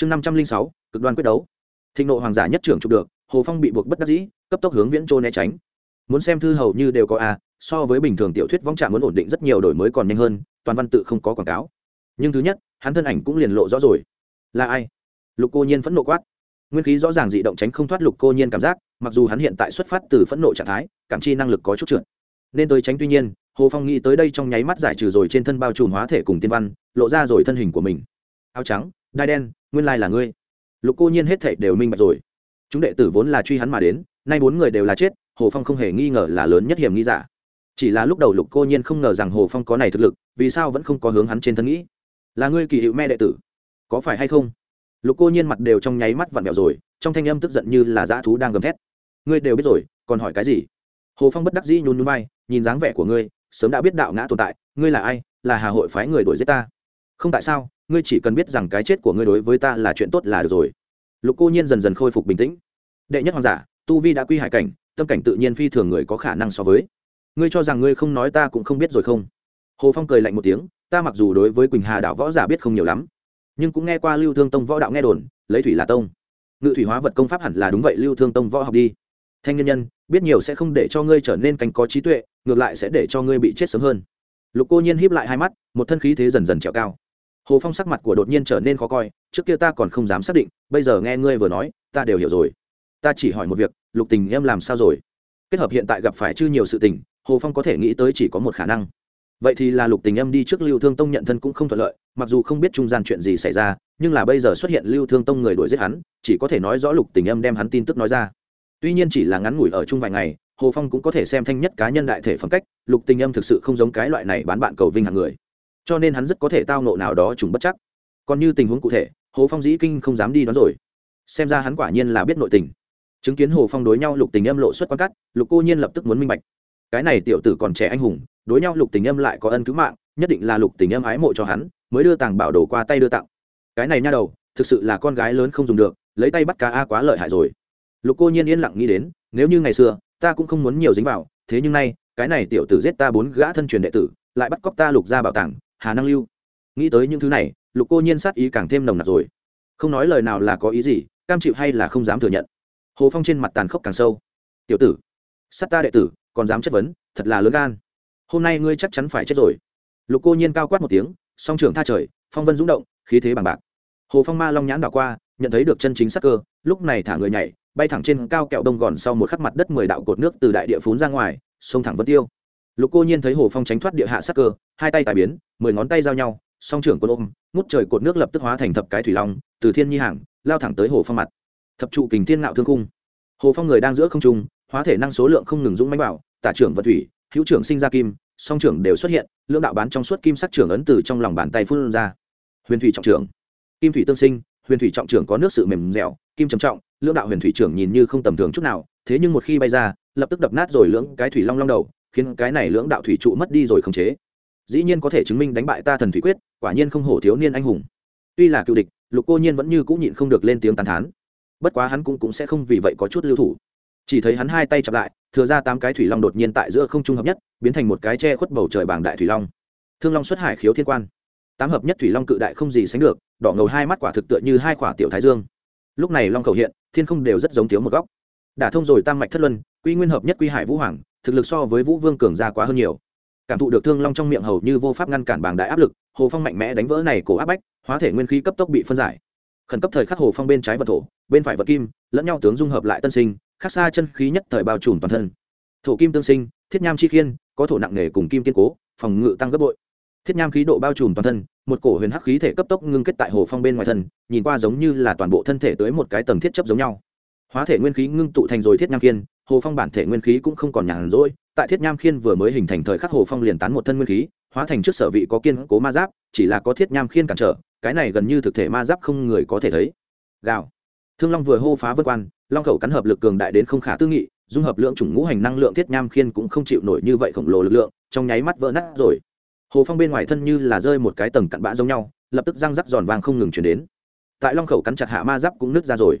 chương năm trăm linh sáu, cực đoan quyết đấu. Thịnh nộ hoàng giả nhất trưởng chụp được, hồ phong bị buộc bất đắc dĩ, cấp tốc hướng viễn trô né tránh. Muốn xem thư hầu như đều có a so với bình thường tiểu thuyết vong trạm muốn ổn định rất nhiều đổi mới còn nhanh hơn, toàn văn tự không có quảng cáo. Nhưng thứ nhất, hắn thân ảnh cũng liền lộ rõ rồi. Là ai? Lục cô nhiên phẫn nộ quát. Nguyên khí rõ ràng dị động tránh không thoát lục cô nhiên cảm giác, mặc dù hắn hiện tại xuất phát từ phẫn nộ trạng thái, cảm chi năng lực có chút trượt. Nên tới tránh tuy nhiên, hồ phong nghĩ tới đây trong nháy mắt giải trừ rồi trên thân bao trùm hóa thể cùng tiên văn, lộ ra rồi thân hình của mình. Áo trắng, đai đen nguyên lai là ngươi. Lục cô nhiên hết thảy đều minh bạch rồi. Chúng đệ tử vốn là truy hắn mà đến, nay bốn người đều là chết, hồ phong không hề nghi ngờ là lớn nhất hiểm nghi giả. Chỉ là lúc đầu lục cô nhiên không ngờ rằng hồ phong có này thực lực, vì sao vẫn không có hướng hắn trên thân nghĩ? Là ngươi kỳ hiệu mẹ đệ tử, có phải hay không? Lục cô nhiên mặt đều trong nháy mắt vặn vẹo rồi, trong thanh âm tức giận như là dã thú đang gầm thét. Ngươi đều biết rồi, còn hỏi cái gì? Hồ phong bất đắc dĩ nhún nhún vai, nhìn dáng vẻ của ngươi, sớm đã biết đạo ngã tồn tại, ngươi là ai, là hà hội phái người đuổi giết ta. Không tại sao ngươi chỉ cần biết rằng cái chết của ngươi đối với ta là chuyện tốt là được rồi. Lục cô nhiên dần dần khôi phục bình tĩnh. Đệ nhất hoàng giả, tu vi đã quy hải cảnh, tâm cảnh tự nhiên phi thường người có khả năng so với. Ngươi cho rằng ngươi không nói ta cũng không biết rồi không? Hồ phong cười lạnh một tiếng, ta mặc dù đối với quỳnh hà đạo võ giả biết không nhiều lắm, nhưng cũng nghe qua lưu thương tông võ đạo nghe đồn, lấy thủy là tông. Ngự thủy hóa vật công pháp hẳn là đúng vậy, lưu thương tông võ học đi. Thanh nhân nhân, biết nhiều sẽ không để cho ngươi trở nên cánh có trí tuệ, ngược lại sẽ để cho ngươi bị chết sớm hơn. Lục cô nhiên híp lại hai mắt, một thân khí thế dần dần trèo cao hồ phong sắc mặt của đột nhiên trở nên khó coi, trước kia ta còn không dám xác định, bây giờ nghe ngươi vừa nói, ta đều hiểu rồi. Ta chỉ hỏi một việc, lục tình em làm sao rồi? Kết hợp hiện tại gặp phải chưa nhiều sự tình, hồ phong có thể nghĩ tới chỉ có một khả năng. Vậy thì là lục tình em đi trước lưu thương tông nhận thân cũng không thuận lợi, mặc dù không biết trung gian chuyện gì xảy ra, nhưng là bây giờ xuất hiện lưu thương tông người đuổi giết hắn, chỉ có thể nói rõ lục tình em đem hắn tin tức nói ra. Tuy nhiên chỉ là ngắn ngủi ở chung vài ngày, hồ phong cũng có thể xem thanh nhất cá nhân đại thể phẩm cách, lục tình em thực sự không giống cái loại này bán bạn cầu vinh hạng người cho nên hắn rất có thể tao nộ nào đó trùng bất chắc. Còn như tình huống cụ thể, hồ phong dĩ kinh không dám đi đón rồi. Xem ra hắn quả nhiên là biết nội tình. Chứng kiến hồ phong đối nhau lục tình âm lộ xuất quan cắt lục cô nhiên lập tức muốn minh bạch. Cái này tiểu tử còn trẻ anh hùng, đối nhau lục tình âm lại có ân cứu mạng, nhất định là lục tình âm ái mộ cho hắn, mới đưa tàng bảo đồ qua tay đưa tặng. Cái này nha đầu, thực sự là con gái lớn không dùng được, lấy tay bắt cá a quá lợi hại rồi. Lục cô nhiên yên lặng nghĩ đến, nếu như ngày xưa, ta cũng không muốn nhiều dính vào, thế nhưng nay, cái này tiểu tử giết ta bốn gã thân truyền đệ tử, lại bắt cóc ta lục ra bảo tàng hà năng lưu. Nghĩ tới những thứ này, lục cô nhiên sát ý càng thêm nồng nặc rồi. Không nói lời nào là có ý gì, cam chịu hay là không dám thừa nhận. Hồ phong trên mặt tàn khốc càng sâu. Tiểu tử, sát ta đệ tử, còn dám chất vấn, thật là lớn gan. Hôm nay ngươi chắc chắn phải chết rồi. Lục cô nhiên cao quát một tiếng, song trưởng tha trời, phong vân rung động, khí thế bằng bạc. Hồ phong ma long nhãn đảo qua, nhận thấy được chân chính sắc cơ, lúc này thả người nhảy, bay thẳng trên cao kẹo đông gòn sau một khắc mặt đất mười đạo cột nước từ đại địa phún ra ngoài sông thẳng vân tiêu lục cô nhiên thấy hồ phong tránh thoát địa hạ sắc cơ, hai tay tài biến, mười ngón tay giao nhau, song trưởng quân ôm, ngút trời cột nước lập tức hóa thành thập cái thủy long, từ thiên nhi hàng, lao thẳng tới hồ phong mặt. Thập trụ kình thiên ngạo thương cung hồ phong người đang giữa không trung, hóa thể năng số lượng không ngừng dũng mãnh bảo tả trưởng vật thủy, hữu trưởng sinh ra kim, song trưởng đều xuất hiện, lưỡng đạo bán trong suốt kim sắc trưởng ấn từ trong lòng bàn tay phun ra. Huyền thủy trọng trưởng. Kim thủy tương sinh, huyền thủy trọng trưởng có nước sự mềm dẻo, kim trầm trọng, lưỡng đạo huyền thủy trưởng nhìn như không tầm thường chút nào, thế nhưng một khi bay ra, lập tức đập nát rồi lưỡng cái thủy long long đầu khiến cái này lưỡng đạo thủy trụ mất đi rồi khống chế. Dĩ nhiên có thể chứng minh đánh bại ta thần thủy quyết, quả nhiên không hổ thiếu niên anh hùng. Tuy là cựu địch, lục cô nhiên vẫn như cũng nhịn không được lên tiếng tàn thán. Bất quá hắn cũng cũng sẽ không vì vậy có chút lưu thủ. Chỉ thấy hắn hai tay chặp lại, thừa ra tám cái thủy long đột nhiên tại giữa không trung hợp nhất, biến thành một cái che khuất bầu trời bảng đại thủy long. Thương long xuất hải khiếu thiên quan. Tám hợp nhất thủy long cự đại không gì sánh được, đỏ ngầu hai mắt quả thực tựa như hai quả tiểu thái dương. Lúc này long cầu hiện, thiên không đều rất giống thiếu một góc. Đả thông rồi tam mạch thất luân, quy nguyên hợp nhất quy hải vũ hoàng thực lực so với vũ vương cường gia quá hơn nhiều. Cảm thụ được thương long trong miệng hầu như vô pháp ngăn cản bảng đại áp lực, hồ phong mạnh mẽ đánh vỡ này cổ áp bách, hóa thể nguyên khí cấp tốc bị phân giải. Khẩn cấp thời khắc hồ phong bên trái vật thổ, bên phải vật kim, lẫn nhau tướng dung hợp lại tân sinh, khác xa chân khí nhất thời bao trùm toàn thân. Thổ kim tương sinh, thiết nham chi khiên, có thổ nặng nề cùng kim kiên cố, phòng ngự tăng gấp bội. Thiết nham khí độ bao trùm toàn thân, một cổ huyền hắc khí thể cấp tốc ngưng kết tại hồ phong bên ngoài thân, nhìn qua giống như là toàn bộ thân thể tới một cái tầng thiết chấp giống nhau. Hóa thể nguyên khí ngưng tụ thành rồi thiết nham khiên hồ phong bản thể nguyên khí cũng không còn nhàn rỗi, tại thiết nham khiên vừa mới hình thành thời khắc hồ phong liền tán một thân nguyên khí, hóa thành trước sở vị có kiên cố ma giáp, chỉ là có thiết nham khiên cản trở, cái này gần như thực thể ma giáp không người có thể thấy. Gào. Thương long vừa hô phá vân quan, long khẩu cắn hợp lực cường đại đến không khả tư nghị, dung hợp lượng chủng ngũ hành năng lượng thiết nham khiên cũng không chịu nổi như vậy khổng lồ lực lượng, trong nháy mắt vỡ nát rồi. Hồ phong bên ngoài thân như là rơi một cái tầng cặn bã giống nhau, lập tức răng rắc giòn vàng không ngừng chuyển đến. Tại long khẩu cắn chặt hạ ma giáp cũng nứt ra rồi.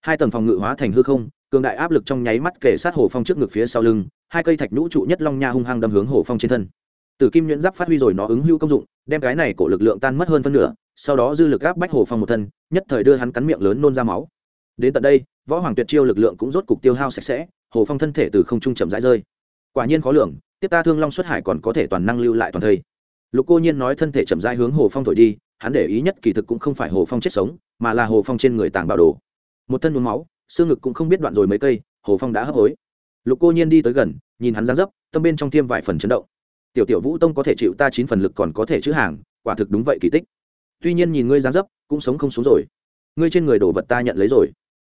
Hai tầng phòng ngự hóa thành hư không cường đại áp lực trong nháy mắt kể sát hồ phong trước ngực phía sau lưng, hai cây thạch nhũ trụ nhất long nha hung hăng đâm hướng hồ phong trên thân. Tử kim nhuyễn giáp phát huy rồi nó ứng hữu công dụng, đem cái này cổ lực lượng tan mất hơn phân nửa, sau đó dư lực áp bách hồ phong một thân, nhất thời đưa hắn cắn miệng lớn nôn ra máu. Đến tận đây, võ hoàng tuyệt chiêu lực lượng cũng rốt cục tiêu hao sạch sẽ, hồ phong thân thể từ không trung chậm rãi rơi. Quả nhiên khó lường, tiếp ta thương long xuất hải còn có thể toàn năng lưu lại toàn thây. Lục cô nhiên nói thân thể chậm rãi hướng hồ phong thổi đi, hắn để ý nhất kỳ thực cũng không phải hồ phong chết sống, mà là hồ phong trên người tàng bảo đồ. Một thân nôn máu xương ngực cũng không biết đoạn rồi mấy cây, hồ phong đã hấp hối. Lục cô nhiên đi tới gần, nhìn hắn ra dấp, tâm bên trong tiêm vài phần chấn động. Tiểu tiểu vũ tông có thể chịu ta chín phần lực còn có thể chữ hàng, quả thực đúng vậy kỳ tích. Tuy nhiên nhìn ngươi dáng dấp, cũng sống không xuống rồi. Ngươi trên người đổ vật ta nhận lấy rồi.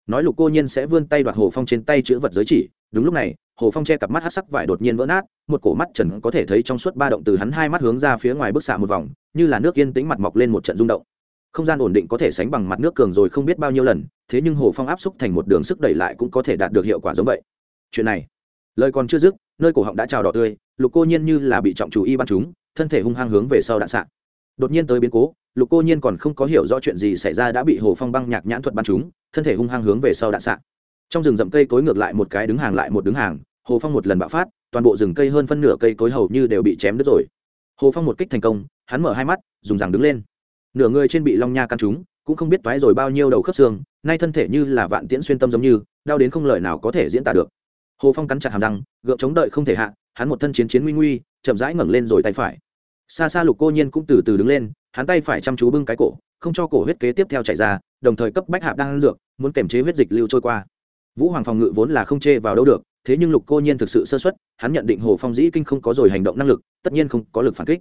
Nói lục cô nhiên sẽ vươn tay đoạt hồ phong trên tay chữ vật giới chỉ. Đúng lúc này, hồ phong che cặp mắt hát sắc vải đột nhiên vỡ nát, một cổ mắt trần có thể thấy trong suốt ba động từ hắn hai mắt hướng ra phía ngoài bức xạ một vòng, như là nước yên tĩnh mặt mọc lên một trận rung động. Không gian ổn định có thể sánh bằng mặt nước cường rồi không biết bao nhiêu lần thế nhưng hồ phong áp xúc thành một đường sức đẩy lại cũng có thể đạt được hiệu quả giống vậy. Chuyện này, lời còn chưa dứt, nơi cổ họng đã trào đỏ tươi, lục cô nhiên như là bị trọng chủ y bắn chúng thân thể hung hăng hướng về sau đạn sạn đột nhiên tới biến cố, lục cô nhiên còn không có hiểu rõ chuyện gì xảy ra đã bị hồ phong băng nhạc nhãn thuật bắn chúng thân thể hung hăng hướng về sau đạn sạn trong rừng rậm cây cối ngược lại một cái đứng hàng lại một đứng hàng, hồ phong một lần bạo phát, toàn bộ rừng cây hơn phân nửa cây cối hầu như đều bị chém đứt rồi. Hồ phong một kích thành công, hắn mở hai mắt, dùng rằng đứng lên. Nửa người trên bị long nha căn trúng cũng không biết toái rồi bao nhiêu đầu khớp xương, nay thân thể như là vạn tiễn xuyên tâm giống như, đau đến không lời nào có thể diễn tả được. Hồ phong cắn chặt hàm răng, gượng chống đợi không thể hạ, hắn một thân chiến chiến nguy nguy, chậm rãi ngẩng lên rồi tay phải. Xa xa lục cô nhiên cũng từ từ đứng lên, hắn tay phải chăm chú bưng cái cổ, không cho cổ huyết kế tiếp theo chảy ra, đồng thời cấp bách hạp đang ăn dược, muốn kiềm chế huyết dịch lưu trôi qua. Vũ hoàng phòng ngự vốn là không chê vào đâu được, thế nhưng lục cô nhiên thực sự sơ xuất hắn nhận định hồ phong dĩ kinh không có rồi hành động năng lực, tất nhiên không có lực phản kích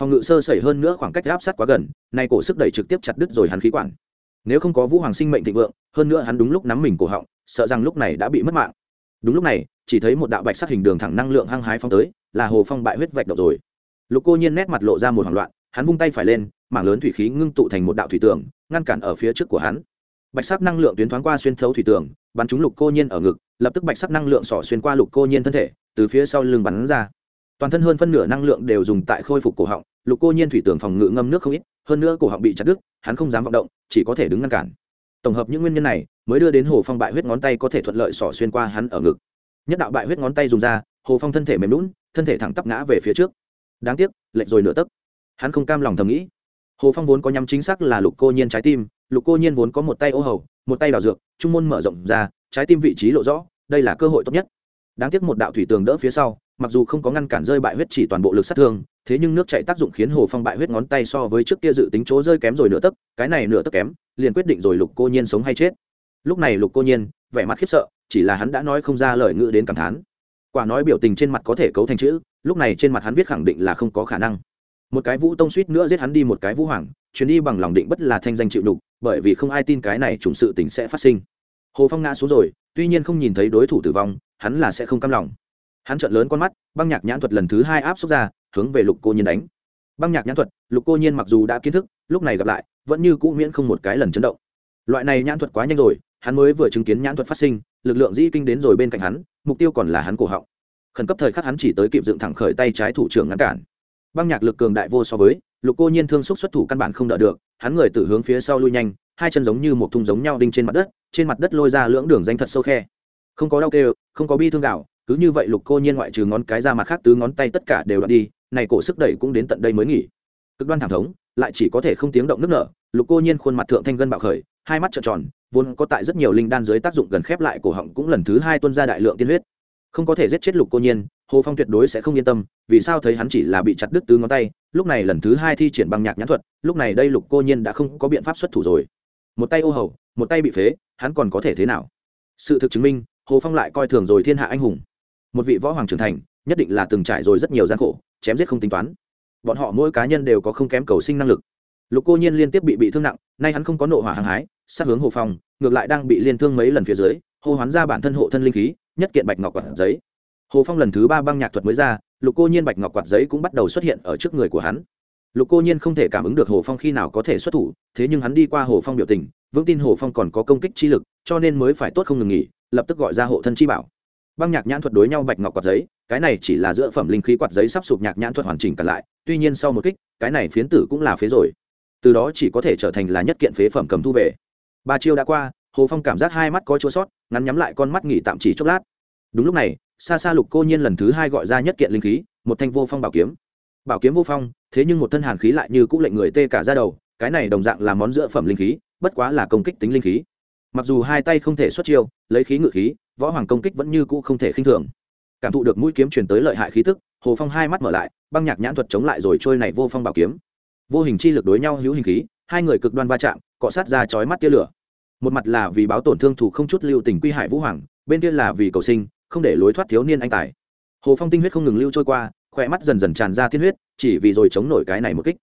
phòng ngự sơ sẩy hơn nữa khoảng cách áp sát quá gần, nay cổ sức đẩy trực tiếp chặt đứt rồi hắn khí quản. Nếu không có vũ hoàng sinh mệnh thịnh vượng, hơn nữa hắn đúng lúc nắm mình cổ họng, sợ rằng lúc này đã bị mất mạng. Đúng lúc này, chỉ thấy một đạo bạch sắc hình đường thẳng năng lượng hăng hái phong tới, là hồ phong bại huyết vạch độc rồi. Lục cô nhiên nét mặt lộ ra một hoảng loạn, hắn vung tay phải lên, mảng lớn thủy khí ngưng tụ thành một đạo thủy tường, ngăn cản ở phía trước của hắn. Bạch sắc năng lượng tuyến thoáng qua xuyên thấu thủy tường, bắn trúng lục cô nhiên ở ngực, lập tức bạch sắc năng lượng sỏ xuyên qua lục cô nhiên thân thể, từ phía sau lưng bắn ra toàn thân hơn phân nửa năng lượng đều dùng tại khôi phục cổ họng, lục cô nhiên thủy tường phòng ngự ngâm nước không ít, hơn nữa cổ họng bị chặt đứt, hắn không dám vọng động, chỉ có thể đứng ngăn cản. Tổng hợp những nguyên nhân này, mới đưa đến hồ phong bại huyết ngón tay có thể thuận lợi xỏ xuyên qua hắn ở ngực. Nhất đạo bại huyết ngón tay dùng ra, hồ phong thân thể mềm lún thân thể thẳng tắp ngã về phía trước. Đáng tiếc, lệch rồi nửa tấc. Hắn không cam lòng thầm nghĩ. Hồ phong vốn có nhắm chính xác là lục cô nhiên trái tim, lục cô nhiên vốn có một tay ô hầu, một tay đào dược, trung môn mở rộng ra, trái tim vị trí lộ rõ, đây là cơ hội tốt nhất. Đáng tiếc một đạo thủy tường đỡ phía sau mặc dù không có ngăn cản rơi bại huyết chỉ toàn bộ lực sát thương, thế nhưng nước chạy tác dụng khiến hồ phong bại huyết ngón tay so với trước kia dự tính chỗ rơi kém rồi nửa tấc, cái này nửa tấc kém, liền quyết định rồi lục cô nhiên sống hay chết. Lúc này lục cô nhiên, vẻ mặt khiếp sợ, chỉ là hắn đã nói không ra lời ngữ đến cảm thán. Quả nói biểu tình trên mặt có thể cấu thành chữ, lúc này trên mặt hắn viết khẳng định là không có khả năng. Một cái vũ tông suýt nữa giết hắn đi một cái vũ hoàng, chuyến đi bằng lòng định bất là thanh danh chịu đục bởi vì không ai tin cái này trùng sự tình sẽ phát sinh. Hồ phong ngã xuống rồi, tuy nhiên không nhìn thấy đối thủ tử vong, hắn là sẽ không cam lòng hắn trợn lớn con mắt, băng nhạc nhãn thuật lần thứ hai áp xúc ra, hướng về lục cô nhiên đánh. Băng nhạc nhãn thuật, lục cô nhiên mặc dù đã kiến thức, lúc này gặp lại, vẫn như cũ miễn không một cái lần chấn động. Loại này nhãn thuật quá nhanh rồi, hắn mới vừa chứng kiến nhãn thuật phát sinh, lực lượng dĩ kinh đến rồi bên cạnh hắn, mục tiêu còn là hắn cổ họng. Khẩn cấp thời khắc hắn chỉ tới kịp dựng thẳng khởi tay trái thủ trưởng ngăn cản. Băng nhạc lực cường đại vô so với, lục cô nhiên thương xúc xuất thủ căn bản không đỡ được, hắn người tự hướng phía sau lui nhanh, hai chân giống như một thùng giống nhau đinh trên mặt đất, trên mặt đất lôi ra lưỡng đường danh thật sâu khe. Không có đau kêu, không có bi thương gạo cứ như vậy lục cô nhiên ngoại trừ ngón cái ra mặt khác tứ ngón tay tất cả đều đoạn đi, này cổ sức đẩy cũng đến tận đây mới nghỉ. Cực đoan thảm thống, lại chỉ có thể không tiếng động nước nở, lục cô nhiên khuôn mặt thượng thanh gân bạo khởi, hai mắt trợn tròn, vốn có tại rất nhiều linh đan dưới tác dụng gần khép lại cổ họng cũng lần thứ hai tuân ra đại lượng tiên huyết. Không có thể giết chết lục cô nhiên, hồ phong tuyệt đối sẽ không yên tâm, vì sao thấy hắn chỉ là bị chặt đứt tứ ngón tay, lúc này lần thứ hai thi triển băng nhạc nhãn thuật, lúc này đây lục cô nhiên đã không có biện pháp xuất thủ rồi. Một tay ô hầu, một tay bị phế, hắn còn có thể thế nào? Sự thực chứng minh, hồ phong lại coi thường rồi thiên hạ anh hùng một vị võ hoàng trưởng thành, nhất định là từng trải rồi rất nhiều gian khổ, chém giết không tính toán. Bọn họ mỗi cá nhân đều có không kém cầu sinh năng lực. Lục cô nhiên liên tiếp bị bị thương nặng, nay hắn không có nộ hỏa hàng hái, sát hướng hồ phong ngược lại đang bị liên thương mấy lần phía dưới, hô hoán ra bản thân hộ thân linh khí, nhất kiện bạch ngọc quạt giấy. Hồ phong lần thứ ba băng nhạc thuật mới ra, lục cô nhiên bạch ngọc quạt giấy cũng bắt đầu xuất hiện ở trước người của hắn. Lục cô nhiên không thể cảm ứng được hồ phong khi nào có thể xuất thủ, thế nhưng hắn đi qua hồ phong biểu tình, vững tin hồ phong còn có công kích chi lực, cho nên mới phải tốt không ngừng nghỉ, lập tức gọi ra hộ thân chi bảo băng nhạc nhãn thuật đối nhau bạch ngọc quạt giấy, cái này chỉ là giữa phẩm linh khí quạt giấy sắp sụp nhạc nhãn thuật hoàn chỉnh cả lại, tuy nhiên sau một kích, cái này phiến tử cũng là phế rồi. Từ đó chỉ có thể trở thành là nhất kiện phế phẩm cầm thu về. Ba chiêu đã qua, hồ phong cảm giác hai mắt có chua sót, ngắn nhắm lại con mắt nghỉ tạm chỉ chốc lát. Đúng lúc này xa xa lục cô nhiên lần thứ hai gọi ra nhất kiện linh khí, một thanh vô phong bảo kiếm. Bảo kiếm vô phong, thế nhưng một thân hàn khí lại như cũng lệnh người tê cả ra đầu, cái này đồng dạng là món giữa phẩm linh khí, bất quá là công kích tính linh khí. Mặc dù hai tay không thể xuất chiêu, lấy khí ngự khí võ hoàng công kích vẫn như cũ không thể khinh thường. Cảm thụ được mũi kiếm truyền tới lợi hại khí tức, hồ phong hai mắt mở lại, băng nhạc nhãn thuật chống lại rồi trôi này vô phong bảo kiếm. Vô hình chi lực đối nhau hữu hình khí, hai người cực đoan va chạm, cọ sát ra chói mắt tia lửa. Một mặt là vì báo tổn thương thủ không chút lưu tình quy hại vũ hoàng, bên kia là vì cầu sinh, không để lối thoát thiếu niên anh tài. Hồ phong tinh huyết không ngừng lưu trôi qua, khỏe mắt dần dần tràn ra tiên huyết, chỉ vì rồi chống nổi cái này một kích.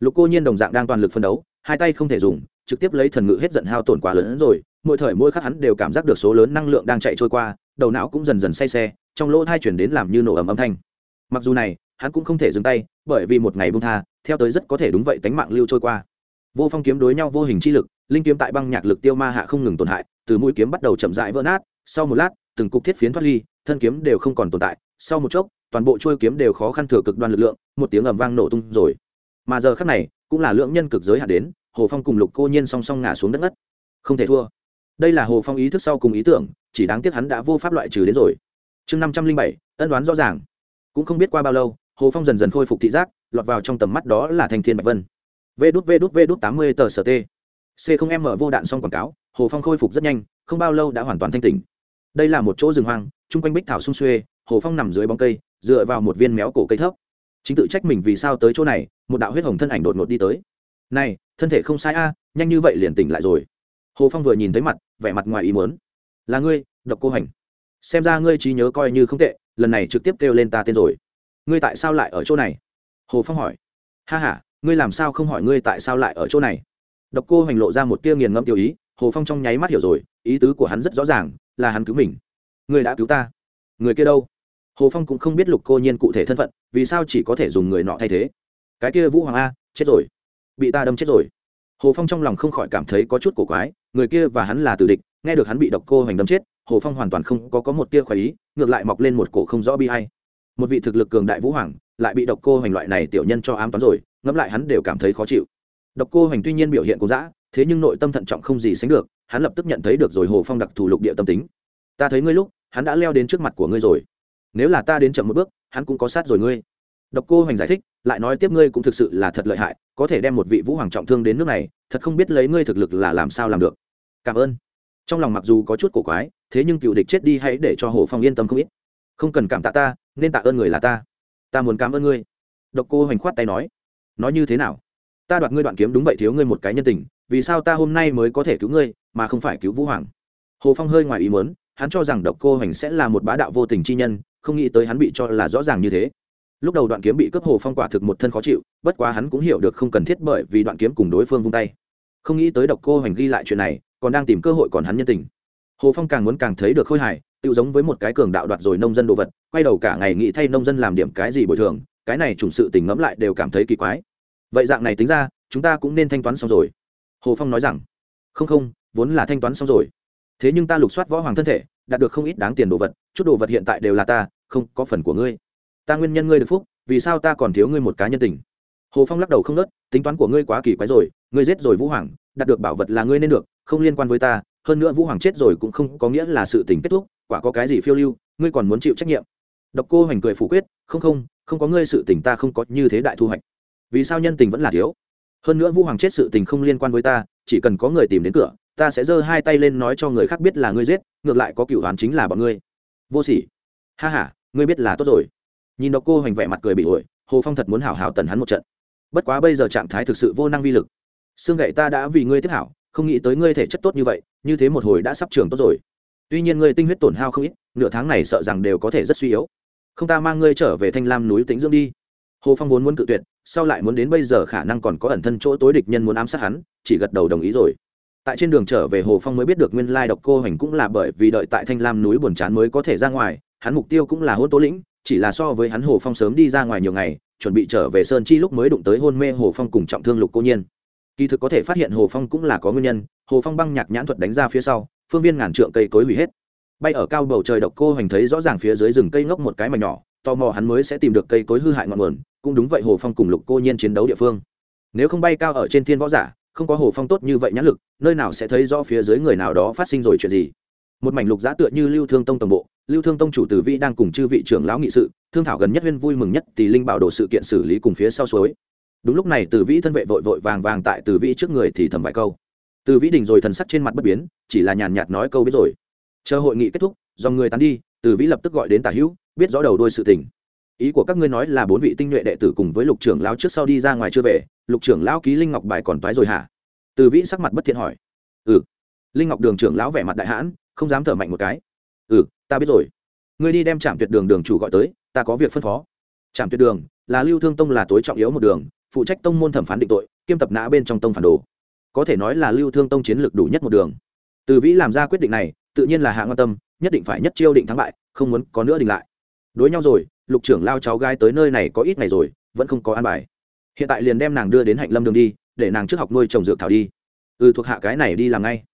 Lục cô nhiên đồng dạng đang toàn lực phân đấu, hai tay không thể dùng, trực tiếp lấy thần ngự hết giận hao tổn quá lớn hơn rồi mỗi thời mỗi khắc hắn đều cảm giác được số lớn năng lượng đang chạy trôi qua, đầu não cũng dần dần say xe, trong lỗ thai chuyển đến làm như nổ ầm âm thanh. Mặc dù này, hắn cũng không thể dừng tay, bởi vì một ngày bung tha, theo tới rất có thể đúng vậy tánh mạng lưu trôi qua. Vô phong kiếm đối nhau vô hình chi lực, linh kiếm tại băng nhạc lực tiêu ma hạ không ngừng tổn hại, từ mũi kiếm bắt đầu chậm rãi vỡ nát, sau một lát, từng cục thiết phiến thoát ly, thân kiếm đều không còn tồn tại, sau một chốc, toàn bộ trôi kiếm đều khó khăn thừa cực đoan lực lượng, một tiếng ầm vang nổ tung rồi. Mà giờ khắc này, cũng là lượng nhân cực giới hạ đến, hồ phong cùng lục cô nhiên song song ngã xuống đất ngất. Không thể thua đây là hồ phong ý thức sau cùng ý tưởng, chỉ đáng tiếc hắn đã vô pháp loại trừ đến rồi. Chương năm trăm linh bảy, ân đoán rõ ràng. Cũng không biết qua bao lâu, hồ phong dần dần khôi phục thị giác, lọt vào trong tầm mắt đó là thanh thiên bạch vân. Vê đút vê đút vê đút tám mươi tờ sở t c không m vô đạn xong quảng cáo, hồ phong khôi phục rất nhanh, không bao lâu đã hoàn toàn thanh tỉnh. Đây là một chỗ rừng hoang, chung quanh bích thảo sung xuê, hồ phong nằm dưới bóng cây, dựa vào một viên méo cổ cây thấp. Chính tự trách mình vì sao tới chỗ này, một đạo huyết hồng thân ảnh đột ngột đi tới. Này, thân thể không sai a, nhanh như vậy liền tỉnh lại rồi hồ phong vừa nhìn thấy mặt, vẻ mặt ngoài ý muốn. Là ngươi, độc cô hành. Xem ra ngươi trí nhớ coi như không tệ, lần này trực tiếp kêu lên ta tên rồi. Ngươi tại sao lại ở chỗ này? Hồ phong hỏi. Ha h a ngươi làm sao không hỏi ngươi tại sao lại ở chỗ này? Độc cô hành lộ ra một tia nghiền ngẫm tiêu ý, hồ phong trong nháy mắt hiểu rồi, ý tứ của hắn rất rõ ràng, là hắn cứu mình. Ngươi đã cứu ta. Người kia đâu? Hồ phong cũng không biết lục cô nhiên cụ thể thân phận, vì sao chỉ có thể dùng người nọ thay thế. Cái kia vũ hoàng a, chết rồi. Bị ta đâm chết rồi. Hồ phong trong lòng không khỏi cảm thấy có chút cổ quái người kia và hắn là tử địch nghe được hắn bị độc cô hoành đâm chết hồ phong hoàn toàn không có, có một tia khoái ý ngược lại mọc lên một cổ không rõ bi hay một vị thực lực cường đại vũ hoàng lại bị độc cô hoành loại này tiểu nhân cho ám toán rồi ngẫm lại hắn đều cảm thấy khó chịu. Độc cô hoành tuy nhiên biểu hiện cố dã thế nhưng nội tâm thận trọng không gì sánh được hắn lập tức nhận thấy được rồi hồ phong đặc thù lục địa tâm tính. Ta thấy ngươi lúc hắn đã leo đến trước mặt của ngươi rồi. Nếu là ta đến chậm một bước hắn cũng có sát rồi ngươi độc cô hoành giải thích, lại nói tiếp ngươi cũng thực sự là thật lợi hại, có thể đem một vị vũ hoàng trọng thương đến nước này, thật không biết lấy ngươi thực lực là làm sao làm được. Cảm ơn. Trong lòng mặc dù có chút cổ quái, thế nhưng cựu địch chết đi hãy để cho hồ phong yên tâm không ít. Không cần cảm tạ ta, nên tạ ơn người là ta. Ta muốn cảm ơn ngươi. Độc cô hoành khoát tay nói. Nói như thế nào? Ta đoạt ngươi đoạn kiếm đúng vậy thiếu ngươi một cái nhân tình, vì sao ta hôm nay mới có thể cứu ngươi, mà không phải cứu vũ hoàng? Hồ phong hơi ngoài ý muốn, hắn cho rằng độc cô hoành sẽ là một bá đạo vô tình chi nhân, không nghĩ tới hắn bị cho là rõ ràng như thế lúc đầu đoạn kiếm bị cướp hồ phong quả thực một thân khó chịu, bất quá hắn cũng hiểu được không cần thiết bởi vì đoạn kiếm cùng đối phương vung tay. Không nghĩ tới độc cô hoành ghi lại chuyện này, còn đang tìm cơ hội còn hắn nhân tình. Hồ phong càng muốn càng thấy được khôi hài tự giống với một cái cường đạo đoạt rồi nông dân đồ vật, quay đầu cả ngày nghĩ thay nông dân làm điểm cái gì bồi thường, cái này chủng sự tình ngẫm lại đều cảm thấy kỳ quái. Vậy dạng này tính ra, chúng ta cũng nên thanh toán xong rồi. Hồ phong nói rằng, không không, vốn là thanh toán xong rồi. Thế nhưng ta lục soát võ hoàng thân thể, đạt được không ít đáng tiền đồ vật, chút đồ vật hiện tại đều là ta, không có phần của ngươi ta nguyên nhân ngươi được phúc, vì sao ta còn thiếu ngươi một cá nhân tình? Hồ phong lắc đầu không nớt, tính toán của ngươi quá kỳ quái rồi, ngươi giết rồi vũ hoàng, đạt được bảo vật là ngươi nên được, không liên quan với ta, hơn nữa vũ hoàng chết rồi cũng không có nghĩa là sự tình kết thúc, quả có cái gì phiêu lưu, ngươi còn muốn chịu trách nhiệm. Độc cô hoành cười phủ quyết, không không không có ngươi sự tình ta không có như thế đại thu hoạch. Vì sao nhân tình vẫn là thiếu? Hơn nữa vũ hoàng chết sự tình không liên quan với ta, chỉ cần có người tìm đến cửa, ta sẽ giơ hai tay lên nói cho người khác biết là ngươi giết, ngược lại có cựu đoán chính là bọn ngươi. Vô sỉ. Ha h a ngươi biết là tốt rồi nhìn độc cô hoành vẻ mặt cười bị ổi, hồ phong thật muốn hảo hảo tần hắn một trận. Bất quá bây giờ trạng thái thực sự vô năng vi lực. Xương gậy ta đã vì ngươi tiếp hảo, không nghĩ tới ngươi thể chất tốt như vậy, như thế một hồi đã sắp trường tốt rồi. Tuy nhiên ngươi tinh huyết tổn hao không ít, nửa tháng này sợ rằng đều có thể rất suy yếu. Không ta mang ngươi trở về thanh lam núi tĩnh dưỡng đi. Hồ phong vốn muốn cự tuyệt, sau lại muốn đến bây giờ khả năng còn có ẩn thân chỗ tối địch nhân muốn ám sát hắn, chỉ gật đầu đồng ý rồi. Tại trên đường trở về, hồ phong mới biết được nguyên lai độc cô hoành cũng là bởi vì đợi tại thanh lam núi buồn chán mới có thể ra ngoài, hắn mục tiêu cũng là hôn tố lĩnh chỉ là so với hắn hồ phong sớm đi ra ngoài nhiều ngày, chuẩn bị trở về sơn chi lúc mới đụng tới hôn mê hồ phong cùng trọng thương lục cô nhiên. Kỳ thực có thể phát hiện hồ phong cũng là có nguyên nhân, hồ phong băng nhạc nhãn thuật đánh ra phía sau, phương viên ngàn trượng cây cối hủy hết. Bay ở cao bầu trời độc cô hoành thấy rõ ràng phía dưới rừng cây ngốc một cái mảnh nhỏ, tò mò hắn mới sẽ tìm được cây cối hư hại ngọn nguồn, cũng đúng vậy hồ phong cùng lục cô nhiên chiến đấu địa phương. Nếu không bay cao ở trên thiên võ giả, không có hồ phong tốt như vậy nhãn lực, nơi nào sẽ thấy rõ phía dưới người nào đó phát sinh rồi chuyện gì một mảnh lục giã tựa như lưu thương tông tổng bộ. Lưu thương tông chủ tử vi đang cùng chư vị trưởng lão nghị sự, thương thảo gần nhất huyên vui mừng nhất thì linh bảo đồ sự kiện xử lý cùng phía sau suối. Đúng lúc này tử vĩ thân vệ vội vội vàng vàng tại tử vĩ trước người thì thầm vài câu. Tử vĩ đình rồi thần sắc trên mặt bất biến, chỉ là nhàn nhạt nói câu biết rồi. Chờ hội nghị kết thúc, dòng người tán đi tử vĩ lập tức gọi đến tả hữu, biết rõ đầu đôi sự tình. Ý của các ngươi nói là bốn vị tinh nhuệ đệ tử cùng với lục trưởng lão trước sau đi ra ngoài chưa về, lục trưởng lão ký linh ngọc bài còn toái rồi hả? Tử vĩ sắc mặt bất thiện hỏi. Ừ. Linh ngọc đường trưởng lão vẻ mặt đại hãn không dám thở mạnh một cái. Ừ ta biết rồi. Ngươi đi đem trạm tuyệt đường đường chủ gọi tới, ta có việc phân phó. Trạm tuyệt đường, là lưu thương tông là tối trọng yếu một đường, phụ trách tông môn thẩm phán định tội, kiêm tập nã bên trong tông phản đồ. Có thể nói là lưu thương tông chiến lược đủ nhất một đường. Từ vĩ làm ra quyết định này, tự nhiên là hạ ngon tâm, nhất định phải nhất chiêu định thắng bại, không muốn có nữa đình lại. Đối nhau rồi, lục trưởng lao cháu gái tới nơi này có ít ngày rồi, vẫn không có an bài. Hiện tại liền đem nàng đưa đến hạnh lâm đường đi, để nàng trước học nuôi trồng dược thảo đi. Ừ thuộc hạ cái này đi làm ngay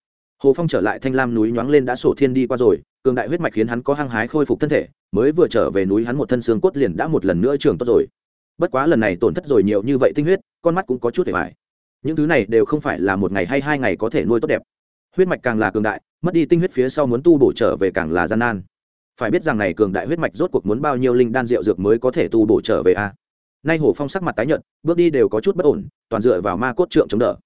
hồ phong trở lại thanh lam núi nhoáng lên đã sổ thiên đi qua rồi, cường đại huyết mạch khiến hắn có hăng hái khôi phục thân thể, mới vừa trở về núi hắn một thân xương cốt liền đã một lần nữa trường tốt rồi. Bất quá lần này tổn thất rồi nhiều như vậy tinh huyết, con mắt cũng có chút để bài những thứ này đều không phải là một ngày hay hai ngày có thể nuôi tốt đẹp. Huyết mạch càng là cường đại, mất đi tinh huyết phía sau muốn tu bổ trở về càng là gian nan. Phải biết rằng này cường đại huyết mạch rốt cuộc muốn bao nhiêu linh đan rượu dược mới có thể tu bổ trở về a? Nay hổ phong sắc mặt tái nhợt, bước đi đều có chút bất ổn, toàn dựa vào ma cốt trượng chống đỡ.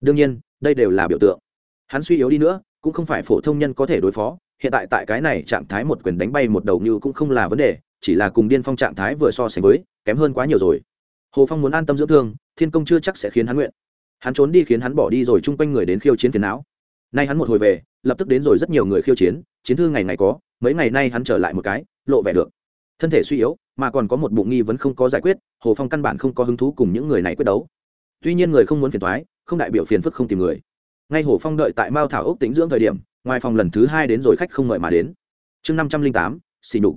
Đương nhiên, đây đều là biểu tượng hắn suy yếu đi nữa, cũng không phải phổ thông nhân có thể đối phó, hiện tại tại cái này trạng thái một quyền đánh bay một đầu như cũng không là vấn đề, chỉ là cùng điên phong trạng thái vừa so sánh với, kém hơn quá nhiều rồi. Hồ phong muốn an tâm dưỡng thương, thiên công chưa chắc sẽ khiến hắn nguyện. Hắn trốn đi khiến hắn bỏ đi rồi chung quanh người đến khiêu chiến phiền não. Nay hắn một hồi về, lập tức đến rồi rất nhiều người khiêu chiến chiến thư ngày ngày có, mấy ngày nay hắn trở lại một cái, lộ vẻ được. Thân thể suy yếu, mà còn có một bụng nghi vẫn không có giải quyết, hồ phong căn bản không có hứng thú cùng những người này quyết đấu. Tuy nhiên người không muốn phiền thoái không đại biểu phiền phức không tìm người ngay hồ phong đợi tại mao thảo ốc tính dưỡng thời điểm, ngoài phòng lần thứ hai đến rồi khách không mời mà đến. Chương năm trăm linh tám xì đục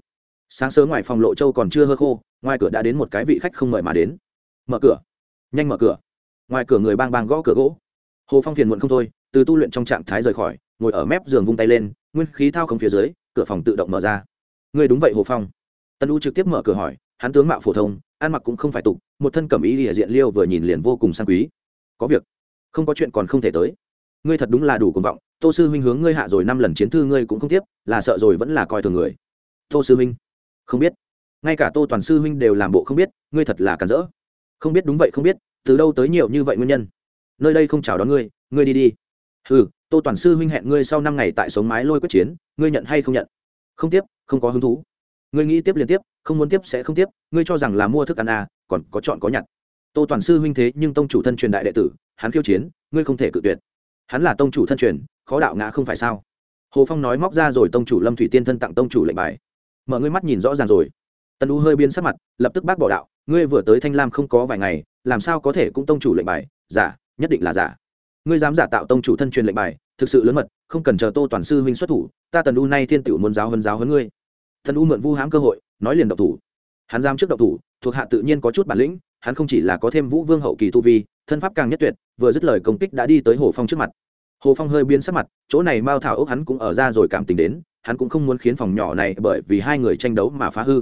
sáng sớm ngoài phòng lộ châu còn chưa hơ khô, ngoài cửa đã đến một cái vị khách không mời mà đến. Mở cửa. Nhanh mở cửa. Ngoài cửa người bang bang gõ cửa gỗ. Hồ phong phiền muộn không thôi, từ tu luyện trong trạng thái rời khỏi, ngồi ở mép giường vung tay lên, nguyên khí thao không phía dưới, cửa phòng tự động mở ra. Người đúng vậy hồ phong. Tân u trực tiếp mở cửa hỏi, hắn tướng mạo phổ thông, ăn mặc cũng không phải tục, một thân cẩm ý địa diện liêu vừa nhìn liền vô cùng sang quý. Có việc. Không có chuyện còn không thể tới ngươi thật đúng là đủ cuồng vọng, tô sư huynh hướng ngươi hạ rồi năm lần chiến thư ngươi cũng không tiếp, là sợ rồi vẫn là coi thường người. Tô sư huynh không biết. Ngay cả tô toàn sư huynh đều làm bộ không biết, ngươi thật là cản rỡ. Không biết đúng vậy không biết, từ đâu tới nhiều như vậy nguyên nhân? Nơi đây không chào đón ngươi ngươi đi đi. Ừ tô toàn sư huynh hẹn ngươi sau năm ngày tại sống mái lôi quyết chiến, ngươi nhận hay không nhận? Không tiếp, không có hứng thú. Ngươi nghĩ tiếp liên tiếp, không muốn tiếp sẽ không tiếp, ngươi cho rằng là mua thức ăn à còn có chọn có nhặt. Tô toàn sư huynh thế nhưng tông chủ thân truyền đại đệ tử, hắn khiêu chiến, ngươi không thể cự tuyệt hắn là tông chủ thân truyền, khó đạo ngã không phải sao? Hồ phong nói móc ra rồi tông chủ lâm thủy tiên thân tặng tông chủ lệnh bài. Mở ngươi mắt nhìn rõ ràng rồi. Tần u hơi biên sắc mặt, lập tức bác bỏ đạo, ngươi vừa tới thanh lam không có vài ngày, làm sao có thể cũng tông chủ lệnh bài? Giả, nhất định là giả. Ngươi dám giả tạo tông chủ thân truyền lệnh bài, thực sự lớn mật, không cần chờ tô toàn sư huynh xuất thủ, ta tần u nay thiên tiểu muốn giáo hơn giáo hơn ngươi. Tần u mượn vu hãm cơ hội, nói liền độc thủ. Hắn giam trước độc thủ, thuộc hạ tự nhiên có chút bản lĩnh hắn không chỉ là có thêm vũ vương hậu kỳ tu vi, thân pháp càng nhất tuyệt, vừa dứt lời công kích đã đi tới hồ phong trước mặt. Hồ phong hơi biến sắc mặt, chỗ này mao thảo ốc hắn cũng ở ra rồi cảm tình đến, hắn cũng không muốn khiến phòng nhỏ này bởi vì hai người tranh đấu mà phá hư.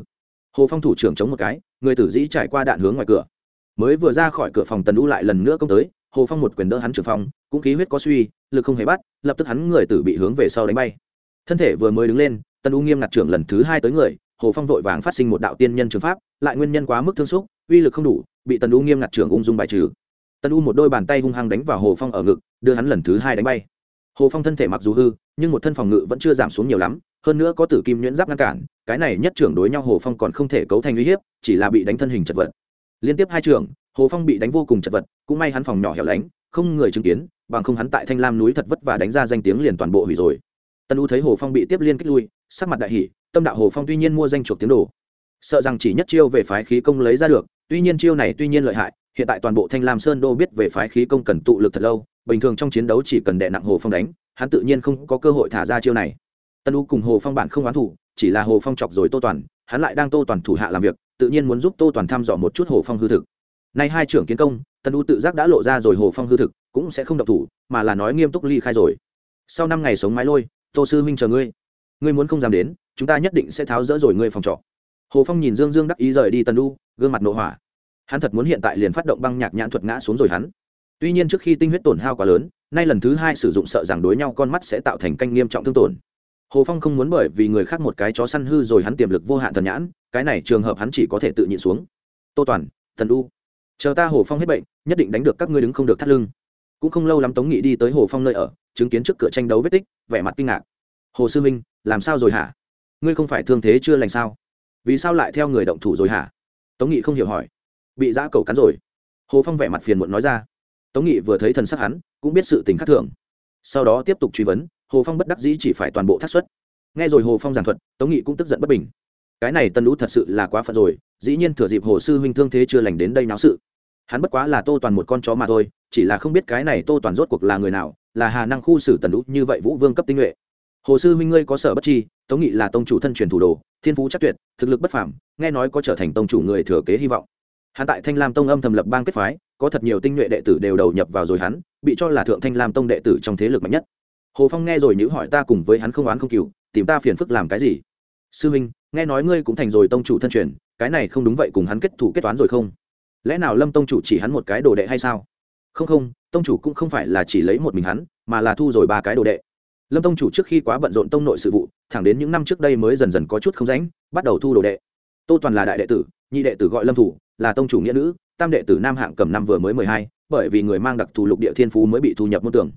Hồ phong thủ trưởng chống một cái, người tử dĩ trải qua đạn hướng ngoài cửa. Mới vừa ra khỏi cửa phòng tần u lại lần nữa công tới, hồ phong một quyền đỡ hắn trưởng phong cũng khí huyết có suy, lực không hề bắt, lập tức hắn người tử bị hướng về sau đánh bay. Thân thể vừa mới đứng lên, tần u nghiêm ngặt trưởng lần thứ hai tới người, hồ phong vội vàng phát sinh một đạo tiên nhân trường pháp, lại nguyên nhân quá mức thương xúc uy lực không đủ, bị tần u nghiêm ngặt trưởng ung dung bài trừ. Tần u một đôi bàn tay hung hăng đánh vào hồ phong ở ngực, đưa hắn lần thứ hai đánh bay. Hồ phong thân thể mặc dù hư, nhưng một thân phòng ngự vẫn chưa giảm xuống nhiều lắm, hơn nữa có tử kim nhuyễn giáp ngăn cản, cái này nhất trưởng đối nhau hồ phong còn không thể cấu thành uy hiếp, chỉ là bị đánh thân hình chật vật. Liên tiếp hai trưởng, hồ phong bị đánh vô cùng chật vật, cũng may hắn phòng nhỏ hẻo lánh, không người chứng kiến, bằng không hắn tại thanh lam núi thật vất và đánh ra danh tiếng liền toàn bộ hủy rồi. Tân u thấy hồ phong bị tiếp liên kích lui, sắc mặt đại hỷ tâm đạo hồ phong tuy nhiên mua danh chuộc tiếng đồ, sợ rằng chỉ nhất chiêu về phái khí công lấy ra được tuy nhiên chiêu này tuy nhiên lợi hại, hiện tại toàn bộ thanh lam sơn đô biết về phái khí công cần tụ lực thật lâu, bình thường trong chiến đấu chỉ cần đệ nặng hồ phong đánh, hắn tự nhiên không có cơ hội thả ra chiêu này. Tân u cùng hồ phong bản không oán thủ, chỉ là hồ phong chọc rồi tô toàn, hắn lại đang tô toàn thủ hạ làm việc, tự nhiên muốn giúp tô toàn thăm dò một chút hồ phong hư thực. Nay hai trưởng kiến công, tân u tự giác đã lộ ra rồi hồ phong hư thực, cũng sẽ không độc thủ, mà là nói nghiêm túc ly khai rồi. Sau năm ngày sống mái lôi, tô sư huynh chờ ngươi. Ngươi muốn không dám đến, chúng ta nhất định sẽ tháo rỡ rồi ngươi phòng trọ hồ phong nhìn dương dương đắc ý rời đi tần u, gương mặt nội hỏa. Hắn thật muốn hiện tại liền phát động băng nhạc nhãn thuật ngã xuống rồi hắn. Tuy nhiên trước khi tinh huyết tổn hao quá lớn, nay lần thứ hai sử dụng sợ rằng đối nhau con mắt sẽ tạo thành canh nghiêm trọng thương tổn. Hồ phong không muốn bởi vì người khác một cái chó săn hư rồi hắn tiềm lực vô hạn thần nhãn, cái này trường hợp hắn chỉ có thể tự nhịn xuống. Tô toàn thần u. Chờ ta hồ phong hết bệnh, nhất định đánh được các ngươi đứng không được thắt lưng. Cũng không lâu lắm tống nghị đi tới hồ phong nơi ở, chứng kiến trước cửa tranh đấu vết tích, vẻ mặt kinh ngạc. Hồ sư minh, làm sao rồi hả? Ngươi không phải thương thế chưa lành sao? Vì sao lại theo người động thủ rồi hả? Tống nghị không hiểu hỏi. Bị giã cầu cắn rồi. Hồ phong vẻ mặt phiền muộn nói ra. Tống nghị vừa thấy thần sắc hắn, cũng biết sự tình khác thường. Sau đó tiếp tục truy vấn, hồ phong bất đắc dĩ chỉ phải toàn bộ thắt xuất nghe rồi hồ phong giảng thuật, tống nghị cũng tức giận bất bình. Cái này tân lũ thật sự là quá phận rồi, dĩ nhiên thừa dịp hồ sư huynh thương thế chưa lành đến đây náo sự. Hắn bất quá là tô toàn một con chó mà thôi, chỉ là không biết cái này tô toàn rốt cuộc là người nào, là hà năng khu xử tần lũ như vậy vũ vương cấp tinh nhuệ. Hồ sư huynh ngươi có sở bất chi tống nghị là tông chủ thân truyền thủ đồ thiên phú chắc tuyệt, thực lực bất phàm, nghe nói có trở thành tông chủ người thừa kế hy vọng. Hắn tại thanh lam tông âm thầm lập bang kết phái, có thật nhiều tinh nhuệ đệ tử đều đầu nhập vào rồi hắn, bị cho là thượng thanh lam tông đệ tử trong thế lực mạnh nhất. Hồ phong nghe rồi những hỏi ta cùng với hắn không oán không cừu, tìm ta phiền phức làm cái gì? Sư huynh nghe nói ngươi cũng thành rồi tông chủ thân truyền, cái này không đúng vậy cùng hắn kết thủ kết toán rồi không? Lẽ nào lâm tông chủ chỉ hắn một cái đồ đệ hay sao? Không không, tông chủ cũng không phải là chỉ lấy một mình hắn, mà là thu rồi ba cái đồ đệ lâm tông chủ trước khi quá bận rộn tông nội sự vụ, thẳng đến những năm trước đây mới dần dần có chút không ránh bắt đầu thu đồ đệ. Tô toàn là đại đệ tử, nhị đệ tử gọi lâm thủ, là tông chủ nghĩa nữ, tam đệ tử nam hạng cầm năm vừa mới mười hai, bởi vì người mang đặc thù lục địa thiên phú mới bị thu nhập môn tưởng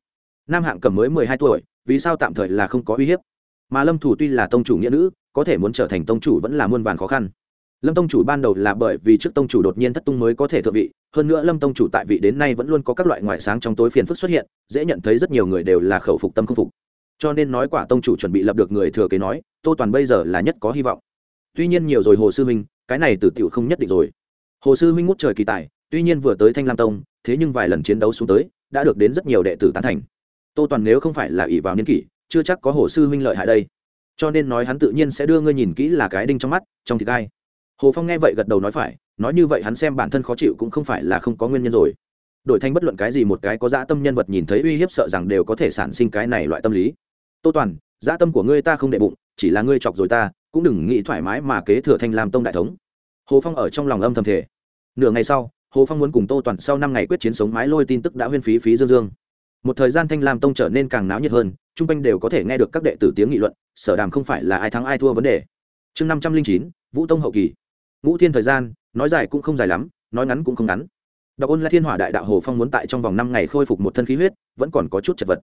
nam hạng cầm mới mười hai tuổi, vì sao tạm thời là không có uy hiếp? Mà lâm thủ tuy là tông chủ nghĩa nữ, có thể muốn trở thành tông chủ vẫn là muôn vàn khó khăn. Lâm tông chủ ban đầu là bởi vì trước tông chủ đột nhiên thất tung mới có thể thượng vị, hơn nữa lâm tông chủ tại vị đến nay vẫn luôn có các loại ngoại sáng trong tối phiền phức xuất hiện, dễ nhận thấy rất nhiều người đều là khẩu phục tâm không phục cho nên nói quả tông chủ chuẩn bị lập được người thừa kế nói, tô toàn bây giờ là nhất có hy vọng. Tuy nhiên nhiều rồi hồ sư huynh cái này tử tiểu không nhất định rồi. Hồ sư huynh ngút trời kỳ tài, tuy nhiên vừa tới thanh lam tông, thế nhưng vài lần chiến đấu xuống tới, đã được đến rất nhiều đệ tử tán thành. Tô toàn nếu không phải là ỷ vào niên kỷ, chưa chắc có hồ sư huynh lợi hại đây. Cho nên nói hắn tự nhiên sẽ đưa ngươi nhìn kỹ là cái đinh trong mắt, trong thịt gai. Hồ phong nghe vậy gật đầu nói phải, nói như vậy hắn xem bản thân khó chịu cũng không phải là không có nguyên nhân rồi. Đổi thành bất luận cái gì một cái có dã tâm nhân vật nhìn thấy uy hiếp sợ rằng đều có thể sản sinh cái này loại tâm lý tô toàn, dã tâm của ngươi ta không đệ bụng, chỉ là ngươi chọc rồi ta, cũng đừng nghĩ thoải mái mà kế thừa thanh làm tông đại thống. Hồ phong ở trong lòng âm thầm thể nửa ngày sau, hồ phong muốn cùng tô toàn sau năm ngày quyết chiến sống mái lôi tin tức đã huyên phí phí dương dương. Một thời gian thanh lam tông trở nên càng náo nhiệt hơn, chung quanh đều có thể nghe được các đệ tử tiếng nghị luận, sở đàm không phải là ai thắng ai thua vấn đề. Chương năm trăm linh chín, vũ tông hậu kỳ. Ngũ thiên thời gian, nói dài cũng không dài lắm, nói ngắn cũng không ngắn. Đọc ôn là thiên hỏa đại đạo hồ phong muốn tại trong vòng năm ngày khôi phục một thân khí huyết, vẫn còn có chút chật vật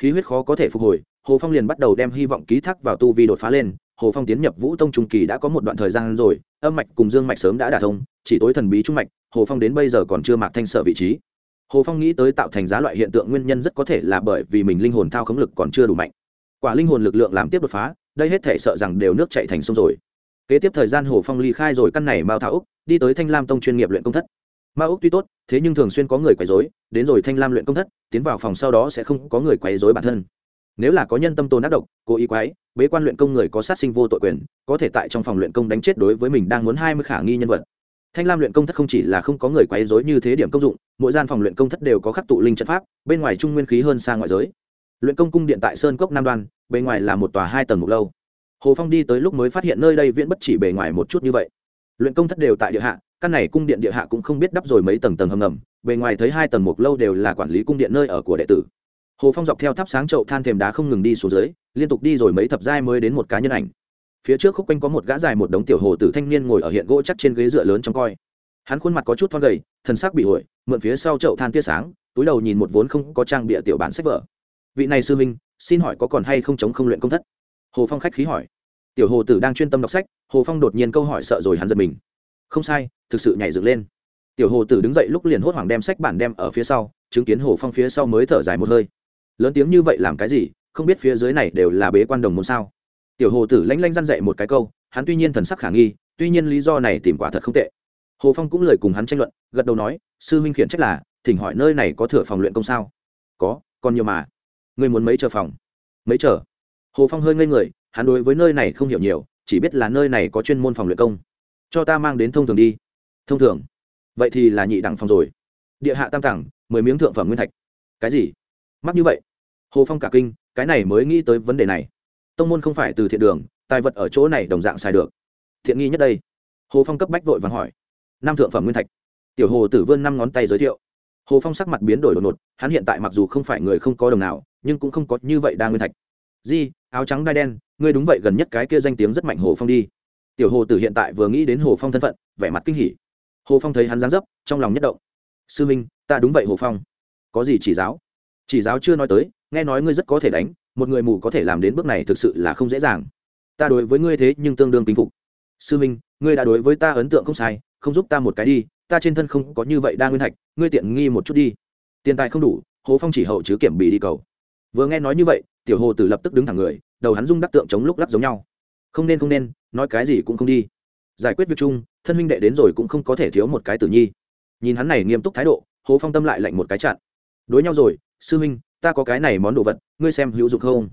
khí huyết khó có thể phục hồi, hồ phong liền bắt đầu đem hy vọng ký thác vào tu vi đột phá lên. Hồ phong tiến nhập vũ tông trung kỳ đã có một đoạn thời gian rồi, âm mạch cùng dương mạch sớm đã đả thông, chỉ tối thần bí trung mạch, hồ phong đến bây giờ còn chưa mạc thanh sợ vị trí. Hồ phong nghĩ tới tạo thành giá loại hiện tượng nguyên nhân rất có thể là bởi vì mình linh hồn thao khống lực còn chưa đủ mạnh. Quả linh hồn lực lượng làm tiếp đột phá, đây hết thể sợ rằng đều nước chạy thành sông rồi. Kế tiếp thời gian hồ phong ly khai rồi căn này mao thảo úc, đi tới thanh lam tông chuyên nghiệp luyện công thất ma úc tuy tốt, thế nhưng thường xuyên có người quấy dối đến rồi thanh lam luyện công thất, tiến vào phòng sau đó sẽ không có người quấy dối bản thân. Nếu là có nhân tâm tồn ác độc, cố ý quái bế quan luyện công người có sát sinh vô tội quyền, có thể tại trong phòng luyện công đánh chết đối với mình đang muốn hai mươi khả nghi nhân vật. Thanh lam luyện công thất không chỉ là không có người quấy dối như thế điểm công dụng, mỗi gian phòng luyện công thất đều có khắc tụ linh trận pháp, bên ngoài trung nguyên khí hơn xa ngoại giới. Luyện công cung điện tại sơn cốc nam đoan, bề ngoài là một tòa hai tầng một lâu. Hồ phong đi tới lúc mới phát hiện nơi đây viễn bất chỉ bề ngoài một chút như vậy. Luyện công thất đều tại địa hạ căn này cung điện địa hạ cũng không biết đắp rồi mấy tầng tầng hầm ngầm, bề ngoài thấy hai tầng một lâu đều là quản lý cung điện nơi ở của đệ tử. Hồ phong dọc theo tháp sáng chậu than thềm đá không ngừng đi xuống dưới, liên tục đi rồi mấy thập giai mới đến một cá nhân ảnh. Phía trước khúc quanh có một gã dài một đống tiểu hồ tử thanh niên ngồi ở hiện gỗ chắc trên ghế dựa lớn trong coi. Hắn khuôn mặt có chút thon gầy thân xác bị hủi, mượn phía sau chậu than tia sáng, túi đầu nhìn một vốn không có trang bịa tiểu bản sách vở. Vị này sư minh xin hỏi có còn hay không chống không luyện công thất? Hồ phong khách khí hỏi. Tiểu hồ tử đang chuyên tâm đọc sách, hồ phong đột nhiên câu hỏi sợ rồi hắn giật mình. Không sai thực sự nhảy dựng lên. Tiểu hồ tử đứng dậy lúc liền hốt hoảng đem sách bản đem ở phía sau, chứng kiến hồ phong phía sau mới thở dài một hơi. Lớn tiếng như vậy làm cái gì, không biết phía dưới này đều là bế quan đồng môn sao? Tiểu hồ tử lanh lanh răn dậy một cái câu, hắn tuy nhiên thần sắc khả nghi, tuy nhiên lý do này tìm quả thật không tệ. Hồ phong cũng lời cùng hắn tranh luận, gật đầu nói, sư huynh khiển trách là, thỉnh hỏi nơi này có thửa phòng luyện công sao? Có, còn nhiều mà. Người muốn mấy chờ phòng? Mấy chờ? Hồ phong hơi ngây người, hắn đối với nơi này không hiểu nhiều, chỉ biết là nơi này có chuyên môn phòng luyện công. Cho ta mang đến thông thường đi thông thường. Vậy thì là nhị đẳng phòng rồi. Địa hạ tam tẳng, mười miếng thượng phẩm nguyên thạch. Cái gì? Mắc như vậy? Hồ phong cả kinh, cái này mới nghĩ tới vấn đề này. Tông môn không phải từ thiện đường, tài vật ở chỗ này đồng dạng xài được. Thiện nghi nhất đây. Hồ phong cấp bách vội vàng hỏi. Năm thượng phẩm nguyên thạch. Tiểu hồ tử vươn năm ngón tay giới thiệu. Hồ phong sắc mặt biến đổi đột ngột, hắn hiện tại mặc dù không phải người không có đồng nào, nhưng cũng không có như vậy đa nguyên thạch. Di, áo trắng đai đen, ngươi đúng vậy gần nhất cái kia danh tiếng rất mạnh hồ phong đi. Tiểu hồ tử hiện tại vừa nghĩ đến hồ phong thân phận, vẻ mặt kinh hỉ hồ phong thấy hắn dáng dấp, trong lòng nhất động. Sư minh, ta đúng vậy hồ phong. Có gì chỉ giáo? Chỉ giáo chưa nói tới, nghe nói ngươi rất có thể đánh, một người mù có thể làm đến bước này thực sự là không dễ dàng. Ta đối với ngươi thế nhưng tương đương kính phục. Sư minh, ngươi đã đối với ta ấn tượng không sai, không giúp ta một cái đi, ta trên thân không có như vậy đa nguyên thạch ngươi tiện nghi một chút đi. Tiền tài không đủ, hồ phong chỉ hậu chứ kiểm bị đi cầu. Vừa nghe nói như vậy, tiểu hồ tử lập tức đứng thẳng người, đầu hắn rung đắc tượng chống lúc lắc giống nhau. Không nên không nên, nói cái gì cũng không đi giải quyết việc chung, thân huynh đệ đến rồi cũng không có thể thiếu một cái tử nhi. Nhìn hắn này nghiêm túc thái độ, hồ phong tâm lại lạnh một cái chặn. Đối nhau rồi, sư huynh, ta có cái này món đồ vật, ngươi xem hữu dụng không?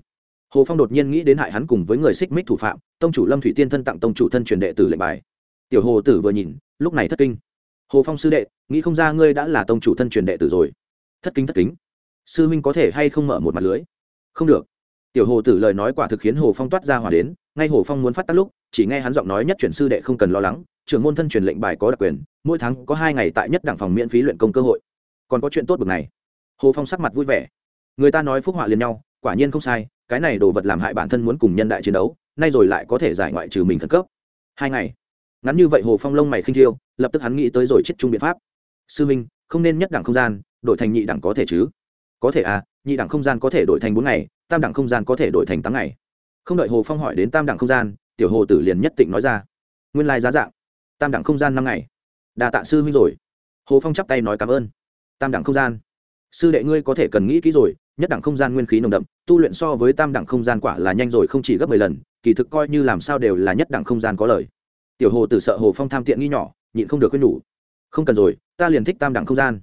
Hồ phong đột nhiên nghĩ đến hại hắn cùng với người xích mích thủ phạm, tông chủ lâm thủy tiên thân tặng tông chủ thân truyền đệ tử lệnh bài. Tiểu hồ tử vừa nhìn, lúc này thất kinh. Hồ phong sư đệ, nghĩ không ra ngươi đã là tông chủ thân truyền đệ tử rồi. Thất kính thất kính. Sư huynh có thể hay không mở một mặt lưới? Không được tiểu hồ tử lời nói quả thực khiến hồ phong toát ra hỏa đến, ngay hồ phong muốn phát tác lúc, chỉ nghe hắn giọng nói nhất chuyển sư đệ không cần lo lắng, trưởng môn thân truyền lệnh bài có đặc quyền, mỗi tháng có hai ngày tại nhất đảng phòng miễn phí luyện công cơ hội. Còn có chuyện tốt bực này. Hồ phong sắc mặt vui vẻ. Người ta nói phúc họa liền nhau, quả nhiên không sai, cái này đồ vật làm hại bản thân muốn cùng nhân đại chiến đấu, nay rồi lại có thể giải ngoại trừ mình khẩn cấp. Hai ngày. Ngắn như vậy hồ phong lông mày khinh thiêu, lập tức hắn nghĩ tới rồi chết chung biện pháp. Sư minh không nên nhất đẳng không gian, đổi thành nhị đẳng có thể chứ? Có thể à nhị đẳng không gian có thể đổi thành bốn ngày tam đẳng không gian có thể đổi thành tám ngày. Không đợi hồ phong hỏi đến tam đẳng không gian, tiểu hồ tử liền nhất định nói ra, nguyên lai giá dạng, tam đẳng không gian năm ngày. Đà tạ sư huynh rồi. Hồ phong chắp tay nói cảm ơn. Tam đẳng không gian, sư đệ ngươi có thể cần nghĩ kỹ rồi, nhất đẳng không gian nguyên khí nồng đậm, tu luyện so với tam đẳng không gian quả là nhanh rồi không chỉ gấp mười lần, kỳ thực coi như làm sao đều là nhất đẳng không gian có lời tiểu hồ tử sợ hồ phong tham tiện nghi nhỏ, nhịn không được khuyên nhủ, không cần rồi, ta liền thích tam đẳng không gian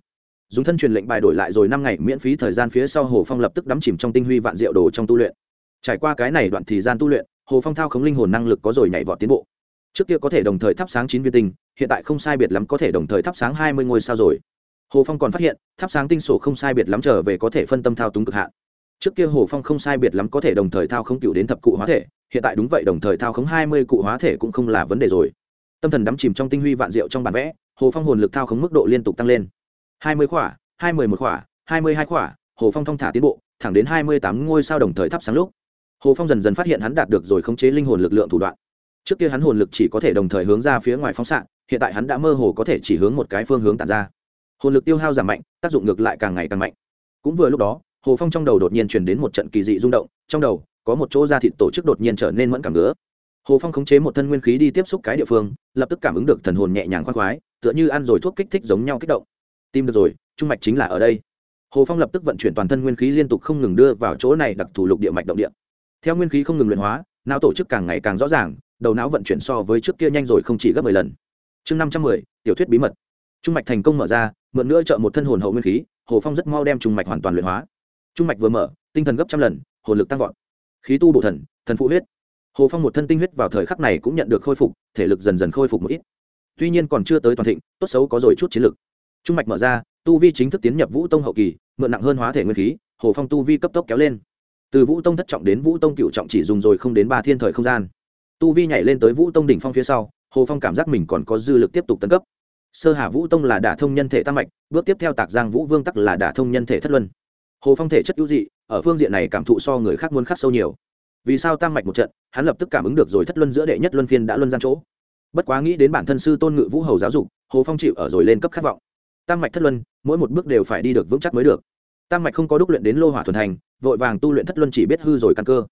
dùng thân truyền lệnh bài đổi lại rồi năm ngày miễn phí thời gian phía sau hồ phong lập tức đắm chìm trong tinh huy vạn diệu đồ trong tu luyện. Trải qua cái này đoạn thời gian tu luyện, hồ phong thao khống linh hồn năng lực có rồi nhảy vọt tiến bộ. Trước kia có thể đồng thời thắp sáng chín viên tinh, hiện tại không sai biệt lắm có thể đồng thời thắp sáng hai mươi ngôi sao rồi. Hồ phong còn phát hiện, thắp sáng tinh sổ không sai biệt lắm trở về có thể phân tâm thao túng cực hạn. Trước kia hồ phong không sai biệt lắm có thể đồng thời thao không cựu đến thập cụ hóa thể, hiện tại đúng vậy đồng thời thao khống hai mươi cụ hóa thể cũng không là vấn đề rồi. Tâm thần đắm chìm trong tinh huy vạn diệu trong bản vẽ, hồ phong hồn lực thao khống mức độ liên tục tăng lên hai mươi khỏa, hai mươi một khỏa, hai mươi hai khỏa, hồ phong thong thả tiến bộ, thẳng đến hai mươi tám ngôi sao đồng thời thắp sáng lúc. Hồ phong dần dần phát hiện hắn đạt được rồi khống chế linh hồn lực lượng thủ đoạn. Trước kia hắn hồn lực chỉ có thể đồng thời hướng ra phía ngoài phóng xạ, hiện tại hắn đã mơ hồ có thể chỉ hướng một cái phương hướng tản ra. Hồn lực tiêu hao giảm mạnh, tác dụng ngược lại càng ngày càng mạnh. Cũng vừa lúc đó, hồ phong trong đầu đột nhiên truyền đến một trận kỳ dị rung động, trong đầu, có một chỗ da thịt tổ chức đột nhiên trở nên mẫn cảm ngứa. Hồ phong khống chế một thân nguyên khí đi tiếp xúc cái địa phương, lập tức cảm ứng được thần hồn nhẹ nhàng khoan khoái, tựa như ăn rồi thuốc kích thích giống nhau kích động tìm được rồi, trung mạch chính là ở đây. Hồ phong lập tức vận chuyển toàn thân nguyên khí liên tục không ngừng đưa vào chỗ này đặc thù lục địa mạch động địa. Theo nguyên khí không ngừng luyện hóa, não tổ chức càng ngày càng rõ ràng, đầu não vận chuyển so với trước kia nhanh rồi không chỉ gấp mười lần. Chương năm trăm mười, tiểu thuyết bí mật. Trung mạch thành công mở ra, mượn nữa trợ một thân hồn hậu nguyên khí, hồ phong rất mau đem trung mạch hoàn toàn luyện hóa. Trung mạch vừa mở, tinh thần gấp trăm lần, hồn lực tăng vọt. Khí tu bổ thần thần phụ huyết. Hồ phong một thân tinh huyết vào thời khắc này cũng nhận được khôi phục, thể lực dần dần khôi phục một ít. Tuy nhiên còn chưa tới toàn thịnh, tốt xấu có rồi chút chiến lực trung mạch mở ra, tu vi chính thức tiến nhập vũ tông hậu kỳ, mượn nặng hơn hóa thể nguyên khí, hồ phong tu vi cấp tốc kéo lên. Từ vũ tông thất trọng đến vũ tông cựu trọng chỉ dùng rồi không đến ba thiên thời không gian. Tu vi nhảy lên tới vũ tông đỉnh phong phía sau, hồ phong cảm giác mình còn có dư lực tiếp tục tấn cấp. Sơ hà vũ tông là đả thông nhân thể tam mạch, bước tiếp theo tạc giang vũ vương tắc là đả thông nhân thể thất luân. Hồ phong thể chất ưu dị, ở phương diện này cảm thụ so người khác muốn khắc sâu nhiều. Vì sao tam mạch một trận, hắn lập tức cảm ứng được rồi thất luân giữa đệ nhất luân phiên đã luân gian chỗ. Bất quá nghĩ đến bản thân sư tôn ngự vũ hầu giáo dục, hồ phong chịu ở rồi lên cấp khát vọng tam mạch thất luân, mỗi một bước đều phải đi được vững chắc mới được. Tam mạch không có đúc luyện đến lô hỏa thuần thành vội vàng tu luyện thất luân chỉ biết hư rồi căn cơ.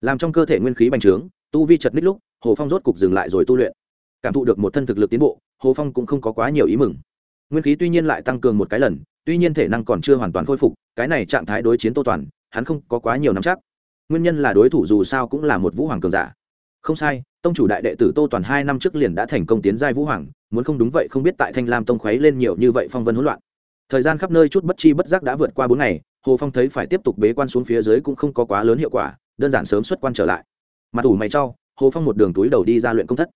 Làm trong cơ thể nguyên khí bành trướng, tu vi chật ních lúc, hồ phong rốt cục dừng lại rồi tu luyện. Cảm thụ được một thân thực lực tiến bộ, hồ phong cũng không có quá nhiều ý mừng. Nguyên khí tuy nhiên lại tăng cường một cái lần, tuy nhiên thể năng còn chưa hoàn toàn khôi phục, cái này trạng thái đối chiến tô toàn, hắn không có quá nhiều nắm chắc. Nguyên nhân là đối thủ dù sao cũng là một vũ hoàng cường giả. Không sai, tông chủ đại đệ tử tô toàn hai năm trước liền đã thành công tiến giai vũ hoàng muốn không đúng vậy không biết tại thanh lam tông khuấy lên nhiều như vậy phong vân hỗn loạn. Thời gian khắp nơi chút bất chi bất giác đã vượt qua bốn ngày, hồ phong thấy phải tiếp tục bế quan xuống phía dưới cũng không có quá lớn hiệu quả, đơn giản sớm xuất quan trở lại. Mặt ủ mày cho hồ phong một đường túi đầu đi ra luyện công thất.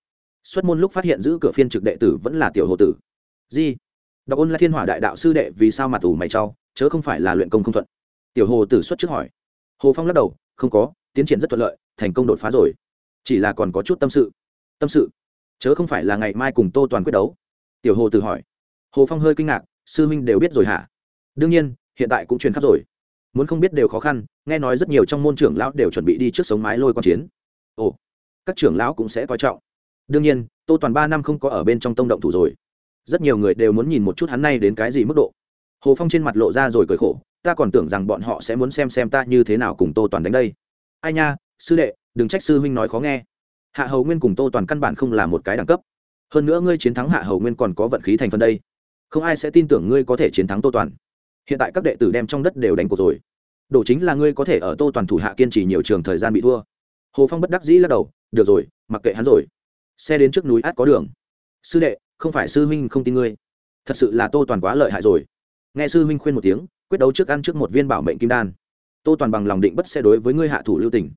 Xuất môn lúc phát hiện giữ cửa phiên trực đệ tử vẫn là tiểu hồ tử. Di đọc ôn là thiên hỏa đại đạo sư đệ, vì sao mặt ủ mày cho chớ không phải là luyện công không thuận? Tiểu hồ tử xuất trước hỏi. Hồ phong lắc đầu, không có, tiến triển rất thuận lợi, thành công đột phá rồi. Chỉ là còn có chút tâm sự. Tâm sự? Chớ không phải là ngày mai cùng tô toàn quyết đấu. Tiểu hồ từ hỏi. Hồ phong hơi kinh ngạc, sư huynh đều biết rồi hả? Đương nhiên, hiện tại cũng truyền khắp rồi. Muốn không biết đều khó khăn, nghe nói rất nhiều trong môn trưởng lão đều chuẩn bị đi trước sống mái lôi quan chiến. Ồ, các trưởng lão cũng sẽ coi trọng. Đương nhiên, tô toàn ba năm không có ở bên trong tông động thủ rồi. Rất nhiều người đều muốn nhìn một chút hắn nay đến cái gì mức độ. Hồ phong trên mặt lộ ra rồi cười khổ, ta còn tưởng rằng bọn họ sẽ muốn xem xem ta như thế nào cùng tô toàn đánh đây. Ai nha, sư đệ, đừng trách sư huynh nói khó nghe hạ hầu nguyên cùng tô toàn căn bản không là một cái đẳng cấp. Hơn nữa ngươi chiến thắng hạ hầu nguyên còn có vận khí thành phần đây. Không ai sẽ tin tưởng ngươi có thể chiến thắng tô toàn. Hiện tại các đệ tử đem trong đất đều đánh cuộc rồi. Đổ chính là ngươi có thể ở tô toàn thủ hạ kiên trì nhiều trường thời gian bị thua. Hồ phong bất đắc dĩ lắc đầu, được rồi, mặc kệ hắn rồi. Xe đến trước núi át có đường. Sư đệ, không phải sư huynh không tin ngươi. Thật sự là tô toàn quá lợi hại rồi. Nghe sư huynh khuyên một tiếng, quyết đấu trước ăn trước một viên bảo mệnh kim đan. Tô toàn bằng lòng định bất sẽ đối với ngươi hạ thủ lưu tình.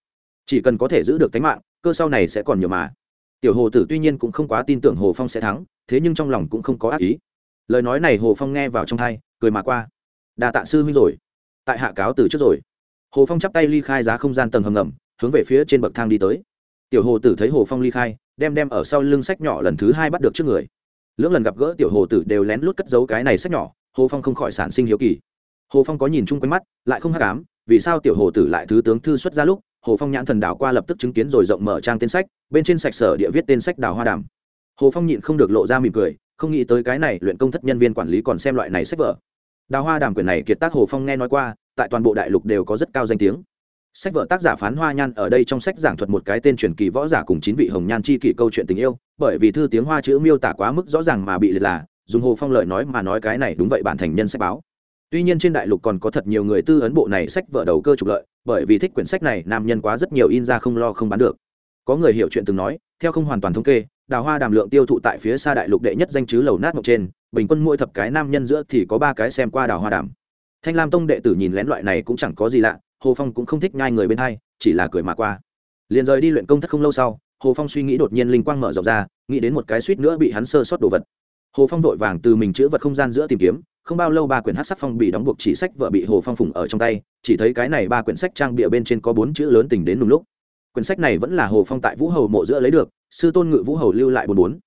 Chỉ cần có thể giữ được tính mạng cơ sau này sẽ còn nhiều mà. Tiểu hồ tử tuy nhiên cũng không quá tin tưởng hồ phong sẽ thắng, thế nhưng trong lòng cũng không có ác ý. Lời nói này hồ phong nghe vào trong thai cười mà qua. Đà tạ sư huynh rồi. Tại hạ cáo từ trước rồi. Hồ phong chắp tay ly khai giá không gian tầng hầm ngầm, hướng về phía trên bậc thang đi tới. Tiểu hồ tử thấy hồ phong ly khai, đem đem ở sau lưng sách nhỏ lần thứ hai bắt được trước người. Lưỡng lần gặp gỡ tiểu hồ tử đều lén lút cất giấu cái này sách nhỏ, hồ phong không khỏi sản sinh hiếu kỳ. Hồ phong có nhìn chung quanh mắt, lại không hát cám vì sao tiểu hồ tử lại thứ tướng thư xuất ra lúc hồ phong nhãn thần đảo qua lập tức chứng kiến rồi rộng mở trang tên sách, bên trên sạch sở địa viết tên sách đào hoa đàm. Hồ phong nhịn không được lộ ra mỉm cười, không nghĩ tới cái này luyện công thất nhân viên quản lý còn xem loại này sách vở. Đào hoa đàm quyển này kiệt tác hồ phong nghe nói qua, tại toàn bộ đại lục đều có rất cao danh tiếng. Sách vở tác giả phán hoa nhan ở đây trong sách giảng thuật một cái tên truyền kỳ võ giả cùng chín vị hồng nhan chi kỷ câu chuyện tình yêu, bởi vì thư tiếng hoa chữ miêu tả quá mức rõ ràng mà bị liệt là, dùng hồ phong lời nói mà nói cái này đúng vậy bản thành nhân sách báo. Tuy nhiên trên đại lục còn có thật nhiều người tư ấn bộ này sách vở đầu cơ trục lợi bởi vì thích quyển sách này nam nhân quá rất nhiều in ra không lo không bán được. Có người hiểu chuyện từng nói, theo không hoàn toàn thống kê, đào hoa đàm lượng tiêu thụ tại phía xa đại lục đệ nhất danh chứ lầu nát mộc trên, bình quân mỗi thập cái nam nhân giữa thì có ba cái xem qua đào hoa đàm. Thanh lam tông đệ tử nhìn lén loại này cũng chẳng có gì lạ, hồ phong cũng không thích nhai người bên hai, chỉ là cười mà qua. Liền rời đi luyện công thất không lâu sau, hồ phong suy nghĩ đột nhiên linh quang mở rộng ra, nghĩ đến một cái suýt nữa bị hắn sơ sót đồ vật. Hồ phong vội vàng từ mình chữ vật không gian giữa tìm kiếm không bao lâu ba quyển hát sắc phong bị đóng buộc chỉ sách vợ bị hồ phong phùng ở trong tay, chỉ thấy cái này ba quyển sách trang bịa bên trên có bốn chữ lớn tình đến đúng lúc. Quyển sách này vẫn là hồ phong tại vũ hầu mộ giữa lấy được, sư tôn ngự vũ hầu lưu lại bốn bốn.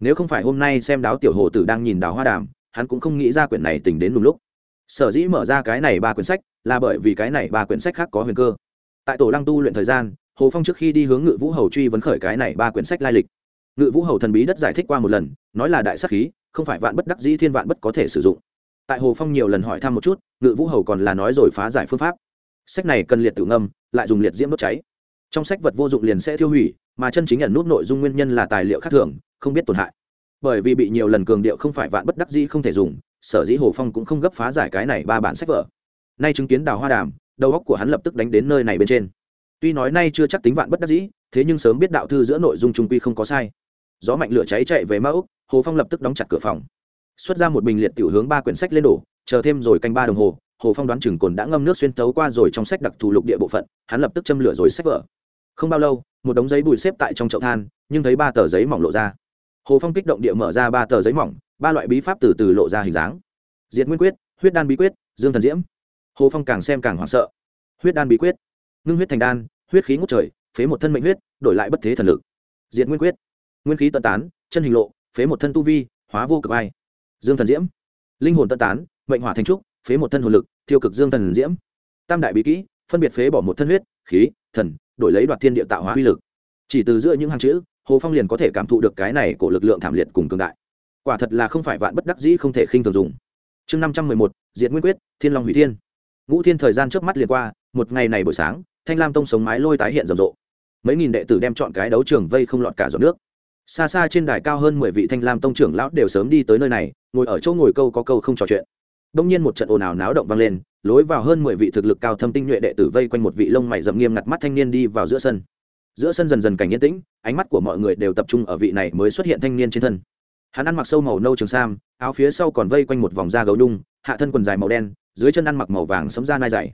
Nếu không phải hôm nay xem đáo tiểu hồ tử đang nhìn đào hoa đàm, hắn cũng không nghĩ ra quyển này tình đến đúng lúc. Sở dĩ mở ra cái này ba quyển sách, là bởi vì cái này ba quyển sách khác có huyền cơ. Tại tổ lăng tu luyện thời gian, hồ phong trước khi đi hướng ngự vũ hầu truy vấn khởi cái này ba quyển sách lai lịch. Ngự vũ hầu thần bí đất giải thích qua một lần, nói là đại sắc khí, không phải vạn bất đắc dĩ thiên vạn bất có thể sử dụng tại hồ phong nhiều lần hỏi thăm một chút, ngự vũ hầu còn là nói rồi phá giải phương pháp. Sách này cần liệt tử ngâm, lại dùng liệt diễm đốt cháy. Trong sách vật vô dụng liền sẽ thiêu hủy, mà chân chính nhận nút nội dung nguyên nhân là tài liệu khác thường, không biết tổn hại. Bởi vì bị nhiều lần cường điệu không phải vạn bất đắc dĩ không thể dùng, sở dĩ hồ phong cũng không gấp phá giải cái này ba bản sách vở. Nay chứng kiến đào hoa đàm, đầu óc của hắn lập tức đánh đến nơi này bên trên. Tuy nói nay chưa chắc tính vạn bất đắc dĩ, thế nhưng sớm biết đạo thư giữa nội dung trung quy không có sai. Gió mạnh lửa cháy chạy về ma úc, hồ phong lập tức đóng chặt cửa phòng xuất ra một bình liệt tiểu hướng ba quyển sách lên đổ, chờ thêm rồi canh ba đồng hồ hồ phong đoán chừng cồn đã ngâm nước xuyên tấu qua rồi trong sách đặc thù lục địa bộ phận, hắn lập tức châm lửa rồi sách vở. Không bao lâu, một đống giấy bùi xếp tại trong chậu than, nhưng thấy ba tờ giấy mỏng lộ ra. Hồ phong kích động địa mở ra ba tờ giấy mỏng, ba loại bí pháp từ từ lộ ra hình dáng. Diệt nguyên quyết, huyết đan bí quyết, dương thần diễm. Hồ phong càng xem càng hoảng sợ. Huyết đan bí quyết, ngưng huyết thành đan, huyết khí ngút trời, phế một thân mệnh huyết, đổi lại bất thế thần lực. Diệt nguyên quyết, nguyên khí tận tán, chân hình lộ, phế một thân tu vi, hóa vô cực ai dương thần diễm. Linh hồn tân tán, mệnh hỏa thành trúc, phế một thân hồn lực, thiêu cực dương thần diễm. Tam đại bí kỹ, phân biệt phế bỏ một thân huyết, khí, thần, đổi lấy đoạt thiên địa tạo hóa uy lực. Chỉ từ giữa những hàng chữ, hồ phong liền có thể cảm thụ được cái này của lực lượng thảm liệt cùng cường đại. Quả thật là không phải vạn bất đắc dĩ không thể khinh thường dùng. Chương năm trăm mười một, diệt nguyên quyết, thiên long hủy thiên. Ngũ thiên thời gian trước mắt liền qua, một ngày này buổi sáng, thanh lam tông sống mái lôi tái hiện rầm rộ. Mấy nghìn đệ tử đem chọn cái đấu trường vây không lọt cả giọt nước. Xa xa trên đài cao hơn mười vị thanh lam tông trưởng lão đều sớm đi tới nơi này ngồi ở chỗ ngồi câu có câu không trò chuyện. Đông nhiên một trận ồn ào náo động vang lên, lối vào hơn mười vị thực lực cao thâm tinh nhuệ đệ tử vây quanh một vị lông mày rậm nghiêm ngặt mắt thanh niên đi vào giữa sân. Giữa sân dần dần cảnh yên tĩnh, ánh mắt của mọi người đều tập trung ở vị này mới xuất hiện thanh niên trên thân. Hắn ăn mặc sâu màu nâu trường sam, áo phía sau còn vây quanh một vòng da gấu đung, hạ thân quần dài màu đen, dưới chân ăn mặc màu vàng sấm da nai dày.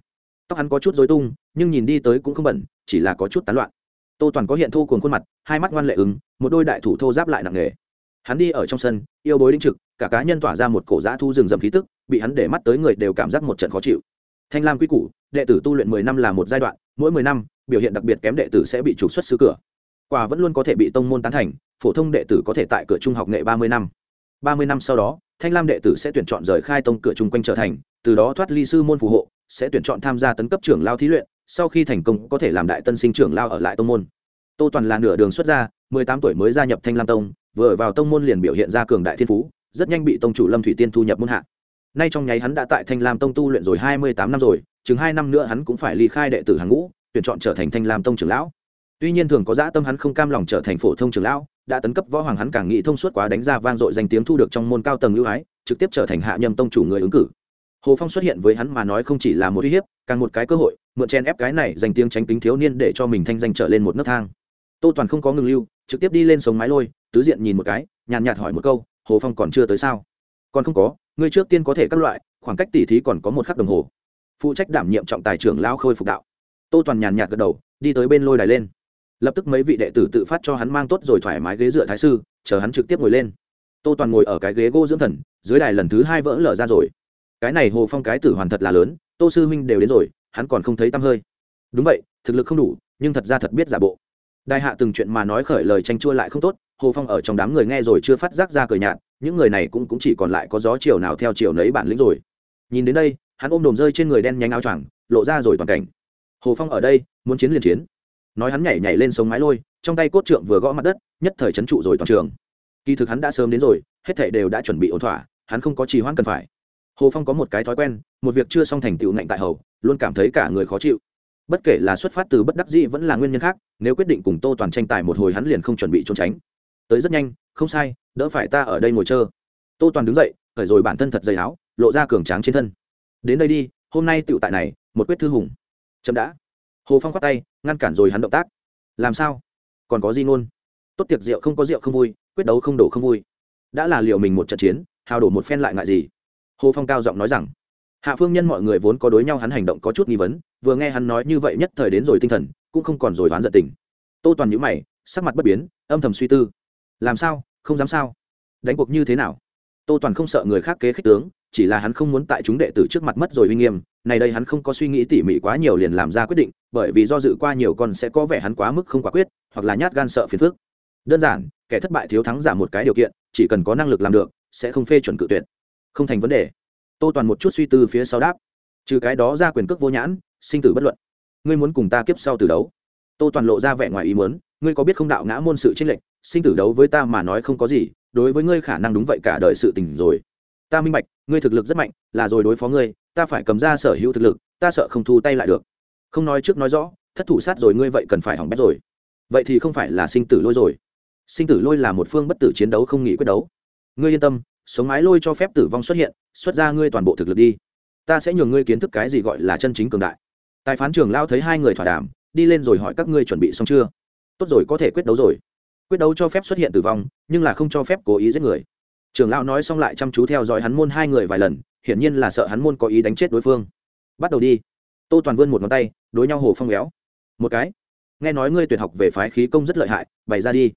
Tóc hắn có chút dối tung, nhưng nhìn đi tới cũng không bẩn, chỉ là có chút tán loạn. Tô toàn có hiện thô cuồng khuôn mặt, hai mắt ngoan lệ ứng, một đôi đại thủ thô giáp lại nặng nghề hắn đi ở trong sân yêu bối đinh trực cả cá nhân tỏa ra một cổ giã thu rừng rầm khí tức bị hắn để mắt tới người đều cảm giác một trận khó chịu. Thanh lam quy củ đệ tử tu luyện mười năm là một giai đoạn mỗi mười năm biểu hiện đặc biệt kém đệ tử sẽ bị trục xuất xứ cửa. Quả vẫn luôn có thể bị tông môn tán thành phổ thông đệ tử có thể tại cửa trung học nghệ ba mươi năm. Ba mươi năm sau đó thanh lam đệ tử sẽ tuyển chọn rời khai tông cửa chung quanh trở thành từ đó thoát ly sư môn phù hộ sẽ tuyển chọn tham gia tấn cấp trưởng lao thí luyện sau khi thành công có thể làm đại tân sinh trưởng lao ở lại tông môn. Tô toàn là nửa đường xuất gia, mười tám tuổi mới gia nhập thanh lam tông vừa vào tông môn liền biểu hiện ra cường đại thiên phú, rất nhanh bị tông chủ lâm thủy tiên thu nhập môn hạ. Nay trong nháy hắn đã tại thanh lam tông tu luyện rồi hai mươi tám năm rồi, chừng hai năm nữa hắn cũng phải ly khai đệ tử hàng ngũ, tuyển chọn trở thành thanh lam tông trưởng lão. Tuy nhiên thường có dã tâm hắn không cam lòng trở thành phổ thông trưởng lão, đã tấn cấp võ hoàng hắn càng nghĩ thông suốt quá đánh ra vang dội danh tiếng thu được trong môn cao tầng ưu ái, trực tiếp trở thành hạ nhâm tông chủ người ứng cử. Hồ phong xuất hiện với hắn mà nói không chỉ là một uy hiếp, càng một cái cơ hội, mượn chen ép cái này danh tiếng tránh kính thiếu niên để cho mình thanh danh trở lên một nấc thang tô toàn không có ngừng lưu, trực tiếp đi lên sống mái lôi, tứ diện nhìn một cái, nhàn nhạt hỏi một câu, hồ phong còn chưa tới sao? Còn không có, ngươi trước tiên có thể các loại, khoảng cách tỉ thí còn có một khắc đồng hồ. Phụ trách đảm nhiệm trọng tài trưởng lao khôi phục đạo. Tô toàn nhàn nhạt gật đầu, đi tới bên lôi đài lên. Lập tức mấy vị đệ tử tự phát cho hắn mang tốt rồi thoải mái ghế dựa thái sư, chờ hắn trực tiếp ngồi lên. Tô toàn ngồi ở cái ghế gỗ dưỡng thần, dưới đài lần thứ hai vỡ lở ra rồi. Cái này hồ phong cái tử hoàn thật là lớn, tô sư huynh đều đến rồi, hắn còn không thấy tăm hơi. Đúng vậy, thực lực không đủ, nhưng thật ra thật biết giả bộ đại hạ từng chuyện mà nói khởi lời tranh chua lại không tốt hồ phong ở trong đám người nghe rồi chưa phát giác ra cười nhạt những người này cũng, cũng chỉ còn lại có gió chiều nào theo chiều nấy bản lĩnh rồi. Nhìn đến đây hắn ôm đồm rơi trên người đen nhánh áo choàng lộ ra rồi toàn cảnh. Hồ phong ở đây muốn chiến liền chiến. Nói hắn nhảy nhảy lên sống mái lôi trong tay cốt trượng vừa gõ mặt đất nhất thời trấn trụ rồi toàn trường. Kỳ thực hắn đã sớm đến rồi hết thảy đều đã chuẩn bị ổn thỏa hắn không có trì hoãn cần phải. Hồ phong có một cái thói quen một việc chưa xong thành tựu ngạnh tại hầu luôn cảm thấy cả người khó chịu bất kể là xuất phát từ bất đắc dĩ vẫn là nguyên nhân khác, nếu quyết định cùng tô toàn tranh tài một hồi hắn liền không chuẩn bị trốn tránh. Tới rất nhanh, không sai, đỡ phải ta ở đây ngồi chờ. Tô toàn đứng dậy khởi rồi bản thân thật dày áo, lộ ra cường tráng trên thân. Đến đây đi, hôm nay tựu tại này, một quyết thư hùng. Chậm đã. Hồ phong khoát tay, ngăn cản rồi hắn động tác. Làm sao? Còn có gì ngôn tốt tiệc rượu không có rượu không vui, quyết đấu không đổ không vui. Đã là liệu mình một trận chiến hào đổ một phen lại ngại gì? Hồ phong cao giọng nói rằng hạ phương nhân mọi người vốn có đối nhau hắn hành động có chút nghi vấn, vừa nghe hắn nói như vậy nhất thời đến rồi tinh thần, cũng không còn rồi đoán giận tình. Tô toàn nhữ mày, sắc mặt bất biến, âm thầm suy tư. Làm sao? Không dám sao? Đánh cuộc như thế nào? Tô toàn không sợ người khác kế khích tướng, chỉ là hắn không muốn tại chúng đệ tử trước mặt mất rồi uy nghiêm. Này đây hắn không có suy nghĩ tỉ mỉ quá nhiều liền làm ra quyết định, bởi vì do dự qua nhiều con sẽ có vẻ hắn quá mức không quả quyết, hoặc là nhát gan sợ phiền phức. Đơn giản, kẻ thất bại thiếu thắng giảm một cái điều kiện, chỉ cần có năng lực làm được, sẽ không phê chuẩn cự tuyệt. Không thành vấn đề tô toàn một chút suy tư phía sau đáp. Trừ cái đó ra quyền cước vô nhãn, sinh tử bất luận. Ngươi muốn cùng ta kiếp sau từ đấu. Tô toàn lộ ra vẻ ngoài ý muốn, ngươi có biết không đạo ngã môn sự tranh lệch, sinh tử đấu với ta mà nói không có gì, đối với ngươi khả năng đúng vậy cả đời sự tình rồi. Ta minh bạch, ngươi thực lực rất mạnh, là rồi đối phó ngươi, ta phải cầm ra sở hữu thực lực, ta sợ không thu tay lại được. Không nói trước nói rõ, thất thủ sát rồi ngươi vậy cần phải hỏng bét rồi. Vậy thì không phải là sinh tử lôi rồi. Sinh tử lôi là một phương bất tử chiến đấu không nghĩ quyết đấu. Ngươi yên tâm sống mái lôi cho phép tử vong xuất hiện, xuất ra ngươi toàn bộ thực lực đi. Ta sẽ nhường ngươi kiến thức cái gì gọi là chân chính cường đại. Tài phán trưởng lao thấy hai người thỏa đàm, đi lên rồi hỏi các ngươi chuẩn bị xong chưa? Tốt rồi, có thể quyết đấu rồi. Quyết đấu cho phép xuất hiện tử vong, nhưng là không cho phép cố ý giết người. Trưởng lão nói xong lại chăm chú theo dõi hắn môn hai người vài lần, hiển nhiên là sợ hắn môn có ý đánh chết đối phương. Bắt đầu đi. Tô toàn vươn một ngón tay, đối nhau hồ phong béo. Một cái. Nghe nói ngươi tuyệt học về phái khí công rất lợi hại, bày ra đi.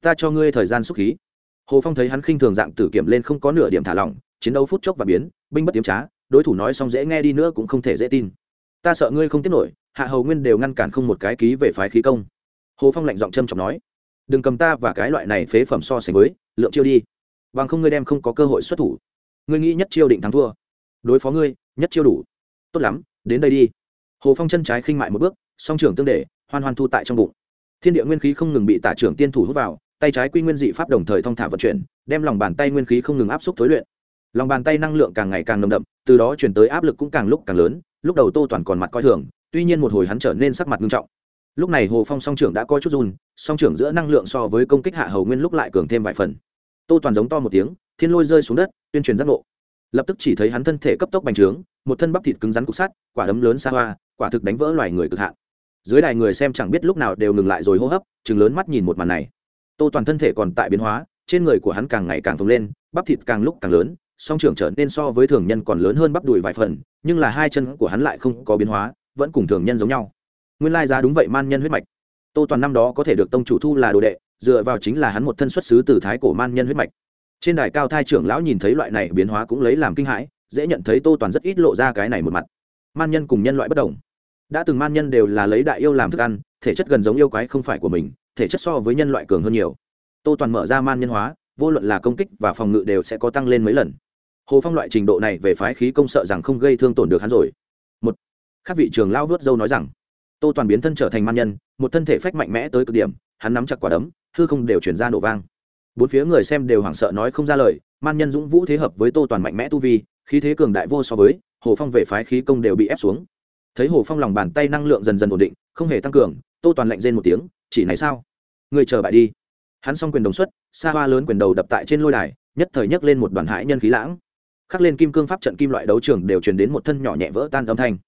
Ta cho ngươi thời gian xúc khí hồ phong thấy hắn khinh thường dạng tử kiểm lên không có nửa điểm thả lỏng, chiến đấu phút chốc và biến, binh bất tiếm trá, đối thủ nói xong dễ nghe đi nữa cũng không thể dễ tin. Ta sợ ngươi không tiếp nổi, hạ hầu nguyên đều ngăn cản không một cái ký về phái khí công. Hồ phong lạnh giọng trâm trọng nói. Đừng cầm ta và cái loại này phế phẩm so sánh với, lượng chiêu đi. Bằng không ngươi đem không có cơ hội xuất thủ. Ngươi nghĩ nhất chiêu định thắng thua. Đối phó ngươi, nhất chiêu đủ. Tốt lắm, đến đây đi. Hồ phong chân trái khinh mại một bước, song trưởng tương để, hoan hoan thu tại trong bụng. Thiên địa nguyên khí không ngừng bị tả trưởng tiên thủ hút vào tay trái quy nguyên dị pháp đồng thời thong thả vận chuyển, đem lòng bàn tay nguyên khí không ngừng áp xúc tối luyện. Lòng bàn tay năng lượng càng ngày càng nồng đậm, từ đó chuyển tới áp lực cũng càng lúc càng lớn, lúc đầu tô toàn còn mặt coi thường, tuy nhiên một hồi hắn trở nên sắc mặt nghiêm trọng. Lúc này hồ phong song trưởng đã coi chút run, song trưởng giữa năng lượng so với công kích hạ hầu nguyên lúc lại cường thêm vài phần. Tô toàn giống to một tiếng, thiên lôi rơi xuống đất, tuyên truyền giác ngộ. Lập tức chỉ thấy hắn thân thể cấp tốc bành trướng, một thân bắp thịt cứng rắn cục sắt, quả đấm lớn xa hoa, quả thực đánh vỡ loài người cực hạn. Dưới đài người xem chẳng biết lúc nào đều ngừng lại rồi hô hấp, chừng lớn mắt nhìn một màn này tô toàn thân thể còn tại biến hóa, trên người của hắn càng ngày càng phồng lên, bắp thịt càng lúc càng lớn, song trưởng trở nên so với thường nhân còn lớn hơn bắp đùi vài phần, nhưng là hai chân của hắn lại không có biến hóa, vẫn cùng thường nhân giống nhau. Nguyên lai giá đúng vậy man nhân huyết mạch. Tô toàn năm đó có thể được tông chủ thu là đồ đệ, dựa vào chính là hắn một thân xuất xứ từ thái cổ man nhân huyết mạch. Trên đài cao thai trưởng lão nhìn thấy loại này biến hóa cũng lấy làm kinh hãi, dễ nhận thấy tô toàn rất ít lộ ra cái này một mặt. Man nhân cùng nhân loại bất đồng. Đã từng man nhân đều là lấy đại yêu làm thức ăn, thể chất gần giống yêu quái không phải của mình thể chất so với nhân loại cường hơn nhiều. Tô toàn mở ra man nhân hóa, vô luận là công kích và phòng ngự đều sẽ có tăng lên mấy lần. Hồ phong loại trình độ này về phái khí công sợ rằng không gây thương tổn được hắn rồi. Một, các vị trường lao vớt dâu nói rằng, tô toàn biến thân trở thành man nhân, một thân thể phách mạnh mẽ tới cực điểm, hắn nắm chặt quả đấm, hư không đều chuyển ra nổ vang. Bốn phía người xem đều hoảng sợ nói không ra lời, man nhân dũng vũ thế hợp với tô toàn mạnh mẽ tu vi, khí thế cường đại vô so với, hồ phong về phái khí công đều bị ép xuống. Thấy hồ phong lòng bàn tay năng lượng dần dần ổn định, không hề tăng cường, tô toàn lạnh rên một tiếng chỉ này sao? Người chờ bại đi. Hắn xong quyền đồng xuất, xa hoa lớn quyền đầu đập tại trên lôi đài, nhất thời nhấc lên một đoàn hải nhân khí lãng. Khắc lên kim cương pháp trận kim loại đấu trường đều truyền đến một thân nhỏ nhẹ vỡ tan âm thanh.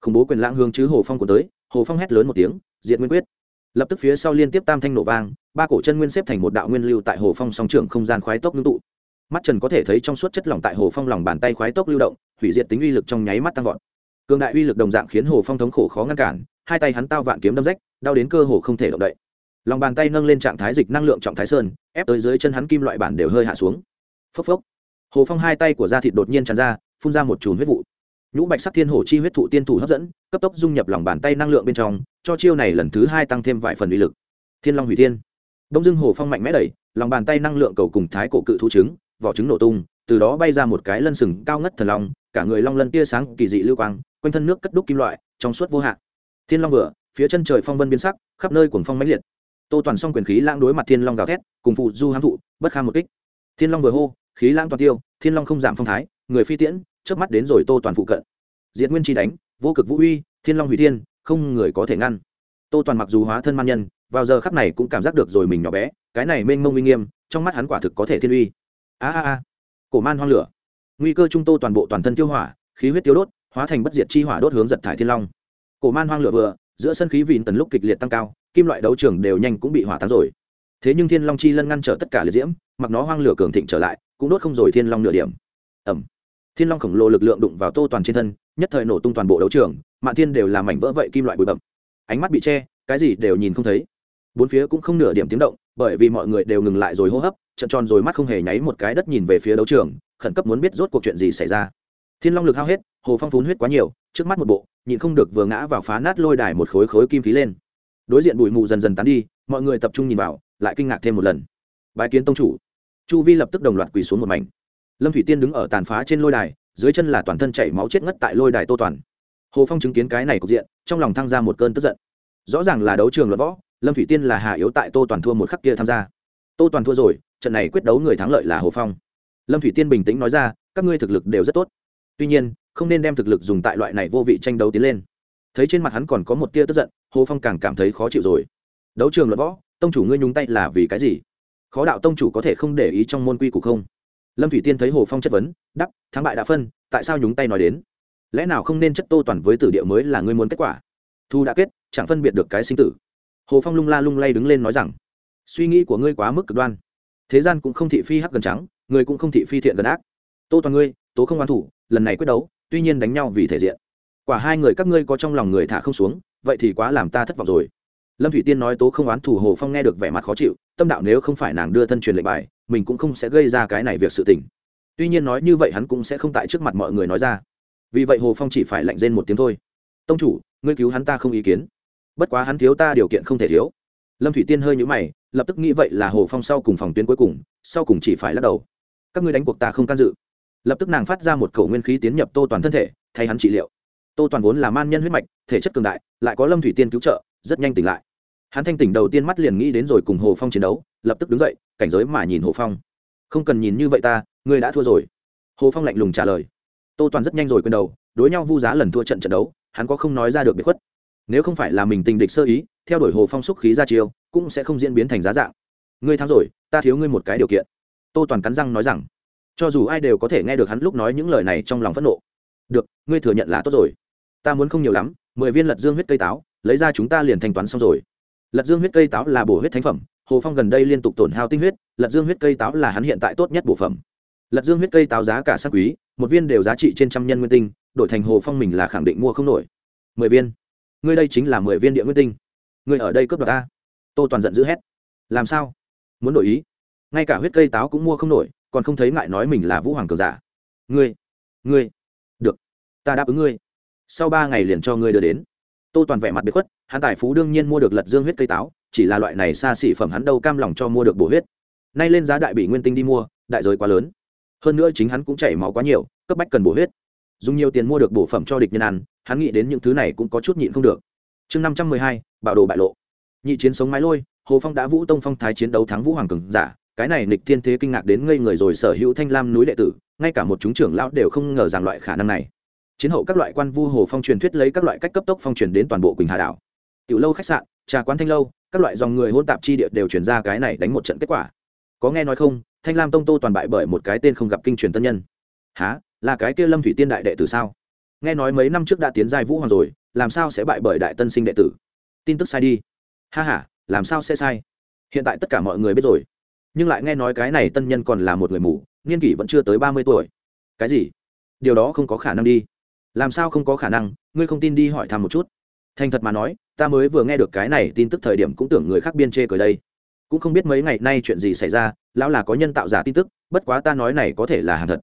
Khủng bố quyền lãng hướng chứ hồ phong của tới, hồ phong hét lớn một tiếng diện nguyên quyết. Lập tức phía sau liên tiếp tam thanh nổ vang, ba cổ chân nguyên xếp thành một đạo nguyên lưu tại hồ phong song trường không gian khoái tốc ngưng tụ. Mắt trần có thể thấy trong suốt chất lỏng tại hồ phong lòng bàn tay khoái tốc lưu động, hủy diệt tính uy lực trong nháy mắt tăng vọt. Cường đại uy lực đồng dạng khiến hồ phong thống khổ khó ngăn cản hai tay hắn tao vạn kiếm đâm rách, đau đến cơ hồ không thể động đậy. Lòng bàn tay nâng lên trạng thái dịch năng lượng trọng thái sơn, ép tới dưới chân hắn kim loại bản đều hơi hạ xuống. Phốc phốc. Hồ phong hai tay của da thịt đột nhiên tràn ra, phun ra một chùm huyết vụ. Nhũ bạch sắc thiên hồ chi huyết thụ tiên thủ hấp dẫn, cấp tốc dung nhập lòng bàn tay năng lượng bên trong, cho chiêu này lần thứ hai tăng thêm vài phần uy lực. Thiên long hủy thiên. Đông dưng hồ phong mạnh mẽ đẩy, lòng bàn tay năng lượng cầu cùng thái cổ cự thú trứng, vỏ trứng nổ tung, từ đó bay ra một cái lân sừng cao ngất thần long, cả người long lân tia sáng kỳ dị lưu quang, quanh thân nước cất đúc kim loại, trong suốt vô hạn thiên long vừa, phía chân trời phong vân biến sắc, khắp nơi cuồng phong mãnh liệt. Tô toàn xong quyền khí lãng đối mặt thiên long gào thét, cùng phụ du hám thụ, bất kham một kích. Thiên long vừa hô, khí lãng toàn tiêu, thiên long không giảm phong thái, người phi tiễn, chớp mắt đến rồi tô toàn phụ cận. Diệt nguyên chi đánh, vô cực vũ uy, thiên long hủy thiên, không người có thể ngăn. Tô toàn mặc dù hóa thân man nhân, vào giờ khắc này cũng cảm giác được rồi mình nhỏ bé, cái này mênh mông uy nghiêm, trong mắt hắn quả thực có thể thiên uy. A a a. Cổ man hoang lửa. Nguy cơ trung tô toàn bộ toàn thân tiêu hỏa, khí huyết tiêu đốt, hóa thành bất diệt chi hỏa đốt hướng giật thải thiên long cổ man hoang lửa vừa, giữa sân khí vìn tần lúc kịch liệt tăng cao, kim loại đấu trường đều nhanh cũng bị hỏa táng rồi. Thế nhưng thiên long chi lân ngăn trở tất cả liệt diễm, mặc nó hoang lửa cường thịnh trở lại, cũng đốt không rồi thiên long nửa điểm. Ẩm thiên long khổng lồ lực lượng đụng vào tô toàn trên thân, nhất thời nổ tung toàn bộ đấu trường, mạn thiên đều làm mảnh vỡ vậy kim loại bụi bậm ánh mắt bị che, cái gì đều nhìn không thấy. Bốn phía cũng không nửa điểm tiếng động, bởi vì mọi người đều ngừng lại rồi hô hấp trận tròn rồi mắt không hề nháy một cái đất nhìn về phía đấu trường, khẩn cấp muốn biết rốt cuộc chuyện gì xảy ra. Thiên long lực hao hết, hồ phong phun huyết quá nhiều, trước mắt một bộ nhịn không được vừa ngã vào phá nát lôi đài một khối khối kim khí lên. Đối diện bụi mù dần dần tán đi, mọi người tập trung nhìn vào, lại kinh ngạc thêm một lần. Bài kiến tông chủ. Chu vi lập tức đồng loạt quỳ xuống một mảnh. Lâm thủy tiên đứng ở tàn phá trên lôi đài, dưới chân là toàn thân chảy máu chết ngất tại lôi đài tô toàn. Hồ phong chứng kiến cái này cục diện, trong lòng thăng ra một cơn tức giận. Rõ ràng là đấu trường luật võ, lâm thủy tiên là hạ yếu tại tô toàn thua một khắc kia tham gia. Tô toàn thua rồi, trận này quyết đấu người thắng lợi là hồ phong. Lâm thủy tiên bình tĩnh nói ra, các ngươi thực lực đều rất tốt. Tuy nhiên không nên đem thực lực dùng tại loại này vô vị tranh đấu tiến lên. Thấy trên mặt hắn còn có một tia tức giận, hồ phong càng cảm thấy khó chịu rồi. Đấu trường luận võ, tông chủ ngươi nhúng tay là vì cái gì? Khó đạo tông chủ có thể không để ý trong môn quy củ không? Lâm thủy tiên thấy hồ phong chất vấn đắp thắng bại đã phân, tại sao nhúng tay nói đến? Lẽ nào không nên chất tô toàn với tử địa mới là ngươi muốn kết quả? Thu đã kết, chẳng phân biệt được cái sinh tử. Hồ phong lung la lung lay đứng lên nói rằng, suy nghĩ của ngươi quá mức cực đoan. Thế gian cũng không thị phi hắc gần trắng, người cũng không thị phi thiện gần ác. Tô toàn ngươi, tố không oan thủ, lần này quyết đấu tuy nhiên đánh nhau vì thể diện. Quả hai người các ngươi có trong lòng người thả không xuống, vậy thì quá làm ta thất vọng rồi. Lâm thủy tiên nói tố không oán thủ hồ phong nghe được vẻ mặt khó chịu, tâm đạo nếu không phải nàng đưa thân truyền lệnh bài, mình cũng không sẽ gây ra cái này việc sự tình. Tuy nhiên nói như vậy hắn cũng sẽ không tại trước mặt mọi người nói ra. Vì vậy hồ phong chỉ phải lạnh rên một tiếng thôi. Tông chủ, ngươi cứu hắn ta không ý kiến. Bất quá hắn thiếu ta điều kiện không thể thiếu. Lâm thủy tiên hơi nhũ mày, lập tức nghĩ vậy là hồ phong sau cùng phòng tuyến cuối cùng, sau cùng chỉ phải lắc đầu. Các ngươi đánh cuộc ta không can dự lập tức nàng phát ra một cầu nguyên khí tiến nhập tô toàn thân thể, thay hắn trị liệu. Tô toàn vốn là man nhân huyết mạch, thể chất cường đại, lại có lâm thủy tiên cứu trợ, rất nhanh tỉnh lại. Hắn thanh tỉnh đầu tiên mắt liền nghĩ đến rồi cùng hồ phong chiến đấu, lập tức đứng dậy, cảnh giới mà nhìn hồ phong. Không cần nhìn như vậy ta, ngươi đã thua rồi. Hồ phong lạnh lùng trả lời. Tô toàn rất nhanh rồi quên đầu, đối nhau vu giá lần thua trận trận đấu, hắn có không nói ra được biệt khuất. Nếu không phải là mình tình địch sơ ý, theo đuổi hồ phong xúc khí ra chiêu, cũng sẽ không diễn biến thành giá dạng. Ngươi thắng rồi, ta thiếu ngươi một cái điều kiện. Tô toàn cắn răng nói rằng cho dù ai đều có thể nghe được hắn lúc nói những lời này trong lòng phẫn nộ. Được, ngươi thừa nhận là tốt rồi. Ta muốn không nhiều lắm, mười viên lật dương huyết cây táo, lấy ra chúng ta liền thanh toán xong rồi. Lật dương huyết cây táo là bổ huyết thánh phẩm, hồ phong gần đây liên tục tổn hao tinh huyết, lật dương huyết cây táo là hắn hiện tại tốt nhất bổ phẩm. Lật dương huyết cây táo giá cả sắc quý, một viên đều giá trị trên trăm nhân nguyên tinh, đổi thành hồ phong mình là khẳng định mua không nổi. Mười viên. Ngươi đây chính là mười viên địa nguyên tinh. Ngươi ở đây cướp đoạt ta. Tô toàn giận dữ hét. Làm sao? Muốn đổi ý. Ngay cả huyết cây táo cũng mua không nổi còn không thấy ngại nói mình là vũ hoàng cường giả. Ngươi ngươi, được, ta đáp ứng ngươi. Sau ba ngày liền cho ngươi đưa đến. Tô toàn vẻ mặt biệt khuất, hắn tài phú đương nhiên mua được lật dương huyết cây táo, chỉ là loại này xa xỉ phẩm hắn đâu cam lòng cho mua được bổ huyết. Nay lên giá đại bị nguyên tinh đi mua, đại giới quá lớn. Hơn nữa chính hắn cũng chảy máu quá nhiều, cấp bách cần bổ huyết. Dùng nhiều tiền mua được bổ phẩm cho địch nhân ăn, hắn nghĩ đến những thứ này cũng có chút nhịn không được. Chương năm trăm mười hai bảo đồ bại lộ. Nhị chiến sống mái lôi, hồ phong đã vũ tông phong thái chiến đấu thắng vũ hoàng cường giả cái này nịch thiên thế kinh ngạc đến ngây người rồi sở hữu thanh lam núi đệ tử, ngay cả một chúng trưởng lão đều không ngờ rằng loại khả năng này. Chiến hậu các loại quan vu hồ phong truyền thuyết lấy các loại cách cấp tốc phong truyền đến toàn bộ quỳnh hà đảo. Tiểu lâu khách sạn, trà quán thanh lâu, các loại dòng người hôn tạp chi địa đều chuyển ra cái này đánh một trận kết quả. Có nghe nói không, thanh lam tông tô toàn bại bởi một cái tên không gặp kinh truyền tân nhân. Há là cái kia lâm thủy tiên đại đệ tử sao? Nghe nói mấy năm trước đã tiến giai vũ hoàng rồi, làm sao sẽ bại bởi đại tân sinh đệ tử? Tin tức sai đi. Ha h a làm sao sẽ sai? Hiện tại tất cả mọi người biết rồi nhưng lại nghe nói cái này tân nhân còn là một người mù, niên kỷ vẫn chưa tới ba mươi tuổi. Cái gì? Điều đó không có khả năng đi. Làm sao không có khả năng? Ngươi không tin đi hỏi thăm một chút. Thành thật mà nói, ta mới vừa nghe được cái này tin tức thời điểm cũng tưởng người khác biên chê cười đây. Cũng không biết mấy ngày nay chuyện gì xảy ra, lão là có nhân tạo giả tin tức, bất quá ta nói này có thể là hàng thật.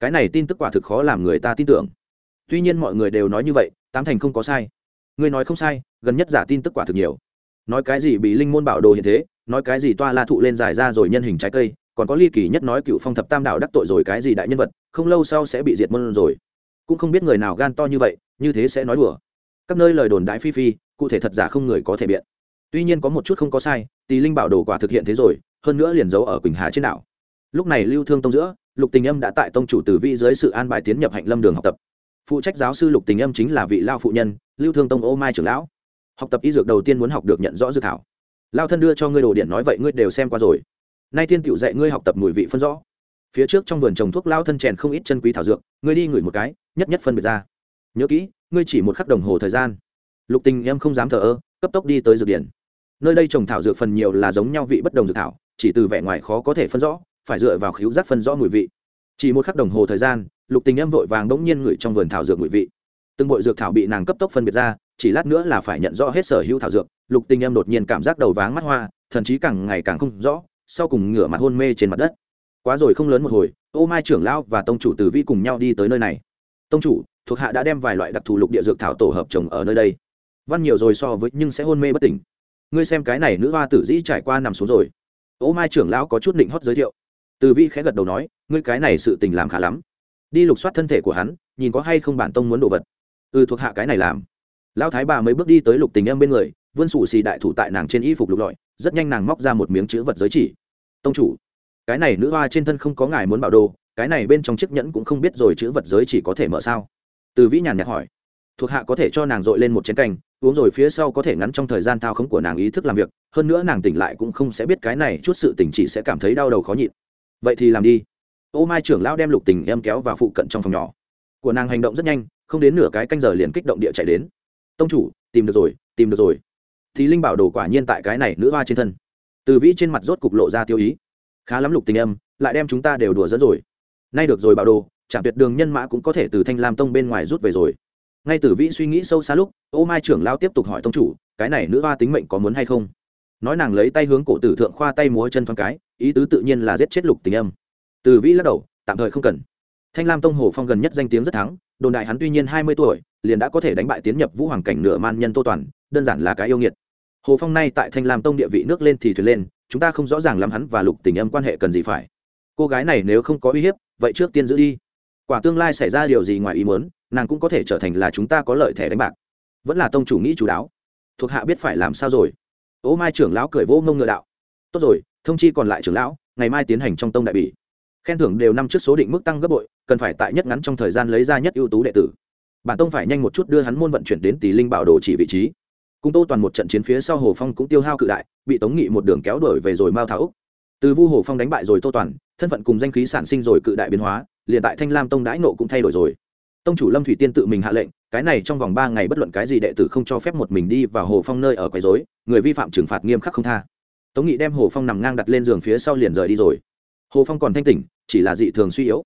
Cái này tin tức quả thực khó làm người ta tin tưởng. Tuy nhiên mọi người đều nói như vậy, tám thành không có sai. Ngươi nói không sai, gần nhất giả tin tức quả thực nhiều. Nói cái gì bị linh môn bảo đồ hiện thế nói cái gì toa la thụ lên giải ra rồi nhân hình trái cây, còn có ly kỳ nhất nói cựu phong thập tam đạo đắc tội rồi cái gì đại nhân vật, không lâu sau sẽ bị diệt môn rồi. Cũng không biết người nào gan to như vậy, như thế sẽ nói đùa. Các nơi lời đồn đại phi phi, cụ thể thật giả không người có thể biện. Tuy nhiên có một chút không có sai, tỳ linh bảo đồ quả thực hiện thế rồi, hơn nữa liền giấu ở quỳnh hà trên đảo. Lúc này lưu thương tông giữa, lục tình âm đã tại tông chủ tử vi dưới sự an bài tiến nhập hạnh lâm đường học tập. Phụ trách giáo sư lục tình âm chính là vị lao phụ nhân, lưu thương tông ô mai trưởng lão. Học tập y dược đầu tiên muốn học được nhận rõ dư thảo lao thân đưa cho ngươi đồ điện nói vậy ngươi đều xem qua rồi. Nay thiên tiểu dạy ngươi học tập mùi vị phân rõ. Phía trước trong vườn trồng thuốc lao thân chèn không ít chân quý thảo dược, ngươi đi ngửi một cái, nhất nhất phân biệt ra. Nhớ kỹ, ngươi chỉ một khắc đồng hồ thời gian. Lục tình em không dám thờ ơ, cấp tốc đi tới dược điển nơi đây trồng thảo dược phần nhiều là giống nhau vị bất đồng dược thảo, chỉ từ vẻ ngoài khó có thể phân rõ, phải dựa vào khíu giác phân rõ mùi vị. Chỉ một khắc đồng hồ thời gian, lục tình em vội vàng bỗng nhiên ngửi trong vườn thảo dược mùi vị. Từng bội dược thảo bị nàng cấp tốc phân biệt ra chỉ lát nữa là phải nhận rõ hết sở hữu thảo dược. Lục tình em đột nhiên cảm giác đầu váng mắt hoa thần chí càng ngày càng không rõ, sau cùng ngửa mặt hôn mê trên mặt đất. Quá rồi không lớn một hồi, ô mai trưởng lão và tông chủ tử vi cùng nhau đi tới nơi này. Tông chủ, thuộc hạ đã đem vài loại đặc thù lục địa dược thảo tổ hợp trồng ở nơi đây. Văn nhiều rồi so với nhưng sẽ hôn mê bất tỉnh. Ngươi xem cái này nữ hoa tử dĩ trải qua nằm xuống rồi. Ô mai trưởng lão có chút định hót giới thiệu. Từ vi khẽ gật đầu nói, ngươi cái này sự tình làm khá lắm. Đi lục soát thân thể của hắn, nhìn có hay không bản tông muốn đồ vật. Ừ thuộc hạ cái này làm lão thái bà mới bước đi tới lục tình em bên người, vươn sủ xì đại thủ tại nàng trên y phục lục lọi, rất nhanh nàng móc ra một miếng chữ vật giới chỉ. Tông chủ, cái này nữ hoa trên thân không có ngài muốn bảo đồ, cái này bên trong chiếc nhẫn cũng không biết rồi chữ vật giới chỉ có thể mở sao? Từ vĩ nhàn nhạt hỏi. Thuộc hạ có thể cho nàng dội lên một chén canh, uống rồi phía sau có thể ngắn trong thời gian thao khống của nàng ý thức làm việc, hơn nữa nàng tỉnh lại cũng không sẽ biết cái này chút sự tỉnh chỉ sẽ cảm thấy đau đầu khó nhịn. Vậy thì làm đi. Ô mai trưởng lão đem lục tình em kéo vào phụ cận trong phòng nhỏ. Của nàng hành động rất nhanh, không đến nửa cái canh giờ liền kích động địa chạy đến tông chủ, tìm được rồi, tìm được rồi. Thì linh bảo đồ quả nhiên tại cái này nữ hoa trên thân. Từ vĩ trên mặt rốt cục lộ ra tiêu ý. Khá lắm lục tình âm, lại đem chúng ta đều đùa dẫn rồi. Nay được rồi bảo đồ chạm tuyệt đường nhân mã cũng có thể từ thanh lam tông bên ngoài rút về rồi. Ngay từ vĩ suy nghĩ sâu xa lúc, ô mai trưởng lao tiếp tục hỏi tông chủ, cái này nữ hoa tính mệnh có muốn hay không? Nói nàng lấy tay hướng cổ tử thượng khoa tay múa chân thoáng cái, ý tứ tự nhiên là giết chết lục tình âm. Từ vĩ lắc đầu, tạm thời không cần. Thanh lam tông hồ phong gần nhất danh tiếng rất thắng đồn đại hắn tuy nhiên hai mươi tuổi, liền đã có thể đánh bại tiến nhập vũ hoàng cảnh nửa man nhân tô toàn, đơn giản là cái yêu nghiệt. Hồ phong nay tại thanh lam tông địa vị nước lên thì thuyền lên, chúng ta không rõ ràng lắm hắn và lục tình âm quan hệ cần gì phải. Cô gái này nếu không có uy hiếp, vậy trước tiên giữ đi. Quả tương lai xảy ra điều gì ngoài ý muốn, nàng cũng có thể trở thành là chúng ta có lợi thẻ đánh bạc. Vẫn là tông chủ nghĩ chú đáo. Thuộc hạ biết phải làm sao rồi. Ô mai trưởng lão cười vỗ mông ngựa đạo. Tốt rồi, thông chi còn lại trưởng lão, ngày mai tiến hành trong tông đại bỉ. Khen thưởng đều năm trước số định mức tăng gấp bội cần phải tại nhất ngắn trong thời gian lấy ra nhất ưu tú đệ tử. Bản tông phải nhanh một chút đưa hắn môn vận chuyển đến tỷ linh bảo đồ chỉ vị trí. Cung tô toàn một trận chiến phía sau hồ phong cũng tiêu hao cự đại, bị tống nghị một đường kéo đuổi về rồi mao thảo từ vu hồ phong đánh bại rồi tô toàn, thân phận cùng danh khí sản sinh rồi cự đại biến hóa, liền tại thanh lam tông đãi nộ cũng thay đổi rồi. Tông chủ lâm thủy tiên tự mình hạ lệnh, cái này trong vòng ba ngày bất luận cái gì đệ tử không cho phép một mình đi vào hồ phong nơi ở quấy dối người vi phạm trừng phạt nghiêm khắc không tha. Tống nghị đem hồ phong nằm ngang đặt lên giường phía sau liền rời đi rồi. Hồ phong còn thanh tỉnh, chỉ là dị thường suy yếu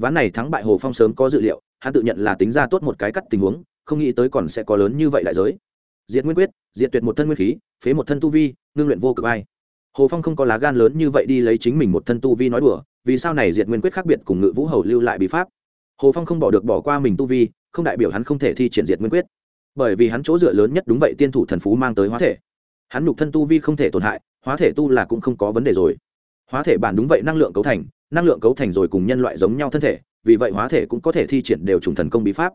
ván này thắng bại hồ phong sớm có dự liệu, hắn tự nhận là tính ra tốt một cái cắt tình huống, không nghĩ tới còn sẽ có lớn như vậy đại giới. Diệt nguyên quyết, diệt tuyệt một thân nguyên khí, phế một thân tu vi, ngưng luyện vô cực ai hồ phong không có lá gan lớn như vậy đi lấy chính mình một thân tu vi nói đùa, vì sao này diệt nguyên quyết khác biệt cùng ngự vũ hầu lưu lại bí pháp? Hồ phong không bỏ được bỏ qua mình tu vi, không đại biểu hắn không thể thi triển diệt nguyên quyết. Bởi vì hắn chỗ dựa lớn nhất đúng vậy tiên thủ thần phú mang tới hóa thể. Hắn nhục thân tu vi không thể tổn hại, hóa thể tu là cũng không có vấn đề rồi. Hóa thể bản đúng vậy năng lượng cấu thành năng lượng cấu thành rồi cùng nhân loại giống nhau thân thể, vì vậy hóa thể cũng có thể thi triển đều trùng thần công bí pháp.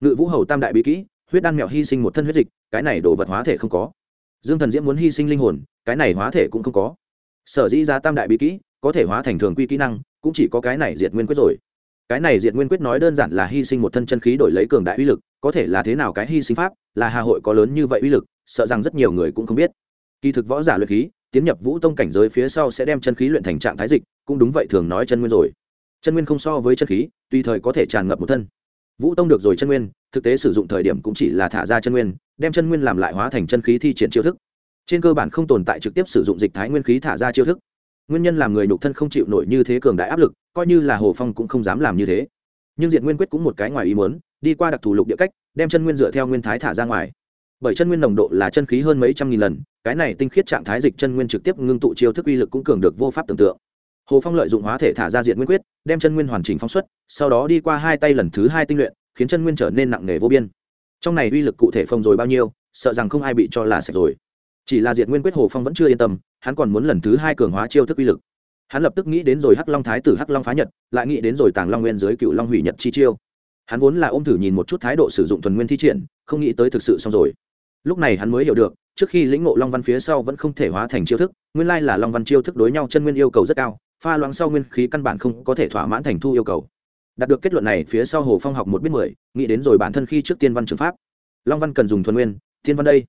Ngự vũ hầu tam đại bí kỹ, huyết đan mẹo hy sinh một thân huyết dịch, cái này đồ vật hóa thể không có. Dương thần diễm muốn hy sinh linh hồn, cái này hóa thể cũng không có. Sở dĩ ra tam đại bí kỹ, có thể hóa thành thường quy kỹ năng, cũng chỉ có cái này diệt nguyên quyết rồi. Cái này diệt nguyên quyết nói đơn giản là hy sinh một thân chân khí đổi lấy cường đại uy lực, có thể là thế nào cái hy sinh pháp, là hà hội có lớn như vậy uy lực, sợ rằng rất nhiều người cũng không biết. Kỳ thực võ giả luyện khí tiến nhập vũ tông cảnh giới phía sau sẽ đem chân khí luyện thành trạng thái dịch, cũng đúng vậy thường nói chân nguyên rồi. Chân nguyên không so với chân khí, tùy thời có thể tràn ngập một thân. Vũ tông được rồi chân nguyên, thực tế sử dụng thời điểm cũng chỉ là thả ra chân nguyên, đem chân nguyên làm lại hóa thành chân khí thi triển chiêu thức. Trên cơ bản không tồn tại trực tiếp sử dụng dịch thái nguyên khí thả ra chiêu thức. Nguyên nhân làm người nhục thân không chịu nổi như thế cường đại áp lực, coi như là hồ phong cũng không dám làm như thế. Nhưng diện nguyên quyết cũng một cái ngoài ý muốn, đi qua đặc thù lục địa cách, đem chân nguyên dựa theo nguyên thái thả ra ngoài. Bởi chân nguyên nồng độ là chân khí hơn mấy trăm nghìn lần cái này tinh khiết trạng thái dịch chân nguyên trực tiếp ngưng tụ chiêu thức uy lực cũng cường được vô pháp tưởng tượng. Hồ phong lợi dụng hóa thể thả ra diện nguyên quyết, đem chân nguyên hoàn chỉnh phóng xuất, sau đó đi qua hai tay lần thứ hai tinh luyện, khiến chân nguyên trở nên nặng nề vô biên. Trong này uy lực cụ thể phong rồi bao nhiêu, sợ rằng không ai bị cho là sạch rồi. Chỉ là diện nguyên quyết hồ phong vẫn chưa yên tâm, hắn còn muốn lần thứ hai cường hóa chiêu thức uy lực. Hắn lập tức nghĩ đến rồi hắc long thái tử hắc long phá nhật, lại nghĩ đến rồi tàng long nguyên dưới cựu long hủy nhật chi chiêu. Hắn vốn là ôm thử nhìn một chút thái độ sử dụng thuần nguyên thi triển, không nghĩ tới thực sự xong rồi. Lúc này hắn mới hiểu được trước khi lĩnh ngộ long văn phía sau vẫn không thể hóa thành chiêu thức, nguyên lai là long văn chiêu thức đối nhau chân nguyên yêu cầu rất cao, pha loãng sau nguyên khí căn bản không có thể thỏa mãn thành thu yêu cầu. Đạt được kết luận này, phía sau hồ phong học một biết mười, nghĩ đến rồi bản thân khi trước tiên văn trường pháp. Long văn cần dùng thuần nguyên thiên văn đây.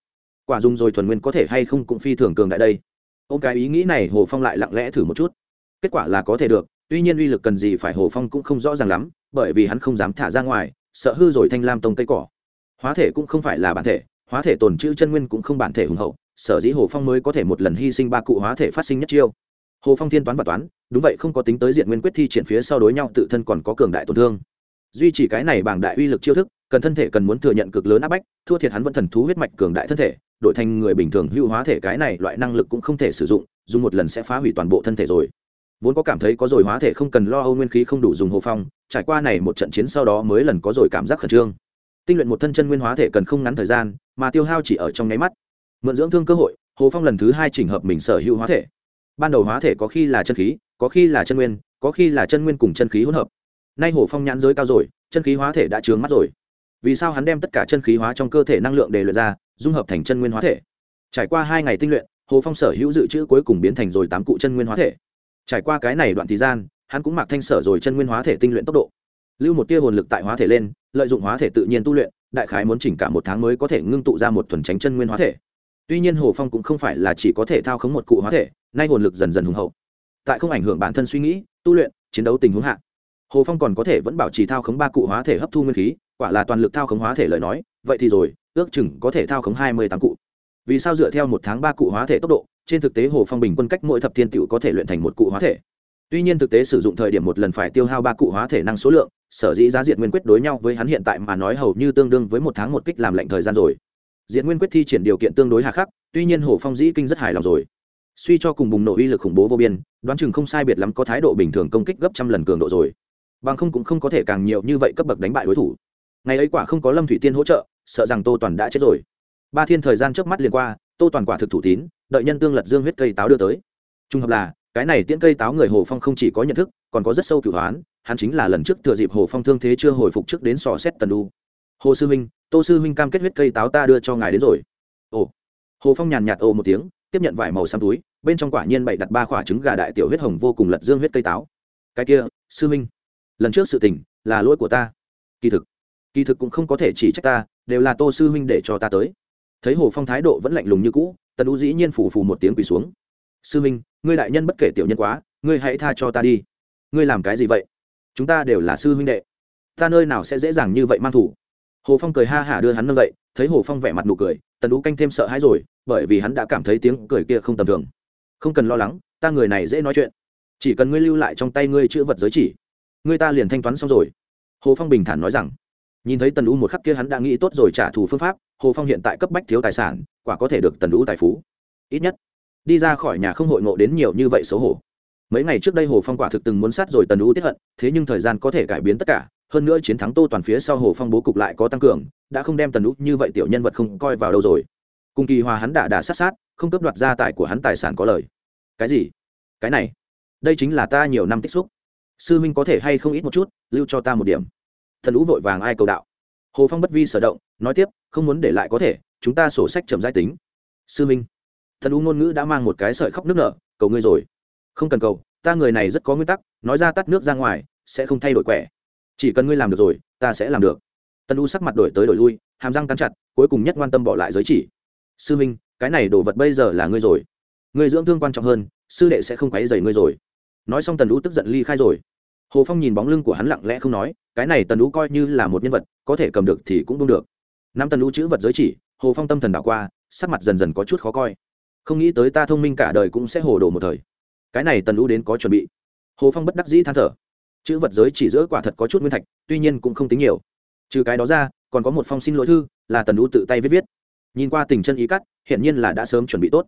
Quả dùng rồi thuần nguyên có thể hay không cũng phi thường cường đại đây. Ô cái ý nghĩ này hồ phong lại lặng lẽ thử một chút. Kết quả là có thể được, tuy nhiên uy lực cần gì phải hồ phong cũng không rõ ràng lắm, bởi vì hắn không dám thả ra ngoài, sợ hư rồi thanh lam tông cây cỏ. Hóa thể cũng không phải là bản thể hóa thể tồn chữ chân nguyên cũng không bản thể hùng hậu, sở dĩ hồ phong mới có thể một lần hy sinh ba cụ hóa thể phát sinh nhất chiêu. Hồ phong thiên toán và toán, đúng vậy không có tính tới diện nguyên quyết thi triển phía sau đối nhau tự thân còn có cường đại tổn thương. Duy trì cái này bảng đại uy lực chiêu thức, cần thân thể cần muốn thừa nhận cực lớn áp bách, thua thiệt hắn vẫn thần thú huyết mạch cường đại thân thể, đổi thành người bình thường hưu hóa thể cái này loại năng lực cũng không thể sử dụng, dùng một lần sẽ phá hủy toàn bộ thân thể rồi. Vốn có cảm thấy có rồi hóa thể không cần lo âu nguyên khí không đủ dùng hồ phong, trải qua này một trận chiến sau đó mới lần có rồi cảm giác khẩn trương tinh luyện một thân chân nguyên hóa thể cần không ngắn thời gian, mà tiêu hao chỉ ở trong nháy mắt. Mượn dưỡng thương cơ hội, hồ phong lần thứ hai chỉnh hợp mình sở hữu hóa thể. Ban đầu hóa thể có khi là chân khí, có khi là chân nguyên, có khi là chân nguyên cùng chân khí hỗn hợp. Nay hồ phong nhãn giới cao rồi, chân khí hóa thể đã trướng mắt rồi. Vì sao hắn đem tất cả chân khí hóa trong cơ thể năng lượng để luyện ra, dung hợp thành chân nguyên hóa thể? Trải qua hai ngày tinh luyện, hồ phong sở hữu dự trữ cuối cùng biến thành rồi tám cụ chân nguyên hóa thể. Trải qua cái này đoạn thời gian, hắn cũng mặc thanh sở rồi chân nguyên hóa thể tinh luyện tốc độ. Lưu một tia hồn lực tại hóa thể lên lợi dụng hóa thể tự nhiên tu luyện, đại khái muốn chỉnh cả một tháng mới có thể ngưng tụ ra một thuần tránh chân nguyên hóa thể. Tuy nhiên hồ phong cũng không phải là chỉ có thể thao khống một cụ hóa thể, nay hồn lực dần dần hùng hậu. Tại không ảnh hưởng bản thân suy nghĩ, tu luyện, chiến đấu tình huống hạ, hồ phong còn có thể vẫn bảo trì thao khống ba cụ hóa thể hấp thu nguyên khí, quả là toàn lực thao khống hóa thể lời nói, vậy thì rồi, ước chừng có thể thao khống hai mươi tám cụ. Vì sao dựa theo một tháng ba cụ hóa thể tốc độ, trên thực tế hồ phong bình quân cách mỗi thập thiên t có thể luyện thành một cụ hóa thể. Tuy nhiên thực tế sử dụng thời điểm một lần phải tiêu hao ba cụ hóa thể năng số lượng sở dĩ giá diện nguyên quyết đối nhau với hắn hiện tại mà nói hầu như tương đương với một tháng một kích làm lệnh thời gian rồi. Diện nguyên quyết thi triển điều kiện tương đối hà khắc, tuy nhiên hồ phong dĩ kinh rất hài lòng rồi. Suy cho cùng bùng nổ uy lực khủng bố vô biên, đoán chừng không sai biệt lắm có thái độ bình thường công kích gấp trăm lần cường độ rồi. Bằng không cũng không có thể càng nhiều như vậy cấp bậc đánh bại đối thủ. Ngày ấy quả không có lâm thủy tiên hỗ trợ, sợ rằng tô toàn đã chết rồi. Ba thiên thời gian trước mắt liền qua, tô toàn quả thực thủ tín, đợi nhân tương lật dương huyết cây táo đưa tới. Trung hợp là, cái này tiễn cây táo người hồ phong không chỉ có nhận thức, còn có rất sâu cửu hoán hắn chính là lần trước thừa dịp hồ phong thương thế chưa hồi phục trước đến sò xét tần đu. Hồ sư huynh, tô sư huynh cam kết huyết cây táo ta đưa cho ngài đến rồi. Ồ. Hồ phong nhàn nhạt ồ một tiếng, tiếp nhận vải màu xăm túi, bên trong quả nhiên bày đặt ba quả trứng gà đại tiểu huyết hồng vô cùng lật dương huyết cây táo. Cái kia, sư huynh, lần trước sự tình là lỗi của ta. Kỳ thực kỳ thực cũng không có thể chỉ trách ta, đều là tô sư huynh để cho ta tới. Thấy hồ phong thái độ vẫn lạnh lùng như cũ, tần u dĩ nhiên phủ phù một tiếng quỳ xuống. Sư huynh, ngươi đại nhân bất kể tiểu nhân quá, ngươi hãy tha cho ta đi. Ngươi làm cái gì vậy? Chúng ta đều là sư huynh đệ. Ta nơi nào sẽ dễ dàng như vậy mang thủ? Hồ phong cười ha hả đưa hắn nâng dậy, thấy hồ phong vẻ mặt nụ cười, tần ú canh thêm sợ hãi rồi, bởi vì hắn đã cảm thấy tiếng cười kia không tầm thường. Không cần lo lắng, ta người này dễ nói chuyện. Chỉ cần ngươi lưu lại trong tay ngươi chữ vật giới chỉ, ngươi ta liền thanh toán xong rồi. Hồ phong bình thản nói rằng. Nhìn thấy tần u một khắc kia hắn đã nghĩ tốt rồi trả thù phương pháp, hồ phong hiện tại cấp bách thiếu tài sản, quả có thể được tần u tài phú. Ít nhất, đi ra khỏi nhà không hội ngộ đến nhiều như vậy xấu hổ mấy ngày trước đây hồ phong quả thực từng muốn sát rồi tần u tiết hận, thế nhưng thời gian có thể cải biến tất cả, hơn nữa chiến thắng tô toàn phía sau hồ phong bố cục lại có tăng cường, đã không đem tần u như vậy tiểu nhân vật không coi vào đâu rồi. Cùng kỳ hòa hắn đả đả sát sát, không cấp đoạt gia tài của hắn tài sản có lời. Cái gì? Cái này? Đây chính là ta nhiều năm tích xúc. Sư minh có thể hay không ít một chút, lưu cho ta một điểm. Thần lũ vội vàng ai cầu đạo. Hồ phong bất vi sở động, nói tiếp, không muốn để lại có thể, chúng ta sổ sách chậm giải tính. Sư minh thần u ngôn ngữ đã mang một cái sợi khóc nước nở, cầu ngươi rồi không cần cầu, ta người này rất có nguyên tắc, nói ra tắt nước ra ngoài, sẽ không thay đổi quẻ. Chỉ cần ngươi làm được rồi, ta sẽ làm được. Tần u sắc mặt đổi tới đổi lui, hàm răng cắn chặt, cuối cùng nhất quan tâm bỏ lại giới chỉ. Sư minh, cái này đồ vật bây giờ là ngươi rồi. Ngươi dưỡng thương quan trọng hơn, sư đệ sẽ không quấy dày ngươi rồi. Nói xong tần u tức giận ly khai rồi. Hồ phong nhìn bóng lưng của hắn lặng lẽ không nói, cái này tần u coi như là một nhân vật, có thể cầm được thì cũng đúng được. Năm tần u chữ vật giới chỉ, hồ phong tâm thần đảo qua, sắc mặt dần dần có chút khó coi. Không nghĩ tới ta thông minh cả đời cũng sẽ hồ đồ một thời cái này tần u đến có chuẩn bị. Hồ phong bất đắc dĩ than thở. Chữ vật giới chỉ giữa quả thật có chút nguyên thạch, tuy nhiên cũng không tính nhiều. Trừ cái đó ra, còn có một phong xin lỗi thư, là tần u tự tay viết viết. Nhìn qua tình chân ý cắt hiện nhiên là đã sớm chuẩn bị tốt.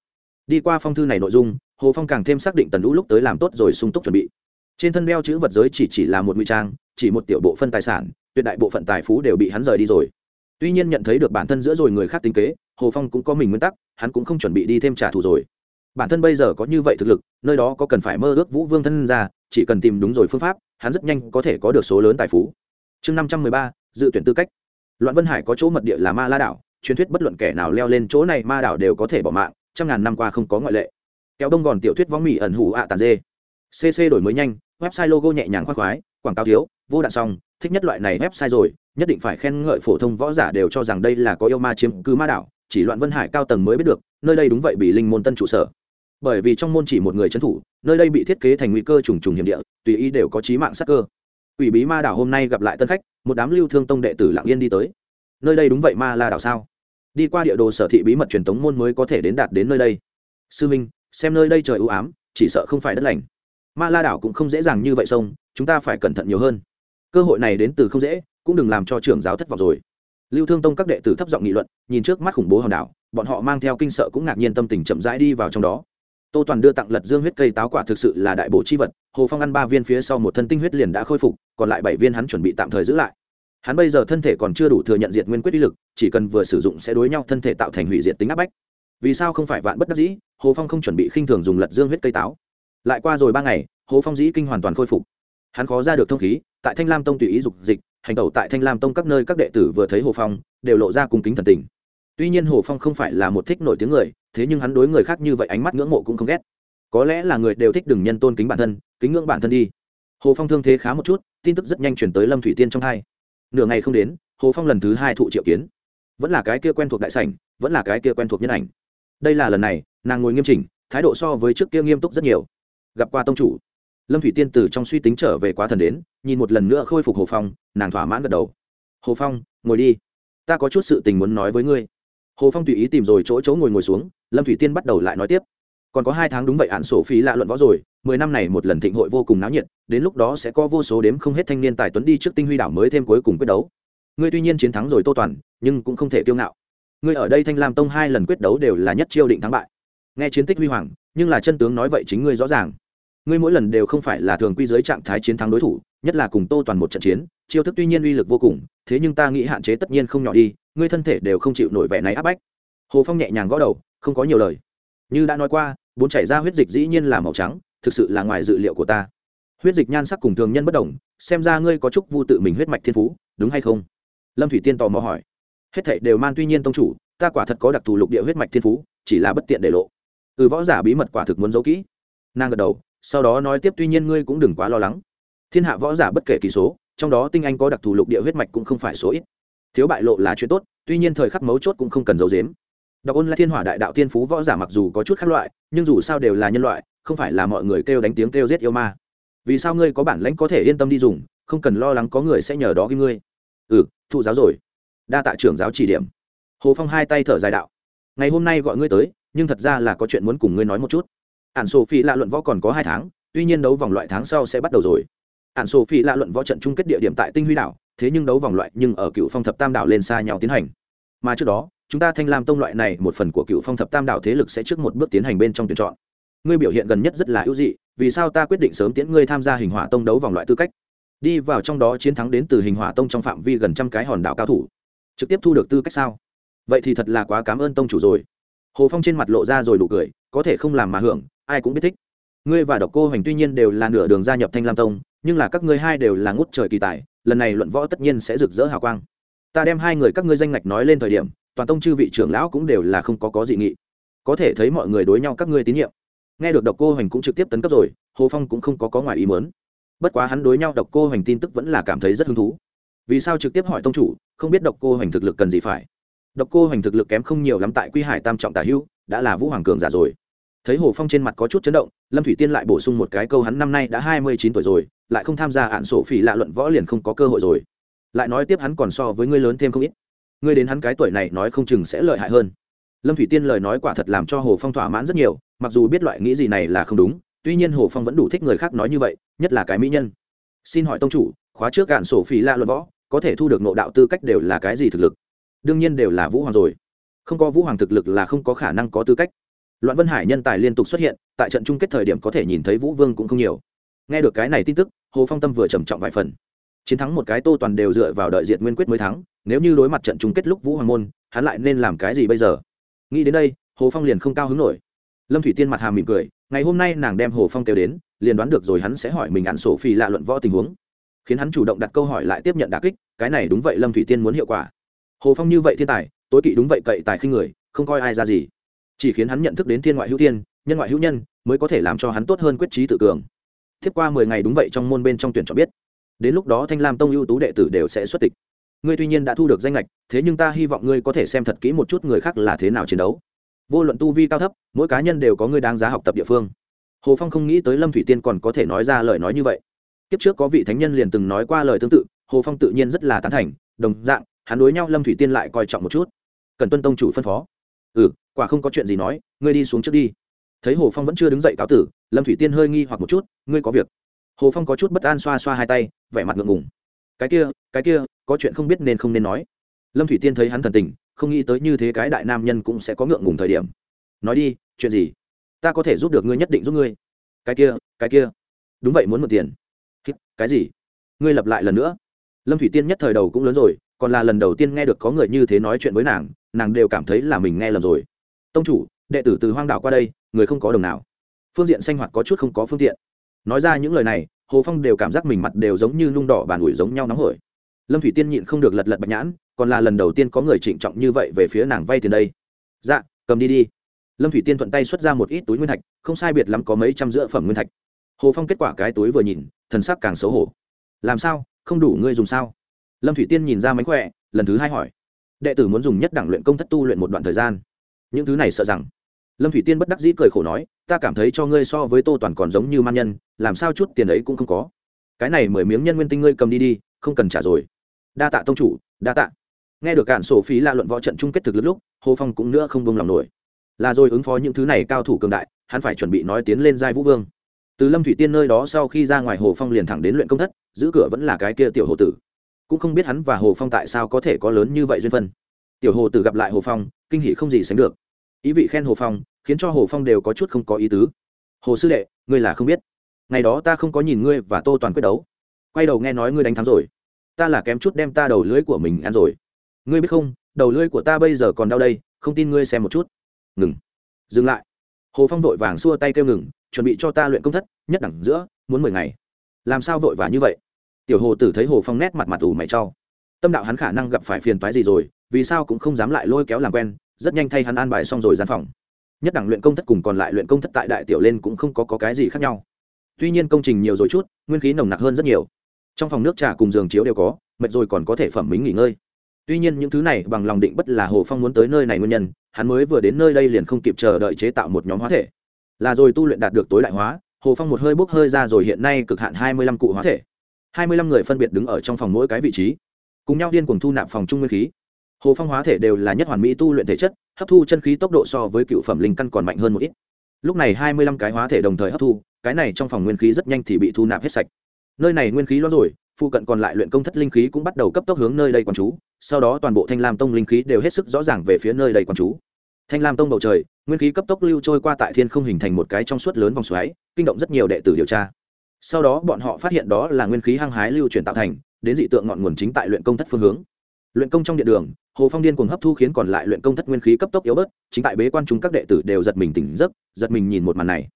Đi qua phong thư này nội dung, hồ phong càng thêm xác định tần u lúc tới làm tốt rồi sung túc chuẩn bị. Trên thân đeo chữ vật giới chỉ chỉ là một nguy trang, chỉ một tiểu bộ phân tài sản, tuyệt đại bộ phận tài phú đều bị hắn rời đi rồi. Tuy nhiên nhận thấy được bản thân giữa rồi người khác tính kế, hồ phong cũng có mình nguyên tắc, hắn cũng không chuẩn bị đi thêm trả thù rồi bản thân bây giờ có như vậy thực lực, nơi đó có cần phải mơ ước vũ vương thân ra, chỉ cần tìm đúng rồi phương pháp, hắn rất nhanh có thể có được số lớn tài phú. Chương năm trăm mười ba, dự tuyển tư cách. Loạn vân hải có chỗ mật địa là ma la đảo, truyền thuyết bất luận kẻ nào leo lên chỗ này ma đảo đều có thể bỏ mạng, trăm ngàn năm qua không có ngoại lệ. Kéo đông gòn tiểu thuyết võng mỹ ẩn hủ ạ tàn dê. Cc đổi mới nhanh, website logo nhẹ nhàng khoác khoái, quảng cáo thiếu, vô đạn xong, thích nhất loại này website rồi, nhất định phải khen ngợi phổ thông võ giả đều cho rằng đây là có yêu ma chiếm cứ ma đảo, chỉ loạn vân hải cao tầng mới biết được, nơi đây đúng vậy bị linh môn tân trụ sở bởi vì trong môn chỉ một người trấn thủ, nơi đây bị thiết kế thành nguy cơ trùng trùng hiểm địa, tùy ý đều có trí mạng sắc cơ. Ủy bí ma đảo hôm nay gặp lại tân khách, một đám lưu thương tông đệ tử lạng yên đi tới. Nơi đây đúng vậy ma la đảo sao? Đi qua địa đồ sở thị bí mật truyền tống môn mới có thể đến đạt đến nơi đây. Sư minh, xem nơi đây trời ưu ám, chỉ sợ không phải đất lành. Ma la đảo cũng không dễ dàng như vậy sông, chúng ta phải cẩn thận nhiều hơn. Cơ hội này đến từ không dễ, cũng đừng làm cho trưởng giáo thất vọng rồi. Lưu thương tông các đệ tử thấp giọng nghị luận, nhìn trước mắt khủng bố hòn đảo, bọn họ mang theo kinh sợ cũng ngạc nhiên tâm tình chậm rãi đi vào trong đó tô toàn đưa tặng lật dương huyết cây táo quả thực sự là đại bổ chi vật, hồ phong ăn ba viên phía sau một thân tinh huyết liền đã khôi phục, còn lại bảy viên hắn chuẩn bị tạm thời giữ lại. Hắn bây giờ thân thể còn chưa đủ thừa nhận diệt nguyên quyết uy lực, chỉ cần vừa sử dụng sẽ đối nhau thân thể tạo thành hủy diệt tính áp bách. Vì sao không phải vạn bất đắc dĩ, hồ phong không chuẩn bị khinh thường dùng lật dương huyết cây táo. Lại qua rồi ba ngày, hồ phong dĩ kinh hoàn toàn khôi phục. Hắn khó ra được thông khí, tại thanh lam tông tùy ý dục dịch, hành tẩu tại thanh lam tông các nơi các đệ tử vừa thấy hồ phong, đều lộ ra cung kính thần tình. Tuy nhiên hồ phong không phải là một thích nổi tiếng người thế nhưng hắn đối người khác như vậy ánh mắt ngưỡng mộ cũng không ghét. Có lẽ là người đều thích đừng nhân tôn kính bản thân, kính ngưỡng bản thân đi. Hồ phong thương thế khá một chút, tin tức rất nhanh chuyển tới lâm thủy tiên trong hai. Nửa ngày không đến, hồ phong lần thứ hai thụ triệu kiến. Vẫn là cái kia quen thuộc đại sảnh, vẫn là cái kia quen thuộc nhân ảnh. Đây là lần này, nàng ngồi nghiêm chỉnh, thái độ so với trước kia nghiêm túc rất nhiều. Gặp qua tông chủ. Lâm thủy tiên từ trong suy tính trở về quá thần đến, nhìn một lần nữa khôi phục hồ phong, nàng thỏa mãn gật đầu. Hồ phong, ngồi đi. Ta có chút sự tình muốn nói với ngươi hồ phong tùy ý tìm rồi chỗ chỗ ngồi ngồi xuống, lâm thủy tiên bắt đầu lại nói tiếp. Còn có hai tháng đúng vậy hạn sổ phí lạ luận võ rồi, mười năm này một lần thịnh hội vô cùng náo nhiệt, đến lúc đó sẽ có vô số đếm không hết thanh niên tài tuấn đi trước tinh huy đảo mới thêm cuối cùng quyết đấu. Ngươi tuy nhiên chiến thắng rồi tô toàn, nhưng cũng không thể kiêu ngạo. Ngươi ở đây thanh lam tông hai lần quyết đấu đều là nhất chiêu định thắng bại. Nghe chiến tích huy hoàng, nhưng là chân tướng nói vậy chính ngươi rõ ràng. Ngươi mỗi lần đều không phải là thường quy giới trạng thái chiến thắng đối thủ, nhất là cùng tô toàn một trận chiến, chiêu thức tuy nhiên uy lực vô cùng, thế nhưng ta nghĩ hạn chế tất nhiên không nhỏ đi ngươi thân thể đều không chịu nổi vẻ này áp bách. Hồ phong nhẹ nhàng gõ đầu, không có nhiều lời. Như đã nói qua, bốn chảy ra huyết dịch dĩ nhiên là màu trắng, thực sự là ngoài dự liệu của ta. Huyết dịch nhan sắc cùng thường nhân bất đồng, xem ra ngươi có chúc vu tự mình huyết mạch thiên phú, đúng hay không? Lâm thủy tiên tò mò hỏi. Hết thảy đều man tuy nhiên tông chủ, ta quả thật có đặc thù lục địa huyết mạch thiên phú, chỉ là bất tiện để lộ. Từ võ giả bí mật quả thực muốn giấu kỹ. Nàng gật đầu, sau đó nói tiếp tuy nhiên ngươi cũng đừng quá lo lắng. Thiên hạ võ giả bất kể kỳ số, trong đó tinh anh có đặc thù lục địa huyết mạch cũng không phải số ít thiếu bại lộ là chuyện tốt, tuy nhiên thời khắc mấu chốt cũng không cần giấu giếm. Đọc ôn là thiên hỏa đại đạo thiên phú võ giả mặc dù có chút khác loại, nhưng dù sao đều là nhân loại, không phải là mọi người kêu đánh tiếng kêu giết yêu ma. Vì sao ngươi có bản lãnh có thể yên tâm đi dùng, không cần lo lắng có người sẽ nhờ đó ghi ngươi? Ừ thụ giáo rồi. Đa tạ trưởng giáo chỉ điểm. Hồ phong hai tay thở dài đạo. Ngày hôm nay gọi ngươi tới, nhưng thật ra là có chuyện muốn cùng ngươi nói một chút. Ản sổ phi lạ luận võ còn có hai tháng, tuy nhiên đấu vòng loại tháng sau sẽ bắt đầu rồi. Ản sổ phi lạ luận võ trận chung kết địa điểm tại tinh huy đảo thế nhưng đấu vòng loại nhưng ở cựu phong thập tam đảo lên xa nhau tiến hành. Mà trước đó, chúng ta thanh lam tông loại này một phần của cựu phong thập tam đảo thế lực sẽ trước một bước tiến hành bên trong tuyển chọn. Ngươi biểu hiện gần nhất rất là ưu dị, vì sao ta quyết định sớm tiễn ngươi tham gia hình hỏa tông đấu vòng loại tư cách? Đi vào trong đó chiến thắng đến từ hình hỏa tông trong phạm vi gần trăm cái hòn đảo cao thủ. Trực tiếp thu được tư cách sao? Vậy thì thật là quá cảm ơn tông chủ rồi. Hồ phong trên mặt lộ ra rồi đủ cười, có thể không làm mà hưởng, ai cũng biết thích. Ngươi và độc cô hoành tuy nhiên đều là nửa đường gia nhập thanh lam tông, nhưng là các ngươi hai đều là ngút trời kỳ tài lần này luận võ tất nhiên sẽ rực rỡ hào quang. Ta đem hai người các ngươi danh ngạch nói lên thời điểm, toàn tông chư vị trưởng lão cũng đều là không có có dị nghị. Có thể thấy mọi người đối nhau các ngươi tín nhiệm. Nghe được độc cô hoành cũng trực tiếp tấn cấp rồi, hồ phong cũng không có có ngoài ý mớn bất quá hắn đối nhau độc cô hoành tin tức vẫn là cảm thấy rất hứng thú. Vì sao trực tiếp hỏi tông chủ, không biết độc cô hoành thực lực cần gì phải? Độc cô hoành thực lực kém không nhiều lắm tại quy hải tam trọng tả hưu, đã là vũ hoàng cường giả rồi. Thấy hồ phong trên mặt có chút chấn động, lâm thủy tiên lại bổ sung một cái câu hắn năm nay đã hai mươi chín tuổi rồi lại không tham gia ạn sổ phỉ lạ luận võ liền không có cơ hội rồi. Lại nói tiếp hắn còn so với ngươi lớn thêm không ít. Ngươi đến hắn cái tuổi này nói không chừng sẽ lợi hại hơn. Lâm thủy tiên lời nói quả thật làm cho hồ phong thỏa mãn rất nhiều, mặc dù biết loại nghĩ gì này là không đúng, tuy nhiên hồ phong vẫn đủ thích người khác nói như vậy, nhất là cái mỹ nhân. Xin hỏi tông chủ, khóa trước cạn sổ phỉ la luận võ, có thể thu được nộ đạo tư cách đều là cái gì thực lực? Đương nhiên đều là vũ hoàng rồi. Không có vũ hoàng thực lực là không có khả năng có tư cách. Loạn vân hải nhân tài liên tục xuất hiện, tại trận chung kết thời điểm có thể nhìn thấy vũ vương cũng không nhiều. Nghe được cái này tin tức hồ phong tâm vừa trầm trọng vài phần. Chiến thắng một cái tô toàn đều dựa vào đợi diện nguyên quyết mới thắng, nếu như đối mặt trận chung kết lúc vũ hoàng môn, hắn lại nên làm cái gì bây giờ? Nghĩ đến đây, hồ phong liền không cao hứng nổi. Lâm thủy tiên mặt hàm mỉm cười, ngày hôm nay nàng đem hồ phong kêu đến, liền đoán được rồi hắn sẽ hỏi mình ạn sổ phi lạ luận võ tình huống. Khiến hắn chủ động đặt câu hỏi lại tiếp nhận đà kích, cái này đúng vậy lâm thủy tiên muốn hiệu quả. Hồ phong như vậy thiên tài, tối kỵ đúng vậy cậy tài khi người, không coi ai ra gì. Chỉ khiến hắn nhận thức đến thiên ngoại hữu tiên nhân ngoại hữu nhân, mới có thể làm cho hắn tốt hơn quyết trí tự cường tiếp qua mười ngày đúng vậy trong môn bên trong tuyển chọn biết. Đến lúc đó thanh lam tông ưu tú đệ tử đều sẽ xuất tịch. Ngươi tuy nhiên đã thu được danh lệch thế nhưng ta hy vọng ngươi có thể xem thật kỹ một chút người khác là thế nào chiến đấu. Vô luận tu vi cao thấp, mỗi cá nhân đều có người đáng giá học tập địa phương. Hồ phong không nghĩ tới lâm thủy tiên còn có thể nói ra lời nói như vậy. Kiếp trước có vị thánh nhân liền từng nói qua lời tương tự, hồ phong tự nhiên rất là tán thành, đồng dạng, hắn đối nhau lâm thủy tiên lại coi trọng một chút. Cần tuân tông chủ phân phó. Ừ quả không có chuyện gì nói, ngươi đi xuống trước đi thấy hồ phong vẫn chưa đứng dậy cáo tử, lâm thủy tiên hơi nghi hoặc một chút, ngươi có việc? Hồ phong có chút bất an xoa xoa hai tay, vẻ mặt ngượng ngùng. Cái kia cái kia, có chuyện không biết nên không nên nói. Lâm thủy tiên thấy hắn thần tình, không nghĩ tới như thế cái đại nam nhân cũng sẽ có ngượng ngùng thời điểm. Nói đi, chuyện gì? Ta có thể giúp được ngươi nhất định giúp ngươi. Cái kia cái kia. Đúng vậy, muốn mượn tiền. Cái gì? Ngươi lặp lại lần nữa. Lâm thủy tiên nhất thời đầu cũng lớn rồi, còn là lần đầu tiên nghe được có người như thế nói chuyện với nàng nàng đều cảm thấy là mình nghe lầm rồi. Tông chủ đệ tử từ hoang đảo qua đây, người không có đồng nào. Phương diện sinh hoạt có chút không có phương tiện. Nói ra những lời này, hồ phong đều cảm giác mình mặt đều giống như nung đỏ bàn ủi giống nhau nóng hổi. Lâm thủy tiên nhịn không được lật lật bạch nhãn, còn là lần đầu tiên có người trịnh trọng như vậy về phía nàng vay tiền đây. Dạ cầm đi đi. Lâm thủy tiên thuận tay xuất ra một ít túi nguyên thạch, không sai biệt lắm có mấy trăm giữa phẩm nguyên thạch. Hồ phong kết quả cái túi vừa nhìn, thần sắc càng xấu hổ. Làm sao? Không đủ ngươi dùng sao? Lâm thủy tiên nhìn ra mánh khỏe, lần thứ hai hỏi. Đệ tử muốn dùng nhất đẳng luyện công thất tu luyện một đoạn thời gian. Những thứ này sợ rằng lâm thủy tiên bất đắc dĩ cười khổ nói, ta cảm thấy cho ngươi so với tô toàn còn giống như man nhân, làm sao chút tiền ấy cũng không có. Cái này mười miếng nhân nguyên tinh ngươi cầm đi đi, không cần trả rồi. Đa tạ tông chủ, đa tạ. Nghe được cản sổ phí la luận võ trận chung kết thực lực lúc, hồ phong cũng nữa không bông lòng nổi. Là rồi ứng phó những thứ này cao thủ cường đại, hắn phải chuẩn bị nói tiến lên giai vũ vương. Từ lâm thủy tiên nơi đó sau khi ra ngoài hồ phong liền thẳng đến luyện công thất, giữ cửa vẫn là cái kia tiểu hồ tử. Cũng không biết hắn và hồ phong tại sao có thể có lớn như vậy duyên phân tiểu hồ tử gặp lại hồ phong, kinh hỷ không gì sánh được. Ý vị khen hồ phong khiến cho hồ phong đều có chút không có ý tứ. Hồ sư đệ ngươi là không biết. Ngày đó ta không có nhìn ngươi và tô toàn quyết đấu. Quay đầu nghe nói ngươi đánh thắng rồi. Ta là kém chút đem ta đầu lưỡi của mình ăn rồi. Ngươi biết không đầu lưỡi của ta bây giờ còn đau đây không tin ngươi xem một chút. Ngừng. Dừng lại. Hồ phong vội vàng xua tay kêu ngừng chuẩn bị cho ta luyện công thất nhất đẳng giữa muốn mười ngày. Làm sao vội vã như vậy? Tiểu hồ tử thấy hồ phong nét mặt mặt ủ mày trao, tâm đạo hắn khả năng gặp phải phiền toái gì rồi vì sao cũng không dám lại lôi kéo làm quen rất nhanh thay hắn an bài xong rồi gian phòng nhất đẳng luyện công thất cùng còn lại luyện công thất tại đại tiểu lên cũng không có, có cái gì khác nhau. Tuy nhiên công trình nhiều rồi chút nguyên khí nồng nặc hơn rất nhiều. Trong phòng nước trà cùng giường chiếu đều có mệt rồi còn có thể phẩm mính nghỉ ngơi. Tuy nhiên những thứ này bằng lòng định bất là hồ phong muốn tới nơi này nguyên nhân hắn mới vừa đến nơi đây liền không kịp chờ đợi chế tạo một nhóm hóa thể. Là rồi tu luyện đạt được tối đại hóa hồ phong một hơi bốc hơi ra rồi hiện nay cực hạn hai mươi lăm cụ hóa thể. hai mươi lăm người phân biệt đứng ở trong phòng mỗi cái vị trí. Cùng nhau điên cuồng thu nạp phòng trung nguyên khí hồ phong hóa thể đều là nhất hoàn mỹ tu luyện thể chất, hấp thu chân khí tốc độ so với cựu phẩm linh căn còn mạnh hơn một ít. Lúc này hai mươi lăm cái hóa thể đồng thời hấp thu, cái này trong phòng nguyên khí rất nhanh thì bị thu nạp hết sạch. Nơi này nguyên khí lo rồi, phụ cận còn lại luyện công thất linh khí cũng bắt đầu cấp tốc hướng nơi đây quán chú, sau đó toàn bộ thanh lam tông linh khí đều hết sức rõ ràng về phía nơi đây quán chú. Thanh lam tông bầu trời, nguyên khí cấp tốc lưu trôi qua tại thiên không hình thành một cái trong suốt lớn vòng xoáy, kinh động rất nhiều đệ tử điều tra. Sau đó bọn họ phát hiện đó là nguyên khí hăng hái lưu chuyển tạo thành, đến dị tượng ngọn nguồn chính tại luyện công thất phương hướng luyện công trong điện đường, hồ phong điên cuồng hấp thu khiến còn lại luyện công thất nguyên khí cấp tốc yếu bớt, chính tại bế quan chúng các đệ tử đều giật mình tỉnh giấc, giật mình nhìn một màn này.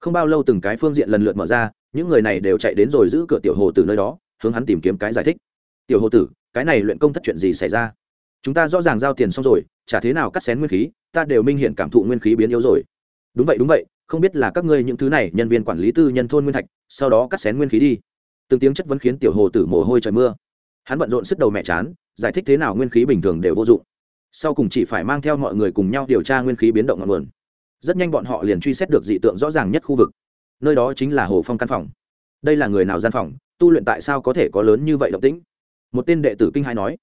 Không bao lâu từng cái phương diện lần lượt mở ra, những người này đều chạy đến rồi giữ cửa tiểu hồ từ nơi đó, hướng hắn tìm kiếm cái giải thích. Tiểu hồ tử, cái này luyện công thất chuyện gì xảy ra? Chúng ta rõ ràng giao tiền xong rồi, chả thế nào cắt xén nguyên khí, ta đều minh hiện cảm thụ nguyên khí biến yếu rồi. Đúng vậy đúng vậy, không biết là các ngươi những thứ này, nhân viên quản lý tư, nhân thôn nguyên thạch, sau đó cắt xén nguyên khí đi. Từng tiếng chất vấn khiến tiểu hồ tử mồ hôi trời mưa. Hắn bận rộn sức đầu mẹ chán giải thích thế nào nguyên khí bình thường đều vô dụng. Sau cùng chỉ phải mang theo mọi người cùng nhau điều tra nguyên khí biến động ngọn nguồn. Rất nhanh bọn họ liền truy xét được dị tượng rõ ràng nhất khu vực. Nơi đó chính là hồ phong căn phòng. Đây là người nào gian phòng, tu luyện tại sao có thể có lớn như vậy động tĩnh? Một tên đệ tử kinh hai nói,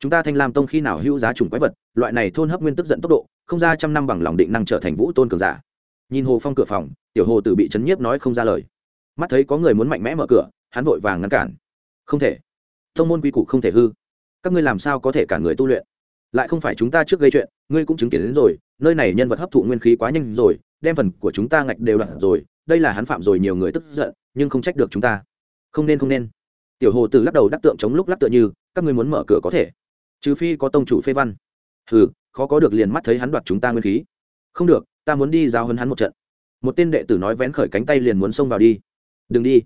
chúng ta thanh lam tông khi nào hữu giá trùng quái vật, loại này thôn hấp nguyên tức giận tốc độ, không ra trăm năm bằng lòng định năng trở thành vũ tôn cường giả. Nhìn hồ phong cửa phòng, tiểu hồ tử bị chấn nhiếp nói không ra lời. Mắt thấy có người muốn mạnh mẽ mở cửa, hắn vội vàng ngăn cản. Không thể. Thông môn quy củ không thể hư các ngươi làm sao có thể cả người tu luyện? Lại không phải chúng ta trước gây chuyện, ngươi cũng chứng kiến đến rồi, nơi này nhân vật hấp thụ nguyên khí quá nhanh rồi, đem phần của chúng ta ngạch đều đặt rồi, đây là hắn phạm rồi nhiều người tức giận, nhưng không trách được chúng ta. Không nên không nên. Tiểu hồ tử lắc đầu đắc tượng chống lúc lắc tựa như, các ngươi muốn mở cửa có thể. Trừ phi có tông chủ phê văn. Hừ, khó có được liền mắt thấy hắn đoạt chúng ta nguyên khí. Không được, ta muốn đi giao hấn hắn một trận. Một tên đệ tử nói vén khởi cánh tay liền muốn xông vào đi. Đừng đi.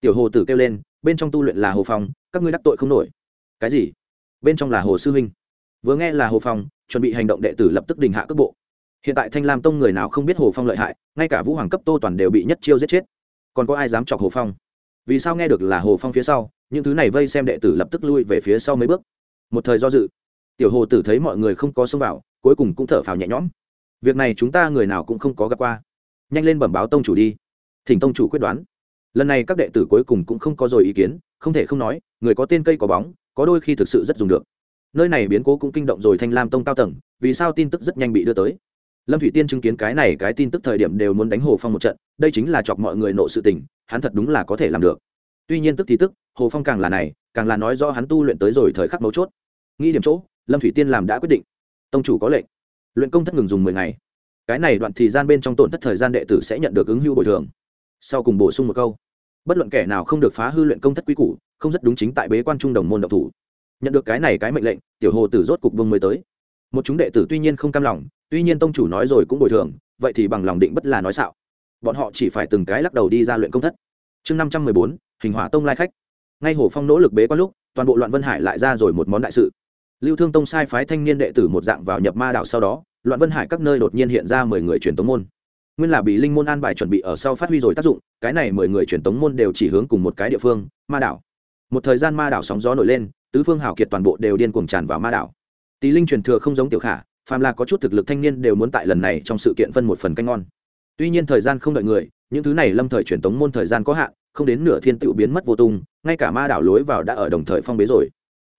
Tiểu hồ tử kêu lên, bên trong tu luyện là hồ phong, các ngươi đắc tội không nổi. Cái gì? Bên trong là hồ sư huynh. Vừa nghe là hồ phong, chuẩn bị hành động đệ tử lập tức đình hạ cước bộ. Hiện tại thanh lam tông người nào không biết hồ phong lợi hại, ngay cả vũ hoàng cấp tô toàn đều bị nhất chiêu giết chết. Còn có ai dám chọc hồ phong? Vì sao nghe được là hồ phong phía sau, những thứ này vây xem đệ tử lập tức lui về phía sau mấy bước? Một thời do dự. Tiểu hồ tử thấy mọi người không có xông vào, cuối cùng cũng thở phào nhẹ nhõm. Việc này chúng ta người nào cũng không có gặp qua. Nhanh lên bẩm báo tông chủ đi. Thỉnh tông chủ quyết đoán lần này các đệ tử cuối cùng cũng không có rồi ý kiến, không thể không nói, người có tên cây có bóng, có đôi khi thực sự rất dùng được. Nơi này biến cố cũng kinh động rồi thanh lam tông cao tầng, vì sao tin tức rất nhanh bị đưa tới? Lâm thủy tiên chứng kiến cái này, cái tin tức thời điểm đều muốn đánh hồ phong một trận, đây chính là chọc mọi người nộ sự tình, hắn thật đúng là có thể làm được. Tuy nhiên tức thì tức, hồ phong càng là này, càng là nói do hắn tu luyện tới rồi thời khắc mấu chốt. Nghĩ điểm chỗ, lâm thủy tiên làm đã quyết định. Tông chủ có lệnh. Luyện công thất ngừng dùng mười ngày. Cái này đoạn thời gian bên trong tổn thất thời gian đệ tử sẽ nhận được ứng hưu bồi thường. Sau cùng bổ sung một câu bất luận kẻ nào không được phá hư luyện công thất quý củ, không rất đúng chính tại bế quan trung đồng môn độc thủ. Nhận được cái này cái mệnh lệnh, tiểu hồ tử rốt cục vương mới tới. Một chúng đệ tử tuy nhiên không cam lòng, tuy nhiên tông chủ nói rồi cũng bồi thường, vậy thì bằng lòng định bất là nói xạo. Bọn họ chỉ phải từng cái lắc đầu đi ra luyện công thất. Chương năm trăm mười bốn, hình hỏa tông lai khách. Ngay hồ phong nỗ lực bế quan lúc, toàn bộ loạn vân hải lại ra rồi một món đại sự. Lưu thương tông sai phái thanh niên đệ tử một dạng vào nhập ma đạo sau đó, loạn vân hải các nơi đột nhiên hiện ra mười người truyền tống môn nguyên là bị linh môn an bài chuẩn bị ở sau phát huy rồi tác dụng, cái này mười người truyền tống môn đều chỉ hướng cùng một cái địa phương, ma đảo. Một thời gian ma đảo sóng gió nổi lên, tứ phương hảo kiệt toàn bộ đều điên cuồng tràn vào ma đảo. Tý linh truyền thừa không giống tiểu khả, phàm là có chút thực lực thanh niên đều muốn tại lần này trong sự kiện phân một phần canh ngon. Tuy nhiên thời gian không đợi người, những thứ này lâm thời truyền tống môn thời gian có hạn, không đến nửa thiên tự biến mất vô tung, ngay cả ma đảo lối vào đã ở đồng thời phong bế rồi.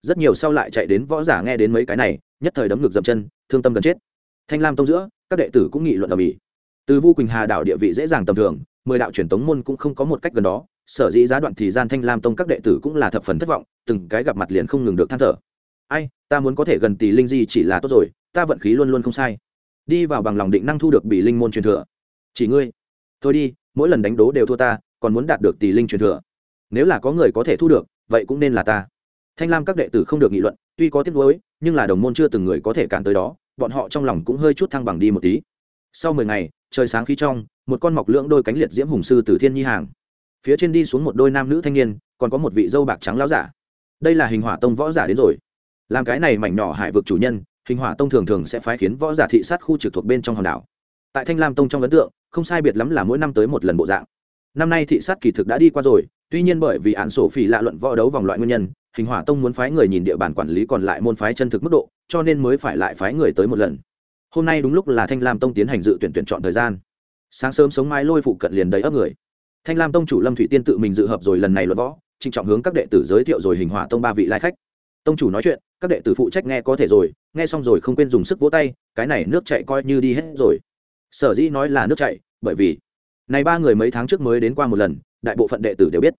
Rất nhiều sau lại chạy đến võ giả nghe đến mấy cái này, nhất thời đấm ngực dậm chân, thương tâm gần chết. Thanh lam tông giữa, các đệ tử cũng nghị luận ở mỹ từ vu quỳnh hà đảo địa vị dễ dàng tầm thường, mười đạo truyền tống môn cũng không có một cách gần đó, sở dĩ giá đoạn thì gian thanh lam tông các đệ tử cũng là thập phần thất vọng, từng cái gặp mặt liền không ngừng được than thở. Ai, ta muốn có thể gần tỷ linh di chỉ là tốt rồi, ta vận khí luôn luôn không sai. Đi vào bằng lòng định năng thu được bị linh môn truyền thừa. Chỉ ngươi, thôi đi, mỗi lần đánh đố đều thua ta, còn muốn đạt được tỷ linh truyền thừa. Nếu là có người có thể thu được, vậy cũng nên là ta. Thanh lam các đệ tử không được nghị luận, tuy có tiếc nuối, nhưng là đồng môn chưa từng người có thể cản tới đó, bọn họ trong lòng cũng hơi chút thăng bằng đi một tí. Sau mười ngày trời sáng khí trong, một con mọc lưỡng đôi cánh liệt diễm hùng sư từ thiên nhi hàng. Phía trên đi xuống một đôi nam nữ thanh niên, còn có một vị dâu bạc trắng lão giả. Đây là hình hỏa tông võ giả đến rồi. Làm cái này mảnh nhỏ hải vực chủ nhân, hình hỏa tông thường thường sẽ phái khiến võ giả thị sát khu trực thuộc bên trong hòn đảo. Tại thanh lam tông trong ấn tượng, không sai biệt lắm là mỗi năm tới một lần bộ dạng. Năm nay thị sát kỳ thực đã đi qua rồi, tuy nhiên bởi vì án sổ phỉ lạ luận võ đấu vòng loại nguyên nhân, hình hỏa tông muốn phái người nhìn địa bàn quản lý còn lại môn phái chân thực mức độ, cho nên mới phải lại phái người tới một lần hôm nay đúng lúc là thanh lam tông tiến hành dự tuyển tuyển chọn thời gian sáng sớm sống mái lôi phụ cận liền đầy ấp người thanh lam tông chủ lâm thủy tiên tự mình dự hợp rồi lần này luận võ trịnh trọng hướng các đệ tử giới thiệu rồi hình hỏa tông ba vị lai khách tông chủ nói chuyện các đệ tử phụ trách nghe có thể rồi nghe xong rồi không quên dùng sức vỗ tay cái này nước chạy coi như đi hết rồi sở dĩ nói là nước chạy bởi vì này ba người mấy tháng trước mới đến qua một lần đại bộ phận đệ tử đều biết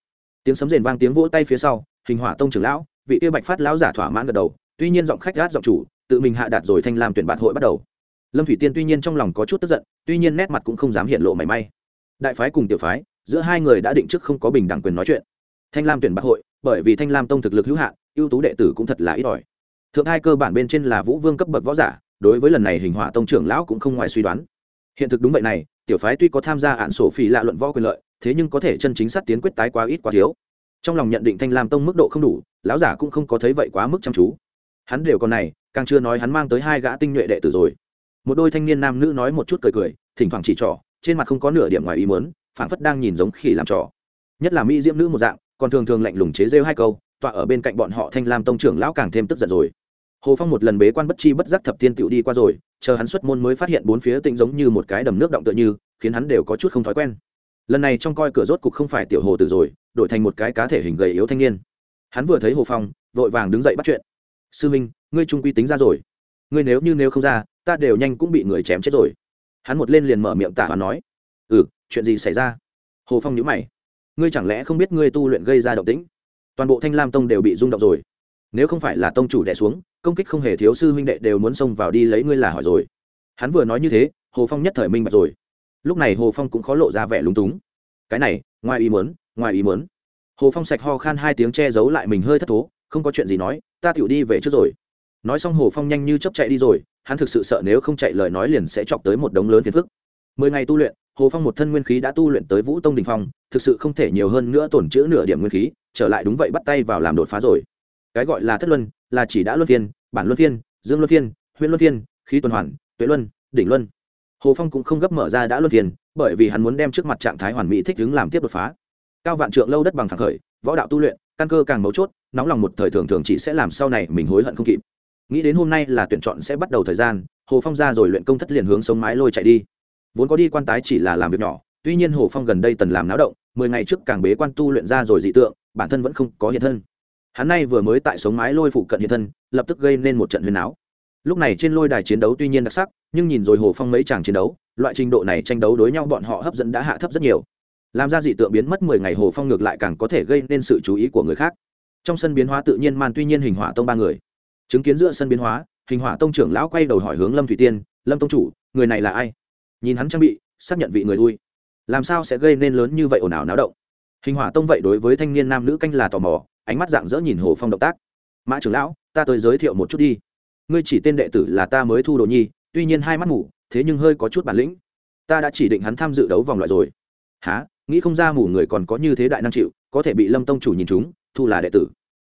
tiếng sấm rền vang tiếng vỗ tay phía sau hình hỏa tông trưởng lão vị tiêu bạch phát lão giả thỏa mãn gật đầu tuy nhiên giọng khách gát giọng chủ tự mình hạ đạt rồi thanh lam tuyển bạn hội bắt đầu lâm thủy tiên tuy nhiên trong lòng có chút tức giận, tuy nhiên nét mặt cũng không dám hiện lộ mảy may. Đại phái cùng tiểu phái, giữa hai người đã định trước không có bình đẳng quyền nói chuyện. Thanh lam tuyển bạc hội, bởi vì thanh lam tông thực lực hữu hạn, ưu tú đệ tử cũng thật là ít ỏi. Thượng hai cơ bản bên trên là vũ vương cấp bậc võ giả, đối với lần này hình hỏa tông trưởng lão cũng không ngoài suy đoán. Hiện thực đúng vậy này, tiểu phái tuy có tham gia hạn sổ phi lạ luận võ quyền lợi, thế nhưng có thể chân chính sát tiến quyết tái quá ít quá thiếu. Trong lòng nhận định thanh lam tông mức độ không đủ, lão giả cũng không có thấy vậy quá mức chăm chú. Hắn đều còn này, càng chưa nói hắn mang tới hai gã tinh nhuệ đệ tử rồi một đôi thanh niên nam nữ nói một chút cười cười, thỉnh thoảng chỉ trỏ, trên mặt không có nửa điểm ngoài ý muốn, phảng phất đang nhìn giống khỉ làm trò. Nhất là mỹ diễm nữ một dạng, còn thường thường lạnh lùng chế rêu hai câu, tọa ở bên cạnh bọn họ thanh lam tông trưởng lão càng thêm tức giận rồi. Hồ phong một lần bế quan bất chi bất giác thập tiên tựu đi qua rồi, chờ hắn xuất môn mới phát hiện bốn phía tĩnh giống như một cái đầm nước động tựa như, khiến hắn đều có chút không thói quen. Lần này trong coi cửa rốt cục không phải tiểu hồ tử rồi, đổi thành một cái cá thể hình gầy yếu thanh niên. Hắn vừa thấy hồ phong, vội vàng đứng dậy bắt chuyện. Sư minh, ngươi trung quy tính ra rồi. Ngươi nếu như nếu không ra ta đều nhanh cũng bị người chém chết rồi. Hắn một lên liền mở miệng tả và nói ừ chuyện gì xảy ra? Hồ phong nhữ mày, ngươi chẳng lẽ không biết ngươi tu luyện gây ra động tĩnh? Toàn bộ thanh lam tông đều bị rung động rồi. Nếu không phải là tông chủ đẻ xuống, công kích không hề thiếu sư huynh đệ đều muốn xông vào đi lấy ngươi là hỏi rồi. Hắn vừa nói như thế, hồ phong nhất thời minh bạch rồi. Lúc này hồ phong cũng khó lộ ra vẻ lúng túng. Cái này, ngoài ý muốn, ngoài ý muốn. Hồ phong sạch ho khan hai tiếng che giấu lại mình hơi thất thố, không có chuyện gì nói, ta tựu đi về trước rồi. Nói xong hồ phong nhanh như chấp chạy đi rồi hắn thực sự sợ nếu không chạy lời nói liền sẽ chọc tới một đống lớn phiền phức. Mười ngày tu luyện, hồ phong một thân nguyên khí đã tu luyện tới vũ tông đình phong, thực sự không thể nhiều hơn nữa tổn chữ nửa điểm nguyên khí, trở lại đúng vậy bắt tay vào làm đột phá rồi. Cái gọi là thất luân, là chỉ đã luân phiên, bản luân phiên, dương luân phiên huyện luân phiên, khí tuần hoàn, tuệ luân, đỉnh luân. Hồ phong cũng không gấp mở ra đã luân phiên, bởi vì hắn muốn đem trước mặt trạng thái hoàn mỹ thích ứng làm tiếp đột phá. Cao vạn trượng lâu đất bằng phản khởi, võ đạo tu luyện, căn cơ càng mấu chốt, nóng lòng một thời thường thường chỉ sẽ làm sau này mình hối hận không kịp nghĩ đến hôm nay là tuyển chọn sẽ bắt đầu thời gian, hồ phong ra rồi luyện công thất liền hướng sống mái lôi chạy đi. Vốn có đi quan tái chỉ là làm việc nhỏ, tuy nhiên hồ phong gần đây tần làm náo động, mười ngày trước càng bế quan tu luyện ra rồi dị tượng, bản thân vẫn không có hiện thân. Hắn nay vừa mới tại sống mái lôi phụ cận hiện thân, lập tức gây nên một trận huyền áo. Lúc này trên lôi đài chiến đấu tuy nhiên đặc sắc, nhưng nhìn rồi hồ phong mấy chàng chiến đấu, loại trình độ này tranh đấu đối nhau bọn họ hấp dẫn đã hạ thấp rất nhiều. Làm ra dị tượng biến mất mười ngày hồ phong ngược lại càng có thể gây nên sự chú ý của người khác. Trong sân biến hóa tự nhiên man tuy nhiên hình hỏa tông ba người chứng kiến giữa sân biến hóa, hình hỏa tông trưởng lão quay đầu hỏi hướng lâm thủy tiên, lâm tông chủ, người này là ai? Nhìn hắn trang bị, xác nhận vị người lui. Làm sao sẽ gây nên lớn như vậy ồn ào náo động? Hình hỏa tông vậy đối với thanh niên nam nữ canh là tò mò, ánh mắt dạng dỡ nhìn hồ phong động tác. Mã trưởng lão, ta tới giới thiệu một chút đi. Ngươi chỉ tên đệ tử là ta mới thu đồ nhi, tuy nhiên hai mắt mù, thế nhưng hơi có chút bản lĩnh. Ta đã chỉ định hắn tham dự đấu vòng loại rồi. Há nghĩ không ra mù người còn có như thế đại năng chịu, có thể bị lâm tông chủ nhìn chúng thu là đệ tử.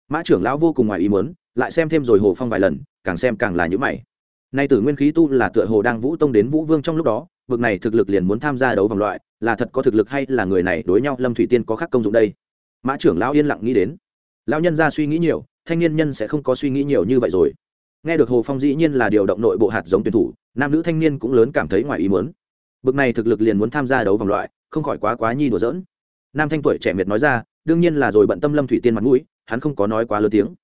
Mã trưởng lão vô cùng ngoài ý muốn lại xem thêm rồi hồ phong vài lần, càng xem càng là nhữ mày. Nay tử nguyên khí tu là tựa hồ đang vũ tông đến vũ vương trong lúc đó, vực này thực lực liền muốn tham gia đấu vòng loại, là thật có thực lực hay là người này đối nhau, lâm thủy tiên có khác công dụng đây? Mã trưởng lão yên lặng nghĩ đến. Lão nhân ra suy nghĩ nhiều, thanh niên nhân sẽ không có suy nghĩ nhiều như vậy rồi. Nghe được hồ phong dĩ nhiên là điều động nội bộ hạt giống tuyển thủ, nam nữ thanh niên cũng lớn cảm thấy ngoài ý muốn. Bực này thực lực liền muốn tham gia đấu vòng loại, không khỏi quá quá nhi đùa giỡn. Nam thanh tuổi trẻ miệt nói ra, đương nhiên là rồi bận tâm lâm thủy tiên mặt mũi, hắn không có nói quá lớn tiếng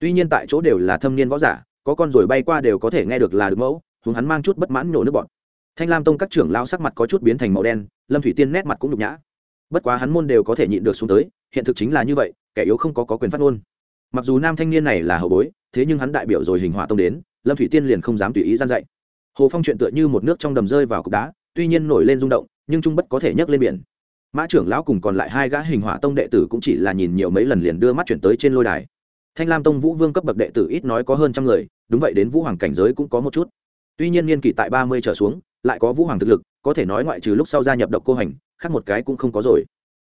tuy nhiên tại chỗ đều là thâm niên võ giả có con rồi bay qua đều có thể nghe được là được mẫu hướng hắn mang chút bất mãn nhổ nước bọn. Thanh lam tông các trưởng lao sắc mặt có chút biến thành màu đen lâm thủy tiên nét mặt cũng nhục nhã. Bất quá hắn môn đều có thể nhịn được xuống tới hiện thực chính là như vậy kẻ yếu không có, có quyền phát ngôn. Mặc dù nam thanh niên này là hậu bối thế nhưng hắn đại biểu rồi hình hỏa tông đến lâm thủy tiên liền không dám tùy ý gian dạy. Hồ phong chuyện tựa như một nước trong đầm rơi vào cục đá tuy nhiên nổi lên rung động nhưng trung bất có thể nhấc lên biển. Mã trưởng lão cùng còn lại hai gã hình hỏa tông đệ tử cũng chỉ là nhìn nhiều mấy lần liền đưa mắt chuyển tới trên lôi đài thanh lam tông vũ vương cấp bậc đệ tử ít nói có hơn trăm người, đúng vậy đến vũ hoàng cảnh giới cũng có một chút. Tuy nhiên niên kỷ tại ba mươi trở xuống, lại có vũ hoàng thực lực, có thể nói ngoại trừ lúc sau gia nhập độc cô hành, khác một cái cũng không có rồi.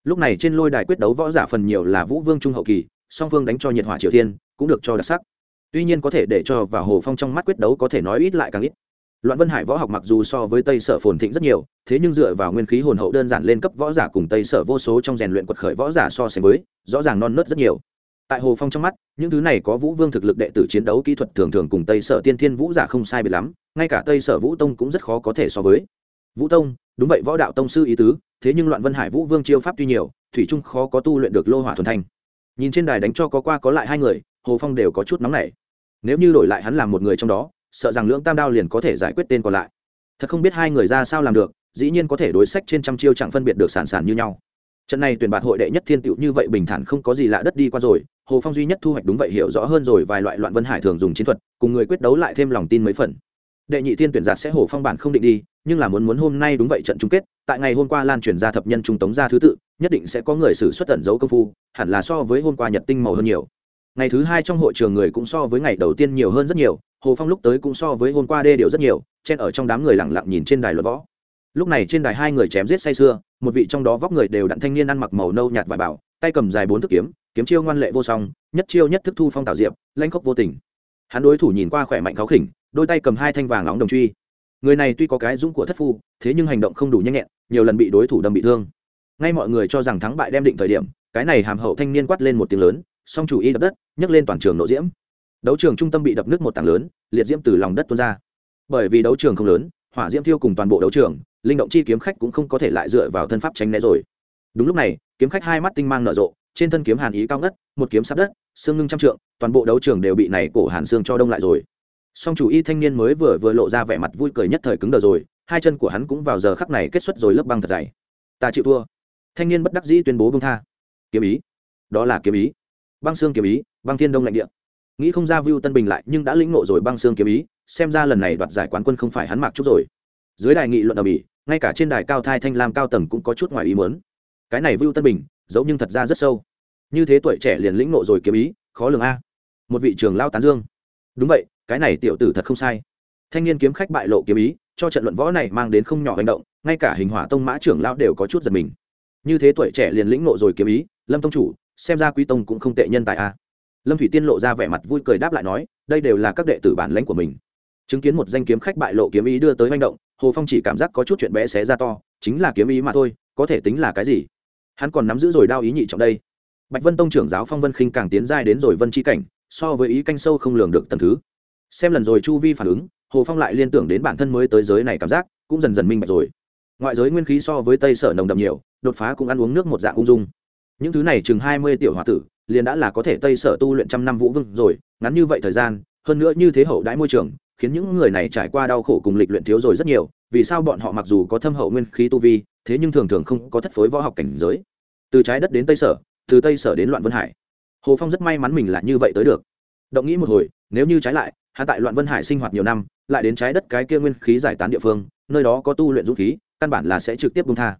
Lúc này trên lôi đài quyết đấu võ giả phần nhiều là vũ vương trung hậu kỳ, song phương đánh cho nhiệt hỏa triều thiên, cũng được cho đặc sắc. Tuy nhiên có thể để cho vào hồ phong trong mắt quyết đấu có thể nói ít lại càng ít. Loạn vân hải võ học mặc dù so với tây sở phồn thịnh rất nhiều, thế nhưng dựa vào nguyên khí hồn hậu đơn giản lên cấp võ giả cùng tây sở vô số trong rèn luyện quật khởi võ giả so sánh với, rõ ràng non nớt rất nhiều tại hồ phong trong mắt, những thứ này có vũ vương thực lực đệ tử chiến đấu kỹ thuật thường thường cùng tây sở tiên thiên vũ giả không sai biệt lắm, ngay cả tây sở vũ tông cũng rất khó có thể so với. Vũ tông, đúng vậy, võ đạo tông sư ý tứ, thế nhưng loạn vân hải vũ vương chiêu pháp tuy nhiều, thủy trung khó có tu luyện được lô hỏa thuần thanh. Nhìn trên đài đánh cho có qua có lại hai người, hồ phong đều có chút nóng nảy. Nếu như đổi lại hắn làm một người trong đó, sợ rằng lưỡng tam đao liền có thể giải quyết tên còn lại. Thật không biết hai người ra sao làm được, dĩ nhiên có thể đối sách trên trăm chiêu chẳng phân biệt được sản sản như nhau. Trận này tuyển bạt hội đệ nhất thiên tiệu như vậy bình thản không có gì lạ đất đi qua rồi hồ phong duy nhất thu hoạch đúng vậy hiểu rõ hơn rồi vài loại loạn vân hải thường dùng chiến thuật, cùng người quyết đấu lại thêm lòng tin mấy phần. Đệ nhị tiên tuyển giạt sẽ hồ phong bản không định đi, nhưng là muốn muốn hôm nay đúng vậy trận chung kết, tại ngày hôm qua lan truyền ra thập nhân trung tống ra thứ tự, nhất định sẽ có người xử xuất tẩn dấu công phu, hẳn là so với hôm qua nhật tinh màu hơn nhiều. Ngày thứ hai trong hội trường người cũng so với ngày đầu tiên nhiều hơn rất nhiều, hồ phong lúc tới cũng so với hôm qua đê điều rất nhiều, chen ở trong đám người lẳng lặng nhìn trên đài luật võ. Lúc này trên đài hai người chém giết say sưa, một vị trong đó vóc người đều đặn thanh niên ăn mặc màu nâu nhạt vải bảo tay cầm dài bốn thức kiếm kiếm chiêu ngoan lệ vô song, nhất chiêu nhất thức thu phong tảo diệp lanh khốc vô tình. Hắn đối thủ nhìn qua khỏe mạnh khó khỉnh, đôi tay cầm hai thanh vàng nóng đồng truy. Người này tuy có cái dũng của thất phu, thế nhưng hành động không đủ nhanh nhẹn, nhiều lần bị đối thủ đâm bị thương. Ngay mọi người cho rằng thắng bại đem định thời điểm, cái này hàm hậu thanh niên quát lên một tiếng lớn, song chủ y đập đất, nhấc lên toàn trường nội diễm. Đấu trường trung tâm bị đập nước một tảng lớn, liệt diễm từ lòng đất tuôn ra. Bởi vì đấu trường không lớn, hỏa diễm thiêu cùng toàn bộ đấu trường, linh động chi kiếm khách cũng không có thể lại dựa vào thân pháp tránh né rồi đúng lúc này, kiếm khách hai mắt tinh mang nở rộ, trên thân kiếm hàn ý cao ngất, một kiếm sắp đất, xương ngưng trăm trượng, toàn bộ đấu trường đều bị này cổ hàn xương cho đông lại rồi. Song chủ y thanh niên mới vừa vừa lộ ra vẻ mặt vui cười nhất thời cứng đờ rồi, hai chân của hắn cũng vào giờ khắc này kết xuất rồi lớp băng thật dày. Ta chịu thua. Thanh niên bất đắc dĩ tuyên bố bông tha. Kiếm ý. Đó là kiếm ý. Băng xương kiếm ý, băng thiên đông lạnh địa. Nghĩ không ra view tân bình lại nhưng đã lĩnh nộ rồi băng xương kiếm ý, xem ra lần này đoạt giải quán quân không phải hắn mặc chút rồi. Dưới đài nghị luận ở bỉ, ngay cả trên đài cao thai thanh lam cao tầng cũng có chút ngoài ý muốn cái này vưu tân bình dẫu nhưng thật ra rất sâu. Như thế tuổi trẻ liền lĩnh nộ rồi kiếm ý, khó lường a. Một vị trường lao tán dương. Đúng vậy, cái này tiểu tử thật không sai. Thanh niên kiếm khách bại lộ kiếm ý, cho trận luận võ này mang đến không nhỏ hành động, ngay cả hình hỏa tông mã trưởng lao đều có chút giật mình. Như thế tuổi trẻ liền lĩnh nộ rồi kiếm ý, lâm tông chủ, xem ra quý tông cũng không tệ nhân tài a. Lâm thủy tiên lộ ra vẻ mặt vui cười đáp lại nói, đây đều là các đệ tử bản lãnh của mình. Chứng kiến một danh kiếm khách bại lộ kiếm ý đưa tới manh động, hồ phong chỉ cảm giác có chút chuyện bé xé ra to, chính là kiếm ý mà thôi, có thể tính là cái gì? Hắn còn nắm giữ rồi đao ý nhị trọng đây. Bạch vân tông trưởng giáo phong vân khinh càng tiến giai đến rồi vân chi cảnh, so với ý canh sâu không lường được tầm thứ. Xem lần rồi chu vi phản ứng, hồ phong lại liên tưởng đến bản thân mới tới giới này cảm giác, cũng dần dần minh bạch rồi. Ngoại giới nguyên khí so với tây sở nồng đậm nhiều, đột phá cũng ăn uống nước một dạng ung dung. Những thứ này chừng hai mươi tiểu h o a tử, liền đã là có thể tây sở tu luyện trăm năm vũ vương rồi, ngắn như vậy thời gian, hơn nữa như thế hậu đãi môi trường, khiến những người này trải qua đau khổ cùng lịch luyện thiếu rồi rất nhiều, vì sao bọn họ mặc dù có thâm hậu nguyên khí tu vi, thế nhưng thường thường không có thất phối võ học cảnh giới từ trái đất đến tây sở, từ tây sở đến loạn vân hải. Hồ phong rất may mắn mình là như vậy tới được. Động nghĩ một hồi, nếu như trái lại hạ tại loạn vân hải sinh hoạt nhiều năm, lại đến trái đất cái kia nguyên khí giải tán địa phương, nơi đó có tu luyện dũng khí, căn bản là sẽ trực tiếp bung tha.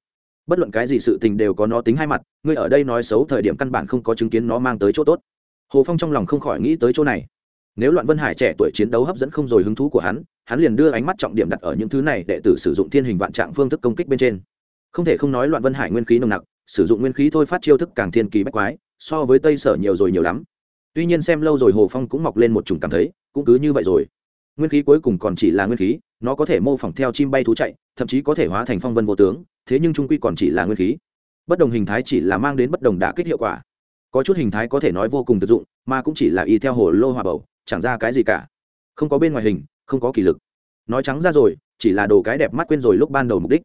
Bất luận cái gì sự tình đều có nó tính hai mặt, ngươi ở đây nói xấu thời điểm căn bản không có chứng kiến nó mang tới chỗ tốt. Hồ phong trong lòng không khỏi nghĩ tới chỗ này. Nếu loạn vân hải trẻ tuổi chiến đấu hấp dẫn không rồi hứng thú của hắn hắn liền đưa ánh mắt trọng điểm đặt ở những thứ này để tử sử dụng thiên hình vạn trạng phương thức công kích bên trên. Không thể không nói loạn vân hải nguyên khí nồng nặc sử dụng nguyên khí thôi phát chiêu thức càng thiên kỳ bách quái, so với tây sở nhiều rồi nhiều lắm. Tuy nhiên xem lâu rồi hồ phong cũng mọc lên một chủng cảm thấy, cũng cứ như vậy rồi. Nguyên khí cuối cùng còn chỉ là nguyên khí, nó có thể mô phỏng theo chim bay thú chạy, thậm chí có thể hóa thành phong vân vô tướng, thế nhưng trung quy còn chỉ là nguyên khí. Bất đồng hình thái chỉ là mang đến bất đồng đả kích hiệu quả. Có chút hình thái có thể nói vô cùng thực dụng, mà cũng chỉ là y theo hồ lô hòa bầu, chẳng ra cái gì cả. Không có bên ngoài hình, không có kỷ lực. Nói trắng ra rồi, chỉ là đồ cái đẹp mắt quên rồi lúc ban đầu mục đích.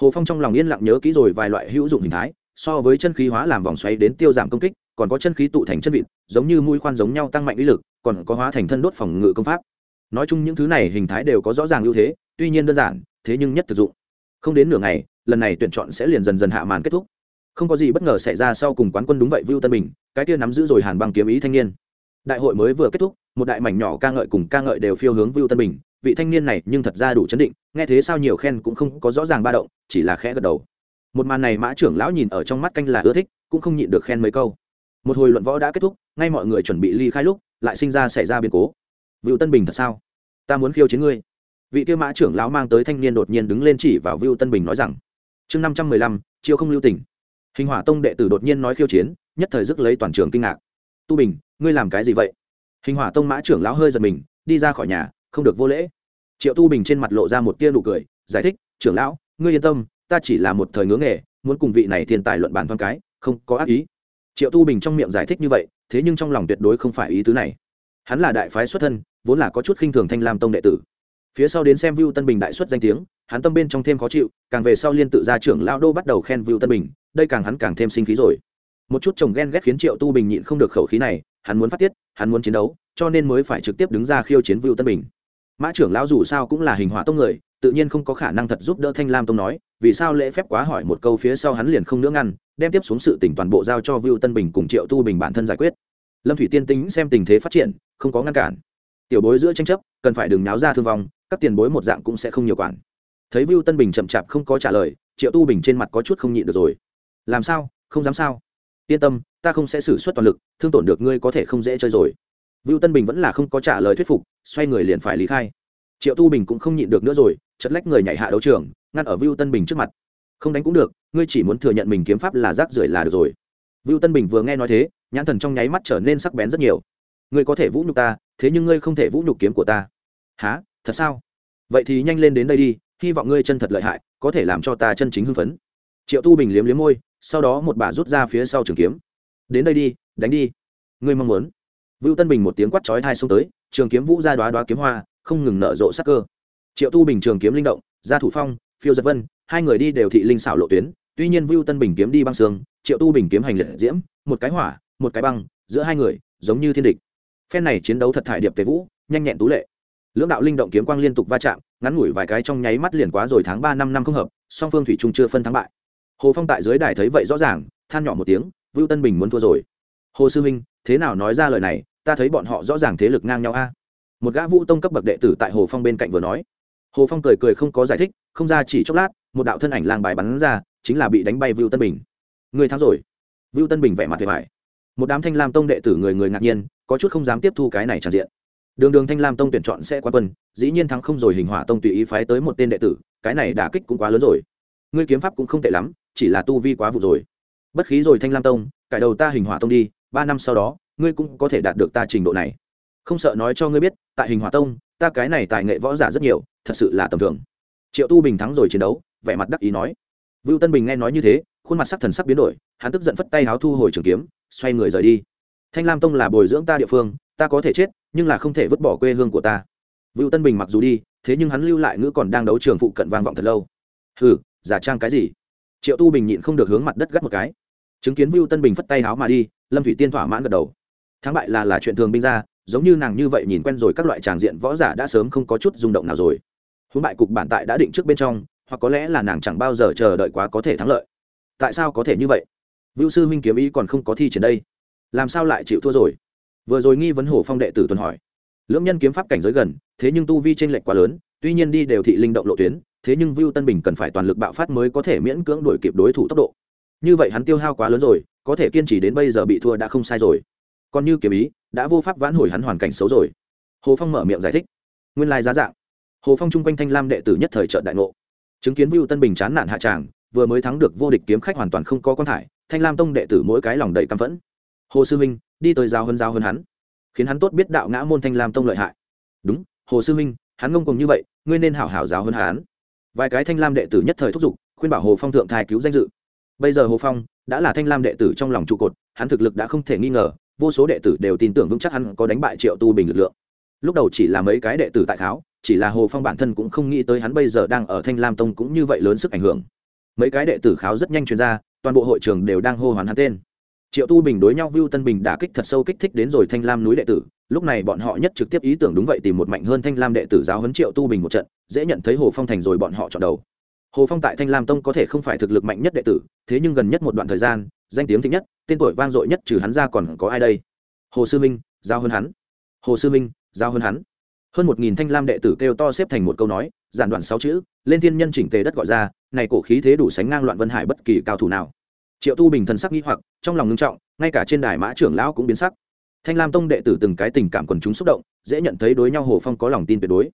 Hồ phong trong lòng yên lặng nhớ kỹ rồi vài loại hữu dụng hình thái so với chân khí hóa làm vòng xoáy đến tiêu giảm công kích, còn có chân khí tụ thành chân vịt, giống như mũi khoan giống nhau tăng mạnh uy lực, còn có hóa thành thân đốt phòng ngự công pháp. Nói chung những thứ này hình thái đều có rõ ràng ưu thế, tuy nhiên đơn giản, thế nhưng nhất thực dụng. Không đến nửa ngày, lần này tuyển chọn sẽ liền dần dần hạ màn kết thúc. Không có gì bất ngờ xảy ra sau cùng quán quân đúng vậy vưu tân bình, cái kia nắm giữ rồi hàn bằng kiếm ý thanh niên. Đại hội mới vừa kết thúc, một đại mảnh nhỏ ca ngợi cùng ca ngợi đều phiêu hướng vưu tân bình, vị thanh niên này nhưng thật ra đủ chấn định, nghe thế sao nhiều khen cũng không có rõ ràng ba động, chỉ là khẽ gật đầu một màn này mã trưởng lão nhìn ở trong mắt canh là ưa thích, cũng không nhịn được khen mấy câu. Một hồi luận võ đã kết thúc, ngay mọi người chuẩn bị ly khai lúc, lại sinh ra xảy ra biến cố. Vựu tân bình thật sao? Ta muốn khiêu chiến ngươi. Vị kia mã trưởng lão mang tới thanh niên đột nhiên đứng lên chỉ vào vựu tân bình nói rằng, chương năm trăm mười lăm, chiêu không lưu tỉnh hình hỏa tông đệ tử đột nhiên nói khiêu chiến, nhất thời dứt lấy toàn trường kinh ngạc. Tu bình, ngươi làm cái gì vậy? Hình hỏa tông mã trưởng lão hơi giật mình, đi ra khỏi nhà, không được vô lễ. Triệu tu bình trên mặt lộ ra một tia nụ cười, giải thích, trưởng lão, ngươi yên tâm ta chỉ là một thời ngưỡng nghề, muốn cùng vị này thiên tài luận bàn thoáng cái, không có ác ý. Triệu tu bình trong miệng giải thích như vậy, thế nhưng trong lòng tuyệt đối không phải ý tứ này. Hắn là đại phái xuất thân, vốn là có chút khinh thường thanh lam tông đệ tử. Phía sau đến xem view tân bình đại xuất danh tiếng, hắn tâm bên trong thêm khó chịu, càng về sau liên tự gia trưởng lao đô bắt đầu khen view tân bình, đây càng hắn càng thêm sinh khí rồi. Một chút chồng ghen ghét khiến triệu tu bình nhịn không được khẩu khí này, hắn muốn phát tiết, hắn muốn chiến đấu, cho nên mới phải trực tiếp đứng ra khiêu chiến view tân bình. Mã trưởng lão dù sao cũng là hình hỏa tông người, tự nhiên không có khả năng thật giúp đỡ thanh lam tông nói vì sao lễ phép quá hỏi một câu phía sau hắn liền không nữa ngăn, đem tiếp xuống sự tỉnh toàn bộ giao cho vưu tân bình cùng triệu tu bình bản thân giải quyết. Lâm thủy tiên tính xem tình thế phát triển, không có ngăn cản. Tiểu bối giữa tranh chấp, cần phải đừng náo ra thương vong, các tiền bối một dạng cũng sẽ không nhiều quản. Thấy vưu tân bình chậm chạp không có trả lời, triệu tu bình trên mặt có chút không nhịn được rồi. Làm sao? Không dám sao? Yên tâm, ta không sẽ xử suất toàn lực, thương tổn được ngươi có thể không dễ chơi rồi. Vưu tân bình vẫn là không có trả lời thuyết phục, xoay người liền phải lý khai. Triệu tu bình cũng không nhịn được nữa rồi chật lách người nhảy hạ đấu trường ngăn ở vưu tân bình trước mặt. Không đánh cũng được ngươi chỉ muốn thừa nhận mình kiếm pháp là rác rưởi là được rồi. Vưu tân bình vừa nghe nói thế nhãn thần trong nháy mắt trở nên sắc bén rất nhiều. Ngươi có thể vũ nhục ta thế nhưng ngươi không thể vũ nhục kiếm của ta. Hả, thật sao? Vậy thì nhanh lên đến đây đi hy vọng ngươi chân thật lợi hại có thể làm cho ta chân chính hưng phấn. Triệu tu bình liếm liếm môi sau đó một bà rút ra phía sau trường kiếm. Đến đây đi đánh đi. Ngươi mong muốn. Vưu tân bình một tiếng quát chói tai xông tới trường kiếm vũ ra đóa đóa kiếm hoa không ngừng nở rộ sắc cơ. Triệu tu bình trường kiếm linh động ra thủ phong phiêu giật vân, hai người đi đều thị linh xảo lộ tuyến, tuy nhiên vưu tân bình kiếm đi băng sương triệu tu bình kiếm hành liệt diễm, một cái hỏa, một cái băng, giữa hai người, giống như thiên địch. Phen này chiến đấu thật thải điệp tề vũ, nhanh nhẹn tú lệ. Lưỡng đạo linh động kiếm quang liên tục va chạm, ngắn ngủi vài cái trong nháy mắt liền quá rồi tháng ba năm năm không hợp, song phương thủy trung chưa phân thắng bại. Hồ phong tại dưới đài thấy vậy rõ ràng, than nhỏ một tiếng, vưu tân bình muốn thua rồi. Hồ sư minh, thế nào nói ra lời này, ta thấy bọn họ rõ ràng thế lực ngang nhau a. Một gã vũ tông cấp bậc đệ tử tại hồ phong bên cạnh vừa nói. Hồ phong cười cười không có giải thích không ra chỉ chốc lát, một đạo thân ảnh lang bài bắn ra, chính là bị đánh bay vưu tân bình. Người thắng rồi. Vưu tân bình vẻ mặt vẻ vải một đám thanh lam tông đệ tử người người ngạc nhiên, có chút không dám tiếp thu cái này tràn diện. Đường đường thanh lam tông tuyển chọn sẽ quá quân, dĩ nhiên thắng không rồi hình hỏa tông tùy ý phái tới một tên đệ tử, cái này đả kích cũng quá lớn rồi. Ngươi kiếm pháp cũng không tệ lắm, chỉ là tu vi quá vụ rồi. Bất khí rồi thanh lam tông, cải đầu ta hình hỏa tông đi, ba năm sau đó, ngươi cũng có thể đạt được ta trình độ này. Không sợ nói cho ngươi biết, tại hình hỏa tông, ta cái này tài nghệ võ giả rất nhiều, thật sự là tầm thường triệu tu bình thắng rồi chiến đấu, vẻ mặt đắc ý nói. Vưu tân bình nghe nói như thế, khuôn mặt sắc thần sắc biến đổi, hắn tức giận phất tay háo thu hồi trường kiếm, xoay người rời đi. Thanh lam tông là bồi dưỡng ta địa phương, ta có thể chết, nhưng là không thể vứt bỏ quê hương của ta. Vưu tân bình mặc dù đi, thế nhưng hắn lưu lại ngữ còn đang đấu trường phụ cận vang vọng thật lâu. Hừ, giả trang cái gì? Triệu tu bình nhịn không được hướng mặt đất gắt một cái. Chứng kiến vưu tân bình phất tay háo mà đi, lâm thủy tiên thỏa mãn gật đầu. Thắng bại là là chuyện thường binh ra, giống như nàng như vậy nhìn quen rồi các loại tràng diện võ giả đã sớm không có chút rung động nào rồi huống bại cục bản tại đã định trước bên trong, hoặc có lẽ là nàng chẳng bao giờ chờ đợi quá có thể thắng lợi. Tại sao có thể như vậy? Vưu sư minh kiếm ý còn không có thi triển đây. Làm sao lại chịu thua rồi? Vừa rồi nghi vấn hổ phong đệ tử tuần hỏi. Lưỡng nhân kiếm pháp cảnh giới gần, thế nhưng tu vi tranh lệch quá lớn, tuy nhiên đi đều thị linh động lộ tuyến, thế nhưng vưu tân bình cần phải toàn lực bạo phát mới có thể miễn cưỡng đuổi kịp đối thủ tốc độ. Như vậy hắn tiêu hao quá lớn rồi, có thể kiên trì đến bây giờ bị thua đã không sai rồi. Còn như kiếm ý, đã vô pháp vãn hồi hắn hoàn cảnh xấu rồi. Hồ phong mở miệng giải thích. Nguyên lai giá dạng hồ phong chung quanh thanh lam đệ tử nhất thời trợn đại ngộ. Chứng kiến vưu tân bình chán nản hạ tràng, vừa mới thắng được vô địch kiếm khách hoàn toàn không có con thải, thanh lam tông đệ tử mỗi cái lòng đầy căm phẫn. Hồ sư minh đi tới giáo hơn giáo hơn hắn, khiến hắn tốt biết đạo ngã môn thanh lam tông lợi hại. Đúng, hồ sư minh hắn ngông cùng như vậy, ngươi nên hảo hảo giáo hơn hắn. Vài cái thanh lam đệ tử nhất thời thúc giục, khuyên bảo hồ phong thượng thai cứu danh dự. Bây giờ hồ phong đã là thanh lam đệ tử trong lòng trụ cột, hắn thực lực đã không thể nghi ngờ, vô số đệ tử đều tin tưởng vững chắc hắn có đánh bại triệu tu bình lực lượng. Lúc đầu chỉ là mấy cái đệ tử tại kháo chỉ là hồ phong bản thân cũng không nghĩ tới hắn bây giờ đang ở thanh lam tông cũng như vậy lớn sức ảnh hưởng. Mấy cái đệ tử kháo rất nhanh chuyên ra, toàn bộ hội trường đều đang hô hoán hắn tên. Triệu tu bình đối nhau vưu tân bình đã kích thật sâu kích thích đến rồi thanh lam núi đệ tử, lúc này bọn họ nhất trực tiếp ý tưởng đúng vậy tìm một mạnh hơn thanh lam đệ tử giáo huấn triệu tu bình một trận, dễ nhận thấy hồ phong thành rồi bọn họ chọn đầu. Hồ phong tại thanh lam tông có thể không phải thực lực mạnh nhất đệ tử, thế nhưng gần nhất một đoạn thời gian, danh tiếng thích nhất, tên tuổi vang dội nhất trừ hắn ra còn có ai đây? Hồ sư minh giao hơn hắn. Hồ sư minh giao hơn hắn hơn một nghìn thanh lam đệ tử kêu to xếp thành một câu nói, giản đoạn sáu chữ, lên thiên nhân chỉnh tề đất gọi ra, này cổ khí thế đủ sánh ngang loạn vân hải bất kỳ cao thủ nào. Triệu tu bình thần sắc nghĩ hoặc, trong lòng ngưng trọng, ngay cả trên đài mã trưởng lão cũng biến sắc. Thanh lam tông đệ tử từng cái tình cảm quần chúng xúc động, dễ nhận thấy đối nhau hồ phong có lòng tin tuyệt đối.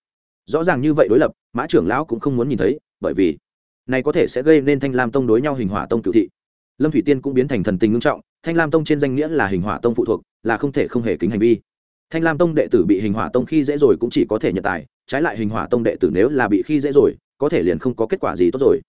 Rõ ràng như vậy đối lập, mã trưởng lão cũng không muốn nhìn thấy, bởi vì, này có thể sẽ gây nên thanh lam tông đối nhau hình hỏa tông cựu thị. Lâm thủy tiên cũng biến thành thần tình ngưng trọng, thanh lam tông trên danh nghĩa là hình hỏa tông phụ thuộc, là không thể không hề kính hành vi thanh lam tông đệ tử bị hình hỏa tông khi dễ rồi cũng chỉ có thể nhận tài, trái lại hình hỏa tông đệ tử nếu là bị khi dễ rồi, có thể liền không có kết quả gì tốt rồi.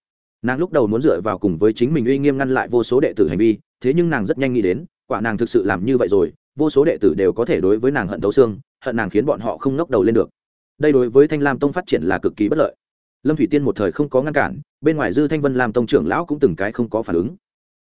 Nàng lúc đầu muốn dựa vào cùng với chính mình uy nghiêm ngăn lại vô số đệ tử hành vi, thế nhưng nàng rất nhanh nghĩ đến, quả nàng thực sự làm như vậy rồi, vô số đệ tử đều có thể đối với nàng hận thấu xương, hận nàng khiến bọn họ không ngóc đầu lên được. Đây đối với thanh lam tông phát triển là cực kỳ bất lợi. Lâm thủy tiên một thời không có ngăn cản, bên ngoài dư thanh vân làm tông trưởng lão cũng từng cái không có phản ứng.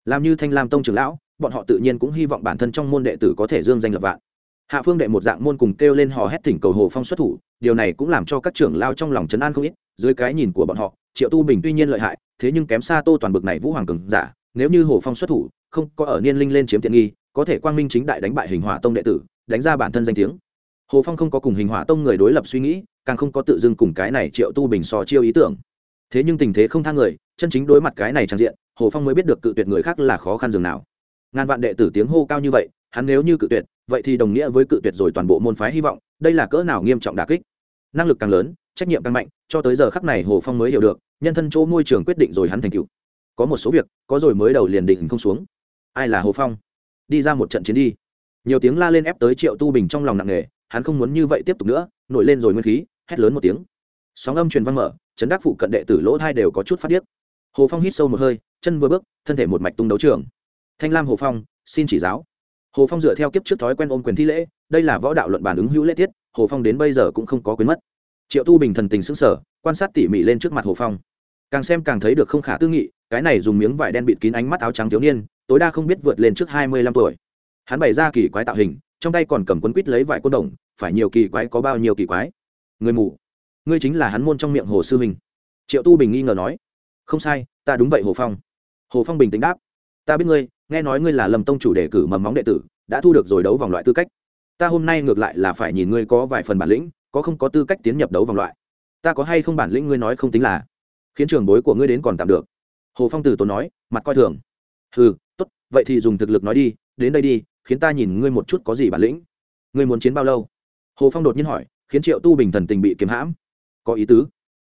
Làm như thanh lam tông trưởng lão, bọn họ tự nhiên cũng hy vọng bản thân trong môn đệ tử có thể dương danh lập vạn hạ phương đệ một dạng môn cùng kêu lên hò hét thỉnh cầu hồ phong xuất thủ, điều này cũng làm cho các trưởng lao trong lòng trấn an không ít, dưới cái nhìn của bọn họ, triệu tu bình tuy nhiên lợi hại, thế nhưng kém xa tô toàn bực này vũ hoàng cường giả, nếu như hồ phong xuất thủ, không có ở niên linh lên chiếm tiện nghi, có thể quang minh chính đại đánh bại hình hỏa tông đệ tử, đánh ra bản thân danh tiếng. Hồ phong không có cùng hình hỏa tông người đối lập suy nghĩ, càng không có tự dưng cùng cái này triệu tu bình so chiêu ý tưởng. Thế nhưng tình thế không thang người, chân chính đối mặt cái này trang diện, hồ phong mới biết được cự tuyệt người khác là khó khăn dường nào ngàn vạn đệ tử tiếng hô cao như vậy, hắn nếu như cự tuyệt, vậy thì đồng nghĩa với cự tuyệt rồi toàn bộ môn phái hy vọng, đây là cỡ nào nghiêm trọng đà kích. Năng lực càng lớn, trách nhiệm càng mạnh, cho tới giờ khắc này hồ phong mới hiểu được, nhân thân chỗ môi trường quyết định rồi hắn thành cựu có một số việc, có rồi mới đầu liền định không xuống. Ai là hồ phong? Đi ra một trận chiến đi. Nhiều tiếng la lên ép tới triệu tu bình trong lòng nặng nề, hắn không muốn như vậy tiếp tục nữa, nổi lên rồi nguyên khí, hét lớn một tiếng. Sóng âm truyền văn mở, chấn đắc phụ cận đệ tử lỗ thai đều có chút phát điếc. Hồ phong hít sâu một hơi, chân vừa bước, thân thể một mạch tung đấu trường thanh lam hồ phong, xin chỉ giáo. Hồ phong dựa theo kiếp trước thói quen ôm quyền thi lễ, đây là võ đạo luận bản ứng hữu lễ tiết, hồ phong đến bây giờ cũng không có quyền mất. Triệu tu bình thần tình xứng sở quan sát tỉ mỉ lên trước mặt hồ phong. Càng xem càng thấy được không khả tư nghị, cái này dùng miếng vải đen bịt kín ánh mắt áo trắng thiếu niên, tối đa không biết vượt lên trước hai mươi lăm tuổi. Hắn bày ra kỳ quái tạo hình, trong tay còn cầm quấn quít lấy vải côn đồng, phải nhiều kỳ quái có bao nhiêu kỳ quái? Người mù, ngươi chính là hắn môn trong miệng hồ sư hình. triệu tu bình nghi ngờ nói. Không sai, ta đúng vậy hồ phong. Hồ phong bình tĩnh đáp. Ta biết ngươi nghe nói ngươi là lầm tông chủ đề cử mầm móng đệ tử, đã thu được rồi đấu vòng loại tư cách. Ta hôm nay ngược lại là phải nhìn ngươi có vài phần bản lĩnh, có không có tư cách tiến nhập đấu vòng loại. Ta có hay không bản lĩnh ngươi nói không tính là. Khiến trường bối của ngươi đến còn tạm được. Hồ phong tử tốn nói, mặt coi thường. Ừ tốt, vậy thì dùng thực lực nói đi, đến đây đi, khiến ta nhìn ngươi một chút có gì bản lĩnh. Ngươi muốn chiến bao lâu? Hồ phong đột nhiên hỏi, khiến triệu tu bình thần tình bị kiếm hãm. Có ý tứ.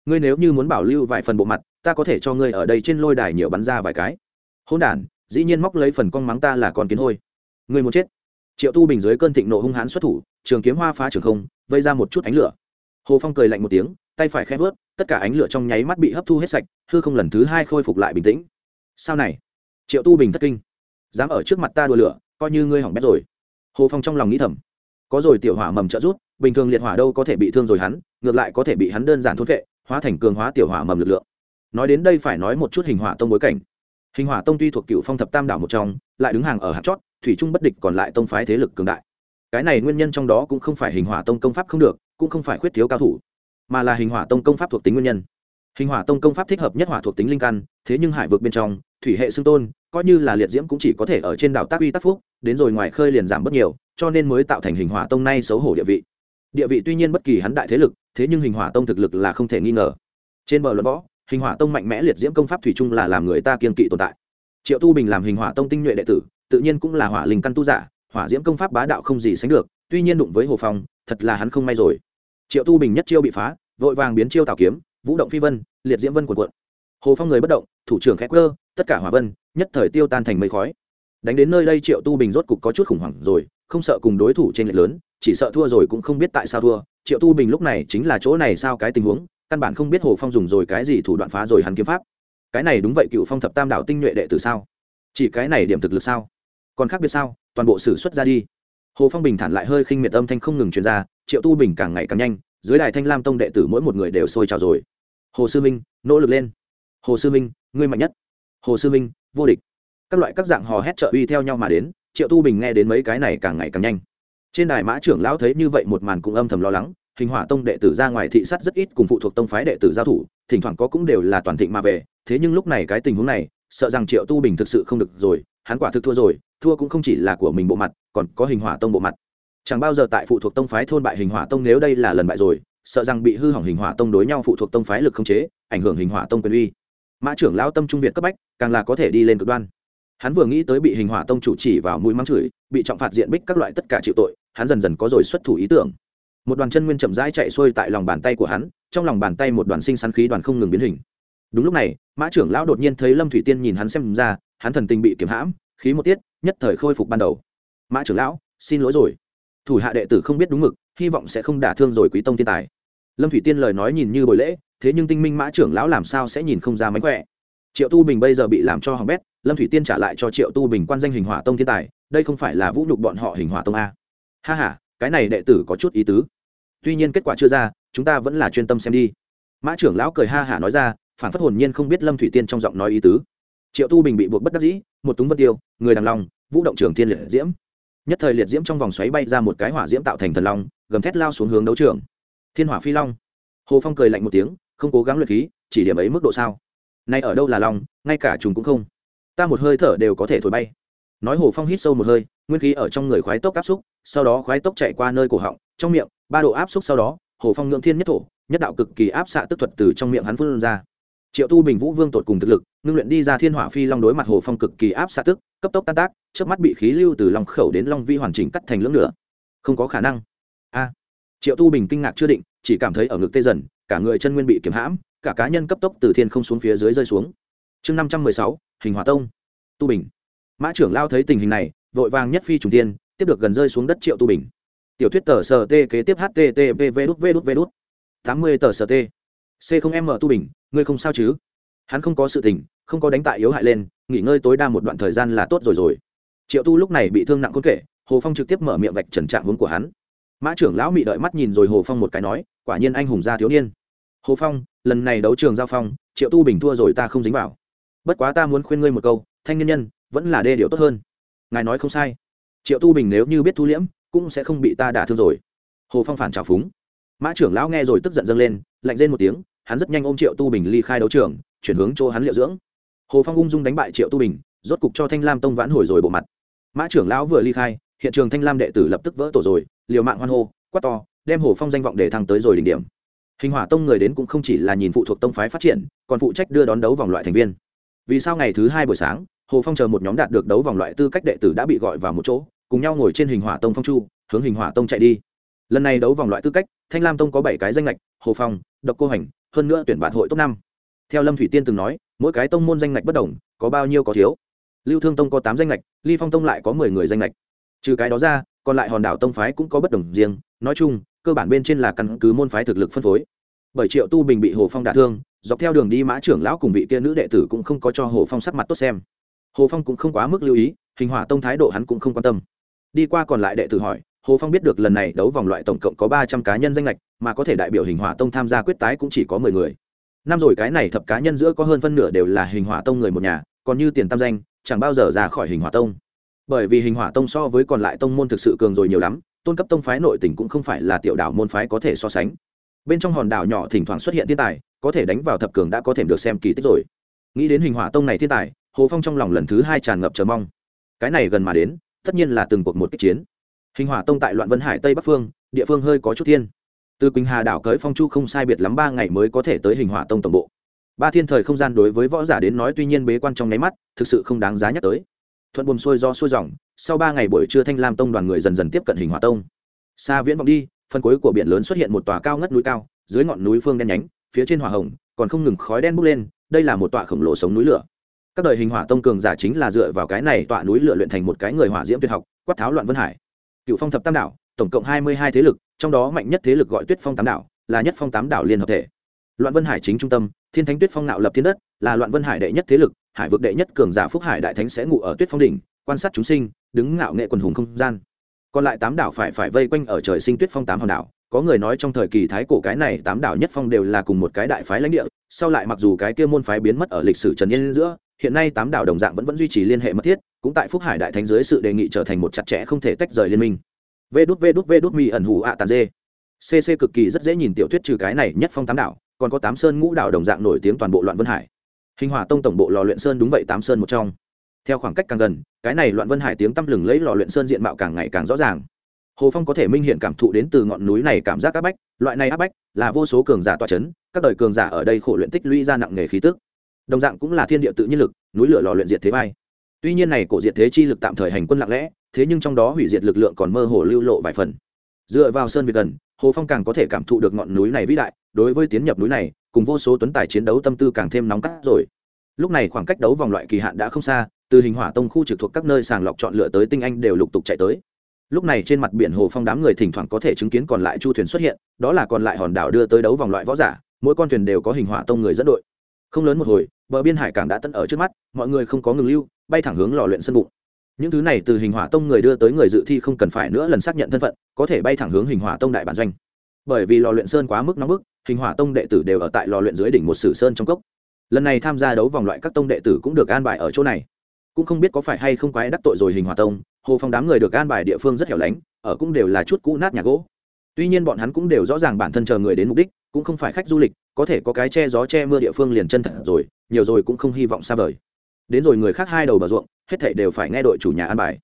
Ngươi nếu như muốn bảo lưu vài phần bộ mặt, ta có thể cho ngươi ở đây trên lôi đài nhiều bắn ra vài cái. Hôn đản dĩ nhiên móc lấy phần con mắng ta là con kiến hôi. Ngươi muốn chết. Triệu tu bình dưới cơn thịnh nộ hung hãn xuất thủ, trường kiếm hoa phá trường không, vây ra một chút ánh lửa. Hồ phong cười lạnh một tiếng, tay phải khẽ vớt, tất cả ánh lửa trong nháy mắt bị hấp thu hết sạch, hư không lần thứ hai khôi phục lại bình tĩnh. Sau này? Triệu tu bình thất kinh. Dám ở trước mặt ta đùa lửa, coi như ngươi hỏng bét rồi. Hồ phong trong lòng nghĩ thầm. Có rồi tiểu hỏa mầm trợ rút bình thường liệt hỏa đâu có thể bị thương rồi hắn, ngược lại có thể bị hắn đơn giản thốt vệ hóa thành cường hóa tiểu hỏa mầm lực lượng. Nói đến đây phải nói một chút hình hỏa tông bối cảnh hình hỏa tông tuy thuộc cựu phong thập tam đảo một trong, lại đứng hàng ở hạt chót, thủy trung bất địch còn lại tông phái thế lực cường đại. Cái này nguyên nhân trong đó cũng không phải hình hỏa tông công pháp không được, cũng không phải khuyết thiếu cao thủ, mà là hình hỏa tông công pháp thuộc tính nguyên nhân. Hình hỏa tông công pháp thích hợp nhất hỏa thuộc tính linh căn, thế nhưng hải vực bên trong, thủy hệ xưng tôn, coi như là liệt diễm cũng chỉ có thể ở trên đảo tác uy tác phúc, đến rồi ngoài khơi liền giảm bớt nhiều, cho nên mới tạo thành hình hỏa tông nay xấu hổ địa vị. Địa vị tuy nhiên bất kỳ hắn đại thế lực, thế nhưng hình hỏa tông thực lực là không thể nghi ngờ. Trên bờ luận võ hình hỏa tông mạnh mẽ liệt diễm công pháp thủy chung là làm người ta kiên kỵ tồn tại. Triệu tu bình làm hình hỏa tông tinh nhuệ đệ tử, tự nhiên cũng là hỏa linh căn tu giả, hỏa diễm công pháp bá đạo không gì sánh được, tuy nhiên đụng với hồ phong, thật là hắn không may rồi. Triệu tu bình nhất chiêu bị phá, vội vàng biến chiêu tào kiếm, vũ động phi vân, liệt diễm vân cuộn cuộn. Hồ phong người bất động, thủ trưởng khẽ cơ tất cả hỏa vân, nhất thời tiêu tan thành mây khói. Đánh đến nơi đây triệu tu bình rốt cục có chút khủng hoảng rồi, không sợ cùng đối thủ trên lệch lớn, chỉ sợ thua rồi cũng không biết tại sao thua. Triệu tu bình lúc này chính là chỗ này sao cái tình huống căn bản không biết hồ phong dùng rồi cái gì thủ đoạn phá rồi hắn kiếm pháp. Cái này đúng vậy, cựu phong thập tam đảo tinh nhuệ đệ tử sao? Chỉ cái này điểm thực lực sao? Còn khác biệt sao? Toàn bộ xử xuất ra đi. Hồ phong bình thản lại hơi khinh miệt âm thanh không ngừng truyền ra, triệu tu bình càng ngày càng nhanh, dưới đài thanh lam tông đệ tử mỗi một người đều sôi trào rồi. Hồ sư minh, nỗ lực lên. Hồ sư minh, ngươi mạnh nhất. Hồ sư minh, vô địch. Các loại các dạng hò hét trợ uy theo nhau mà đến, triệu tu bình nghe đến mấy cái này càng ngày càng nhanh. Trên đài mã trưởng lão thấy như vậy một màn cũng âm thầm lo lắng hình hỏa tông đệ tử ra ngoài thị sát rất ít cùng phụ thuộc tông phái đệ tử giao thủ, thỉnh thoảng có cũng đều là toàn thịnh mà về, thế nhưng lúc này cái tình huống này, sợ rằng triệu tu bình thực sự không được rồi, hắn quả thực thua rồi, thua cũng không chỉ là của mình bộ mặt, còn có hình hỏa tông bộ mặt. Chẳng bao giờ tại phụ thuộc tông phái thôn bại hình hỏa tông nếu đây là lần bại rồi, sợ rằng bị hư hỏng hình hỏa tông đối nhau phụ thuộc tông phái lực không chế, ảnh hưởng hình hỏa tông quyền uy. Mã trưởng lao tâm trung việt cấp bách, càng là có thể đi lên cực đoan. Hắn vừa nghĩ tới bị hình hỏa tông chủ chỉ vào mũi mắng chửi, bị trọng phạt diện bích các loại tất cả chịu tội, hắn dần dần có rồi xuất thủ ý tưởng một đoàn chân nguyên chậm rãi chạy xuôi tại lòng bàn tay của hắn, trong lòng bàn tay một đoàn sinh sắn khí đoàn không ngừng biến hình. Đúng lúc này, mã trưởng lão đột nhiên thấy lâm thủy tiên nhìn hắn xem ra, hắn thần tình bị kiếm hãm, khí một tiết, nhất thời khôi phục ban đầu. Mã trưởng lão, xin lỗi rồi. Thủ hạ đệ tử không biết đúng mực, hy vọng sẽ không đả thương rồi quý tông thiên tài. Lâm thủy tiên lời nói nhìn như bồi lễ, thế nhưng tinh minh mã trưởng lão làm sao sẽ nhìn không ra mánh khỏe. Triệu tu bình bây giờ bị làm cho hỏng bét, lâm thủy tiên trả lại cho triệu tu bình quan danh hình hỏa tông thiên tài, đây không phải là vũ nhục bọn họ hình hỏa tông a. Ha h a cái này đệ tử có chút ý tứ tuy nhiên kết quả chưa ra, chúng ta vẫn là chuyên tâm xem đi. Mã trưởng lão cười ha hả nói ra, phản phất hồn nhiên không biết lâm thủy tiên trong giọng nói ý tứ. Triệu tu bình bị buộc bất đắc dĩ, một túng vân tiêu, người đằng long, vũ động trường thiên liệt diễm. Nhất thời liệt diễm trong vòng xoáy bay ra một cái hỏa diễm tạo thành thần long, gầm thét lao xuống hướng đấu trường. Thiên hỏa phi long. Hồ phong cười lạnh một tiếng, không cố gắng luyện khí, chỉ điểm ấy mức độ sao? Nay ở đâu là long, ngay cả chúng cũng không. Ta một hơi thở đều có thể thổi bay. Nói hồ phong hít sâu một hơi, nguyên khí ở trong người khoái tốc áp xúc, sau đó khoái tốc chạy qua nơi cổ họng, trong miệng ba độ áp xúc sau đó, hồ phong ngưỡng thiên nhất thổ, nhất đạo cực kỳ áp xạ tức thuật từ trong miệng hắn phân ra. Triệu tu bình vũ vương tột cùng thực lực, ngưng luyện đi ra thiên hỏa phi long đối mặt hồ phong cực kỳ áp xạ tức, cấp tốc tan tác trước mắt bị khí lưu từ lòng khẩu đến long vi hoàn chỉnh cắt thành lưỡng nữa không có khả năng. A. Triệu tu bình kinh ngạc chưa định, chỉ cảm thấy ở ngực tê dần, cả người chân nguyên bị kiếm hãm, cả cá nhân cấp tốc từ thiên không xuống phía dưới rơi xuống. Chương năm trăm mười sáu, hình hòa tông. Tu bình. Mã trưởng lao thấy tình hình này, vội vàng nhất phi trùng tiên tiếp được gần rơi xuống đất triệu tu bình tiểu thuyết tờ sờ t kế tiếp http v đút v đút v đút tám mươi tờ sờ t c không m tu bình, ngươi không sao chứ? Hắn không có sự tình, không có đánh tại yếu hại lên, nghỉ ngơi tối đa một đoạn thời gian là tốt rồi rồi. Triệu tu lúc này bị thương nặng cốt kể, hồ phong trực tiếp mở miệng vạch trần trạng hướng của hắn. Mã trưởng lão mị đợi mắt nhìn rồi hồ phong một cái nói, quả nhiên anh hùng gia thiếu niên. Hồ phong, lần này đấu trường giao phong, triệu tu bình thua rồi ta không dính vào. Bất quá ta muốn khuyên ngươi một câu, thanh niên nhân, vẫn là đê điều tốt hơn. Ngài nói không sai. Triệu tu bình nếu như biết thu liễm cũng sẽ không bị ta đả thương rồi. Hồ phong phản trào phúng. Mã trưởng lão nghe rồi tức giận dâng lên, lạnh lên một tiếng, hắn rất nhanh ôm triệu tu bình ly khai đấu trường, chuyển hướng chỗ hắn liệu dưỡng. Hồ phong ung dung đánh bại triệu tu bình, rốt cục cho thanh lam tông vãn hồi rồi bộ mặt. Mã trưởng lão vừa ly khai, hiện trường thanh lam đệ tử lập tức vỡ tổ rồi, liều mạng hoan hô, quát to, đem hồ phong danh vọng để thăng tới rồi đỉnh điểm. Hình hỏa tông người đến cũng không chỉ là nhìn phụ thuộc tông phái phát triển, còn phụ trách đưa đón đấu vòng loại thành viên. Vì sao ngày thứ hai buổi sáng, hồ phong chờ một nhóm đạt được đấu vòng loại tư cách đệ tử đã bị gọi vào một chỗ? Cùng nhau ngồi trên hình hỏa tông phong chu, hướng hình hỏa tông chạy đi. Lần này đấu vòng loại tư cách, thanh lam tông có bảy cái danh lệch hồ phong, độc cô hành, hơn nữa tuyển bản hội top năm. Theo lâm thủy tiên từng nói, mỗi cái tông môn danh lệch bất đồng, có bao nhiêu có thiếu. Lưu thương tông có tám danh lệch ly phong tông lại có mười người danh lệch trừ cái đó ra, còn lại hòn đảo tông phái cũng có bất đồng riêng. Nói chung, cơ bản bên trên là căn cứ môn phái thực lực phân phối. Bởi triệu tu bình bị hồ phong đả thương, dọc theo đường đi mã trưởng lão cùng vị kia nữ đệ tử cũng không có cho hồ phong sắc mặt tốt xem. Hồ phong cũng không quá mức lưu ý, hình hỏa tông thái độ hắn cũng không quan tâm đi qua còn lại đệ tử hỏi, hồ phong biết được lần này đấu vòng loại tổng cộng có ba trăm cá nhân danh lệch, mà có thể đại biểu hình hỏa tông tham gia quyết tái cũng chỉ có mười người. Năm rồi cái này thập cá nhân giữa có hơn phân nửa đều là hình hỏa tông người một nhà, còn như tiền tam danh, chẳng bao giờ ra khỏi hình hỏa tông. Bởi vì hình hỏa tông so với còn lại tông môn thực sự cường rồi nhiều lắm, tôn cấp tông phái nội tỉnh cũng không phải là tiểu đảo môn phái có thể so sánh. Bên trong hòn đảo nhỏ thỉnh thoảng xuất hiện thiên tài, có thể đánh vào thập cường đã có thể được xem kỳ tích rồi. Nghĩ đến hình hỏa tông này thiên tài, hồ phong trong lòng lần thứ hai tràn ngập chờ mong. Cái này gần mà đến tất nhiên là từng cuộc một kích chiến. Hình hỏa tông tại loạn vân hải tây bắc phương, địa phương hơi có chút thiên. Từ quỳnh hà đảo cới phong chu không sai biệt lắm ba ngày mới có thể tới hình hỏa tông tổng bộ. Ba thiên thời không gian đối với võ giả đến nói tuy nhiên bế quan trong nháy mắt, thực sự không đáng giá nhắc tới. Thuận buồm xuôi do xuôi dòng, sau ba ngày buổi trưa thanh lam tông đoàn người dần dần tiếp cận hình hỏa tông. Xa viễn vọng đi, phần cuối của biển lớn xuất hiện một tòa cao ngất núi cao, dưới ngọn núi phương đen nhánh, phía trên hỏa hồng, còn không ngừng khói đen bốc lên, đây là một tòa khổng lồ sống núi lửa các đời hình hỏa tông cường giả chính là dựa vào cái này tọa núi lựa luyện thành một cái người hỏa diễm tuyệt học, quát tháo loạn vân hải. Cựu phong thập tam đảo, tổng cộng hai mươi hai thế lực, trong đó mạnh nhất thế lực gọi tuyết phong tám đảo, là nhất phong tám đảo liên hợp thể. Loạn vân hải chính trung tâm, thiên thánh tuyết phong nạo lập thiên đất, là loạn vân hải đệ nhất thế lực, hải vực đệ nhất cường giả phúc hải đại thánh sẽ ngủ ở tuyết phong đỉnh, quan sát chúng sinh, đứng ngạo nghệ quần hùng không gian. Còn lại tám đảo phải phải vây quanh ở trời sinh tuyết phong tám hòn đảo. Có người nói trong thời kỳ thái cổ cái này tám đảo nhất phong đều là cùng một cái đại phái lãnh địa, sau lại mặc dù cái kia môn phái biến mất ở lịch sử trần yên giữa hiện nay tám đảo đồng dạng vẫn vẫn duy trì liên hệ mật thiết, cũng tại phúc hải đại thánh dưới sự đề nghị trở thành một chặt chẽ không thể tách rời liên minh. Vê đút vê đút vê đút, mi ẩn hủ ạ tàn dê. Cc cực kỳ rất dễ nhìn tiểu thuyết trừ cái này nhất phong tám đảo, còn có tám sơn ngũ đảo đồng dạng nổi tiếng toàn bộ loạn vân hải. Hình hỏa tông tổng bộ lò luyện sơn đúng vậy, tám sơn một trong. Theo khoảng cách càng gần, cái này loạn vân hải tiếng tăm lừng lấy lò luyện sơn diện mạo càng ngày càng rõ ràng. Hồ phong có thể minh hiện cảm thụ đến từ ngọn núi này cảm giác áp bách, loại này áp bách là vô số cường giả tọa c h ấ n các đời cường giả ở đây khổ luyện tích lũy ra nặng nghề khí tức đồng dạng cũng là thiên địa tự nhiên lực, núi lửa lò luyện diệt thế vai. Tuy nhiên này cổ diệt thế chi lực tạm thời hành quân lặng lẽ, thế nhưng trong đó hủy diệt lực lượng còn mơ hồ lưu lộ vài phần. Dựa vào sơn việt gần, hồ phong càng có thể cảm thụ được ngọn núi này vĩ đại, đối với tiến nhập núi này, cùng vô số tuấn tài chiến đấu tâm tư càng thêm nóng cắt rồi. Lúc này khoảng cách đấu vòng loại kỳ hạn đã không xa, từ hình hỏa tông khu trực thuộc các nơi sàng lọc chọn lựa tới tinh anh đều lục tục chạy tới. Lúc này trên mặt biển hồ phong đám người thỉnh thoảng có thể chứng kiến còn lại chu thuyền xuất hiện, đó là còn lại hòn đảo đưa tới đấu vòng loại võ giả, mỗi con thuyền đều có hình hỏa tông người dẫn đội không lớn một hồi, bờ biên hải cảng đã tận ở trước mắt, mọi người không có ngừng lưu, bay thẳng hướng lò luyện sân bụng. Những thứ này từ hình hỏa tông người đưa tới người dự thi không cần phải nữa lần xác nhận thân phận, có thể bay thẳng hướng hình hỏa tông đại bản doanh. Bởi vì lò luyện sơn quá mức nóng bức, hình hỏa tông đệ tử đều ở tại lò luyện dưới đỉnh một sử sơn trong cốc. Lần này tham gia đấu vòng loại các tông đệ tử cũng được an bài ở chỗ này. Cũng không biết có phải hay không quái đắc tội rồi hình hỏa tông, hồ phong đám người được an bài địa phương rất hẻo lánh, ở cũng đều là chút cũ nát nhà gỗ tuy nhiên bọn hắn cũng đều rõ ràng bản thân chờ người đến mục đích, cũng không phải khách du lịch, có thể có cái che gió che mưa địa phương liền chân thật rồi, nhiều rồi cũng không hy vọng xa vời. Đến rồi người khác hai đầu bờ ruộng, hết thảy đều phải nghe đội chủ nhà an bài.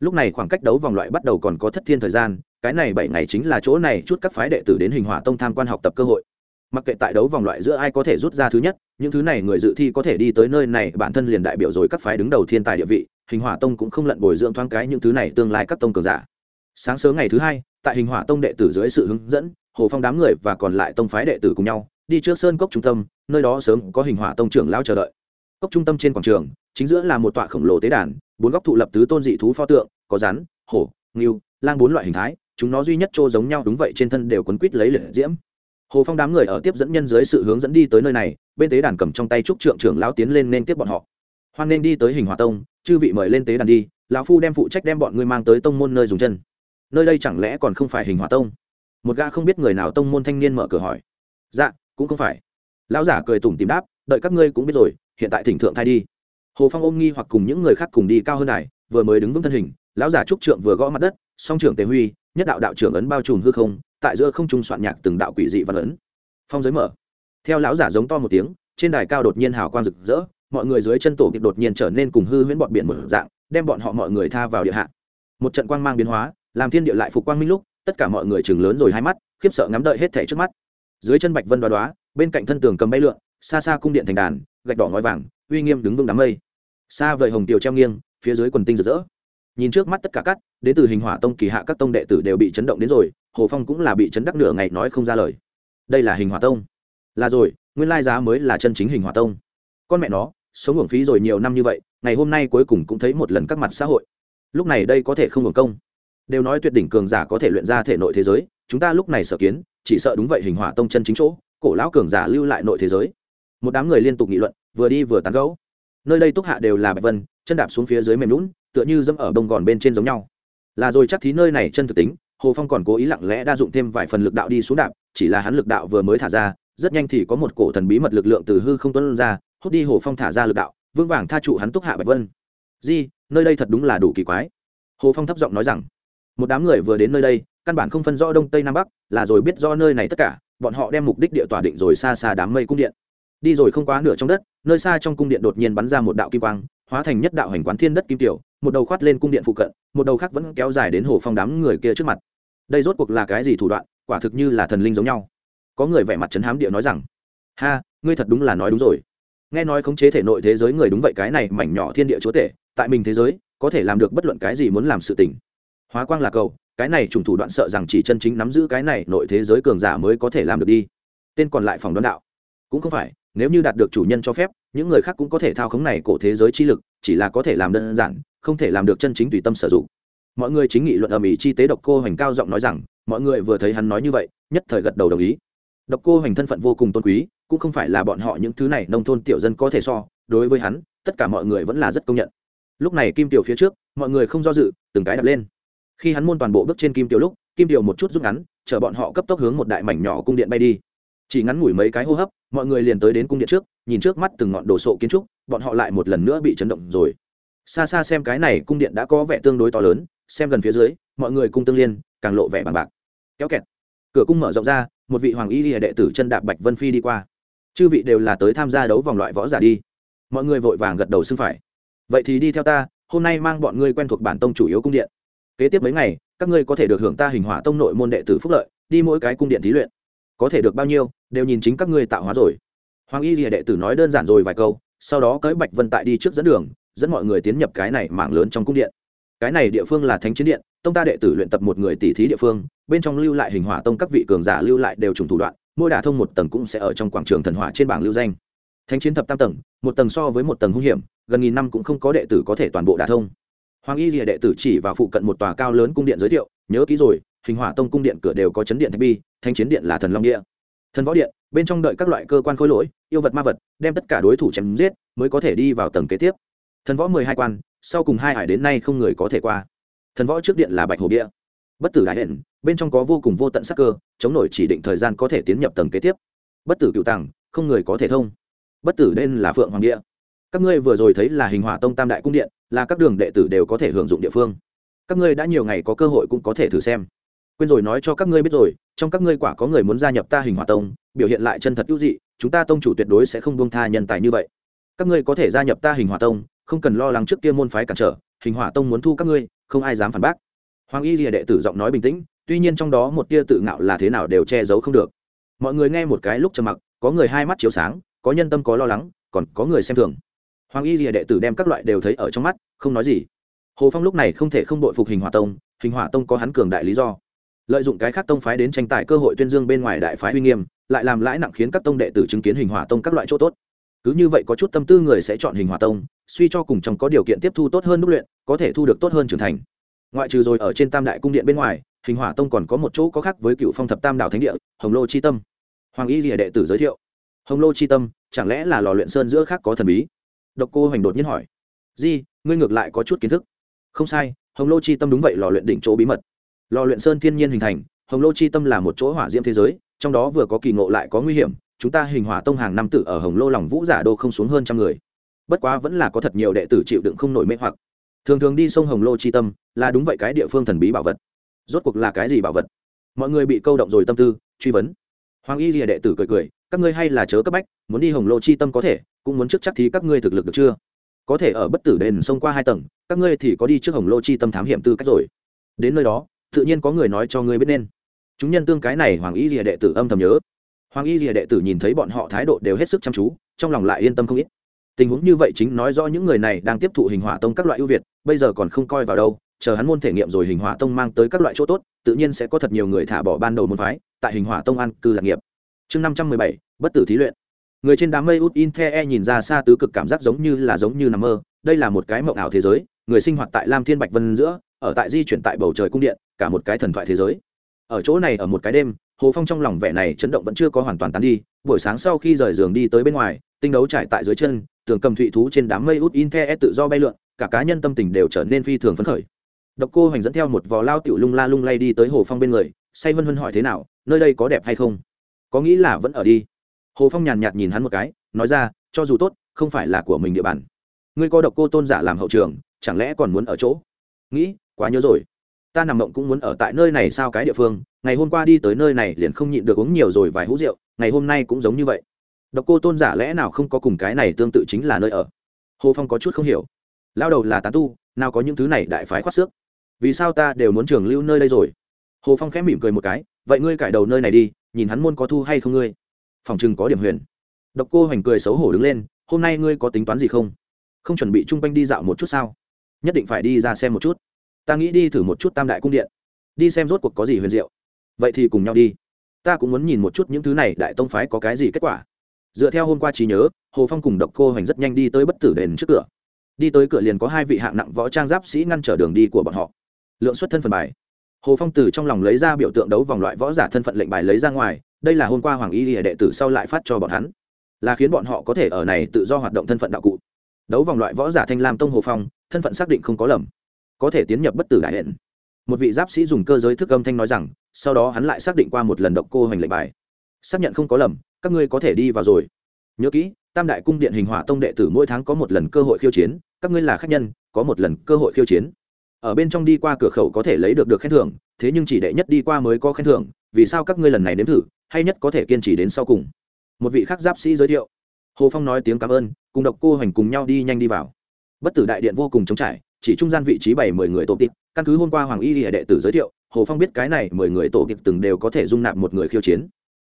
Lúc này khoảng cách đấu vòng loại bắt đầu còn có thất thiên thời gian, cái này bảy ngày chính là chỗ này chút các phái đệ tử đến hình hỏa tông tham quan học tập cơ hội. Mặc kệ tại đấu vòng loại giữa ai có thể rút ra thứ nhất, những thứ này người dự thi có thể đi tới nơi này, bản thân liền đại biểu rồi các phái đứng đầu thiên tài địa vị, hình hỏa tông cũng không lận bồi dưỡng thoáng cái những thứ này tương lai các tông cường giả. Sáng sớm ngày thứ hai tại hình hỏa tông đệ tử dưới sự hướng dẫn, hồ phong đám người và còn lại tông phái đệ tử cùng nhau, đi trước sơn cốc trung tâm, nơi đó sớm có hình hỏa tông trưởng lao chờ đợi. Cốc trung tâm trên quảng trường, chính giữa là một tọa khổng lồ tế đàn, bốn góc thụ lập tứ tôn dị thú pho tượng, có rắn, hổ, ngưu, lang bốn loại hình thái, chúng nó duy nhất trô giống nhau đúng vậy trên thân đều quấn quít lấy liệt diễm. Hồ phong đám người ở tiếp dẫn nhân dưới sự hướng dẫn đi tới nơi này, bên tế đàn cầm trong tay trúc trượng trưởng lão tiến lên nên tiếp bọn họ. Hoan nên đi tới hình hòa tông, chư vị mời lên tế đàn đi, lão phu đem phụ trách đem bọn ngươi mang tới tông môn nơi dùng chân nơi đây chẳng lẽ còn không phải hình hòa tông? Một gã không biết người nào tông môn thanh niên mở cửa hỏi. Dạ cũng không phải. Lão giả cười tủm tìm đáp, đợi các ngươi cũng biết rồi, hiện tại thỉnh thượng thay đi. Hồ phong ôm nghi hoặc cùng những người khác cùng đi cao hơn này vừa mới đứng vững thân hình, lão giả trúc trượng vừa gõ mặt đất, song trưởng tề huy, nhất đạo đạo trưởng ấn bao trùm hư không, tại giữa không trung soạn nhạc từng đạo quỷ dị văn ấn. Phong giới mở. Theo lão giả giống to một tiếng, trên đài cao đột nhiên hào quang rực rỡ, mọi người dưới chân tổ kịp đột nhiên trở nên cùng hư huyễn bọn biển một dạng, đem bọn họ mọi người tha vào địa hạ. Một trận quang mang biến hóa làm thiên địa lại phục quang minh lúc, tất cả mọi người chừng lớn rồi hai mắt, khiếp sợ ngắm đợi hết thảy trước mắt. Dưới chân bạch vân đoá đoá, bên cạnh thân tường cầm bay lượn, xa xa cung điện thành đàn, gạch đỏ ngói vàng, uy nghiêm đứng vững đám mây. Xa vời hồng tiều treo nghiêng, phía dưới quần tinh rực rỡ. Nhìn trước mắt tất cả cắt đến từ hình hỏa tông kỳ hạ các tông đệ tử đều bị chấn động đến rồi, hồ phong cũng là bị chấn đắc nửa ngày nói không ra lời. Đây là hình hỏa tông. Là rồi, nguyên lai giá mới là chân chính hình hỏa tông. Con mẹ nó, sống hưởng phí rồi nhiều năm như vậy, ngày hôm nay cuối cùng cũng thấy một lần các mặt xã hội. Lúc này đây có thể không hưởng công đều nói tuyệt đỉnh cường giả có thể luyện ra thể nội thế giới, chúng ta lúc này sở kiến, chỉ sợ đúng vậy hình hỏa tông chân chính chỗ, cổ lão cường giả lưu lại nội thế giới. Một đám người liên tục nghị luận, vừa đi vừa tán gấu nơi đây túc hạ đều là bạch vân, chân đạp xuống phía dưới mềm lún tựa như dẫm ở bông gòn bên trên giống nhau. Là rồi chắc thí nơi này chân thực tính, hồ phong còn cố ý lặng lẽ đa dụng thêm vài phần lực đạo đi xuống đạp, chỉ là hắn lực đạo vừa mới thả ra, rất nhanh thì có một cổ thần bí mật lực lượng từ hư không tuân ra, hút đi hồ phong thả ra lực đạo vương vàng tha trụ hắn túc hạ bạch vân. Di, nơi đây thật đúng là đủ kỳ quái. Hồ phong thấp giọng nói rằng một đám người vừa đến nơi đây, căn bản không phân rõ đông tây nam bắc, là rồi biết do nơi này tất cả, bọn họ đem mục đích địa tỏa định rồi xa xa đám mây cung điện. Đi rồi không quá nửa trong đất, nơi xa trong cung điện đột nhiên bắn ra một đạo kim quang, hóa thành nhất đạo hành quán thiên đất kim tiểu, một đầu khoát lên cung điện phụ cận, một đầu khác vẫn kéo dài đến hồ phong đám người kia trước mặt. Đây rốt cuộc là cái gì thủ đoạn, quả thực như là thần linh giống nhau. Có người vẻ mặt chấn hám địa nói rằng, ha, ngươi thật đúng là nói đúng rồi. Nghe nói khống chế thể nội thế giới người đúng vậy, cái này mảnh nhỏ thiên địa chúa tể, tại mình thế giới, có thể làm được bất luận cái gì muốn làm sự tình hóa quang là cầu, cái này trùng thủ đoạn sợ rằng chỉ chân chính nắm giữ cái này, nội thế giới cường giả mới có thể làm được đi. Tên còn lại phòng đoán đạo. Cũng không phải, nếu như đạt được chủ nhân cho phép, những người khác cũng có thể thao khống này cổ thế giới chi lực, chỉ là có thể làm đơn giản, không thể làm được chân chính tùy tâm sử dụng. Mọi người chính nghị luận ầm ĩ chi tế độc cô hoành cao giọng nói rằng, mọi người vừa thấy hắn nói như vậy, nhất thời gật đầu đồng ý. Độc cô hoành thân phận vô cùng tôn quý, cũng không phải là bọn họ những thứ này nông thôn tiểu dân có thể so, đối với hắn, tất cả mọi người vẫn là rất công nhận. Lúc này kim tiểu phía trước, mọi người không do dự, từng cái đập lên khi hắn môn toàn bộ bước trên kim tiểu lúc, kim tiểu một chút rút ngắn, chở bọn họ cấp tốc hướng một đại mảnh nhỏ cung điện bay đi. Chỉ ngắn ngủi mấy cái hô hấp, mọi người liền tới đến cung điện trước, nhìn trước mắt từng ngọn đồ sộ kiến trúc, bọn họ lại một lần nữa bị chấn động rồi. Xa xa xem cái này cung điện đã có vẻ tương đối to lớn, xem gần phía dưới, mọi người cung tương liên, càng lộ vẻ bằng bạc. Kéo kẹt. Cửa cung mở rộng ra, một vị hoàng y hệ đệ tử chân đạp bạch vân phi đi qua. Chư vị đều là tới tham gia đấu vòng loại võ giả đi. Mọi người vội vàng gật đầu xưng phải. Vậy thì đi theo ta, hôm nay mang bọn ngươi quen thuộc bản tông chủ yếu cung điện kế tiếp mấy ngày, các ngươi có thể được hưởng ta hình hỏa tông nội môn đệ tử phúc lợi, đi mỗi cái cung điện thí luyện. Có thể được bao nhiêu, đều nhìn chính các ngươi tạo hóa rồi. Hoàng y lìa đệ tử nói đơn giản rồi vài câu, sau đó cưới bạch vân tại đi trước dẫn đường, dẫn mọi người tiến nhập cái này mảng lớn trong cung điện. Cái này địa phương là thánh chiến điện, tông ta đệ tử luyện tập một người tỷ thí địa phương, bên trong lưu lại hình hỏa tông các vị cường giả lưu lại đều trùng thủ đoạn, mỗi đả thông một tầng cũng sẽ ở trong quảng trường thần hỏa trên bảng lưu danh. Thánh chiến thập tam tầng, một tầng so với một tầng hung hiểm, gần nghìn năm cũng không có đệ tử có thể toàn bộ đả thông hoàng y rìa đệ tử chỉ vào phụ cận một tòa cao lớn cung điện giới thiệu nhớ kỹ rồi hình hỏa tông cung điện cửa đều có chấn điện thạch bi thanh chiến điện là thần long địa. Thần võ điện bên trong đợi các loại cơ quan khối lỗi yêu vật ma vật đem tất cả đối thủ chém giết mới có thể đi vào tầng kế tiếp. Thần võ mười hai quan sau cùng hai hải đến nay không người có thể qua. Thần võ trước điện là bạch hồ địa, bất tử đại hển bên trong có vô cùng vô tận sắc cơ chống nổi chỉ định thời gian có thể tiến nhập tầng kế tiếp. Bất tử cựu tàng không người có thể thông. Bất tử đen là phượng hoàng địa. Các ngươi vừa rồi thấy là hình hỏa tông tam đại cung điện là các đường đệ tử đều có thể hưởng dụng địa phương. Các ngươi đã nhiều ngày có cơ hội cũng có thể thử xem. Quên rồi nói cho các ngươi biết rồi, trong các ngươi quả có người muốn gia nhập ta hình hỏa tông, biểu hiện lại chân thật ưu dị, chúng ta tông chủ tuyệt đối sẽ không buông tha nhân tài như vậy. Các ngươi có thể gia nhập ta hình hỏa tông, không cần lo lắng trước kia môn phái cản trở, hình hỏa tông muốn thu các ngươi, không ai dám phản bác. Hoàng y lìa đệ tử giọng nói bình tĩnh, tuy nhiên trong đó một tia tự ngạo là thế nào đều che giấu không được. Mọi người nghe một cái lúc trầm mặc, có người hai mắt chiếu sáng, có nhân tâm có lo lắng, còn có người xem thường hoàng y rìa đệ tử đem các loại đều thấy ở trong mắt, không nói gì. Hồ phong lúc này không thể không đội phục hình hòa tông, hình hòa tông có hắn cường đại lý do. Lợi dụng cái khác tông phái đến tranh tài cơ hội tuyên dương bên ngoài đại phái uy nghiêm, lại làm lãi nặng khiến các tông đệ tử chứng kiến hình hòa tông các loại chỗ tốt. Cứ như vậy có chút tâm tư người sẽ chọn hình hòa tông, suy cho cùng trong có điều kiện tiếp thu tốt hơn đúc luyện, có thể thu được tốt hơn trưởng thành. Ngoại trừ rồi ở trên tam đại cung điện bên ngoài, hình hỏa tông còn có một chỗ có khác với cựu phong thập tam đảo thánh địa, hồng lô chi tâm. Hoàng y rìa đệ tử giới thiệu. Hồng lô chi tâm, chẳng lẽ là lò luyện sơn giữa khác có thần bí? Độc cô hoành đột nhiên hỏi. Di, ngươi ngược lại có chút kiến thức. Không sai, hồng lô chi tâm đúng vậy lò luyện đỉnh chỗ bí mật. Lò luyện sơn thiên nhiên hình thành, hồng lô chi tâm là một chỗ hỏa diễm thế giới, trong đó vừa có kỳ ngộ lại có nguy hiểm, chúng ta hình hỏa tông hàng năm tử ở hồng lô lòng vũ giả đô không xuống hơn trăm người. Bất quá vẫn là có thật nhiều đệ tử chịu đựng không nổi mê hoặc. Thường thường đi sông hồng lô chi tâm là đúng vậy cái địa phương thần bí bảo vật. Rốt cuộc là cái gì bảo vật? Mọi người bị câu động rồi tâm tư, truy vấn. Hoàng y rìa đệ tử cười cười, các ngươi hay là chớ cấp bách, muốn đi hồng lô chi tâm có thể cũng muốn trước chắc thì các ngươi thực lực được chưa? Có thể ở bất tử đền sông qua hai tầng, các ngươi thì có đi trước hồng lô chi tâm thám hiểm tư cách rồi. Đến nơi đó, tự nhiên có người nói cho ngươi biết nên. Chúng nhân tương cái này hoàng y rìa đệ tử âm thầm nhớ. Hoàng y rìa đệ tử nhìn thấy bọn họ thái độ đều hết sức chăm chú, trong lòng lại yên tâm không ít. Tình huống như vậy chính nói rõ những người này đang tiếp thụ hình hỏa tông các loại ưu việt, bây giờ còn không coi vào đâu, chờ hắn môn thể nghiệm rồi hình hỏa tông mang tới các loại chỗ tốt, tự nhiên sẽ có thật nhiều người thả bỏ ban đầu môn phái, tại hình hỏa tông an cư lạc nghiệp. Chương năm trăm mười bảy, bất tử thí luyện người trên đám mây út in the e nhìn ra xa tứ cực cảm giác giống như là giống như nằm mơ. Đây là một cái mộng ảo thế giới, người sinh hoạt tại lam thiên bạch vân giữa, ở tại di chuyển tại bầu trời cung điện, cả một cái thần thoại thế giới. Ở chỗ này ở một cái đêm, hồ phong trong lòng vẻ này chấn động vẫn chưa có hoàn toàn tán đi. Buổi sáng sau khi rời giường đi tới bên ngoài, tinh đấu trải tại dưới chân, tường cầm thụy thú trên đám mây út in the e tự do bay lượn, cả cá nhân tâm tình đều trở nên phi thường phấn khởi. Độc cô hoành dẫn theo một vò lao tiểu lung la lung lay đi tới hồ phong bên người, say vân vân hỏi thế nào, nơi đây có đẹp hay không? Có nghĩ là vẫn ở đi hồ phong nhàn nhạt nhìn hắn một cái, nói ra, cho dù tốt, không phải là của mình địa bàn. Ngươi có độc cô tôn giả làm hậu trường, chẳng lẽ còn muốn ở chỗ? Nghĩ, quá nhớ rồi. Ta nằm mộng cũng muốn ở tại nơi này sao cái địa phương, ngày hôm qua đi tới nơi này liền không nhịn được uống nhiều rồi vài hũ rượu, ngày hôm nay cũng giống như vậy. Độc cô tôn giả lẽ nào không có cùng cái này tương tự chính là nơi ở? Hồ phong có chút không hiểu. Lao đầu là tán tu, nào có những thứ này đại phái khoát xước? Vì sao ta đều muốn trường lưu nơi đây rồi? Hồ phong khẽ mỉm cười một cái, vậy ngươi cải đầu nơi này đi, nhìn hắn môn có thu hay không ngươi? Phòng chừng có điểm huyền. Độc cô hoành cười xấu hổ đứng lên, hôm nay ngươi có tính toán gì không? Không chuẩn bị chung quanh đi dạo một chút sao? Nhất định phải đi ra xem một chút. Ta nghĩ đi thử một chút tam đại cung điện. Đi xem rốt cuộc có gì huyền diệu. Vậy thì cùng nhau đi. Ta cũng muốn nhìn một chút những thứ này đại tông phái có cái gì kết quả. Dựa theo hôm qua trí nhớ, hồ phong cùng độc cô hoành rất nhanh đi tới bất tử đền trước cửa. Đi tới cửa liền có hai vị hạng nặng võ trang giáp sĩ ngăn trở đường đi của bọn họ. Lượng xuất thân phần bài hồ phong từ trong lòng lấy ra biểu tượng đấu vòng loại võ giả thân phận lệnh bài lấy ra ngoài, đây là hôm qua hoàng y lìa đệ tử sau lại phát cho bọn hắn. Là khiến bọn họ có thể ở này tự do hoạt động thân phận đạo cụ. Đấu vòng loại võ giả thanh lam tông hồ phong, thân phận xác định không có lầm. Có thể tiến nhập bất tử đại hiện. Một vị giáp sĩ dùng cơ giới thức âm thanh nói rằng, sau đó hắn lại xác định qua một lần độc cô hoành lệnh bài. Xác nhận không có lầm, các ngươi có thể đi vào rồi. Nhớ kỹ, tam đại cung điện hình hỏa tông đệ tử mỗi tháng có một lần cơ hội khiêu chiến, các ngươi là khách nhân, có một lần cơ hội khiêu chiến ở bên trong đi qua cửa khẩu có thể lấy được được khen thưởng, thế nhưng chỉ đệ nhất đi qua mới có khen thưởng, vì sao các ngươi lần này nếm thử, hay nhất có thể kiên trì đến sau cùng? Một vị khắc giáp sĩ giới thiệu. Hồ phong nói tiếng cảm ơn, cùng độc cô hoành cùng nhau đi nhanh đi vào. Bất tử đại điện vô cùng trống trải, chỉ trung gian vị trí bảy mười người tổ tiệp căn cứ hôm qua hoàng y hệ đệ tử giới thiệu, hồ phong biết cái này mười người tổ tiệp từng đều có thể dung nạp một người khiêu chiến.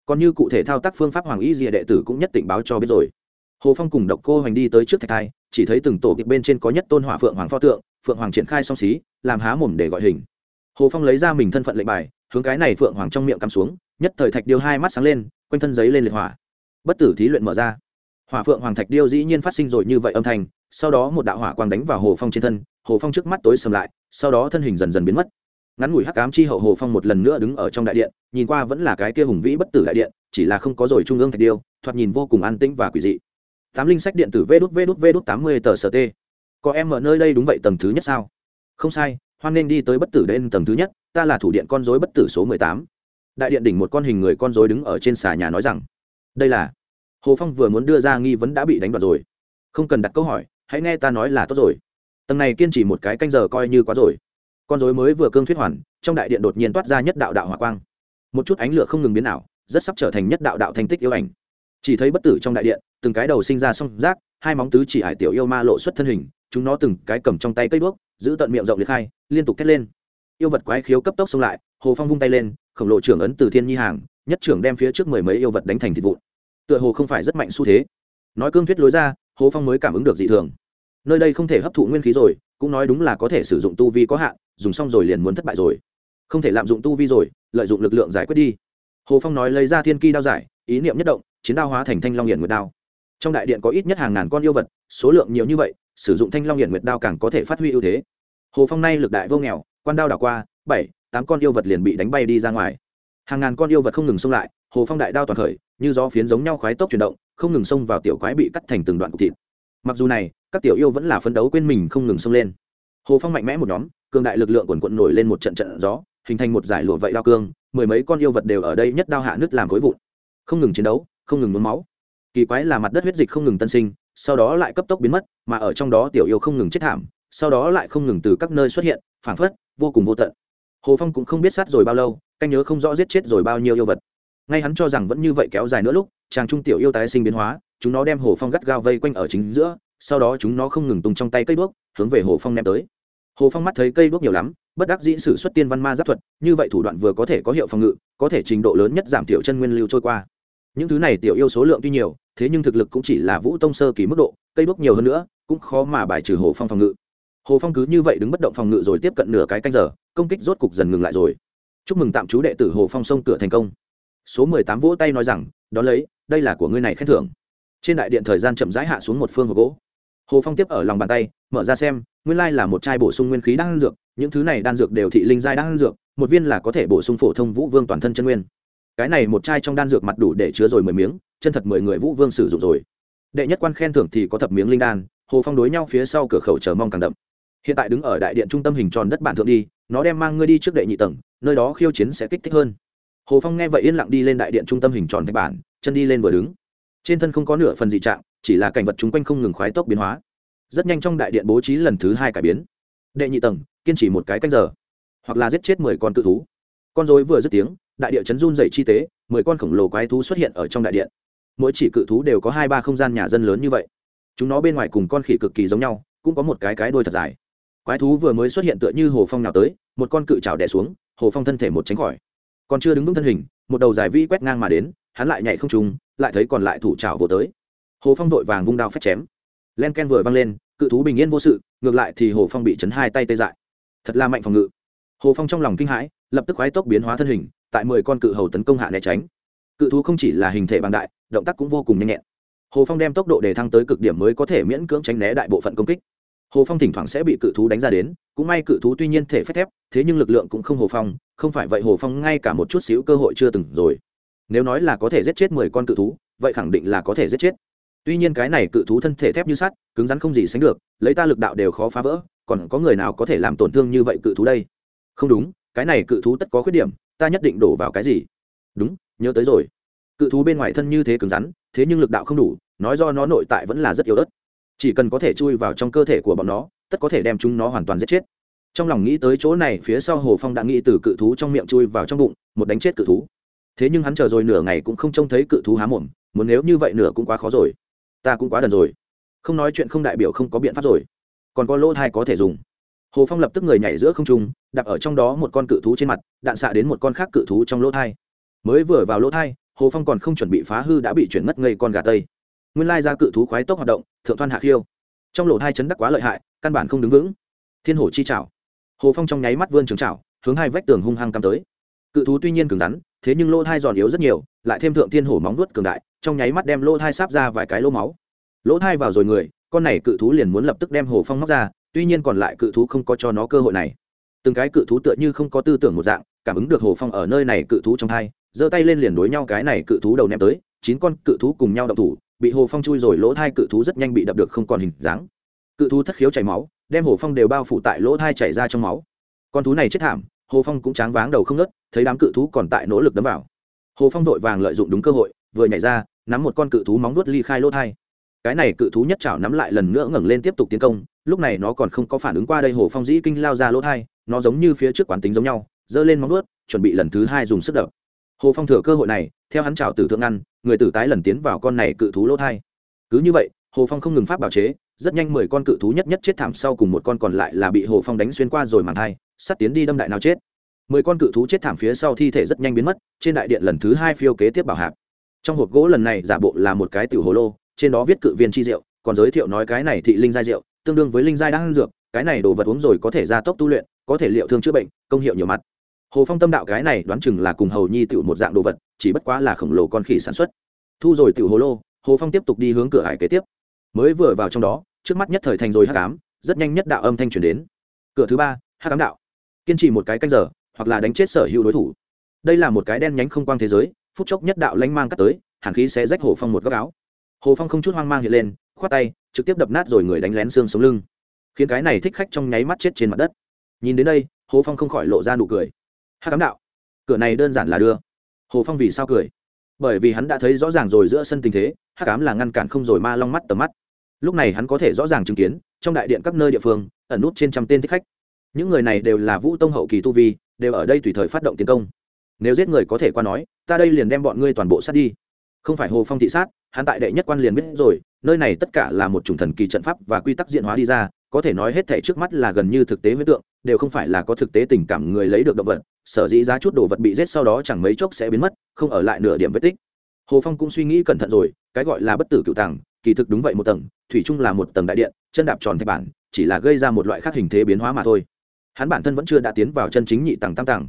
Còn như cụ thể thao tác phương pháp hoàng y hệ đệ tử cũng nhất định báo cho biết rồi. Hồ phong cùng độc cô hoành đi tới trước thạch thai, chỉ thấy từng tổ tiệp bên trên có nhất tôn hỏa phượng hoàng pho tượng phượng hoàng triển khai song xí, làm há mồm để gọi hình. Hồ phong lấy ra mình thân phận lệnh bài, hướng cái này phượng hoàng trong miệng cắm xuống, nhất thời thạch điêu hai mắt sáng lên, quanh thân giấy lên liệt hỏa. Bất tử thí luyện mở ra. Hỏa phượng hoàng thạch điêu dĩ nhiên phát sinh rồi như vậy âm thanh, sau đó một đạo hỏa quang đánh vào hồ phong trên thân, hồ phong trước mắt tối sầm lại, sau đó thân hình dần dần biến mất. Ngắn ngủi hắc ám chi hậu hồ phong một lần nữa đứng ở trong đại điện, nhìn qua vẫn là cái kia hùng vĩ bất tử đại điện, chỉ là không có rồi trung ương thạch điêu, thoạt nhìn vô cùng an tĩnh và quỷ dị. Tám linh sách điện tử vê đút vê đút vê đút tám mươi tờ st có em ở nơi đây đúng vậy tầng thứ nhất sao? Không sai, hoan nên đi tới bất tử đen tầng thứ nhất, ta là thủ điện con dối bất tử số mười tám. Đại điện đỉnh một con hình người con dối đứng ở trên xà nhà nói rằng, đây là hồ phong vừa muốn đưa ra nghi vấn đã bị đánh đoạt rồi. Không cần đặt câu hỏi, hãy nghe ta nói là tốt rồi. Tầng này kiên trì một cái canh giờ coi như quá rồi. Con dối mới vừa cương thuyết hoàn, trong đại điện đột nhiên toát ra nhất đạo đạo hỏa quang. Một chút ánh lửa không ngừng biến ảo, rất sắp trở thành nhất đạo đạo thành tích yêu ảnh. Chỉ thấy bất tử trong đại điện, từng cái đầu sinh ra song rác hai móng tứ chỉ hải tiểu yêu ma lộ xuất thân hình chúng nó từng cái cầm trong tay cây đuốc, giữ tận miệng rộng liệt khai liên tục thét lên. Yêu vật quái khiếu cấp tốc xông lại, hồ phong vung tay lên, khổng lồ trưởng ấn từ thiên nhi hàng, nhất trưởng đem phía trước mười mấy yêu vật đánh thành thịt vụn. Tựa hồ không phải rất mạnh xu thế. Nói cương thuyết lối ra, hồ phong mới cảm ứng được dị thường. Nơi đây không thể hấp thụ nguyên khí rồi, cũng nói đúng là có thể sử dụng tu vi có hạn, dùng xong rồi liền muốn thất bại rồi. Không thể lạm dụng tu vi rồi, lợi dụng lực lượng giải quyết đi. Hồ phong nói lấy ra thiên ki đao giải, ý niệm nhất động, chiến đao hóa thành thanh long hiển nguyệt đao. Trong đại điện có ít nhất hàng ngàn con yêu vật, số lượng nhiều như vậy sử dụng thanh long hiện nguyệt đao càng có thể phát huy ưu thế. Hồ phong nay lực đại vô nghèo, quan đao đảo qua, bảy, tám con yêu vật liền bị đánh bay đi ra ngoài. Hàng ngàn con yêu vật không ngừng xông lại, hồ phong đại đao toàn khởi, như gió phiến giống nhau khoái tốc chuyển động, không ngừng xông vào tiểu quái bị cắt thành từng đoạn cục thịt. Mặc dù này, các tiểu yêu vẫn là phấn đấu quên mình không ngừng xông lên. Hồ phong mạnh mẽ một nhóm, cường đại lực lượng quần quận nổi lên một trận trận gió, hình thành một giải lụa vậy đao cương, mười mấy con yêu vật đều ở đây nhất đao hạ nước làm khối vụn. Không ngừng chiến đấu, không ngừng nôn máu. Kỳ quái là mặt đất huyết dịch không ngừng tân sinh sau đó lại cấp tốc biến mất, mà ở trong đó tiểu yêu không ngừng chết thảm, sau đó lại không ngừng từ các nơi xuất hiện, phảng phất, vô cùng vô tận. Hồ phong cũng không biết sát rồi bao lâu, canh nhớ không rõ giết chết rồi bao nhiêu yêu vật. Ngay hắn cho rằng vẫn như vậy kéo dài nữa lúc, chàng trung tiểu yêu tái sinh biến hóa, chúng nó đem hồ phong gắt gao vây quanh ở chính giữa, sau đó chúng nó không ngừng tung trong tay cây đuốc, hướng về hồ phong ném tới. Hồ phong mắt thấy cây đuốc nhiều lắm, bất đắc dĩ sử xuất tiên văn ma giáp thuật, như vậy thủ đoạn vừa có thể có hiệu phòng ngự, có thể trình độ lớn nhất giảm thiểu chân nguyên lưu trôi qua những thứ này tiểu yêu số lượng tuy nhiều, thế nhưng thực lực cũng chỉ là vũ tông sơ kỳ mức độ, cây đuốc nhiều hơn nữa, cũng khó mà bài trừ hồ phong phòng ngự. Hồ phong cứ như vậy đứng bất động phòng ngự rồi tiếp cận nửa cái canh giờ, công kích rốt cục dần ngừng lại rồi. Chúc mừng tạm chú đệ tử hồ phong sông cửa thành công. Số mười tám vỗ tay nói rằng, đón lấy, đây là của ngươi này khen thưởng. Trên đại điện thời gian chậm rãi hạ xuống một phương hộp gỗ. Hồ phong tiếp ở lòng bàn tay, mở ra xem, nguyên lai là một chai bổ sung nguyên khí đan dược, những thứ này đan dược đều thị linh giai đan dược, một viên là có thể bổ sung phổ thông vũ vương toàn thân chân nguyên cái này một chai trong đan dược mặt đủ để chứa rồi mười miếng, chân thật mười người vũ vương sử dụng rồi. Đệ nhất quan khen thưởng thì có thập miếng linh đan, hồ phong đối nhau phía sau cửa khẩu chờ mong càng đậm. Hiện tại đứng ở đại điện trung tâm hình tròn đất bản thượng đi, nó đem mang ngươi đi trước đệ nhị tầng, nơi đó khiêu chiến sẽ kích thích hơn. Hồ phong nghe vậy yên lặng đi lên đại điện trung tâm hình tròn thạch bản, chân đi lên vừa đứng. Trên thân không có nửa phần dị trạng, chỉ là cảnh vật chung quanh không ngừng khoái tốc biến hóa. Rất nhanh trong đại điện bố trí lần thứ hai cải biến. Đệ nhị tầng, kiên trì một cái canh giờ, hoặc là giết chết mười con tự thú. Con dối vừa dứt tiếng đại địa chấn run dày chi tế, mười con khổng lồ quái thú xuất hiện ở trong đại điện. Mỗi chỉ cự thú đều có hai ba không gian nhà dân lớn như vậy. Chúng nó bên ngoài cùng con khỉ cực kỳ giống nhau, cũng có một cái cái đôi thật dài. Quái thú vừa mới xuất hiện tựa như hồ phong nào tới, một con cự trào đẻ xuống, hồ phong thân thể một tránh khỏi. Còn chưa đứng vững thân hình, một đầu dài vi quét ngang mà đến, hắn lại nhảy không trùng lại thấy còn lại thủ trào vô tới. Hồ phong vội vàng vung đao phép chém. Len ken vừa văng lên, cự thú bình yên vô sự, ngược lại thì hồ phong bị chấn hai tay tê dại. Thật là mạnh phòng ngự hồ phong trong lòng kinh hãi, lập tức khoái tốc biến hóa thân hình, tại mười con cự hầu tấn công hạ né tránh. Cự thú không chỉ là hình thể bằng đại, động tác cũng vô cùng nhanh nhẹn. Hồ phong đem tốc độ để thăng tới cực điểm mới có thể miễn cưỡng tránh né đại bộ phận công kích. Hồ phong thỉnh thoảng sẽ bị cự thú đánh ra đến, cũng may cự thú tuy nhiên thể phép thép, thế nhưng lực lượng cũng không hồ phong, không phải vậy hồ phong ngay cả một chút xíu cơ hội chưa từng rồi. Nếu nói là có thể giết chết mười con cự thú, vậy khẳng định là có thể giết chết. Tuy nhiên cái này cự thú thân thể thép như sắt, cứng rắn không gì sánh được, lấy ta lực đạo đều khó phá vỡ, còn có người nào có thể làm tổn thương như vậy cự thú đây? Không đúng, cái này cự thú tất có khuyết điểm, ta nhất định đổ vào cái gì? Đúng, nhớ tới rồi. Cự thú bên ngoài thân như thế cứng rắn, thế nhưng lực đạo không đủ, nói do nó nội tại vẫn là rất yếu ớt. Chỉ cần có thể chui vào trong cơ thể của bọn nó, tất có thể đem chúng nó hoàn toàn giết chết. Trong lòng nghĩ tới chỗ này, phía sau hồ phong đã nghĩ từ cự thú trong miệng chui vào trong bụng, một đánh chết cự thú. Thế nhưng hắn chờ rồi nửa ngày cũng không trông thấy cự thú há mồm, muốn nếu như vậy nửa cũng quá khó rồi. Ta cũng quá đần rồi. Không nói chuyện không đại biểu không có biện pháp rồi. Còn có lỗ thai có thể dùng hồ phong lập tức người nhảy giữa không trung đặt ở trong đó một con cự thú trên mặt, đạn xạ đến một con khác cự thú trong lỗ thai. Mới vừa vào lỗ thai, hồ phong còn không chuẩn bị phá hư đã bị chuyển mất ngây con gà tây. Nguyên lai ra cự thú khoái tốc hoạt động, thượng thoan hạ khiêu. Trong lỗ thai chấn đắc quá lợi hại, căn bản không đứng vững. Thiên hồ chi chảo hồ phong trong nháy mắt vươn trường chảo hướng hai vách tường hung hăng cắm tới. Cự thú tuy nhiên cứng rắn, thế nhưng lỗ thai giòn yếu rất nhiều, lại thêm thượng thiên hổ móng vuốt cường đại, trong nháy mắt đem lỗ thai sáp ra vài cái lỗ máu. Lỗ thai vào rồi người, con này cự thú liền muốn lập tức đem hồ phong móc ra tuy nhiên còn lại cự thú không có cho nó cơ hội này. Từng cái cự thú tựa như không có tư tưởng một dạng, cảm ứng được hồ phong ở nơi này cự thú trong thai giơ tay lên liền đối nhau cái này cự thú đầu ném tới, chín con cự thú cùng nhau đập thủ, bị hồ phong chui rồi lỗ thai cự thú rất nhanh bị đập được không còn hình dáng. Cự thú thất khiếu chảy máu, đem hồ phong đều bao phủ tại lỗ thai chảy ra trong máu. Con thú này chết thảm, hồ phong cũng tráng váng đầu không nớt thấy đám cự thú còn tại nỗ lực đấm vào. Hồ phong vội vàng lợi dụng đúng cơ hội, vừa nhảy ra, nắm một con cự thú móng nuốt ly khai lỗ thai. Cái này cự thú nhất chảo nắm lại lần nữa ngẩng lên tiếp tục tiến công lúc này nó còn không có phản ứng qua đây hồ phong dĩ kinh lao ra lỗ thai, nó giống như phía trước quán tính giống nhau, giơ lên móng vuốt, chuẩn bị lần thứ hai dùng sức đập. Hồ phong thừa cơ hội này, theo hắn trào tử thượng ngăn người tử tái lần tiến vào con này cự thú lỗ thai. Cứ như vậy, hồ phong không ngừng pháp bảo chế, rất nhanh mười con cự thú nhất nhất chết thảm sau cùng một con còn lại là bị hồ phong đánh xuyên qua rồi màng thai sắt tiến đi đâm đại nào chết. Mười con cự thú chết thảm phía sau thi thể rất nhanh biến mất, trên đại điện lần thứ hai phiêu kế tiếp bảo hạp. Trong hộp gỗ lần này giả bộ là một cái tiểu hồ lô, trên đó viết cự viên chi rượu còn giới thiệu nói cái này thị linh giai rượu tương đương với linh giai đang ăn dược, cái này đồ vật uống rồi có thể gia tốc tu luyện, có thể liệu thương chữa bệnh, công hiệu nhiều mặt. Hồ phong tâm đạo cái này đoán chừng là cùng hầu nhi tựu một dạng đồ vật, chỉ bất quá là khổng lồ con khỉ sản xuất. Thu rồi tựu hồ lô, hồ phong tiếp tục đi hướng cửa hải kế tiếp. Mới vừa vào trong đó, trước mắt nhất thời thành rồi hắc cám rất nhanh nhất đạo âm thanh truyền đến. Cửa thứ ba, hắc cám đạo. Kiên trì một cái canh giờ, hoặc là đánh chết sở hữu đối thủ. Đây là một cái đen nhánh không quang thế giới, phút chốc nhất đạo lanh mang cắt tới, hàn khí sẽ rách hồ phong một góc áo. Hồ phong không chút hoang mang hiện lên, khoát tay trực tiếp đập nát rồi người đánh lén xương sống lưng. Khiến cái này thích khách trong nháy mắt chết trên mặt đất. Nhìn đến đây, hồ phong không khỏi lộ ra nụ cười. Hát cám đạo, cửa này đơn giản là đưa. Hồ phong vì sao cười? Bởi vì hắn đã thấy rõ ràng rồi giữa sân tình thế hát cám là ngăn cản không rồi ma long mắt tầm mắt. Lúc này hắn có thể rõ ràng chứng kiến, trong đại điện các nơi địa phương, ẩn nút trên trăm tên thích khách. Những người này đều là vũ tông hậu kỳ tu vi, đều ở đây tùy thời phát động tiến công. Nếu giết người có thể qua nói, ta đây liền đem bọn ngươi toàn bộ sát đi không phải hồ phong thị sát, hắn tại đệ nhất quan liền biết rồi, nơi này tất cả là một chủng thần kỳ trận pháp và quy tắc diện hóa đi ra, có thể nói hết thể trước mắt là gần như thực tế huyết tượng, đều không phải là có thực tế tình cảm người lấy được động vật, sở dĩ giá chút đồ vật bị rết sau đó chẳng mấy chốc sẽ biến mất, không ở lại nửa điểm vết tích. Hồ phong cũng suy nghĩ cẩn thận rồi, cái gọi là bất tử cựu tàng, kỳ thực đúng vậy một tầng, thủy chung là một tầng đại điện, chân đạp tròn thạch bản, chỉ là gây ra một loại khác hình thế biến hóa mà thôi. Hắn bản thân vẫn chưa đã tiến vào chân chính nhị tầng tam tầng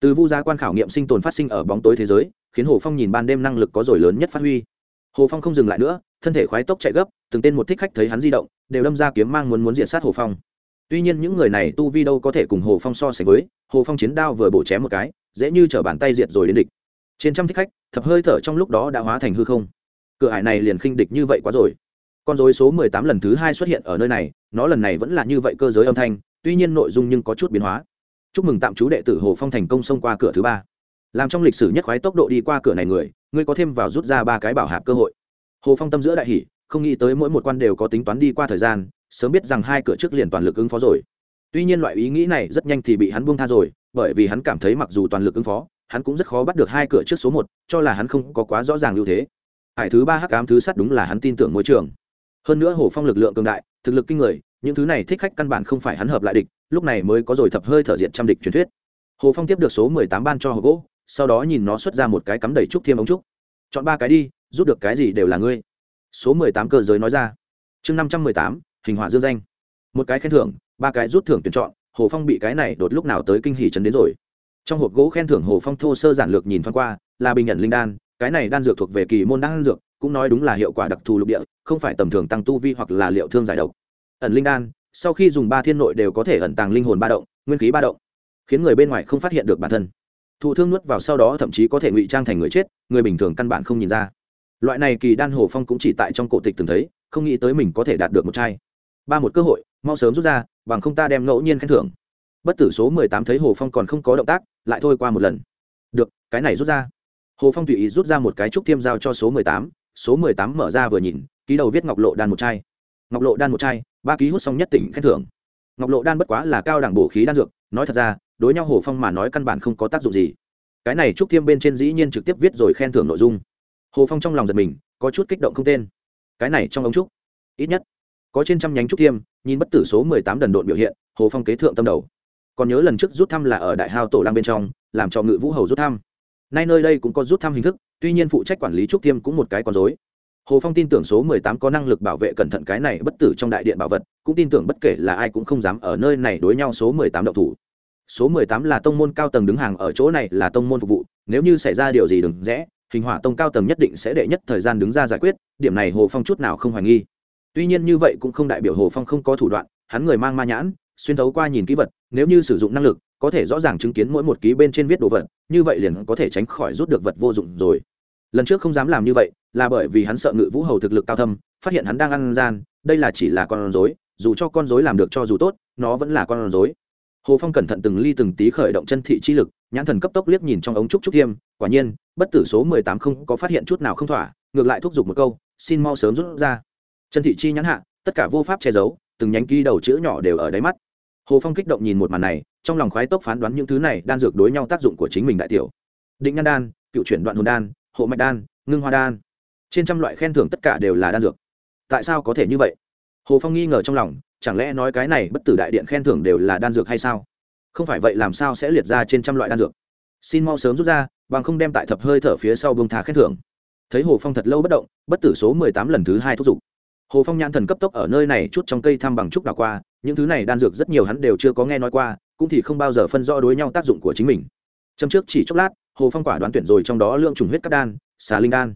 từ vu gia quan khảo nghiệm sinh tồn phát sinh ở bóng tối thế giới, khiến hồ phong nhìn ban đêm năng lực có rồi lớn nhất phát huy. Hồ phong không dừng lại nữa, thân thể khoái tốc chạy gấp, từng tên một thích khách thấy hắn di động, đều đâm ra kiếm mang muốn muốn diện sát hồ phong. Tuy nhiên những người này tu vi đâu có thể cùng hồ phong so sánh với, hồ phong chiến đao vừa bổ chém một cái, dễ như t bàn tay diệt rồi đến địch. Trên trăm thích khách, thập hơi thở trong lúc đó đã hóa thành hư không. Cửa hải này liền khinh địch như vậy quá rồi. Con dối số mười tám lần thứ hai xuất hiện ở nơi này, nó lần này vẫn là như vậy cơ giới âm thanh, tuy nhiên nội dung nhưng có chút biến hóa chúc mừng tạm chú đệ tử hồ phong thành công xông qua cửa thứ ba. Làm trong lịch sử nhất khoái tốc độ đi qua cửa này người, ngươi có thêm vào rút ra ba cái bảo hạp cơ hội. Hồ phong tâm giữa đại hỷ không nghĩ tới mỗi một quan đều có tính toán đi qua thời gian, sớm biết rằng hai cửa trước liền toàn lực ứng phó rồi. Tuy nhiên loại ý nghĩ này rất nhanh thì bị hắn buông tha rồi, bởi vì hắn cảm thấy mặc dù toàn lực ứng phó, hắn cũng rất khó bắt được hai cửa trước số một, cho là hắn không có quá rõ ràng ưu thế. Hải thứ ba hắc ám thứ sắt đúng là hắn tin tưởng môi trường. Hơn nữa hồ phong lực lượng cường đại, thực lực kinh người những thứ này thích khách căn bản không phải hắn hợp lại địch, lúc này mới có rồi thập hơi thở diện trăm địch truyền thuyết. Hồ phong tiếp được số mười tám ban cho hồ gỗ, sau đó nhìn nó xuất ra một cái cắm đầy trúc thiêm ống trúc. Chọn ba cái đi, rút được cái gì đều là ngươi. Số mười tám cơ giới nói ra. Chương năm trăm mười tám, hình họa dương danh. Một cái khen thưởng, ba cái rút thưởng tuyển chọn, hồ phong bị cái này đột lúc nào tới kinh hỉ chấn đến rồi. Trong hộp gỗ khen thưởng hồ phong thô sơ giản lược nhìn thoáng qua, là bình nhận linh đan, cái này đan dược thuộc về kỳ môn đan dược, cũng nói đúng là hiệu quả đặc thù lục địa, không phải tầm thường tăng tu vi hoặc là liệu thương giải độc ẩn linh đan, sau khi dùng ba thiên nội đều có thể ẩn tàng linh hồn ba động, nguyên khí ba động, khiến người bên ngoài không phát hiện được bản thân. Thụ thương nuốt vào sau đó thậm chí có thể ngụy trang thành người chết, người bình thường căn bản không nhìn ra. Loại này kỳ đan hồ phong cũng chỉ tại trong cổ tịch từng thấy, không nghĩ tới mình có thể đạt được một chai. Ba một cơ hội, mau sớm rút ra, bằng không ta đem ngẫu nhiên khen thưởng. Bất tử số mười tám thấy hồ phong còn không có động tác, lại thôi qua một lần. Được, cái này rút ra. Hồ phong tùy ý rút ra một cái trúc thiêm giao cho số mười tám, số mười tám mở ra vừa nhìn, ký đầu viết ngọc lộ đan một chai. Ngọc lộ đan một chai ba ký hút xong nhất tỉnh khen thưởng. Ngọc lộ đan bất quá là cao đẳng bổ khí đan dược, nói thật ra, đối nhau hồ phong mà nói căn bản không có tác dụng gì. Cái này trúc thiêm bên trên dĩ nhiên trực tiếp viết rồi khen thưởng nội dung. Hồ phong trong lòng giật mình, có chút kích động không tên. Cái này trong ống trúc, ít nhất, có trên trăm nhánh trúc thiêm, nhìn bất tử số mười tám đần độn biểu hiện, hồ phong kế thượng tâm đầu. Còn nhớ lần trước rút thăm là ở đại hao tổ lang bên trong, làm cho ngự vũ hầu rút thăm. Nay nơi đây cũng có rút thăm hình thức, tuy nhiên phụ trách quản lý trúc thiêm cũng một cái con dối hồ phong tin tưởng số mười tám có năng lực bảo vệ cẩn thận cái này bất tử trong đại điện bảo vật, cũng tin tưởng bất kể là ai cũng không dám ở nơi này đối nhau số mười tám đậu thủ. Số mười tám là tông môn cao tầng đứng hàng ở chỗ này là tông môn phục vụ, nếu như xảy ra điều gì đừng rẽ, hình hỏa tông cao tầng nhất định sẽ đệ nhất thời gian đứng ra giải quyết, điểm này hồ phong chút nào không hoài nghi. Tuy nhiên như vậy cũng không đại biểu hồ phong không có thủ đoạn, hắn người mang ma nhãn, xuyên thấu qua nhìn kỹ vật, nếu như sử dụng năng lực, có thể rõ ràng chứng kiến mỗi một ký bên trên viết đồ vật, như vậy liền có thể tránh khỏi rút được vật vô dụng rồi lần trước không dám làm như vậy, là bởi vì hắn sợ ngự vũ hầu thực lực cao thâm, phát hiện hắn đang ăn gian, đây là chỉ là con rối, dù cho con rối làm được cho dù tốt, nó vẫn là con rối. Hồ phong cẩn thận từng ly từng tí khởi động chân thị chi lực, nhãn thần cấp tốc liếc nhìn trong ống trúc trúc thiêm quả nhiên, bất tử số mười tám không có phát hiện chút nào không thỏa, ngược lại thúc giục một câu, xin mau sớm rút ra. Chân thị chi nhãn hạ, tất cả vô pháp che giấu, từng nhánh ký đầu chữ nhỏ đều ở đáy mắt. Hồ phong kích động nhìn một màn này, trong lòng khoái tốc phán đoán những thứ này đan dược đối nhau tác dụng của chính mình đại tiểu. Định nhan đan, cựu chuyển đoạn hồn đan hộ mạch đan, ngưng hoa đan. Trên trăm loại khen thưởng tất cả đều là đan dược. Tại sao có thể như vậy? Hồ phong nghi ngờ trong lòng, chẳng lẽ nói cái này bất tử đại điện khen thưởng đều là đan dược hay sao? Không phải vậy làm sao sẽ liệt ra trên trăm loại đan dược? Xin mau sớm rút ra, bằng không đem tại thập hơi thở phía sau bông thả khen thưởng. Thấy hồ phong thật lâu bất động, bất tử số mười tám lần thứ hai thúc giục. Hồ phong nhãn thần cấp tốc ở nơi này chút trong cây thăm bằng trúc đào qua, những thứ này đan dược rất nhiều hắn đều chưa có nghe nói qua, cũng thì không bao giờ phân rõ đối nhau tác dụng của chính mình. Châm trước chỉ chốc lát hồ phong quả đoán tuyển rồi trong đó lượng trùng huyết cắt đan, xà linh đan.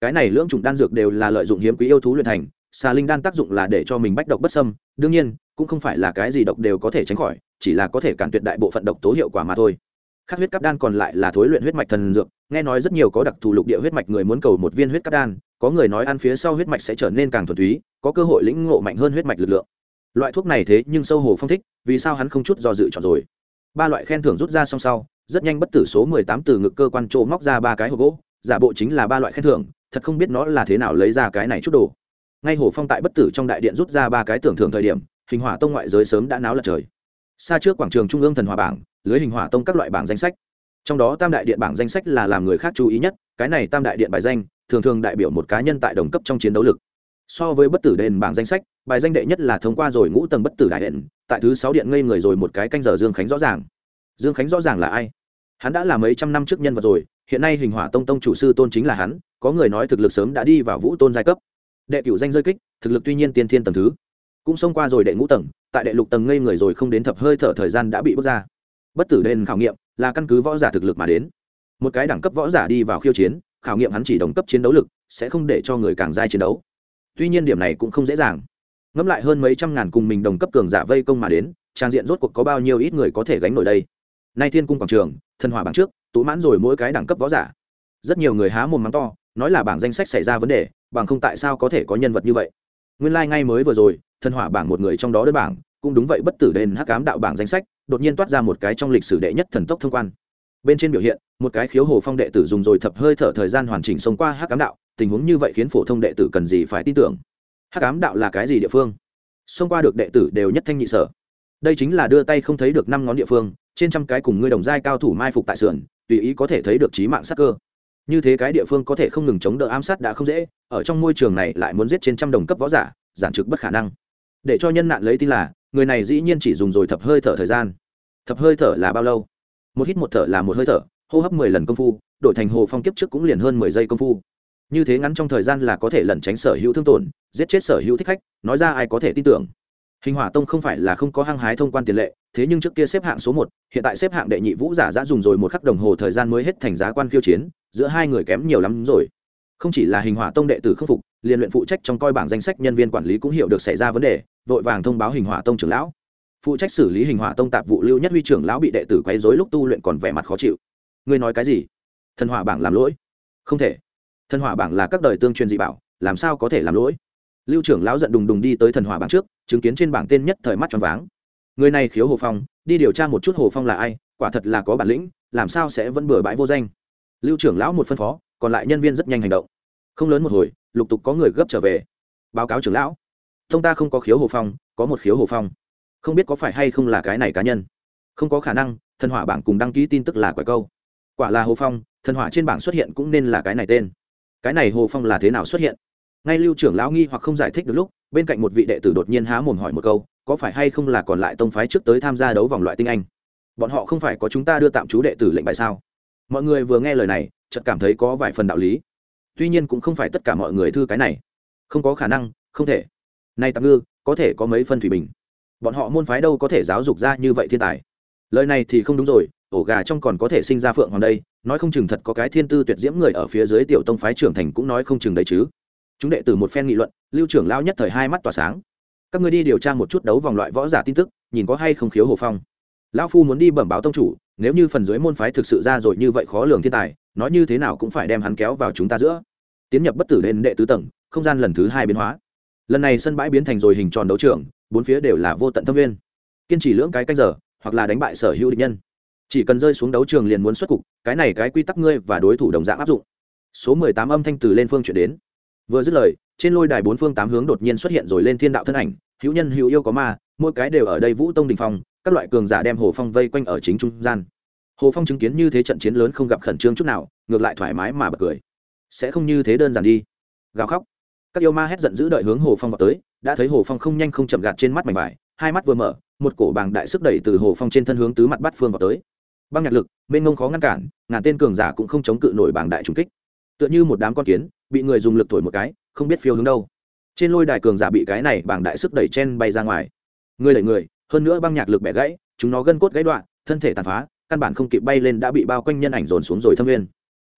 Cái này lưỡng trùng đan dược đều là lợi dụng hiếm quý yêu thú luyện thành, xà linh đan tác dụng là để cho mình bách độc bất sâm đương nhiên, cũng không phải là cái gì độc đều có thể tránh khỏi, chỉ là có thể cản tuyệt đại bộ phận độc tố hiệu quả mà thôi. Khắc huyết cắp đan còn lại là thối luyện huyết mạch thần dược, nghe nói rất nhiều có đặc thù lục địa huyết mạch người muốn cầu một viên huyết cắp đan, có người nói ăn phía sau huyết mạch sẽ trở nên càng thuần túy, có cơ hội lĩnh ngộ mạnh hơn huyết mạch lực lượng. Loại thuốc này thế nhưng sâu hồ phong thích, vì sao hắn không chút do dự chọn rồi? Ba loại khen thưởng rút ra song sau rất nhanh bất tử số mười tám từ ngực cơ quan trô móc ra ba cái hộp gỗ, giả bộ chính là ba loại khen thưởng, thật không biết nó là thế nào lấy ra cái này chút đồ. Ngay hồ phong tại bất tử trong đại điện rút ra ba cái tưởng thưởng thời điểm, hình hỏa tông ngoại giới sớm đã náo lật trời. Xa trước quảng trường trung ương thần hòa bảng, lưới hình hỏa tông các loại bảng danh sách. Trong đó tam đại điện bảng danh sách là làm người khác chú ý nhất, cái này tam đại điện bài danh, thường thường đại biểu một cá nhân tại đồng cấp trong chiến đấu lực. So với bất tử đền bảng danh sách, bài danh đệ nhất là thông qua rồi ngũ tầng bất tử đại điện, tại thứ sáu điện ngây người rồi một cái canh giờ dương khánh rõ ràng. Dương khánh rõ ràng là ai? Hắn đã là mấy trăm năm trước nhân vật rồi, hiện nay hình hỏa tông tông chủ sư tôn chính là hắn, có người nói thực lực sớm đã đi vào vũ tôn giai cấp. Đệ cửu danh rơi kích, thực lực tuy nhiên tiên thiên tầng thứ, cũng xông qua rồi đệ ngũ tầng, tại đệ lục tầng ngây người rồi không đến thập hơi thở thời gian đã bị bước ra. Bất tử đền khảo nghiệm là căn cứ võ giả thực lực mà đến. Một cái đẳng cấp võ giả đi vào khiêu chiến, khảo nghiệm hắn chỉ đồng cấp chiến đấu lực, sẽ không để cho người càng dai chiến đấu. Tuy nhiên điểm này cũng không dễ dàng. Ngẫm lại hơn mấy trăm ngàn cùng mình đồng cấp cường giả vây công mà đến, trang diện rốt cuộc có bao nhiêu ít người có thể gánh nổi đây? Nay thiên cung quảng trường, thần hỏa bảng trước, tú mãn rồi mỗi cái đẳng cấp võ giả. Rất nhiều người há mồm mắng to, nói là bảng danh sách xảy ra vấn đề, bằng không tại sao có thể có nhân vật như vậy? Nguyên lai、like、ngay mới vừa rồi, thần hỏa bảng một người trong đó đơn bảng, cũng đúng vậy bất tử đền hắc cám đạo bảng danh sách, đột nhiên toát ra một cái trong lịch sử đệ nhất thần tốc thông quan. Bên trên biểu hiện, một cái khiếu hồ phong đệ tử dùng rồi thập hơi thở thời gian hoàn chỉnh sống qua hắc cám đạo, tình huống như vậy khiến phổ thông đệ tử cần gì phải tin tưởng? Hắc cám đạo là cái gì địa phương? Xông qua được đệ tử đều nhất thanh nhị sở. Đây chính là đưa tay không thấy được năm ngón địa phương trên trăm cái cùng ngươi đồng giai cao thủ mai phục tại sườn, tùy ý có thể thấy được trí mạng sắc cơ. Như thế cái địa phương có thể không ngừng chống đỡ ám sát đã không dễ, ở trong môi trường này lại muốn giết trên trăm đồng cấp võ giả, giản trực bất khả năng. Để cho nhân nạn lấy tin là, người này dĩ nhiên chỉ dùng rồi thập hơi thở thời gian. Thập hơi thở là bao lâu? Một hít một thở là một hơi thở, hô hấp mười lần công phu, đổi thành hồ phong kiếp trước cũng liền hơn mười giây công phu. Như thế ngắn trong thời gian là có thể lẩn tránh sở hữu thương tổn, giết chết sở hữu thích khách, nói ra ai có thể tin tưởng. Hình hỏa tông không phải là không có hăng hái thông quan tiền lệ thế nhưng trước kia xếp hạng số một, hiện tại xếp hạng đệ nhị vũ giả đã dùng rồi một khắc đồng hồ thời gian mới hết thành giá quan khiêu chiến, giữa hai người kém nhiều lắm rồi. Không chỉ là hình hỏa tông đệ tử khắc phục liên luyện phụ trách trong coi bảng danh sách nhân viên quản lý cũng hiểu được xảy ra vấn đề, vội vàng thông báo hình hỏa tông trưởng lão. Phụ trách xử lý hình hỏa tông tạp vụ lưu nhất huy trưởng lão bị đệ tử quấy rối lúc tu luyện còn vẻ mặt khó chịu. Ngươi nói cái gì? Thần hỏa bảng làm lỗi. Không thể. Thần hỏa bảng là các đời tương truyền dị bảo, làm sao có thể làm lỗi? Lưu trưởng lão giận đùng đùng đi tới thần hỏa bảng trước, chứng kiến trên bảng tên nhất thời mắt tròn váng người này khiếu hồ phong, đi điều tra một chút hồ phong là ai, quả thật là có bản lĩnh, làm sao sẽ vẫn bừa bãi vô danh. Lưu trưởng lão một phân phó, còn lại nhân viên rất nhanh hành động. Không lớn một hồi, lục tục có người gấp trở về. Báo cáo trưởng lão. Thông ta không có khiếu hồ phong, có một khiếu hồ phong. Không biết có phải hay không là cái này cá nhân. Không có khả năng, thần hỏa bảng cùng đăng ký tin tức là quả câu. Quả là hồ phong, thần hỏa trên bảng xuất hiện cũng nên là cái này tên. Cái này hồ phong là thế nào xuất hiện? Ngay lưu trưởng lão nghi hoặc không giải thích được lúc bên cạnh một vị đệ tử đột nhiên há mồm hỏi một câu, có phải hay không là còn lại tông phái trước tới tham gia đấu vòng loại tinh anh? Bọn họ không phải có chúng ta đưa tạm chú đệ tử lệnh bài sao? Mọi người vừa nghe lời này, chợt cảm thấy có vài phần đạo lý. Tuy nhiên cũng không phải tất cả mọi người thư cái này. Không có khả năng, không thể. Nay tạm ngư, có thể có mấy phân thủy bình. Bọn họ môn phái đâu có thể giáo dục ra như vậy thiên tài? Lời này thì không đúng rồi, ổ gà trong còn có thể sinh ra phượng hoàng đây, nói không chừng thật có cái thiên tư tuyệt diễm người ở phía dưới tiểu tông phái trưởng thành cũng nói không chừng đấy chứ chúng đệ tử một phen nghị luận, lưu trưởng lao nhất thời hai mắt tỏa sáng. Các người đi điều tra một chút đấu vòng loại võ giả tin tức, nhìn có hay không khiếu hồ phong. Lão phu muốn đi bẩm báo tông chủ, nếu như phần dưới môn phái thực sự ra rồi như vậy khó lường thiên tài, nói như thế nào cũng phải đem hắn kéo vào chúng ta giữa. Tiến nhập bất tử lên đệ tứ tầng, không gian lần thứ hai biến hóa. Lần này sân bãi biến thành rồi hình tròn đấu trường, bốn phía đều là vô tận thâm viên kiên trì lưỡng cái canh giờ, hoặc là đánh bại sở hữu địch nhân. Chỉ cần rơi xuống đấu trường liền muốn xuất cục, cái này cái quy tắc ngươi và đối thủ đồng dạng áp dụng. Số mười tám âm thanh từ lên phương chuyển đến vừa dứt lời, trên lôi đài bốn phương tám hướng đột nhiên xuất hiện rồi lên thiên đạo thân ảnh, hữu nhân hữu yêu có ma, mỗi cái đều ở đây vũ tông đình phong, các loại cường giả đem hồ phong vây quanh ở chính trung gian. Hồ phong chứng kiến như thế trận chiến lớn không gặp khẩn trương chút nào, ngược lại thoải mái mà bật cười. Sẽ không như thế đơn giản đi. Gào khóc. Các yêu ma hét giận dữ đợi hướng hồ phong vào tới, đã thấy hồ phong không nhanh không chậm gạt trên mắt mảnh vải, hai mắt vừa mở, một cổ bàng đại sức đẩy từ hồ phong trên thân hướng tứ mặt bắt phương vào tới. Băng nhạc lực, mênh ngông khó ngăn cản, ngàn tên cường giả cũng không chống cự nổi bàng đại trùng kích. Tựa như một đám con kiến bị người dùng lực thổi một cái, không biết phiêu hướng đâu. Trên lôi đài cường giả bị cái này bằng đại sức đẩy chen bay ra ngoài. Người đẩy người, hơn nữa băng nhạc lực bẻ gãy, chúng nó gân cốt gãy đoạn, thân thể tàn phá, căn bản không kịp bay lên đã bị bao quanh nhân ảnh dồn xuống rồi thâm nguyên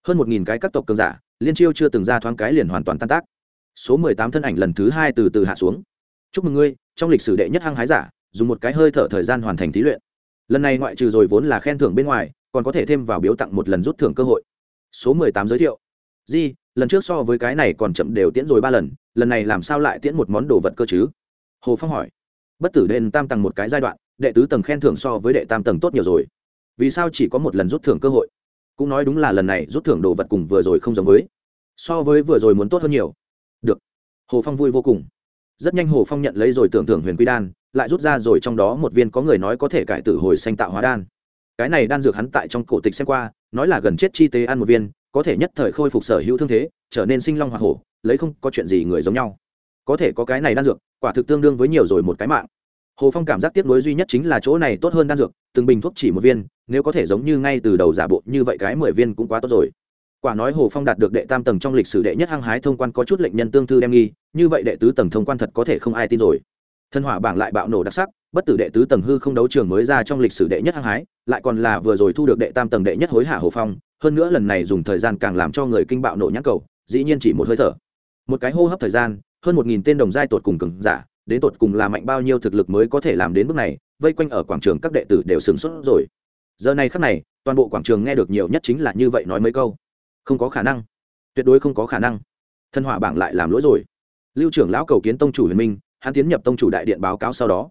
hơn một nghìn cái các tộc cường giả, liên chiêu chưa từng ra thoáng cái liền hoàn toàn tan tác. Số mười tám thân ảnh lần thứ hai từ từ hạ xuống. Chúc mừng ngươi, trong lịch sử đệ nhất hăng hái giả, dùng một cái hơi thở thời gian hoàn thành thí luyện. Lần này ngoại trừ rồi vốn là khen thưởng bên ngoài, còn có thể thêm vào biếu tặng một lần rút thưởng cơ hội. Số mười tám giới thiệu di, lần trước so với cái này còn chậm đều tiễn rồi ba lần lần này làm sao lại tiễn một món đồ vật cơ chứ? Hồ phong hỏi. Bất tử đền tam tầng một cái giai đoạn, đệ tứ tầng khen thưởng so với đệ tam tầng tốt nhiều rồi. Vì sao chỉ có một lần rút thưởng cơ hội? Cũng nói đúng là lần này rút thưởng đồ vật cùng vừa rồi không giống với. So với vừa rồi muốn tốt hơn nhiều. Được. Hồ phong vui vô cùng. Rất nhanh hồ phong nhận lấy rồi tưởng thưởng huyền quy đan, lại rút ra rồi trong đó một viên có người nói có thể cải tử hồi xanh tạo hóa đan. Cái này đan dược hắn tại trong cổ tịch xem qua, nói là gần chết chi tế ăn một viên có thể nhất thời khôi phục sở hữu thương thế, trở nên sinh long hoa hổ, lấy không có chuyện gì người giống nhau. Có thể có cái này đan dược, quả thực tương đương với nhiều rồi một cái mạng. Hồ phong cảm giác tiếp nối duy nhất chính là chỗ này tốt hơn đan dược, từng bình thuốc chỉ một viên, nếu có thể giống như ngay từ đầu giả bộ như vậy cái mười viên cũng quá tốt rồi. Quả nói hồ phong đạt được đệ tam tầng trong lịch sử đệ nhất hăng hái thông quan có chút lệnh nhân tương thư đem nghi, như vậy đệ tứ tầng thông quan thật có thể không ai tin rồi. Thân hỏa bảng lại bạo nổ đặc sắc, bất tử đệ tứ tầng hư không đấu trường mới ra trong lịch sử đệ nhất hăng hái lại còn là vừa rồi thu được đệ tam tầng đệ nhất hối hạ hồ phong, hơn nữa lần này dùng thời gian càng làm cho người kinh bạo nổ nhãn cầu, dĩ nhiên chỉ một hơi thở. Một cái hô hấp thời gian, hơn một nghìn tên đồng giai tột cùng cường giả, đến tột cùng là mạnh bao nhiêu thực lực mới có thể làm đến bước này, vây quanh ở quảng trường các đệ tử đều sửng sốt rồi. Giờ này khắc này, toàn bộ quảng trường nghe được nhiều nhất chính là như vậy nói mấy câu. Không có khả năng. Tuyệt đối không có khả năng. Thân hỏa bảng lại làm lỗi rồi. Lưu trưởng lão cầu kiến tông chủ huyền minh, hắn tiến nhập tông chủ đại điện báo cáo sau đó.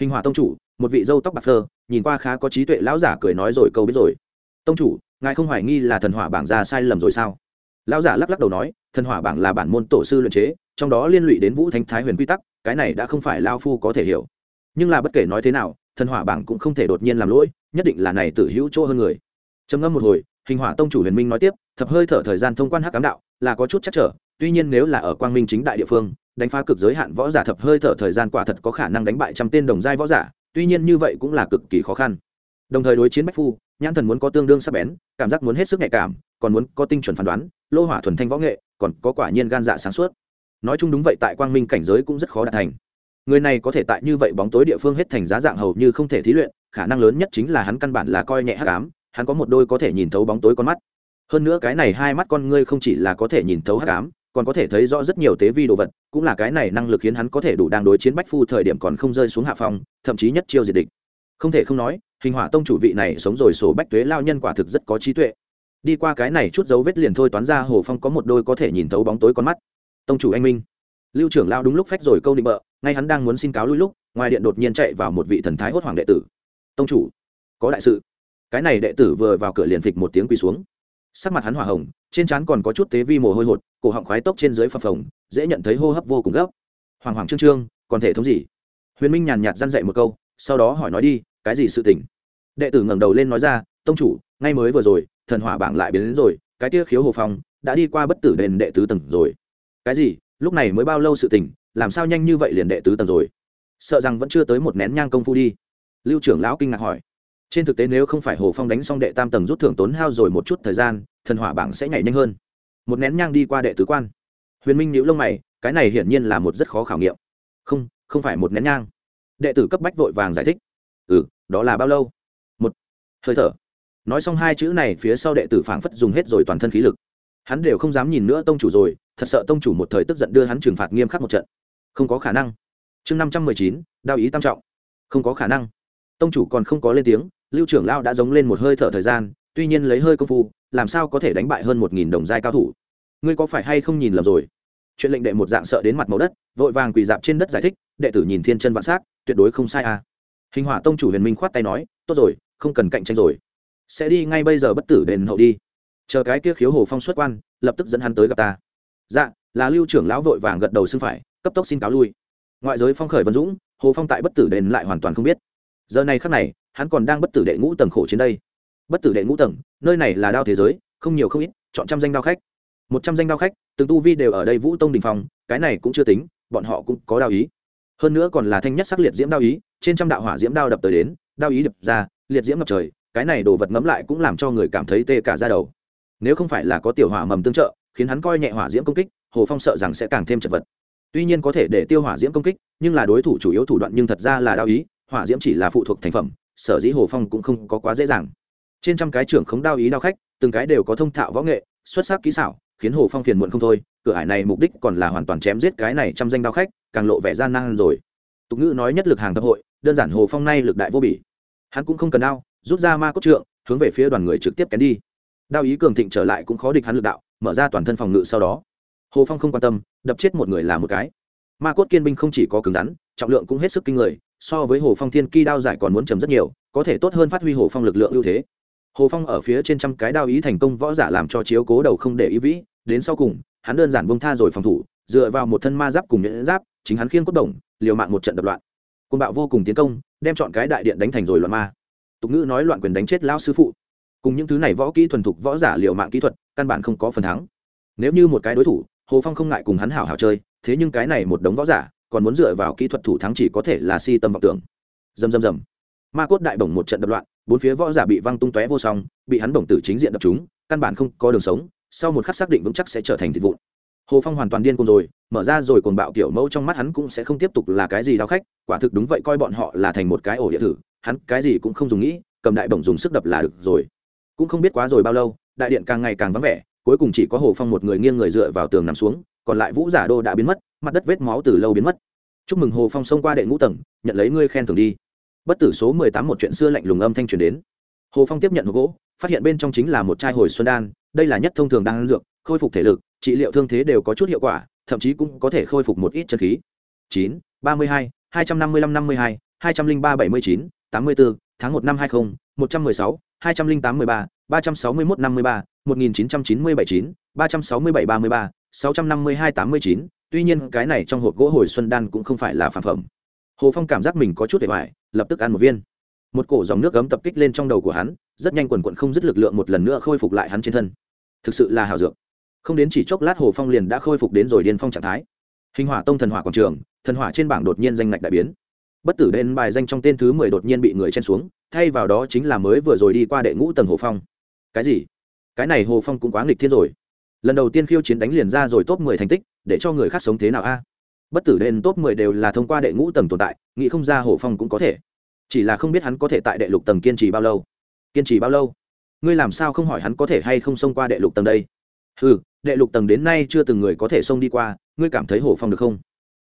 Hình hòa tông chủ một vị dâu tóc bạc phơ, nhìn qua khá có trí tuệ lão giả cười nói rồi câu biết rồi. Tông chủ, ngài không hoài nghi là thần hỏa bảng ra sai lầm rồi sao? Lão giả lắc lắc đầu nói, thần hỏa bảng là bản môn tổ sư luyện chế, trong đó liên lụy đến vũ thánh thái huyền quy tắc, cái này đã không phải lao phu có thể hiểu. Nhưng là bất kể nói thế nào, thần hỏa bảng cũng không thể đột nhiên làm lỗi, nhất định là này tự hữu chỗ hơn người. Trầm ngâm một hồi, hình hỏa tông chủ huyền minh nói tiếp, thập hơi thở thời gian thông quan hắc cám đạo, là có chút chắc trở, tuy nhiên nếu là ở quang minh chính đại địa phương, đánh phá cực giới hạn võ giả thập hơi thở thời gian quả thật có khả năng đánh bại trăm tên đồng giai võ giả tuy nhiên như vậy cũng là cực kỳ khó khăn. Đồng thời đối chiến bách phu, nhãn thần muốn có tương đương sắc bén, cảm giác muốn hết sức nhạy cảm, còn muốn có tinh chuẩn phán đoán, lô hỏa thuần thanh võ nghệ, còn có quả nhiên gan dạ sáng suốt. Nói chung đúng vậy tại quang minh cảnh giới cũng rất khó đạt thành. Người này có thể tại như vậy bóng tối địa phương hết thành giá dạng hầu như không thể thí luyện, khả năng lớn nhất chính là hắn căn bản là coi nhẹ hắc ám, hắn có một đôi có thể nhìn thấu bóng tối con mắt. Hơn nữa cái này hai mắt con ngươi không chỉ là có thể nhìn thấu hắc ám còn có thể thấy rõ rất nhiều tế vi đồ vật, cũng là cái này năng lực khiến hắn có thể đủ đang đối chiến bách phu thời điểm còn không rơi xuống hạ phong, thậm chí nhất chiêu diệt địch. Không thể không nói, hình hỏa tông chủ vị này sống rồi sổ bách tuế lao nhân quả thực rất có trí tuệ. Đi qua cái này chút dấu vết liền thôi toán ra hồ phong có một đôi có thể nhìn thấu bóng tối con mắt. Tông chủ anh minh. Lưu trưởng lao đúng lúc phách rồi câu định bợ, ngay hắn đang muốn xin cáo lui lúc, ngoài điện đột nhiên chạy vào một vị thần thái hốt hoàng đệ tử. Tông chủ, có đại sự. Cái này đệ tử vừa vào cửa liền phịch một tiếng quỳ xuống. Sắc mặt hắn hỏa hồng, trên trán còn có chút tế vi mồ hôi hột cổ họng khoái tốc trên dưới phập phồng, dễ nhận thấy hô hấp vô cùng gấp. Hoàng hoàng trương trương, còn thể thống gì? Huyền minh nhàn nhạt dăn dậy một câu, sau đó hỏi nói đi, cái gì sự tình? Đệ tử ngẩng đầu lên nói ra, tông chủ, ngay mới vừa rồi, thần hỏa bảng lại biến đến rồi, cái tia khiếu hồ phong đã đi qua bất tử đền đệ tứ tầng rồi. Cái gì? Lúc này mới bao lâu sự tình, làm sao nhanh như vậy liền đệ tứ tầng rồi? Sợ rằng vẫn chưa tới một nén nhang công phu đi. Lưu trưởng lão kinh ngạc hỏi. Trên thực tế nếu không phải hồ phong đánh xong đệ tam tầng rút thưởng tốn hao rồi một chút thời gian, thần hỏa bảng sẽ nhảy nhanh hơn một nén nhang đi qua đệ tứ quan. Huyền minh nhíu lông mày, cái này hiển nhiên là một rất khó khảo nghiệm. Không không phải một nén nhang. Đệ tử cấp bách vội vàng giải thích. Ừ đó là bao lâu? Một. Hơi thở. Nói xong hai chữ này, phía sau đệ tử phảng phất dùng hết rồi toàn thân khí lực. Hắn đều không dám nhìn nữa tông chủ rồi, thật sợ tông chủ một thời tức giận đưa hắn trừng phạt nghiêm khắc một trận. Không có khả năng. Chương năm trăm mười chín, đao ý tam trọng. Không có khả năng. Tông chủ còn không có lên tiếng, lưu trưởng lao đã giống lên một hơi thở thời gian, tuy nhiên lấy hơi công phu, làm sao có thể đánh bại hơn một nghìn đồng giai cao thủ? Ngươi có phải hay không nhìn lầm rồi? Chuyện lệnh đệ một dạng sợ đến mặt màu đất, vội vàng quỳ dạp trên đất giải thích, đệ tử nhìn thiên chân vạn s á c tuyệt đối không sai à. Hình hỏa tông chủ huyền minh khoát tay nói, tốt rồi, không cần cạnh tranh rồi. Sẽ đi ngay bây giờ bất tử đền hậu đi. Chờ cái kia khiếu hồ phong xuất quan, lập tức dẫn hắn tới gặp ta. Dạ là lưu trưởng lão vội vàng gật đầu xưng phải, cấp tốc xin cáo lui. Ngoại giới phong khởi vân dũng, hồ phong tại bất tử đền lại hoàn toàn không biết. Giờ này khắc này, hắn còn đang bất tử đệ ngũ tầng khổ trên đây. Bất tử đệ ngũ tầng, nơi này là đao thế giới, không nhiều không ít, chọn trăm danh đao khách một trăm danh đao khách, từng tu vi đều ở đây vũ tông đình phong, cái này cũng chưa tính, bọn họ cũng có đao ý. Hơn nữa còn là thanh nhất sắc liệt diễm đao ý, trên trăm đạo hỏa diễm đao đập tới đến, đao ý đập ra, liệt diễm ngập trời, cái này đồ vật ngấm lại cũng làm cho người cảm thấy tê cả ra đầu. Nếu không phải là có tiểu hỏa mầm tương trợ, khiến hắn coi nhẹ hỏa diễm công kích, hồ phong sợ rằng sẽ càng thêm chật vật. Tuy nhiên có thể để tiêu hỏa diễm công kích, nhưng là đối thủ chủ yếu thủ đoạn nhưng thật ra là đao ý, hỏa diễm chỉ là phụ thuộc thành phẩm, sở dĩ hồ phong cũng không có quá dễ dàng. Trên trăm cái trưởng khống đao ý đao khách, từng cái đều có thông thạo võ nghệ, xuất sắc kỹ xảo khiến hồ phong phiền muộn không thôi, cửa ải này mục đích còn là hoàn toàn chém giết cái này trăm danh đao khách, càng lộ vẻ gian nan rồi. Tục ngữ nói nhất lực hàng thập hội, đơn giản hồ phong nay lực đại vô bỉ. Hắn cũng không cần đao, rút ra ma cốt trượng, hướng về phía đoàn người trực tiếp kén đi. Đao ý cường thịnh trở lại cũng khó địch hắn lực đạo, mở ra toàn thân phòng ngự sau đó. Hồ phong không quan tâm, đập chết một người là một cái. Ma cốt kiên binh không chỉ có cứng rắn, trọng lượng cũng hết sức kinh người, so với hồ phong thiên ki đao giải còn muốn chấm rất nhiều, có thể tốt hơn phát huy hồ phong lực lượng ưu thế. Hồ phong ở phía trên trăm cái đao ý thành công, võ giả làm cho chiếu cố đầu không để ý vĩ đến sau cùng, hắn đơn giản bông tha rồi phòng thủ, dựa vào một thân ma giáp cùng nhẫn giáp, chính hắn khiêng cốt đồng, liều mạng một trận đập loạn. Côn bạo vô cùng tiến công, đem chọn cái đại điện đánh thành rồi loạn ma. Tục ngữ nói loạn quyền đánh chết lao sư phụ. Cùng những thứ này võ kỹ thuần thục võ giả liều mạng kỹ thuật, căn bản không có phần thắng. Nếu như một cái đối thủ, hồ phong không ngại cùng hắn hảo hảo chơi, thế nhưng cái này một đống võ giả, còn muốn dựa vào kỹ thuật thủ thắng chỉ có thể là si tâm vọng tưởng. Dầm dầm dầm ma cốt đại bổng một trận đập loạn, bốn phía võ giả bị văng tung tóe vô song, bị hắn bổng tử chính diện đập chúng căn bản không có đường sống sau một khắc xác định vững chắc sẽ trở thành thịt vụn. Hồ phong hoàn toàn điên cuồng rồi, mở ra rồi cuồng bạo kiểu mẫu trong mắt hắn cũng sẽ không tiếp tục là cái gì đau khách, quả thực đúng vậy coi bọn họ là thành một cái ổ địa thử, hắn cái gì cũng không dùng nghĩ, cầm đại bổng dùng sức đập là được rồi. Cũng không biết quá rồi bao lâu, đại điện càng ngày càng vắng vẻ, cuối cùng chỉ có hồ phong một người nghiêng người dựa vào tường nằm xuống, còn lại vũ giả đô đã biến mất, mặt đất vết máu từ lâu biến mất. Chúc mừng hồ phong xông qua đệ ngũ tầng, nhận lấy ngươi khen thưởng đi. Bất tử số mười tám một chuyện xưa lạnh lùng âm thanh truyền đến hồ phong tiếp nhận hộp gỗ, phát hiện bên trong chính là một chai hồi xuân đan, đây là nhất thông thường đang dược, khôi phục thể lực, trị liệu thương thế đều có chút hiệu quả, thậm chí cũng có thể khôi phục một ít chân khí. chín, ba mươi hai hai trăm năm mươi lăm năm mươi hai hai trăm linh ba bảy mươi chín, tám mươi bốn tháng một năm hai mươi một trăm mười sáu, hai trăm linh tám mươi ba ba trăm sáu mươi mốt năm mươi ba, một nghìn chín trăm chín mươi bảy chín, ba trăm sáu mươi bảy ba mươi ba, sáu trăm năm mươi hai tám mươi chín. Tuy nhiên, cái này trong hộp gỗ hồi xuân đan cũng không phải là phản phẩm. Hồ phong cảm giác mình có chút để hoài lập tức ăn một viên một cổ dòng nước cấm tập kích lên trong đầu của hắn, rất nhanh quần quận không dứt lực lượng một lần nữa khôi phục lại hắn trên thân. Thực sự là hảo dược. Không đến chỉ chốc lát hồ phong liền đã khôi phục đến rồi điên phong trạng thái. Hình hỏa tông thần hỏa quảng trường, thần hỏa trên bảng đột nhiên danh ngạch đại biến. Bất tử đen bài danh trong tên thứ mười đột nhiên bị người chen xuống, thay vào đó chính là mới vừa rồi đi qua đệ ngũ tầng hồ phong. Cái gì? Cái này hồ phong cũng quá nghịch thiên rồi. Lần đầu tiên khiêu chiến đánh liền ra rồi top mười thành tích, để cho người khác sống thế nào a? Bất tử đen top mười đều là thông qua đệ ngũ tầng tồn tại, nghĩ không ra hồ phong cũng có thể chỉ là không biết hắn có thể tại đệ lục tầng kiên trì bao lâu. Kiên trì bao lâu? Ngươi làm sao không hỏi hắn có thể hay không xông qua đệ lục tầng đây? Ừ đệ lục tầng đến nay chưa từng người có thể xông đi qua, ngươi cảm thấy hồ phong được không?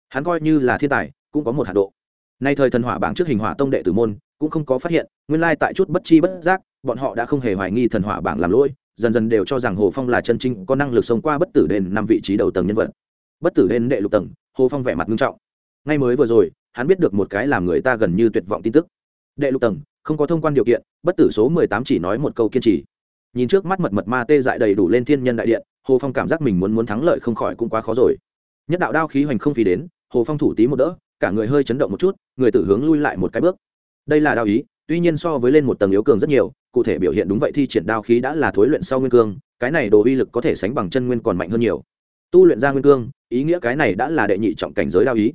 Hắn coi như là thiên tài, cũng có một hạ độ. Nay thời thần hỏa bảng trước hình hỏa tông đệ tử môn, cũng không có phát hiện, nguyên lai tại chút bất chi bất giác, bọn họ đã không hề hoài nghi thần hỏa bảng làm lỗi, dần dần đều cho rằng hồ phong là chân chính, có năng lực xông qua bất tử đền năm vị trí đầu tầng nhân vật. Bất tử đền đệ lục tầng hồ phong vẻ mặt nghiêm trọng. Ngay mới vừa rồi, hắn biết được một cái làm người ta gần như tuyệt vọng tin tức đệ lục tầng, không có thông quan điều kiện, bất tử số mười tám chỉ nói một câu kiên trì. Nhìn trước mắt mật mật ma tê dại đầy đủ lên thiên nhân đại điện, hồ phong cảm giác mình muốn muốn thắng lợi không khỏi cũng quá khó rồi. Nhất đạo đao khí hoành không phí đến, hồ phong thủ tí một đỡ, cả người hơi chấn động một chút, người tử hướng lui lại một cái bước. Đây là đao ý, tuy nhiên so với lên một tầng yếu cường rất nhiều, cụ thể biểu hiện đúng vậy thi triển đao khí đã là thối luyện sau nguyên cương, cái này đồ uy lực có thể sánh bằng chân nguyên còn mạnh hơn nhiều. Tu luyện ra nguyên cương, ý nghĩa cái này đã là đệ nhị trọng cảnh giới đao ý.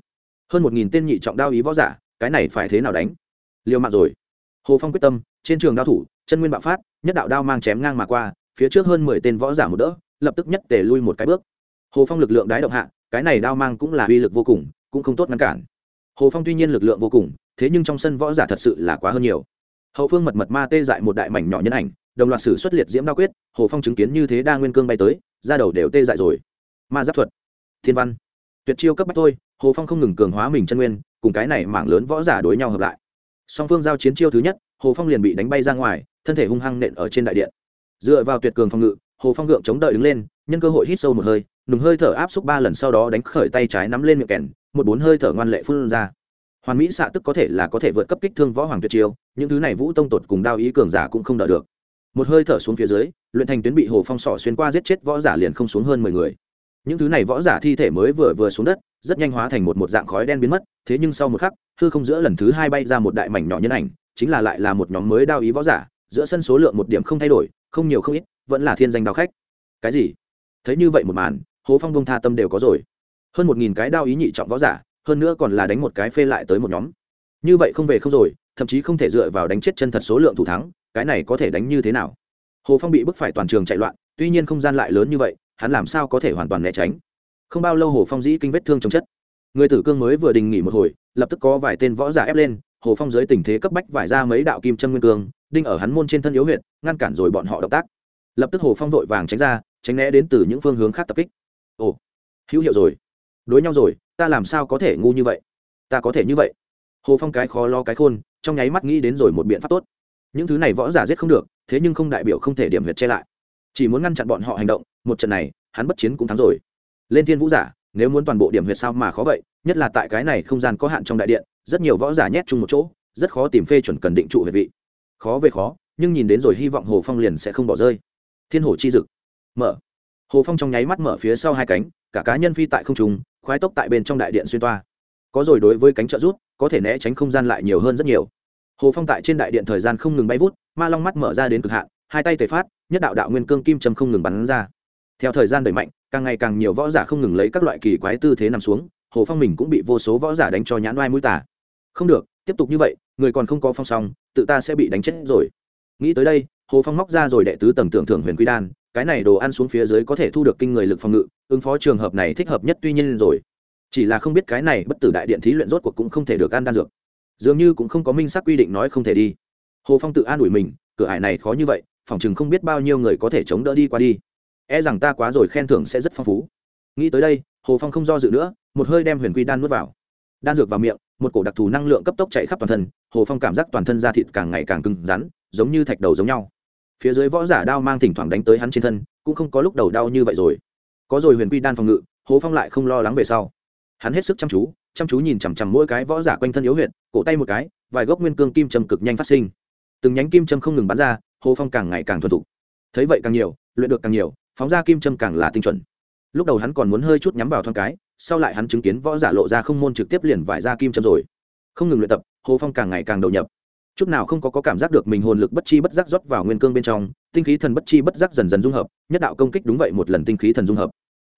Hơn một nghìn tên nhị trọng đao ý võ giả, cái này phải thế nào đánh? Liều mạng rồi. Hồ phong quyết tâm, trên trường đao thủ, chân nguyên bạo phát, nhất đạo đao mang chém ngang mà qua, phía trước hơn mười tên võ giả một đỡ, lập tức nhất tề lui một cái bước. Hồ phong lực lượng đái động hạ, cái này đao mang cũng là uy lực vô cùng, cũng không tốt ngăn cản. Hồ phong tuy nhiên lực lượng vô cùng, thế nhưng trong sân võ giả thật sự là quá hơn nhiều. Hậu phương mật mật ma tê dại một đại mảnh nhỏ nhân ảnh, đồng loạt sử xuất liệt diễm đao quyết, hồ phong chứng kiến như thế đa nguyên cương bay tới ra đầu đều tê dại rồi. Ma giáp thuật, thiên văn, tuyệt chiêu cấp bách thôi, hồ phong không ngừng cường hóa mình chân nguyên, cùng cái này mảng lớn võ giả đối nhau hợp lại song phương giao chiến chiêu thứ nhất, hồ phong liền bị đánh bay ra ngoài, thân thể hung hăng nện ở trên đại điện. Dựa vào tuyệt cường phòng ngự, hồ phong gượng chống đợi đứng lên, nhân cơ hội hít sâu một hơi, nùng hơi thở áp xúc ba lần sau đó đánh khởi tay trái nắm lên miệng kèn, một bốn hơi thở ngoan lệ phun ra. Hoàn mỹ xạ tức có thể là có thể vượt cấp kích thương võ hoàng tuyệt chiêu, những thứ này vũ tông tột cùng đao ý cường giả cũng không đỡ được. Một hơi thở xuống phía dưới, luyện thành tuyến bị hồ phong sỏ xuyên qua giết chết võ giả liền không xuống hơn mười người. Những thứ này võ giả thi thể mới vừa vừa xuống đất rất nhanh hóa thành một một dạng khói đen biến mất, thế nhưng sau một khắc, hư không giữa lần thứ hai bay ra một đại mảnh nhỏ nhân ảnh, chính là lại là một nhóm mới đao ý võ giả, giữa sân số lượng một điểm không thay đổi, không nhiều không ít, vẫn là thiên danh đao khách. Cái gì? Thấy như vậy một màn, hồ phong bông tha tâm đều có rồi. Hơn một nghìn cái đao ý nhị trọng võ giả, hơn nữa còn là đánh một cái phê lại tới một nhóm. Như vậy không về không rồi, thậm chí không thể dựa vào đánh chết chân thật số lượng thủ thắng, cái này có thể đánh như thế nào? Hồ phong bị bức phải toàn trường chạy loạn, tuy nhiên không gian lại lớn như vậy, hắn làm sao có thể hoàn toàn né tránh? Không bao lâu hồ phong dĩ kinh vết thương trong chất người tử cương mới vừa đình nghỉ một hồi lập tức có vài tên võ giả ép lên hồ phong dưới tình thế cấp bách vải ra mấy đạo kim châm nguyên cương đinh ở hắn môn trên thân yếu huyện ngăn cản rồi bọn họ động tác lập tức hồ phong vội vàng tránh ra tránh né đến từ những phương hướng khác tập kích ồ hữu hiệu rồi đối nhau rồi ta làm sao có thể ngu như vậy ta có thể như vậy hồ phong cái khó lo cái khôn trong nháy mắt nghĩ đến rồi một biện pháp tốt những thứ này võ giả giết không được thế nhưng không đại biểu không thể điểm huyệt che lại chỉ muốn ngăn chặn bọn họ hành động một trận này hắn bất chiến cũng thắng rồi lên thiên vũ giả, nếu muốn toàn bộ điểm huyệt sao mà khó vậy, nhất là tại cái này không gian có hạn trong đại điện, rất nhiều võ giả nhét chung một chỗ, rất khó tìm phê chuẩn cần định trụ huyệt vị. Khó về khó, nhưng nhìn đến rồi hy vọng hồ phong liền sẽ không bỏ rơi. Thiên hồ chi dực. Mở. Hồ phong trong nháy mắt mở phía sau hai cánh, cả cá nhân phi tại không trùng khoái tốc tại bên trong đại điện xuyên toa. Có rồi đối với cánh trợ rút, có thể né tránh không gian lại nhiều hơn rất nhiều. Hồ phong tại trên đại điện thời gian không ngừng bay vút, ma long mắt mở ra đến cực hạn, hai tay tề phát, nhất đạo đạo nguyên cương kim châm không ngừng bắn ra. Theo thời gian đẩy mạnh càng ngày càng nhiều võ giả không ngừng lấy các loại kỳ quái tư thế nằm xuống, hồ phong mình cũng bị vô số võ giả đánh cho nhãn oai mũi tả không được, tiếp tục như vậy, người còn không có phong song tự ta sẽ bị đánh chết rồi. Nghĩ tới đây, hồ phong móc ra rồi đệ tứ tầng tưởng thưởng huyền quy đan, cái này đồ ăn xuống phía dưới có thể thu được kinh người lực phòng ngự, ứng phó trường hợp này thích hợp nhất tuy nhiên rồi. Chỉ là không biết cái này bất tử đại điện thí luyện rốt cuộc cũng không thể được ăn đan dược. Dường như cũng không có minh xác quy định nói không thể đi. Hồ phong tự an ủi mình, cửa ải này khó như vậy, phòng chừng không biết bao nhiêu người có thể chống đỡ đi qua đi e rằng ta quá rồi khen thưởng sẽ rất phong phú. Nghĩ tới đây, hồ phong không do dự nữa, một hơi đem huyền quy đan nuốt vào. Đan dược vào miệng, một cổ đặc thù năng lượng cấp tốc chạy khắp toàn thân, hồ phong cảm giác toàn thân da thịt càng ngày càng cứng rắn, giống như thạch đầu giống nhau. Phía dưới võ giả đao mang thỉnh thoảng đánh tới hắn trên thân, cũng không có lúc đầu đau như vậy rồi. Có rồi huyền quy đan phòng ngự, hồ phong lại không lo lắng về sau. Hắn hết sức chăm chú chăm chú nhìn chằm chằm mỗi cái võ giả quanh thân yếu huyệt, cổ tay một cái, vài gốc nguyên cương kim châm cực nhanh phát sinh. Từng nhánh kim châm không ngừng bắn ra, hồ phong càng ngày càng thuần thục. Thấy vậy càng nhiều, luyện được càng nhiều phóng ra kim châm càng là tinh chuẩn. Lúc đầu hắn còn muốn hơi chút nhắm vào thoáng cái sau lại hắn chứng kiến võ giả lộ ra không môn trực tiếp liền vải ra kim châm rồi. Không ngừng luyện tập hồ phong càng ngày càng đầu nhập. Chút nào không có, có cảm giác được mình hồn lực bất chi bất giác rót vào nguyên cương bên trong tinh khí thần bất chi bất giác dần dần dung hợp nhất đạo công kích đúng vậy một lần tinh khí thần dung hợp.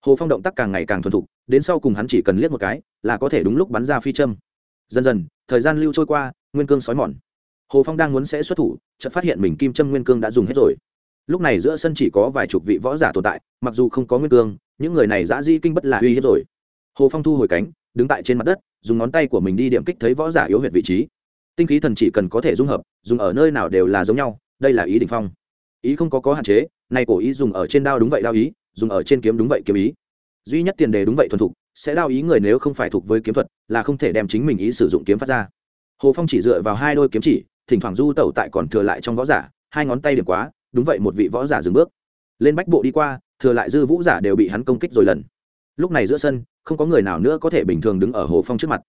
Hồ phong động tác càng ngày càng thuần thục đến sau cùng hắn chỉ cần liếc một cái là có thể đúng lúc bắn ra phi châm. Dần dần thời gian lưu trôi qua nguyên cương sói mòn. Hồ phong đang muốn sẽ xuất thủ chợt phát hiện mình kim châm nguyên cương đã dùng hết rồi lúc này giữa sân chỉ có vài chục vị võ giả tồn tại, mặc dù không có nguyên cương, những người này giã di kinh bất là uy hiếp rồi. Hồ phong thu hồi cánh, đứng tại trên mặt đất, dùng ngón tay của mình đi điểm kích thấy võ giả yếu huyệt vị trí. Tinh khí thần chỉ cần có thể dung hợp, dùng ở nơi nào đều là giống nhau, đây là ý định phong. Ý không có có hạn chế, nay cổ ý dùng ở trên đao đúng vậy đao ý, dùng ở trên kiếm đúng vậy kiếm ý. Duy nhất tiền đề đúng vậy thuần thục, sẽ đao ý người nếu không phải thuộc với kiếm thuật, là không thể đem chính mình ý sử dụng kiếm phát ra. Hồ phong chỉ dựa vào hai đôi kiếm chỉ, thỉnh thoảng du tẩu tại còn thừa lại trong võ giả, hai ngón tay điểm quá đúng vậy một vị võ giả dừng bước. Lên bách bộ đi qua, thừa lại dư vũ giả đều bị hắn công kích rồi lần. Lúc này giữa sân, không có người nào nữa có thể bình thường đứng ở hồ phong trước mặt.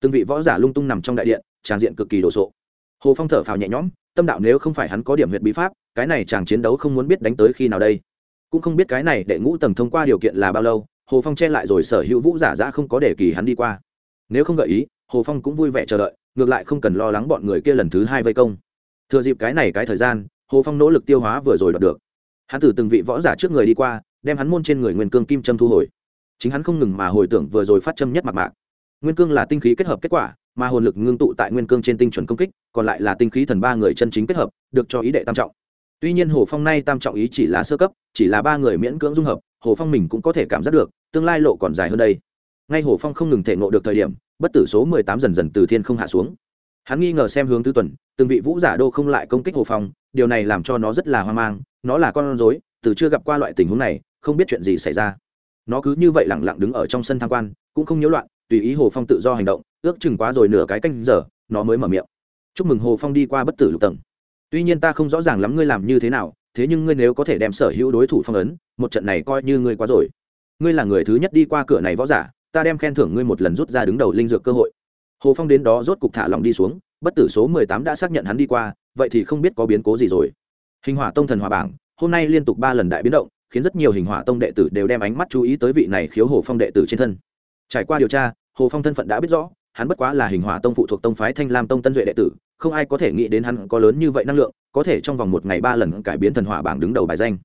Từng vị võ giả lung tung nằm trong đại điện tràng diện cực kỳ đồ sộ. Hồ phong thở phào nhẹ nhõm, tâm đạo nếu không phải hắn có điểm huyệt bí pháp, cái này chàng chiến đấu không muốn biết đánh tới khi nào đây. Cũng không biết cái này đệ ngũ tầng thông qua điều kiện là bao lâu, hồ phong che lại rồi sở hữu vũ giả giã không có để kỳ hắn đi qua. Nếu không gợi ý, hồ phong cũng vui vẻ chờ đợi, ngược lại không cần lo lắng bọn người kia lần thứ hai vây công. Thừa dịp cái này cái thời gian hồ phong nỗ lực tiêu hóa vừa rồi đoạt được. Hắn từ từng vị võ giả trước người đi qua, đem hắn môn trên người nguyên cương kim châm thu hồi. Chính hắn không ngừng mà hồi tưởng vừa rồi phát châm nhất mặt mạc. Nguyên cương là tinh khí kết hợp kết quả, mà hồn lực ngưng tụ tại nguyên cương trên tinh chuẩn công kích, còn lại là tinh khí thần ba người chân chính kết hợp, được cho ý đệ tam trọng. Tuy nhiên hồ phong nay tam trọng ý chỉ là sơ cấp, chỉ là ba người miễn cưỡng dung hợp, hồ phong mình cũng có thể cảm giác được, tương lai lộ còn dài hơn đây. Ngay hồ phong không ngừng thể ngộ được thời điểm, bất tử số mười tám dần dần từ thiên không hạ xuống. Hắn nghi ngờ xem hướng tư tuần, từng vị vũ giả đô không lại công kích hồ phong điều này làm cho nó rất là hoang mang, nó là con rối, từ chưa gặp qua loại tình huống này, không biết chuyện gì xảy ra. Nó cứ như vậy lẳng lặng đứng ở trong sân tham quan, cũng không nhiễu loạn, tùy ý hồ phong tự do hành động, ước chừng quá rồi nửa cái canh giờ, nó mới mở miệng. Chúc mừng hồ phong đi qua bất tử lục tầng. Tuy nhiên ta không rõ ràng lắm ngươi làm như thế nào, thế nhưng ngươi nếu có thể đem sở hữu đối thủ phong ấn, một trận này coi như ngươi quá rồi. Ngươi là người thứ nhất đi qua cửa này võ giả, ta đem khen thưởng ngươi một lần rút ra đứng đầu linh dược cơ hội. Hồ phong đến đó rốt cục thả lòng đi xuống bất tử số mười tám đã xác nhận hắn đi qua, vậy thì không biết có biến cố gì rồi. Hình hỏa tông thần hòa bảng, hôm nay liên tục ba lần đại biến động, khiến rất nhiều hình hỏa tông đệ tử đều đem ánh mắt chú ý tới vị này khiếu hồ phong đệ tử trên thân. Trải qua điều tra, hồ phong thân phận đã biết rõ, hắn bất quá là hình hỏa tông phụ thuộc tông phái thanh lam tông tân duệ đệ tử, không ai có thể nghĩ đến hắn có lớn như vậy năng lượng, có thể trong vòng một ngày ba lần cải biến thần hỏa bảng đứng đầu bài danh.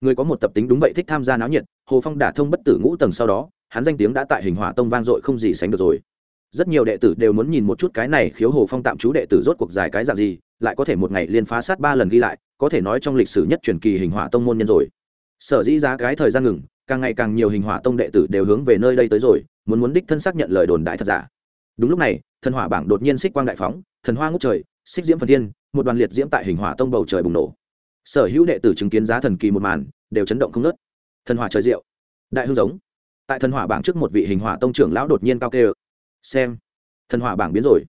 Người có một tập tính đúng vậy thích tham gia náo nhiệt, hồ phong đả thông bất tử ngũ tầng sau đó, hắn danh tiếng đã tại hình hỏa tông vang dội không gì sánh được rồi rất nhiều đệ tử đều muốn nhìn một chút cái này khiếu hồ phong tạm trú đệ tử rốt cuộc dài cái dạng gì, lại có thể một ngày liên phá sát ba lần ghi lại, có thể nói trong lịch sử nhất truyền kỳ hình hỏa tông môn nhân rồi. Sở dĩ giá cái thời gian ngừng, càng ngày càng nhiều hình hỏa tông đệ tử đều hướng về nơi đây tới rồi, muốn muốn đích thân xác nhận lời đồn đại thật giả. Đúng lúc này, thần hỏa bảng đột nhiên xích quang đại phóng, thần hoa ngút trời, xích diễm phần thiên, một đoàn liệt diễm tại hình hỏa tông bầu trời bùng nổ. Sở hữu đệ tử chứng kiến giá thần kỳ một màn, đều chấn động không nớt thần hỏa trời diệu, đại hương giống. Tại thần hỏa bảng trước một vị hình hỏa tông trưởng lão đột nhiên cao kê xem. Thần hỏa bảng biến rồi.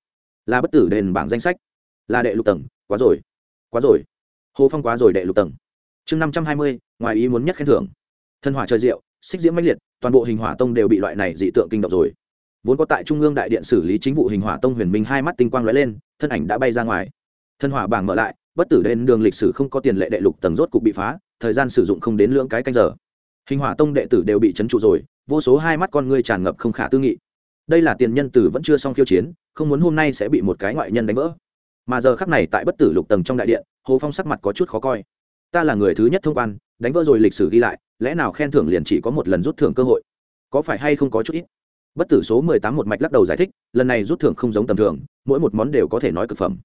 Là bất tử đền bảng danh sách. Là đệ lục tầng. Quá rồi. Quá rồi. Hồ phong quá rồi đệ lục tầng. Chương năm trăm hai mươi, ngoài ý muốn nhất khen thưởng. Thần hỏa trời diệu, xích diễm mãnh liệt, toàn bộ hình hỏa tông đều bị loại này dị tượng kinh động rồi. Vốn có tại trung ương đại điện xử lý chính vụ hình hỏa tông huyền minh hai mắt tinh quang lóe lên, thân ảnh đã bay ra ngoài. Thân hỏa bảng mở lại, bất tử đến đường lịch sử không có tiền lệ đệ lục tầng rốt cục bị phá, thời gian sử dụng không đến lưỡng cái canh giờ. Hình hỏa tông đệ tử đều bị trấn trụ rồi, vô số hai mắt con ngươi tràn ngập không khả tư nghị đây là tiền nhân tử vẫn chưa xong khiêu chiến, không muốn hôm nay sẽ bị một cái ngoại nhân đánh vỡ. Mà giờ khắc này tại bất tử lục tầng trong đại điện, hồ phong sắc mặt có chút khó coi. Ta là người thứ nhất thông quan, đánh vỡ rồi lịch sử ghi lại, lẽ nào khen thưởng liền chỉ có một lần rút thưởng cơ hội? Có phải hay không có chút ít? Bất tử số mười tám một mạch lắc đầu giải thích, lần này rút thưởng không giống tầm thường, mỗi một món đều có thể nói cực phẩm.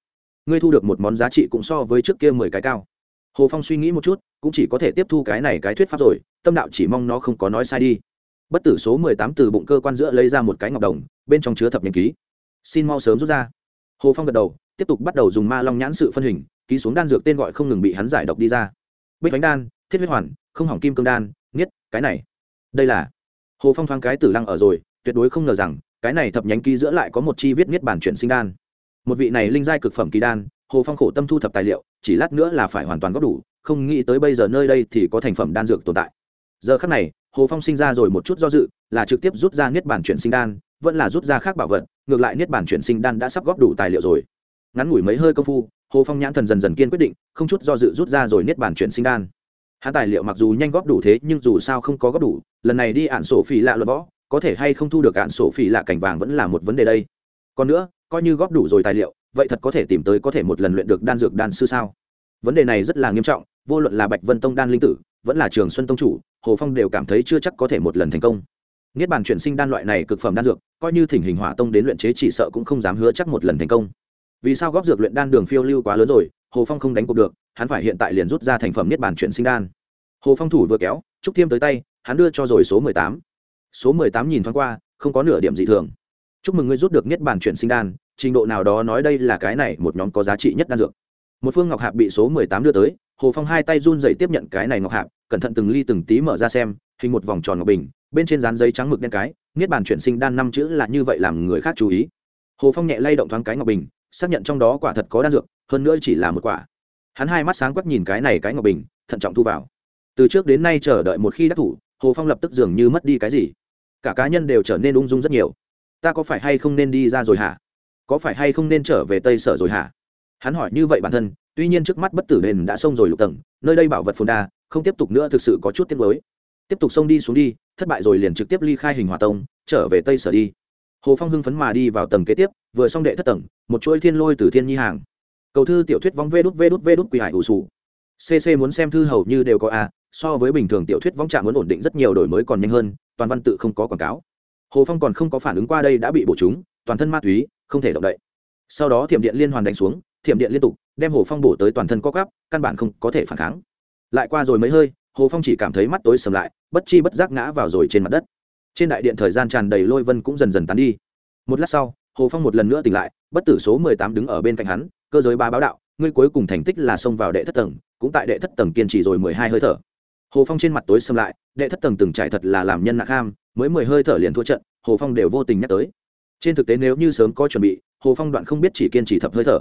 Ngươi thu được một món giá trị cũng so với trước kia mười cái cao. Hồ phong suy nghĩ một chút, cũng chỉ có thể tiếp thu cái này cái thuyết pháp rồi, tâm đạo chỉ mong nó không có nói sai đi bất tử số mười tám từ bụng cơ quan giữa lấy ra một cái ngọc đồng, bên trong chứa thập nhật ký. Xin mau sớm rút ra. Hồ phong gật đầu, tiếp tục bắt đầu dùng ma long nhãn sự phân hình, ký xuống đan dược tên gọi không ngừng bị hắn giải độc đi ra. Bích bánh đan, thiết huyết hoàn, không hỏng kim cương đan, nghiết, cái này. Đây là hồ phong thoáng cái tử lăng ở rồi, tuyệt đối không ngờ rằng, cái này thập nhánh ký giữa lại có một chi viết nghiết bản chuyển sinh đan. Một vị này linh giai cực phẩm kỳ đan, hồ phong khổ tâm thu thập tài liệu, chỉ lát nữa là phải hoàn toàn góp đủ, không nghĩ tới bây giờ nơi đây thì có thành phẩm đan dược tồn tại. Giờ khắc này hồ phong sinh ra rồi một chút do dự, là trực tiếp rút ra niết bản chuyển sinh đan, vẫn là rút ra khác bảo vật, ngược lại niết bản chuyển sinh đan đã sắp góp đủ tài liệu rồi. Ngắn ngủi mấy hơi công phu, hồ phong nhãn thần dần dần kiên quyết định, không chút do dự rút ra rồi niết bản chuyển sinh đan. Hắn tài liệu mặc dù nhanh góp đủ thế, nhưng dù sao không có góp đủ, lần này đi ạn sổ phỉ lạ luật võ, có thể hay không thu được ạn sổ phỉ lạ cảnh vàng vẫn là một vấn đề đây. Còn nữa, coi như góp đủ rồi tài liệu, vậy thật có thể tìm tới có thể một lần luyện được đan dược đan sư sao? Vấn đề này rất là nghiêm trọng, vô luận là bạch vân tông đan linh tử, vẫn là trường xuân tông chủ hồ phong đều cảm thấy chưa chắc có thể một lần thành công. Niết bàn chuyển sinh đan loại này cực phẩm đan dược, coi như thỉnh hình hỏa tông đến luyện chế chỉ sợ cũng không dám hứa chắc một lần thành công. Vì sao góp dược luyện đan đường phiêu lưu quá lớn rồi, hồ phong không đánh cuộc được, hắn phải hiện tại liền rút ra thành phẩm niết bàn chuyển sinh đan. Hồ phong thủ vừa kéo, trúc thiêm tới tay, hắn đưa cho rồi số mười tám. Số mười tám nhìn thoáng qua, không có nửa điểm gì thường. Chúc mừng ngươi rút được niết bàn chuyển sinh đan, trình độ nào đó nói đây là cái này một nhóm có giá trị nhất đan dược. Một phương ngọc hạp bị số mười tám đưa tới, hồ phong hai tay run dậy tiếp nhận cái này ngọc hạp cẩn thận từng ly từng tí mở ra xem, hình một vòng tròn ngọc bình, bên trên dán giấy trắng mực đen cái, niết bàn chuyển sinh đan năm chữ là như vậy làm người khác chú ý. Hồ phong nhẹ lay động thoáng cái ngọc bình, xác nhận trong đó quả thật có đan dược, hơn nữa chỉ là một quả. Hắn hai mắt sáng quắc nhìn cái này cái ngọc bình, thận trọng thu vào. Từ trước đến nay chờ đợi một khi đắc thủ, hồ phong lập tức dường như mất đi cái gì. Cả cá nhân đều trở nên ung dung rất nhiều. Ta có phải hay không nên đi ra rồi hả? Có phải hay không nên trở về tây sở rồi hả? Hắn hỏi như vậy bản thân, tuy nhiên trước mắt bất tử đền đã xông rồi lục tầng, nơi đây bảo vật phồn đa không tiếp tục nữa thực sự có chút tiếc mới tiếp tục xông đi xuống đi, thất bại rồi liền trực tiếp ly khai hình hòa tông, trở về tây sở đi. Hồ phong hưng phấn mà đi vào tầng kế tiếp, vừa xong đệ thất tầng, một chuỗi thiên lôi từ thiên nhi hàng. Cầu thư tiểu thuyết vong vê đút vê đút vê đút quỳ hải ủ sù. Cc muốn xem thư hầu như đều có a, so với bình thường tiểu thuyết vong trạng muốn ổn định rất nhiều đổi mới còn nhanh hơn, toàn văn tự không có quảng cáo. Hồ phong còn không có phản ứng qua đây đã bị bổ chúng, toàn thân ma túy, không thể động đậy. Sau đó thiểm điện liên hoàn đánh xuống, thiểm điện liên tục, đem hồ phong bổ tới toàn thân co gắp căn bản không có thể phản kháng lại qua rồi mấy hơi, hồ phong chỉ cảm thấy mắt tối sầm lại, bất chi bất giác ngã vào rồi trên mặt đất. Trên đại điện thời gian tràn đầy lôi vân cũng dần dần tán đi. Một lát sau, hồ phong một lần nữa tỉnh lại, bất tử số mười tám đứng ở bên cạnh hắn, cơ giới ba báo đạo, ngươi cuối cùng thành tích là xông vào đệ thất tầng, cũng tại đệ thất tầng kiên trì rồi mười hai hơi thở. Hồ phong trên mặt tối xâm lại, đệ thất tầng từng trải thật là làm nhân nạc ham mới mười hơi thở liền thua trận, hồ phong đều vô tình nhắc tới. Trên thực tế nếu như sớm có chuẩn bị, hồ phong đoạn không biết chỉ kiên trì thập hơi thở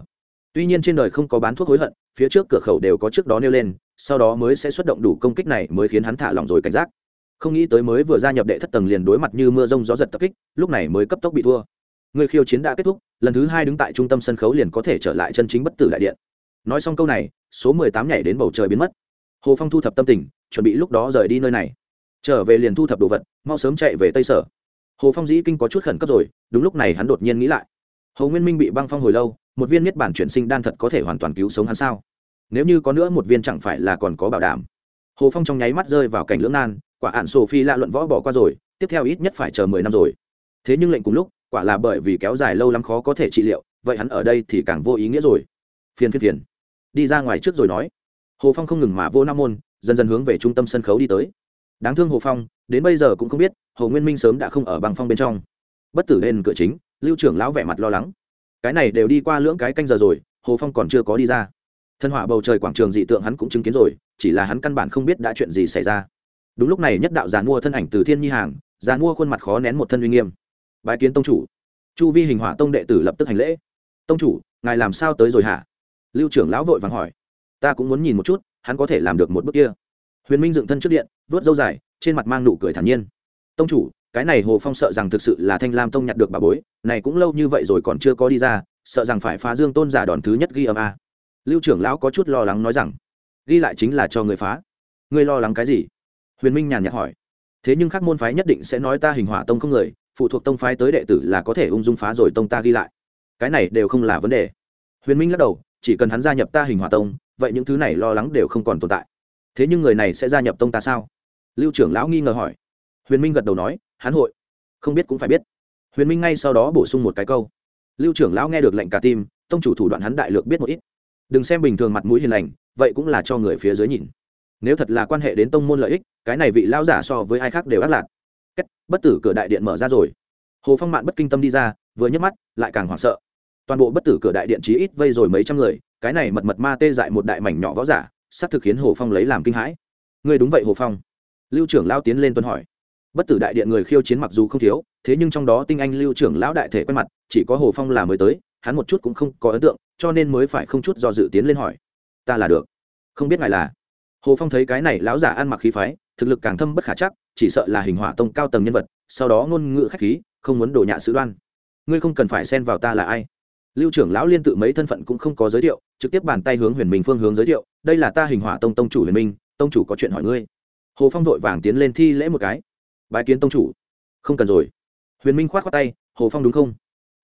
tuy nhiên trên đời không có bán thuốc hối hận, phía trước cửa khẩu đều có trước đó nêu lên, sau đó mới sẽ xuất động đủ công kích này mới khiến hắn thả lỏng rồi cảnh giác. Không nghĩ tới mới vừa gia nhập đệ thất tầng liền đối mặt như mưa rông gió giật tập kích, lúc này mới cấp tốc bị thua. Người khiêu chiến đã kết thúc, lần thứ hai đứng tại trung tâm sân khấu liền có thể trở lại chân chính bất tử đại điện. Nói xong câu này, số mười tám nhảy đến bầu trời biến mất. Hồ phong thu thập tâm tình, chuẩn bị lúc đó rời đi nơi này. Trở về liền thu thập đồ vật, mau sớm chạy về tây sở. Hồ phong dĩ kinh có chút khẩn cấp rồi, đúng lúc này hắn đột nhiên nghĩ lại. Hồ nguyên minh bị băng phong hồi lâu một viên niết bản chuyển sinh đan thật có thể hoàn toàn cứu sống hắn sao? Nếu như có nữa một viên chẳng phải là còn có bảo đảm. Hồ phong trong nháy mắt rơi vào cảnh lưỡng nan, quả ạn sổ phi lạ luận võ bỏ qua rồi, tiếp theo ít nhất phải chờ mười năm rồi. Thế nhưng lệnh cùng lúc, quả là bởi vì kéo dài lâu lắm khó có thể trị liệu, vậy hắn ở đây thì càng vô ý nghĩa rồi. Phiền phiền phiền. Đi ra ngoài trước rồi nói. Hồ phong không ngừng mà vô nam môn, dần dần hướng về trung tâm sân khấu đi tới. Đáng thương hồ phong, đến bây giờ cũng không biết, hồ nguyên minh sớm đã không ở bằng phong bên trong. Bất tử lên cửa chính, lưu trưởng lão vẻ mặt lo lắng cái này đều đi qua lưỡng cái canh giờ rồi, hồ phong còn chưa có đi ra. Thân họa bầu trời quảng trường dị tượng hắn cũng chứng kiến rồi, chỉ là hắn căn bản không biết đã chuyện gì xảy ra. Đúng lúc này nhất đạo giàn mua thân ảnh từ thiên nhi hàng, giàn mua khuôn mặt khó nén một thân uy nghiêm. Bài kiến tông chủ. Chu vi hình hỏa tông đệ tử lập tức hành lễ. Tông chủ, ngài làm sao tới rồi hả? Lưu trưởng lão vội vàng hỏi. Ta cũng muốn nhìn một chút, hắn có thể làm được một bước kia. Huyền minh dựng thân trước điện vớt dâu dài, trên mặt mang nụ cười thản nhiên. Tông chủ cái này hồ phong sợ rằng thực sự là thanh lam tông nhặt được bà bối, này cũng lâu như vậy rồi còn chưa có đi ra, sợ rằng phải phá dương tôn giả đòn thứ nhất ghi âm a. Lưu trưởng lão có chút lo lắng nói rằng, ghi lại chính là cho người phá. Ngươi lo lắng cái gì? Huyền minh nhàn nhạt hỏi. Thế nhưng các môn phái nhất định sẽ nói ta hình hỏa tông không người, phụ thuộc tông phái tới đệ tử là có thể ung dung phá rồi tông ta ghi lại. Cái này đều không là vấn đề. Huyền minh lắc đầu, chỉ cần hắn gia nhập ta hình hỏa tông, vậy những thứ này lo lắng đều không còn tồn tại. Thế nhưng người này sẽ gia nhập tông ta sao? Lưu trưởng lão nghi ngờ hỏi. Huyền minh gật đầu nói hắn hội. Không biết cũng phải biết. Huyền minh ngay sau đó bổ sung một cái câu. Lưu trưởng lão nghe được lệnh cả tim, tông chủ thủ đoạn hắn đại lược biết một ít. Đừng xem bình thường mặt mũi hiền lành, vậy cũng là cho người phía dưới nhìn. Nếu thật là quan hệ đến tông môn lợi ích, cái này vị lão giả so với ai khác đều ác lạc. Cách bất tử cửa đại điện mở ra rồi. Hồ phong mạn bất kinh tâm đi ra, vừa nhấc mắt, lại càng hoảng sợ. Toàn bộ bất tử cửa đại điện chí ít vây rồi mấy trăm người, cái này mật mật ma tê dại một đại mảnh nhỏ võ giả, sắp thực khiến hồ phong lấy làm kinh hãi. Người đúng vậy hồ phong. Lưu trưởng lao tiến lên tuân hỏi bất tử đại điện người khiêu chiến mặc dù không thiếu, thế nhưng trong đó tinh anh lưu trưởng lão đại thể quen mặt, chỉ có hồ phong là mới tới, hắn một chút cũng không có ấn tượng, cho nên mới phải không chút do dự tiến lên hỏi. Ta là được. Không biết ngài là. Hồ phong thấy cái này lão giả ăn mặc khí phái, thực lực càng thâm bất khả chắc, chỉ sợ là hình hỏa tông cao tầng nhân vật, sau đó ngôn ngữ khách khí, không muốn đổ nhạ sự đoan. Ngươi không cần phải xen vào ta là ai. Lưu trưởng lão liên tự mấy thân phận cũng không có giới thiệu, trực tiếp bàn tay hướng huyền minh phương hướng giới thiệu, đây là ta hình hỏa tông tông chủ huyền minh, tông chủ có chuyện hỏi ngươi. Hồ phong vội vàng tiến lên thi lễ một cái bái kiến tông chủ. Không cần rồi. Huyền minh k h o á t khoác tay, hồ phong đúng không?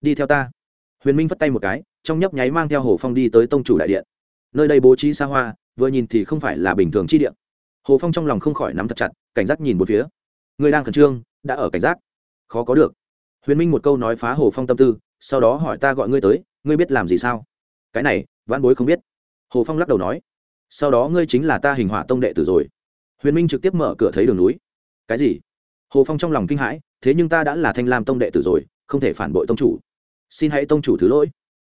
Đi theo ta. Huyền minh vất tay một cái, trong nhấp nháy mang theo hồ phong đi tới tông chủ đại điện. Nơi đây bố trí xa hoa, vừa nhìn thì không phải là bình thường chi điện hồ phong trong lòng không khỏi nắm thật chặt, cảnh giác nhìn một phía. Người đang khẩn trương, đã ở cảnh giác. Khó có được. Huyền minh một câu nói phá hồ phong tâm tư, sau đó hỏi ta gọi ngươi tới, ngươi biết làm gì sao? Cái này, vãn bối không biết. Hồ phong lắc đầu nói. Sau đó ngươi chính là ta hình hỏa tông đệ tử rồi. Huyền minh trực tiếp mở cửa thấy đường núi. Cái gì? Hồ phong trong lòng kinh hãi, thế nhưng ta đã là thanh lam tông đệ tử rồi, không thể phản bội tông chủ. Xin hãy tông chủ thứ lỗi.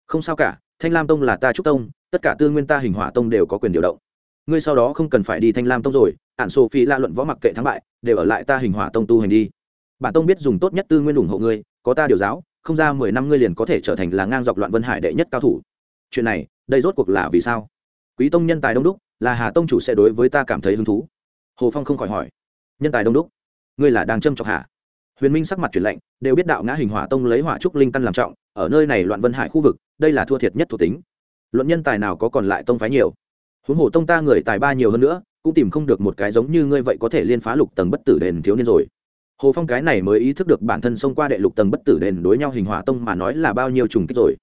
Không sao cả, thanh lam tông là ta trúc tông, tất cả tư nguyên ta hình hỏa tông đều có quyền điều động. Ngươi sau đó không cần phải đi thanh lam tông rồi ạn sổ phi la luận võ mặc kệ thắng bại, đều ở lại ta hình hỏa tông tu hành đi. Bản tông biết dùng tốt nhất tư nguyên ủng hộ ngươi, có ta điều giáo, không ra mười năm ngươi liền có thể trở thành là ngang dọc loạn vân hải đệ nhất cao thủ. Chuyện này, đây rốt cuộc là vì sao? Quý tông nhân tài đông đúc, là hà tông chủ sẽ đối với ta cảm thấy hứng thú. Hồ phong không khỏi hỏi. Nhân tài đông đúc? Ngươi là đang châm chọc hạ huyền minh sắc mặt chuyển lạnh, đều biết đạo ngã hình hỏa tông lấy hỏa trúc linh căn làm trọng, ở nơi này loạn vân hải khu vực, đây là thua thiệt nhất thuộc tính. Luận nhân tài nào có còn lại tông phái nhiều? Huống hồ tông ta người tài ba nhiều hơn nữa, cũng tìm không được một cái giống như ngươi vậy có thể liên phá lục tầng bất tử đền thiếu niên rồi. Hồ phong cái này mới ý thức được bản thân xông qua đệ lục tầng bất tử đền đối nhau hình hỏa tông mà nói là bao nhiêu trùng kích rồi.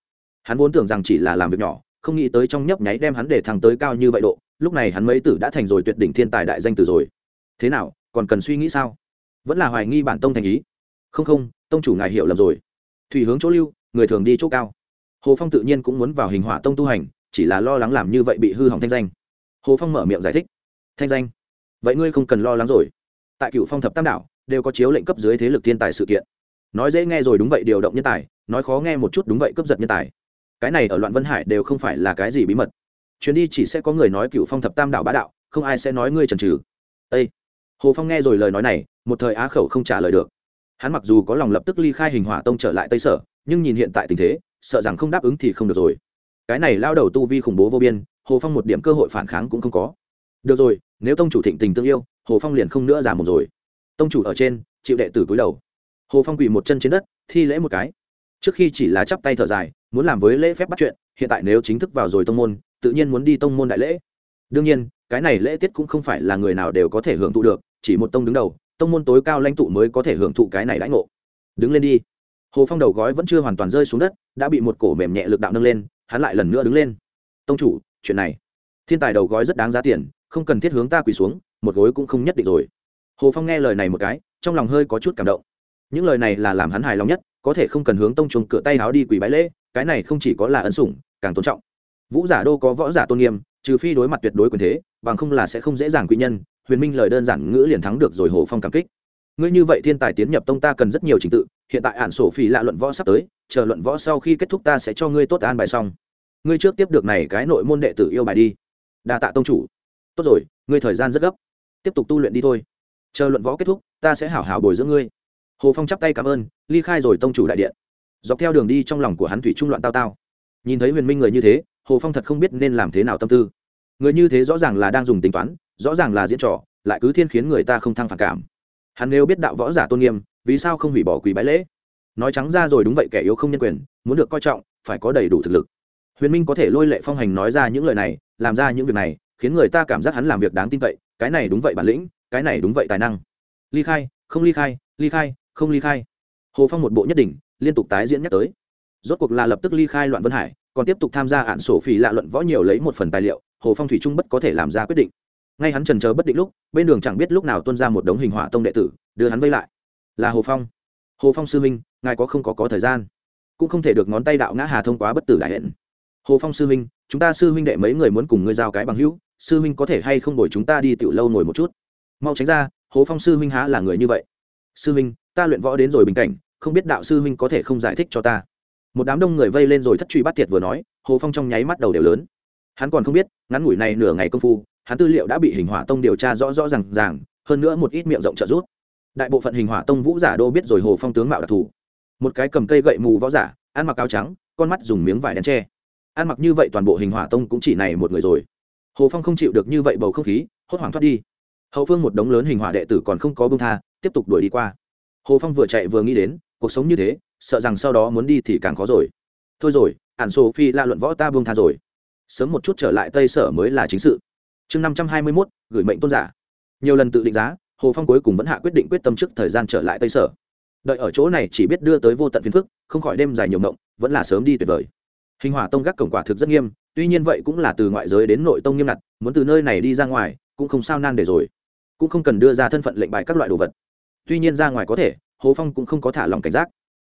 Hắn vốn tưởng rằng chỉ là làm việc nhỏ, không nghĩ tới trong nhấp nháy đem hắn để thẳng tới cao như vậy độ, lúc này hắn mấy tử đã thành rồi tuyệt đỉnh thiên tài đại danh từ rồi. Thế nào, còn cần suy nghĩ sao? Vẫn là hoài nghi bản tông thành ý. Không không, tông chủ ngài hiểu lầm rồi. Thủy hướng chỗ lưu, người thường đi chỗ cao. Hồ phong tự nhiên cũng muốn vào hình hỏa tông tu hành, chỉ là lo lắng làm như vậy bị hư hỏng thanh danh. Hồ phong mở miệng giải thích. Thanh danh? Vậy ngươi không cần lo lắng rồi. Tại cựu phong thập tam đảo, đều có chiếu lệnh cấp dưới thế lực thiên tài sự kiện. Nói dễ nghe rồi đúng vậy, điều động nhân tài, nói khó nghe một chút đúng vậy cấp giật nhân tài. Cái này ở loạn vân hải đều không phải là cái gì bí mật. Chuyến đi chỉ sẽ có người nói cựu phong thập tam đảo bá đạo, không ai sẽ nói ngươi trần trừ ây hồ phong nghe rồi lời nói này, một thời á khẩu không trả lời được. Hắn mặc dù có lòng lập tức ly khai hình hỏa tông trở lại tây sở, nhưng nhìn hiện tại tình thế, sợ rằng không đáp ứng thì không được rồi. Cái này lao đầu tu vi khủng bố vô biên, hồ phong một điểm cơ hội phản kháng cũng không có. Được rồi, nếu tông chủ thịnh tình tương yêu, hồ phong liền không nữa giả một rồi. Tông chủ ở trên, chịu đệ tử cúi đầu. Hồ phong quỳ một chân trên đất, thi lễ một cái. Trước khi chỉ là chắp tay thở dài, muốn làm với lễ phép bắt chuyện, hiện tại nếu chính thức vào rồi tông môn, tự nhiên muốn đi tông môn đại lễ. Đương nhiên, cái này lễ tiết cũng không phải là người nào đều có thể hưởng thụ được chỉ một tông đứng đầu, tông môn tối cao lãnh tụ mới có thể hưởng thụ cái này đãi ngộ. Đứng lên đi. Hồ phong đầu gói vẫn chưa hoàn toàn rơi xuống đất, đã bị một cổ mềm nhẹ lực đạo nâng lên, hắn lại lần nữa đứng lên. Tông chủ, chuyện này, thiên tài đầu gói rất đáng giá tiền, không cần thiết hướng ta quỳ xuống, một gối cũng không nhất định rồi. Hồ phong nghe lời này một cái, trong lòng hơi có chút cảm động. Những lời này là làm hắn hài lòng nhất, có thể không cần hướng tông chuồng cửa tay áo đi quỳ bái lễ, cái này không chỉ có là ấn sủng, càng tôn trọng. Vũ giả đô có võ giả tôn nghiêm, trừ phi đối mặt tuyệt đối quyền thế, bằng không là sẽ không dễ dàng quy nhân huyền minh lời đơn giản ngữ liền thắng được rồi hồ phong cảm kích. Ngươi như vậy thiên tài tiến nhập tông ta cần rất nhiều trình tự, hiện tại hạn sổ phi lạ luận võ sắp tới, chờ luận võ sau khi kết thúc ta sẽ cho ngươi tốt an bài xong. Ngươi trước tiếp được này cái nội môn đệ tử yêu bài đi. Đa tạ tông chủ. Tốt rồi, ngươi thời gian rất gấp. Tiếp tục tu luyện đi thôi. Chờ luận võ kết thúc, ta sẽ hảo hảo bồi dưỡng ngươi. Hồ phong chắp tay cảm ơn, ly khai rồi tông chủ đại điện. Dọc theo đường đi trong lòng của hắn thủy trung loạn tao tao. Nhìn thấy huyền minh người như thế, hồ phong thật không biết nên làm thế nào tâm tư người như thế rõ ràng là đang dùng tính toán, rõ ràng là diễn trò, lại cứ thiên khiến người ta không thăng phản cảm. Hắn nếu biết đạo võ giả tôn nghiêm, vì sao không hủy bỏ quỷ bái lễ? Nói trắng ra rồi đúng vậy, kẻ yếu không nhân quyền, muốn được coi trọng, phải có đầy đủ thực lực. Huyền minh có thể lôi lệ phong hành nói ra những lời này, làm ra những việc này, khiến người ta cảm giác hắn làm việc đáng tin cậy, cái này đúng vậy bản lĩnh, cái này đúng vậy tài năng. Ly khai, không ly khai ly khai, không ly khai. Hồ phong một bộ nhất định liên tục tái diễn nhắc tới. Rốt cuộc là lập tức ly khai loạn vân hải, còn tiếp tục tham gia ạn sổ phỉ lạ luận võ nhiều lấy một phần tài liệu hồ phong thủy trung bất có thể làm ra quyết định. Ngay hắn trần chờ bất định lúc, bên đường chẳng biết lúc nào tuân ra một đống hình hỏa tông đệ tử, đưa hắn vây lại. Là hồ phong. Hồ phong sư minh ngài có không có có thời gian? Cũng không thể được ngón tay đạo ngã hà thông quá bất tử đại hẹn hồ phong sư minh chúng ta sư huynh đệ mấy người muốn cùng ngươi giao cái bằng hữu, sư huynh có thể hay không đổi chúng ta đi tiểu lâu ngồi một chút? Mau tránh ra, hồ phong sư huynh há là người như vậy? Sư huynh, ta luyện võ đến rồi bình cảnh, không biết đạo sư huynh có thể không giải thích cho ta? Một đám đông người vây lên rồi thất truy bắt tiệt vừa nói, hồ phong trong nháy mắt đầu đều lớn hắn còn không biết, ngắn ngủi này nửa ngày công phu, hắn tư liệu đã bị hình hỏa tông điều tra rõ rõ r à n g ràng, hơn nữa một ít miệng rộng trợ giúp. Đại bộ phận hình hỏa tông vũ giả đô biết rồi hồ phong tướng mạo đặc thù. Một cái cầm cây gậy mù võ giả, ăn mặc áo trắng, con mắt dùng miếng vải đen tre ăn mặc như vậy toàn bộ hình hỏa tông cũng chỉ này một người rồi. Hồ phong không chịu được như vậy bầu không khí, hốt hoảng thoát đi. Hậu phương một đống lớn hình hỏa đệ tử còn không có bông tha, tiếp tục đuổi đi qua. Hồ phong vừa chạy vừa nghĩ đến, cuộc sống như thế, sợ rằng sau đó muốn đi thì càng khó rồi. Thôi rồi ản sổ phi la luận võ ta bông tha rồi sớm một chút trở lại tây sở mới là chính sự. Chương năm trăm hai mươi mốt, gửi mệnh tôn giả. Nhiều lần tự định giá, hồ phong cuối cùng vẫn hạ quyết định quyết tâm trước thời gian trở lại tây sở. Đợi ở chỗ này chỉ biết đưa tới vô tận phiền phức, không khỏi đêm dài nhiều mộng vẫn là sớm đi tuyệt vời. Hình hỏa tông gác cổng quả thực rất nghiêm, tuy nhiên vậy cũng là từ ngoại giới đến nội tông nghiêm ngặt, muốn từ nơi này đi ra ngoài, cũng không sao nan để rồi. Cũng không cần đưa ra thân phận lệnh bài các loại đồ vật. Tuy nhiên ra ngoài có thể, hồ phong cũng không có thả lòng cảnh giác.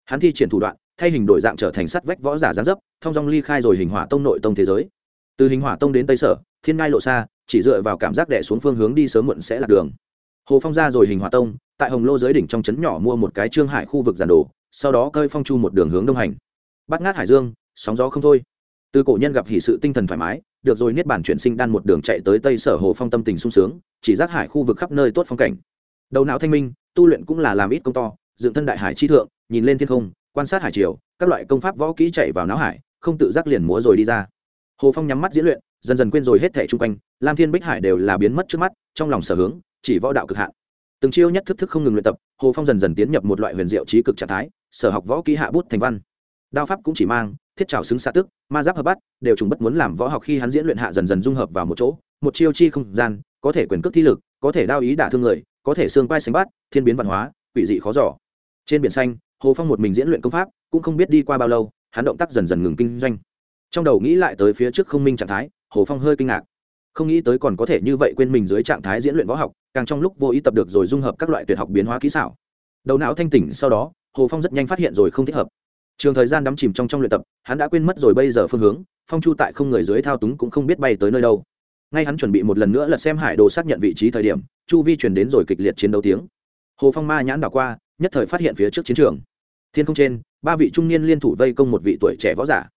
Hắn thi triển thủ đoạn, thay hình đổi dạng trở thành sắt vách võ giả gián dấp, thông dong ly khai rồi hình hỏa tông nội tông thế giới từ hình hỏa tông đến tây sở, thiên ngai lộ xa, chỉ dựa vào cảm giác đẻ xuống phương hướng đi sớm muộn sẽ là đường. Hồ phong ra rồi hình hỏa tông, tại hồng lô giới đỉnh trong trấn nhỏ mua một cái trương hải khu vực giàn đồ, sau đó cơi phong chu một đường hướng đông hành. Bắt ngát hải dương, sóng gió không thôi. Từ cổ nhân gặp hỷ sự tinh thần thoải mái, được rồi niết bản chuyển sinh đan một đường chạy tới tây sở hồ phong tâm tình sung sướng, chỉ giác hải khu vực khắp nơi tốt phong cảnh. Đầu não thanh minh, tu luyện cũng là làm ít công to, dựng thân đại hải chi thượng, nhìn lên thiên không, quan sát hải triều, các loại công pháp võ kỹ chạy vào não hải, không tự giác liền múa rồi đi ra hồ phong nhắm mắt diễn luyện, dần dần quên rồi hết thẻ chung quanh, lam thiên bích hải đều là biến mất trước mắt, trong lòng sở hướng, chỉ võ đạo cực hạn. Từng chiêu nhất thức thức không ngừng luyện tập, hồ phong dần dần tiến nhập một loại huyền diệu trí cực trạng thái, sở học võ ký hạ bút thành văn. Đao pháp cũng chỉ mang, thiết trào xứng xa tức, ma giáp hợp bắt đều trùng bất muốn làm võ học khi hắn diễn luyện hạ dần dần dung hợp vào một chỗ. Một chiêu chi không gian, có thể quyền cước thi lực, có thể đao ý đả thương người, có thể xương vai sánh bát, thiên biến văn hóa, quỷ dị khó giỏ trên biển xanh, hồ phong một mình diễn luyện công pháp, cũng không biết đi qua bao lâu, hắn động tác dần dần ngừng kinh doanh trong đầu nghĩ lại tới phía trước không minh trạng thái, hồ phong hơi kinh ngạc. Không nghĩ tới còn có thể như vậy quên mình dưới trạng thái diễn luyện võ học, càng trong lúc vô ý tập được rồi dung hợp các loại tuyệt học biến hóa kỹ xảo. Đầu não thanh tỉnh sau đó, hồ phong rất nhanh phát hiện rồi không thích hợp. Trường thời gian đắm chìm trong trong luyện tập, hắn đã quên mất rồi bây giờ phương hướng, phong chu tại không người dưới thao túng cũng không biết bay tới nơi đâu. Ngay hắn chuẩn bị một lần nữa lật xem hải đồ xác nhận vị trí thời điểm, chu vi truyền đến rồi kịch liệt chiến đấu tiếng. Hồ phong ma nhãn đảo qua, nhất thời phát hiện phía trước chiến trường. Thiên không trên, ba vị trung niên liên thủ vây công một vị tuổi trẻ võ giả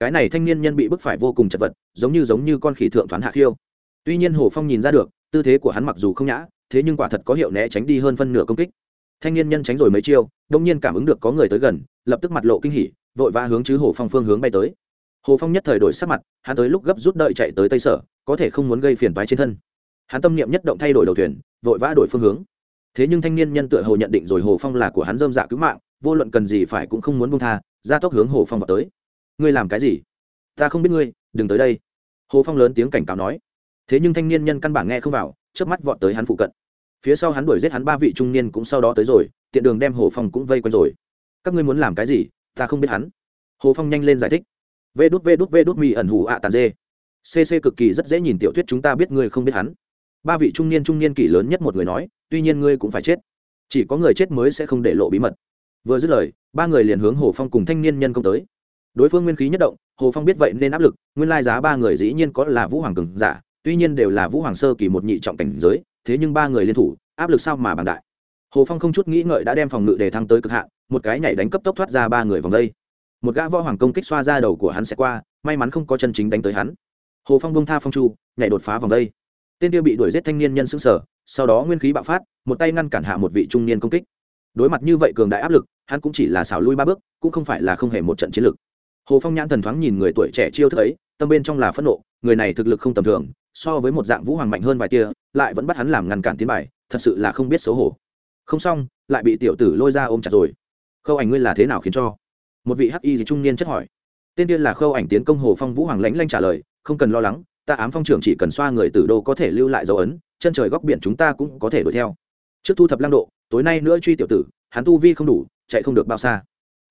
cái này thanh niên nhân bị bức phải vô cùng chật vật, giống như giống như con khỉ thượng thoán hạ khiêu. Tuy nhiên hồ phong nhìn ra được, tư thế của hắn mặc dù không nhã, thế nhưng quả thật có hiệu né tránh đi hơn phân nửa công kích. Thanh niên nhân tránh rồi mấy chiêu, đông nhiên cảm ứng được có người tới gần, lập tức mặt lộ kinh hỉ, vội vã hướng chứ hồ phong phương hướng bay tới. Hồ phong nhất thời đổi sắc mặt, hắn tới lúc gấp rút đợi chạy tới tây sở, có thể không muốn gây phiền toái trên thân. Hắn tâm niệm nhất động thay đổi đầu thuyền, vội vã đổi phương hướng. Thế nhưng thanh niên nhân tựa hồ nhận định rồi hồ phong là của hắn dơm dạ cứu mạng, vô luận cần gì phải cũng không muốn buông tha, ra tốc hướng hồ phong vào tới ngươi làm cái gì? Ta không biết ngươi, đừng tới đây. Hồ phong lớn tiếng cảnh cáo nói. Thế nhưng thanh niên nhân căn bản nghe không vào trước mắt vọt tới hắn phụ cận. Phía sau hắn đuổi giết hắn ba vị trung niên cũng sau đó tới rồi, tiện đường đem hồ phong cũng vây quanh rồi. Các ngươi muốn làm cái gì? Ta không biết hắn. Hồ phong nhanh lên giải thích. Vê đút vê đút vê đút, mì ẩn hủ ạ tàn dê. Cc cực kỳ rất dễ nhìn tiểu thuyết chúng ta biết ngươi không biết hắn. Ba vị trung niên trung niên kỷ lớn nhất một người nói, tuy nhiên ngươi cũng phải chết. Chỉ có người chết mới sẽ không để lộ bí mật. Vừa dứt lời, ba người liền hướng hồ phong cùng thanh niên nhân công tới đối phương nguyên khí nhất động, hồ phong biết vậy nên áp lực, nguyên lai giá ba người dĩ nhiên có là vũ hoàng cường giả, tuy nhiên đều là vũ hoàng sơ kỳ một nhị trọng cảnh giới, thế nhưng ba người liên thủ, áp lực sao mà bằng đại. Hồ phong không chút nghĩ ngợi đã đem phòng ngự đề thăng tới cực hạn, một cái nhảy đánh cấp tốc thoát ra ba người vòng đây. Một gã võ hoàng công kích xoa ra đầu của hắn sẽ qua, may mắn không có chân chính đánh tới hắn. Hồ phong bông tha phong chu, nhảy đột phá vòng đây. Tên tiêu bị đuổi giết thanh niên nhân xứng sở sau đó nguyên khí bạo phát, một tay ngăn cản hạ một vị trung niên công kích. Đối mặt như vậy cường đại áp lực, hắn cũng chỉ là xảo lui ba bước, cũng không phải là không hề một trận chiến lực hồ phong nhãn thần thoáng nhìn người tuổi trẻ chiêu thức ấy, tâm bên trong là phẫn nộ, người này thực lực không tầm thường, so với một dạng vũ hoàng mạnh hơn vài tia, lại vẫn bắt hắn làm ngăn cản tiến bài, thật sự là không biết xấu hổ. Không xong, lại bị tiểu tử lôi ra ôm chặt rồi. Khâu ảnh ngươi là thế nào khiến cho? Một vị hắc y gì trung niên chất hỏi. Tên tiên là khâu ảnh tiến công hồ phong vũ hoàng lãnh lanh trả lời, không cần lo lắng, ta ám phong trưởng chỉ cần xoa người tử đô có thể lưu lại dấu ấn, chân trời góc biển chúng ta cũng có thể đuổi theo. Trước thu thập lăng độ, tối nay nữa truy tiểu tử, hắn tu vi không đủ, chạy không được bao xa.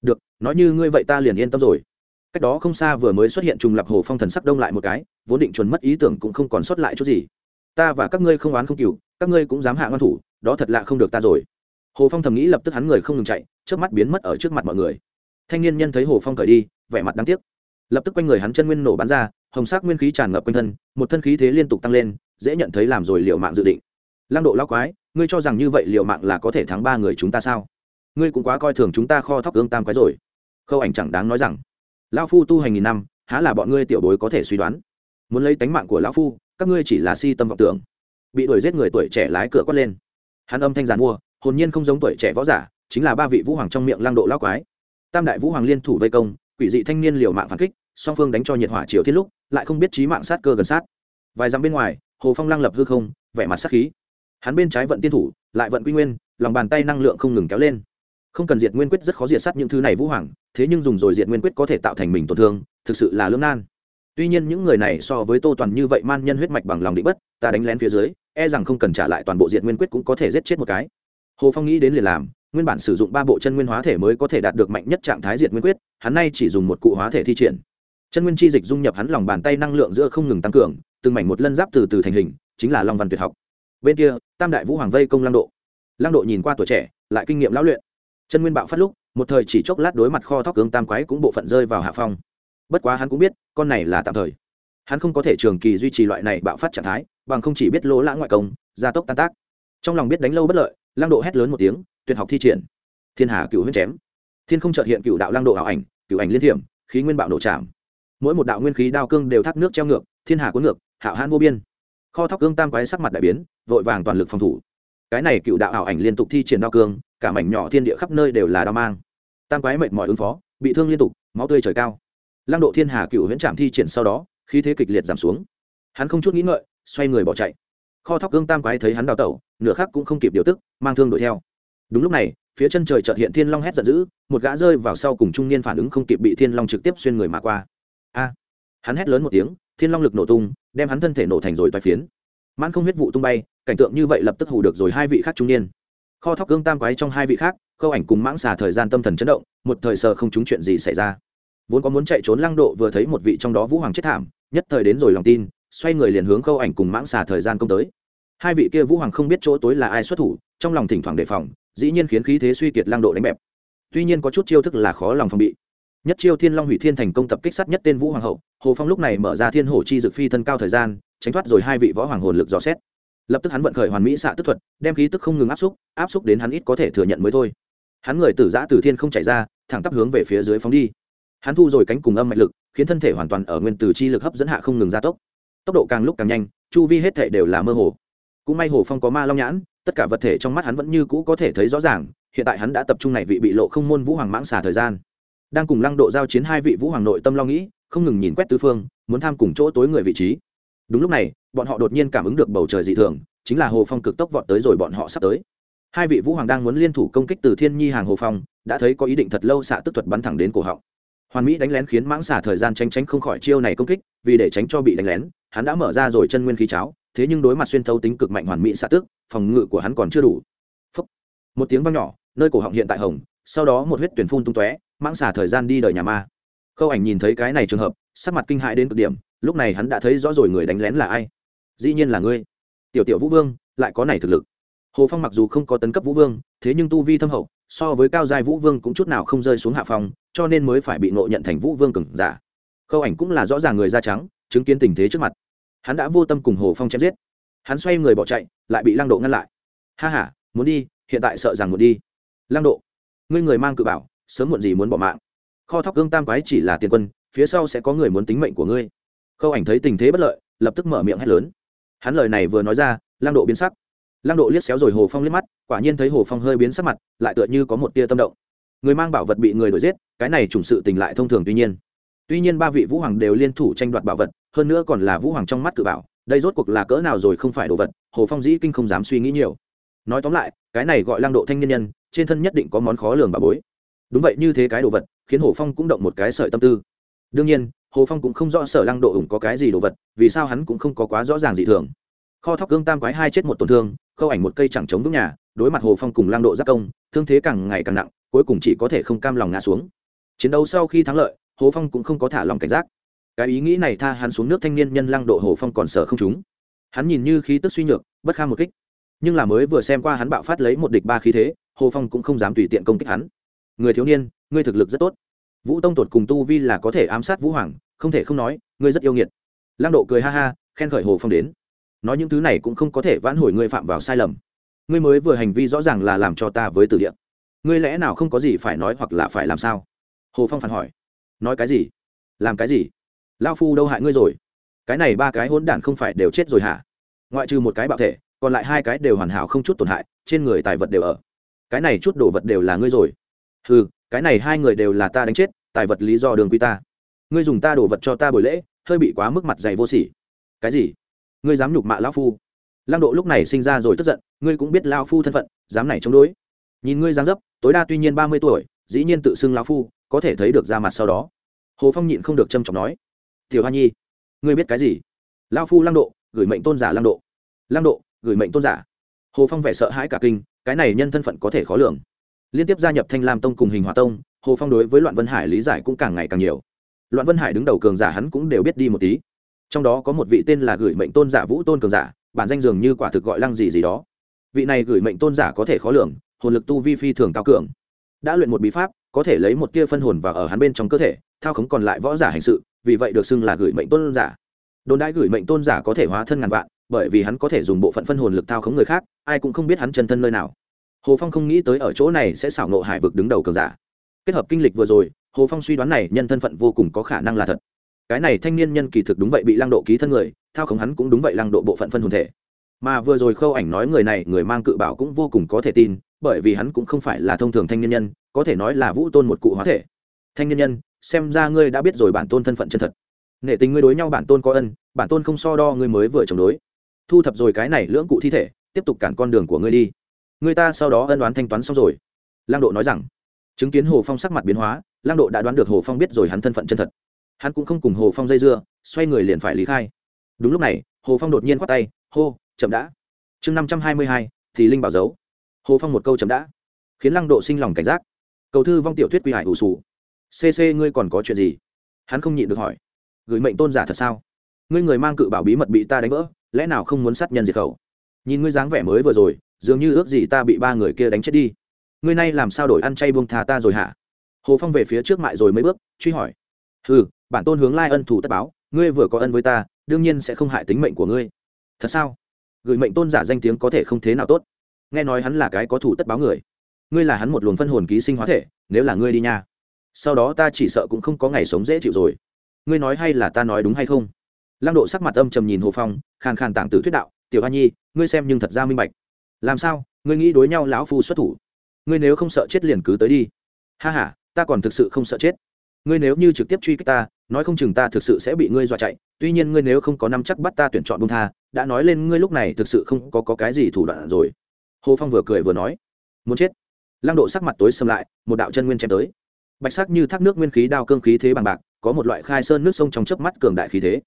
Được, nói như ngươi vậy ta liền yên tâm rồi cách đó không xa vừa mới xuất hiện trùng lập hồ phong thần sắc đông lại một cái, vốn định chuẩn mất ý tưởng cũng không còn sót lại chút gì. Ta và các ngươi không oán không cừu, các ngươi cũng dám hạ ngăn thủ, đó thật lạ không được ta rồi. Hồ phong thầm nghĩ lập tức hắn người không ngừng chạy trước mắt biến mất ở trước mặt mọi người. Thanh niên nhân thấy hồ phong cởi đi, vẻ mặt đáng tiếc. Lập tức quanh người hắn chân nguyên nổ bắn ra, hồng sắc nguyên khí tràn ngập quanh thân, một thân khí thế liên tục tăng lên, dễ nhận thấy làm rồi liệu mạng dự định. Lăng độ lao quái, ngươi cho rằng như vậy liệu mạng là có thể thắng ba người chúng ta sao? Ngươi cũng quá coi thường chúng ta kho thóc ương tam quái rồi. Khâu ảnh chẳng đáng nói rằng lão phu tu hành nghìn năm, há là bọn ngươi tiểu bối có thể suy đoán. Muốn lấy tánh mạng của lão phu, các ngươi chỉ là si tâm vọng tưởng. Bị đuổi giết người tuổi trẻ lái cửa quát lên. Hắn âm thanh giàn mua, hồn nhiên không giống tuổi trẻ võ giả, chính là ba vị vũ hoàng trong miệng lang độ lão quái. Tam đại vũ hoàng liên thủ vây công, quỷ dị thanh niên liều mạng phản kích, song phương đánh cho nhiệt hỏa triều thiết lúc, lại không biết trí mạng sát cơ gần sát. Vài dặm bên ngoài, hồ phong lăng lập hư không, vẻ mặt sát khí. Hắn bên trái vận tiên thủ, lại vận quy nguyên, lòng bàn tay năng lượng không ngừng kéo lên không cần diệt nguyên quyết rất khó diệt sát những thứ này vũ hoàng, thế nhưng dùng rồi diệt nguyên quyết có thể tạo thành mình tổn thương, thực sự là lưỡng nan. Tuy nhiên những người này so với tô toàn như vậy man nhân huyết mạch bằng lòng định bất, ta đánh lén phía dưới e rằng không cần trả lại toàn bộ diệt nguyên quyết cũng có thể giết chết một cái. Hồ phong nghĩ đến liền làm, nguyên bản sử dụng ba bộ chân nguyên hóa thể mới có thể đạt được mạnh nhất trạng thái diệt nguyên quyết, hắn nay chỉ dùng một cụ hóa thể thi triển. Chân nguyên chi dịch dung nhập hắn lòng bàn tay năng lượng giữa không ngừng tăng cường, từng mảnh một lân giáp từ từ thành hình, chính là long văn tuyệt học. Bên kia, tam đại vũ hoàng vây công lăng độ. Lăng độ nhìn qua tuổi trẻ, lại kinh nghiệm lão luyện chân nguyên bạo phát lúc, một thời chỉ chốc lát đối mặt kho thóc cương tam quái cũng bộ phận rơi vào hạ phong. Bất quá hắn cũng biết, con này là tạm thời. Hắn không có thể trường kỳ duy trì loại này bạo phát trạng thái, bằng không chỉ biết lỗ lã ngoại công, gia tốc tan tác. Trong lòng biết đánh lâu bất lợi lang độ hét lớn một tiếng, tuyệt học thi triển. Thiên hà cựu huyết chém. Thiên không trợt hiện cựu đạo lang độ ảo ảnh, cựu ảnh liên thiểm, khí nguyên bạo nổ chạm. Mỗi một đạo nguyên khí đao cương đều thác nước treo ngược, thiên hà cuốn ngược, hạo hãn vô biên. Kho thóc cương tam quái sắc mặt đại biến, vội vàng toàn lực phòng thủ cái này cựu đạo ảo ảnh liên tục thi triển đao cương, cả mảnh nhỏ thiên địa khắp nơi đều là đao mang. Tam quái mệt mỏi ứng phó, bị thương liên tục, máu tươi trời cao. Lăng độ thiên hà cựu huyễn trạm thi triển sau đó, khí thế kịch liệt giảm xuống. Hắn không chút nghĩ ngợi, xoay người bỏ chạy. Kho thóc cương tam quái thấy hắn đào tẩu, nửa khắc cũng không kịp điều tức, mang thương đuổi theo. Đúng lúc này, phía chân trời chợt hiện thiên long hét giận dữ, một gã rơi vào sau cùng trung niên phản ứng không kịp bị thiên long trực tiếp xuyên người mà qua. A! Hắn hét lớn một tiếng, thiên long lực nổ tung, đem hắn thân thể nổ thành rồi toái phiến mãn không huyết vụ tung bay, cảnh tượng như vậy lập tức hù được rồi hai vị khác trung niên. Kho thóc gương tam quái trong hai vị khác, khâu ảnh cùng mãng xà thời gian tâm thần chấn động, một thời sờ không trúng chuyện gì xảy ra. Vốn có muốn chạy trốn lăng độ vừa thấy một vị trong đó vũ hoàng chết thảm, nhất thời đến rồi lòng tin, xoay người liền hướng khâu ảnh cùng mãng xà thời gian công tới. Hai vị kia vũ hoàng không biết chỗ tối là ai xuất thủ, trong lòng thỉnh thoảng đề phòng, dĩ nhiên khiến khí thế suy kiệt lăng độ đánh bẹp. Tuy nhiên có chút chiêu thức là khó lòng phòng bị. Nhất chiêu thiên long hủy thiên thành công tập kích sát nhất tên vũ hoàng hậu, hồ phong lúc này mở ra thiên hổ chi dực phi thân cao thời gian tránh thoát rồi hai vị võ hoàng hồn lực dò xét. Lập tức hắn vận khởi hoàn mỹ xạ tức thuật, đem khí tức không ngừng áp xúc áp xúc đến hắn ít có thể thừa nhận mới thôi. Hắn người tử giã từ thiên không chạy ra, thẳng tắp hướng về phía dưới phóng đi. Hắn thu rồi cánh cùng âm mạnh lực, khiến thân thể hoàn toàn ở nguyên từ chi lực hấp dẫn hạ không ngừng gia tốc. Tốc độ càng lúc càng nhanh, chu vi hết thể đều là mơ hồ. Cũng may hồ phong có ma long nhãn, tất cả vật thể trong mắt hắn vẫn như cũ có thể thấy rõ ràng, hiện tại hắn đã tập trung này vị bị lộ không môn vũ hoàng mãng xà thời gian. Đang cùng lăng độ giao chiến hai vị vũ hoàng nội tâm lo nghĩ, không ngừng nhìn quét tứ phương, muốn tham cùng chỗ tối người vị trí đúng lúc này, bọn họ đột nhiên cảm ứng được bầu trời dị thường, chính là hồ phong cực tốc vọt tới rồi bọn họ sắp tới. Hai vị vũ hoàng đang muốn liên thủ công kích từ thiên nhi hàng hồ phong, đã thấy có ý định thật lâu xạ tức thuật bắn thẳng đến cổ họng. Hoàn mỹ đánh lén khiến mãng xả thời gian tranh tránh không khỏi chiêu này công kích, vì để tránh cho bị đánh lén, hắn đã mở ra rồi chân nguyên khí cháo, thế nhưng đối mặt xuyên thấu tính cực mạnh hoàn mỹ xạ tức, phòng ngự của hắn còn chưa đủ. Phúc. một tiếng vang nhỏ, nơi cổ họng hiện tại hồng, sau đó một huyết tuyển phun tung tóe, mãng xả thời gian đi đời nhà ma. Khâu ảnh nhìn thấy cái này trường hợp, sắc mặt kinh hãi đến cực điểm lúc này hắn đã thấy rõ rồi người đánh lén là ai. Dĩ nhiên là ngươi. Tiểu tiểu vũ vương, lại có này thực lực. Hồ phong mặc dù không có tấn cấp vũ vương, thế nhưng tu vi thâm hậu, so với cao giai vũ vương cũng chút nào không rơi xuống hạ phòng cho nên mới phải bị nộ nhận thành vũ vương cừng giả. Khâu ảnh cũng là rõ ràng người da trắng, chứng kiến tình thế trước mặt. Hắn đã vô tâm cùng hồ phong chém giết. Hắn xoay người bỏ chạy, lại bị lăng độ ngăn lại. Ha h a muốn đi, hiện tại sợ rằng muốn đi. Lăng độ, ngươi người mang cự bảo, sớm muộn gì muốn bỏ mạng. Kho thóc gương tam quái chỉ là tiền quân, phía sau sẽ có người muốn tính mệnh của ngươi khâu ảnh thấy tình thế bất lợi, lập tức mở miệng hét lớn. Hắn lời này vừa nói ra Lang độ biến sắc. Lang độ liếc xéo rồi hồ phong liếc mắt, quả nhiên thấy hồ phong hơi biến sắc mặt, lại tựa như có một tia tâm động. Người mang bảo vật bị người đuổi giết, cái này trùng sự tình lại thông thường tuy nhiên. Tuy nhiên ba vị vũ hoàng đều liên thủ tranh đoạt bảo vật, hơn nữa còn là vũ hoàng trong mắt cự bảo, đây rốt cuộc là cỡ nào rồi không phải đồ vật, hồ phong dĩ kinh không dám suy nghĩ nhiều. Nói tóm lại, cái này gọi Lang độ thanh niên nhân, trên thân nhất định có món khó lường bà bối. Đúng vậy như thế cái đồ vật, khiến hồ phong cũng động một cái sợi tâm tư. Đương nhiên hồ phong cũng không rõ sở lăng độ ủng có cái gì đồ vật, vì sao hắn cũng không có quá rõ ràng gì thường. Kho thóc gương tam quái hai chết một tổn thương, khâu ảnh một cây chẳng chống vững nhà, đối mặt hồ phong cùng lăng độ giác công, thương thế càng ngày càng nặng, cuối cùng chỉ có thể không cam lòng ngã xuống. Chiến đấu sau khi thắng lợi, hồ phong cũng không có thả lòng cảnh giác. Cái ý nghĩ này tha hắn xuống nước thanh niên nhân lăng độ hồ phong còn sợ không chúng. Hắn nhìn như khí tức suy nhược, bất kham một kích. Nhưng là mới vừa xem qua hắn bạo phát lấy một địch ba khí thế, hồ phong cũng không dám tùy tiện công kích hắn. Người thiếu niên, ngươi thực lực rất tốt vũ tông tột cùng tu vi là có thể ám sát vũ hoàng, không thể không nói, ngươi rất yêu nghiệt. Lăng độ cười ha ha, khen khởi hồ phong đến. Nói những thứ này cũng không có thể vãn hồi ngươi phạm vào sai lầm. Ngươi mới vừa hành vi rõ ràng là làm cho ta với từ địa ngươi lẽ nào không có gì phải nói hoặc là phải làm sao? Hồ phong phản hỏi. Nói cái gì? Làm cái gì? Lao phu đâu hại ngươi rồi? Cái này ba cái hỗn đản không phải đều chết rồi hả? Ngoại trừ một cái bạo thể, còn lại hai cái đều hoàn hảo không chút tổn hại, trên người tài vật đều ở. Cái này chút đồ vật đều là ngươi rồi. Ừ cái này hai người đều là ta đánh chết, tài vật lý do đường quy ta. Ngươi dùng ta đổ vật cho ta buổi lễ, hơi bị quá mức mặt dày vô sỉ. Cái gì? Ngươi dám nhục mạ lão phu? Lăng độ lúc này sinh ra rồi tức giận, ngươi cũng biết lao phu thân phận, dám này chống đối. Nhìn ngươi dáng dấp, tối đa tuy nhiên ba mươi tuổi, dĩ nhiên tự xưng lão phu, có thể thấy được ra mặt sau đó. Hồ phong nhịn không được trâm trọng nói, tiểu hoa nhi, ngươi biết cái gì? Lao phu lăng độ, gửi mệnh tôn giả lăng độ. Lăng độ, gửi mệnh tôn giả. Hồ phong vẻ sợ hãi cả kinh, cái này nhân thân phận có thể khó lường liên tiếp gia nhập thanh lam tông cùng hình hòa tông, hồ phong đối với loạn vân hải lý giải cũng càng ngày càng nhiều. Loạn vân hải đứng đầu cường giả hắn cũng đều biết đi một tí. Trong đó có một vị tên là gửi mệnh tôn giả vũ tôn cường giả, bản danh dường như quả thực gọi lăng gì gì đó. Vị này gửi mệnh tôn giả có thể khó lường, hồn lực tu vi phi thường cao cường. Đã luyện một bí pháp, có thể lấy một tia phân hồn và ở hắn bên trong cơ thể, thao khống còn lại võ giả hành sự, vì vậy được xưng là gửi mệnh tôn giả. Đồn đãi gửi mệnh tôn giả có thể hóa thân ngàn vạn, bởi vì hắn có thể dùng bộ phận phân hồn lực thao khống người khác, ai cũng không biết hắn chân thân nơi nào hồ phong không nghĩ tới ở chỗ này sẽ xảo nộ hải vực đứng đầu cường giả. Kết hợp kinh lịch vừa rồi, hồ phong suy đoán này nhân thân phận vô cùng có khả năng là thật. Cái này thanh niên nhân kỳ thực đúng vậy bị lăng độ ký thân người, thao khống hắn cũng đúng vậy lăng độ bộ phận phân hồn thể. Mà vừa rồi khâu ảnh nói người này, người mang cự bảo cũng vô cùng có thể tin, bởi vì hắn cũng không phải là thông thường thanh niên nhân, có thể nói là vũ tôn một cụ hóa thể. Thanh niên nhân, xem ra ngươi đã biết rồi bản tôn thân phận chân thật. Nể tình ngươi đối nhau bản tôn có ân, bản tôn không so đo ngươi mới vừa chống đối. Thu thập rồi cái này lưỡng cụ thi thể, tiếp tục cản con đường của ngươi đi người ta sau đó ân đoán thanh toán xong rồi. Lang độ nói rằng, chứng kiến hồ phong sắc mặt biến hóa, lang độ đã đoán được hồ phong biết rồi hắn thân phận chân thật. Hắn cũng không cùng hồ phong dây dưa, xoay người liền phải lý khai. Đúng lúc này, hồ phong đột nhiên khoát tay, hô, chậm đã. Chương năm trăm hai mươi hai, thì linh bảo giấu. hồ phong một câu chậm đã, khiến lăng độ sinh lòng cảnh giác. Cầu thư vong tiểu thuyết quy hải ủ sù. Cc ngươi còn có chuyện gì? Hắn không nhịn được hỏi. Gửi mệnh tôn giả thật sao? Ngươi người mang cự bảo bí mật bị ta đánh vỡ, lẽ nào không muốn sát nhân diệt khẩu? Nhìn ngươi dáng vẻ mới vừa rồi dường như ước gì ta bị ba người kia đánh chết đi. Ngươi nay làm sao đổi ăn chay buông thà ta rồi hả? Hồ phong về phía trước mại rồi mấy bước, truy hỏi. Ừ bản tôn hướng lai ân thủ tất báo, ngươi vừa có ân với ta, đương nhiên sẽ không hại tính mệnh của ngươi. Thật sao? Gửi mệnh tôn giả danh tiếng có thể không thế nào tốt. Nghe nói hắn là cái có thủ tất báo người. Ngươi là hắn một luồng phân hồn ký sinh hóa thể, nếu là ngươi đi nha. Sau đó ta chỉ sợ cũng không có ngày sống dễ chịu rồi. Ngươi nói hay là ta nói đúng hay không? Lăng độ sắc mặt âm trầm nhìn hồ phong, khàn khàn tảng tử thuyết đạo, tiểu hoa nhi, ngươi xem nhưng thật ra minh bạch làm sao? Ngươi nghĩ đối nhau lão phu xuất thủ. Ngươi nếu không sợ chết liền cứ tới đi. Ha h a ta còn thực sự không sợ chết. Ngươi nếu như trực tiếp truy kích ta nói không chừng ta thực sự sẽ bị ngươi dọa chạy. Tuy nhiên ngươi nếu không có năm chắc bắt ta tuyển chọn bung tha đã nói lên ngươi lúc này thực sự không có, có cái gì thủ đoạn rồi. Hồ phong vừa cười vừa nói muốn chết. Lăng độ sắc mặt tối xâm lại một đạo chân nguyên chém tới. Bạch sắc như thác nước nguyên khí đao cương khí thế bằng bạc có một loại khai sơn nước sông trong chớp mắt cường đại khí thế.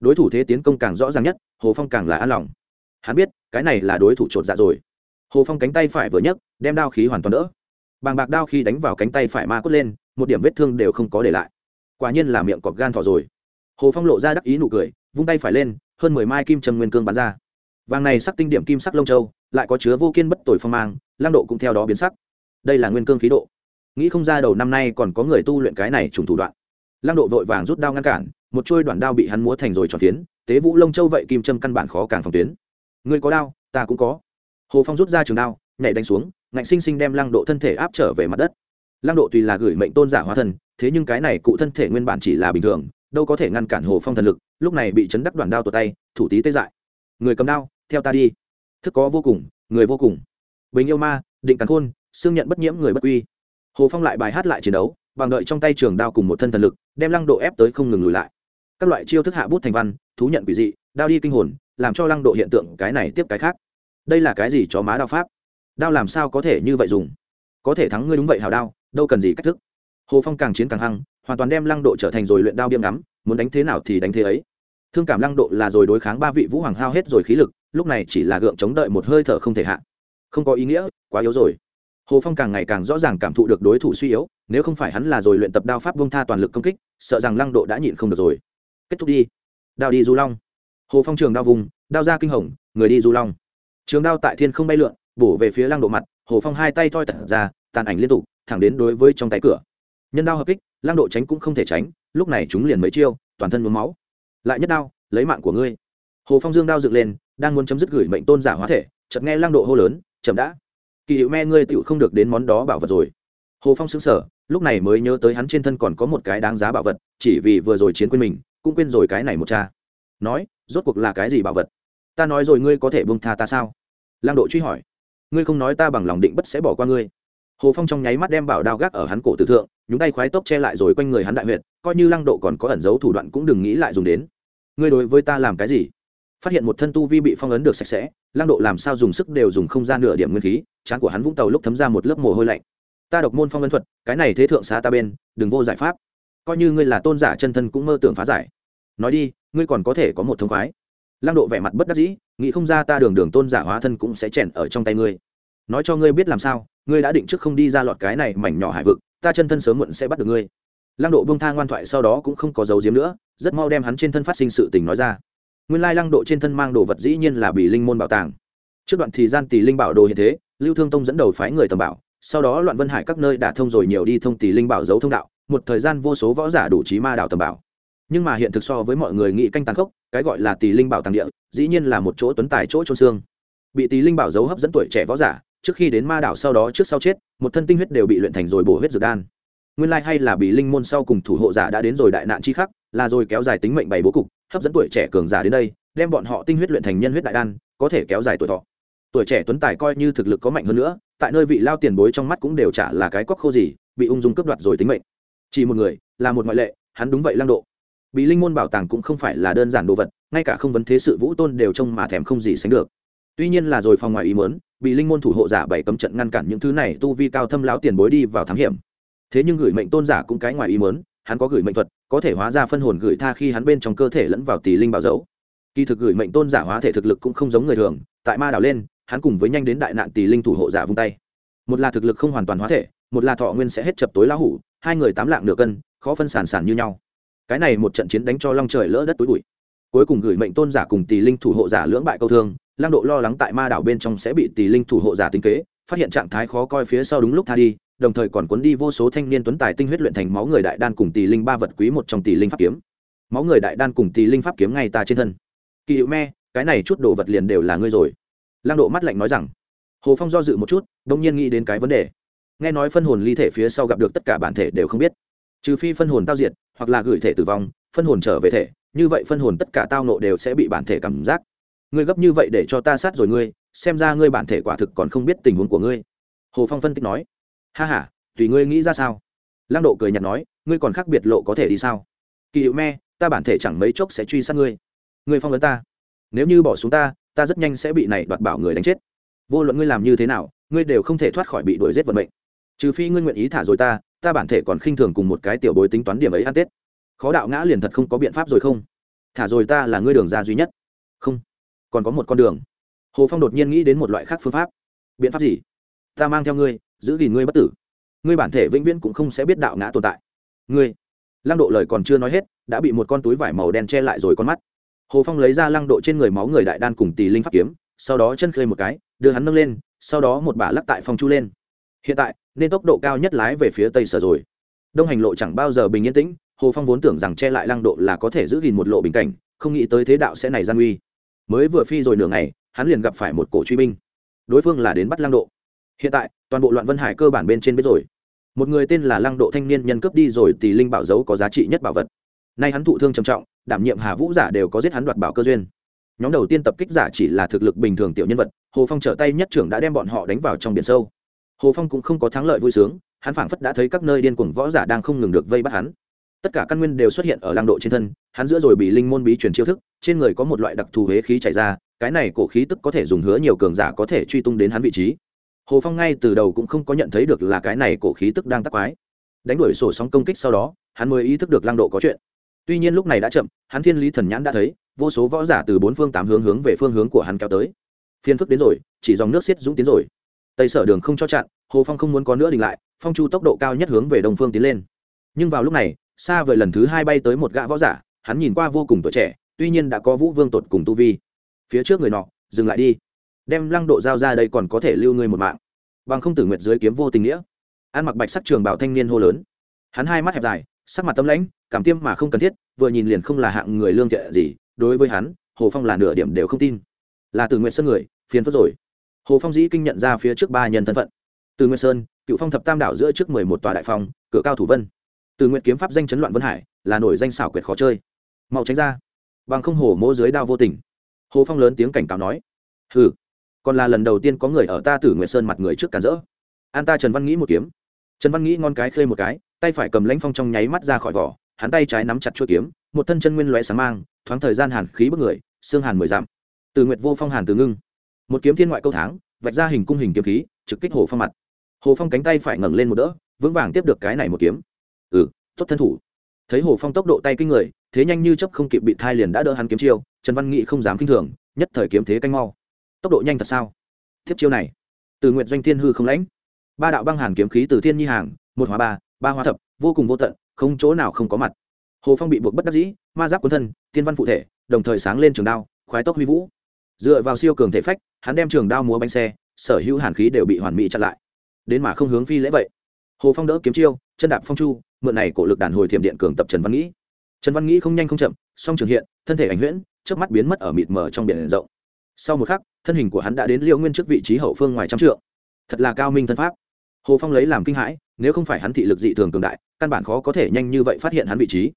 Đối thủ thế tiến công càng rõ ràng nhất hồ phong càng là an lòng hắn biết cái này là đối thủ chột dạ rồi. Hồ phong cánh tay phải vừa nhấc đem đao khí hoàn toàn đỡ. Bàng bạc đao khi đánh vào cánh tay phải ma cốt lên một điểm vết thương đều không có để lại. Quả nhiên là miệng cọp gan thỏ rồi. Hồ phong lộ ra đắc ý nụ cười vung tay phải lên hơn mười mai kim trầm nguyên cương bắn ra. Vàng này sắc tinh điểm kim sắc lông châu lại có chứa vô kiên bất tội phong mang lang độ cũng theo đó biến sắc. Đây là nguyên cương khí độ. Nghĩ không ra đầu năm nay còn có người tu luyện cái này trùng thủ đoạn. Lang độ vội vàng rút đao ngăn cản một chuôi đoạn đao bị hắn múa thành rồi tròn tiến, tế vũ lông châu vậy kim châm căn bản khó càng phòng tuyến ngươi có đao, ta cũng có. Hồ phong rút ra trường đao, nhảy đánh xuống, ngạnh sinh sinh đem lăng độ thân thể áp trở về mặt đất. Lăng độ tùy là gửi mệnh tôn giả hóa thân thế nhưng cái này cụ thân thể nguyên bản chỉ là bình thường, đâu có thể ngăn cản hồ phong thần lực, lúc này bị chấn đắc đoàn đao tột tay, thủ tí tê dại. Người cầm đao, theo ta đi. Thức có vô cùng, người vô cùng. Bình yêu ma, định cắn khôn, xương nhận bất nhiễm người bất uy. Hồ phong lại bài hát lại chiến đấu, bằng đợi trong tay trường đao cùng một thân thần lực, đem lăng độ ép tới không ngừng lùi lại. Các loại chiêu thức hạ bút thành văn, thú nhận quỷ dị, đao đi kinh hồn làm cho lăng độ hiện tượng cái này tiếp cái khác. Đây là cái gì cho má đao pháp? Đao làm sao có thể như vậy dùng? Có thể thắng ngươi đúng vậy hào đao, đâu cần gì cách thức. Hồ phong càng chiến càng hăng, hoàn toàn đem lăng độ trở thành rồi luyện đao biêm ngắm, muốn đánh thế nào thì đánh thế ấy. Thương cảm lăng độ là rồi đối kháng ba vị vũ hoàng hao hết rồi khí lực, lúc này chỉ là gượng chống đợi một hơi thở không thể hạ. Không có ý nghĩa, quá yếu rồi. Hồ phong càng ngày càng rõ ràng cảm thụ được đối thủ suy yếu, nếu không phải hắn là rồi luyện tập đao pháp bông tha toàn lực công kích, sợ rằng lăng độ đã nhịn không được rồi. Kết thúc đi. Đao đi du long hồ phong trường đao vùng, đao ra kinh hồng, người đi du long. Trường đao tại thiên không bay lượn, bổ về phía lăng độ mặt, hồ phong hai tay thoi tật ra, tàn ảnh liên tục, thẳng đến đối với trong tay cửa. Nhân đao hợp kích, lăng độ tránh cũng không thể tránh, lúc này chúng liền mấy chiêu, toàn thân mướm máu. Lại nhất đao, lấy mạng của ngươi. Hồ phong dương đao dựng lên, đang muốn chấm dứt gửi mệnh tôn giả hóa thể, chợt nghe lăng độ hô lớn, chậm đã. Kỳ hiệu me ngươi tựu không được đến món đó bảo vật rồi. Hồ phong xứng sở lúc này mới nhớ tới hắn trên thân còn có một cái đáng giá bảo vật, chỉ vì vừa rồi chiến quên mình, cũng quên rồi cái này một cha nói, rốt cuộc là cái gì bảo vật? Ta nói rồi ngươi có thể bông tha ta sao? Lang độ truy hỏi, ngươi không nói ta bằng lòng định bất sẽ bỏ qua ngươi. Hồ phong trong nháy mắt đem bảo đao gác ở hắn cổ tử thượng, nhúng tay khoái tốc che lại rồi quanh người hắn đại huyệt, coi như lăng độ còn có ẩn dấu thủ đoạn cũng đừng nghĩ lại dùng đến. Ngươi đối với ta làm cái gì? Phát hiện một thân tu vi bị phong ấn được sạch sẽ, lăng độ làm sao dùng sức đều dùng không ra nửa điểm nguyên khí, trán của hắn vũng tàu lúc thấm ra một lớp mồ hôi lạnh. Ta độc môn phong ấn thuật, cái này thế thượng xá ta bên, đừng vô giải pháp. Coi như ngươi là tôn giả chân thân cũng mơ tưởng phá giải. Nói đi ngươi còn có thể có một thông khoái. Lăng độ vẻ mặt bất đắc dĩ, nghĩ không ra ta đường đường tôn giả hóa thân cũng sẽ chèn ở trong tay ngươi. Nói cho ngươi biết làm sao, ngươi đã định trước không đi ra lọt cái này mảnh nhỏ hải vực, ta chân thân sớm muộn sẽ bắt được ngươi. Lăng độ bông tha ngoan thoại sau đó cũng không có dấu diếm nữa, rất mau đem hắn trên thân phát sinh sự tình nói ra. Nguyên lai lăng độ trên thân mang đồ vật dĩ nhiên là bị linh môn bảo tàng. Trước đoạn thì gian tỷ linh bảo đồ hiện thế, lưu thương tông dẫn đầu phái người tầm bảo, sau đó loạn vân hải các nơi đã thông rồi nhiều đi thông tỷ linh bảo giấu thông đạo, một thời gian vô số võ giả đủ trí ma đạo tầm bảo nhưng mà hiện thực so với mọi người nghĩ canh tàn khốc, cái gọi là tỷ linh bảo tàng địa, dĩ nhiên là một chỗ tuấn tài chỗ trôn xương. Bị tỷ linh bảo giấu hấp dẫn tuổi trẻ võ giả, trước khi đến ma đảo sau đó trước sau chết, một thân tinh huyết đều bị luyện thành rồi bổ huyết dược đan. Nguyên lai hay là bị linh môn sau cùng thủ hộ giả đã đến rồi đại nạn chi khắc, là rồi kéo dài tính mệnh bảy bố cục, hấp dẫn tuổi trẻ cường giả đến đây, đem bọn họ tinh huyết luyện thành nhân huyết đại đan, có thể kéo dài tuổi thọ. Tuổi trẻ tuấn tài coi như thực lực có mạnh hơn nữa, tại nơi vị lao tiền bối trong mắt cũng đều trả là cái cóc khô gì, bị ung dung cướp đoạt rồi tính mệnh. Chỉ một người, là một ngoại lệ, hắn đúng vậy lăng độ bị linh môn bảo tàng cũng không phải là đơn giản đồ vật, ngay cả không vấn thế sự vũ tôn đều trông mà thèm không gì sánh được. Tuy nhiên là rồi phòng ngoài ý mớn bị linh môn thủ hộ giả bảy cấm trận ngăn cản những thứ này tu vi cao thâm lão tiền bối đi vào thám hiểm. Thế nhưng gửi mệnh tôn giả cũng cái ngoài ý mớn hắn có gửi mệnh thuật, có thể hóa ra phân hồn gửi tha khi hắn bên trong cơ thể lẫn vào tỷ linh bảo dấu. Kỳ thực gửi mệnh tôn giả hóa thể thực lực cũng không giống người thường, tại ma đảo lên, hắn cùng với nhanh đến đại nạn tỷ linh thủ hộ giả vung tay. Một là thực lực không hoàn toàn hóa thể, một là thọ nguyên sẽ hết chập tối lão hủ, hai người tám lạng nửa cân, khó phân sản sản như nhau cái này một trận chiến đánh cho long trời lỡ đất túi bụi. Cuối cùng gửi mệnh tôn giả cùng tỷ linh thủ hộ giả lưỡng bại câu thương, lang độ lo lắng tại ma đảo bên trong sẽ bị tỷ linh thủ hộ giả tính kế, phát hiện trạng thái khó coi phía sau đúng lúc tha đi, đồng thời còn cuốn đi vô số thanh niên tuấn tài tinh huyết luyện thành máu người đại đan cùng tỷ linh ba vật quý một trong tỷ linh pháp kiếm. Máu người đại đan cùng tỷ linh pháp kiếm ngay ta trên thân. Kỳ hữu me, cái này chút đồ vật liền đều là ngươi rồi. Lang độ mắt lạnh nói rằng. Hồ phong do dự một chút đông nhiên nghĩ đến cái vấn đề. Nghe nói phân hồn ly thể phía sau gặp được tất cả bản thể đều không biết. Trừ phi phân hồn tao diệt hoặc là gửi thể tử vong, phân hồn trở về thể, như vậy phân hồn tất cả tao nộ đều sẽ bị bản thể cảm giác. Ngươi gấp như vậy để cho ta sát rồi ngươi, xem ra ngươi bản thể quả thực còn không biết tình huống của ngươi. Hồ phong phân tích nói. Ha h a tùy ngươi nghĩ ra sao? Lăng độ cười nhạt nói, ngươi còn khác biệt lộ có thể đi sao? Kỳ hiệu me, ta bản thể chẳng mấy chốc sẽ truy sát ngươi. Ngươi phong vấn ta. Nếu như bỏ xuống ta ta rất nhanh sẽ bị này đoạt bảo người đánh chết. Vô luận ngươi làm như thế nào, ngươi đều không thể thoát khỏi bị đuổi giết vận mệnh trừ phi ngươi nguyện ý thả rồi ta ta bản thể còn khinh thường cùng một cái tiểu bối tính toán điểm ấy ăn tết. Khó đạo ngã liền thật không có biện pháp rồi không? Thả rồi ta là ngươi đường ra duy nhất. Không. Còn có một con đường. Hồ phong đột nhiên nghĩ đến một loại khác phương pháp. Biện pháp gì? Ta mang theo ngươi, giữ gìn ngươi bất tử. Ngươi bản thể vĩnh viễn cũng không sẽ biết đạo ngã tồn tại. Ngươi. Lăng độ lời còn chưa nói hết, đã bị một con túi vải màu đen che lại rồi con mắt. Hồ phong lấy ra lăng độ trên người máu người đại đan cùng tỳ linh pháp kiếm, sau đó chân khơi một cái, đưa hắn nâng lên, sau đó một bả lắc tại phong chu lên. Hiện tại nên tốc độ cao nhất lái về phía tây sở rồi. Đông hành lộ chẳng bao giờ bình yên tĩnh, hồ phong vốn tưởng rằng che lại lăng độ là có thể giữ gìn một lộ bình cảnh, không nghĩ tới thế đạo sẽ này gian uy mới vừa phi rồi nửa ngày, hắn liền gặp phải một cổ truy binh. Đối phương là đến bắt lăng độ. Hiện tại, toàn bộ loạn vân hải cơ bản bên trên biết rồi. Một người tên là lăng độ thanh niên nhân cướp đi rồi thì linh bảo dấu có giá trị nhất bảo vật. Nay hắn thụ thương trầm trọng, đảm nhiệm hà vũ giả đều có giết hắn đoạt bảo cơ duyên. Nhóm đầu tiên tập kích giả chỉ là thực lực bình thường tiểu nhân vật, hồ phong trở tay nhất trưởng đã đem bọn họ đánh vào trong biển sâu hồ phong cũng không có thắng lợi vui sướng, hắn phảng phất đã thấy các nơi điên cuồng võ giả đang không ngừng được vây bắt hắn. Tất cả căn nguyên đều xuất hiện ở lăng độ trên thân, hắn giữa rồi bị linh môn bí truyền chiêu thức, trên người có một loại đặc thù huế khí chảy ra, cái này cổ khí tức có thể dùng hứa nhiều cường giả có thể truy tung đến hắn vị trí. Hồ phong ngay từ đầu cũng không có nhận thấy được là cái này cổ khí tức đang tắc quái. Đánh đuổi sổ sóng công kích sau đó, hắn mới ý thức được lăng độ có chuyện. Tuy nhiên lúc này đã chậm, hắn thiên lý thần nhãn đã thấy, vô số võ giả từ bốn phương tám hướng hướng về phương hướng của hắn kéo tới. Phiên phức đến rồi, chỉ dòng nước xiết dũng tiến rồi tây sở đường không cho chặn, hồ phong không muốn có nữa đình lại, phong chu tốc độ cao nhất hướng về đông phương tiến lên. Nhưng vào lúc này, xa vời lần thứ hai bay tới một gã võ giả, hắn nhìn qua vô cùng tuổi trẻ, tuy nhiên đã có vũ vương tột cùng tu vi. Phía trước người nọ, dừng lại đi. Đem lăng độ giao ra đây còn có thể lưu ngươi một mạng. Bằng không tử nguyệt dưới kiếm vô tình nghĩa. Ăn mặc bạch sắc trường bảo thanh niên hô lớn. Hắn hai mắt hẹp dài, sắc mặt tâm lãnh, cảm tiêm mà không cần thiết, vừa nhìn liền không là hạng người lương thiện gì, đối với hắn, hồ phong là nửa điểm đều không tin. Là từ nguyện sơn người, phiền phức rồi hồ phong dĩ kinh nhận ra phía trước ba nhân thân phận. Từ nguyên sơn, cựu phong thập tam đảo giữa trước mười một tòa đại phong, cửa cao thủ vân. Từ nguyện kiếm pháp danh chấn loạn vân hải, là nổi danh xảo quyệt khó chơi. Mau tránh ra. Bằng không hồ mỗ dưới đao vô tình. Hồ phong lớn tiếng cảnh cáo nói, hừ, còn là lần đầu tiên có người ở ta tử nguyện sơn mặt người trước cản rỡ. An ta trần văn nghĩ một kiếm. Trần văn nghĩ ngon cái khơi một cái, tay phải cầm lãnh phong trong nháy mắt ra khỏi vỏ, hắn tay trái nắm chặt chuôi kiếm, một thân chân nguyên lóe sáng mang, thoáng thời gian hàn khí bức người, xương hàn mười dặm. Từ nguyệt vô phong hàn từ ngưng một kiếm thiên ngoại câu tháng, vạch ra hình cung hình kiếm khí, trực kích hồ phong mặt. Hồ phong cánh tay phải ngẩng lên một đỡ, vững vàng tiếp được cái này một kiếm. Ừ tốt thân thủ. Thấy hồ phong tốc độ tay kinh người, thế nhanh như chấp không kịp bị thai liền đã đỡ hắn kiếm chiêu, trần văn nghị không dám kinh thường, nhất thời kiếm thế canh mau. Tốc độ nhanh thật sao? Tiếp chiêu này, từ nguyện doanh thiên hư không lãnh. Ba đạo băng hàn kiếm khí từ thiên nhi hàng, một hóa ba ba hóa thập, vô cùng vô tận, không chỗ nào không có mặt. Hồ phong bị buộc bất đắc dĩ, ma giáp quân thân, tiên văn phụ thể, đồng thời sáng lên trường đao, khoái tốc huy vũ dựa vào siêu cường thể phách, hắn đem trường đao múa bánh xe, sở hữu hàn khí đều bị hoàn mỹ chặn lại. Đến mà không hướng phi lễ vậy. Hồ phong đỡ kiếm chiêu, chân đạp phong chu, mượn này cổ lực đàn hồi thiểm điện cường tập trần văn nghĩ. Trần văn nghĩ không nhanh không chậm, song trường hiện, thân thể ảnh huyễn trước mắt biến mất ở mịt mờ trong biển rộng. Sau một khắc, thân hình của hắn đã đến liêu nguyên trước vị trí hậu phương ngoài trăm trượng. Thật là cao minh thân pháp. Hồ phong lấy làm kinh hãi, nếu không phải hắn thị lực dị thường cường đại, căn bản khó có thể nhanh như vậy phát hiện hắn vị trí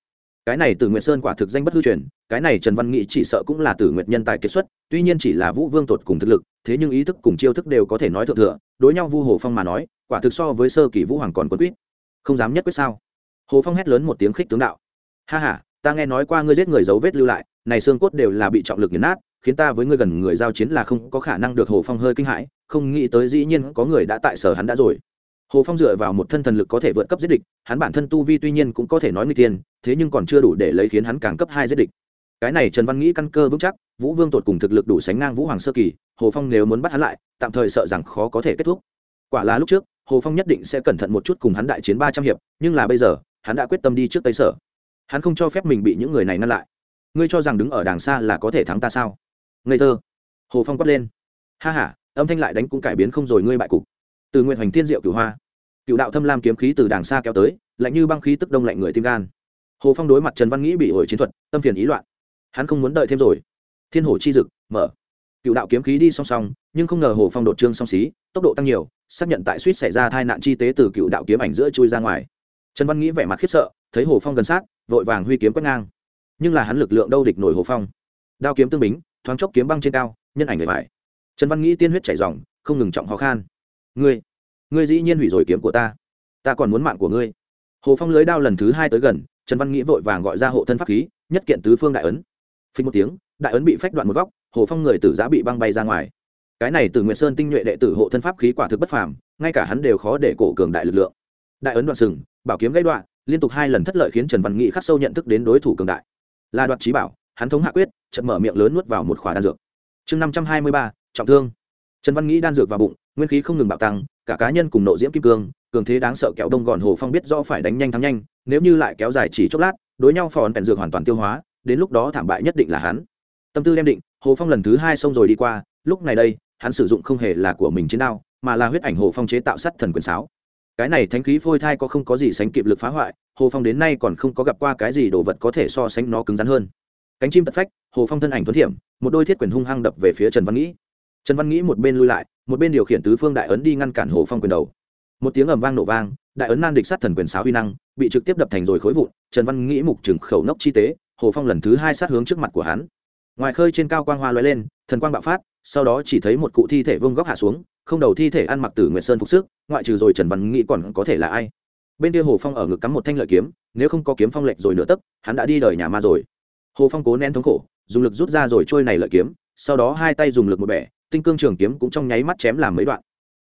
cái này từ nguyệt sơn quả thực danh bất hư truyền, cái này trần văn nghị chỉ sợ cũng là từ nguyệt nhân tài kết xuất, tuy nhiên chỉ là vũ vương tột cùng thực lực, thế nhưng ý thức cùng chiêu thức đều có thể nói thượng thừa, đối nhau vu hồ phong mà nói, quả thực so với sơ kỳ vũ hoàng còn quân quyết không dám nhất quyết sao? Hồ phong hét lớn một tiếng khích tướng đạo. Ha h a ta nghe nói qua ngươi giết người dấu vết lưu lại, này xương cốt đều là bị trọng lực nghiền nát, khiến ta với ngươi gần người giao chiến là không có khả năng được hồ phong hơi kinh hãi, không nghĩ tới dĩ nhiên có người đã tại sở hắn đã rồi hồ phong dựa vào một thân thần lực có thể vượt cấp giết địch, hắn bản thân tu vi tuy nhiên cũng có thể nói người tiên, thế nhưng còn chưa đủ để lấy khiến hắn càng cấp hai giết địch. Cái này trần văn nghĩ căn cơ vững chắc, vũ vương tột cùng thực lực đủ sánh ngang vũ hoàng sơ kỳ, hồ phong nếu muốn bắt hắn lại, tạm thời sợ rằng khó có thể kết thúc. Quả là lúc trước, hồ phong nhất định sẽ cẩn thận một chút cùng hắn đại chiến ba trăm hiệp, nhưng là bây giờ, hắn đã quyết tâm đi trước tây sở. Hắn không cho phép mình bị những người này ngăn lại. Ngươi cho rằng đứng ở đàng xa là có thể thắng ta sao? Ngây thơ. Hồ phong quát lên. Ha h a âm thanh lại đánh cũng cải biến không rồi, ngươi bại cục từ nguyện hoành thiên diệu cửu hoa. Cựu đạo thâm lam kiếm khí từ đàng xa kéo tới, lạnh như băng khí tức đông lạnh người tim gan. Hồ phong đối mặt trần văn nghĩ bị ổi chiến thuật, tâm phiền ý loạn. Hắn không muốn đợi thêm rồi. Thiên hồ chi dực, mở. Cựu đạo kiếm khí đi song song, nhưng không ngờ hồ phong đột trương song xí, tốc độ tăng nhiều, xác nhận tại suýt xảy ra tai nạn chi tế từ cựu đạo kiếm ảnh giữa chui ra ngoài. Trần văn nghĩ vẻ mặt khiếp sợ, thấy hồ phong gần sát, vội vàng huy kiếm quét ngang. Nhưng là hắn lực lượng đâu địch nổi hồ phong. Đao kiếm tương bính, thoáng chốc kiếm băng trên cao, nhân ảnh người vải trần văn nghĩ tiên huyết chảy dòng, không ngừng trọng khó khăn ngươi ngươi dĩ nhiên hủy rồi kiếm của ta ta còn muốn mạng của ngươi. Hồ phong lưới đao lần thứ hai tới gần, trần văn nghĩ vội vàng gọi ra hộ thân pháp khí, nhất kiện tứ phương đại ấn. Phình một tiếng, đại ấn bị phách đoạn một góc, hồ phong người tử giã bị băng bay ra ngoài. Cái này từ nguyệt sơn tinh nhuệ đệ tử hộ thân pháp khí quả thực bất phàm, ngay cả hắn đều khó để cổ cường đại lực lượng. Đại ấn đoạn sừng, bảo kiếm gây đoạn, liên tục hai lần thất lợi khiến trần văn nghị khắc sâu nhận thức đến đối thủ cường đại. Là đoạt trí bảo, hắn thống hạ quyết, chợt mở miệng lớn nuốt vào một khỏa đan dược. Chương năm trăm hai mươi ba, trọng thương trần văn nghĩ đan dược vào bụng, nguyên khí không ngừng bạo tăng, cả cá nhân cùng nộ diễm kim cương, cường thế đáng sợ kéo đông gòn hồ phong biết rõ phải đánh nhanh thắng nhanh, nếu như lại kéo dài chỉ chốc lát, đối nhau phòn bèn dược hoàn toàn tiêu hóa, đến lúc đó thảm bại nhất định là hắn. Tâm tư đem định, hồ phong lần thứ hai xông rồi đi qua, lúc này đây, hắn sử dụng không hề là của mình chiến đao, mà là huyết ảnh hồ phong chế tạo sắt thần quyền sáo. Cái này thánh khí phôi thai có không có gì sánh kịp lực phá hoại, hồ phong đến nay còn không có gặp qua cái gì đồ vật có thể so sánh nó cứng rắn hơn. Cánh chim tật phách, hồ phong thân ảnh thuấn thiểm, một đôi thiết quyền hung hăng đập về phía trần văn nghĩ trần văn nghĩ một bên lui lại, một bên điều khiển tứ phương đại ấn đi ngăn cản hồ phong quyền đầu. Một tiếng ầm vang nổ vang, đại ấn nan địch sát thần quyền sáo huy năng, bị trực tiếp đập thành rồi khối vụn, trần văn nghĩ mục trừng khẩu nốc chi tế, hồ phong lần thứ hai sát hướng trước mặt của hắn. Ngoài khơi trên cao quang hoa lóe lên, thần quang bạo phát, sau đó chỉ thấy một cụ thi thể vương góc hạ xuống, không đầu thi thể ăn mặc tử nguyệt sơn phục sức, ngoại trừ rồi trần văn nghĩ còn có thể là ai? Bên kia hồ phong ở ngực cắm một thanh lợi kiếm, nếu không có kiếm phong lệnh rồi nửa tấc, hắn đã đi đời nhà ma rồi. Hồ phong cố nén thống khổ, dùng lực rút ra rồi trôi này lợi kiếm, sau đó hai tay dùng lực một bẻ tinh cương trường kiếm cũng trong nháy mắt chém làm mấy đoạn.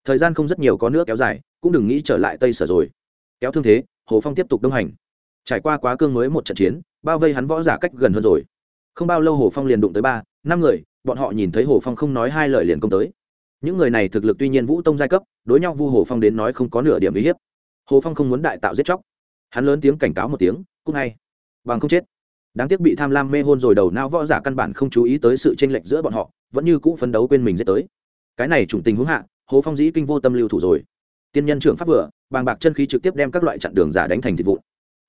Thời gian không rất nhiều có nữa kéo dài, cũng đừng nghĩ trở lại tây sở rồi. Kéo thương thế, hồ phong tiếp tục đông hành. Trải qua quá cương mới một trận chiến, bao vây hắn võ giả cách gần hơn rồi. Không bao lâu hồ phong liền đụng tới ba, năm người, bọn họ nhìn thấy hồ phong không nói hai lời liền công tới. Những người này thực lực tuy nhiên vũ tông giai cấp, đối nhau vu hồ phong đến nói không có nửa điểm uy hiếp. Hồ phong không muốn đại tạo giết chóc. Hắn lớn tiếng cảnh cáo một tiếng cúc ngay bằng không chết. Đáng tiếc bị tham lam mê hôn rồi đầu não võ giả căn bản không chú ý tới sự tranh lệch giữa bọn họ vẫn như cũ phấn đấu quên mình giết tới. Cái này chủng tình huống hạ, hồ phong dĩ kinh vô tâm lưu thủ rồi. Tiên nhân trưởng pháp vừa, bàng bạc chân khí trực tiếp đem các loại chặn đường giả đánh thành thịt vụn.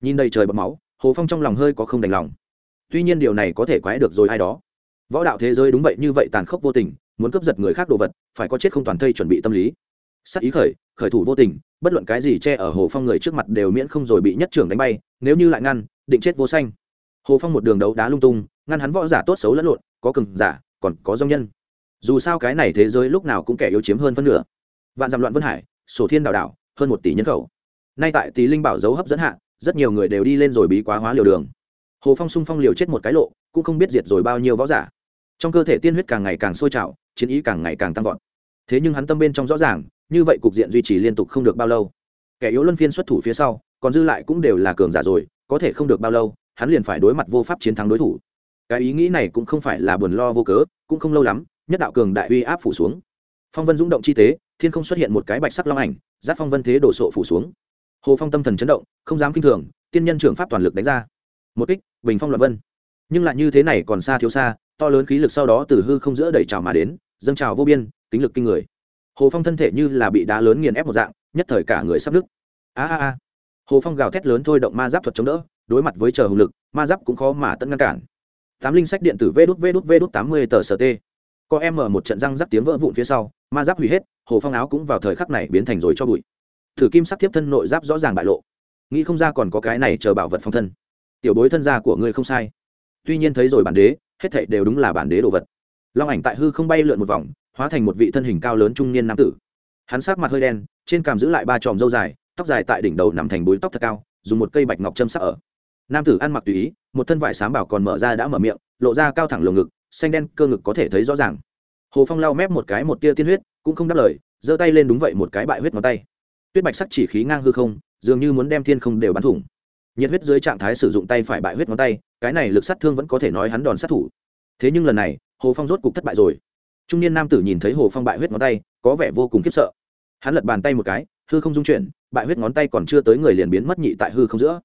Nhìn đầy trời bọt máu, hồ phong trong lòng hơi có không đành lòng. Tuy nhiên điều này có thể quái được rồi ai đó. Võ đạo thế giới đúng vậy như vậy tàn khốc vô tình, muốn cướp giật người khác đồ vật, phải có chết không toàn thây chuẩn bị tâm lý. Sắc ý khởi khởi thủ vô tình, bất luận cái gì che ở hồ phong người trước mặt đều miễn không rồi bị nhất trưởng đánh bay, nếu như lại ngăn, định chết vô xanh hồ phong một đường đấu đá lung tung, ngăn hắn võ giả tốt xấu lẫn lộn, có cường giả còn có dông nhân. Dù sao cái này thế giới lúc nào cũng kẻ yếu chiếm hơn phân nửa. Vạn dặm loạn vân hải, sổ thiên đảo đảo, hơn một tỷ nhân khẩu. Nay tại tỷ linh bảo dấu hấp dẫn hạ, rất nhiều người đều đi lên rồi bí quá hóa liều đường. Hồ phong sung phong liều chết một cái lộ, cũng không biết diệt rồi bao nhiêu võ giả. Trong cơ thể tiên huyết càng ngày càng sôi trào, chiến ý càng ngày càng tăng vọt. Thế nhưng hắn tâm bên trong rõ ràng, như vậy cục diện duy trì liên tục không được bao lâu. Kẻ yếu luân phiên xuất thủ phía sau, còn dư lại cũng đều là cường giả rồi, có thể không được bao lâu, hắn liền phải đối mặt vô pháp chiến thắng đối thủ cái ý nghĩ này cũng không phải là buồn lo vô cớ, cũng không lâu lắm, nhất đạo cường đại uy áp phủ xuống. Phong vân rung động chi tế thiên không xuất hiện một cái bạch sắc long ảnh, giáp phong vân thế đổ sộ phủ xuống. Hồ phong tâm thần chấn động, không dám kinh thường, tiên nhân trưởng pháp toàn lực đánh ra. Một kích, bình phong loạn vân. Nhưng lại như thế này còn xa thiếu xa, to lớn khí lực sau đó từ hư không giữa đẩy trào mà đến, dâng trào vô biên tính lực kinh người. Hồ phong thân thể như là bị đá lớn nghiền ép một dạng, nhất thời cả người sắp nứt. A a a. Hồ phong gào thét lớn thôi động ma giáp thuật chống đỡ, đối mặt với chờ hùng lực, ma giáp cũng khó mà tận ngăn cản tám linh sách điện tử vê đút vê đút vê đút tám mươi tờ sở t. có em mở một trận răng rắc tiếng vỡ vụn phía sau, ma giáp hủy hết, hồ phong áo cũng vào thời khắc này biến thành rồi cho bụi. Thử kim sắc tiếp thân nội giáp rõ ràng bại lộ. Nghĩ không ra còn có cái này chờ bảo vật phong thân. Tiểu bối thân gia của ngươi không sai. Tuy nhiên thấy rồi bản đế, hết thảy đều đúng là bản đế đồ vật. Long ảnh tại hư không bay lượn một vòng, hóa thành một vị thân hình cao lớn trung niên nam tử. Hắn sát mặt hơi đen, trên cằm giữ lại ba tròm râu dài, tóc dài tại đỉnh đầu nằm thành búi tóc thật cao, dùng một cây bạch ngọc châm sắc ở. Nam tử ăn mặc tùy ý một thân vải sám bảo còn mở ra đã mở miệng, lộ ra cao thẳng lồng ngực, xanh đen, cơ ngực có thể thấy rõ ràng. Hồ phong lau mép một cái một tia tiên huyết, cũng không đáp lời, giơ tay lên đúng vậy một cái bại huyết ngón tay. Tuyết bạch sắc chỉ khí ngang hư không, dường như muốn đem thiên không đều bắn thủng. Nhiệt huyết dưới trạng thái sử dụng tay phải bại huyết ngón tay, cái này lực sát thương vẫn có thể nói hắn đòn sát thủ. Thế nhưng lần này, hồ phong rốt cục thất bại rồi. Trung niên nam tử nhìn thấy hồ phong bại huyết ngón tay, có vẻ vô cùng khiếp sợ. Hắn lật bàn tay một cái, hư không dung chuyển, bại huyết ngón tay còn chưa tới người liền biến mất nhị tại hư không giữa.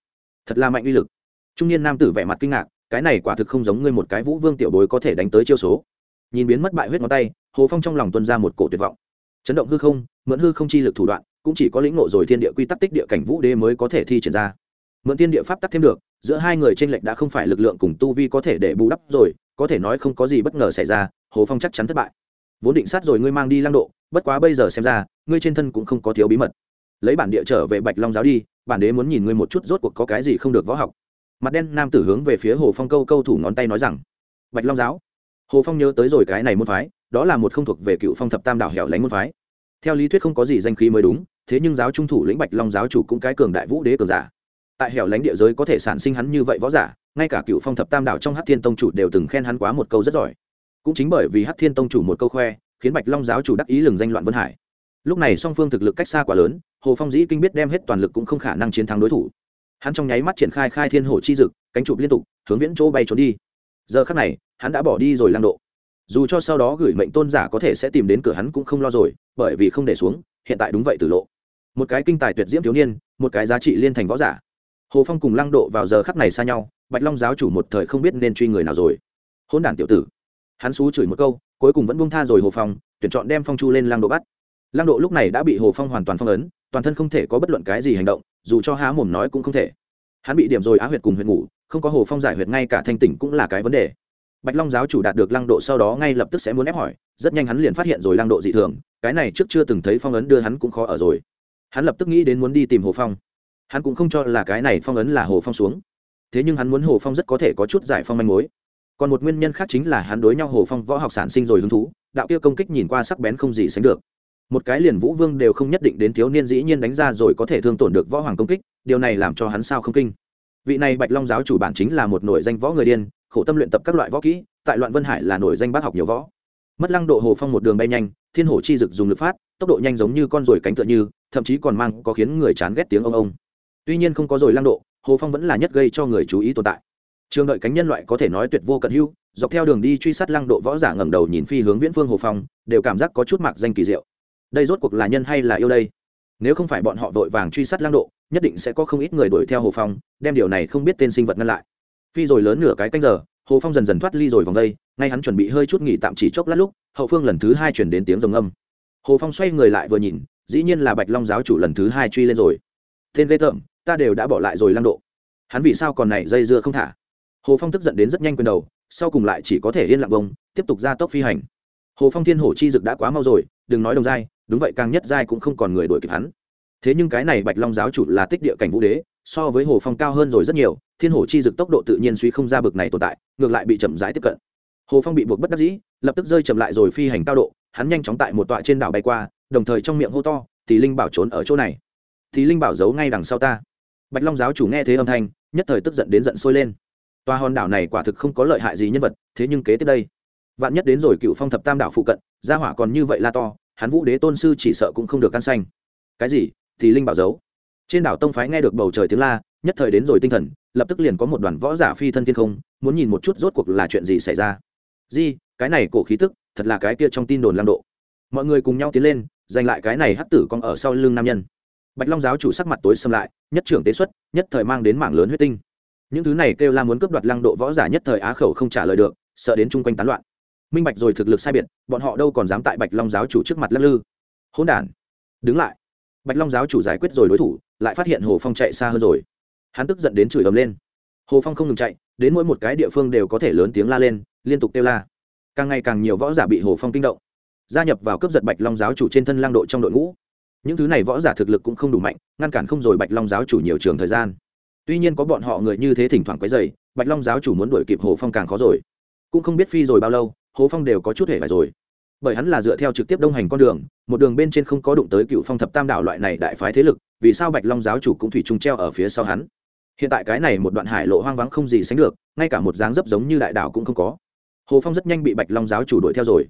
Thật là mạnh uy lực trung niên nam tử vẻ mặt kinh ngạc, cái này quả thực không giống ngươi một cái vũ vương tiểu bối có thể đánh tới chiêu số. Nhìn biến mất bại huyết ngón tay, hồ phong trong lòng tuân ra một cổ tuyệt vọng. Chấn động hư không, mượn hư không chi lực thủ đoạn, cũng chỉ có lĩnh ngộ rồi thiên địa quy tắc tích địa cảnh vũ đế mới có thể thi triển ra. Mượn thiên địa pháp tắc thêm được, giữa hai người tranh lệch đã không phải lực lượng cùng tu vi có thể để bù đắp rồi, có thể nói không có gì bất ngờ xảy ra, hồ phong chắc chắn thất bại. Vốn định sát rồi ngươi mang đi lăng độ, bất quá bây giờ xem ra, ngươi trên thân cũng không có thiếu bí mật. Lấy bản địa trở về bạch long giáo đi, bản đế muốn nhìn ngươi một chút rốt cuộc có cái gì không được võ học mặt đen nam tử hướng về phía hồ phong câu câu thủ ngón tay nói rằng, bạch long giáo, hồ phong nhớ tới rồi cái này môn phái, đó là một không thuộc về cựu phong thập tam đảo hẻo lánh môn phái. Theo lý thuyết không có gì danh khí mới đúng, thế nhưng giáo trung thủ lĩnh bạch long giáo chủ cũng cái cường đại vũ đế cường giả. Tại hẻo lánh địa giới có thể sản sinh hắn như vậy võ giả, ngay cả cựu phong thập tam đảo trong hát thiên tông chủ đều từng khen hắn quá một câu rất giỏi. Cũng chính bởi vì hát thiên tông chủ một câu khoe, khiến bạch long giáo chủ đắc ý lừng danh loạn vân hải. Lúc này song phương thực lực cách xa quá lớn, hồ phong dĩ kinh biết đem hết toàn lực cũng không khả năng chiến thắng đối thủ hắn trong nháy mắt triển khai khai thiên hổ chi dực, cánh chụp liên tục, hướng viễn chỗ bay trốn đi. Giờ khắc này, hắn đã bỏ đi rồi lang độ. Dù cho sau đó gửi mệnh tôn giả có thể sẽ tìm đến cửa hắn cũng không lo rồi, bởi vì không để xuống, hiện tại đúng vậy tử lộ. Một cái kinh tài tuyệt diễm thiếu niên, một cái giá trị liên thành võ giả. Hồ phong cùng lăng độ vào giờ khắc này xa nhau, bạch long giáo chủ một thời không biết nên truy người nào rồi. Hôn đản tiểu tử. Hắn xú chửi một câu, cuối cùng vẫn buông tha rồi hồ phong, tuyển chọn đem phong chu lên lăng độ bắt. Lăng độ lúc này đã bị hồ phong hoàn toàn phong ấn, toàn thân không thể có bất luận cái gì hành động dù cho há mồm nói cũng không thể. Hắn bị điểm rồi á huyệt cùng huyệt ngủ, không có hồ phong giải huyệt ngay cả thanh tỉnh cũng là cái vấn đề. Bạch long giáo chủ đạt được lăng độ sau đó ngay lập tức sẽ muốn ép hỏi, rất nhanh hắn liền phát hiện rồi lăng độ dị thường, cái này trước chưa từng thấy phong ấn đưa hắn cũng khó ở rồi. Hắn lập tức nghĩ đến muốn đi tìm hồ phong. Hắn cũng không cho là cái này phong ấn là hồ phong xuống. Thế nhưng hắn muốn hồ phong rất có thể có chút giải phong manh mối. Còn một nguyên nhân khác chính là hắn đối nhau hồ phong võ học sản sinh rồi hứng thú, đạo kia công kích nhìn qua sắc bén không gì sánh được một cái liền vũ vương đều không nhất định đến thiếu niên dĩ nhiên đánh ra rồi có thể thương tổn được võ hoàng công kích, điều này làm cho hắn sao không kinh. Vị này bạch long giáo chủ bản chính là một nổi danh võ người điên, khổ tâm luyện tập các loại võ kỹ, tại loạn vân hải là nổi danh bác học nhiều võ. Mất lăng độ hồ phong một đường bay nhanh, thiên hồ chi dực dùng lực phát, tốc độ nhanh giống như con ruồi cánh tựa như, thậm chí còn mang có khiến người chán ghét tiếng ông ông. Tuy nhiên không có rồi lăng độ, hồ phong vẫn là nhất gây cho người chú ý tồn tại. Trường đợi cánh nhân loại có thể nói tuyệt vô cận hưu dọc theo đường đi truy sát lăng độ võ giả ngẩng đầu nhìn phi hướng viễn phương hồ phong, đều cảm giác có chút mạc danh kỳ diệu đây rốt cuộc là nhân hay là yêu đây? Nếu không phải bọn họ vội vàng truy sát Lang độ, nhất định sẽ có không ít người đuổi theo hồ phong, đem điều này không biết tên sinh vật ngăn lại. Phi rồi lớn nửa cái canh giờ, hồ phong dần dần thoát ly rồi vòng đây, ngay hắn chuẩn bị hơi chút nghỉ tạm chỉ chốc lát lúc, hậu phương lần thứ hai chuyển đến tiếng rồng âm. Hồ phong xoay người lại vừa nhìn, dĩ nhiên là bạch long giáo chủ lần thứ hai truy lên rồi. Tên ghê tởm, ta đều đã bỏ lại rồi Lang độ. Hắn vì sao còn này dây dưa không thả? Hồ phong tức giận đến rất nhanh quên đầu, sau cùng lại chỉ có thể yên lặng bông, tiếp tục ra tốc phi hành hồ phong thiên hổ chi dực đã quá mau rồi, đừng nói đồng giai, đúng vậy càng nhất giai cũng không còn người đuổi kịp hắn. Thế nhưng cái này bạch long giáo chủ là tích địa cảnh vũ đế, so với hồ phong cao hơn rồi rất nhiều, thiên hổ chi dực tốc độ tự nhiên suy không ra bực này tồn tại, ngược lại bị chậm rãi tiếp cận. Hồ phong bị buộc bất đắc dĩ, lập tức rơi chậm lại rồi phi hành cao độ, hắn nhanh chóng tại một tọa trên đảo bay qua, đồng thời trong miệng hô to thì linh bảo trốn ở chỗ này. Thì linh bảo giấu ngay đằng sau ta. Bạch long giáo chủ nghe thế âm thanh, nhất thời tức giận đến giận sôi lên. Tòa hòn đảo này quả thực không có lợi hại gì nhân vật, thế nhưng kế tiếp đây vạn nhất đến rồi cựu phong thập tam đảo phụ cận, gia hỏa còn như vậy la to, hắn vũ đế tôn sư chỉ sợ cũng không được căn xanh. Cái gì? Thì linh bảo giấu. Trên đảo tông phái nghe được bầu trời tiếng la, nhất thời đến rồi tinh thần, lập tức liền có một đoàn võ giả phi thân thiên không, muốn nhìn một chút rốt cuộc là chuyện gì xảy ra. Di, cái này cổ khí tức, thật là cái kia trong tin đồn lam độ. Mọi người cùng nhau tiến lên, giành lại cái này hắc tử con ở sau lưng nam nhân. Bạch long giáo chủ sắc mặt tối xâm lại, nhất trưởng tế xuất, nhất thời mang đến mảng lớn huyết tinh. Những thứ này kêu la muốn cướp đoạt lăng độ võ giả nhất thời á khẩu không trả lời được, sợ đến chung quanh tán loạn minh bạch rồi thực lực sai biệt, bọn họ đâu còn dám tại bạch long giáo chủ trước mặt lắc lư. Hỗn đản, đứng lại. Bạch long giáo chủ giải quyết rồi đối thủ, lại phát hiện hồ phong chạy xa hơn rồi. Hắn tức giận đến chửi ầm lên. Hồ phong không ngừng chạy, đến mỗi một cái địa phương đều có thể lớn tiếng la lên, liên tục kêu la. Càng ngày càng nhiều võ giả bị hồ phong kinh động. Gia nhập vào cướp giật bạch long giáo chủ trên thân lang đội trong đội ngũ. Những thứ này võ giả thực lực cũng không đủ mạnh, ngăn cản không rồi bạch long giáo chủ nhiều trường thời gian. Tuy nhiên có bọn họ người như thế thỉnh thoảng quấy dày bạch long giáo chủ muốn đuổi kịp hồ phong càng khó rồi. Cũng không biết phi rồi bao lâu hồ phong đều có chút hề phải rồi. Bởi hắn là dựa theo trực tiếp đông hành con đường, một đường bên trên không có đụng tới cựu phong thập tam đảo loại này đại phái thế lực, vì sao bạch long giáo chủ cũng thủy trung treo ở phía sau hắn? Hiện tại cái này một đoạn hải lộ hoang vắng không gì sánh được, ngay cả một dáng dấp giống như đại đảo cũng không có. Hồ phong rất nhanh bị bạch long giáo chủ đuổi theo rồi.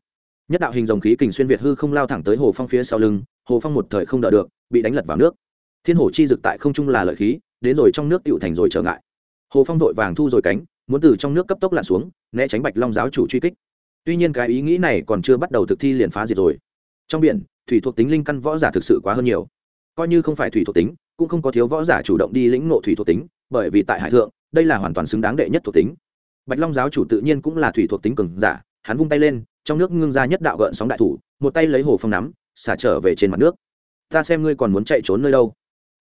Nhất đạo hình dòng khí kình xuyên việt hư không lao thẳng tới hồ phong phía sau lưng, hồ phong một thời không đỡ được, bị đánh lật vào nước. Thiên hồ chi dực tại không trung là lợi khí, đến rồi trong nước tựu thành rồi trở ngại. Hồ phong vội vàng thu rồi cánh, muốn từ trong nước cấp tốc lặn xuống, né tránh bạch long giáo chủ truy kích tuy nhiên cái ý nghĩ này còn chưa bắt đầu thực thi liền phá diệt rồi. Trong biển, thủy thuộc tính linh căn võ giả thực sự quá hơn nhiều. Coi như không phải thủy thuộc tính, cũng không có thiếu võ giả chủ động đi lĩnh ngộ thủy thuộc tính, bởi vì tại hải thượng, đây là hoàn toàn xứng đáng đệ nhất thuộc tính. Bạch long giáo chủ tự nhiên cũng là thủy thuộc tính cường giả, hắn vung tay lên, trong nước ngưng ra nhất đạo gợn sóng đại thủ, một tay lấy hồ phong nắm, xả trở về trên mặt nước. Ta xem ngươi còn muốn chạy trốn nơi đâu.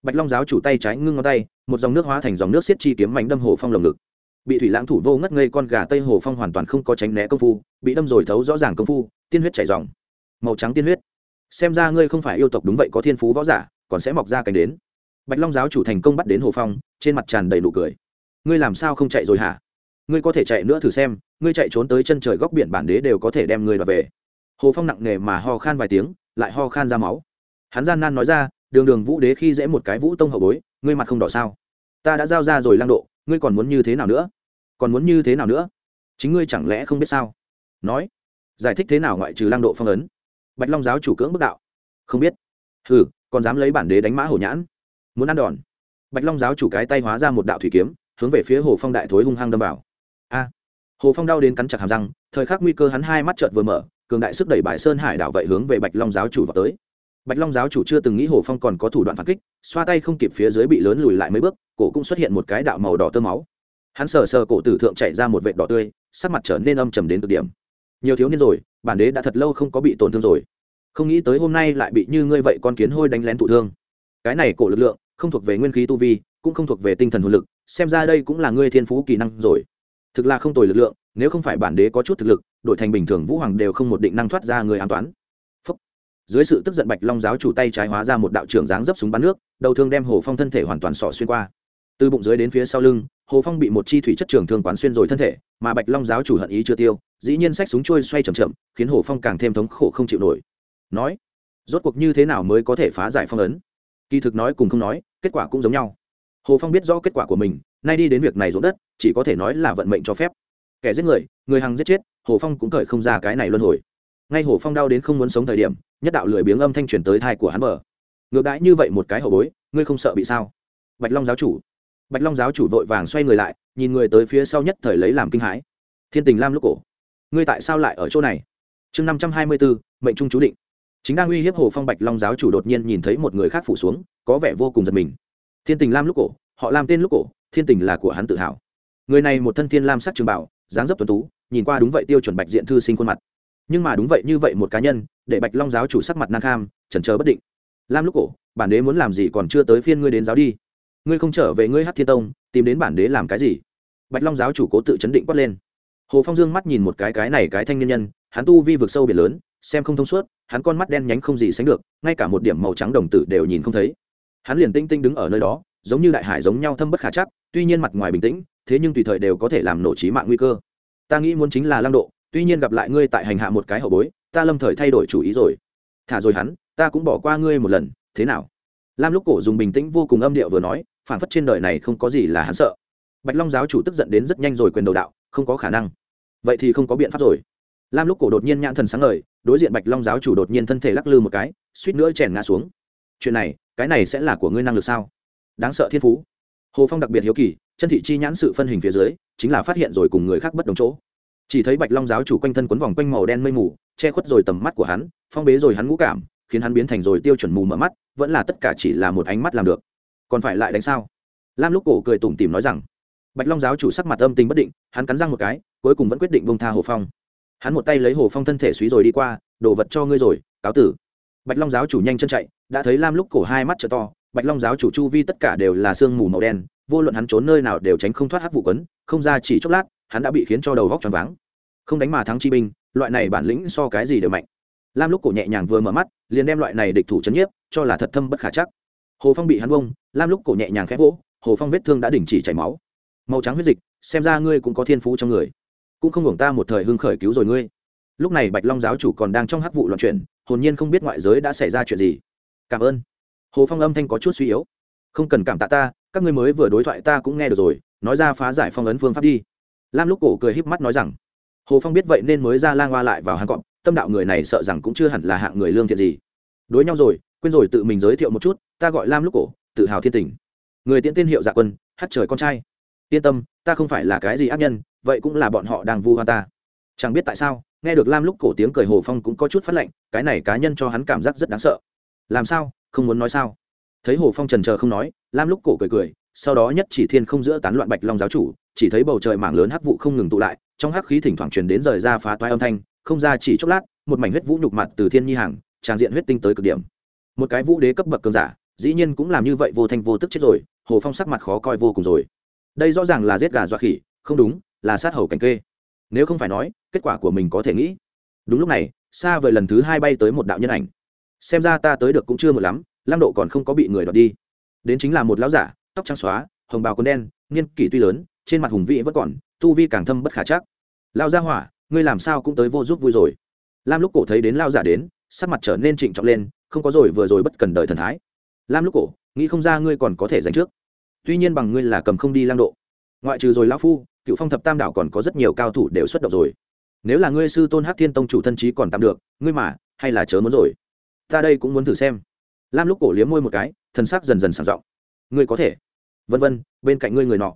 Bạch long giáo chủ tay trái ngưng ngón tay, một dòng nước hóa thành dòng nước xiết chi kiếm mảnh đâm hồ phong lồng ngực bị thủy lãng thủ vô ngất ngây con gà tây hồ phong hoàn toàn không có tránh né công phu, bị đâm rồi thấu rõ ràng công phu, tiên huyết chảy dòng màu trắng tiên huyết. Xem ra ngươi không phải yêu tộc đúng vậy có thiên phú võ giả, còn sẽ mọc ra cánh đến. Bạch long giáo chủ thành công bắt đến hồ phong, trên mặt tràn đầy nụ cười. Ngươi làm sao không chạy rồi hả? Ngươi có thể chạy nữa thử xem, ngươi chạy trốn tới chân trời góc biển bản đế đều có thể đem ngươi đoạt về. Hồ phong nặng nề mà ho khan vài tiếng, lại ho khan ra máu. Hắn gian nan nói ra, đường đường vũ đế khi dễ một cái vũ tông hậu bối, ngươi mặt không đỏ sao? Ta đã giao ra rồi lang độ ngươi còn muốn như thế nào nữa? Còn muốn như thế nào nữa? Chính ngươi chẳng lẽ không biết sao? Nói. Giải thích thế nào ngoại trừ lang độ phong ấn? Bạch long giáo chủ cưỡng bức đạo. Không biết. Ừ còn dám lấy bản đế đánh mã hổ nhãn? Muốn ăn đòn. Bạch long giáo chủ cái tay hóa ra một đạo thủy kiếm, hướng về phía hồ phong đại thối hung hăng đâm vào. A. Hồ phong đau đến cắn chặt hàm răng, thời khắc nguy cơ hắn hai mắt trợt vừa mở, cường đại sức đẩy bài sơn hải đảo vậy hướng về bạch long giáo chủ vào tới bạch long giáo chủ chưa từng nghĩ hồ phong còn có thủ đoạn phản kích, xoa tay không kịp phía dưới bị lớn lùi lại mấy bước, cổ cũng xuất hiện một cái đạo màu đỏ tơ máu. Hắn sờ sờ cổ tử thượng chạy ra một vệt đỏ tươi, sắc mặt trở nên âm trầm đến cực điểm. Nhiều thiếu niên rồi, bản đế đã thật lâu không có bị tổn thương rồi. Không nghĩ tới hôm nay lại bị như ngươi vậy con kiến hôi đánh lén thụ thương. Cái này cổ lực lượng, không thuộc về nguyên khí tu vi, cũng không thuộc về tinh thần hồn lực, xem ra đây cũng là ngươi thiên phú kỳ năng rồi. Thực là không tồi lực lượng, nếu không phải bản đế có chút thực lực đội thành bình thường vũ hoàng đều không một định năng thoát ra người an toán dưới sự tức giận bạch long giáo chủ tay trái hóa ra một đạo trưởng dáng dấp súng bắn nước, đầu thương đem hồ phong thân thể hoàn toàn sỏ xuyên qua. Từ bụng dưới đến phía sau lưng, hồ phong bị một chi thủy chất trường thương quán xuyên rồi thân thể, mà bạch long giáo chủ hận ý chưa tiêu, dĩ nhiên sách súng trôi xoay c h ậ m chậm, khiến hồ phong càng thêm thống khổ không chịu nổi. Nói, rốt cuộc như thế nào mới có thể phá giải phong ấn? Kỳ thực nói cùng không nói, kết quả cũng giống nhau. Hồ phong biết rõ kết quả của mình, nay đi đến việc này ruộng đất, chỉ có thể nói là vận mệnh cho phép. Kẻ giết người người hằng giết chết, hồ phong cũng thời không ra cái này luân hồi. Ngay hồ phong đau đến không muốn sống thời điểm nhất đạo lười biếng âm thanh truyền tới thai của hắn bờ. Ngược đãi như vậy một cái hậu bối, ngươi không sợ bị sao? Bạch long giáo chủ. Bạch long giáo chủ vội vàng xoay người lại, nhìn người tới phía sau nhất thời lấy làm kinh hãi. Thiên tình lam lúc cổ. Ngươi tại sao lại ở chỗ này? Chương năm trăm hai mươi bốn mệnh trung chú định. Chính đang uy hiếp hồ phong bạch long giáo chủ đột nhiên nhìn thấy một người khác phủ xuống, có vẻ vô cùng giật mình. Thiên tình lam lúc cổ, họ làm tên lúc cổ, thiên tình là của hắn tự hào. Người này một thân thiên lam sắc trường bảo, dáng dấp tuấn tú, nhìn qua đúng vậy tiêu chuẩn bạch diện thư sinh khuôn mặt nhưng mà đúng vậy như vậy một cá nhân, để bạch long giáo chủ sắc mặt nan kham, chần chờ bất định. Lam lúc cổ, bản đế muốn làm gì còn chưa tới phiên ngươi đến giáo đi. Ngươi không trở về ngươi hát thiên tông, tìm đến bản đế làm cái gì? Bạch long giáo chủ cố tự chấn định quát lên. Hồ phong dương mắt nhìn một cái cái này cái thanh niên nhân, hắn tu vi vực sâu biển lớn, xem không thông suốt, hắn con mắt đen nhánh không gì sánh được, ngay cả một điểm màu trắng đồng tử đều nhìn không thấy. Hắn liền tinh tinh đứng ở nơi đó, giống như đại hải giống nhau thâm bất khả chắc, tuy nhiên mặt ngoài bình tĩnh, thế nhưng tùy thời đều có thể làm nổ trí mạng nguy cơ. Ta nghĩ muốn chính là lăng độ tuy nhiên gặp lại ngươi tại hành hạ một cái hậu bối, ta lâm thời thay đổi chủ ý rồi. Thả rồi hắn, ta cũng bỏ qua ngươi một lần, thế nào? Lam lúc cổ dùng bình tĩnh vô cùng âm điệu vừa nói phản phất trên đời này không có gì là hắn sợ. Bạch long giáo chủ tức giận đến rất nhanh rồi quyền đầu đạo, không có khả năng. Vậy thì không có biện pháp rồi. Lam lúc cổ đột nhiên nhãn thần sáng ngời, đối diện bạch long giáo chủ đột nhiên thân thể lắc lư một cái, suýt nữa chèn ngã xuống. Chuyện này, cái này sẽ là của ngươi năng lực sao? Đáng sợ thiên phú. Hồ phong đặc biệt hiếu kỳ, chân thị chi nhãn sự phân hình phía dưới, chính là phát hiện rồi cùng người khác bất đồng chỗ chỉ thấy bạch long giáo chủ quanh thân quấn vòng quanh màu đen mây mù, che khuất rồi tầm mắt của hắn, phong bế rồi hắn ngũ cảm, khiến hắn biến thành rồi tiêu chuẩn mù mở mắt, vẫn là tất cả chỉ là một ánh mắt làm được. Còn phải lại đánh sao? Lam lúc cổ cười tủm tìm nói rằng, bạch long giáo chủ sắc mặt âm tình bất định, hắn cắn răng một cái, cuối cùng vẫn quyết định bông tha hồ phong. Hắn một tay lấy hồ phong thân thể suý rồi đi qua, đồ vật cho ngươi rồi, cáo tử. Bạch long giáo chủ nhanh chân chạy, đã thấy lam lúc cổ hai mắt t to, bạch long giáo chủ chu vi tất cả đều là sương mù màu đen, vô luận hắn trốn nơi nào đều tránh không thoát hắc vụ quấn, không ra chỉ chốc lát hắn đã bị khiến cho đầu vóc choáng váng. Không đánh mà thắng chi binh, loại này bản lĩnh so cái gì đều mạnh. Lam lúc cổ nhẹ nhàng vừa mở mắt, liền đem loại này địch thủ chấn nhiếp, cho là thật thâm bất khả chắc. Hồ phong bị hắn bông lam lúc cổ nhẹ nhàng khẽ vỗ, hồ phong vết thương đã đình chỉ chảy máu. Màu trắng huyết dịch, xem ra ngươi cũng có thiên phú trong người. Cũng không hưởng ta một thời hưng khởi cứu rồi ngươi. Lúc này bạch long giáo chủ còn đang trong hắc vụ loạn chuyển, hồn nhiên không biết ngoại giới đã xảy ra chuyện gì. Cảm ơn. Hồ phong âm thanh có chút suy yếu. Không cần cảm tạ ta, các ngươi mới vừa đối thoại ta cũng nghe được rồi, nói ra phá giải phong ấn phương pháp đi lam lúc cổ cười híp mắt nói rằng, hồ phong biết vậy nên mới ra lang hoa lại vào hàng cọp, tâm đạo người này sợ rằng cũng chưa hẳn là hạng người lương thiện gì. Đối nhau rồi, quên rồi tự mình giới thiệu một chút, ta gọi lam lúc cổ, tự hào thiên tình. Người tiễn tên hiệu dạ quân, hát trời con trai. Yên tâm, ta không phải là cái gì ác nhân, vậy cũng là bọn họ đang vu hoa ta. Chẳng biết tại sao, nghe được lam lúc cổ tiếng cười hồ phong cũng có chút phát lệnh, cái này cá nhân cho hắn cảm giác rất đáng sợ. Làm sao, không muốn nói sao? Thấy hồ phong trần chờ không nói, lam lúc cổ cười cười, sau đó nhất chỉ thiên không giữa tán loạn bạch long giáo chủ chỉ thấy bầu trời mảng lớn hắc vụ không ngừng tụ lại, trong hắc khí thỉnh thoảng truyền đến rời ra phá toái âm thanh, không ra chỉ chốc lát, một mảnh huyết vũ nhục mặt từ thiên nhi hàng, tràn diện huyết tinh tới cực điểm. Một cái vũ đế cấp bậc cường giả, dĩ nhiên cũng làm như vậy vô thanh vô tức chết rồi, hồ phong sắc mặt khó coi vô cùng rồi. Đây rõ ràng là giết gà dọa khỉ, không đúng, là sát hầu cảnh kê. Nếu không phải nói, kết quả của mình có thể nghĩ. Đúng lúc này, xa vời lần thứ hai bay tới một đạo nhân ảnh. Xem ra ta tới được cũng chưa một lắm, lăng độ còn không có bị người đoạt đi. Đến chính là một lão giả, tóc trắng xóa, hồng bào quần đen, niên kỷ tuy lớn trên mặt hùng vĩ vẫn còn, tu vi càng thâm bất khả chắc. Lao gia hỏa, ngươi làm sao cũng tới vô giúp vui rồi. Lam lúc cổ thấy đến lao giả đến, sắc mặt trở nên trịnh trọng lên, không có rồi vừa rồi bất cần đời thần thái. Lam lúc cổ, nghĩ không ra ngươi còn có thể giành trước. Tuy nhiên bằng ngươi là cầm không đi lang độ. Ngoại trừ rồi lão phu, cựu phong thập tam đảo còn có rất nhiều cao thủ đều xuất động rồi. Nếu là ngươi sư tôn hát thiên tông chủ thân trí còn tạm được, ngươi mà, hay là chớ muốn rồi? Ta đây cũng muốn thử xem. Lam lúc cổ liếm môi một cái, thần sắc dần dần sảng giọng. Ngươi có thể. Vân vân, bên cạnh ngươi người nọ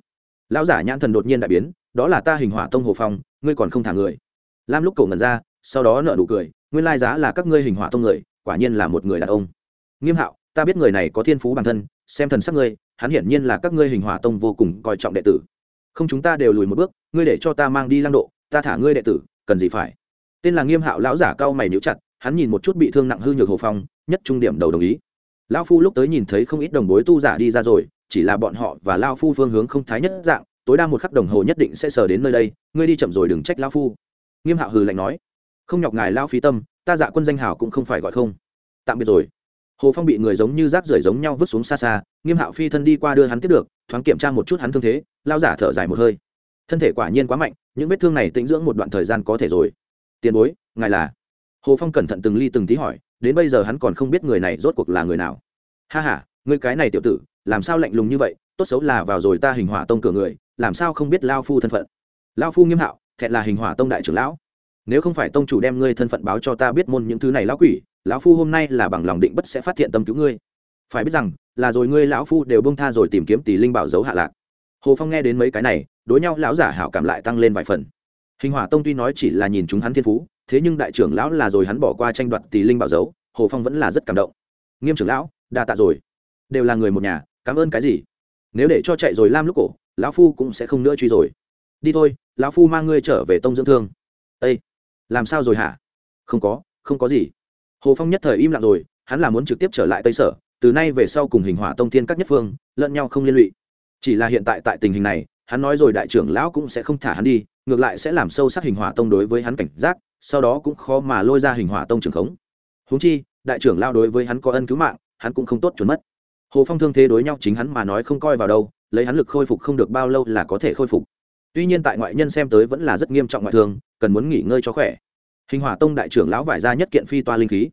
lão giả nhãn thần đột nhiên đại biến, đó là ta hình hỏa tông hồ phong, ngươi còn không thả người. Lam lúc cổ ngẩn ra, sau đó nợ nụ cười, nguyên lai giá là các ngươi hình hỏa tông người, quả nhiên là một người đàn ông. Nghiêm hạo, ta biết người này có thiên phú bản thân, xem thần sắc ngươi, hắn hiển nhiên là các ngươi hình hỏa tông vô cùng coi trọng đệ tử. Không chúng ta đều lùi một bước, ngươi để cho ta mang đi lăng độ, ta thả ngươi đệ tử, cần gì phải? Tên là nghiêm hạo lão giả cao mày níu chặt, hắn nhìn một chút bị thương nặng hư nhược hồ phong, nhất trung điểm đầu đồng ý. Lão phu lúc tới nhìn thấy không ít đồng bối tu giả đi ra rồi chỉ là bọn họ và lao phu phương hướng không thái nhất dạng, tối đa một khắc đồng hồ nhất định sẽ sờ đến nơi đây, ngươi đi chậm rồi đừng trách lao phu. Nghiêm hạo hừ lạnh nói. Không nhọc ngài lao phí tâm, ta dạ quân danh hào cũng không phải gọi không. Tạm biệt rồi. Hồ phong bị người giống như rác rưởi giống nhau vứt xuống xa xa, nghiêm hạo phi thân đi qua đưa hắn tiếp được, thoáng kiểm tra một chút hắn thương thế, lao giả thở dài một hơi. Thân thể quả nhiên quá mạnh, những vết thương này tĩnh dưỡng một đoạn thời gian có thể rồi. Tiền bối, ngài là? Hồ phong cẩn thận từng ly từng tí hỏi, đến bây giờ hắn còn không biết người này rốt cuộc là người nào. Ha h a ngươi cái này tiểu tử làm sao lạnh lùng như vậy, tốt xấu là vào rồi ta hình hỏa tông cửa người, làm sao không biết lao phu thân phận? Lao phu nghiêm hạo, thẹn là hình hỏa tông đại trưởng lão. Nếu không phải tông chủ đem ngươi thân phận báo cho ta biết môn những thứ này lão quỷ, lão phu hôm nay là bằng lòng định bất sẽ phát hiện tâm cứu ngươi. Phải biết rằng, là rồi ngươi lão phu đều bông tha rồi tìm kiếm tỷ linh bảo dấu hạ lạc. Hồ phong nghe đến mấy cái này, đối nhau lão giả hảo cảm lại tăng lên vài phần. Hình hỏa tông tuy nói chỉ là nhìn chúng hắn thiên phú, thế nhưng đại trưởng lão là rồi hắn bỏ qua tranh đoạt tỷ linh bảo dấu hồ phong vẫn là rất cảm động. Nghiêm trưởng lão, đa tạ rồi. Đều là người một nhà cảm ơn cái gì? Nếu để cho chạy rồi lam lúc cổ, lão phu cũng sẽ không nữa truy rồi. Đi thôi, lão phu mang ngươi trở về tông dưỡng thương. Ây làm sao rồi hả? Không có không có gì. Hồ phong nhất thời im lặng rồi, hắn là muốn trực tiếp trở lại tây sở, từ nay về sau cùng hình hỏa tông thiên các nhất phương, lẫn nhau không liên lụy. Chỉ là hiện tại tại tình hình này, hắn nói rồi đại trưởng lão cũng sẽ không thả hắn đi, ngược lại sẽ làm sâu sắc hình hỏa tông đối với hắn cảnh giác, sau đó cũng khó mà lôi ra hình hỏa tông trường khống. Húng chi, đại trưởng lao đối với hắn có ân cứu mạng, hắn cũng không tốt chuẩn mất hồ phong thương thế đối nhau chính hắn mà nói không coi vào đâu, lấy hắn lực khôi phục không được bao lâu là có thể khôi phục. Tuy nhiên tại ngoại nhân xem tới vẫn là rất nghiêm trọng ngoại thương, cần muốn nghỉ ngơi cho khỏe. Hình hỏa tông đại trưởng lão vải ra nhất kiện phi toa linh khí.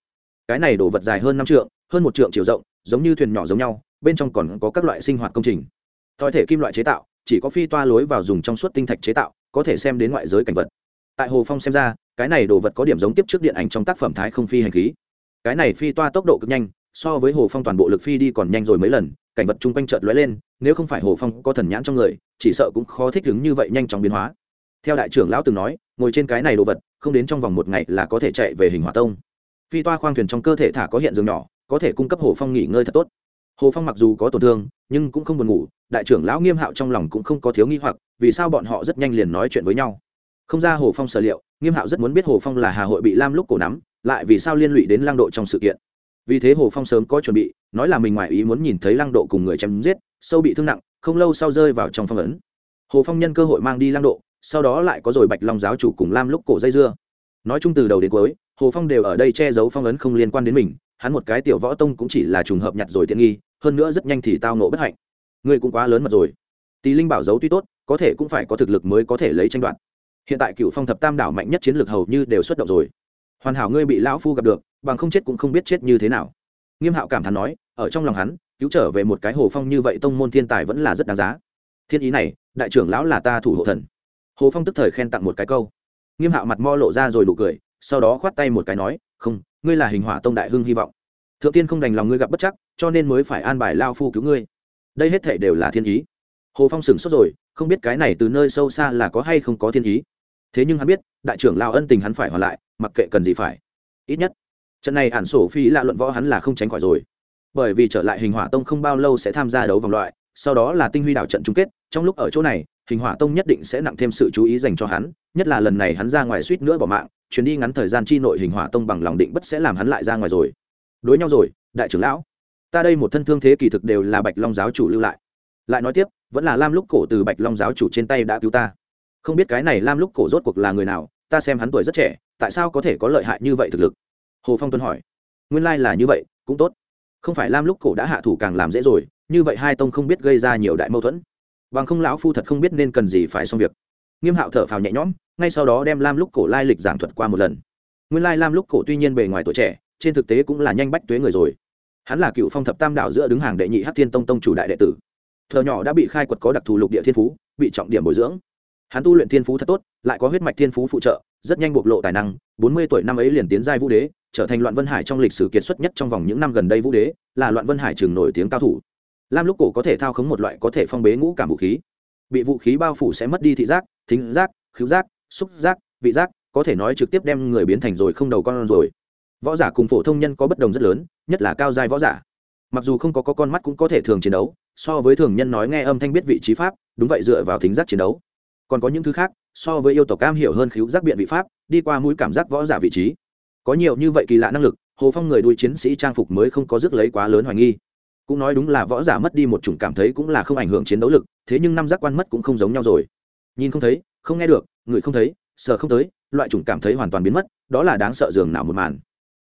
Cái này đổ vật dài hơn năm trượng, hơn một trượng chiều rộng, giống như thuyền nhỏ giống nhau, bên trong còn có các loại sinh hoạt công trình. Thói thể kim loại chế tạo, chỉ có phi toa lối vào dùng trong suốt tinh thạch chế tạo, có thể xem đến ngoại giới cảnh vật. Tại hồ phong xem ra, cái này đồ vật có điểm giống tiếp trước điện ảnh trong tác phẩm thái không phi hành khí. Cái này phi toa tốc độ cực nhanh so với hồ phong toàn bộ lực phi đi còn nhanh rồi mấy lần, cảnh vật chung quanh chợt lóe lên, nếu không phải hồ phong có thần nhãn trong người, chỉ sợ cũng khó thích ứng như vậy nhanh chóng biến hóa. Theo đại trưởng lão từng nói, ngồi trên cái này đồ vật, không đến trong vòng một ngày là có thể chạy về hình hỏa tông. Phi toa khoang thuyền trong cơ thể thả có hiện giường nhỏ, có thể cung cấp hồ phong nghỉ ngơi thật tốt. Hồ phong mặc dù có tổn thương, nhưng cũng không buồn ngủ, đại trưởng lão nghiêm hạo trong lòng cũng không có thiếu nghi hoặc, vì sao bọn họ rất nhanh liền nói chuyện với nhau. Không ra hồ phong sở liệu, nghiêm hạo rất muốn biết hồ phong là hà hội bị lam lúc cổ nắm, lại vì sao liên lụy đến lang độ trong sự kiện vì thế hồ phong sớm có chuẩn bị, nói là mình ngoài ý muốn nhìn thấy lăng độ cùng người chém giết, sâu bị thương nặng, không lâu sau rơi vào trong phong ấn. Hồ phong nhân cơ hội mang đi lăng độ, sau đó lại có rồi bạch long giáo chủ cùng lam lúc cổ dây dưa. Nói chung từ đầu đến cuối, hồ phong đều ở đây che giấu phong ấn không liên quan đến mình, hắn một cái tiểu võ tông cũng chỉ là trùng hợp nhặt rồi tiện nghi, hơn nữa rất nhanh thì tao nộ bất hạnh. Ngươi cũng quá lớn mật rồi. Tý linh bảo giấu tuy tốt, có thể cũng phải có thực lực mới có thể lấy tranh đoạt. Hiện tại cựu phong thập tam đảo mạnh nhất chiến lược hầu như đều xuất động rồi. Hoàn hảo ngươi bị lão phu gặp được bằng không chết cũng không biết chết như thế nào. Nghiêm hạo cảm thán nói, ở trong lòng hắn, cứu trở về một cái hồ phong như vậy tông môn thiên tài vẫn là rất đáng giá. Thiên ý này, đại trưởng lão là ta thủ hộ thần. Hồ phong tức thời khen tặng một cái câu. Nghiêm hạo mặt mo lộ ra rồi đủ cười, sau đó khoát tay một cái nói, không, ngươi là hình hỏa tông đại hưng hy vọng. Thượng tiên không đành lòng ngươi gặp bất chắc, cho nên mới phải an bài lao phu cứu ngươi. Đây hết thể đều là thiên ý. Hồ phong sửng sốt rồi, không biết cái này từ nơi sâu xa là có hay không có thiên ý. Thế nhưng hắn biết, đại trưởng lao ân tình hắn phải hoàn lại, mặc kệ cần gì phải. Ít nhất trận này ản sổ phi lạ luận võ hắn là không tránh khỏi rồi. Bởi vì trở lại hình hỏa tông không bao lâu sẽ tham gia đấu vòng loại, sau đó là tinh huy đảo trận chung kết, trong lúc ở chỗ này, hình hỏa tông nhất định sẽ nặng thêm sự chú ý dành cho hắn, nhất là lần này hắn ra ngoài suýt nữa bỏ mạng, chuyến đi ngắn thời gian chi nội hình hỏa tông bằng lòng định bất sẽ làm hắn lại ra ngoài rồi. Đối nhau rồi, đại trưởng lão. Ta đây một thân thương thế kỳ thực đều là bạch long giáo chủ lưu lại. Lại nói tiếp, vẫn là lam lúc cổ từ bạch long giáo chủ trên tay đã cứu ta. Không biết cái này lam lúc cổ rốt cuộc là người nào, ta xem hắn tuổi rất trẻ, tại sao có thể có lợi hại như vậy thực lực? Hồ phong tuân hỏi, nguyên lai là như vậy, cũng tốt. Không phải lam lúc cổ đã hạ thủ càng làm dễ rồi, như vậy hai tông không biết gây ra nhiều đại mâu thuẫn. Bằng không lão phu thật không biết nên cần gì phải xong việc. Nghiêm hạo thở phào nhẹ nhõm, ngay sau đó đem lam lúc cổ lai lịch giảng thuật qua một lần. Nguyên lai lam lúc cổ tuy nhiên bề ngoài tuổi trẻ, trên thực tế cũng là nhanh bách tuế người rồi. Hắn là cựu phong thập tam đạo giữa đứng hàng đệ nhị hát thiên tông tông chủ đại đệ tử. Thợ nhỏ đã bị khai quật có đặc thù lục địa thiên phú, bị trọng điểm bồi dưỡng. Hắn tu luyện thiên phú thật tốt, lại có huyết mạch thiên phú phụ trợ, rất nhanh bộc lộ tài năng, bốn mươi tuổi năm ấy liền tiến giai vũ đế trở thành loạn vân hải trong lịch sử kiệt xuất nhất trong vòng những năm gần đây vũ đế là loạn vân hải trường nổi tiếng cao thủ. Lam lúc cổ có thể thao khống một loại có thể phong bế ngũ cảm vũ khí. Bị vũ khí bao phủ sẽ mất đi thị giác thính giác khứu giác xúc giác vị giác có thể nói trực tiếp đem người biến thành rồi không đầu con rồi. Võ giả cùng phổ thông nhân có bất đồng rất lớn nhất là cao giai võ giả. Mặc dù không có, có con mắt cũng có thể thường chiến đấu so với thường nhân nói nghe âm thanh biết vị trí pháp đúng vậy dựa vào thính giác chiến đấu. Còn có những thứ khác so với yêu tộc cam hiểu hơn khíu giác biện vị pháp đi qua mũi cảm giác võ giả vị trí có nhiều như vậy kỳ lạ năng lực, hồ phong người đuôi chiến sĩ trang phục mới không có rước lấy quá lớn hoài nghi. Cũng nói đúng là võ giả mất đi một chủng cảm thấy cũng là không ảnh hưởng chiến đấu lực, thế nhưng năm giác quan mất cũng không giống nhau rồi. Nhìn không thấy, không nghe được người không thấy, sờ không tới, loại chủng cảm thấy hoàn toàn biến mất, đó là đáng sợ dường nào một màn.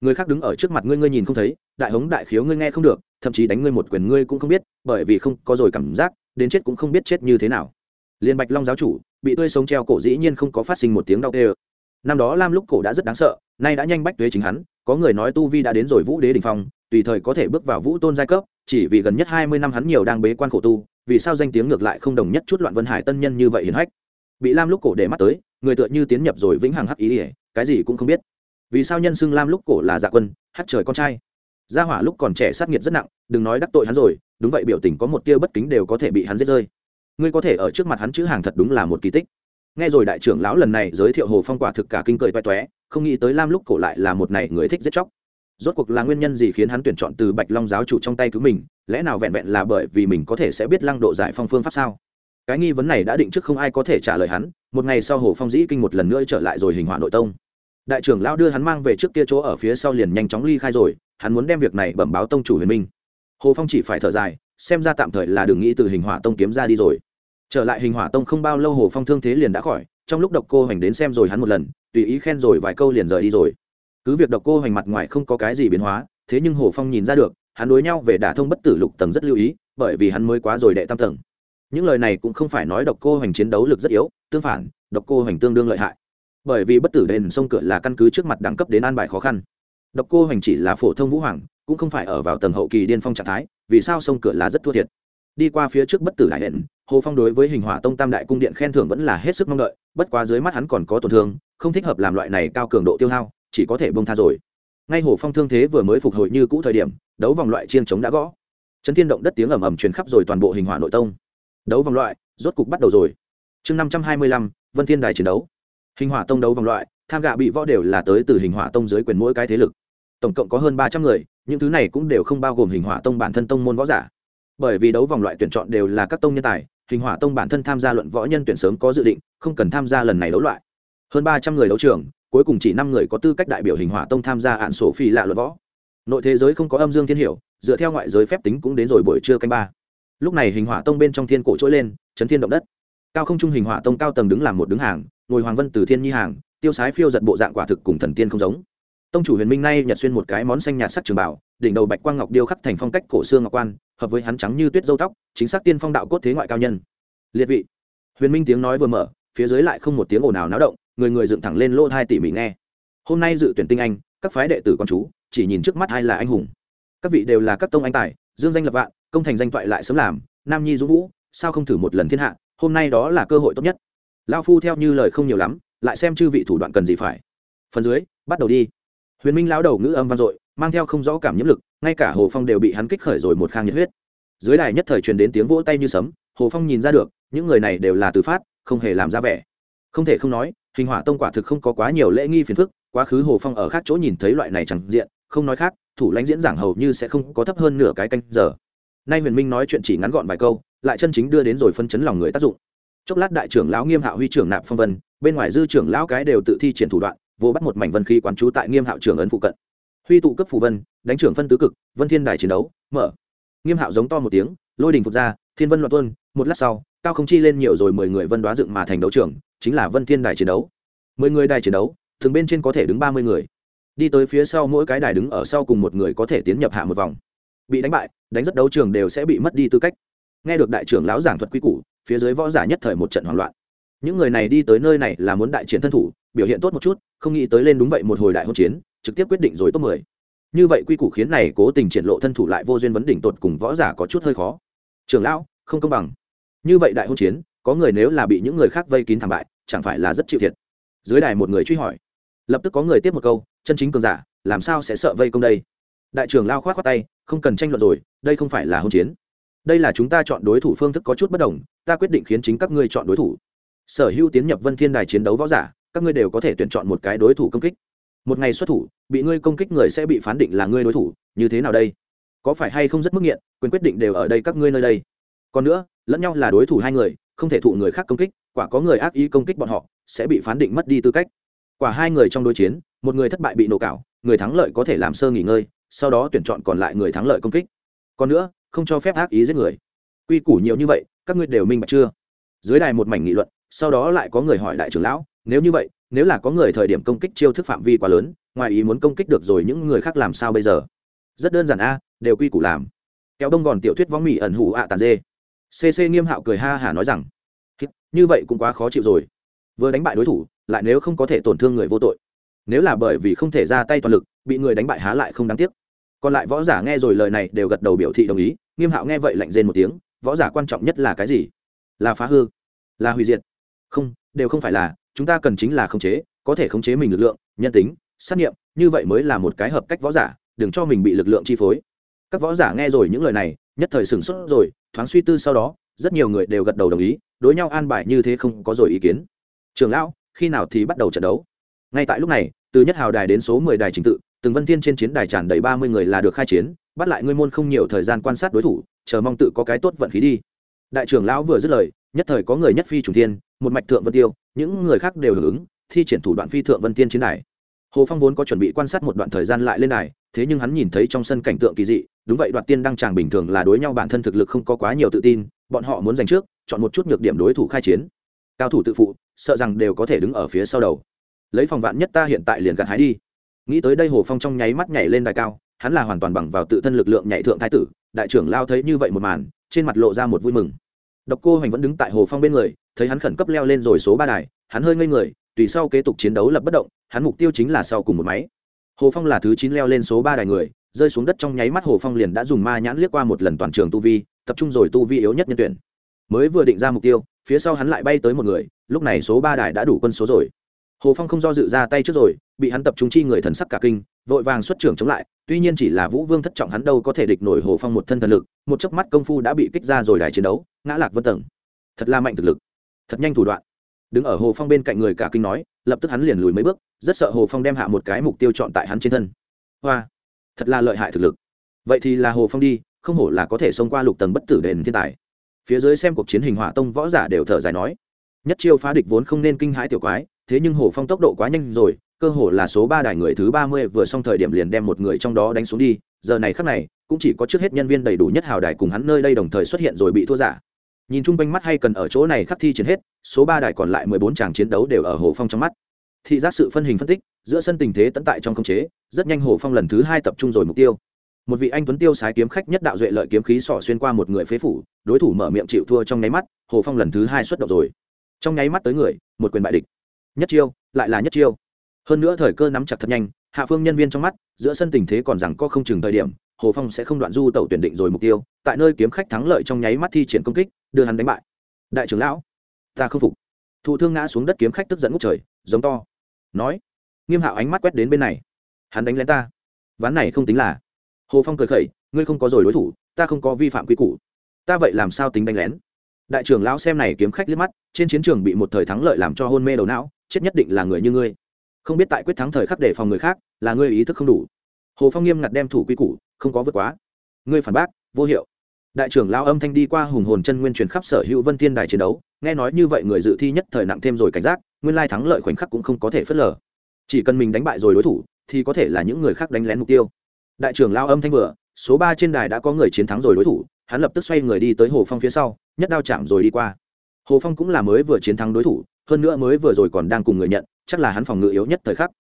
Người khác đứng ở trước mặt ngươi ngươi nhìn không thấy, đại hống đại khiếu ngươi nghe không được, thậm chí đánh ngươi một quyền ngươi cũng không biết, bởi vì không có rồi cảm giác, đến chết cũng không biết chết như thế nào. Liên bạch long giáo chủ, bị tươi sống treo cổ dĩ nhiên không có phát sinh một tiếng đau tê năm đó lam lúc cổ đã rất đáng sợ nay đã nhanh bách tuế chính hắn, có người nói tu vi đã đến rồi vũ đế đình phong, tùy thời có thể bước vào vũ tôn giai cấp, chỉ vì gần nhất hai mươi năm hắn nhiều đang bế quan khổ tu, vì sao danh tiếng ngược lại không đồng nhất chút loạn vân hải tân nhân như vậy hiền hách? Bị lam lúc cổ để mắt tới, người tựa như tiến nhập rồi vĩnh hằng hắc ý ỉa cái gì cũng không biết. Vì sao nhân xưng lam lúc cổ là dạ quân, hát trời con trai? Gia hỏa lúc còn trẻ sát nghiệt rất nặng, đừng nói đắc tội hắn rồi, đúng vậy biểu tình có một tia bất kính đều có thể bị hắn giết rơi. Ngươi có thể ở trước mặt hắn chữ hàng thật đúng là một kỳ tích. Nghe rồi đại trưởng lão lần này giới thiệu hồ phong quả thực cả kinh cười toe toé không nghĩ tới lam lúc cổ lại là một này người thích giết chóc. Rốt cuộc là nguyên nhân gì khiến hắn tuyển chọn từ bạch long giáo chủ trong tay cứu mình? Lẽ nào vẹn vẹn là bởi vì mình có thể sẽ biết lăng độ giải phong phương pháp sao? Cái nghi vấn này đã định trước không ai có thể trả lời hắn, một ngày sau hồ phong dĩ kinh một lần nữa trở lại rồi hình họa nội tông. Đại trưởng lão đưa hắn mang về trước kia chỗ ở phía sau liền nhanh chóng ly khai rồi, hắn muốn đem việc này bẩm báo tông chủ huyền minh. Hồ phong chỉ phải thở dài, xem ra tạm thời là đừng nghĩ từ hình hỏa tông kiếm ra đi rồi. Trở lại hình hỏa tông không bao lâu hồ phong thương thế liền đã khỏi trong lúc độc cô hoành đến xem rồi hắn một lần, tùy ý khen rồi vài câu liền rời đi rồi. Cứ việc độc cô hoành mặt ngoài không có cái gì biến hóa, thế nhưng hồ phong nhìn ra được, hắn đối nhau về đả thông bất tử lục tầng rất lưu ý, bởi vì hắn mới quá rồi đệ tam tầng. Những lời này cũng không phải nói độc cô hoành chiến đấu lực rất yếu, tương phản, độc cô hoành tương đương lợi hại. Bởi vì bất tử đền sông cửa là căn cứ trước mặt đẳng cấp đến an bài khó khăn. Độc cô hoành chỉ là phổ thông vũ hoàng, cũng không phải ở vào tầng hậu kỳ điên phong trạng thái, vì sao sông cửa là rất thua thiệt. Đi qua phía trước bất tử đại hẹn hồ phong đối với hình hỏa tông tam đại cung điện khen thưởng vẫn là hết sức mong đợi bất quá dưới mắt hắn còn có tổn thương, không thích hợp làm loại này cao cường độ tiêu hao, chỉ có thể bông tha rồi. Ngay hồ phong thương thế vừa mới phục hồi như cũ thời điểm, đấu vòng loại chiên chống đã gõ. Chấn thiên động đất tiếng ầm ầm truyền khắp rồi toàn bộ hình hỏa nội tông. Đấu vòng loại, rốt cục bắt đầu rồi. Chương năm trăm hai mươi lăm, vân thiên đài chiến đấu. Hình hỏa tông đấu vòng loại, tham gạ bị võ đều là tới từ hình hỏa tông dưới quyền mỗi cái thế lực. Tổng cộng có hơn ba trăm người, những thứ này cũng đều không bao gồm hình hỏa tông bản thân tông môn võ giả. Bởi vì đấu vòng loại tuyển chọn đều là các tông nhân tài hình hỏa tông bản thân tham gia luận võ nhân tuyển sớm có dự định, không cần tham gia lần này đấu loại. Hơn ba trăm người đấu trường, cuối cùng chỉ năm người có tư cách đại biểu hình hỏa tông tham gia hạn sổ phi lạ luận võ. Nội thế giới không có âm dương thiên hiểu, dựa theo ngoại giới phép tính cũng đến rồi buổi trưa canh ba. Lúc này hình hỏa tông bên trong thiên cổ trỗi lên, chấn thiên động đất. Cao không trung hình hỏa tông cao tầng đứng làm một đứng hàng, ngồi hoàng vân từ thiên nhi hàng, tiêu sái phiêu giật bộ dạng quả thực cùng thần tiên không giống tông chủ huyền minh nay nhật xuyên một cái món xanh nhạt sắc trường bảo, đỉnh đầu bạch quang ngọc điêu khắc thành phong cách cổ xương ngọc quan, hợp với hắn trắng như tuyết dâu tóc, chính xác tiên phong đạo cốt thế ngoại cao nhân. Liệt vị. Huyền minh tiếng nói vừa mở, phía dưới lại không một tiếng ồn ào náo động, người người dựng thẳng lên lỗ hai tỉ mỉ nghe. Hôm nay dự tuyển tinh anh, các phái đệ tử con chú, chỉ nhìn trước mắt ai là anh hùng. Các vị đều là các tông anh tài, dương danh lập vạn, công thành danh toại lại sớm làm, nam nhi dũng vũ, sao không thử một lần thiên hạ, hôm nay đó là cơ hội tốt nhất. Lao phu theo như lời không nhiều lắm, lại xem chư vị thủ đoạn cần gì phải. Phần dưới, bắt đầu đi huyền minh lão đầu ngữ âm vang dội, mang theo không rõ cảm nhiễm lực, ngay cả hồ phong đều bị hắn kích khởi rồi một khang nhiệt huyết. Dưới đài nhất thời truyền đến tiếng vỗ tay như sấm, hồ phong nhìn ra được, những người này đều là từ phát, không hề làm ra vẻ. Không thể không nói, hình hỏa tông quả thực không có quá nhiều lễ nghi phiền phức, quá khứ hồ phong ở khác chỗ nhìn thấy loại này chẳng diện, không nói khác, thủ lãnh diễn giảng hầu như sẽ không có thấp hơn nửa cái canh giờ. Nay huyền minh nói chuyện chỉ ngắn gọn vài câu, lại chân chính đưa đến rồi phân chấn lòng người tác dụng. Chốc lát đại trưởng lão nghiêm hạ huy trưởng nạp phong vân, bên ngoài dư trưởng lão cái đều tự thi triển thủ đoạn vô bắt một mảnh vân khí quán trú tại nghiêm hạo trưởng ấn phụ cận. Huy tụ cấp phù vân, đánh trưởng phân tứ cực, vân thiên đài chiến đấu, mở. Nghiêm hạo giống to một tiếng, lôi đình phục ra, thiên vân loạn tuân một lát sau, cao không chi lên nhiều rồi mười người vân đoá dựng mà thành đấu trưởng chính là vân thiên đài chiến đấu. Mười người đài chiến đấu, thường bên trên có thể đứng ba mươi người. Đi tới phía sau mỗi cái đài đứng ở sau cùng một người có thể tiến nhập hạ một vòng. Bị đánh bại, đánh rất đấu trường đều sẽ bị mất đi tư cách. Nghe được đại trưởng lão giảng thuật quy củ, phía dưới võ giả nhất thời một trận hoảng loạn. Những người này đi tới nơi này là muốn đại chiến thân thủ, biểu hiện tốt một chút không nghĩ tới lên đúng vậy một hồi đại hôn chiến, trực tiếp quyết định rồi top mười. Như vậy quy củ khiến này cố tình triển lộ thân thủ lại vô duyên vấn đỉnh tột cùng võ giả có chút hơi khó. Trưởng lão, không công bằng. Như vậy đại hôn chiến, có người nếu là bị những người khác vây kín thảm bại, chẳng phải là rất chịu thiệt? Dưới đài một người truy hỏi. Lập tức có người tiếp một câu, chân chính cường giả, làm sao sẽ sợ vây công đây? Đại trưởng lao khoát khoát tay, không cần tranh luận rồi, đây không phải là hôn chiến. Đây là chúng ta chọn đối thủ phương thức có chút bất đồng, ta quyết định khiến chính các ngươi chọn đối thủ. Sở hữu tiến nhập vân thiên đài chiến đấu võ giả các ngươi đều có thể tuyển chọn một cái đối thủ công kích. Một ngày xuất thủ bị ngươi công kích người sẽ bị phán định là ngươi đối thủ như thế nào đây? Có phải hay không rất mức nghiện quyền quyết định đều ở đây các ngươi nơi đây. Còn nữa lẫn nhau là đối thủ hai người không thể thụ người khác công kích quả có người ác ý công kích bọn họ sẽ bị phán định mất đi tư cách. Quả hai người trong đối chiến một người thất bại bị nổ cảo, người thắng lợi có thể làm sơ nghỉ ngơi sau đó tuyển chọn còn lại người thắng lợi công kích. Còn nữa không cho phép ác ý giết người. Quy củ nhiều như vậy các ngươi đều minh bạch chưa? Dưới đài một mảnh nghị luận sau đó lại có người hỏi đại trưởng lão nếu như vậy, nếu là có người thời điểm công kích chiêu thức phạm vi quá lớn, ngoài ý muốn công kích được rồi những người khác làm sao bây giờ? Rất đơn giản a, đều quy củ làm. Kéo đông gòn tiểu thuyết võng mỹ ẩn hủ ạ tàn dê. Cc nghiêm hạo cười ha hả nói rằng như vậy cũng quá khó chịu rồi. Vừa đánh bại đối thủ, lại nếu không có thể tổn thương người vô tội. Nếu là bởi vì không thể ra tay toàn lực, bị người đánh bại há lại không đáng tiếc. Còn lại võ giả nghe rồi lời này đều gật đầu biểu thị đồng ý, nghiêm hạo nghe vậy lạnh rên một tiếng, võ giả quan trọng nhất là cái gì? Là phá hư? Là hủy diệt? Không, đều không phải là chúng ta cần chính là khống chế, có thể khống chế mình lực lượng, nhân tính, sát nghiệm, như vậy mới là một cái hợp cách võ giả, đừng cho mình bị lực lượng chi phối. Các võ giả nghe rồi những lời này, nhất thời sửng sốt rồi, thoáng suy tư sau đó, rất nhiều người đều gật đầu đồng ý, đối nhau an bài như thế không có rồi ý kiến. Trường lão, khi nào thì bắt đầu trận đấu? Ngay tại lúc này, từ nhất hào đài đến số mười đài trình tự từng vân thiên trên chiến đài tràn đầy ba mươi người là được khai chiến, bắt lại ngươi môn không nhiều thời gian quan sát đối thủ, chờ mong tự có cái tốt vận khí đi. Đại trưởng lão vừa dứt lời, nhất thời có người nhất phi trùng thiên, một mạch thượng vân tiêu những người khác đều hưởng ứng, thi triển thủ đoạn phi thượng vân tiên chiến đài. Hồ phong vốn có chuẩn bị quan sát một đoạn thời gian lại lên đài, thế nhưng hắn nhìn thấy trong sân cảnh tượng kỳ dị, đúng vậy đoạt tiên đăng tràng bình thường là đối nhau bản thân thực lực không có quá nhiều tự tin, bọn họ muốn giành trước, chọn một chút nhược điểm đối thủ khai chiến. Cao thủ tự phụ, sợ rằng đều có thể đứng ở phía sau đầu. Lấy phòng vạn nhất ta hiện tại liền gặt hái đi. Nghĩ tới đây hồ phong trong nháy mắt nhảy lên đài cao, hắn là hoàn toàn bằng vào tự thân lực lượng nhảy thượng thái tử, đại trưởng lao thấy như vậy một màn, trên mặt lộ ra một vui mừng độc cô hoành vẫn đứng tại hồ phong bên người, thấy hắn khẩn cấp leo lên rồi số ba đài, hắn hơi ngây người, tùy sau kế tục chiến đấu lập bất động, hắn mục tiêu chính là sau cùng một máy. Hồ phong là thứ chín leo lên số ba đài người, rơi xuống đất trong nháy mắt hồ phong liền đã dùng ma nhãn liếc qua một lần toàn trường tu vi, tập trung rồi tu vi yếu nhất nhân tuyển. Mới vừa định ra mục tiêu, phía sau hắn lại bay tới một người, lúc này số ba đài đã đủ quân số rồi. Hồ phong không do dự ra tay trước rồi bị hắn tập trung chi người thần sắc cả kinh, vội vàng xuất trưởng chống lại, tuy nhiên chỉ là vũ vương thất trọng hắn đâu có thể địch nổi hồ phong một thân thần lực, một chớp mắt công phu đã bị kích ra rồi đài chiến đấu, ngã lạc vân tầng. Thật là mạnh thực lực, thật nhanh thủ đoạn. Đứng ở hồ phong bên cạnh người cả kinh nói, lập tức hắn liền lùi mấy bước, rất sợ hồ phong đem hạ một cái mục tiêu chọn tại hắn trên thân. Hoa, thật là lợi hại thực lực. Vậy thì là hồ phong đi, không hổ là có thể xông qua lục tầng bất tử đền thiên tài. Phía dưới xem cuộc chiến hình hỏa tông võ giả đều thở dài nói, nhất chiêu phá địch vốn không nên kinh hãi tiểu quái, thế nhưng hồ phong tốc độ quá nhanh rồi cơ hồ là số ba đài người thứ ba mươi vừa xong thời điểm liền đem một người trong đó đánh xuống đi, giờ này khắc này, cũng chỉ có trước hết nhân viên đầy đủ nhất hào đài cùng hắn nơi đây đồng thời xuất hiện rồi bị thua giả. Nhìn chung quanh mắt hay cần ở chỗ này khắc thi chiến hết, số ba đài còn lại mười bốn chàng chiến đấu đều ở hồ phong trong mắt. Thị giác sự phân hình phân tích, giữa sân tình thế tận tại trong khống chế, rất nhanh hồ phong lần thứ hai tập trung rồi mục tiêu. Một vị anh tuấn tiêu sái kiếm khách nhất đạo duệ lợi kiếm khí xỏ xuyên qua một người phế phủ, đối thủ mở miệng chịu thua trong nháy mắt, hồ phong lần thứ hai xuất động rồi. Trong nháy mắt tới người, một quyền bại địch. Nhất chiêu, lại là nhất chiêu hơn nữa thời cơ nắm chặt thật nhanh, hạ phương nhân viên trong mắt, giữa sân tình thế còn rằng có không chừng thời điểm, hồ phong sẽ không đoạn du tẩu tuyển định rồi mục tiêu, tại nơi kiếm khách thắng lợi trong nháy mắt thi triển công kích, đưa hắn đánh bại. Đại trưởng lão, ta không phục. Thụ thương ngã xuống đất kiếm khách tức giận ngút trời, giống to. Nói, nghiêm hạo ánh mắt quét đến bên này. Hắn đánh lén ta. Ván này không tính là. Hồ phong cười khẩy, ngươi không có rồi đối thủ, ta không có vi phạm quy củ. Ta vậy làm sao tính đánh lén? Đại trưởng lão xem này kiếm khách liếc mắt, trên chiến trường bị một thời thắng lợi làm cho hôn mê đầu não, chết nhất định là người như ngươi không biết tại quyết thắng thời khắc để phòng người khác, là ngươi ý thức không đủ. Hồ phong nghiêm ngặt đem thủ quy củ, không có vượt quá. Ngươi phản bác, vô hiệu. Đại trưởng lao âm thanh đi qua hùng hồn chân nguyên truyền khắp sở hữu vân thiên đài chiến đấu, nghe nói như vậy người dự thi nhất thời nặng thêm rồi cảnh giác, nguyên lai thắng lợi khoảnh khắc cũng không có thể phớt lờ. Chỉ cần mình đánh bại rồi đối thủ, thì có thể là những người khác đánh lén mục tiêu. Đại trưởng lao âm thanh vừa, số ba trên đài đã có người chiến thắng rồi đối thủ, hắn lập tức xoay người đi tới hồ phong phía sau, nhất đao chạm rồi đi qua. Hồ phong cũng là mới vừa chiến thắng đối thủ, hơn nữa mới vừa rồi còn đang cùng người nhận chắc là hắn phòng ngự yếu nhất thời khắc.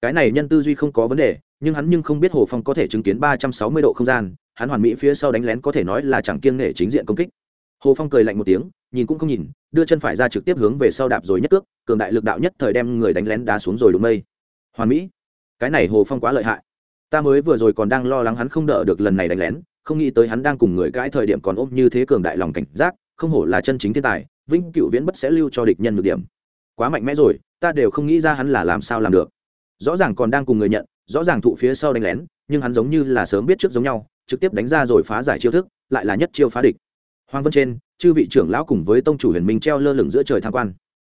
Cái này nhân tư duy không có vấn đề, nhưng hắn nhưng không biết hồ phong có thể chứng kiến ba trăm sáu mươi độ không gian, hắn hoàn mỹ phía sau đánh lén có thể nói là chẳng kiêng nể chính diện công kích. Hồ phong cười lạnh một tiếng, nhìn cũng không nhìn, đưa chân phải ra trực tiếp hướng về sau đạp rồi nhất cước, cường đại lực đạo nhất thời đem người đánh lén đá xuống rồi đụng mây. Hoàn mỹ. Cái này hồ phong quá lợi hại. Ta mới vừa rồi còn đang lo lắng hắn không đỡ được lần này đánh lén, không nghĩ tới hắn đang cùng người cãi thời điểm còn ôm như thế cường đại lòng cảnh giác, không hổ là chân chính thiên tài vinh cựu viễn bất sẽ lưu cho địch nhân được điểm. Quá mạnh mẽ rồi ta đều không nghĩ ra hắn là làm sao làm được. Rõ ràng còn đang cùng người nhận, rõ ràng thụ phía sau đánh lén, nhưng hắn giống như là sớm biết trước giống nhau, trực tiếp đánh ra rồi phá giải chiêu thức, lại là nhất chiêu phá địch. Hoàng vân trên, chư vị trưởng lão cùng với tông chủ huyền minh treo lơ lửng giữa trời tham quan.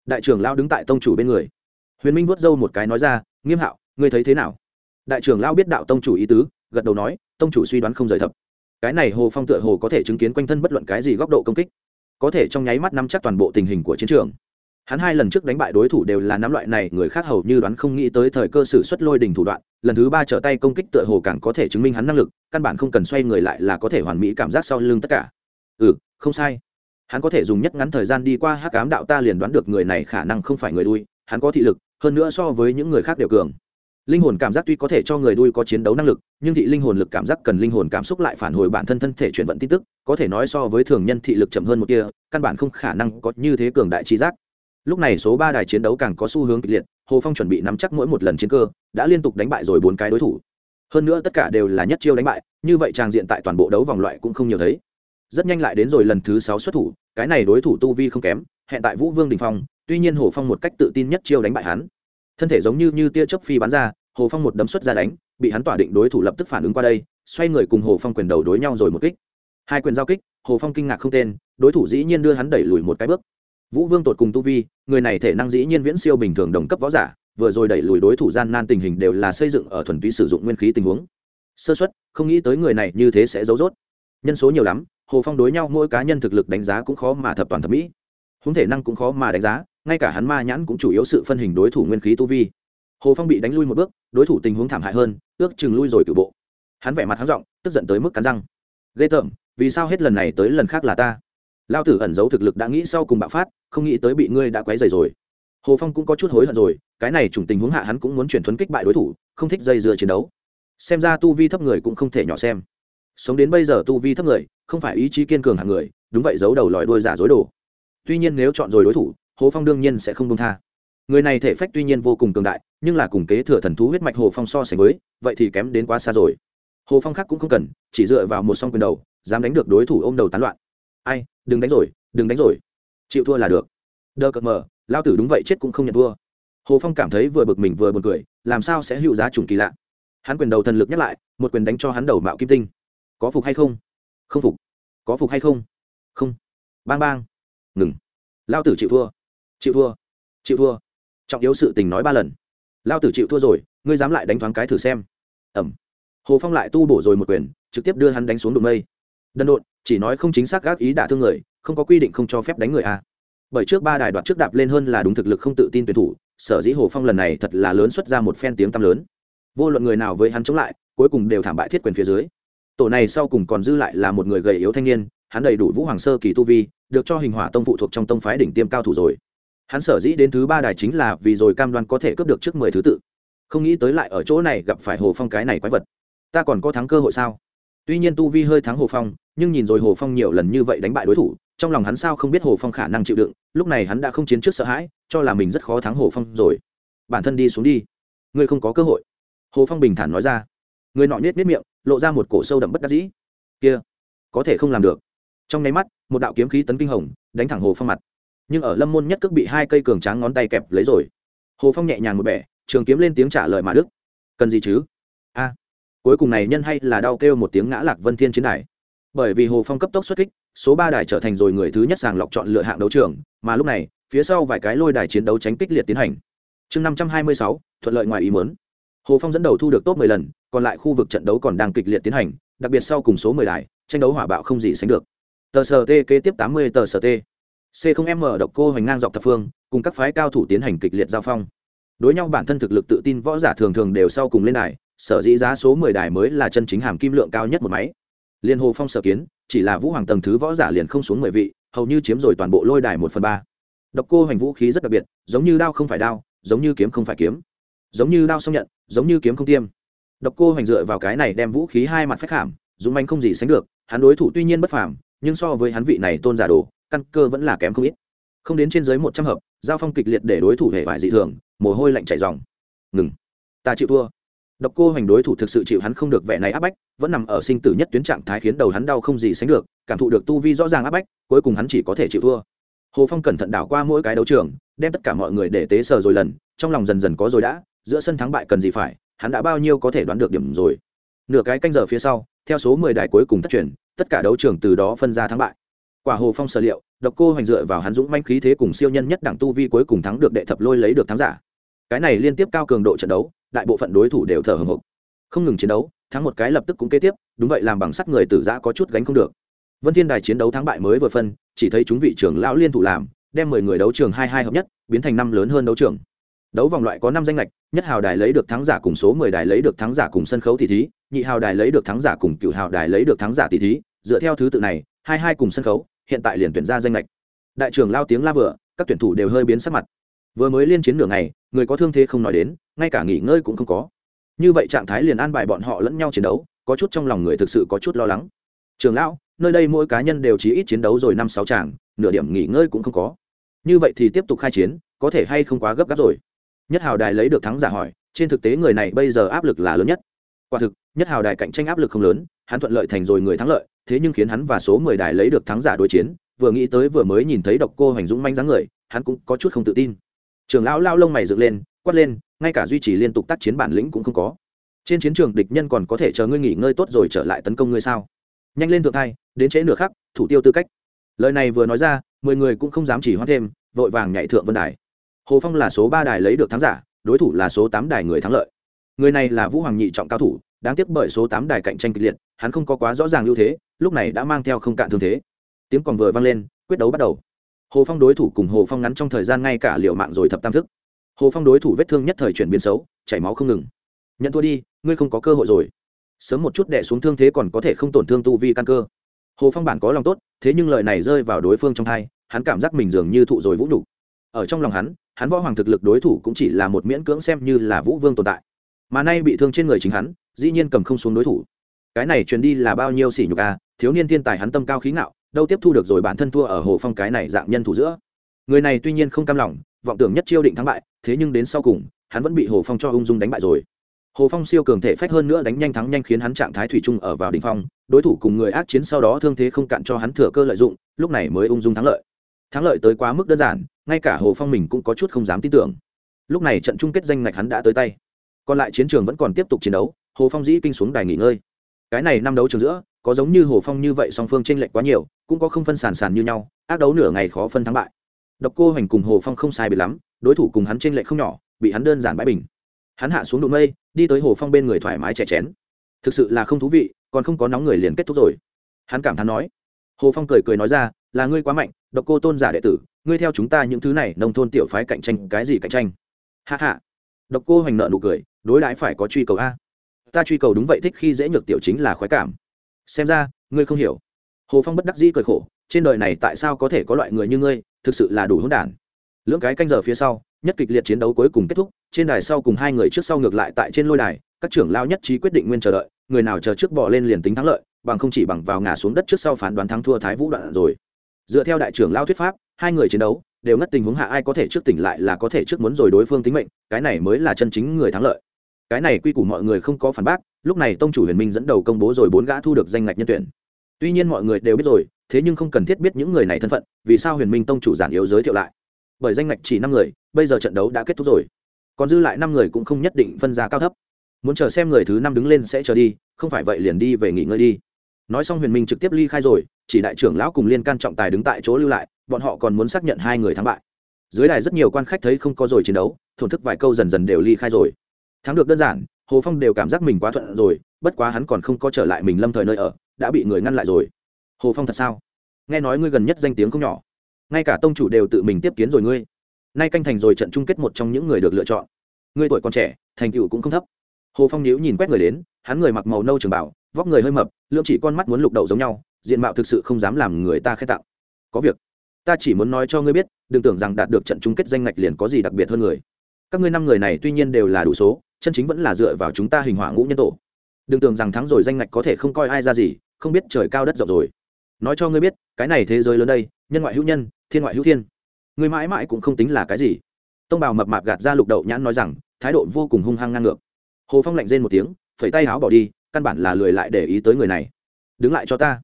Đại trưởng lão đứng tại tông chủ bên người. Huyền minh vuốt râu một cái nói ra, nghiêm hạo, ngươi thấy thế nào? Đại trưởng lão biết đạo tông chủ ý tứ, gật đầu nói, tông chủ suy đoán không rời thập. Cái này hồ phong tựa hồ có thể chứng kiến quanh thân bất luận cái gì góc độ công kích. Có thể trong nháy mắt nắm chắc toàn bộ tình hình của chiến trường hắn hai lần trước đánh bại đối thủ đều là nắm loại này, người khác hầu như đoán không nghĩ tới thời cơ sử xuất lôi đình thủ đoạn, lần thứ ba trở tay công kích tựa hồ càng có thể chứng minh hắn năng lực, căn bản không cần xoay người lại là có thể hoàn mỹ cảm giác sau lưng tất cả. Ừ không sai. Hắn có thể dùng nhất ngắn thời gian đi qua hắc ám đạo ta liền đoán được người này khả năng không phải người đuôi, hắn có thị lực, hơn nữa so với những người khác đều cường. Linh hồn cảm giác tuy có thể cho người đuôi có chiến đấu năng lực, nhưng thị linh hồn lực cảm giác cần linh hồn cảm xúc lại phản hồi bản thân thân thể chuyển vận tin tức, có thể nói so với thường nhân thị lực chậm hơn một kia căn bản không khả năng có như thế cường đại trí giác lúc này số ba đài chiến đấu càng có xu hướng kịch liệt, hồ phong chuẩn bị nắm chắc mỗi một lần chiến cơ, đã liên tục đánh bại rồi bốn cái đối thủ. Hơn nữa tất cả đều là nhất chiêu đánh bại, như vậy tràng diện tại toàn bộ đấu vòng loại cũng không nhiều thấy. Rất nhanh lại đến rồi lần thứ sáu xuất thủ, cái này đối thủ tu vi không kém, hẹn tại vũ vương đình phong, tuy nhiên hồ phong một cách tự tin nhất chiêu đánh bại hắn. Thân thể giống như như tia chớp phi bắn ra, hồ phong một đấm xuất ra đánh, bị hắn tỏa định đối thủ lập tức phản ứng qua đây, xoay người cùng hồ phong quyền đầu đối nhau rồi một kích. Hai quyền giao kích, hồ phong kinh ngạc không tên, đối thủ dĩ nhiên đưa hắn đẩy lùi một cái bước vũ vương tột cùng tu vi, người này thể năng dĩ nhiên viễn siêu bình thường đồng cấp võ giả, vừa rồi đẩy lùi đối thủ gian nan tình hình đều là xây dựng ở thuần túy sử dụng nguyên khí tình huống. Sơ xuất không nghĩ tới người này như thế sẽ giấu rốt. Nhân số nhiều lắm, hồ phong đối nhau mỗi cá nhân thực lực đánh giá cũng khó mà thập toàn thẩm mỹ. Huống thể năng cũng khó mà đánh giá, ngay cả hắn ma nhãn cũng chủ yếu sự phân hình đối thủ nguyên khí tu vi. Hồ phong bị đánh lui một bước, đối thủ tình huống thảm hại hơn, ước chừng lui rồi cử bộ. Hắn vẻ mặt hắn giọng, tức giận tới mức cắn răng. Ghê tởm, vì sao hết lần này tới lần khác là ta? Lao tử ẩn giấu thực lực đã nghĩ sau cùng bạo phát, không nghĩ tới bị ngươi đã quấy dày rồi. Hồ phong cũng có chút hối hận rồi, cái này chủng tình huống hạ hắn cũng muốn chuyển thuấn kích bại đối thủ, không thích dây dưa chiến đấu. Xem ra tu vi thấp người cũng không thể nhỏ xem. Sống đến bây giờ tu vi thấp người, không phải ý chí kiên cường hạng người, đúng vậy giấu đầu lòi đuôi giả dối đồ. Tuy nhiên nếu chọn rồi đối thủ, hồ phong đương nhiên sẽ không đông tha. Người này thể phách tuy nhiên vô cùng cường đại, nhưng là cùng kế thừa thần thú huyết mạch hồ phong so sánh với, vậy thì kém đến quá xa rồi. Hồ phong khác cũng không cần, chỉ dựa vào một song quyền đầu, dám đánh được đối thủ ôm đầu tán loạn ai, đừng đánh rồi, đừng đánh rồi. Chịu thua là được. Đơ cợt mờ, lao tử đúng vậy chết cũng không nhận thua. Hồ phong cảm thấy vừa bực mình vừa b u ồ n cười, làm sao sẽ hữu giá trùng kỳ lạ. Hắn quyền đầu thần lực nhắc lại, một quyền đánh cho hắn đầu mạo kim tinh. Có phục hay không? Không phục. Có phục hay không? Không. Bang bang. Ngừng. Lao tử chịu thua. Chịu thua. Chịu thua. Trọng yếu sự tình nói ba lần. Lao tử chịu thua rồi, ngươi dám lại đánh thoáng cái thử xem. Ẩm. Hồ phong lại tu bổ rồi một quyền, trực tiếp đưa hắn đánh xuống đụng mây. Đần độn chỉ nói không chính xác gác ý đả thương người, không có quy định không cho phép đánh người à. bởi trước ba đài đoạt trước đạp lên hơn là đúng thực lực không tự tin tuyển thủ, sở dĩ hồ phong lần này thật là lớn xuất ra một phen tiếng tăm lớn. Vô luận người nào với hắn chống lại, cuối cùng đều thảm bại thiết quyền phía dưới. Tổ này sau cùng còn dư lại là một người gầy yếu thanh niên, hắn đầy đủ vũ hoàng sơ kỳ tu vi, được cho hình hỏa tông phụ thuộc trong tông phái đỉnh tiêm cao thủ rồi. Hắn sở dĩ đến thứ ba đài chính là vì rồi cam đoan có thể cướp được trước mười thứ tự. Không nghĩ tới lại ở chỗ này gặp phải hồ phong cái này quái vật. Ta còn có thắng cơ hội sao? Tuy nhiên tu vi hơi thắng hồ phong, nhưng nhìn rồi hồ phong nhiều lần như vậy đánh bại đối thủ, trong lòng hắn sao không biết hồ phong khả năng chịu đựng, lúc này hắn đã không chiến trước sợ hãi, cho là mình rất khó thắng hồ phong rồi. Bản thân đi xuống đi. Ngươi không có cơ hội. Hồ phong bình thản nói ra. Người nọ nhét miết miệng, lộ ra một cổ sâu đậm bất đắc dĩ. Kia, có thể không làm được. Trong nháy mắt, một đạo kiếm khí tấn kinh hồng, đánh thẳng hồ phong mặt. Nhưng ở lâm môn nhất cước bị hai cây cường tráng ngón tay kẹp lấy rồi, hồ phong nhẹ nhàng một bẻ, trường kiếm lên tiếng trả lời mà đức. Cần gì chứ? Cuối cùng này nhân hay là đau kêu một tiếng ngã lạc vân thiên chiến đài. Bởi vì hồ phong cấp tốc xuất kích, số ba đài trở thành rồi người thứ nhất sàng lọc chọn lựa hạng đấu trường, mà lúc này, phía sau vài cái lôi đài chiến đấu tránh kích liệt tiến hành. Chương năm trăm hai mươi sáu, thuận lợi ngoài ý mớn hồ phong dẫn đầu thu được top mười lần, còn lại khu vực trận đấu còn đang kịch liệt tiến hành, đặc biệt sau cùng số mười đài, tranh đấu hỏa bạo không gì sánh được. Tờ sở t kế tiếp tám mươi tờ sở t c không m độc cô hoành ngang dọc thập phương, cùng các phái cao thủ tiến hành kịch liệt giao phong. Đối nhau bản thân thực lực tự tin võ giả thường thường đều sau cùng lên đài sở dĩ giá số mười đài mới là chân chính hàm kim lượng cao nhất một máy. Liên hồ phong sở kiến, chỉ là vũ hoàng tầng thứ võ giả liền không xuống mười vị, hầu như chiếm rồi toàn bộ lôi đài một phần ba. Độc cô hành vũ khí rất đặc biệt, giống như đao không phải đao, giống như kiếm không phải kiếm. Giống như đao xong nhận, giống như kiếm không tiêm. Độc cô hành dựa vào cái này đem vũ khí hai mặt phách hàm, dũng manh không gì sánh được, hắn đối thủ tuy nhiên bất phàm, nhưng so với hắn vị này tôn giả đồ, căn cơ vẫn là kém không ít. Không đến trên dưới một trăm hợp, giao phong kịch liệt để đối thủ hệ vải dị thường, mồ hôi lạnh chảy dòng ngừng. Ta chịu thua độc cô hoành đối thủ thực sự chịu hắn không được vẻ này áp bách, vẫn nằm ở sinh tử nhất tuyến trạng thái khiến đầu hắn đau không gì sánh được, cảm thụ được tu vi rõ ràng áp bách, cuối cùng hắn chỉ có thể chịu thua. Hồ phong cẩn thận đảo qua mỗi cái đấu trường, đem tất cả mọi người để tế sờ rồi lần, trong lòng dần dần có rồi đã, giữa sân thắng bại cần gì phải, hắn đã bao nhiêu có thể đoán được điểm rồi. Nửa cái canh giờ phía sau, theo số mười đài cuối cùng thất truyền, tất cả đấu trường từ đó phân ra thắng bại. Quả hồ phong sở liệu, độc cô hoành dựa vào hắn dũng manh khí thế cùng siêu nhân nhất đẳng tu vi cuối cùng thắng được đệ thập lôi lấy được thắng giả. Cái này liên tiếp cao cường độ trận đấu đại bộ phận đối thủ đều thở hồng hộc. Không ngừng chiến đấu, thắng một cái lập tức cũng kế tiếp, đúng vậy làm bằng sắt người tử giã có chút gánh không được. Vân thiên đài chiến đấu thắng bại mới vừa phân, chỉ thấy chúng vị trưởng lão liên thủ làm, đem mười người đấu trường hai hai hợp nhất, biến thành năm lớn hơn đấu trường. Đấu vòng loại có năm danh lệch nhất hào đài lấy được thắng giả cùng số mười đài lấy được thắng giả cùng sân khấu tỷ thí, nhị hào đài lấy được thắng giả cùng cựu hào đài lấy được thắng giả tỷ thí, dựa theo thứ tự này, hai hai cùng sân khấu, hiện tại liền tuyển ra danh lệch đại trưởng lao tiếng la vừa, các tuyển thủ đều hơi biến sắc mặt. Vừa mới liên chiến nửa ngày, người có thương thế không nói đến ngay cả nghỉ ngơi cũng không có. Như vậy trạng thái liền an bài bọn họ lẫn nhau chiến đấu, có chút trong lòng người thực sự có chút lo lắng. Trường lão, nơi đây mỗi cá nhân đều chỉ ít chiến đấu rồi năm sáu tràng, nửa điểm nghỉ ngơi cũng không có. Như vậy thì tiếp tục khai chiến, có thể hay không quá gấp gáp rồi? Nhất hào đài lấy được thắng giả hỏi, trên thực tế người này bây giờ áp lực là lớn nhất. Quả thực, nhất hào đài cạnh tranh áp lực không lớn, hắn thuận lợi thành rồi người thắng lợi, thế nhưng khiến hắn và số mười đài lấy được thắng giả đối chiến, vừa nghĩ tới vừa mới nhìn thấy độc cô hoành dũng manh dáng người, hắn cũng có chút không tự tin. Trường lão lao lông mày dựng lên, quát lên ngay cả duy trì liên tục tác chiến bản lĩnh cũng không có. Trên chiến trường địch nhân còn có thể chờ ngươi nghỉ ngơi tốt rồi trở lại tấn công ngươi sao? Nhanh lên thượng thai, đến trễ nửa khắc, thủ tiêu tư cách. Lời này vừa nói ra, mười người cũng không dám chỉ hoãn thêm, vội vàng nhảy thượng vân đài. Hồ phong là số ba đài lấy được thắng giả, đối thủ là số tám đài người thắng lợi. Người này là vũ hoàng nhị trọng cao thủ, đáng tiếc bởi số tám đài cạnh tranh kịch liệt, hắn không có quá rõ ràng ưu thế, lúc này đã mang theo không cạn thương thế. Tiếng còn vừa vang lên, quyết đấu bắt đầu. Hồ phong đối thủ cùng hồ phong ngắn trong thời gian ngay cả liệu mạng rồi thập tam thức hồ phong đối thủ vết thương nhất thời chuyển biến xấu, chảy máu không ngừng. Nhận thua đi, ngươi không có cơ hội rồi. Sớm một chút đẻ xuống thương thế còn có thể không tổn thương tu vi căn cơ. Hồ phong bản có lòng tốt, thế nhưng lời này rơi vào đối phương trong thai hắn cảm giác mình dường như thụ rồi vũ nhục. Ở trong lòng hắn hắn võ hoàng thực lực đối thủ cũng chỉ là một miễn cưỡng xem như là vũ vương tồn tại. Mà nay bị thương trên người chính hắn, dĩ nhiên cầm không xuống đối thủ. Cái này truyền đi là bao nhiêu sỉ nhục à thiếu niên thiên tài hắn tâm cao khí ngạo, đâu tiếp thu được rồi bản thân thua ở hồ phong cái này dạng nhân thủ giữa. Người này tuy nhiên không cam lòng vọng tưởng nhất chiêu định thắng bại, thế nhưng đến sau cùng, hắn vẫn bị hồ phong cho ung dung đánh bại rồi. Hồ phong siêu cường thể phách hơn nữa đánh nhanh thắng nhanh khiến hắn trạng thái thủy chung ở vào đ ỉ n h phong, đối thủ cùng người ác chiến sau đó thương thế không cạn cho hắn thừa cơ lợi dụng, lúc này mới ung dung thắng lợi. Thắng lợi tới quá mức đơn giản, ngay cả hồ phong mình cũng có chút không dám tin tưởng. Lúc này trận chung kết danh ngạch hắn đã tới tay. Còn lại chiến trường vẫn còn tiếp tục chiến đấu, hồ phong dĩ kinh xuống đài nghỉ ngơi. Cái này năm đấu trường giữa, có giống như hồ phong như vậy song phương t r ê n lệch quá nhiều, cũng có không phân sàn sàn như nhau, ác đấu nửa ngày khó phân thắng bại độc cô hoành cùng hồ phong không sai bị lắm, đối thủ cùng hắn t r ê n lệch không nhỏ, bị hắn đơn giản bãi bình. Hắn hạ xuống đụng mây, đi tới hồ phong bên người thoải mái chè chén. Thực sự là không thú vị, còn không có nóng người liền kết thúc rồi. Hắn cảm thán nói. Hồ phong cười cười nói ra, là ngươi quá mạnh, độc cô tôn giả đệ tử, ngươi theo chúng ta những thứ này, nông thôn tiểu phái cạnh tranh, cái gì cạnh tranh? Hạ hạ độc cô hoành nợ nụ cười, đối đãi phải có truy cầu a. Ta truy cầu đúng vậy, thích khi dễ nhược tiểu chính là khoái cảm. Xem ra, ngươi không hiểu. Hồ phong bất đắc dĩ cười khổ trên đời này tại sao có thể có loại người như ngươi, thực sự là đủ hỗn đản. Lưỡng cái canh giờ phía sau, nhất kịch liệt chiến đấu cuối cùng kết thúc, trên đài sau cùng hai người trước sau ngược lại tại trên lôi đài, các trưởng lao nhất trí quyết định nguyên chờ đợi, người nào chờ trước bỏ lên liền tính thắng lợi, bằng không chỉ bằng vào ngả xuống đất trước sau phán đoán thắng thua thái vũ đoạn rồi. Dựa theo đại trưởng lao thuyết pháp, hai người chiến đấu, đều ngất tình huống hạ ai có thể trước tỉnh lại là có thể trước muốn rồi đối phương tính mệnh, cái này mới là chân chính người thắng lợi. Cái này quy củ mọi người không có phản bác, lúc này tông chủ huyền minh dẫn đầu công bố rồi bốn gã thu được danh ngạch nhân tuyển. Tuy nhiên mọi người đều biết rồi thế nhưng không cần thiết biết những người này thân phận, vì sao huyền minh tông chủ giản yếu giới thiệu lại? Bởi danh ngạch chỉ năm người, bây giờ trận đấu đã kết thúc rồi. Còn dư lại năm người cũng không nhất định phân ra cao thấp. Muốn chờ xem người thứ năm đứng lên sẽ chờ đi, không phải vậy liền đi về nghỉ ngơi đi. Nói xong huyền minh trực tiếp ly khai rồi, chỉ đại trưởng lão cùng liên can trọng tài đứng tại chỗ lưu lại, bọn họ còn muốn xác nhận hai người thắng bại. Dưới đài rất nhiều quan khách thấy không có rồi chiến đấu, thổn thức vài câu dần dần đều ly khai rồi. Thắng được đơn giản, hồ phong đều cảm giác mình quá thuận rồi, bất quá hắn còn không có trở lại mình lâm thời nơi ở, đã bị người ngăn lại rồi hồ phong thật sao? Nghe nói ngươi gần nhất danh tiếng không nhỏ. Ngay cả tông chủ đều tự mình tiếp kiến rồi ngươi. Nay canh thành rồi trận chung kết một trong những người được lựa chọn. Ngươi tuổi còn trẻ, thành tựu cũng không thấp. Hồ phong nhíu nhìn quét người đến, hắn người mặc màu nâu trường bảo, vóc người hơi mập lưỡng chỉ con mắt muốn lục đậu giống nhau, diện mạo thực sự không dám làm người ta khen tặng. Có việc. Ta chỉ muốn nói cho ngươi biết, đừng tưởng rằng đạt được trận chung kết danh ngạch liền có gì đặc biệt hơn người. Các ngươi năm người này tuy nhiên đều là đủ số, chân chính vẫn là dựa vào chúng ta hình hỏa ngũ nhân tổ. Đừng tưởng rằng thắng rồi danh ngạch có thể không coi ai ra gì, không biết trời cao đất rộng rồi nói cho ngươi biết, cái này thế giới lớn đây, nhân ngoại hữu nhân, thiên ngoại hữu thiên. Ngươi mãi mãi cũng không tính là cái gì. Tông bào mập mạp gạt ra lục đậu nhãn nói rằng, thái độ vô cùng hung hăng ngang ngược. Hồ phong lạnh rên một tiếng, phẩy tay áo bỏ đi, căn bản là lười lại để ý tới người này. Đứng lại cho ta.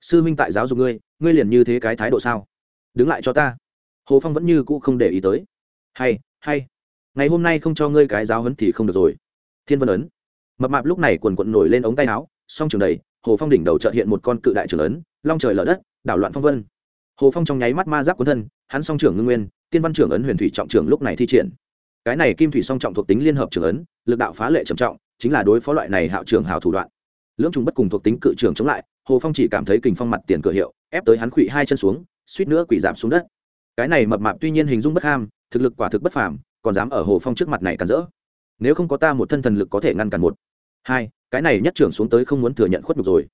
Sư minh tại giáo dục ngươi ngươi liền như thế cái thái độ sao? Đứng lại cho ta. Hồ phong vẫn như cũ không để ý tới. Hay hay. Ngày hôm nay không cho ngươi cái giáo hấn thì không được rồi. Thiên vân ấn. Mập mạp lúc này quần quận nổi lên ống tay áo, song trường đầy hồ phong đỉnh đầu trợt hiện một con cự đại trưởng ấn long trời lở đất, đảo loạn phong vân. Hồ phong trong nháy mắt ma giáp cuốn thân, hắn song trưởng ngưng nguyên, tiên văn trưởng ấn huyền thủy trọng trưởng lúc này thi triển. Cái này kim thủy song trọng thuộc tính liên hợp trưởng ấn, lực đạo phá lệ trầm trọng, chính là đối phó loại này hạo trưởng hào thủ đoạn. Lưỡng trùng bất cùng thuộc tính cự trưởng chống lại, hồ phong chỉ cảm thấy kình phong mặt tiền cửa hiệu, ép tới hắn khụy hai chân xuống, suýt nữa quỷ giảm xuống đất. Cái này mập mạp tuy nhiên hình dung bất ham, thực lực quả thực bất phàm, còn dám ở hồ phong trước mặt này cản rỡ. Nếu không có ta một thân thần lực có thể ngăn cản một. Hai, cái này nhất trưởng xuống tới không muốn thừa nhận khuất nhục rồi.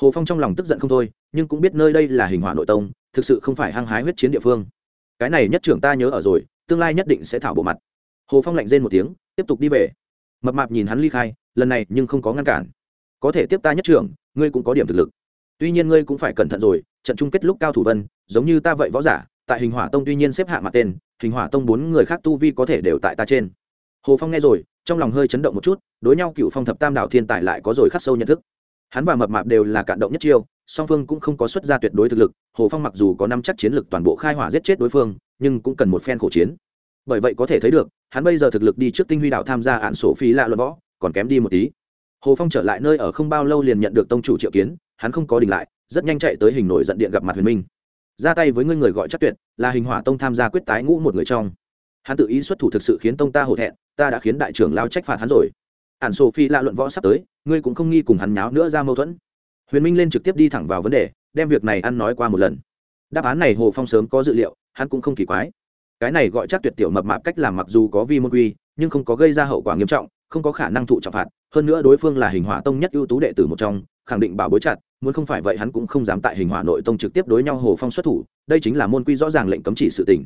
Hồ phong trong lòng tức giận không thôi nhưng cũng biết nơi đây là hình hỏa nội tông, thực sự không phải hăng hái huyết chiến địa phương. Cái này nhất trưởng ta nhớ ở rồi, tương lai nhất định sẽ thảo bộ mặt. Hồ phong lạnh rên một tiếng, tiếp tục đi về. Mập mạp nhìn hắn ly khai, lần này nhưng không có ngăn cản. Có thể tiếp ta nhất trưởng, ngươi cũng có điểm thực lực. Tuy nhiên ngươi cũng phải cẩn thận rồi, trận chung kết lúc cao thủ vân, giống như ta vậy võ giả, tại hình hỏa tông tuy nhiên xếp hạ mặt tên, hình hỏa tông bốn người khác tu vi có thể đều tại ta trên. Hồ phong nghe rồi, trong lòng hơi chấn động một chút, đối nhau cựu phong thập tam đạo thiên tài lại có rồi khắc sâu nhận thức. Hắn và mập mạp đều là cạn động nhất chiêu song phương cũng không có xuất ra tuyệt đối thực lực, hồ phong mặc dù có năm chắc chiến lực toàn bộ khai hỏa giết chết đối phương, nhưng cũng cần một phen khổ chiến. Bởi vậy có thể thấy được, hắn bây giờ thực lực đi trước tinh huy đạo tham gia ạn sổ phí lạ luận võ, còn kém đi một tí. Hồ phong trở lại nơi ở không bao lâu liền nhận được tông chủ triệu kiến, hắn không có đình lại, rất nhanh chạy tới hình nổi giận điện gặp mặt huyền minh. Ra tay với ngươi người gọi chắc tuyệt, là hình hỏa tông tham gia quyết tái ngũ một người trong. Hắn tự ý xuất thủ thực sự khiến tông ta hổ thẹn, ta đã khiến đại trưởng lao trách phạt hắn rồi. Ản sổ phi lạ luận võ sắp tới, ngươi cũng không nghi cùng hắn nháo nữa ra mâu thuẫn huyền minh lên trực tiếp đi thẳng vào vấn đề, đem việc này ăn nói qua một lần. Đáp án này hồ phong sớm có dự liệu, hắn cũng không kỳ quái. Cái này gọi chắc tuyệt tiểu mập mạp cách làm mặc dù có vi môn quy, nhưng không có gây ra hậu quả nghiêm trọng, không có khả năng thụ trọng phạt. Hơn nữa đối phương là hình hỏa tông nhất ưu tú đệ tử một trong, khẳng định bảo bối chặt, muốn không phải vậy hắn cũng không dám tại hình hỏa nội tông trực tiếp đối nhau hồ phong xuất thủ, đây chính là môn quy rõ ràng lệnh cấm chỉ sự tình.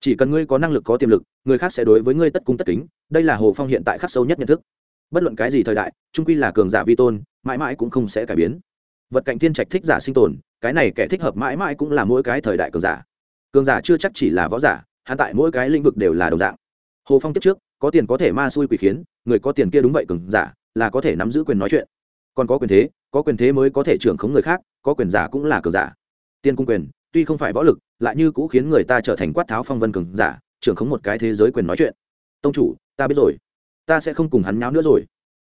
Chỉ cần ngươi có năng lực có tiềm lực, người khác sẽ đối với ngươi tất cung tất kính, đây là hồ phong hiện tại khắc sâu nhất nhận thức. Bất luận cái gì thời đại, trung quy là cường giả vi tôn, mãi mãi cũng không sẽ cải biến vật cạnh thiên trạch thích giả sinh tồn, cái này kẻ thích hợp mãi mãi cũng là mỗi cái thời đại cường giả. Cường giả chưa chắc chỉ là võ giả, hắn tại mỗi cái lĩnh vực đều là đồng dạng. Hồ phong tiếp trước, có tiền có thể ma xui quỷ khiến, người có tiền kia đúng vậy cường giả, là có thể nắm giữ quyền nói chuyện. Còn có quyền thế, có quyền thế mới có thể trưởng khống người khác, có quyền giả cũng là cường giả. Tiên cung quyền, tuy không phải võ lực, lại như cũ khiến người ta trở thành quát tháo phong vân cường giả, trưởng khống một cái thế giới quyền nói chuyện. Tông chủ, ta biết rồi. Ta sẽ không cùng hắn nháo nữa rồi.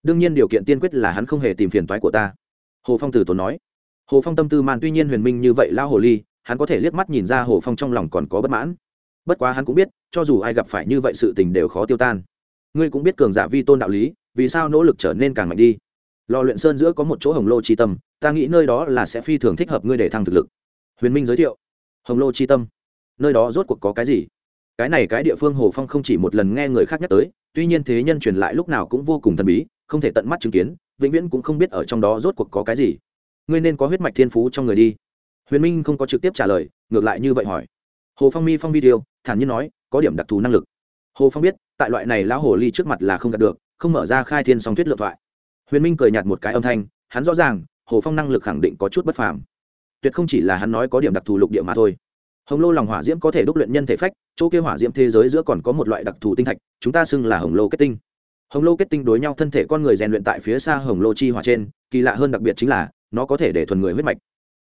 Đương nhiên điều kiện tiên quyết là hắn không hề tìm phiền toái của ta hồ phong từ tốn nói. Hồ phong tâm tư màn tuy nhiên huyền minh như vậy lao hồ ly, hắn có thể liếc mắt nhìn ra hồ phong trong lòng còn có bất mãn. Bất quá hắn cũng biết, cho dù ai gặp phải như vậy sự tình đều khó tiêu tan. Ngươi cũng biết cường giả vi tôn đạo lý, vì sao nỗ lực trở nên càng mạnh đi? Lò luyện sơn giữa có một chỗ hồng lô chi tâm, ta nghĩ nơi đó là sẽ phi thường thích hợp ngươi để thăng thực lực. Huyền minh giới thiệu. Hồng lô chi tâm. Nơi đó rốt cuộc có cái gì? Cái này cái địa phương hồ phong không chỉ một lần nghe người khác nhắc tới, tuy nhiên thế nhân truyền lại lúc nào cũng vô cùng thần bí không thể tận mắt chứng kiến, vĩnh viễn cũng không biết ở trong đó rốt cuộc có cái gì. Ngươi nên có huyết mạch thiên phú trong người đi. Huyền minh không có trực tiếp trả lời, ngược lại như vậy hỏi. Hồ phong mi phong video, thản nhiên nói, có điểm đặc thù năng lực. Hồ phong biết, tại loại này lão hồ ly trước mặt là không đạt được, không mở ra khai thiên song thuyết lượng thoại. Huyền minh cười nhạt một cái âm thanh, hắn rõ ràng, hồ phong năng lực khẳng định có chút bất phàm. Tuyệt không chỉ là hắn nói có điểm đặc thù lục địa mà thôi. Hồng lô lòng hỏa diễm có thể đúc luyện nhân thể phách, chỗ kia hỏa diễm thế giới giữa còn có một loại đặc thù tinh thạch, chúng ta xưng là hồng lô kết tinh hồng lô kết tinh đối nhau thân thể con người rèn luyện tại phía xa hồng lô chi hỏa trên, kỳ lạ hơn đặc biệt chính là, nó có thể để thuần người huyết mạch.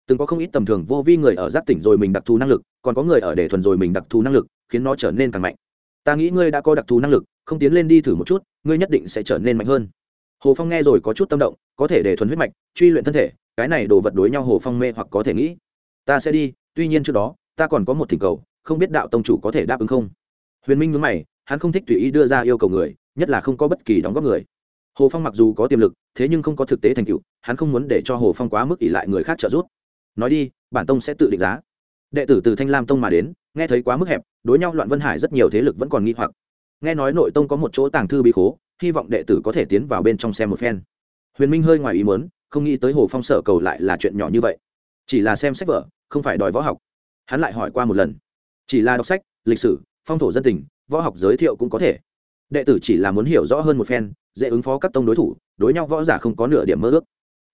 Từng có không ít tầm thường vô vi người ở giáp tỉnh rồi mình đặc thù năng lực, còn có người ở để thuần rồi mình đặc thù năng lực, khiến nó trở nên càng mạnh. Ta nghĩ ngươi đã có đặc thù năng lực, không tiến lên đi thử một chút, ngươi nhất định sẽ trở nên mạnh hơn. Hồ phong nghe rồi có chút tâm động, có thể để thuần huyết mạch, truy luyện thân thể, cái này đồ vật đối nhau hồ phong mê hoặc có thể nghĩ. Ta sẽ đi, tuy nhiên trước đó, ta còn có một thỉnh cầu, không biết đạo tông chủ có thể đáp ứng không? Huyền minh nhớ mày, hắn không thích tùy ý đưa ra yêu cầu người nhất là không có bất kỳ đóng góp người. Hồ phong mặc dù có tiềm lực, thế nhưng không có thực tế thành tựu, hắn không muốn để cho hồ phong quá mức ỷ lại người khác trợ giúp. Nói đi, bản tông sẽ tự định giá. Đệ tử từ thanh lam tông mà đến, nghe thấy quá mức hẹp, đối nhau loạn vân hải rất nhiều thế lực vẫn còn nghi hoặc. Nghe nói nội tông có một chỗ tàng thư bí khố, hy vọng đệ tử có thể tiến vào bên trong xem một phen. Huyền minh hơi ngoài ý muốn, không nghĩ tới hồ phong sở cầu lại là chuyện nhỏ như vậy. Chỉ là xem sách vở, không phải đòi võ học. Hắn lại hỏi qua một lần. Chỉ là đọc sách, lịch sử, phong thổ dân tình, võ học giới thiệu cũng có thể đệ tử chỉ là muốn hiểu rõ hơn một phen, dễ ứng phó các tông đối thủ, đối nhau võ giả không có nửa điểm mơ ước.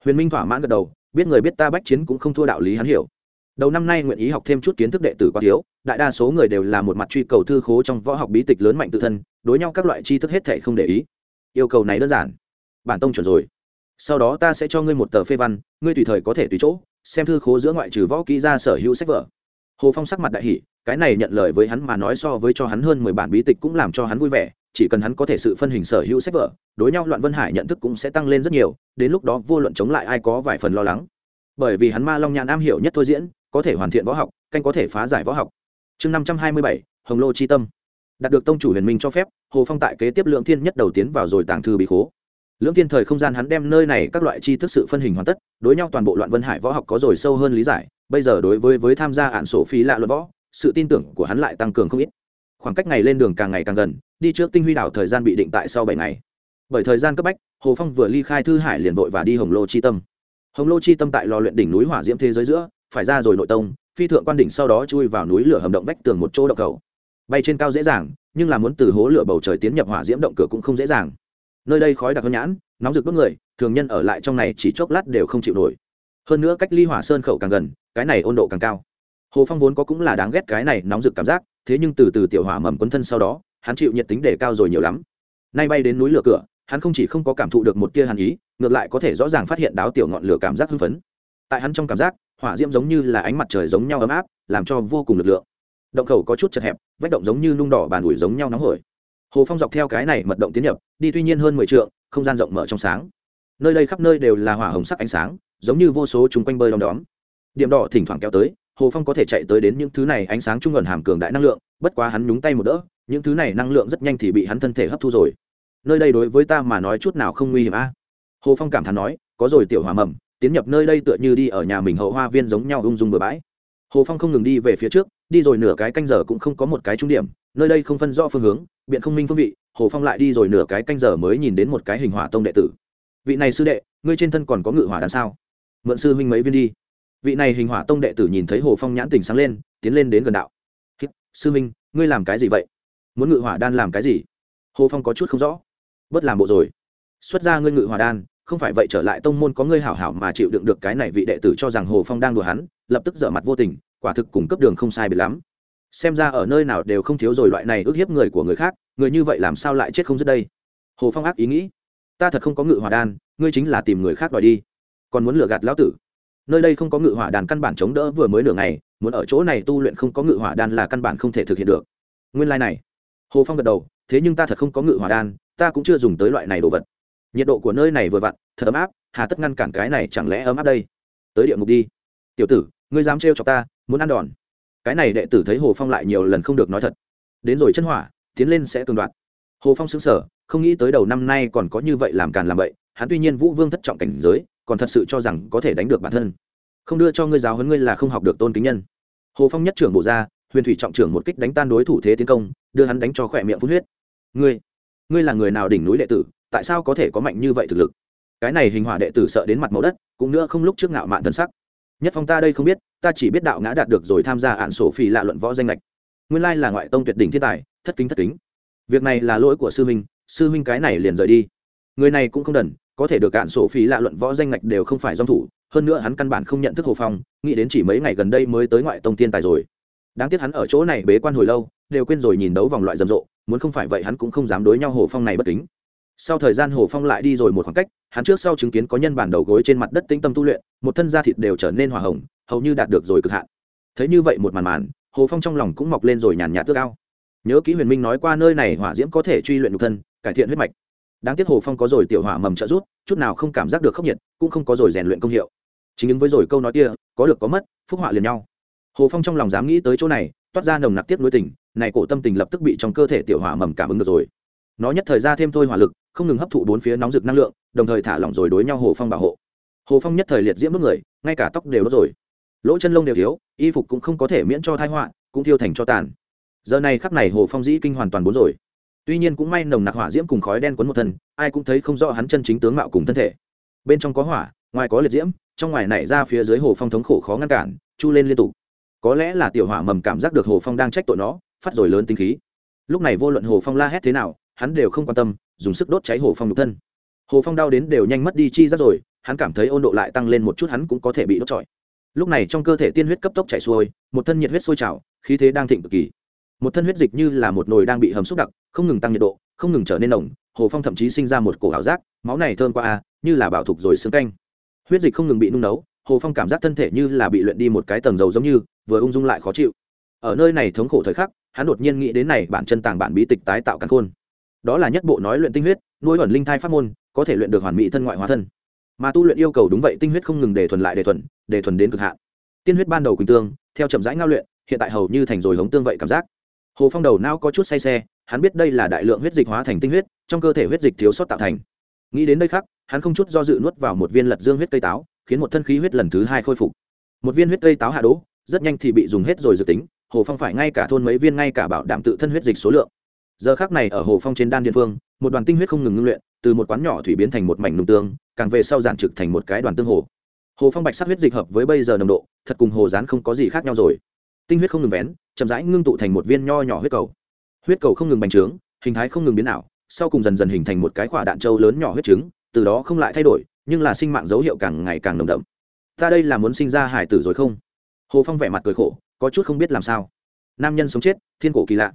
Huyền minh thỏa mãn gật đầu, biết người biết ta bách chiến cũng không thua đạo lý hắn hiểu. Đầu năm nay nguyện ý học thêm chút kiến thức đệ tử quá thiếu, đại đa số người đều là một mặt truy cầu thư khố trong võ học bí tịch lớn mạnh tự thân, đối nhau các loại tri thức hết thể không để ý. Yêu cầu này đơn giản. Bản tông chuẩn rồi. Sau đó ta sẽ cho ngươi một tờ phê văn, ngươi tùy thời có thể tùy chỗ, xem thư khố giữa ngoại trừ võ kỹ ra sở hữu sách vở. Hồ phong sắc mặt đại hỷ cái này nhận lời với hắn mà nói so với cho hắn hơn mười bản bí tịch cũng làm cho hắn vui vẻ chỉ cần hắn có thể sự phân hình sở hữu sách vở, đối nhau loạn vân hải nhận thức cũng sẽ tăng lên rất nhiều, đến lúc đó vô luận chống lại ai có vài phần lo lắng. Bởi vì hắn ma long nhãn am hiểu nhất thôi diễn, có thể hoàn thiện võ học, canh có thể phá giải võ học. Chương năm trăm hai mươi bảy, hồng lô chi tâm. Đạt được tông chủ huyền minh cho phép, hồ phong tại kế tiếp lượng thiên nhất đầu tiến vào rồi tàng thư bị khố. Lưỡng thiên thời không gian hắn đem nơi này các loại chi thức sự phân hình hoàn tất, đối nhau toàn bộ loạn vân hải võ học có rồi sâu hơn lý giải. Bây giờ đối với với tham gia ạn sổ phí lạ luận võ, sự tin tưởng của hắn lại tăng cường không ít khoảng cách ngày lên đường càng ngày càng gần, đi trước tinh huy đảo thời gian bị định tại sau bảy ngày. Bởi thời gian cấp bách, hồ phong vừa ly khai thư hải liền vội và đi hồng lô chi tâm. Hồng lô chi tâm tại lò luyện đỉnh núi hỏa diễm thế giới giữa, phải ra rồi nội tông, phi thượng quan đỉnh sau đó chui vào núi lửa hầm động vách tường một chỗ động cầu. Bay trên cao dễ dàng, nhưng là muốn từ hố lửa bầu trời tiến nhập hỏa diễm động cửa cũng không dễ dàng. Nơi đây khói đặc hơn nhãn, nóng rực đốt người, thường nhân ở lại trong này chỉ chốc lát đều không chịu nổi. Hơn nữa cách ly hỏa sơn khẩu càng gần, cái này ôn độ càng cao. Hồ phong vốn có cũng là đáng ghét cái này nóng rực cảm giác thế nhưng từ từ tiểu hỏa mầm quấn thân sau đó, hắn chịu nhiệt tính để cao rồi nhiều lắm. Nay bay đến núi lửa cửa, hắn không chỉ không có cảm thụ được một tia hàn ý, ngược lại có thể rõ ràng phát hiện đáo tiểu ngọn lửa cảm giác hưng phấn. Tại hắn trong cảm giác, hỏa diễm giống như là ánh mặt trời giống nhau ấm áp, làm cho vô cùng lực lượng. Động khẩu có chút chật hẹp, vách động giống như nung đỏ bàn ủi giống nhau nóng hổi. Hồ phong dọc theo cái này mật động tiến nhập, đi tuy nhiên hơn mười t không gian rộng mở trong sáng. Nơi đây khắp nơi đều là hỏa hồng sắc ánh sáng, giống như vô số chúng quanh bơi đom đóm. Điểm đỏ thỉnh thoảng kéo tới hồ phong có thể chạy tới đến những thứ này ánh sáng trung ẩn hàm cường đại năng lượng, bất quá hắn nhúng tay một đỡ, những thứ này năng lượng rất nhanh thì bị hắn thân thể hấp thu rồi. Nơi đây đối với ta mà nói chút nào không nguy hiểm a? Hồ phong cảm thán nói, có rồi tiểu hòa mầm, tiến nhập nơi đây tựa như đi ở nhà mình hậu hoa viên giống nhau ung dung bừa bãi. Hồ phong không ngừng đi về phía trước, đi rồi nửa cái canh giờ cũng không có một cái trung điểm, nơi đây không phân rõ phương hướng, biện không minh phương vị, hồ phong lại đi rồi nửa cái canh giờ mới nhìn đến một cái hình hỏa tông đệ tử. Vị này sư đệ, ngươi trên thân còn có ngự hỏa đàn sao? Mượn sư huynh mấy viên đi vị này hình hỏa tông đệ tử nhìn thấy hồ phong nhãn tình sáng lên, tiến lên đến gần đạo. Sư minh, ngươi làm cái gì vậy? Muốn ngự hỏa đan làm cái gì? Hồ phong có chút không rõ. Bớt làm bộ rồi. Xuất ra ngươi ngự hỏa đan, không phải vậy trở lại tông môn có ngươi hảo hảo mà chịu đựng được cái này vị đệ tử cho rằng hồ phong đang đùa hắn, lập tức dở mặt vô tình, quả thực cùng cấp đường không sai biệt lắm. Xem ra ở nơi nào đều không thiếu rồi loại này ước hiếp người của người khác, người như vậy làm sao lại chết không dứt đây? Hồ phong ác ý nghĩ. Ta thật không có ngự hỏa đan, ngươi chính là tìm người khác đòi đi. Còn muốn lừa gạt lão tử nơi đây không có ngự hỏa đàn căn bản chống đỡ vừa mới nửa ngày, muốn ở chỗ này tu luyện không có ngự hỏa đan là căn bản không thể thực hiện được. Nguyên lai、like、này, hồ phong gật đầu, thế nhưng ta thật không có ngự hỏa đan, ta cũng chưa dùng tới loại này đồ vật. Nhiệt độ của nơi này vừa vặn, thật ấm áp, hà tất ngăn cản cái này chẳng lẽ ấm áp đây? Tới địa ngục đi. Tiểu tử, ngươi dám trêu cho ta, muốn ăn đòn. Cái này đệ tử thấy hồ phong lại nhiều lần không được nói thật. Đến rồi chân hỏa, tiến lên sẽ cường đoạt. Hồ phong xứng sở không nghĩ tới đầu năm nay còn có như vậy làm càn làm vậy hắn tuy nhiên vũ vương thất trọng cảnh giới còn thật sự cho rằng có thể đánh được bản thân. Không đưa cho ngươi giáo huấn ngươi là không học được tôn kính nhân. Hồ phong nhất trưởng bộ ra, huyền thủy trọng trưởng một kích đánh tan đối thủ thế tiến công, đưa hắn đánh cho khỏe miệng phun huyết. Ngươi ngươi là người nào đỉnh núi đệ tử, tại sao có thể có mạnh như vậy thực lực? Cái này hình hỏa đệ tử sợ đến mặt màu đất, cũng nữa không lúc trước ngạo mạn thân sắc. Nhất phong ta đây không biết, ta chỉ biết đạo ngã đạt được rồi tham gia ạn sổ phi lạ luận võ danh lệch nguyên lai là ngoại tông tuyệt đỉnh thiên tài, thất kính thất kính. Việc này là lỗi của sư huynh sư huynh cái này liền rời đi. Người này cũng không đần có thể được cạn sổ phí lạ luận võ danh ngạch đều không phải dòng thủ, hơn nữa hắn căn bản không nhận thức hồ phong, nghĩ đến chỉ mấy ngày gần đây mới tới ngoại tông tiên tài rồi. Đáng tiếc hắn ở chỗ này bế quan hồi lâu, đều quên rồi nhìn đấu vòng loại rầm rộ, muốn không phải vậy hắn cũng không dám đối nhau hồ phong này bất kính. Sau thời gian hồ phong lại đi rồi một khoảng cách, hắn trước sau chứng kiến có nhân bản đầu gối trên mặt đất tĩnh tâm tu luyện, một thân da thịt đều trở nên hỏa hồng, hầu như đạt được rồi cực hạn. Thấy như vậy một màn màn, hồ phong trong lòng cũng mọc lên rồi nhàn nhạt tước ao. Nhớ kỹ huyền minh nói qua nơi này hỏa diễm có thể truy luyện nhục thân, cải thiện huyết mạch đáng tiếc hồ phong có rồi tiểu hỏa mầm trợ rút chút nào không cảm giác được khốc nhiệt, cũng không có rồi rèn luyện công hiệu. Chính ứng với rồi câu nói kia, có được có mất, phúc họa liền nhau. Hồ phong trong lòng dám nghĩ tới chỗ này, toát ra nồng nặc tiếp nối tình, này cổ tâm tình lập tức bị trong cơ thể tiểu hỏa mầm cảm ứng được rồi. Nó nhất thời ra thêm thôi hỏa lực, không ngừng hấp thụ bốn phía nóng rực năng lượng, đồng thời thả lỏng rồi đối nhau hồ phong bảo hộ. Hồ phong nhất thời liệt diễm đốt người, ngay cả tóc đều đốt rồi. Lỗ chân lông đều thiếu, y phục cũng không có thể miễn cho thai họa, cũng thiêu thành cho tàn. Giờ này khắc này hồ phong dĩ kinh hoàn toàn bốn rồi tuy nhiên cũng may nồng nặc hỏa diễm cùng khói đen quấn một thân, ai cũng thấy không rõ hắn chân chính tướng mạo cùng thân thể. Bên trong có hỏa, ngoài có liệt diễm, trong ngoài nảy ra phía dưới hồ phong thống khổ khó ngăn cản, chu lên liên tục. Có lẽ là tiểu hỏa mầm cảm giác được hồ phong đang trách tội nó, phát rồi lớn tinh khí. Lúc này vô luận hồ phong la hét thế nào, hắn đều không quan tâm, dùng sức đốt cháy hồ phong nhục thân. Hồ phong đau đến đều nhanh mất đi chi ra rồi, hắn cảm thấy ôn độ lại tăng lên một chút hắn cũng có thể bị đốt trọi. Lúc này trong cơ thể tiên huyết cấp tốc chảy xuôi, một thân nhiệt huyết sôi trào, khí thế đang thịnh cực kỳ một thân huyết dịch như là một nồi đang bị hầm xúc đặc, không ngừng tăng nhiệt độ, không ngừng trở nên nồng, hồ phong thậm chí sinh ra một cổ ảo giác, máu này thơm qua a à, như là bảo thục rồi xương canh. Huyết dịch không ngừng bị nung nấu, hồ phong cảm giác thân thể như là bị luyện đi một cái tầng dầu giống như, vừa ung dung lại khó chịu. Ở nơi này thống khổ thời khắc, hắn đột nhiên nghĩ đến này bản chân tàng bản bí tịch tái tạo căn khôn. Đó là nhất bộ nói luyện tinh huyết, nuôi ẩn linh thai pháp môn, có thể luyện được hoàn mỹ thân ngoại hóa thân. Mà tu luyện yêu cầu đúng vậy, tinh huyết không ngừng để thuần lại để thuần để thuần đến cực hạn. Tiên huyết ban đầu quỳnh tương, theo chậm rãi ngao luyện, hiện tại hầu như thành rồi hống tương vậy cảm giác hồ phong đầu não có chút say xe, hắn biết đây là đại lượng huyết dịch hóa thành tinh huyết, trong cơ thể huyết dịch thiếu sót tạo thành. Nghĩ đến đây khác hắn không chút do dự nuốt vào một viên lật dương huyết cây táo, khiến một thân khí huyết lần thứ hai khôi phục. Một viên huyết cây táo hạ đỗ, rất nhanh thì bị dùng hết rồi dự tính, hồ phong phải ngay cả thôn mấy viên ngay cả bảo đảm tự thân huyết dịch số lượng. Giờ khác này ở hồ phong trên đan điện phương, một đoàn tinh huyết không ngừng ngưng luyện, từ một quán nhỏ thủy biến thành một mảnh nung tương, càng về sau giản trực thành một cái đoàn tương hồ. Hồ phong bạch sắc huyết dịch hợp với bây giờ nồng độ, thật cùng hồ rán không có gì khác nhau rồi tinh huyết không ngừng vén, chậm rãi ngưng tụ thành một viên nho nhỏ huyết cầu. Huyết cầu không ngừng bành trướng, hình thái không ngừng biến ảo, sau cùng dần dần hình thành một cái quả đạn trâu lớn nhỏ huyết trứng, từ đó không lại thay đổi, nhưng là sinh mạng dấu hiệu càng ngày càng nồng đậm. Ta đây là muốn sinh ra hải tử rồi không? Hồ phong vẻ mặt cười khổ, có chút không biết làm sao. Nam nhân sống chết, thiên cổ kỳ lạ.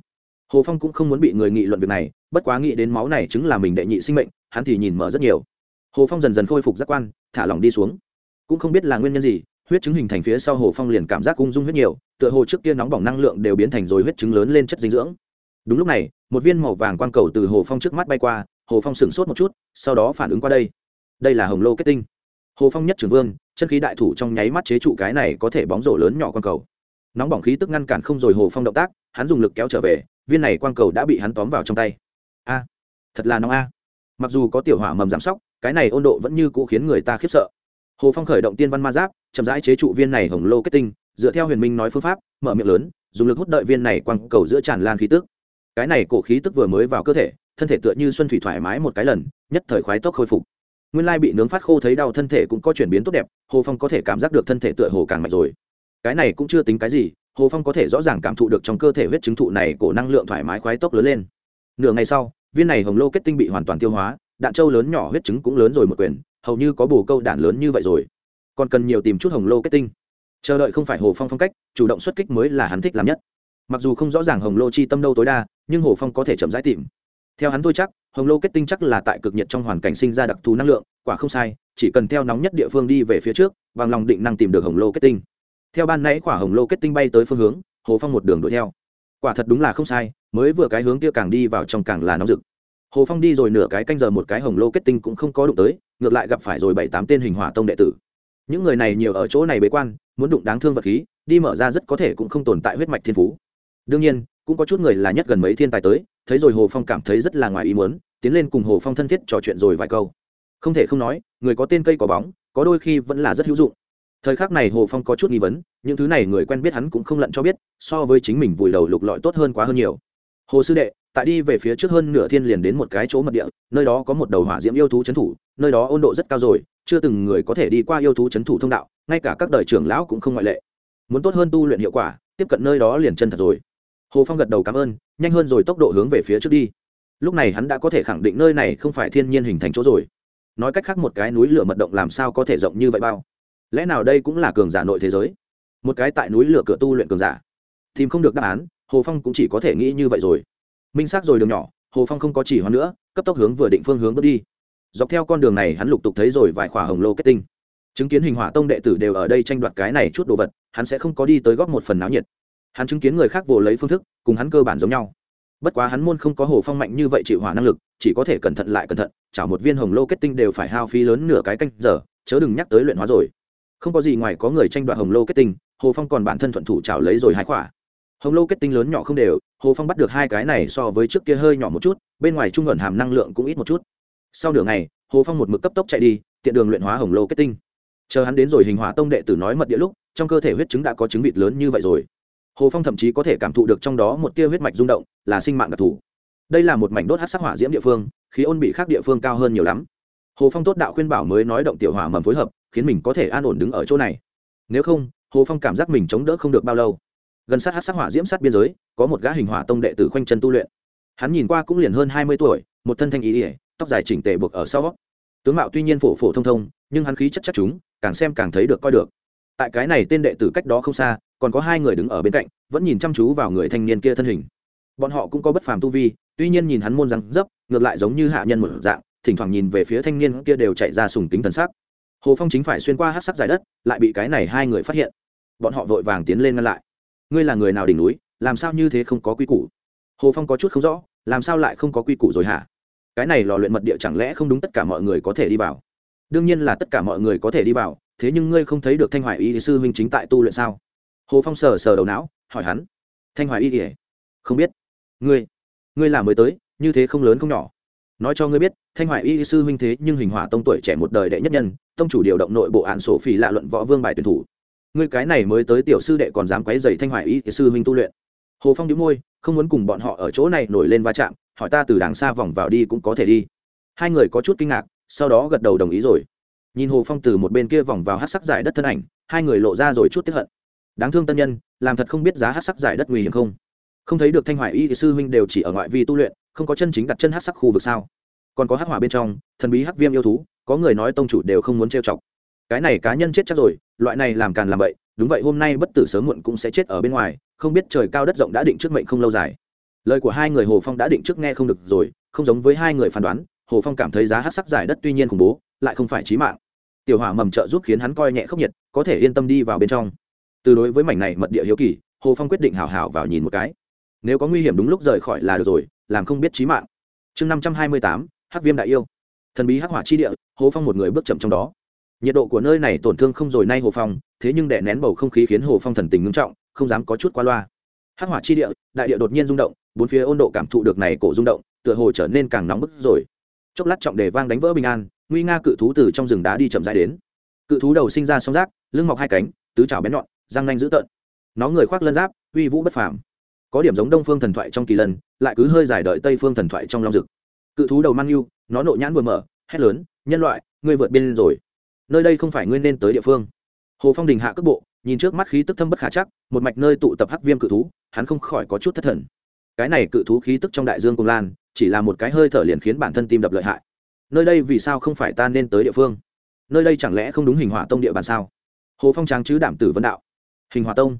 Hồ phong cũng không muốn bị người nghị luận việc này, bất quá nghĩ đến máu này chứng là mình đệ nhị sinh mệnh, hắn thì nhìn mở rất nhiều. Hồ phong dần dần khôi phục giác quan, thả lỏng đi xuống. Cũng không biết là nguyên nhân gì huyết chứng hình thành phía sau hồ phong liền cảm giác ung dung huyết nhiều, tựa hồ trước kia nóng bỏng năng lượng đều biến thành rồi huyết chứng lớn lên chất dinh dưỡng. Đúng lúc này, một viên màu vàng quang cầu từ hồ phong trước mắt bay qua, hồ phong sửng sốt một chút, sau đó phản ứng qua đây. Đây là hồng lô kết tinh. Hồ phong nhất trưởng vương, chân khí đại thủ trong nháy mắt chế trụ cái này có thể bóng rổ lớn nhỏ quang cầu. Nóng bỏng khí tức ngăn cản không rồi hồ phong động tác, hắn dùng lực kéo trở về, viên này quang cầu đã bị hắn tóm vào trong tay. A, thật là nóng a. Mặc dù có tiểu hỏa mầm giảm sóc, cái này ôn độ vẫn như cũ khiến người ta khiếp sợ hồ phong khởi động tiên văn ma giáp, chậm rãi chế trụ viên này hồng lô kết tinh, dựa theo huyền minh nói phương pháp, mở miệng lớn, dùng lực hút đợi viên này quăng cầu giữa tràn lan khí tức. Cái này cổ khí tức vừa mới vào cơ thể, thân thể tựa như xuân thủy thoải mái một cái lần, nhất thời khoái tốc khôi phục. Nguyên lai bị nướng phát khô thấy đau thân thể cũng có chuyển biến tốt đẹp, hồ phong có thể cảm giác được thân thể tựa hồ càng mạnh rồi. Cái này cũng chưa tính cái gì, hồ phong có thể rõ ràng cảm thụ được trong cơ thể huyết chứng thụ này cổ năng lượng thoải mái khoái tốc lớn lên. Nửa ngày sau, viên này hồng lô kết tinh bị hoàn toàn tiêu hóa, đạn trâu lớn nhỏ huyết chứng cũng lớn rồi một quyền hầu như có bồ câu đạn lớn như vậy rồi. Còn cần nhiều tìm chút hồng lô kết tinh. Chờ đợi không phải hồ phong phong cách, chủ động xuất kích mới là hắn thích làm nhất. Mặc dù không rõ ràng hồng lô chi tâm đâu tối đa, nhưng hồ phong có thể chậm rãi tìm. Theo hắn thôi chắc, hồng lô kết tinh chắc là tại cực nhiệt trong hoàn cảnh sinh ra đặc thù năng lượng, quả không sai, chỉ cần theo nóng nhất địa phương đi về phía trước, bằng lòng định năng tìm được hồng lô kết tinh. Theo ban nãy quả hồng lô kết tinh bay tới phương hướng, hồ phong một đường đuổi theo. Quả thật đúng là không sai, mới vừa cái hướng kia càng đi vào trong càng là nóng rực hồ phong đi rồi nửa cái canh giờ một cái hồng lô kết tinh cũng không có đụng tới, ngược lại gặp phải rồi bảy tám tên hình hỏa tông đệ tử. Những người này nhiều ở chỗ này bế quan, muốn đụng đáng thương vật khí, đi mở ra rất có thể cũng không tồn tại huyết mạch thiên phú. Đương nhiên, cũng có chút người là nhất gần mấy thiên tài tới, thấy rồi hồ phong cảm thấy rất là ngoài ý muốn, tiến lên cùng hồ phong thân thiết trò chuyện rồi vài câu. Không thể không nói, người có tên cây có bóng, có đôi khi vẫn là rất hữu dụng. Thời khắc này hồ phong có chút nghi vấn, những thứ này người quen biết hắn cũng không lận cho biết, so với chính mình vùi đầu lục lọi tốt hơn quá hơn nhiều. Hồ sư đệ tại đi về phía trước hơn nửa thiên liền đến một cái chỗ mật địa, nơi đó có một đầu hỏa diễm yêu thú c h ấ n thủ, nơi đó ôn độ rất cao rồi, chưa từng người có thể đi qua yêu thú c h ấ n thủ thông đạo, ngay cả các đời trưởng lão cũng không ngoại lệ. Muốn tốt hơn tu luyện hiệu quả, tiếp cận nơi đó liền chân thật rồi. Hồ phong gật đầu cảm ơn, nhanh hơn rồi tốc độ hướng về phía trước đi. Lúc này hắn đã có thể khẳng định nơi này không phải thiên nhiên hình thành chỗ rồi. Nói cách khác một cái núi lửa mật động làm sao có thể rộng như vậy bao? Lẽ nào đây cũng là cường giả nội thế giới? Một cái tại núi lửa cửa tu luyện cường giả. Tìm không được đáp án, hồ phong cũng chỉ có thể nghĩ như vậy rồi minh xác rồi đường nhỏ, hồ phong không có chỉ hoãn nữa, cấp tốc hướng vừa định phương hướng bước đi. Dọc theo con đường này hắn lục tục thấy rồi vài khỏa hồng lô kết tinh. Chứng kiến hình hỏa tông đệ tử đều ở đây tranh đoạt cái này chút đồ vật, hắn sẽ không có đi tới góp một phần náo nhiệt. Hắn chứng kiến người khác vồ lấy phương thức, cùng hắn cơ bản giống nhau. Bất quá hắn môn không có hồ phong mạnh như vậy chịu hỏa năng lực, chỉ có thể cẩn thận lại cẩn thận, chảo một viên hồng lô kết tinh đều phải hao phí lớn nửa cái canh giờ, chớ đừng nhắc tới luyện hóa rồi. Không có gì ngoài có người tranh đoạt hồng lô kết tinh, hồ phong còn bản thân thuận thủ chảo lấy rồi hai khỏa hồng lô kết tinh lớn nhỏ không đều, hồ phong bắt được hai cái này so với trước kia hơi nhỏ một chút, bên ngoài trung ẩn hàm năng lượng cũng ít một chút. Sau nửa ngày, hồ phong một mực cấp tốc chạy đi, tiện đường luyện hóa hồng lô kết tinh. Chờ hắn đến rồi hình hỏa tông đệ tử nói mật địa lúc, trong cơ thể huyết chứng đã có chứng vịt lớn như vậy rồi. Hồ phong thậm chí có thể cảm thụ được trong đó một tia huyết mạch rung động, là sinh mạng đặc thù. Đây là một mảnh đốt hát sắc hỏa diễm địa phương, khí ôn bị khác địa phương cao hơn nhiều lắm. Hồ phong tốt đạo khuyên bảo mới nói động tiểu hỏa mầm phối hợp, khiến mình có thể an ổn đứng ở chỗ này. Nếu không, hồ phong cảm giác mình chống đỡ không được bao lâu gần sát hát sắc hỏa diễm sát biên giới, có một gã hình hỏa tông đệ tử khoanh chân tu luyện. Hắn nhìn qua cũng liền hơn hai mươi tuổi, một thân thanh ý ỉa, tóc dài chỉnh tề buộc ở sau tướng mạo tuy nhiên phổ phổ thông thông, nhưng hắn khí chất chắc chúng, càng xem càng thấy được coi được. Tại cái này tên đệ tử cách đó không xa, còn có hai người đứng ở bên cạnh, vẫn nhìn chăm chú vào người thanh niên kia thân hình. Bọn họ cũng có bất phàm tu vi, tuy nhiên nhìn hắn môn răng dấp, ngược lại giống như hạ nhân một dạng, thỉnh thoảng nhìn về phía thanh niên kia đều chạy ra sùng tính thần sắc. Hồ phong chính phải xuyên qua hát sắc dài đất, lại bị cái này hai người phát hiện. Bọn họ vội vàng tiến lên ngăn lại ngươi là người nào đỉnh núi, làm sao như thế không có quy củ? Hồ phong có chút không rõ, làm sao lại không có quy củ rồi hả? Cái này lò luyện mật địa chẳng lẽ không đúng tất cả mọi người có thể đi vào? Đương nhiên là tất cả mọi người có thể đi vào, thế nhưng ngươi không thấy được thanh hoài y sư huynh chính tại tu luyện sao? Hồ phong sờ sờ đầu não, hỏi hắn. Thanh hoài y ỉa không biết. Ngươi ngươi là mới tới, như thế không lớn không nhỏ. Nói cho ngươi biết, thanh hoài y sư huynh thế nhưng hình hỏa tông tuổi trẻ một đời đệ nhất nhân, tông chủ điều động nội bộ án sổ phỉ lạ luận võ vương bài tuyển thủ ngươi cái này mới tới tiểu sư đệ còn dám quấy dày thanh hoài y sư huynh tu luyện. Hồ phong đĩu môi, không muốn cùng bọn họ ở chỗ này nổi lên va chạm, hỏi ta từ đằng xa vòng vào đi cũng có thể đi. Hai người có chút kinh ngạc, sau đó gật đầu đồng ý rồi. Nhìn hồ phong từ một bên kia vòng vào hát sắc giải đất thân ảnh, hai người lộ ra rồi chút tiếp hận. Đáng thương tân nhân, làm thật không biết giá hát sắc giải đất nguy hiểm không? Không thấy được thanh hoài y sư huynh đều chỉ ở ngoại vi tu luyện, không có chân chính đặt chân hát sắc khu vực sao? Còn có hát hỏa bên trong, thần bí hắc viêm yêu thú, có người nói tông chủ đều không muốn trêu chọc cái này cá nhân chết chắc rồi, loại này làm càn làm vậy đúng vậy, hôm nay bất tử sớm muộn cũng sẽ chết ở bên ngoài, không biết trời cao đất rộng đã định trước mệnh không lâu dài. Lời của hai người hồ phong đã định trước nghe không được rồi, không giống với hai người phán đoán, hồ phong cảm thấy giá hát sắc giải đất tuy nhiên khủng bố, lại không phải trí mạng. Tiểu hỏa mầm trợ giúp khiến hắn coi nhẹ khốc nhiệt, có thể yên tâm đi vào bên trong. Từ đối với mảnh này mật địa hiếu kỳ, hồ phong quyết định hảo hảo vào nhìn một cái. Nếu có nguy hiểm đúng lúc rời khỏi là được rồi, làm không biết trí mạng. Chương năm trăm hai mươi tám, hắc viêm đại yêu. Thần bí hắc hỏa chi địa, hồ phong một người bước chậm trong đó nhiệt độ của nơi này tổn thương không rồi nay hồ phong, thế nhưng đè nén bầu không khí khiến hồ phong thần tình ngưng trọng, không dám có chút qua loa. Hắc hỏa chi địa, đại địa đột nhiên rung động, bốn phía ôn độ cảm thụ được này cổ rung động, tựa hồ trở nên càng nóng bức rồi. Chốc lát trọng đề vang đánh vỡ bình an, nguy nga cự thú từ trong rừng đá đi chậm rãi đến. Cự thú đầu sinh ra song rác lưng mọc hai cánh, tứ chảo bén nhọn, răng nanh dữ tợn. Nó người khoác lân giáp, uy vũ bất phàm. Có điểm giống đông phương thần thoại trong kỳ lân, lại cứ hơi giải đợi tây phương thần thoại trong long dực. Cự thú đầu mang yêu nó nộ nhãn vừa mở, hét lớn, nhân loại, ngươi vượt biên rồi nơi đây không phải ngươi nên tới địa phương. Hồ phong đình hạ cước bộ, nhìn trước mắt khí tức thâm bất khả chắc, một mạch nơi tụ tập hắc viêm cự thú, hắn không khỏi có chút thất thần. Cái này cự thú khí tức trong đại dương cùng lan, chỉ là một cái hơi thở liền khiến bản thân tim đập lợi hại. Nơi đây vì sao không phải ta nên tới địa phương? Nơi đây chẳng lẽ không đúng hình hỏa tông địa bàn sao? Hồ phong tráng chứ đảm tử vấn đạo. Hình hỏa tông.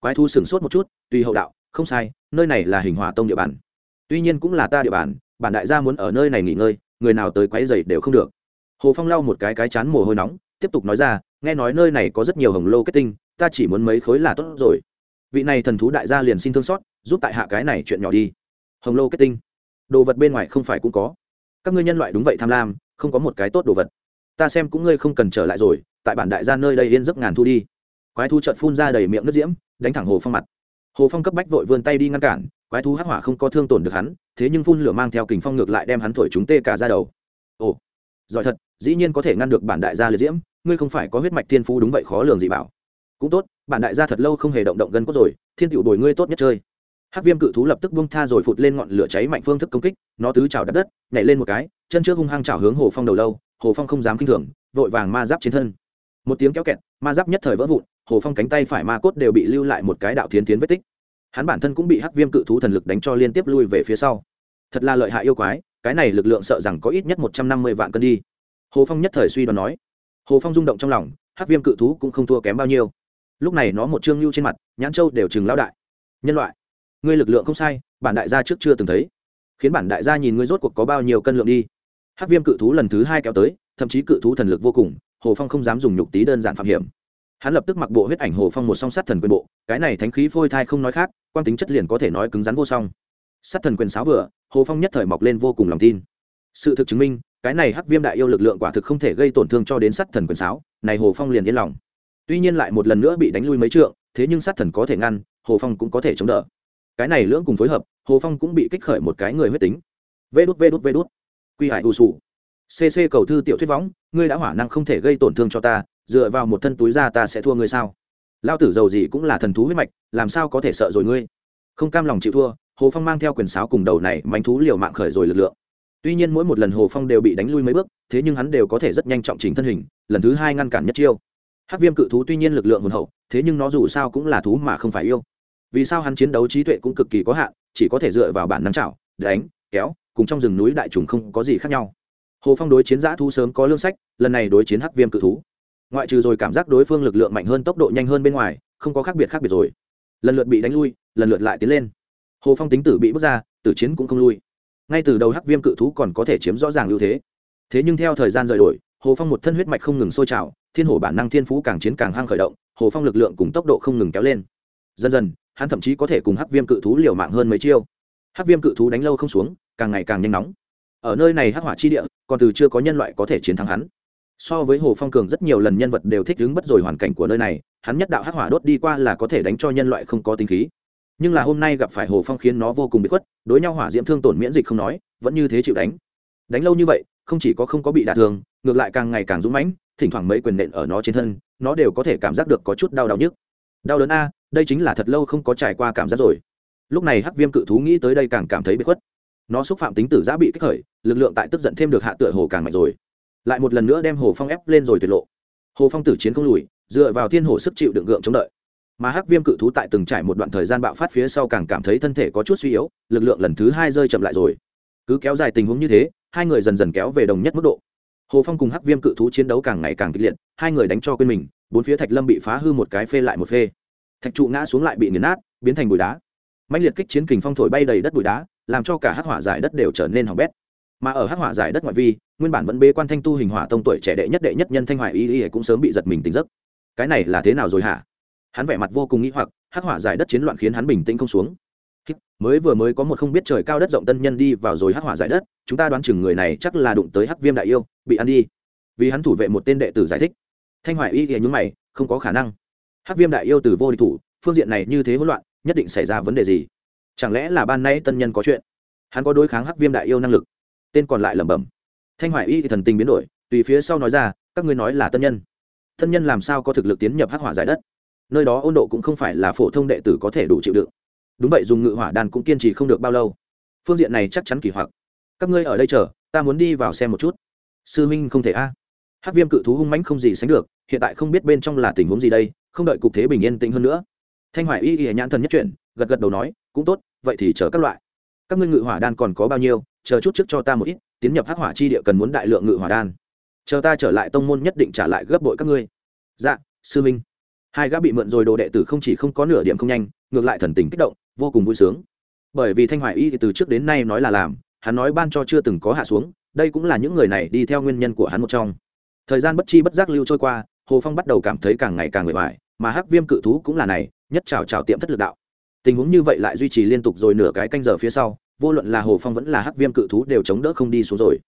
Quái thu sửng sốt một chút, tùy hậu đạo, không sai, nơi này là hình hỏa tông địa bàn. Tuy nhiên cũng là ta địa bàn, bản đại gia muốn ở nơi này nghỉ ngơi, người nào tới quấy dày đều không được hồ phong lau một cái cái chán mồ hôi nóng, tiếp tục nói ra, nghe nói nơi này có rất nhiều hồng lô kết tinh, ta chỉ muốn mấy khối là tốt rồi. Vị này thần thú đại gia liền xin thương xót, giúp tại hạ cái này chuyện nhỏ đi. Hồng lô kết tinh. Đồ vật bên ngoài không phải cũng có. Các ngươi nhân loại đúng vậy tham lam, không có một cái tốt đồ vật. Ta xem cũng ngươi không cần trở lại rồi, tại bản đại gia nơi đây yên giấc ngàn thu đi. Quái thu trợt phun ra đầy miệng nước diễm, đánh thẳng hồ phong mặt. Hồ phong cấp bách vội vươn tay đi ngăn cản, quái thú hắc hỏa không có thương tổn được hắn, thế nhưng phun lửa mang theo kình phong ngược lại đem hắn thổi chúng tê cả ra đầu. Ồ giỏi thật, dĩ nhiên có thể ngăn được bản đại gia liệt diễm, ngươi không phải có huyết mạch thiên phú đúng vậy khó lường gì bảo. Cũng tốt, bản đại gia thật lâu không hề động động gân cốt rồi, thiên tựu bồi ngươi tốt nhất chơi. Hắc viêm cự thú lập tức bung tha rồi phụt lên ngọn lửa cháy mạnh phương thức công kích, nó tứ chảo đập đất, nhảy lên một cái, chân trước hung hăng chảo hướng hồ phong đầu lâu, hồ phong không dám kinh thường, vội vàng ma giáp chiến thân. Một tiếng kéo kẹt, ma giáp nhất thời vỡ vụn, hồ phong cánh tay phải ma cốt đều bị lưu lại một cái đạo tiến tiến vết tích. Hắn bản thân cũng bị hắc viêm cự thú thần lực đánh cho liên tiếp lui về phía sau. Thật là lợi hại yêu quái cái này lực lượng sợ rằng có ít nhất một trăm năm mươi vạn cân đi. Hồ phong nhất thời suy đoán nói. Hồ phong rung động trong lòng, hắc viêm cự thú cũng không thua kém bao nhiêu. Lúc này nó một trương lưu trên mặt, nhãn châu đều chừng lão đại. Nhân loại, ngươi lực lượng không sai, bản đại gia trước chưa từng thấy. Khiến bản đại gia nhìn ngươi rốt cuộc có bao nhiêu cân lượng đi. Hắc viêm cự thú lần thứ hai kéo tới, thậm chí cự thú thần lực vô cùng, hồ phong không dám dùng nhục tí đơn giản phạm hiểm. Hắn lập tức mặc bộ huyết ảnh hồ phong một song sát thần quyền bộ, cái này thánh khí phôi thai không nói khác quan tính chất liền có thể nói cứng rắn vô song sát thần quyền sáo vừa, hồ phong nhất thời mọc lên vô cùng lòng tin. Sự thực chứng minh, cái này hắc viêm đại yêu lực lượng quả thực không thể gây tổn thương cho đến sát thần quyền sáo, này hồ phong liền yên lòng. Tuy nhiên lại một lần nữa bị đánh lui mấy trượng, thế nhưng sát thần có thể ngăn, hồ phong cũng có thể chống đỡ. Cái này lưỡng cùng phối hợp, hồ phong cũng bị kích khởi một cái người huyết tính. Vê đút vê đút vê đút. Quy hải ưu sụ cc cầu thư tiểu thuyết võng, ngươi đã hỏa năng không thể gây tổn thương cho ta, dựa vào một thân túi ra ta sẽ thua ngươi sao? Lao tử giàu gì cũng là thần thú huyết mạch, làm sao có thể sợ rồi ngươi? Không cam lòng chịu thua, hồ phong mang theo quyền sáo cùng đầu này manh thú liều mạng khởi rồi lực lượng. Tuy nhiên mỗi một lần hồ phong đều bị đánh lui mấy bước, thế nhưng hắn đều có thể rất nhanh trọng chỉnh thân hình, lần thứ hai ngăn cản nhất chiêu. Hắc viêm cự thú tuy nhiên lực lượng hồn hậu, thế nhưng nó dù sao cũng là thú mà không phải yêu. Vì sao hắn chiến đấu trí tuệ cũng cực kỳ có hạn, chỉ có thể dựa vào bản năng chảo, đánh, kéo, cùng trong rừng núi đại trùng không có gì khác nhau. Hồ phong đối chiến giã thú sớm có lương sách, lần này đối chiến hắc viêm cự thú. Ngoại trừ rồi cảm giác đối phương lực lượng mạnh hơn tốc độ nhanh hơn bên ngoài, không có khác biệt khác biệt rồi lần lượt bị đánh lui, lần lượt lại tiến lên. Hồ phong tính tử bị bước ra, tử chiến cũng không lui. Ngay từ đầu hắc viêm cự thú còn có thể chiếm rõ ràng ưu thế. Thế nhưng theo thời gian rời đổi, hồ phong một thân huyết mạch không ngừng sôi trào, thiên hồ bản năng thiên phú càng chiến càng hăng khởi động, hồ phong lực lượng cùng tốc độ không ngừng kéo lên. Dần dần, hắn thậm chí có thể cùng hắc viêm cự thú liều mạng hơn mấy chiêu. Hắc viêm cự thú đánh lâu không xuống, càng ngày càng nhanh nóng. Ở nơi này hắc hỏa chi địa, còn từ chưa có nhân loại có thể chiến thắng hắn. So với hồ phong cường rất nhiều lần nhân vật đều thích ứng bất rồi hoàn cảnh của nơi này hắn nhất đạo hắc hỏa đốt đi qua là có thể đánh cho nhân loại không có tính khí. Nhưng là hôm nay gặp phải hồ phong khiến nó vô cùng bị khuất, đối nhau hỏa diễm thương tổn miễn dịch không nói, vẫn như thế chịu đánh. Đánh lâu như vậy, không chỉ có không có bị đả thương, ngược lại càng ngày càng dũng mãnh, thỉnh thoảng mấy quyền nện ở nó trên thân, nó đều có thể cảm giác được có chút đau đau nhức. Đau đớn a, đây chính là thật lâu không có trải qua cảm giác rồi. Lúc này hắc viêm cự thú nghĩ tới đây càng cảm thấy bị khuất. Nó xúc phạm tính tử giã bị kích khởi, lực lượng tại tức giận thêm được hạ tựa hồ càng mạnh rồi. Lại một lần nữa đem hồ phong ép lên rồi tuyệt lộ. Hồ phong tử chiến không lùi dựa vào thiên hồ sức chịu đựng gượng chống đợi. Mà hắc viêm cự thú tại từng trải một đoạn thời gian bạo phát phía sau càng cảm thấy thân thể có chút suy yếu, lực lượng lần thứ hai rơi chậm lại rồi. Cứ kéo dài tình huống như thế, hai người dần dần kéo về đồng nhất mức độ. Hồ phong cùng hắc viêm cự thú chiến đấu càng ngày càng kịch liệt, hai người đánh cho quên mình, bốn phía thạch lâm bị phá hư một cái phê lại một phê. Thạch trụ ngã xuống lại bị nghiền nát, biến thành bụi đá. Mạnh liệt kích chiến kình phong thổi bay đầy đất bụi đá, làm cho cả hắc hỏa giải đất đều trở nên hỏng bét. Mà ở hắc hỏa giải đất ngoại vi, nguyên bản vẫn bế quan thanh tu hình hỏa tông tuổi trẻ đệ nhất đệ nhất nhân thanh hoài y y cũng sớm bị giật mình tỉnh giấc cái này là thế nào rồi hả? Hắn vẻ mặt vô cùng nghĩ hoặc, hắc hỏa giải đất chiến loạn khiến hắn bình tĩnh không xuống. Mới vừa mới có một không biết trời cao đất rộng tân nhân đi vào rồi hắc hỏa giải đất, chúng ta đoán chừng người này chắc là đụng tới hắc viêm đại yêu, bị ăn đi. Vì hắn thủ vệ một tên đệ tử giải thích. Thanh hoài y thì nhúng mày, không có khả năng. Hắc viêm đại yêu từ vô địch thủ, phương diện này như thế hỗn loạn, nhất định xảy ra vấn đề gì? Chẳng lẽ là ban nay tân nhân có chuyện? Hắn có đối kháng hắc viêm đại yêu năng lực? Tên còn lại lẩm bẩm. Thanh hoài y thì thần tình biến đổi, tùy phía sau nói ra, các ngươi nói là tân nhân tân nhân làm sao có thực lực tiến nhập hắc hỏa giải đất? Nơi đó ôn độ cũng không phải là phổ thông đệ tử có thể đủ chịu đựng. Đúng vậy, dùng ngự hỏa đan cũng kiên trì không được bao lâu. Phương diện này chắc chắn kỳ hoặc. Các ngươi ở đây chờ, ta muốn đi vào xem một chút. Sư huynh không thể a. À. hát viêm cự thú hung mãnh không gì sánh được, hiện tại không biết bên trong là tình huống gì đây, không đợi cục thế bình yên tĩnh hơn nữa. Thanh hoài y y nhãn thần nhất chuyển, gật gật đầu nói, cũng tốt, vậy thì chờ các loại. Các ngươi ngự hỏa đan còn có bao nhiêu, chờ chút trước cho ta một ít, tiến nhập hắc hỏa chi địa cần muốn đại lượng ngự hỏa đan chờ ta trở lại tông môn nhất định trả lại gấp bội các ngươi. Dạ sư minh hai gã bị mượn rồi đồ đệ tử không chỉ không có nửa điểm không nhanh, ngược lại thần tình kích động, vô cùng vui sướng. Bởi vì thanh hoài y từ trước đến nay nói là làm, hắn nói ban cho chưa từng có hạ xuống, đây cũng là những người này đi theo nguyên nhân của hắn một trong. Thời gian bất chi bất giác lưu trôi qua, hồ phong bắt đầu cảm thấy càng ngày càng mệt mỏi mà hắc viêm cự thú cũng là này, nhất trào trào tiệm thất lực đạo. Tình huống như vậy lại duy trì liên tục rồi nửa cái canh giờ phía sau, vô luận là hồ phong vẫn là hắc viêm cự thú đều chống đỡ không đi xuống rồi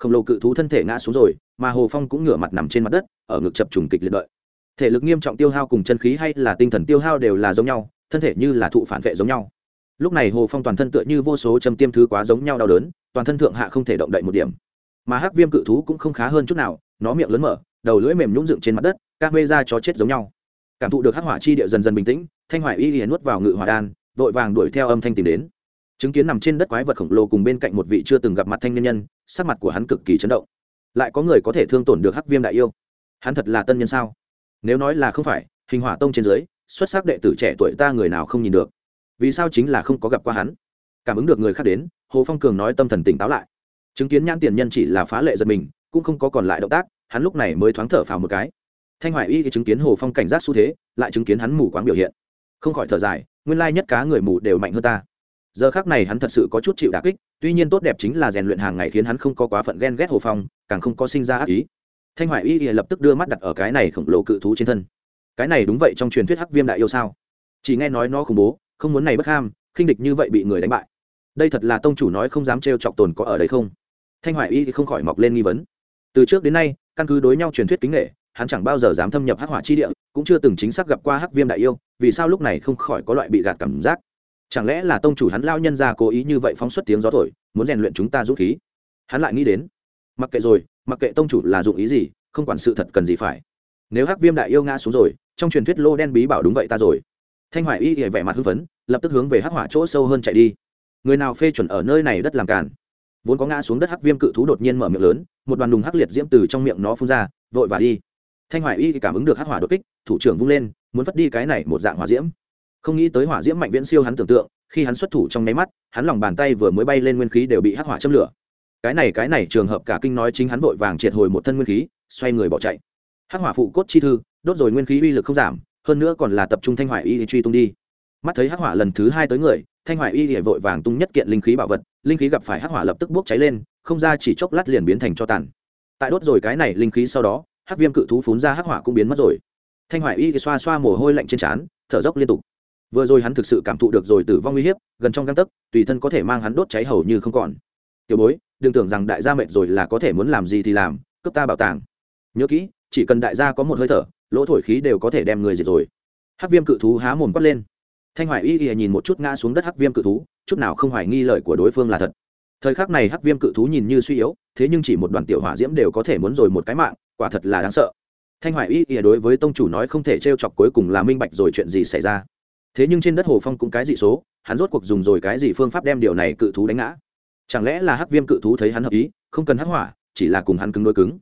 khổng lồ cự thú thân thể ngã xuống rồi, mà hồ phong cũng ngửa mặt nằm trên mặt đất, ở ngực chập trùng kịch liệt đợi. Thể lực nghiêm trọng tiêu hao cùng chân khí hay là tinh thần tiêu hao đều là giống nhau, thân thể như là thụ phản vệ giống nhau. Lúc này hồ phong toàn thân tựa như vô số châm tiêm thứ quá giống nhau đau đớn, toàn thân thượng hạ không thể động đậy một điểm. Mà hắc viêm cự thú cũng không khá hơn chút nào, nó miệng lớn mở, đầu lưỡi mềm nhũng dựng trên mặt đất các mê ra chó chết giống nhau. Cảm thụ được hắc hỏa chi địa dần dần bình tĩnh, thanh hoài y liền nuốt vào ngự hỏa đan, vội vàng đuổi theo âm thanh tìm đến chứng kiến nằm trên đất quái vật khổng lồ cùng bên cạnh một vị chưa từng gặp mặt thanh nhân nhân, sắc mặt của hắn cực kỳ chấn động. Lại có người có thể thương tổn được hắc viêm đại yêu. Hắn thật là tân nhân sao? Nếu nói là không phải, hình hỏa tông trên dưới, xuất sắc đệ tử trẻ tuổi ta người nào không nhìn được? Vì sao chính là không có gặp qua hắn? Cảm ứng được người khác đến, hồ phong cường nói tâm thần tỉnh táo lại. Chứng kiến nhãn tiền nhân chỉ là phá lệ giật mình, cũng không có còn lại động tác, hắn lúc này mới thoáng thở phào một cái. Thanh hoài y chứng kiến hồ phong cảnh giác xu thế, lại chứng kiến hắn mù quáng biểu hiện. Không khỏi thở dài, nguyên lai nhất cá người mù đều mạnh hơn ta giờ khác này hắn thật sự có chút chịu đà kích, tuy nhiên tốt đẹp chính là rèn luyện hàng ngày khiến hắn không có quá phận ghen ghét hồ phong, càng không có sinh ra ác ý. Thanh hoài y lập tức đưa mắt đặt ở cái này khổng lồ cự thú trên thân. Cái này đúng vậy trong truyền thuyết hắc viêm đại yêu sao? Chỉ nghe nói nó khủng bố, không muốn này bất ham, khinh địch như vậy bị người đánh bại. Đây thật là tông chủ nói không dám trêu chọc tồn có ở đây không? Thanh hoài y thì không khỏi mọc lên nghi vấn. Từ trước đến nay, căn cứ đối nhau truyền thuyết kính nghệ hắn chẳng bao giờ dám thâm nhập hắc hỏa chi địa, cũng chưa từng chính xác gặp qua hắc viêm đại yêu, vì sao lúc này không khỏi có loại bị gạt cảm giác? Chẳng lẽ là tông chủ hắn lao nhân ra cố ý như vậy phóng xuất tiếng gió thổi, muốn rèn luyện chúng ta dũng khí? Hắn lại nghĩ đến, mặc kệ rồi, mặc kệ tông chủ là dụng ý gì, không quản sự thật cần gì phải. Nếu hắc viêm đại yêu ngã xuống rồi, trong truyền thuyết lô đen bí bảo đúng vậy ta rồi. Thanh hoài y thì vẻ mặt hưng phấn, lập tức hướng về hắc hỏa chỗ sâu hơn chạy đi. Người nào phê chuẩn ở nơi này đất làm cản vốn có ngã xuống đất hắc viêm cự thú đột nhiên mở miệng lớn, một đoàn đùng hắc liệt diễm từ trong miệng nó phun ra, vội và đi. Thanh hoài y cảm ứng được hắc hỏa đột kích, thủ trưởng vung lên, muốn vất đi cái này một dạng hỏa diễm không nghĩ tới hỏa diễm mạnh viễn siêu hắn tưởng tượng, khi hắn xuất thủ trong nháy mắt, hắn lòng bàn tay vừa mới bay lên nguyên khí đều bị hắc hỏa châm lửa. Cái này cái này, trường hợp cả kinh nói chính hắn vội vàng triệt hồi một thân nguyên khí, xoay người bỏ chạy. Hắc hỏa phụ cốt chi thư, đốt rồi nguyên khí uy lực không giảm, hơn nữa còn là tập trung thanh hoài y truy tung đi. Mắt thấy hắc hỏa lần thứ hai tới người, thanh hoài y vội vàng tung nhất kiện linh khí bảo vật, linh khí gặp phải hắc hỏa lập tức bốc cháy lên, không ra chỉ chốc lát liền biến thành cho tàn. Tại đốt rồi cái này linh khí sau đó, hắc viêm cự thú phún ra hắc hỏa cũng biến mất rồi. Thanh hoài y xoa xoa mồ hôi lạnh trên trán, thở dốc liên tục vừa rồi hắn thực sự cảm thụ được rồi tử vong uy hiếp, gần trong găng tấc, tùy thân có thể mang hắn đốt cháy hầu như không còn. Tiểu bối, đừng tưởng rằng đại gia mệt rồi là có thể muốn làm gì thì làm, cướp ta bảo tàng. Nhớ kỹ, chỉ cần đại gia có một hơi thở, lỗ thổi khí đều có thể đem người diệt rồi. Hắc viêm cự thú há mồm quát lên. Thanh hoài y y nhìn một chút ngã xuống đất hắc viêm cự thú, chút nào không hoài nghi lời của đối phương là thật. Thời khắc này hắc viêm cự thú nhìn như suy yếu, thế nhưng chỉ một đoàn tiểu hỏa diễm đều có thể muốn rồi một cái mạng, quả thật là đáng sợ. Thanh hoài y y đối với tông chủ nói không thể t chọc cuối cùng là minh bạch rồi chuyện gì xảy ra thế nhưng trên đất hồ phong cũng cái dị số, hắn rốt cuộc dùng rồi cái gì phương pháp đem điều này cự thú đánh ngã? Chẳng lẽ là hắc viêm cự thú thấy hắn hợp ý, không cần hắc hỏa, chỉ là cùng hắn cứng đôi cứng?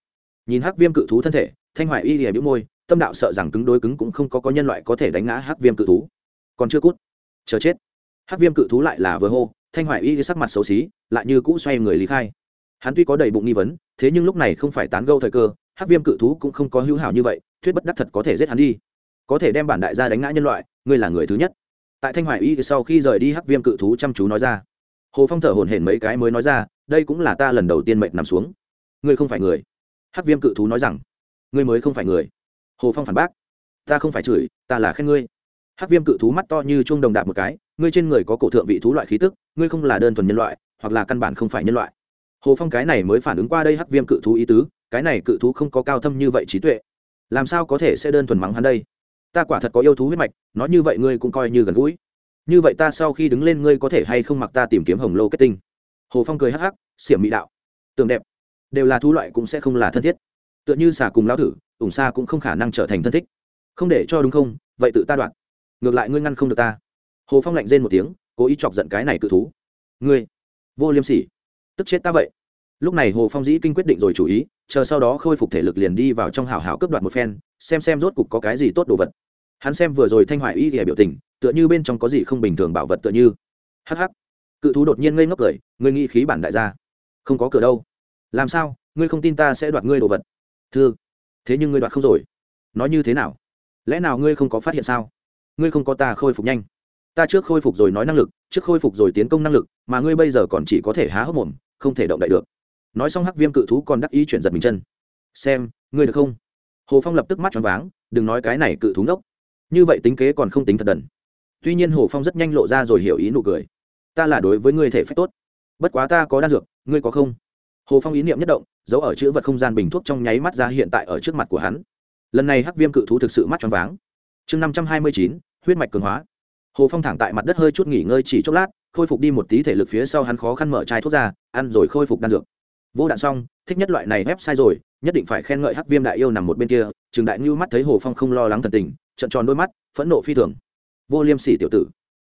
Nhìn hắc viêm cự thú thân thể, thanh hoài y lìa bĩu môi, tâm đạo sợ rằng cứng đối cứng cũng không có có nhân loại có thể đánh ngã hắc viêm cự thú. Còn chưa cút, chờ chết. Hắc viêm cự thú lại là vừa hô, thanh hoài y sắc mặt xấu xí, lại như cũ xoay người lý khai. Hắn tuy có đầy bụng nghi vấn, thế nhưng lúc này không phải tán gâu thời cơ, hắc viêm cự thú cũng không có hữu hảo như vậy, thuyết bất đắc thật có thể giết hắn đi có thể đem bản đại gia đánh ngã nhân loại, ngươi là người thứ nhất. Tại thanh hoài y sau khi rời đi hắc viêm cự thú chăm chú nói ra. Hồ phong thở hổn hển mấy cái mới nói ra, đây cũng là ta lần đầu tiên mệnh nằm xuống. Ngươi không phải người. Hắc viêm cự thú nói rằng, ngươi mới không phải người. Hồ phong phản bác, ta không phải chửi, ta là khen ngươi. Hắc viêm cự thú mắt to như chuông đồng đạp một cái, ngươi trên người có cổ thượng vị thú loại khí tức, ngươi không là đơn thuần nhân loại, hoặc là căn bản không phải nhân loại. Hồ phong cái này mới phản ứng qua đây hắc viêm cự thú ý tứ, cái này cự thú không có cao thâm như vậy trí tuệ. Làm sao có thể sẽ đơn thuần mắng hắn đây? Ta quả thật có yêu thú huyết mạch, nói như vậy ngươi cũng coi như gần gũi. Như vậy ta sau khi đứng lên ngươi có thể hay không mặc ta tìm kiếm hồng lô kết tinh? Hồ phong cười hắc hắc, xiểm mỹ đạo. Tường đẹp. Đều là thú loại cũng sẽ không là thân thiết. Tựa như xà cùng lao thử ủng xa cũng không khả năng trở thành thân thích. Không để cho đúng không? Vậy tự ta đoạn. Ngược lại ngươi ngăn không được ta. Hồ phong lạnh rên một tiếng, cố ý chọc giận cái này cự thú. Ngươi, vô liêm sỉ. Tức chết ta vậy. Lúc này hồ phong dĩ kinh quyết định rồi chủ ý, chờ sau đó khôi phục thể lực liền đi vào trong hào hào cướp đoạt một phen, xem xem rốt cục có cái gì tốt đồ vật hắn xem vừa rồi thanh hoài y ghẻ biểu tình, tựa như bên trong có gì không bình thường bảo vật tựa như. Hh cự thú đột nhiên ngây ngốc cười, ngươi nghĩ khí bản đại gia. Không có cửa đâu. Làm sao? Ngươi không tin ta sẽ đoạt ngươi đồ vật. Thưa thế nhưng ngươi đoạt không rồi. Nói như thế nào? Lẽ nào ngươi không có phát hiện sao? Ngươi không có ta khôi phục nhanh. Ta trước khôi phục rồi nói năng lực, trước khôi phục rồi tiến công năng lực, mà ngươi bây giờ còn chỉ có thể há hốc mồm, không thể động đậy được. Nói xong hắc viêm cự thú còn đắc ý chuyển giật mình chân. Xem, ngươi được không? Hồ phong lập tức mắt tròn váng, đừng nói cái này cự thú ngốc như vậy tính kế còn không tính thật đần. Tuy nhiên hồ phong rất nhanh lộ ra rồi hiểu ý nụ cười. Ta là đối với ngươi thể phép tốt. Bất quá ta có đan dược, ngươi có không? Hồ phong ý niệm nhất động, giấu ở chữ vật không gian bình thuốc trong nháy mắt ra hiện tại ở trước mặt của hắn. Lần này hắc viêm cự thú thực sự mắt tròn váng. Chương năm trăm hai mươi chín, huyết mạch cường hóa. Hồ phong thẳng tại mặt đất hơi chút nghỉ ngơi chỉ chốc lát, khôi phục đi một tí thể lực phía sau hắn khó khăn mở chai thuốc ra, ăn rồi khôi phục đan dược. Vô đạn xong, thích nhất loại này ép sai rồi, nhất định phải khen ngợi hắc viêm đại yêu nằm một bên kia, trường đại ngưu mắt thấy hồ phong không lo lắng thần tình trận tròn đôi mắt, phẫn nộ phi thường. Vô liêm sỉ tiểu tử,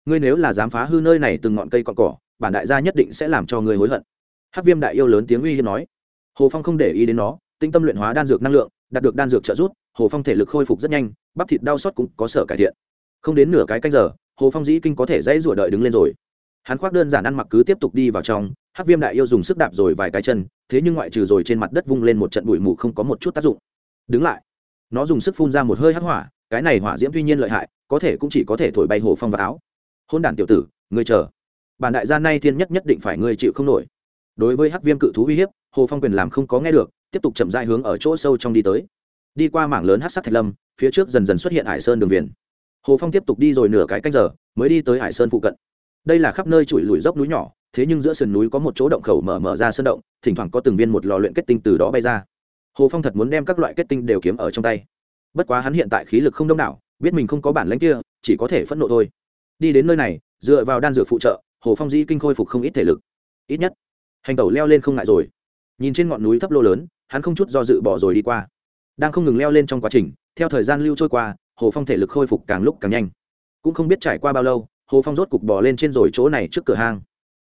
ngươi nếu là dám phá hư nơi này từng ngọn cây cọn cỏ, bản đại gia nhất định sẽ làm cho ngươi hối hận. Hắc viêm đại yêu lớn tiếng uy hiếp nói. Hồ phong không để ý đến nó, tinh tâm luyện hóa đan dược năng lượng, đạt được đan dược trợ giúp, hồ phong thể lực khôi phục rất nhanh, bắp thịt đau xót cũng có sở cải thiện. Không đến nửa cái canh giờ, hồ phong dĩ kinh có thể dãy rủa đợi đứng lên rồi. Hắn khoác đơn giản ăn mặc cứ tiếp tục đi vào trong, hắc viêm đại yêu dùng sức đạp rồi vài cái chân, thế nhưng ngoại trừ rồi trên mặt đất vung lên một trận bụi mù không có một chút tác dụng. Đứng lại nó dùng sức phun ra một hơi hắc hỏa, cái này hỏa diễm tuy nhiên lợi hại, có thể cũng chỉ có thể thổi bay hồ phong và áo. Hôn đản tiểu tử, ngươi chờ. Bản đại gia nay thiên nhất nhất định phải ngươi chịu không nổi. Đối với hắc viêm cự thú uy hiếp, hồ phong quyền làm không có nghe được, tiếp tục chậm dại hướng ở chỗ sâu trong đi tới. Đi qua mảng lớn hát sắc thạch lâm, phía trước dần dần xuất hiện hải sơn đường viền. Hồ phong tiếp tục đi rồi nửa cái canh giờ, mới đi tới hải sơn phụ cận. Đây là khắp nơi trụi lùi dốc núi nhỏ, thế nhưng giữa sườn núi có một chỗ động khẩu mở mở ra sơn động, thỉnh thoảng có từng viên một lò luyện kết tinh từ đó bay ra hồ phong thật muốn đem các loại kết tinh đều kiếm ở trong tay. Bất quá hắn hiện tại khí lực không đông đảo, biết mình không có bản lãnh kia, chỉ có thể phẫn nộ thôi. Đi đến nơi này, dựa vào đan dược phụ trợ, hồ phong dĩ kinh khôi phục không ít thể lực. Ít nhất, hành tẩu leo lên không ngại rồi. Nhìn trên ngọn núi thấp lô lớn, hắn không chút do dự bỏ rồi đi qua. Đang không ngừng leo lên trong quá trình, theo thời gian lưu trôi qua, hồ phong thể lực khôi phục càng lúc càng nhanh. Cũng không biết trải qua bao lâu, hồ phong rốt cục bỏ lên trên rồi chỗ này trước cửa hang.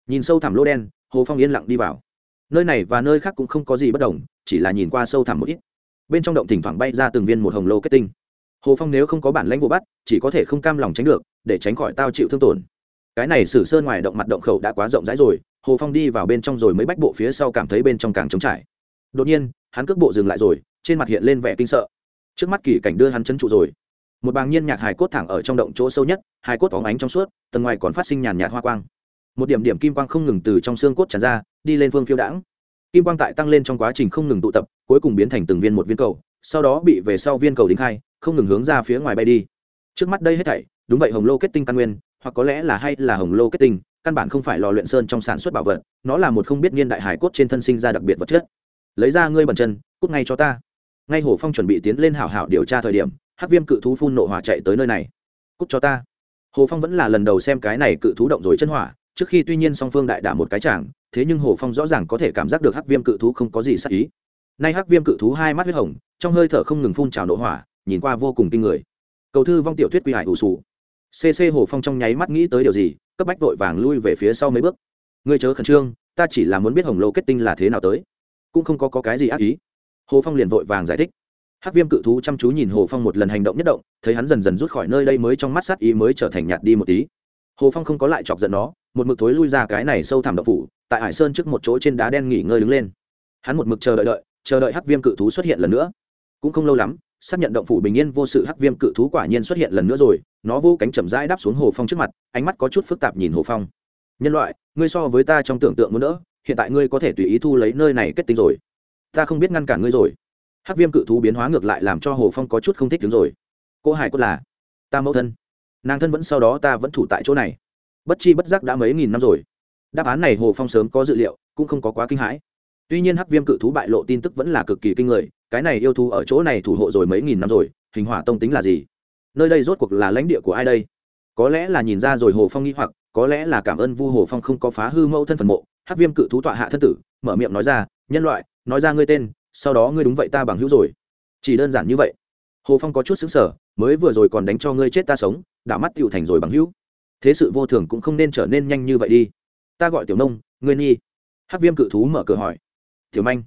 Nhìn sâu thẳm lô đen, hồ phong yên lặng đi vào nơi này và nơi khác cũng không có gì bất đồng, chỉ là nhìn qua sâu thẳm một ít. Bên trong động thỉnh thoảng bay ra từng viên một hồng lô kết tinh. Hồ phong nếu không có bản lãnh vụ bắt, chỉ có thể không cam lòng tránh được, để tránh khỏi tao chịu thương tổn. Cái này sử sơn ngoài động mặt động khẩu đã quá rộng rãi rồi, hồ phong đi vào bên trong rồi mới bách bộ phía sau cảm thấy bên trong càng trống trải. Đột nhiên, hắn cước bộ dừng lại rồi, trên mặt hiện lên vẻ kinh sợ. Trước mắt kỳ cảnh đưa hắn chân trụ rồi. Một bàng nhiên nhạc hài cốt thẳng ở trong động chỗ sâu nhất, hài cốt phóng ánh trong suốt, tầng ngoài còn phát sinh nhàn nhạt hoa quang một điểm điểm kim quang không ngừng từ trong xương cốt tràn ra, đi lên phương phiêu đãng. Kim quang tại tăng lên trong quá trình không ngừng tụ tập, cuối cùng biến thành từng viên một viên cầu, sau đó bị về sau viên cầu đính khai, không ngừng hướng ra phía ngoài bay đi. Trước mắt đây hết thảy, đúng vậy, hồng lô kết tinh căn nguyên, hoặc có lẽ là hay là hồng lô kết tinh, căn bản không phải lò luyện sơn trong sản xuất bảo vật, nó là một không biết niên đại hải cốt trên thân sinh ra đặc biệt vật chất. Lấy ra ngươi bẩn chân, cút ngay cho ta. Ngay hồ phong chuẩn bị tiến lên hảo hảo điều tra thời điểm, hắc viêm cự thú phun nộ hỏa chạy tới nơi này. Cút cho ta. Hồ phong vẫn là lần đầu xem cái này cự thú động rồi chân hỏa trước khi tuy nhiên song phương đại đả một cái chàng thế nhưng hồ phong rõ ràng có thể cảm giác được hắc viêm cự thú không có gì sắc ý. Nay hắc viêm cự thú hai mắt huyết hồng trong hơi thở không ngừng phun trào nộ hỏa nhìn qua vô cùng kinh người. Cầu thư vong tiểu thuyết quy hải ủ sù cc hồ phong trong nháy mắt nghĩ tới điều gì cấp bách vội vàng lui về phía sau mấy bước. Ngươi chớ khẩn trương ta chỉ là muốn biết hồng lô kết tinh là thế nào tới. Cũng không có, có cái gì ác ý. Hồ phong liền vội vàng giải thích. Hắc viêm cự thú chăm chú nhìn hồ phong một lần hành động nhất động thấy hắn dần dần rút khỏi nơi đây mới trong mắt sát ý mới trở thành nhạt đi một tí hồ phong không có lại chọc giận nó, một mực thối lui ra cái này sâu thẳm đậu phủ, tại hải sơn trước một chỗ trên đá đen nghỉ ngơi đứng lên. Hắn một mực chờ đợi đợi, chờ đợi hắc viêm cự thú xuất hiện lần nữa. Cũng không lâu lắm, xác nhận động phủ bình yên vô sự hắc viêm cự thú quả nhiên xuất hiện lần nữa rồi, nó vô cánh chậm rãi đáp xuống hồ phong trước mặt, ánh mắt có chút phức tạp nhìn hồ phong. Nhân loại, ngươi so với ta trong tưởng tượng muốn đỡ, hiện tại ngươi có thể tùy ý thu lấy nơi này kết tinh rồi. Ta không biết ngăn cản ngươi rồi. Hắc viêm cự thú biến hóa ngược lại làm cho hồ phong có chút không thích đứng rồi. Cô hải cốt là, ta mẫu thân nàng thân vẫn sau đó ta vẫn thủ tại chỗ này. Bất chi bất giác đã mấy nghìn năm rồi. Đáp án này hồ phong sớm có dự liệu, cũng không có quá kinh hãi. Tuy nhiên hắc viêm cự thú bại lộ tin tức vẫn là cực kỳ kinh người, cái này yêu thú ở chỗ này thủ hộ rồi mấy nghìn năm rồi, hình hỏa tông tính là gì? Nơi đây rốt cuộc là lãnh địa của ai đây? Có lẽ là nhìn ra rồi hồ phong nghĩ hoặc, có lẽ là cảm ơn vu hồ phong không có phá hư mẫu thân phần mộ. Hắc viêm cự thú tọa hạ thân tử, mở miệng nói ra, nhân loại, nói ra ngươi tên, sau đó ngươi đúng vậy ta bằng hữu rồi. Chỉ đơn giản như vậy. Hồ phong có chút xứng sở mới vừa rồi còn đánh cho ngươi chết ta sống, đã mắt tựu thành rồi bằng hữu. Thế sự vô thường cũng không nên trở nên nhanh như vậy đi. Ta gọi tiểu nông, ngươi nhi. Hắc viêm cự thú mở cửa hỏi. Tiểu manh.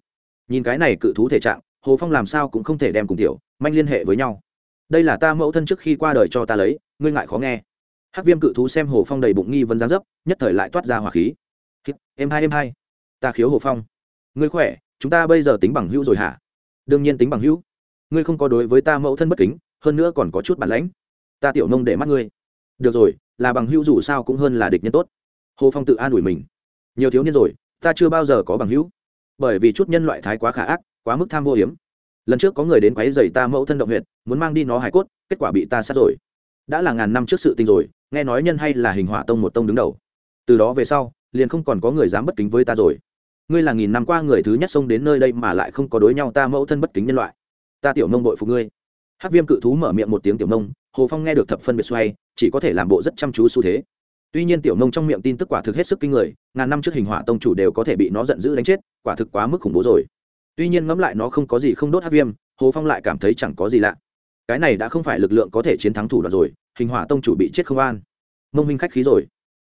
Nhìn cái này cự thú thể trạng, hồ phong làm sao cũng không thể đem cùng tiểu, manh liên hệ với nhau. Đây là ta mẫu thân trước khi qua đời cho ta lấy, ngươi ngại khó nghe. Hắc viêm cự thú xem hồ phong đầy bụng nghi vấn gián dấp, nhất thời lại toát ra hỏa khí. Em hai em hai. Ta khiếu hồ phong. Ngươi khỏe, chúng ta bây giờ tính bằng hữu rồi hả? Đương nhiên tính bằng hữu. Ngươi không có đối với ta mẫu thân bất kính hơn nữa còn có chút bản lãnh. Ta tiểu nông để mắt ngươi. Được rồi, là bằng hữu dù sao cũng hơn là địch nhân tốt. Hồ phong tự an ủi mình. Nhiều thiếu niên rồi, ta chưa bao giờ có bằng hữu. Bởi vì chút nhân loại thái quá khả ác, quá mức tham vô hiếm. Lần trước có người đến quấy dày ta mẫu thân động huyện muốn mang đi nó hải cốt, kết quả bị ta sát rồi. Đã là ngàn năm trước sự tình rồi, nghe nói nhân hay là hình hỏa tông một tông đứng đầu. Từ đó về sau, liền không còn có người dám bất kính với ta rồi. Ngươi là nghìn năm qua người thứ nhất xông đến nơi đây mà lại không có đối nhau ta mẫu thân bất kính nhân loại. Ta tiểu nông đội phục ngươi hát viêm cự thú mở miệng một tiếng tiểu nông, hồ phong nghe được thập phân biệt xoay, chỉ có thể làm bộ rất chăm chú xu thế. Tuy nhiên tiểu nông trong miệng tin tức quả thực hết sức kinh người, ngàn năm trước hình hỏa tông chủ đều có thể bị nó giận dữ đánh chết, quả thực quá mức khủng bố rồi. Tuy nhiên ngẫm lại nó không có gì không đốt hát viêm, hồ phong lại cảm thấy chẳng có gì lạ. Cái này đã không phải lực lượng có thể chiến thắng thủ đoạn rồi, hình hỏa tông chủ bị chết không an. Mông minh khách khí rồi.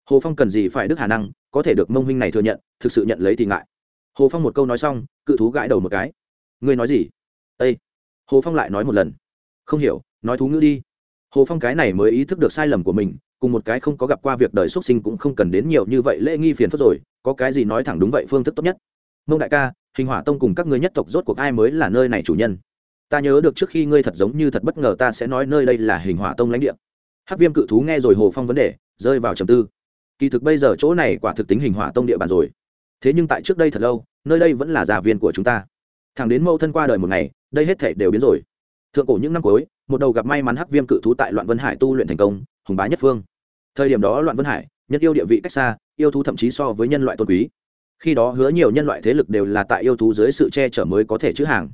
Hồ phong cần gì phải đức hà năng, có thể được mông minh này thừa nhận, thực sự nhận lấy thì ngại. Hồ phong một câu nói xong, cự thú gãi đầu một cái. Ngươi nói gì? Ây hồ phong lại nói một lần không hiểu, nói thú ngữ đi. Hồ phong cái này mới ý thức được sai lầm của mình, cùng một cái không có gặp qua việc đời xuất sinh cũng không cần đến nhiều như vậy lễ nghi phiền phức rồi, có cái gì nói thẳng đúng vậy phương thức tốt nhất. Mông đại ca, hình hỏa tông cùng các ngươi nhất tộc rốt cuộc ai mới là nơi này chủ nhân? Ta nhớ được trước khi ngươi thật giống như thật bất ngờ ta sẽ nói nơi đây là hình hỏa tông lãnh địa. Hắc viêm cự thú nghe rồi hồ phong vấn đề, rơi vào trầm tư. Kỳ thực bây giờ chỗ này quả thực tính hình hỏa tông địa bàn rồi. Thế nhưng tại trước đây thật lâu, nơi đây vẫn là gia viên của chúng ta. Thằng đến mẫu thân qua đời một ngày, đây hết thể đều biến rồi thượng cổ những năm cuối, một đầu gặp may mắn hắc viêm cự thú tại loạn vân hải tu luyện thành công, hùng bá nhất phương. Thời điểm đó loạn vân hải, nhân yêu địa vị cách xa, yêu thú thậm chí so với nhân loại tôn quý. Khi đó hứa nhiều nhân loại thế lực đều là tại yêu thú dưới sự che chở mới có thể chữ hàng.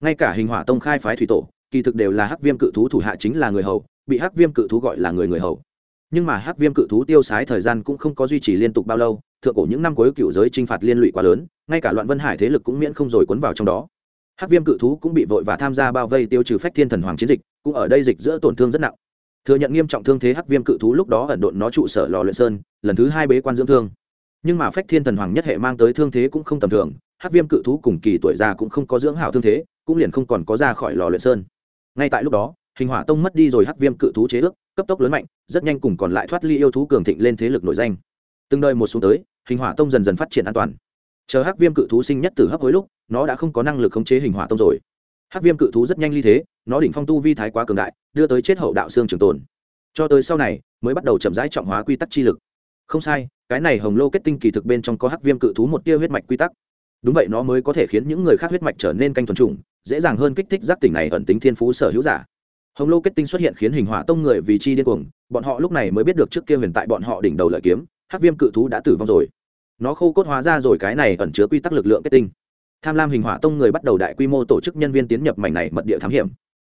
Ngay cả hình hỏa tông khai phái thủy tổ, kỳ thực đều là hắc viêm cự thú thủ hạ chính là người hầu, bị hắc viêm cự thú gọi là người người hầu. Nhưng mà hắc viêm cự thú tiêu sái thời gian cũng không có duy trì liên tục bao lâu, thượng cổ những năm cuối cựu giới t r i n h phạt liên lụy quá lớn, ngay cả loạn vân hải thế lực cũng miễn không rồi cuốn vào trong đó hắc viêm cự thú cũng bị vội và tham gia bao vây tiêu trừ phách thiên thần hoàng chiến dịch, cũng ở đây dịch giữa tổn thương rất nặng. Thừa nhận nghiêm trọng thương thế hắc viêm cự thú lúc đó ẩn độn nó trụ sở lò luyện sơn, lần thứ hai bế quan dưỡng thương. Nhưng mà phách thiên thần hoàng nhất hệ mang tới thương thế cũng không tầm thường, hắc viêm cự thú cùng kỳ tuổi già cũng không có dưỡng hảo thương thế, cũng liền không còn có ra khỏi lò luyện sơn. Ngay tại lúc đó, hình hỏa tông mất đi rồi hắc viêm cự thú chế ước, cấp tốc lớn mạnh, rất nhanh cùng còn lại thoát ly yêu thú cường thịnh lên thế lực nổi danh. Từng đời một xuống tới, hình hỏa tông dần dần phát triển an toàn chờ hắc viêm cự thú sinh nhất từ hấp hối lúc, nó đã không có năng lực khống chế hình hỏa tông rồi. Hắc viêm cự thú rất nhanh ly thế, nó đỉnh phong tu vi thái quá cường đại, đưa tới chết hậu đạo xương trường tồn. Cho tới sau này, mới bắt đầu chậm rãi trọng hóa quy tắc chi lực. Không sai, cái này hồng lô kết tinh kỳ thực bên trong có hắc viêm cự thú một tia huyết mạch quy tắc. Đúng vậy, nó mới có thể khiến những người khác huyết mạch trở nên canh thuần trùng dễ dàng hơn kích thích giác tỉnh này ẩn tính thiên phú sở hữu giả. Hồng lô kết tinh xuất hiện khiến hình hỏa tông người vì chi điên cuồng, bọn họ lúc này mới biết được trước kia huyền tại bọn họ đỉnh đầu lợi kiếm, hắc viêm cự thú đã tử vong rồi nó khô cốt hóa ra rồi cái này ẩn chứa quy tắc lực lượng kết tinh. Tham lam hình hỏa tông người bắt đầu đại quy mô tổ chức nhân viên tiến nhập mảnh này mật địa thám hiểm.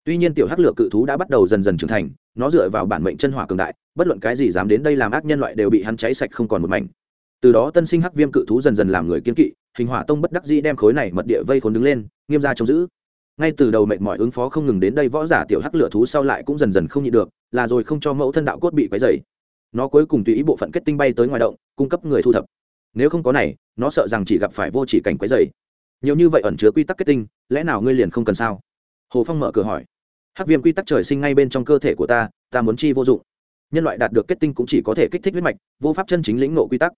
Tuy nhiên tiểu hắc lửa cự thú đã bắt đầu dần dần trưởng thành, nó dựa vào bản mệnh chân hỏa cường đại, bất luận cái gì dám đến đây làm ác nhân loại đều bị hắn cháy sạch không còn một mảnh. Từ đó tân sinh hắc viêm cự thú dần dần làm người kiên kỵ, hình hỏa tông bất đắc dĩ đem khối này mật địa vây khốn đứng lên, nghiêm ra trông giữ. Ngay từ đầu mệt mỏi ứng phó không ngừng đến đây võ giả tiểu hắc lửa thú sau lại cũng dần dần không nhịn được, là rồi không cho mẫu thân đạo cốt bị quấy dày nó cuối cùng tùy ý bộ phận kết tinh bay tới ngoài động, cung cấp người thu thập nếu không có này, nó sợ rằng chỉ gặp phải vô chỉ cảnh quấy dày nhiều như vậy ẩn chứa quy tắc kết tinh, lẽ nào ngươi liền không cần sao? Hồ phong mở cửa hỏi. Hắc viêm quy tắc trời sinh ngay bên trong cơ thể của ta ta muốn chi vô dụng. Nhân loại đạt được kết tinh cũng chỉ có thể kích thích huyết mạch, vô pháp chân chính lĩnh nộ quy tắc.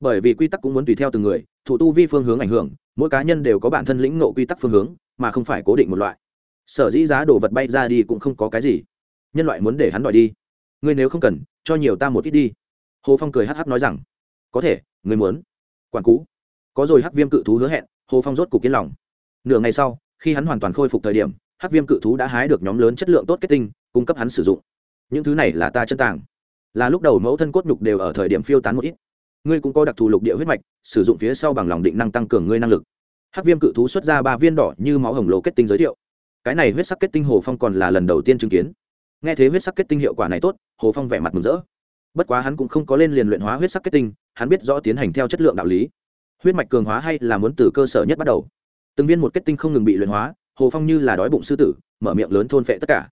Bởi vì quy tắc cũng muốn tùy theo từng người, thủ tu vi phương hướng ảnh hưởng, mỗi cá nhân đều có bản thân lĩnh nộ quy tắc phương hướng, mà không phải cố định một loại. Sở dĩ giá đồ vật bay ra đi cũng không có cái gì. Nhân loại muốn để hắn đòi đi. Ngươi nếu không cần, cho nhiều ta một ít đi. Hồ phong cười hh nói rằng có thể, ngươi muốn. Quản cú. Có rồi, hắc viêm cự thú hứa hẹn, hồ phong rốt cục yên lòng. Nửa ngày sau, khi hắn hoàn toàn khôi phục thời điểm, hắc viêm cự thú đã hái được nhóm lớn chất lượng tốt kết tinh, cung cấp hắn sử dụng. Những thứ này là ta chân tàng. Là lúc đầu mẫu thân cốt nhục đều ở thời điểm phiêu tán một ít. Ngươi cũng có đặc thù lục địa huyết mạch, sử dụng phía sau bằng lòng định năng tăng cường ngươi năng lực. Hắc viêm cự thú xuất ra ba viên đỏ như máu hồng lồ kết tinh giới thiệu. Cái này huyết sắc kết tinh hồ phong còn là lần đầu tiên chứng kiến. Nghe thấy huyết sắc kết tinh hiệu quả này tốt, hồ phong vẻ mặt mừng rỡ bất quá hắn cũng không có lên liền luyện hóa huyết sắc kết tinh, hắn biết rõ tiến hành theo chất lượng đạo lý. Huyết mạch cường hóa hay là muốn từ cơ sở nhất bắt đầu. Từng viên một kết tinh không ngừng bị luyện hóa, hồ phong như là đói bụng sư tử, mở miệng lớn thôn phệ tất cả.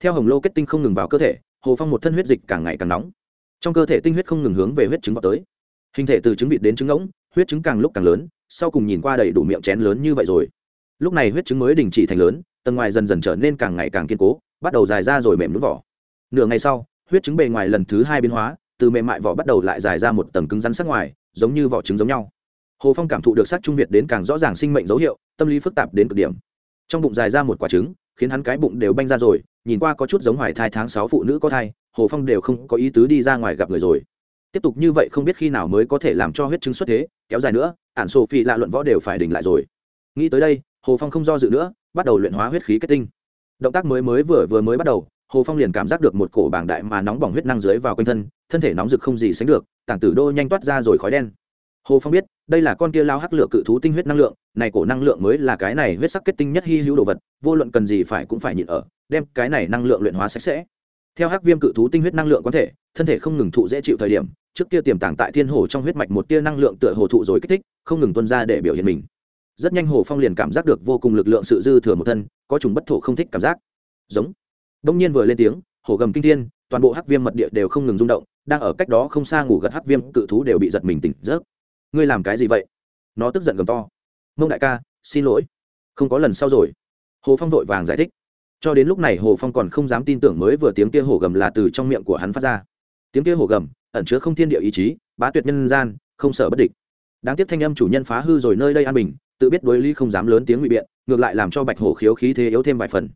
Theo hồng lô kết tinh không ngừng vào cơ thể, hồ phong một thân huyết dịch càng ngày càng nóng. Trong cơ thể tinh huyết không ngừng hướng về huyết trứng vào tới. Hình thể từ trứng vịt đến trứng ngỗng huyết trứng càng lúc càng lớn, sau cùng nhìn qua đầy đủ miệng chén lớn như vậy rồi. Lúc này huyết trứng mới đình chỉ thành lớn, tầng ngoài dần dần trở nên càng ngày càng kiên cố, bắt đầu dài ra rồi mềm nứt vỏ. Nửa ngày sau huyết trứng bề ngoài lần thứ hai biến hóa, từ mềm mại vỏ bắt đầu lại dài ra một tầng cứng rắn sắc ngoài, giống như vỏ trứng giống nhau. Hồ phong cảm thụ được sắc trung việt đến càng rõ ràng sinh mệnh dấu hiệu, tâm lý phức tạp đến cực điểm. Trong bụng dài ra một quả trứng, khiến hắn cái bụng đều banh ra rồi, nhìn qua có chút giống hoài thai tháng sáu phụ nữ có thai, hồ phong đều không có ý tứ đi ra ngoài gặp người rồi. Tiếp tục như vậy không biết khi nào mới có thể làm cho huyết chứng xuất thế, kéo dài nữa, ản sổ phi lạ luận võ đều phải đình lại rồi. Nghĩ tới đây, hồ phong không do dự nữa, bắt đầu luyện hóa huyết khí kết tinh. Động tác mới mới vừa vừa mới bắt đầu hồ phong liền cảm giác được một cổ bảng đại mà nóng bỏng huyết năng dưới vào quanh thân thân thể nóng rực không gì sánh được, tảng tử đô nhanh toát ra rồi khói đen. Hồ phong biết, đây là con kia lao hắc lửa cự thú tinh huyết năng lượng, này cổ năng lượng mới là cái này huyết sắc kết tinh nhất hy hữu đồ vật, vô luận cần gì phải cũng phải nhịn ở, đem cái này năng lượng luyện hóa sạch sẽ. Theo hắc viêm cự thú tinh huyết năng lượng có thể, thân thể không ngừng thụ dễ chịu thời điểm, trước kia tiềm tàng tại thiên hồ trong huyết mạch một tia năng lượng tựa hồ thụ rồi kích thích, không ngừng tuân ra để biểu hiện mình. Rất nhanh hồ phong liền cảm giác được vô cùng lực lượng sự dư thừa một thân, có trùng bất thổ không thích cảm giác. Giống đông nhiên vừa lên tiếng, hổ gầm kinh thiên, toàn bộ hắc viêm mật địa đều không ngừng rung động, đang ở cách đó không xa ngủ gật hắc viêm cự thú đều bị giật mình tỉnh giấc. Ngươi làm cái gì vậy? Nó tức giận gầm to. Mông đại ca, xin lỗi. Không có lần sau rồi. Hồ phong vội vàng giải thích. Cho đến lúc này hồ phong còn không dám tin tưởng mới vừa tiếng kia hổ gầm là từ trong miệng của hắn phát ra. Tiếng kia hổ gầm, ẩn chứa không thiên địa ý chí, bá tuyệt nhân gian, không sợ bất địch. Đáng tiếc thanh âm chủ nhân phá hư rồi nơi đây an bình, tự biết đối lý không dám lớn tiếng ngụy biện, ngược lại làm cho bạch hổ khiếu khí thế yếu thêm vài phần.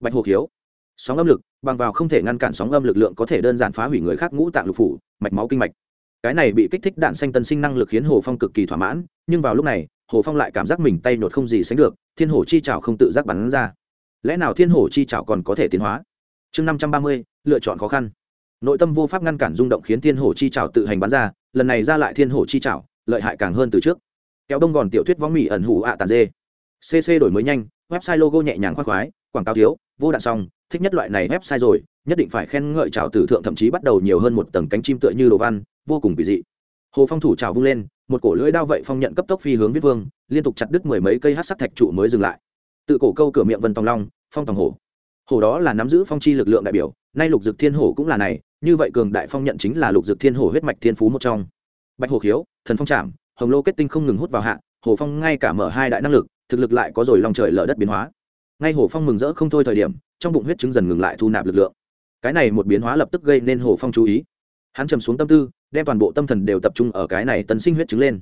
Bạch hổ khiếu sóng âm lực, bằng vào không thể ngăn cản sóng âm lực lượng có thể đơn giản phá hủy người khác ngũ tạng lục phủ, mạch máu kinh mạch. Cái này bị kích thích đạn xanh tân sinh năng lực khiến hồ phong cực kỳ thỏa mãn, nhưng vào lúc này, hồ phong lại cảm giác mình tay nhột không gì sánh được, thiên hổ chi trào không tự giác bắn ra. Lẽ nào thiên hổ chi trào còn có thể tiến hóa? Chương năm trăm ba mươi, lựa chọn khó khăn. Nội tâm vô pháp ngăn cản rung động khiến thiên hổ chi trào tự hành bắn ra, lần này ra lại thiên hổ chi trào lợi hại càng hơn từ trước. Kéo đông gòn tiểu thuyết võng mỹ ẩn hủ ạ tàn dê. Cc đổi mới nhanh, website logo nhẹ nhàng khoác khoái, quảng cáo thiếu, vô đạn xong thích nhất loại này ép sai rồi, nhất định phải khen ngợi trào tử thượng thậm chí bắt đầu nhiều hơn một tầng cánh chim tựa như đồ văn, vô cùng kỳ dị. Hồ phong thủ trào vung lên, một cổ lưỡi đao vậy phong nhận cấp tốc phi hướng viết vương, liên tục chặt đứt mười mấy cây hát sắc thạch trụ mới dừng lại. Tự cổ câu cửa miệng vân tòng long, phong tòng hổ. Hổ đó là nắm giữ phong chi lực lượng đại biểu, nay lục dực thiên hổ cũng là này, như vậy cường đại phong nhận chính là lục dực thiên hổ huyết mạch thiên phú một trong. Bạch hổ khiếu, thần phong trảm, hồng lô kết tinh không ngừng hút vào hạ hồ phong ngay cả mở hai đại năng lực, thực lực lại có rồi lòng trời lở đất biến hóa. Ngay hồ phong mừng rỡ không thôi thời điểm trong bụng huyết chứng dần ngừng lại thu nạp lực lượng. Cái này một biến hóa lập tức gây nên hồ phong chú ý. Hắn trầm xuống tâm tư, đem toàn bộ tâm thần đều tập trung ở cái này tân sinh huyết chứng lên.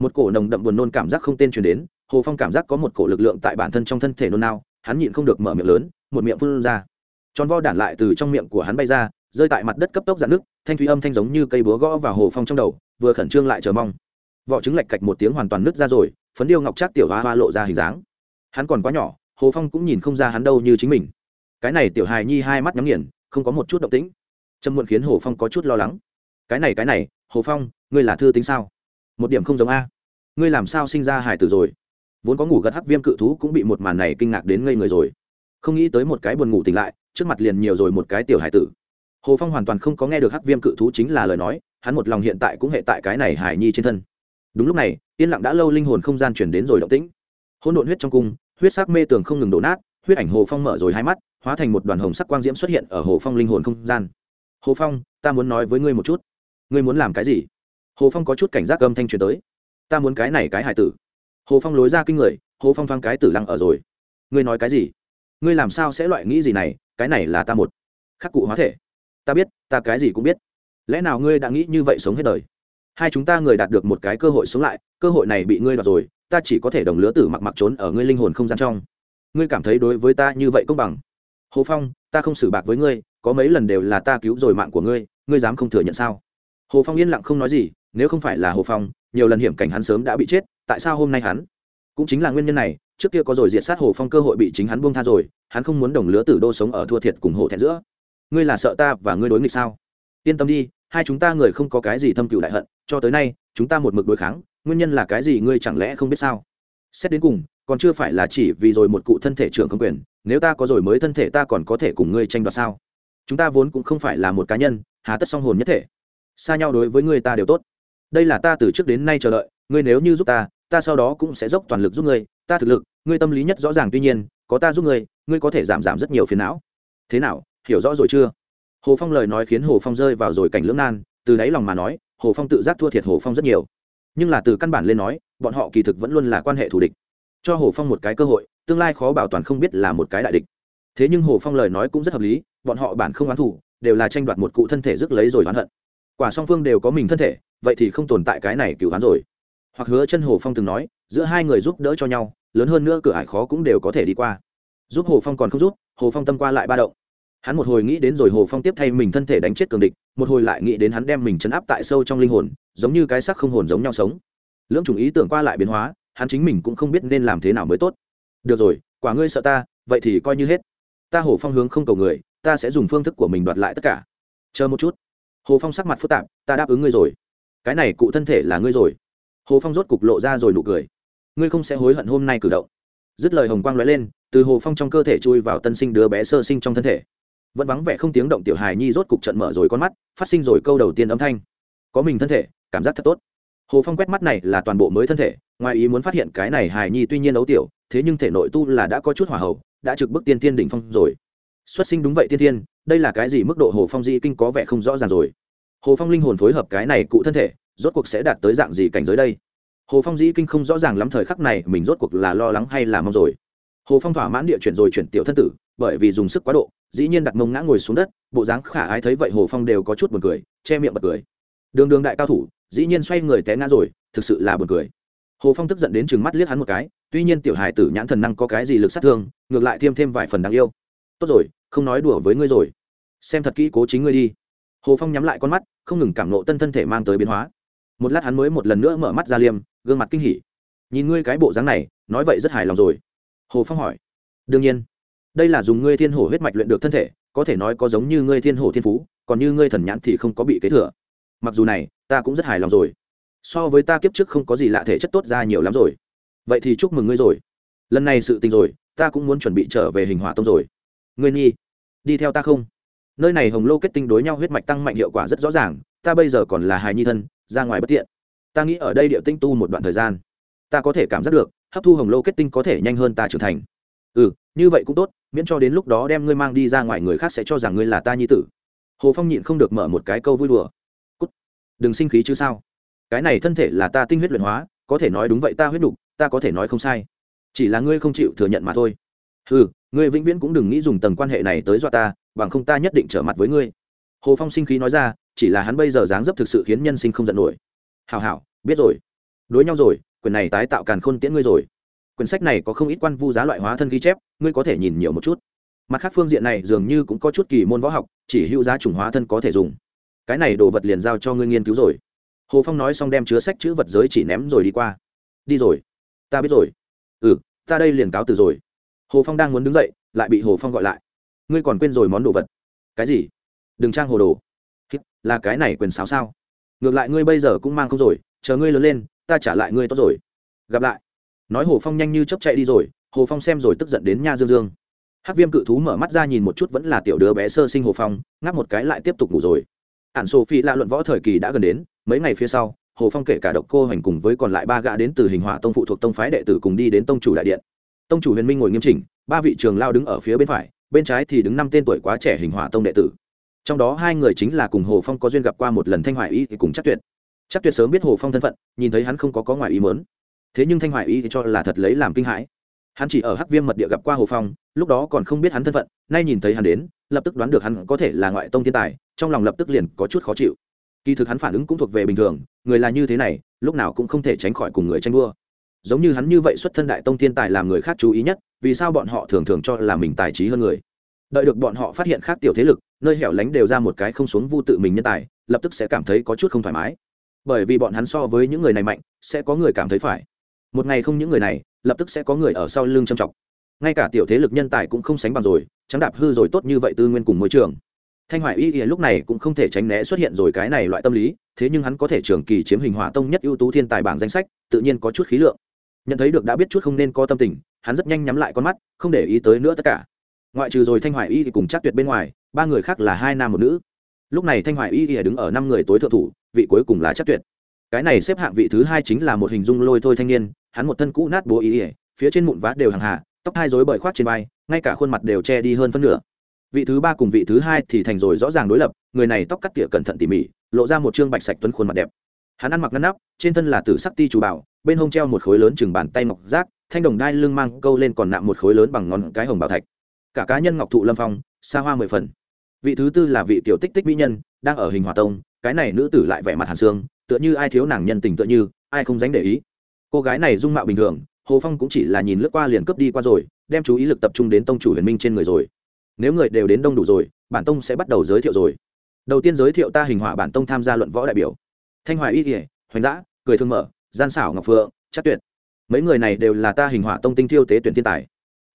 Một cổ nồng đậm buồn nôn cảm giác không tên truyền đến, hồ phong cảm giác có một cổ lực lượng tại bản thân trong thân thể nôn nao, hắn nhịn không được mở miệng lớn, một miệng phun ra. Tròn vo đản lại từ trong miệng của hắn bay ra, rơi tại mặt đất cấp tốc dạn nước, thanh thúy âm thanh giống như cây búa gõ vào hồ phong trong đầu, vừa khẩn trương lại chờ mong. Vỏ trứng lạch cạch một tiếng hoàn toàn nứt ra rồi, phấn điêu ngọc trác tiểu hoa hoa lộ ra hình dáng. Hắn còn quá nhỏ, hồ phong cũng nhìn không ra hắn đâu như chính mình cái này tiểu hài nhi hai mắt nhắm nghiền, không có một chút động tĩnh. Trâm muộn khiến hồ phong có chút lo lắng. Cái này cái này, hồ phong, ngươi là thư tính sao? Một điểm không giống a. Ngươi làm sao sinh ra hải tử rồi? Vốn có ngủ gật hắc viêm cự thú cũng bị một màn này kinh ngạc đến ngây người rồi. Không nghĩ tới một cái buồn ngủ tỉnh lại, trước mặt liền nhiều rồi một cái tiểu hải tử. Hồ phong hoàn toàn không có nghe được hắc viêm cự thú chính là lời nói, hắn một lòng hiện tại cũng hệ tại cái này hải nhi trên thân. Đúng lúc này, yên lặng đã lâu linh hồn không gian chuyển đến rồi động tĩnh. Hỗn độn huyết trong cung, huyết sắc mê tường không ngừng đổ nát, huyết ảnh hồ phong mở rồi hai mắt hóa thành một đoàn hồng sắc quang diễm xuất hiện ở hồ phong linh hồn không gian. Hồ phong, ta muốn nói với ngươi một chút. Ngươi muốn làm cái gì? Hồ phong có chút cảnh giác âm thanh truyền tới. Ta muốn cái này cái hải tử. Hồ phong lối ra kinh người, hồ phong thoáng cái tử lăng ở rồi. Ngươi nói cái gì? Ngươi làm sao sẽ loại nghĩ gì này? Cái này là ta một khắc cụ hóa thể. Ta biết, ta cái gì cũng biết. Lẽ nào ngươi đã nghĩ như vậy sống hết đời? Hai chúng ta người đạt được một cái cơ hội sống lại, cơ hội này bị ngươi đoạt rồi, ta chỉ có thể đồng lứa tử mặc mặc trốn ở ngươi linh hồn không gian trong. Ngươi cảm thấy đối với ta như vậy công bằng? Hồ phong, ta không xử bạc với ngươi, có mấy lần đều là ta cứu rồi mạng của ngươi ngươi dám không thừa nhận sao? Hồ phong yên lặng không nói gì, nếu không phải là hồ phong, nhiều lần hiểm cảnh hắn sớm đã bị chết, tại sao hôm nay hắn? Cũng chính là nguyên nhân này, trước kia có rồi diệt sát hồ phong cơ hội bị chính hắn buông tha rồi, hắn không muốn đồng lứa tử đô sống ở thua thiệt cùng hồ thẹn giữa. Ngươi là sợ ta và ngươi đối nghịch sao? Yên tâm đi, hai chúng ta người không có cái gì thâm cựu đại hận, cho tới nay, chúng ta một mực đối kháng, nguyên nhân là cái gì ngươi chẳng lẽ không biết sao? Xét đến cùng, còn chưa phải là chỉ vì rồi một cụ thân thể trưởng không quyền nếu ta có rồi mới thân thể ta còn có thể cùng ngươi tranh đoạt sao? Chúng ta vốn cũng không phải là một cá nhân, hà tất song hồn nhất thể. Xa nhau đối với ngươi ta đều tốt. Đây là ta từ trước đến nay chờ đợi, ngươi nếu như giúp ta ta sau đó cũng sẽ dốc toàn lực giúp ngươi. Ta thực lực, ngươi tâm lý nhất rõ ràng tuy nhiên, có ta giúp ngươi ngươi có thể giảm giảm rất nhiều phiền não. Thế nào, hiểu rõ rồi chưa? Hồ phong lời nói khiến hồ phong rơi vào rồi cảnh lưỡng nan, từ đáy lòng mà nói, hồ phong tự giác thua thiệt hồ phong rất nhiều. Nhưng là từ căn bản lên nói, bọn họ kỳ thực vẫn luôn là quan hệ thù địch cho hồ phong một cái cơ hội, tương lai khó bảo toàn không biết là một cái đại địch. Thế nhưng hồ phong lời nói cũng rất hợp lý, bọn họ bản không oán thủ đều là tranh đoạt một cụ thân thể rước lấy rồi oán hận. Quả song phương đều có mình thân thể, vậy thì không tồn tại cái này cứu hắn rồi. Hoặc hứa chân hồ phong từng nói, giữa hai người giúp đỡ cho nhau, lớn hơn nữa cửa ải khó cũng đều có thể đi qua. Giúp hồ phong còn không giúp, hồ phong tâm qua lại ba động. Hắn một hồi nghĩ đến rồi hồ phong tiếp thay mình thân thể đánh chết cường địch, một hồi lại nghĩ đến hắn đem mình chấn áp tại sâu trong linh hồn, giống như cái sắc không hồn giống nhau sống. Lưỡng chủng ý tưởng qua lại biến hóa hắn chính mình cũng không biết nên làm thế nào mới tốt. Được rồi, quả ngươi sợ ta, vậy thì coi như hết. Ta hồ phong hướng không cầu người, ta sẽ dùng phương thức của mình đoạt lại tất cả. Chờ một chút. Hồ phong sắc mặt phức tạp, ta đáp ứng ngươi rồi. Cái này cụ thân thể là ngươi rồi. Hồ phong rốt cục lộ ra rồi nụ cười. Ngươi không sẽ hối hận hôm nay cử động. Dứt lời hồng quang lóe lên, từ hồ phong trong cơ thể chui vào tân sinh đứa bé sơ sinh trong thân thể. Vẫn vắng vẻ không tiếng động tiểu hài nhi rốt cục trận mở rồi con mắt, phát sinh rồi câu đầu tiên âm thanh. Có mình thân thể, cảm giác thật tốt. Hồ phong quét mắt này là toàn bộ mới thân thể ngoài ý muốn phát hiện cái này hài nhi tuy nhiên ấu tiểu, thế nhưng thể nội tu là đã có chút hỏa hậu, đã trực bức tiên tiên đỉnh phong rồi. Xuất sinh đúng vậy tiên tiên đây là cái gì mức độ hồ phong di kinh có vẻ không rõ ràng rồi. Hồ phong linh hồn phối hợp cái này cụ thân thể, rốt cuộc sẽ đạt tới dạng gì cảnh giới đây? Hồ phong dĩ kinh không rõ ràng lắm thời khắc này, mình rốt cuộc là lo lắng hay là mong rồi? Hồ phong thỏa mãn địa chuyển rồi chuyển tiểu thân tử, bởi vì dùng sức quá độ, dĩ nhiên đặt mông ngã ngồi xuống đất, bộ dáng khả ái thấy vậy hồ phong đều có chút buồn cười, che miệng bật cười. Đường đường đại cao thủ, dĩ nhiên xoay người té ngã rồi, thực sự là buồn cười hồ phong tức giận đến chừng mắt liếc hắn một cái, tuy nhiên tiểu hài tử nhãn thần năng có cái gì lực sát thương, ngược lại thêm thêm vài phần đáng yêu. Tốt rồi, không nói đùa với ngươi rồi. Xem thật kỹ cố chính ngươi đi. Hồ phong nhắm lại con mắt, không ngừng cảm nộ tân thân thể mang tới biến hóa. Một lát hắn mới một lần nữa mở mắt ra liêm, gương mặt kinh hỉ. Nhìn ngươi cái bộ dáng này, nói vậy rất hài lòng rồi. Hồ phong hỏi. Đương nhiên. Đây là dùng ngươi thiên hổ huyết mạch luyện được thân thể, có thể nói có giống như ngươi thiên hổ thiên phú, còn như ngươi thần nhãn thì không có bị kế thừa. Mặc dù này, ta cũng rất hài lòng rồi so với ta kiếp trước không có gì lạ thể chất tốt ra nhiều lắm rồi. Vậy thì chúc mừng ngươi rồi. Lần này sự tình rồi, ta cũng muốn chuẩn bị trở về hình hỏa tông rồi. Ngươi nhi, đi theo ta không? Nơi này hồng lô kết tinh đối nhau huyết mạch tăng mạnh hiệu quả rất rõ ràng, ta bây giờ còn là hài nhi thân, ra ngoài bất tiện. Ta nghĩ ở đây điệu tinh tu một đoạn thời gian, ta có thể cảm giác được, hấp thu hồng lô kết tinh có thể nhanh hơn ta trưởng thành. Ừ như vậy cũng tốt, miễn cho đến lúc đó đem ngươi mang đi ra ngoài người khác sẽ cho rằng ngươi là ta nhi tử. Hồ phong nhịn không được mở một cái câu vui đùa. Cút. Đừng sinh khí chứ sao? Cái này thân thể là ta tinh huyết luyện hóa, có thể nói đúng vậy ta huyết đục, ta có thể nói không sai. Chỉ là ngươi không chịu thừa nhận mà thôi. Ừ ngươi vĩnh viễn cũng đừng nghĩ dùng tầng quan hệ này tới dọa ta, bằng không ta nhất định trở mặt với ngươi. Hồ phong sinh khí nói ra, chỉ là hắn bây giờ dáng dấp thực sự khiến nhân sinh không giận nổi. Hào hảo, biết rồi. Đối nhau rồi quyền này tái tạo càn khôn tiễn ngươi rồi. Quyển sách này có không ít quan vu giá loại hóa thân ghi chép, ngươi có thể nhìn nhiều một chút. Mặt khác phương diện này dường như cũng có chút kỳ môn võ học, chỉ hữu giá chủng hóa thân có thể dùng. Cái này đồ vật liền giao cho ngươi nghiên cứu rồi hồ phong nói xong đem chứa sách chữ vật giới chỉ ném rồi đi qua. Đi rồi. Ta biết rồi. Ừ ta đây liền cáo từ rồi. Hồ phong đang muốn đứng dậy, lại bị hồ phong gọi lại. Ngươi còn quên rồi món đồ vật. Cái gì? Đừng trang hồ đồ. Là cái này quyền sáo sao? Ngược lại ngươi bây giờ cũng mang không rồi, chờ ngươi lớn lên, ta trả lại ngươi tốt rồi. Gặp lại. Nói hồ phong nhanh như chấp chạy đi rồi, hồ phong xem rồi tức giận đến nha dương dương. Hắc viêm cự thú mở mắt ra nhìn một chút vẫn là tiểu đứa bé sơ sinh hồ phong, ngáp một cái lại tiếp tục ngủ rồi ản sophie lạ luận võ thời kỳ đã gần đến, mấy ngày phía sau, hồ phong kể cả độc cô hành cùng với còn lại ba gã đến từ hình hỏa tông phụ thuộc tông phái đệ tử cùng đi đến tông chủ đại điện. Tông chủ huyền minh ngồi nghiêm chỉnh, ba vị trường lao đứng ở phía bên phải, bên trái thì đứng năm tên tuổi quá trẻ hình hỏa tông đệ tử. Trong đó hai người chính là cùng hồ phong có duyên gặp qua một lần thanh hoài y thì cùng chắc tuyệt. Chắc tuyệt sớm biết hồ phong thân phận, nhìn thấy hắn không có có ngoài ý mớn thế nhưng thanh hoài y thì cho là thật lấy làm kinh hãi. Hắn chỉ ở hắc viêm mật địa gặp qua hồ phong, lúc đó còn không biết hắn thân phận, nay nhìn thấy hắn đến lập tức đoán được hắn có thể là ngoại tông thiên tài, trong lòng lập tức liền có chút khó chịu. Kỳ thực hắn phản ứng cũng thuộc về bình thường, người là như thế này, lúc nào cũng không thể tránh khỏi cùng người tranh đua. Giống như hắn như vậy xuất thân đại tông thiên tài làm người khác chú ý nhất, vì sao bọn họ thường thường cho là mình tài trí hơn người? Đợi được bọn họ phát hiện khác tiểu thế lực, nơi hẻo lánh đều ra một cái không xuống vu tự mình nhân tài, lập tức sẽ cảm thấy có chút không thoải mái. Bởi vì bọn hắn so với những người này mạnh, sẽ có người cảm thấy phải. Một ngày không những người này, lập tức sẽ có người ở sau lưng châm trọng ngay cả tiểu thế lực nhân tài cũng không sánh bằng rồi, trắng đạp hư rồi tốt như vậy tư nguyên cùng môi trường. Thanh hoài y y lúc này cũng không thể tránh né xuất hiện rồi cái này loại tâm lý, thế nhưng hắn có thể trường kỳ chiếm hình hỏa tông nhất ưu tú thiên tài bảng danh sách, tự nhiên có chút khí lượng. Nhận thấy được đã biết chút không nên có tâm tình, hắn rất nhanh nhắm lại con mắt, không để ý tới nữa tất cả. Ngoại trừ rồi thanh hoài y thì cùng chắc tuyệt bên ngoài, ba người khác là hai nam một nữ. Lúc này thanh hoài y thì đứng ở năm người tối thượng thủ, vị cuối cùng là chắc tuyệt. Cái này xếp hạng vị thứ hai chính là một hình dung lôi thôi thanh niên, hắn một thân cũ nát bố y ỉa phía trên mụn vá đều hàng hạ tóc hai rối bời khoác trên vai, ngay cả khuôn mặt đều che đi hơn phân nửa. Vị thứ ba cùng vị thứ hai thì thành rồi rõ ràng đối lập, người này tóc cắt tỉa cẩn thận tỉ mỉ, lộ ra một trương bạch sạch tuấn khuôn mặt đẹp. Hắn ăn mặc ngăn nắp, trên thân là tử sắc ti chủ bảo, bên hông treo một khối lớn chừng bàn tay ngọc rác thanh đồng đai lưng mang câu lên còn nạm một khối lớn bằng ngón cái hồng bảo thạch. Cả cá nhân ngọc thụ lâm phong, xa hoa mười phần. Vị thứ tư là vị tiểu tích tích mỹ nhân, đang ở hình hòa tông, cái này nữ tử lại vẻ mặt hàn xương, tựa như ai thiếu nàng nhân tình tựa như, ai không dánh để ý. Cô gái này dung mạo bình thường hồ phong cũng chỉ là nhìn lướt qua liền cướp đi qua rồi, đem chú ý lực tập trung đến tông chủ huyền minh trên người rồi. Nếu người đều đến đông đủ rồi, bản tông sẽ bắt đầu giới thiệu rồi. Đầu tiên giới thiệu ta hình hỏa bản tông tham gia luận võ đại biểu. Thanh hoài y kỉa hoành giã cười thương mở, gian xảo, ngọc phượng, chắc tuyệt. Mấy người này đều là ta hình hỏa tông tinh thiêu tế tuyển thiên tài.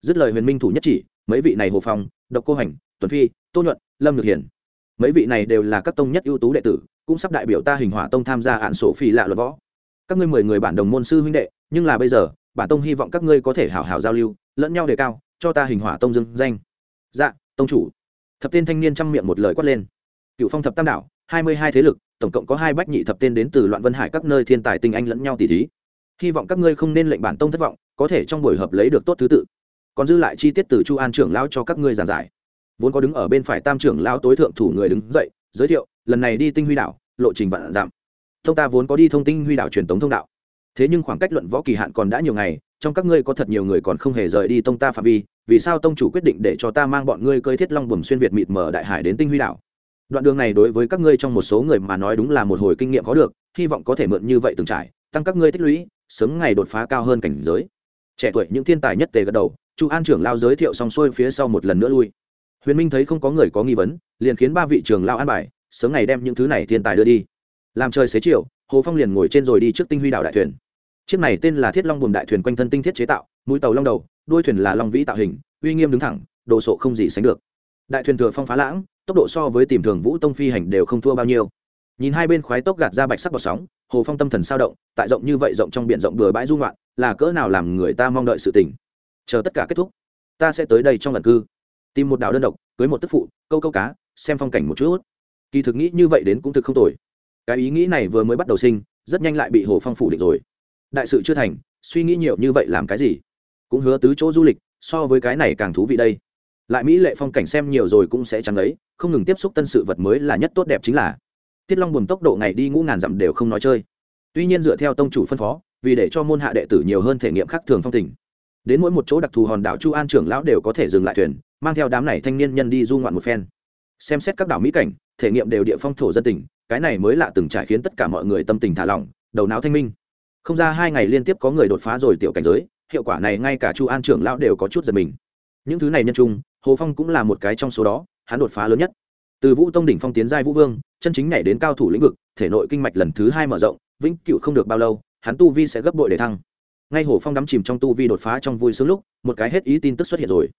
Dứt lời huyền minh thủ nhất chỉ, mấy vị này hồ phong, độc cô hành, tuần phi, tô nhuận, lâm ngược hiển mấy vị này đều là các tông nhất ưu tú đệ tử, cũng sắp đại biểu ta hình hỏa tông tham gia hạn sổ phi lạ luật võ. Các ngươi mười người bản đồng môn sư huynh đệ, nhưng là bây giờ bản tông hy vọng các ngươi có thể hảo hảo giao lưu, lẫn nhau đề cao, cho ta hình hỏa tông dưng danh. Dạ tông chủ. Thập tên thanh niên chăm miệng một lời quát lên. Cựu phong thập tam đảo, hai mươi hai thế lực, tổng cộng có hai bách nhị thập tên đến từ loạn vân hải các nơi thiên tài tinh anh lẫn nhau tỷ thí. Hy vọng các ngươi không nên lệnh bản tông thất vọng, có thể trong buổi hợp lấy được tốt thứ tự. Còn dư lại chi tiết từ chu an trưởng lao cho các ngươi giảng giải. Vốn có đứng ở bên phải tam trưởng lao tối thượng thủ người đứng dậy, giới thiệu, lần này đi tinh huy đảo, lộ trình vạn giảm. Thông ta vốn có đi thông tinh huy đảo truyền tống thông đạo thế nhưng khoảng cách luận võ kỳ hạn còn đã nhiều ngày, trong các ngươi có thật nhiều người còn không hề rời đi tông ta phạm vi, vì sao tông chủ quyết định để cho ta mang bọn ngươi cơi thiết long buồm xuyên việt mịt mở đại hải đến tinh huy đảo? Đoạn đường này đối với các ngươi trong một số người mà nói đúng là một hồi kinh nghiệm có được, hy vọng có thể mượn như vậy từng trải, tăng các ngươi tích lũy, sớm ngày đột phá cao hơn cảnh giới. Trẻ tuổi những thiên tài nhất tề gật đầu, chu an trưởng lao giới thiệu xong xuôi phía sau một lần nữa lui. Huyền minh thấy không có người có nghi vấn, liền khiến ba vị trưởng lao an bài, sớm ngày đem những thứ này thiên tài đưa đi. Làm trời xế chiều, hồ phong liền ngồi trên rồi đi trước tinh huy đảo đại thuyền chiếc này tên là thiết long buồm đại thuyền quanh thân tinh thiết chế tạo, mũi tàu long đầu, đuôi thuyền là long vĩ tạo hình, uy nghiêm đứng thẳng, đồ sộ không gì sánh được. Đại thuyền thừa phong phá lãng, tốc độ so với tìm thường vũ tông phi hành đều không thua bao nhiêu. Nhìn hai bên khoái tốc gạt ra bạch sắc bọt sóng, hồ phong tâm thần sao động, tại rộng như vậy rộng trong biển rộng bừa bãi dung loạn là cỡ nào làm người ta mong đợi sự tình. Chờ tất cả kết thúc, ta sẽ tới đây trong lần cư. Tìm một đảo đơn độc, cưới một tức phụ, câu câu cá, xem phong cảnh một chút. Kỳ thực nghĩ như vậy đến cũng thực không tồi. Cái ý nghĩ này vừa mới bắt đầu sinh, rất nhanh lại bị hồ phong phủ định rồi đại sự chưa thành, suy nghĩ nhiều như vậy làm cái gì? Cũng hứa tứ chỗ du lịch, so với cái này càng thú vị đây. Lại mỹ lệ phong cảnh xem nhiều rồi cũng sẽ chẳng ấy, không ngừng tiếp xúc tân sự vật mới là nhất tốt đẹp chính là. Tiết long buồm tốc độ ngày đi ngũ ngàn dặm đều không nói chơi. Tuy nhiên dựa theo tông chủ phân phó, vì để cho môn hạ đệ tử nhiều hơn thể nghiệm khác thường phong tình. Đến mỗi một chỗ đặc thù hòn đảo chu an trưởng lão đều có thể dừng lại thuyền, mang theo đám này thanh niên nhân đi du ngoạn một phen. Xem xét các đảo mỹ cảnh, thể nghiệm đều địa phong thổ dân tình, cái này mới lạ từng trải khiến tất cả mọi người tâm tình thả lỏng, đầu não thanh minh không ra hai ngày liên tiếp có người đột phá rồi tiểu cảnh giới, hiệu quả này ngay cả chu an trưởng lão đều có chút giật mình. Những thứ này nhân trung, hồ phong cũng là một cái trong số đó, hắn đột phá lớn nhất. Từ vũ tông đỉnh phong tiến giai vũ vương, chân chính nhảy đến cao thủ lĩnh vực, thể nội kinh mạch lần thứ hai mở rộng, vĩnh cựu không được bao lâu, hắn tu vi sẽ gấp bội để thăng. Ngay hồ phong đắm chìm trong tu vi đột phá trong vui sướng lúc, một cái hết ý tin tức xuất hiện rồi.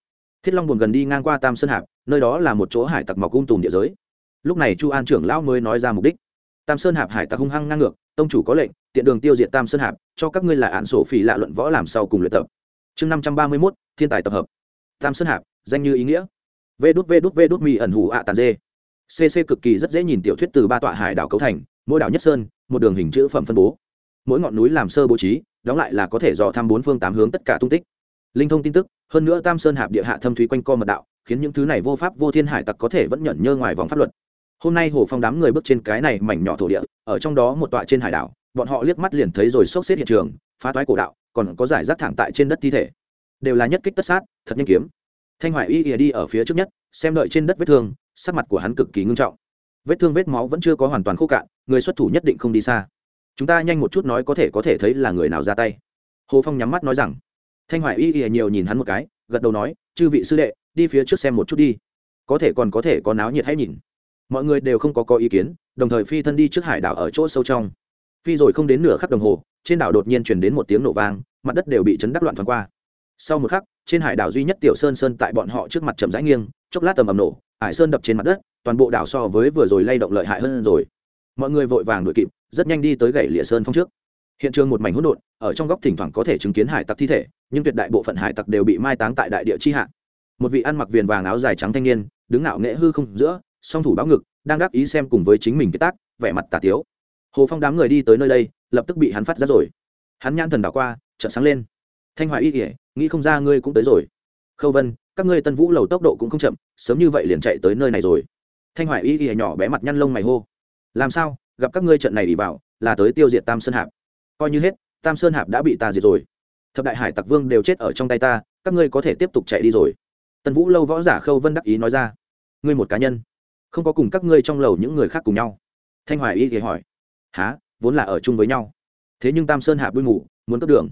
Thiết long buồn gần đi ngang qua tam sơn hạp, nơi đó là một chỗ hải tặc mọc cung tùm địa giới. Lúc này chu an trưởng lão mới nói ra mục đích. Tam sơn hạp hải tặc hung hăng ngang ngược tông chủ có lệnh, tiện đường tiêu diệt tam sơn hạp, cho các ngươi là án sổ phỉ lạ luận võ làm sau cùng luyện tập. Chương năm trăm ba mươi mốt, thiên tài tập hợp. Tam sơn hạp, danh như ý nghĩa. Vê đút vê đút vê đút mi ẩn hủ ạ tàn dê. Cc cực kỳ rất dễ nhìn tiểu thuyết từ ba tọa hải đảo cấu thành, mỗi đảo nhất sơn, một đường hình chữ phẩm phân bố. Mỗi ngọn núi làm sơ bố trí, đóng lại là có thể dò thăm bốn phương tám hướng tất cả tung tích. Linh thông tin tức, hơn nữa tam sơn hạp địa hạ thâm thúy quanh co mật đạo, khiến những thứ này vô pháp vô thiên hải tặc có thể vẫn nhận nhơ ngoài vòng pháp luật hôm nay hồ phong đám người bước trên cái này mảnh nhỏ thổ địa, ở trong đó một tọa trên hải đảo, bọn họ liếc mắt liền thấy rồi sốc xếp hiện trường, phá toái cổ đạo, còn có giải rác thẳng tại trên đất thi thể. Đều là nhất kích tất sát, thật nhanh kiếm. Thanh hoài y ỉa đi ở phía trước nhất, xem đợi trên đất vết thương, sắc mặt của hắn cực kỳ ngưng trọng. Vết thương vết máu vẫn chưa có hoàn toàn khô cạn, người xuất thủ nhất định không đi xa. Chúng ta nhanh một chút nói có thể có thể thấy là người nào ra tay. Hồ phong nhắm mắt nói rằng. Thanh hoài y y nhiều nhìn hắn một cái, gật đầu nói, chư vị sư đệ, đi phía trước xem một chút đi. Có thể còn có thể có náo nhiệt hãy nhìn mọi người đều không có có ý kiến, đồng thời phi thân đi trước hải đảo ở chỗ sâu trong. Phi rồi không đến nửa khắc đồng hồ, trên đảo đột nhiên chuyển đến một tiếng nổ vang, mặt đất đều bị chấn đắc loạn thoáng qua. Sau một khắc, trên hải đảo duy nhất tiểu sơn sơn tại bọn họ trước mặt chậm rãi nghiêng, chốc lát tầm ầm nổ, hải sơn đập trên mặt đất, toàn bộ đảo so với vừa rồi lay động lợi hại hơn rồi. Mọi người vội vàng đuổi kịp, rất nhanh đi tới gậy lịa sơn phong trước. Hiện trường một mảnh hỗn độn, ở trong góc thỉnh thoảng có thể chứng kiến hải tặc thi thể, nhưng tuyệt đại bộ phận hải tặc đều bị mai táng tại đại địa chi hạ. Một vị ăn mặc viền vàng áo dài trắng thanh niên, đứng ngạo nghễ hư không giữa song thủ báo ngực, đang đáp ý xem cùng với chính mình cái tác, vẻ mặt tà tiếu. Hồ phong đám người đi tới nơi đây, lập tức bị hắn phát ra rồi. Hắn nhãn thần đảo qua, chợt sáng lên. Thanh hoài y kỉa nghĩ không ra ngươi cũng tới rồi. Khâu vân, các ngươi tân vũ lầu tốc độ cũng không chậm, sớm như vậy liền chạy tới nơi này rồi. Thanh hoài y kỉa nhỏ bé mặt nhăn lông mày hô. Làm sao, gặp các ngươi trận này đi vào, là tới tiêu diệt tam sơn hạp? Coi như hết, tam sơn hạp đã bị ta diệt rồi. Thập đại hải tặc vương đều chết ở trong tay ta, các ngươi có thể tiếp tục chạy đi rồi. Tần vũ lâu võ giả khâu vân đắc ý nói ra. Ngươi một cá nhân không có cùng các ngươi trong lầu những người khác cùng nhau. Thanh hoài y thì hỏi há vốn là ở chung với nhau. Thế nhưng tam sơn hạ bui ngủ, muốn cất đường.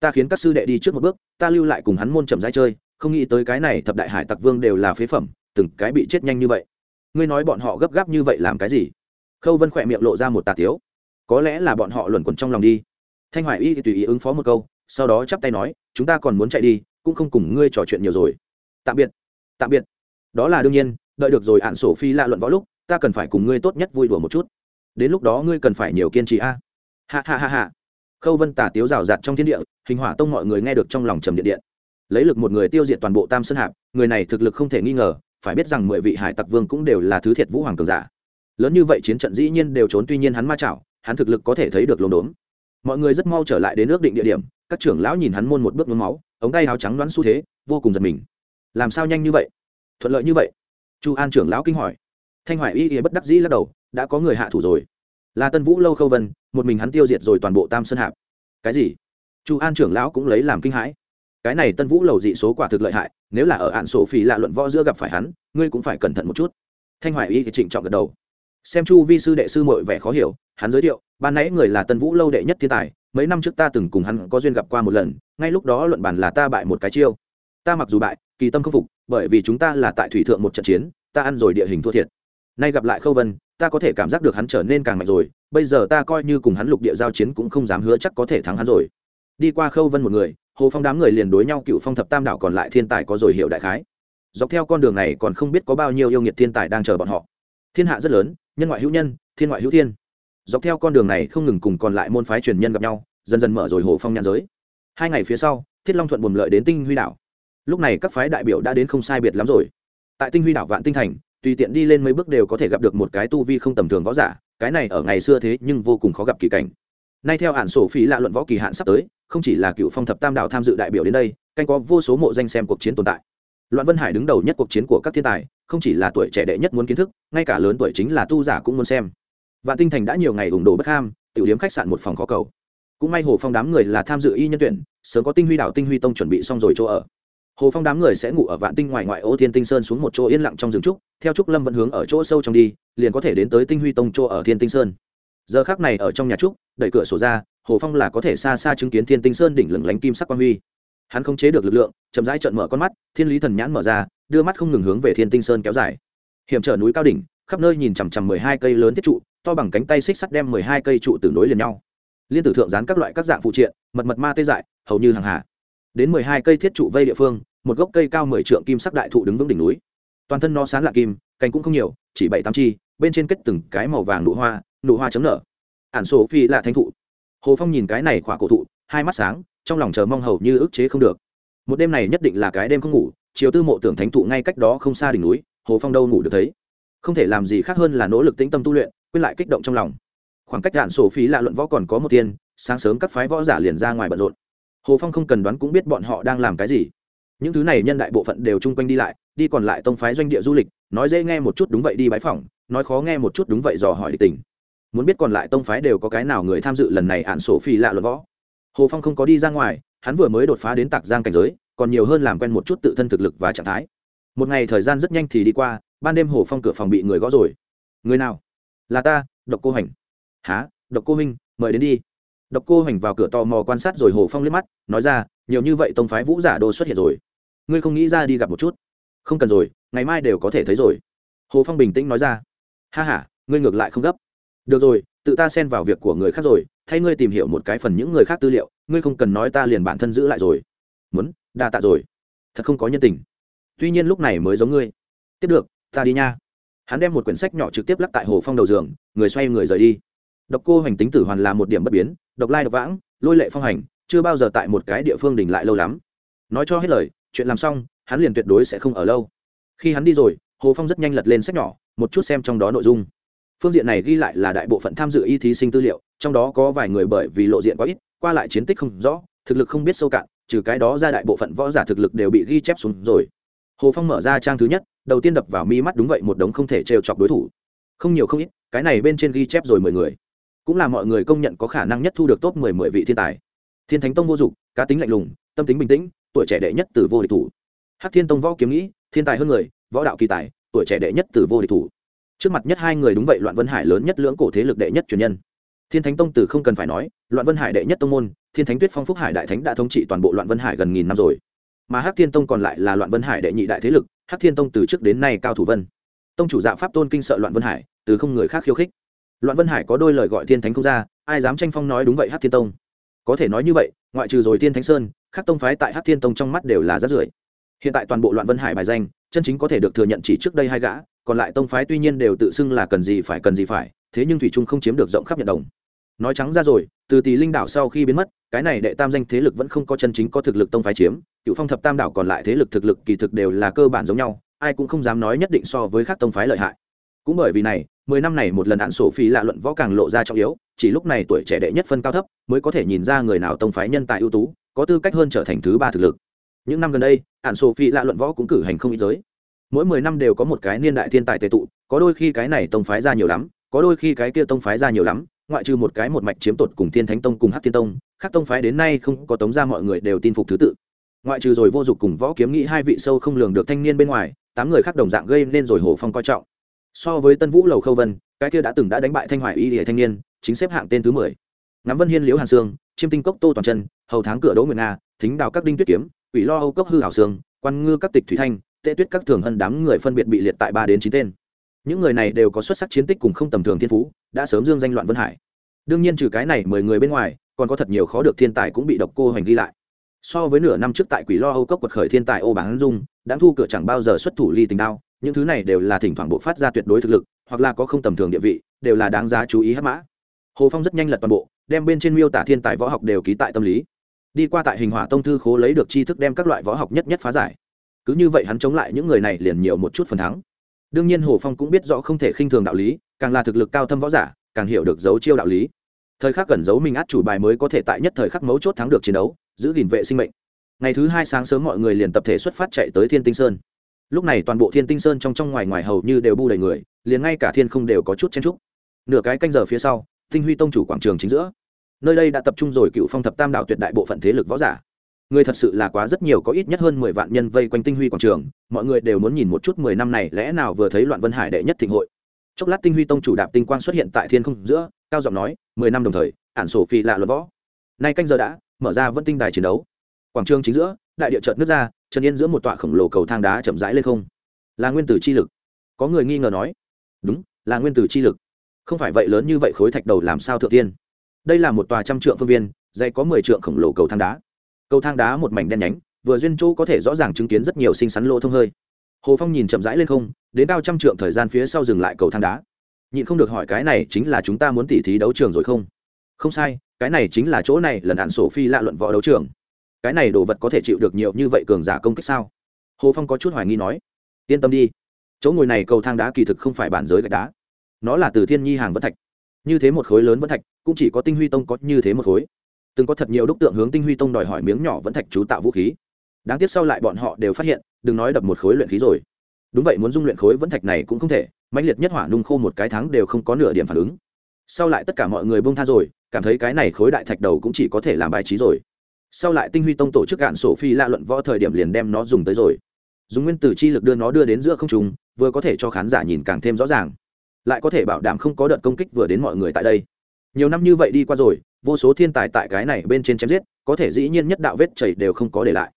Ta khiến các sư đệ đi trước một bước, ta lưu lại cùng hắn môn chậm rãi chơi, không nghĩ tới cái này thập đại hải tặc vương đều là phế phẩm, từng cái bị chết nhanh như vậy. Ngươi nói bọn họ gấp gáp như vậy làm cái gì? Khâu vân khỏe miệng lộ ra một tà tiếu. Có lẽ là bọn họ luẩn quẩn trong lòng đi. Thanh hoài y thì tùy ý ứng phó một câu, sau đó chắp tay nói, chúng ta còn muốn chạy đi, cũng không cùng ngươi trò chuyện nhiều rồi. Tạm biệt tạm biệt. Đó là đương nhiên đợi được rồi ạn sổ phi lạ luận võ lúc, ta cần phải cùng ngươi tốt nhất vui đùa một chút. Đến lúc đó ngươi cần phải nhiều kiên trì a. À. ha ha ha ha. Khâu vân tả tiếu rào rạt trong thiên địa, hình hỏa tông mọi người nghe được trong lòng trầm điện điện. Lấy lực một người tiêu diệt toàn bộ tam sơn hạp, người này thực lực không thể nghi ngờ, phải biết rằng mười vị hải tặc vương cũng đều là thứ thiệt vũ hoàng cường giả. Lớn như vậy chiến trận dĩ nhiên đều trốn, tuy nhiên hắn ma chảo, hắn thực lực có thể thấy được lồn đốn. Mọi người rất mau trở lại đến ước định địa điểm, các trưởng lão nhìn hắn môn một bước nhuốm máu, ống tay áo trắng đoán xu thế, vô cùng giật mình. Làm sao nhanh như vậy? Thuận lợi như vậy? Chu an trưởng lão kinh hỏi. Thanh hoài y y bất đắc dĩ lắc đầu, đã có người hạ thủ rồi. Là tân vũ lâu khâu vân, một mình hắn tiêu diệt rồi toàn bộ tam sơn hạp. Cái gì? Chu an trưởng lão cũng lấy làm kinh hãi. Cái này tân vũ lầu dị số quả thực lợi hại, nếu là ở ạn sổ phỉ lạ luận võ giữa gặp phải hắn, ngươi cũng phải cẩn thận một chút. Thanh hoài y thì trịnh trọng gật đầu. Xem chu vi sư đệ sư mội vẻ khó hiểu, hắn giới thiệu, ban nãy người là tân vũ lâu đệ nhất thiên tài, mấy năm trước ta từng cùng hắn có duyên gặp qua một lần, ngay lúc đó luận bàn là ta bại một cái chiêu. Ta mặc dù bại kỳ tâm không phục, bởi vì chúng ta là tại thủy thượng một trận chiến, ta ăn rồi địa hình thua thiệt. Nay gặp lại khâu vân, ta có thể cảm giác được hắn trở nên càng mạnh rồi, bây giờ ta coi như cùng hắn lục địa giao chiến cũng không dám hứa chắc có thể thắng hắn rồi. Đi qua khâu vân một người, hồ phong đám người liền đối nhau cựu phong thập tam đảo còn lại thiên tài có rồi hiệu đại khái. Dọc theo con đường này còn không biết có bao nhiêu yêu nghiệt thiên tài đang chờ bọn họ. Thiên hạ rất lớn, nhân ngoại hữu nhân, thiên ngoại hữu thiên. Dọc theo con đường này không ngừng cùng còn lại môn phái truyền nhân gặp nhau, dần dần mở rồi hồ phong nhãn giới. Hai ngày phía sau, thiết long thuận buồm lợi đến tinh huy đảo lúc này các phái đại biểu đã đến không sai biệt lắm rồi. Tại tinh huy đảo vạn tinh thành, tùy tiện đi lên mấy bước đều có thể gặp được một cái tu vi không tầm thường võ giả, cái này ở ngày xưa thế nhưng vô cùng khó gặp kỳ cảnh. Nay theo hạn sổ phí lạ luận võ kỳ hạn sắp tới, không chỉ là cựu phong thập tam đảo tham dự đại biểu đến đây, canh có vô số mộ danh xem cuộc chiến tồn tại. Loạn vân hải đứng đầu nhất cuộc chiến của các thiên tài, không chỉ là tuổi trẻ đệ nhất muốn kiến thức, ngay cả lớn tuổi chính là tu giả cũng muốn xem. Vạn tinh thành đã nhiều ngày ủng đồ bất ham, tiểu điếm khách sạn một phòng khó cầu. Cũng may hồ phong đám người là tham dự y nhân tuyển, sớm có tinh huy đảo tinh huy tông chuẩn bị xong rồi chỗ ở hồ phong đám người sẽ ngủ ở vạn tinh ngoài ngoại ô thiên tinh sơn xuống một chỗ yên lặng trong rừng trúc, theo trúc lâm vẫn hướng ở chỗ sâu trong đi, liền có thể đến tới tinh huy tông chỗ ở thiên tinh sơn. Giờ khác này ở trong nhà trúc, đẩy cửa sổ ra, hồ phong là có thể xa xa chứng kiến thiên tinh sơn đỉnh lửng lánh kim sắc quang huy. Hắn không chế được lực lượng, chậm rãi trận mở con mắt, thiên lý thần nhãn mở ra, đưa mắt không ngừng hướng về thiên tinh sơn kéo dài. Hiểm trở núi cao đỉnh, khắp nơi nhìn chằm chằm mười hai cây lớn thiết trụ, to bằng cánh tay xích sắt đem mười hai cây trụ từ nối liền nhau. Liên tử thượng dán các loại các dạng phụ triện, mật mật ma tê dại, hầu như hàng hà đến mười hai cây thiết trụ vây địa phương, một gốc cây cao mười trượng kim sắc đại thụ đứng vững đỉnh núi. Toàn thân nó sán lạ kim, cành cũng không nhiều, chỉ bảy tám chi, bên trên kết từng cái màu vàng nụ hoa nụ hoa chấm nở. Ản sổ phi là thanh thụ. Hồ phong nhìn cái này khỏa cổ thụ, hai mắt sáng, trong lòng chờ mong hầu như ức chế không được. Một đêm này nhất định là cái đêm không ngủ, chiều tư mộ tưởng thánh thụ ngay cách đó không xa đỉnh núi, hồ phong đâu ngủ được thấy. Không thể làm gì khác hơn là nỗ lực tĩnh tâm tu luyện, quên lại kích động trong lòng. Khoảng cách đạn sổ phí lạ luận võ còn có một thiên sáng sớm các phái võ giả liền ra ngoài bận rộn hồ phong không cần đoán cũng biết bọn họ đang làm cái gì. Những thứ này nhân đại bộ phận đều chung quanh đi lại, đi còn lại tông phái doanh địa du lịch, nói dễ nghe một chút đúng vậy đi bái phỏng, nói khó nghe một chút đúng vậy dò hỏi địch tình. Muốn biết còn lại tông phái đều có cái nào người tham dự lần này ạn sổ phi lạ luật võ. Hồ phong không có đi ra ngoài, hắn vừa mới đột phá đến tạc giang cảnh giới, còn nhiều hơn làm quen một chút tự thân thực lực và trạng thái. Một ngày thời gian rất nhanh thì đi qua, ban đêm hồ phong cửa phòng bị người gõ rồi. Người nào? Là ta, độc cô hành. Há độc cô huynh, mời đến đi độc cô hoành vào cửa tò mò quan sát rồi hồ phong liếc mắt, nói ra, nhiều như vậy tông phái vũ giả đô xuất hiện rồi. Ngươi không nghĩ ra đi gặp một chút? Không cần rồi, ngày mai đều có thể thấy rồi. Hồ phong bình tĩnh nói ra, ha h a ngươi ngược lại không gấp. Được rồi, tự ta xen vào việc của người khác rồi, thay ngươi tìm hiểu một cái phần những người khác tư liệu, ngươi không cần nói ta liền bản thân giữ lại rồi. Muốn, đa tạ rồi. Thật không có nhân tình. Tuy nhiên lúc này mới giống ngươi. Tiếp được, ta đi nha. Hắn đem một quyển sách nhỏ trực tiếp lắc tại hồ phong đầu giường, người xoay người rời đi. Độc cô hành tính tử hoàn là một điểm bất biến độc lai độc vãng, lôi lệ phong hành, chưa bao giờ tại một cái địa phương đỉnh lại lâu lắm. Nói cho hết lời, chuyện làm xong, hắn liền tuyệt đối sẽ không ở lâu. Khi hắn đi rồi, hồ phong rất nhanh lật lên sách nhỏ, một chút xem trong đó nội dung. Phương diện này ghi lại là đại bộ phận tham dự y thí sinh tư liệu, trong đó có vài người bởi vì lộ diện quá ít, qua lại chiến tích không rõ, thực lực không biết sâu cạn, trừ cái đó ra đại bộ phận võ giả thực lực đều bị ghi chép xuống rồi. Hồ phong mở ra trang thứ nhất, đầu tiên đập vào mi mắt đúng vậy một đống không thể trêu chọc đối thủ. Không nhiều không ít, cái này bên trên ghi chép rồi mười người cũng là mọi người công nhận có khả năng nhất thu được top mười mười vị thiên tài. Thiên thánh tông vô dụng, cá tính lạnh lùng, tâm tính bình tĩnh, tuổi trẻ đệ nhất từ vô địch thủ. Hắc thiên tông võ kiếm nghĩ, thiên tài hơn người, võ đạo kỳ tài, tuổi trẻ đệ nhất từ vô địch thủ. Trước mặt nhất hai người đúng vậy loạn vân hải lớn nhất lưỡng cổ thế lực đệ nhất truyền nhân. Thiên thánh tông từ không cần phải nói, loạn vân hải đệ nhất tông môn, thiên thánh tuyết phong phúc hải đại thánh đã thống trị toàn bộ loạn vân hải gần nghìn năm rồi. Mà hắc thiên tông còn lại là loạn vân hải đệ nhị đại thế lực, hắc thiên tông từ trước đến nay cao thủ vân. Tông chủ dạ pháp tôn kinh sợ loạn vân hải, từ không người khác khiêu khích loạn vân hải có đôi lời gọi thiên thánh không ra, ai dám tranh phong nói đúng vậy Hát thiên tông? Có thể nói như vậy, ngoại trừ rồi thiên thánh sơn các tông phái tại Hát thiên tông trong mắt đều là rất rưởi. Hiện tại toàn bộ loạn vân hải bài danh, chân chính có thể được thừa nhận chỉ trước đây hai gã, còn lại tông phái tuy nhiên đều tự xưng là cần gì phải cần gì phải, thế nhưng thủy trung không chiếm được rộng khắp nhận đồng. Nói trắng ra rồi, từ tỷ linh đảo sau khi biến mất, cái này đệ tam danh thế lực vẫn không có chân chính có thực lực tông phái chiếm, cựu phong thập tam đảo còn lại thế lực thực lực kỳ thực đều là cơ bản giống nhau, ai cũng không dám nói nhất định so với các tông phái lợi hại. Cũng bởi vì này mười năm này một lần án sổ phi lạ luận võ càng lộ ra trọng yếu, chỉ lúc này tuổi trẻ đệ nhất phân cao thấp, mới có thể nhìn ra người nào tông phái nhân tài ưu tú, có tư cách hơn trở thành thứ ba thực lực. Những năm gần đây, ạn sổ phi lạ luận võ cũng cử hành không ít giới. Mỗi mười năm đều có một cái niên đại thiên tài tệ tụ, có đôi khi cái này tông phái ra nhiều lắm, có đôi khi cái kia tông phái ra nhiều lắm, ngoại trừ một cái một mạch chiếm tột cùng thiên thánh tông cùng hát thiên tông, khác tông phái đến nay không có tống ra mọi người đều tin phục thứ tự. Ngoại trừ rồi vô dụng cùng võ kiếm nghĩ hai vị sâu không lường được thanh niên bên ngoài, tám người khác đồng dạng gây nên rồi hồ phong coi trọng so với tân vũ lầu khâu vân, cái kia đã từng đã đánh bại thanh hoài y địa thanh niên, chính xếp hạng tên thứ mười. Ngắm vân hiên, liễu hàn sương, chiêm tinh cốc tô toàn chân, hầu tháng cửa đỗ nguyệt nga, thính đào các đinh tuyết kiếm, quỷ lo âu cốc hư hảo sương, quan ngư các tịch thủy thanh tệ tuyết các thường hân đám người phân biệt bị liệt tại ba đến chín tên. Những người này đều có xuất sắc chiến tích cùng không tầm thường thiên phú, đã sớm dương danh loạn vân hải. Đương nhiên trừ cái này mười người bên ngoài, còn có thật nhiều khó được thiên tài cũng bị độc cô hành ghi lại. So với nửa năm trước tại quỷ lo âu cốc quật khởi thiên tài ô bán dung, đã thu cửa chẳng bao giờ xuất thủ ly tình đao những thứ này đều là thỉnh thoảng bộ phát ra tuyệt đối thực lực, hoặc là có không tầm thường địa vị, đều là đáng giá chú ý hát mã. Hồ phong rất nhanh lật toàn bộ, đem bên trên miêu tả thiên tài võ học đều ký tại tâm lý. Đi qua tại hình hỏa tông thư khố lấy được tri thức đem các loại võ học nhất nhất phá giải. Cứ như vậy hắn chống lại những người này liền nhiều một chút phần thắng. Đương nhiên hồ phong cũng biết rõ không thể khinh thường đạo lý, càng là thực lực cao thâm võ giả, càng hiểu được dấu chiêu đạo lý. Thời khắc cần giấu mình át chủ bài mới có thể tại nhất thời khắc mấu chốt thắng được chiến đấu, giữ gìn vệ sinh mệnh. Ngày thứ hai sáng sớm mọi người liền tập thể xuất phát chạy tới thiên tinh sơn lúc này toàn bộ thiên tinh sơn trong trong ngoài ngoài hầu như đều bu đầy người, liền ngay cả thiên không đều có chút chen trúc nửa cái canh giờ phía sau, tinh huy tông chủ quảng trường chính giữa. Nơi đây đã tập trung rồi cựu phong thập tam đạo tuyệt đại bộ phận thế lực võ giả. Người thật sự là quá rất nhiều, có ít nhất hơn mười vạn nhân vây quanh tinh huy quảng trường, mọi người đều muốn nhìn một chút mười năm này lẽ nào vừa thấy loạn vân hải đệ nhất thịnh hội. Chốc lát tinh huy tông chủ đạp tinh quang xuất hiện tại thiên không giữa, cao giọng nói, mười năm đồng thời, ản sổ phi lạ luật võ. Nay canh giờ đã, mở ra vân tinh đài chiến đấu. Quảng trường chính giữa, đại địa trợt nước ra trần yên giữa một tọa khổng lồ cầu thang đá chậm rãi lên không. Là nguyên tử chi lực. Có người nghi ngờ nói, đúng, là nguyên tử chi lực. Không phải vậy lớn như vậy khối thạch đầu làm sao thượng tiên? Đây là một tòa trăm trượng phương viên dày có mười trượng khổng lồ cầu thang đá. Cầu thang đá một mảnh đen nhánh, vừa duyên chỗ có thể rõ ràng chứng kiến rất nhiều sinh sắn lỗ thông hơi. Hồ phong nhìn chậm rãi lên không, đến cao trăm trượng thời gian phía sau dừng lại cầu thang đá. Nhịn không được hỏi cái này chính là chúng ta muốn tỉ thí đấu trường rồi không? Không sai, cái này chính là chỗ này lần hạn sổ phi lạ luận võ đấu trường cái này đồ vật có thể chịu được nhiều như vậy cường giả công kích sao? Hồ phong có chút hoài nghi nói. Yên tâm đi. Chỗ ngồi này cầu thang đá kỳ thực không phải bản giới gạch đá. Nó là từ thiên nhi hàng vân thạch. Như thế một khối lớn vân thạch, cũng chỉ có tinh huy tông có như thế một khối. Từng có thật nhiều đúc tượng hướng tinh huy tông đòi hỏi miếng nhỏ vẫn thạch chú tạo vũ khí. Đáng tiếc sau lại bọn họ đều phát hiện, đừng nói đập một khối luyện khí rồi. Đúng vậy, muốn dung luyện khối vẫn thạch này cũng không thể, mãnh liệt nhất hỏa nung khô một cái tháng đều không có nửa điểm phản ứng. Sau lại tất cả mọi người bông tha rồi, cảm thấy cái này khối đại thạch đầu cũng chỉ có thể làm bài trí rồi sau lại tinh huy tông tổ chức cạn sổ phi lạ luận võ thời điểm liền đem nó dùng tới rồi. Dùng nguyên tử chi lực đưa nó đưa đến giữa không trùng vừa có thể cho khán giả nhìn càng thêm rõ ràng. Lại có thể bảo đảm không có đợt công kích vừa đến mọi người tại đây. Nhiều năm như vậy đi qua rồi, vô số thiên tài tại cái này bên trên chém giết, có thể dĩ nhiên nhất đạo vết chảy đều không có để lại.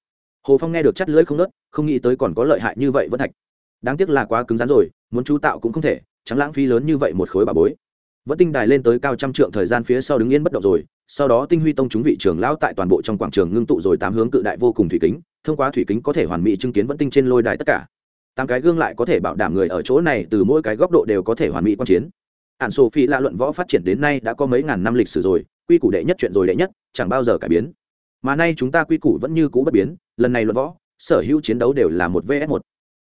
Hồ phong nghe được chắt lưỡi không nớt không nghĩ tới còn có lợi hại như vậy vẫn thạch. Đáng tiếc là quá cứng rắn rồi, muốn chú tạo cũng không thể, chẳng lãng phí lớn như vậy một khối bà bối vẫn tinh đài lên tới cao trăm trượng thời gian phía sau đứng yên bất động rồi, sau đó tinh huy tông chúng vị trưởng lão tại toàn bộ trong quảng trường ngưng tụ rồi tám hướng cự đại vô cùng thủy kính, thông qua thủy kính có thể hoàn mỹ chứng kiến vẫn tinh trên lôi đài tất cả. Tám cái gương lại có thể bảo đảm người ở chỗ này từ mỗi cái góc độ đều có thể hoàn mỹ quan chiến. Ạn sổ phi lạ luận võ phát triển đến nay đã có mấy ngàn năm lịch sử rồi, quy củ đệ nhất chuyện rồi đệ nhất, chẳng bao giờ cải biến. Mà nay chúng ta quy củ vẫn như cũ bất biến, lần này luận võ, sở hữu chiến đấu đều là một vs một.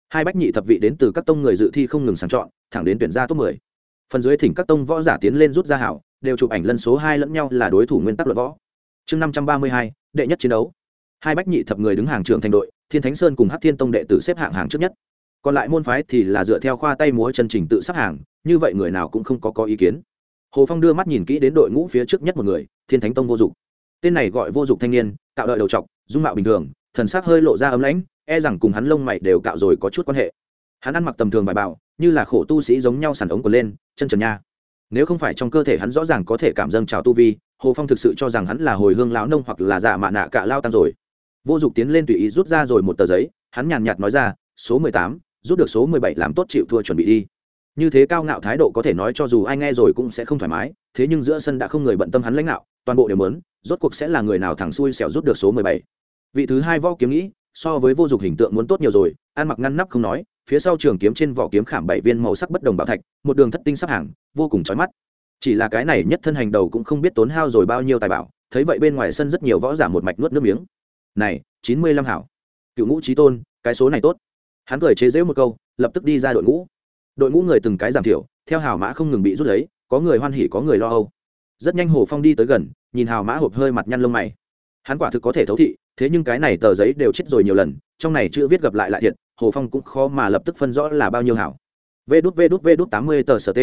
Hai bách nhị thập vị đến từ các tông người dự thi không ngừng sàng chọn, thẳng đến tuyển ra top mười phần dưới thỉnh các tông võ giả tiến lên rút ra hảo, đều chụp ảnh lân số hai lẫn nhau là đối thủ nguyên tắc luận võ. Chương năm trăm ba mươi hai, đệ nhất chiến đấu. Hai bách nhị thập người đứng hàng trưởng thành đội, thiên thánh sơn cùng hát thiên tông đệ tử xếp hạng hàng trước nhất. Còn lại môn phái thì là dựa theo khoa tay múa chân trình tự sắp hàng, như vậy người nào cũng không có có ý kiến. Hồ phong đưa mắt nhìn kỹ đến đội ngũ phía trước nhất một người, thiên thánh tông vô dụng. Tên này gọi vô dụng thanh niên, cạo đợi đầu t dung mạo bình thường, thần sắc hơi lộ ra ấm lãnh e rằng cùng hắn lông mày đều cạo rồi có chút quan hệ. Hắn ăn mặc tầm thường bài bảo như là khổ tu sĩ giống nhau sàn ống còn lên, chân trần nha. Nếu không phải trong cơ thể hắn rõ ràng có thể cảm dâng trào tu vi, hồ phong thực sự cho rằng hắn là hồi hương lão nông hoặc là giả mạ nạ cả lao tăng rồi. Vô dụng tiến lên tùy ý rút ra rồi một tờ giấy, hắn nhàn nhạt nói ra, số mười tám, rút được số mười bảy làm tốt chịu thua chuẩn bị đi. Như thế cao ngạo thái độ có thể nói cho dù ai nghe rồi cũng sẽ không thoải mái, thế nhưng giữa sân đã không người bận tâm hắn lãnh đạo, toàn bộ đều mớn rốt cuộc sẽ là người nào thẳng xui xẻo rút được số mười bảy. Vị thứ hai võ kiếm nghĩ, so với vô dụng hình tượng muốn tốt nhiều rồi, ăn mặc ngăn nắp không nói phía sau trường kiếm trên vỏ kiếm khảm bảy viên màu sắc bất đồng bảo thạch, một đường thất tinh sắp hàng, vô cùng chói mắt. Chỉ là cái này nhất thân hành đầu cũng không biết tốn hao rồi bao nhiêu tài bảo, thấy vậy bên ngoài sân rất nhiều võ giả một mạch nuốt nước miếng. Này, chín mươi lăm hảo. Cựu ngũ trí tôn, cái số này tốt. Hắn cười chế giễu một câu, lập tức đi ra đội ngũ. Đội ngũ người từng cái giảm thiểu, theo hào mã không ngừng bị rút lấy, có người hoan hỉ, có người lo âu. Rất nhanh hồ phong đi tới gần, nhìn hào mã hộp hơi mặt nhăn lông mày. Hắn quả thực có thể thấu thị, thế nhưng cái này tờ giấy đều chết rồi nhiều lần, trong này chữ viết gặp lại lại thiệt hồ phong cũng khó mà lập tức phân rõ là bao nhiêu hảo. V đút v đút v đút tám mươi tờ sở t.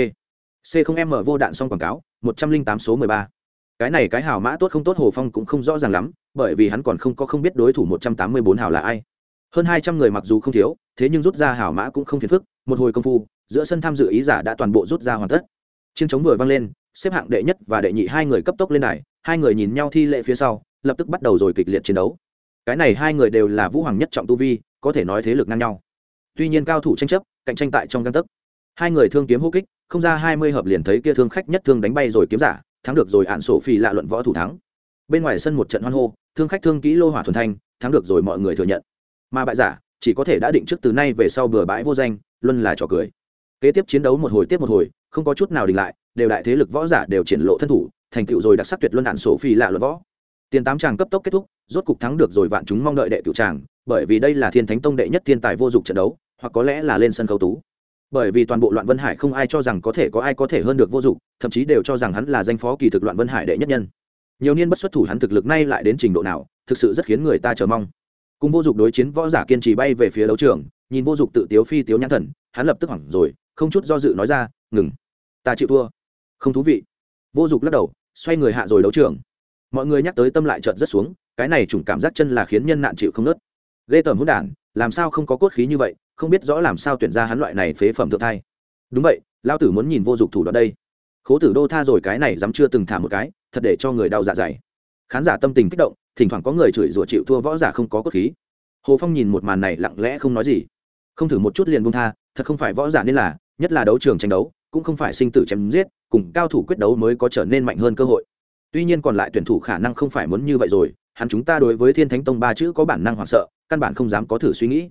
c không m vô đạn xong quảng cáo, một trăm linh tám số mười ba. Cái này cái hào mã tốt không tốt hồ phong cũng không rõ ràng lắm, bởi vì hắn còn không có không biết đối thủ một trăm tám mươi bốn hào là ai. Hơn hai trăm người mặc dù không thiếu, thế nhưng rút ra hào mã cũng không phiền phức, một hồi công phu, giữa sân tham dự ý giả đã toàn bộ rút ra hoàn tất. Chiến chống vừa vang lên, xếp hạng đệ nhất và đệ nhị hai người cấp tốc lên đài, hai người nhìn nhau thi lệ phía sau, lập tức bắt đầu rồi kịch liệt chiến đấu. Cái này hai người đều là vũ hoàng nhất trọng tu vi có thể nói thế lực ngang nhau. Tuy nhiên cao thủ tranh chấp, cạnh tranh tại trong găng tấc. Hai người thương kiếm hô kích, không ra hai mươi hợp liền thấy kia thương khách nhất thương đánh bay rồi kiếm giả, thắng được rồi ạn sổ phi lạ luận võ thủ thắng. Bên ngoài sân một trận hoan hô, thương khách thương kỹ lô hỏa thuần thanh, thắng được rồi mọi người thừa nhận. Mà bại giả, chỉ có thể đã định trước từ nay về sau bừa bãi vô danh luân là trò cười. Kế tiếp chiến đấu một hồi tiếp một hồi, không có chút nào đình lại, đều đại thế lực võ giả đều triển lộ thân thủ, thành tựu rồi đặc sắc tuyệt luân ạn sổ phi lạ luận võ. Tiền tám tràng cấp tốc kết thúc, rốt cục thắng được rồi vạn chúng mong đợi đệ cựu tràng bởi vì đây là thiên thánh tông đệ nhất thiên tài vô dụng trận đấu, hoặc có lẽ là lên sân khấu tú. Bởi vì toàn bộ loạn vân hải không ai cho rằng có thể có ai có thể hơn được vô dụng, thậm chí đều cho rằng hắn là danh phó kỳ thực loạn vân hải đệ nhất nhân. Nhiều niên bất xuất thủ hắn thực lực nay lại đến trình độ nào, thực sự rất khiến người ta chờ mong. Cùng vô dụng đối chiến võ giả kiên trì bay về phía đấu trường, nhìn vô dụng tự tiếu phi tiếu nhãn thần, hắn lập tức hoảng rồi, không chút do dự nói ra, ngừng, ta chịu thua. Không thú vị. Vô dụng lắc đầu, xoay người hạ rồi đấu trường. Mọi người nhắc tới tâm lại trận rất xuống, cái này chủng cảm giác chân là khiến nhân nạn chịu không nớt ghê tởm hôn đản, làm sao không có cốt khí như vậy, không biết rõ làm sao tuyển ra hắn loại này phế phẩm thượng thai. Đúng vậy lao tử muốn nhìn vô dụng thủ đoạn đây. Khố tử đô tha rồi cái này dám chưa từng thả một cái, thật để cho người đau dạ dày. Khán giả tâm tình kích động, thỉnh thoảng có người chửi rủa chịu thua võ giả không có cốt khí. Hồ phong nhìn một màn này lặng lẽ không nói gì. Không thử một chút liền buông tha, thật không phải võ giả nên là, nhất là đấu trường tranh đấu, cũng không phải sinh tử chém giết, cùng cao thủ quyết đấu mới có trở nên mạnh hơn cơ hội. Tuy nhiên còn lại tuyển thủ khả năng không phải muốn như vậy rồi hắn chúng ta đối với thiên thánh tông ba chữ có bản năng hoảng sợ, căn bản không dám có thử suy nghĩ.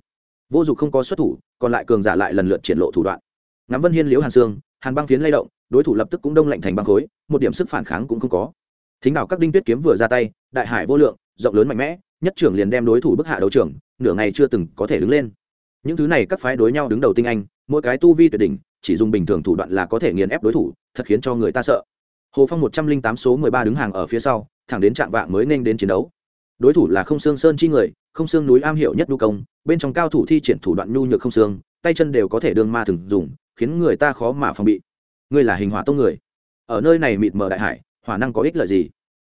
Vô dụng không có xuất thủ, còn lại cường giả lại lần lượt triển lộ thủ đoạn. Ngắm vân hiên, liễu hàn sương, hàn băng phiến lay động, đối thủ lập tức cũng đông lạnh thành băng khối, một điểm sức phản kháng cũng không có. Thính nào các đinh tuyết kiếm vừa ra tay, đại hải vô lượng, rộng lớn mạnh mẽ, nhất trưởng liền đem đối thủ bức hạ đấu trưởng nửa ngày chưa từng có thể đứng lên. Những thứ này các phái đối nhau đứng đầu tinh anh, mỗi cái tu vi tuyệt đỉnh, chỉ dùng bình thường thủ đoạn là có thể nghiền ép đối thủ, thật khiến cho người ta sợ hồ phong một trăm linh tám số mười ba đứng hàng ở phía sau, thẳng đến trạng vạng mới nên đến chiến đấu. Đối thủ là không xương sơn chi người, không xương núi am hiểu nhất nhu công, bên trong cao thủ thi triển thủ đoạn nhu nhược không xương, tay chân đều có thể đương ma thường dùng, khiến người ta khó mà phòng bị. Ngươi là hình hỏa tông người. Ở nơi này mịt mờ đại hải, hỏa năng có ích lợi gì?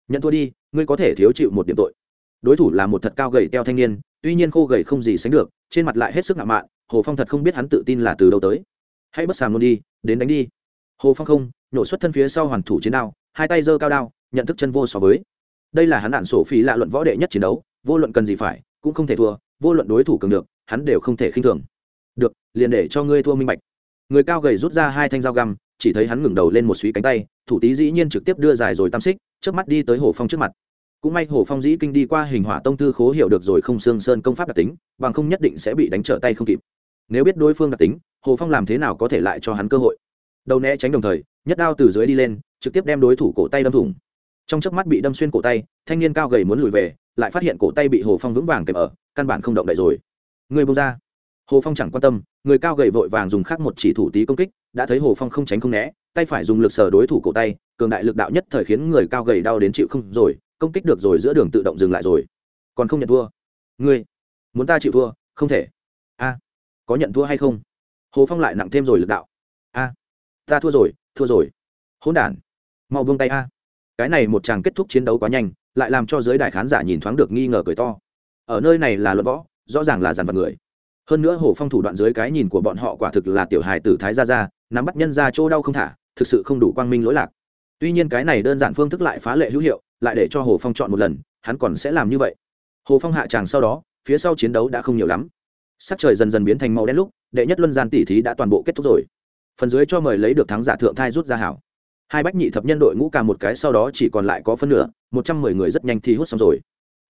Nhận thua đi, ngươi có thể thiếu chịu một điểm tội. Đối thủ là một thật cao gầy teo thanh niên, tuy nhiên khô gầy không gì sánh được, trên mặt lại hết sức ngạo mạn, hồ phong thật không biết hắn tự tin là từ đâu tới. Hãy bất sàm luôn đi, đến đánh đi hồ phong không, nhổ xuất thân phía sau hoàn thủ chiến đao, hai tay giơ cao đao, nhận thức chân vô so với. Đây là hắn đạn sổ phi lạ luận võ đệ nhất chiến đấu, vô luận cần gì phải, cũng không thể thua, vô luận đối thủ cường được, hắn đều không thể khinh thường. Được, liền để cho ngươi thua minh bạch. Người cao gầy rút ra hai thanh dao găm, chỉ thấy hắn ngừng đầu lên một suý cánh tay, thủ tý dĩ nhiên trực tiếp đưa dài rồi tam xích trước mắt đi tới hồ phong trước mặt. Cũng may hồ phong dĩ kinh đi qua hình hỏa tông tư khố hiểu được rồi không xương sơn công pháp đặc tính, bằng không nhất định sẽ bị đánh trở tay không kịp. Nếu biết đối phương đặc tính, hồ phong làm thế nào có thể lại cho hắn cơ hội? Đầu né tránh đồng thời, nhất đao từ dưới đi lên, trực tiếp đem đối thủ cổ tay đâm thủng. Trong chớp mắt bị đâm xuyên cổ tay, thanh niên cao gầy muốn lùi về, lại phát hiện cổ tay bị hồ phong vững vàng kẹp ở, căn bản không động đậy rồi. Người bông ra. Hồ phong chẳng quan tâm, người cao gầy vội vàng dùng khác một chỉ thủ tí công kích, đã thấy hồ phong không tránh không né, tay phải dùng lực sờ đối thủ cổ tay, cường đại lực đạo nhất thời khiến người cao gầy đau đến chịu không rồi, công kích được rồi giữa đường tự động dừng lại rồi. Còn không nhận thua. Ngươi, muốn ta chịu thua? Không thể. A, có nhận thua hay không? Hồ phong lại nặng thêm rồi lực đạo ta thua rồi thua rồi. Hỗn đản, mau buông tay a. Cái này một chàng kết thúc chiến đấu quá nhanh, lại làm cho giới đại khán giả nhìn thoáng được nghi ngờ cười to. Ở nơi này là luận võ, rõ ràng là dàn vật người. Hơn nữa hồ phong thủ đoạn dưới cái nhìn của bọn họ quả thực là tiểu hài tử thái gia gia, nắm bắt nhân ra chỗ đau không thả, thực sự không đủ quang minh lỗi lạc. Tuy nhiên cái này đơn giản phương thức lại phá lệ hữu hiệu, lại để cho hồ phong chọn một lần, hắn còn sẽ làm như vậy. Hồ phong hạ tràng sau đó, phía sau chiến đấu đã không nhiều lắm. Sắc trời dần dần biến thành màu đen lúc, đệ nhất luân gian tỷ thí đã toàn bộ kết thúc rồi phần dưới cho mời lấy được thắng giả thượng thai rút ra hảo. Hai bách nhị thập nhân đội ngũ cả một cái sau đó chỉ còn lại có phân nửa một trăm mười người rất nhanh thi hút xong rồi.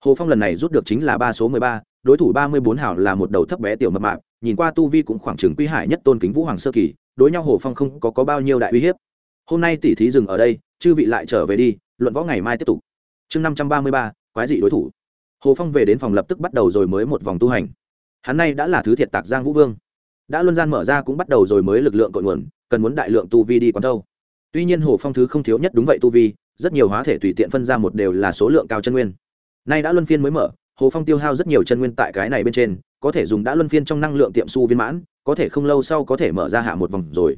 Hồ phong lần này rút được chính là ba số mười ba đối thủ ba mươi bốn hảo là một đầu thấp bé tiểu mập mạp nhìn qua tu vi cũng khoảng trường quy hải nhất tôn kính vũ hoàng sơ kỳ đối nhau hồ phong không có, có bao nhiêu đại uy hiếp. Hôm nay tỷ thí dừng ở đây chư vị lại trở về đi luận võ ngày mai tiếp tục. Chương năm trăm ba mươi ba quái dị đối thủ. Hồ phong về đến phòng lập tức bắt đầu rồi mới một vòng tu hành. Hắn nay đã là thứ thiệt tạc giang vũ vương đã luân gian mở ra cũng bắt đầu rồi mới lực lượng cội nguồn, cần muốn đại lượng tu vi đi quán thâu. Tuy nhiên hồ phong thứ không thiếu nhất đúng vậy tu vi, rất nhiều hóa thể tùy tiện phân ra một đều là số lượng cao chân nguyên. Nay đã luân phiên mới mở, hồ phong tiêu hao rất nhiều chân nguyên tại cái này bên trên, có thể dùng đã luân phiên trong năng lượng tiệm su viên mãn, có thể không lâu sau có thể mở ra hạ một vòng rồi.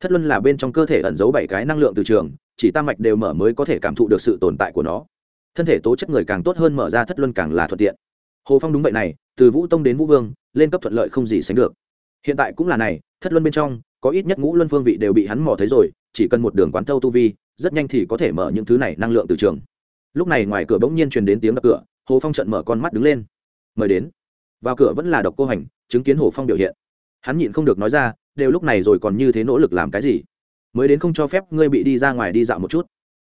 Thất luân là bên trong cơ thể ẩn giấu bảy cái năng lượng từ trường, chỉ tam mạch đều mở mới có thể cảm thụ được sự tồn tại của nó. Thân thể tố chất người càng tốt hơn mở ra thất luân càng là thuận tiện. Hồ phong đúng vậy này, từ vũ tông đến vũ vương, lên cấp thuận lợi không gì sánh được hiện tại cũng là này, thất luân bên trong, có ít nhất ngũ luân phương vị đều bị hắn mò thấy rồi, chỉ cần một đường quán thâu tu vi, rất nhanh thì có thể mở những thứ này năng lượng từ trường. Lúc này ngoài cửa bỗng nhiên truyền đến tiếng đập cửa, hồ phong trận mở con mắt đứng lên. Mời đến. Vào cửa vẫn là độc cô hành, chứng kiến hồ phong biểu hiện. Hắn nhịn không được nói ra, đều lúc này rồi còn như thế nỗ lực làm cái gì? Mới đến không cho phép ngươi bị đi ra ngoài đi dạo một chút.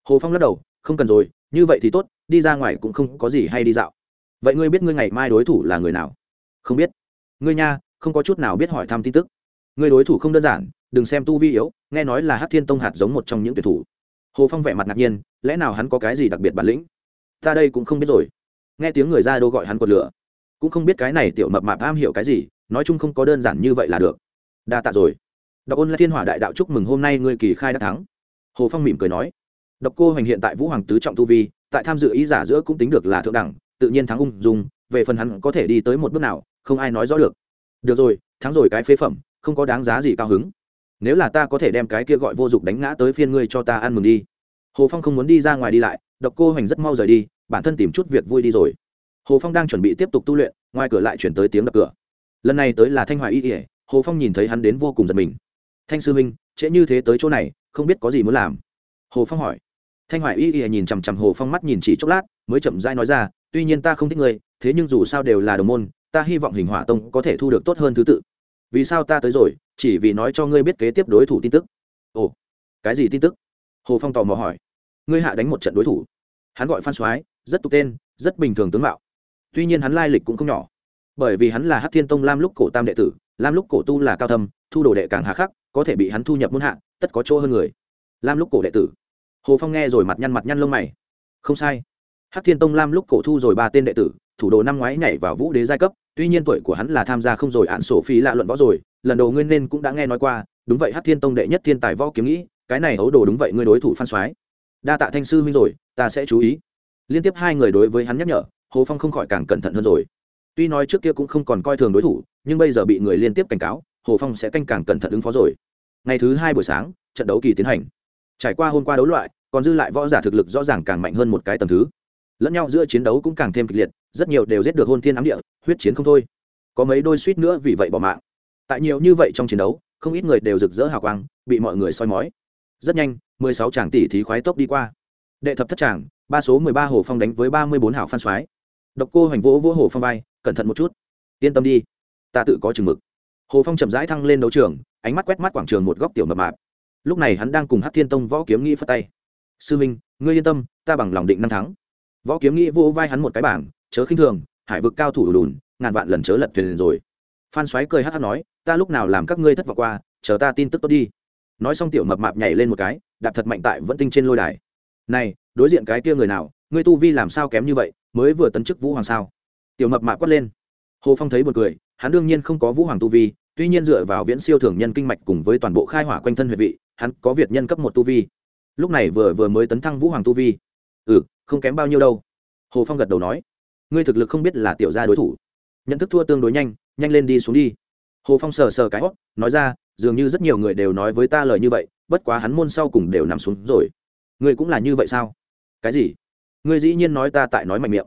Hồ phong lắc đầu, không cần rồi, như vậy thì tốt, đi ra ngoài cũng không có gì hay đi dạo. Vậy ngươi biết ngươi ngày mai đối thủ là người nào? Không biết. Ngươi nha không có chút nào biết hỏi thăm tin tức. Ngươi đối thủ không đơn giản, đừng xem tu vi yếu, nghe nói là hát thiên tông hạt giống một trong những tuyển thủ. Hồ phong vẻ mặt ngạc nhiên, lẽ nào hắn có cái gì đặc biệt bản lĩnh? Ta đây cũng không biết rồi. Nghe tiếng người ra đô gọi hắn quật lửa. Cũng không biết cái này tiểu mập mạp am hiểu cái gì, nói chung không có đơn giản như vậy là được. Đa tạ rồi. Đọc ôn là thiên hỏa đại đạo chúc mừng hôm nay ngươi kỳ khai đã thắng. Hồ phong mỉm cười nói. Độc cô hoành hiện tại vũ hoàng tứ trọng tu vi, tại tham dự ý giả giữa cũng tính được là thượng đẳng, tự nhiên thắng ung dung, về phần hắn có thể đi tới một bước nào, không ai nói rõ được được rồi, thắng rồi cái phế phẩm, không có đáng giá gì cao hứng. Nếu là ta có thể đem cái kia gọi vô dụng đánh ngã tới phiên ngươi cho ta ăn mừng đi. Hồ phong không muốn đi ra ngoài đi lại, độc cô hành rất mau rời đi, bản thân tìm chút việc vui đi rồi. Hồ phong đang chuẩn bị tiếp tục tu luyện, ngoài cửa lại chuyển tới tiếng đập cửa. Lần này tới là thanh hoài y ỉa hồ phong nhìn thấy hắn đến vô cùng giật mình. Thanh sư huynh, trễ như thế tới chỗ này, không biết có gì muốn làm. Hồ phong hỏi. Thanh hoài y ỉa nhìn chằm chằm hồ phong mắt nhìn chỉ chốc lát, mới chậm dai nói ra, tuy nhiên ta không thích ngươi, thế nhưng dù sao đều là đồng môn ta hy vọng hình hỏa tông có thể thu được tốt hơn thứ tự. Vì sao ta tới rồi? Chỉ vì nói cho ngươi biết kế tiếp đối thủ tin tức. Ồ, cái gì tin tức? Hồ phong tò mò hỏi. Ngươi hạ đánh một trận đối thủ. Hắn gọi phan soái, rất tục tên, rất bình thường tướng mạo. Tuy nhiên hắn lai lịch cũng không nhỏ. Bởi vì hắn là hát thiên tông lam lúc cổ tam đệ tử, lam lúc cổ tu là cao thâm, thu đồ đệ càng hà khắc, có thể bị hắn thu nhập muôn hạ, tất có chỗ hơn người. Lam lúc cổ đệ tử. Hồ phong nghe rồi mặt nhăn mặt nhăn lông mày. Không sai. Hát thiên tông lam lúc cổ thu rồi ba tên đệ tử, thủ đồ năm ngoái nhảy vào vũ đế giai cấp tuy nhiên tuổi của hắn là tham gia không rồi, án sổ phí lạ luận võ rồi, lần đầu nguyên nên cũng đã nghe nói qua, đúng vậy hát thiên tông đệ nhất thiên tài võ kiếm nghĩ, cái này ấu đồ đúng vậy, ngươi đối thủ phan soái. Đa tạ thanh sư huynh rồi, ta sẽ chú ý. Liên tiếp hai người đối với hắn nhắc nhở, hồ phong không khỏi càng cẩn thận hơn rồi. Tuy nói trước kia cũng không còn coi thường đối thủ, nhưng bây giờ bị người liên tiếp cảnh cáo, hồ phong sẽ canh càng cẩn thận ứng phó rồi. Ngày thứ hai buổi sáng, trận đấu kỳ tiến hành. Trải qua hôm qua đấu loại, còn dư lại võ giả thực lực rõ ràng càng mạnh hơn một cái tầm thứ lẫn nhau giữa chiến đấu cũng càng thêm kịch liệt, rất nhiều đều giết được hôn thiên ám địa, huyết chiến không thôi. Có mấy đôi suýt nữa vì vậy bỏ mạng. Tại nhiều như vậy trong chiến đấu, không ít người đều rực rỡ hào quang, bị mọi người soi mói. Rất nhanh, mười sáu tràng tỷ thí khoái tốc đi qua. Đệ thập thất tràng ba số mười ba hồ phong đánh với ba mươi bốn hảo phan soái độc cô hoành vỗ vỗ hồ phong vai, cẩn thận một chút. Yên tâm đi, ta tự có chừng mực. Hồ phong chậm rãi thăng lên đấu trường, ánh mắt quét mắt quảng trường một góc tiểu mập mạp. Lúc này hắn đang cùng hát thiên tông võ kiếm nghĩ phất tay. Sư minh, ngươi yên tâm, ta bằng lòng định năm thắng võ kiếm nghĩ vỗ vai hắn một cái bảng, chớ khinh thường, hải vực cao thủ lùn ngàn vạn lần chớ lật thuyền rồi. Phan xoáy cười hát hát nói, ta lúc nào làm các ngươi thất vọng qua, chờ ta tin tức tốt đi. Nói xong tiểu mập mạp nhảy lên một cái, đạp thật mạnh tại vẫn tinh trên lôi đài. Này, đối diện cái kia người nào, ngươi tu vi làm sao kém như vậy, mới vừa tấn chức vũ hoàng sao? Tiểu mập mạp quát lên. Hồ phong thấy b u ồ n cười, hắn đương nhiên không có vũ hoàng tu vi, tuy nhiên dựa vào viễn siêu thường nhân kinh mạch cùng với toàn bộ khai hỏa quanh thân huệ vị, hắn có việt nhân cấp một tu vi. Lúc này vừa vừa mới tấn thăng vũ hoàng tu vi ừ không kém bao nhiêu đâu. Hồ phong gật đầu nói, ngươi thực lực không biết là tiểu gia đối thủ. Nhận thức thua tương đối nhanh nhanh lên đi xuống đi. Hồ phong sờ sờ cái hót nói ra, dường như rất nhiều người đều nói với ta lời như vậy, bất quá hắn môn sau cùng đều nằm xuống rồi. Ngươi cũng là như vậy sao? Cái gì? Ngươi dĩ nhiên nói ta tại nói mạnh miệng.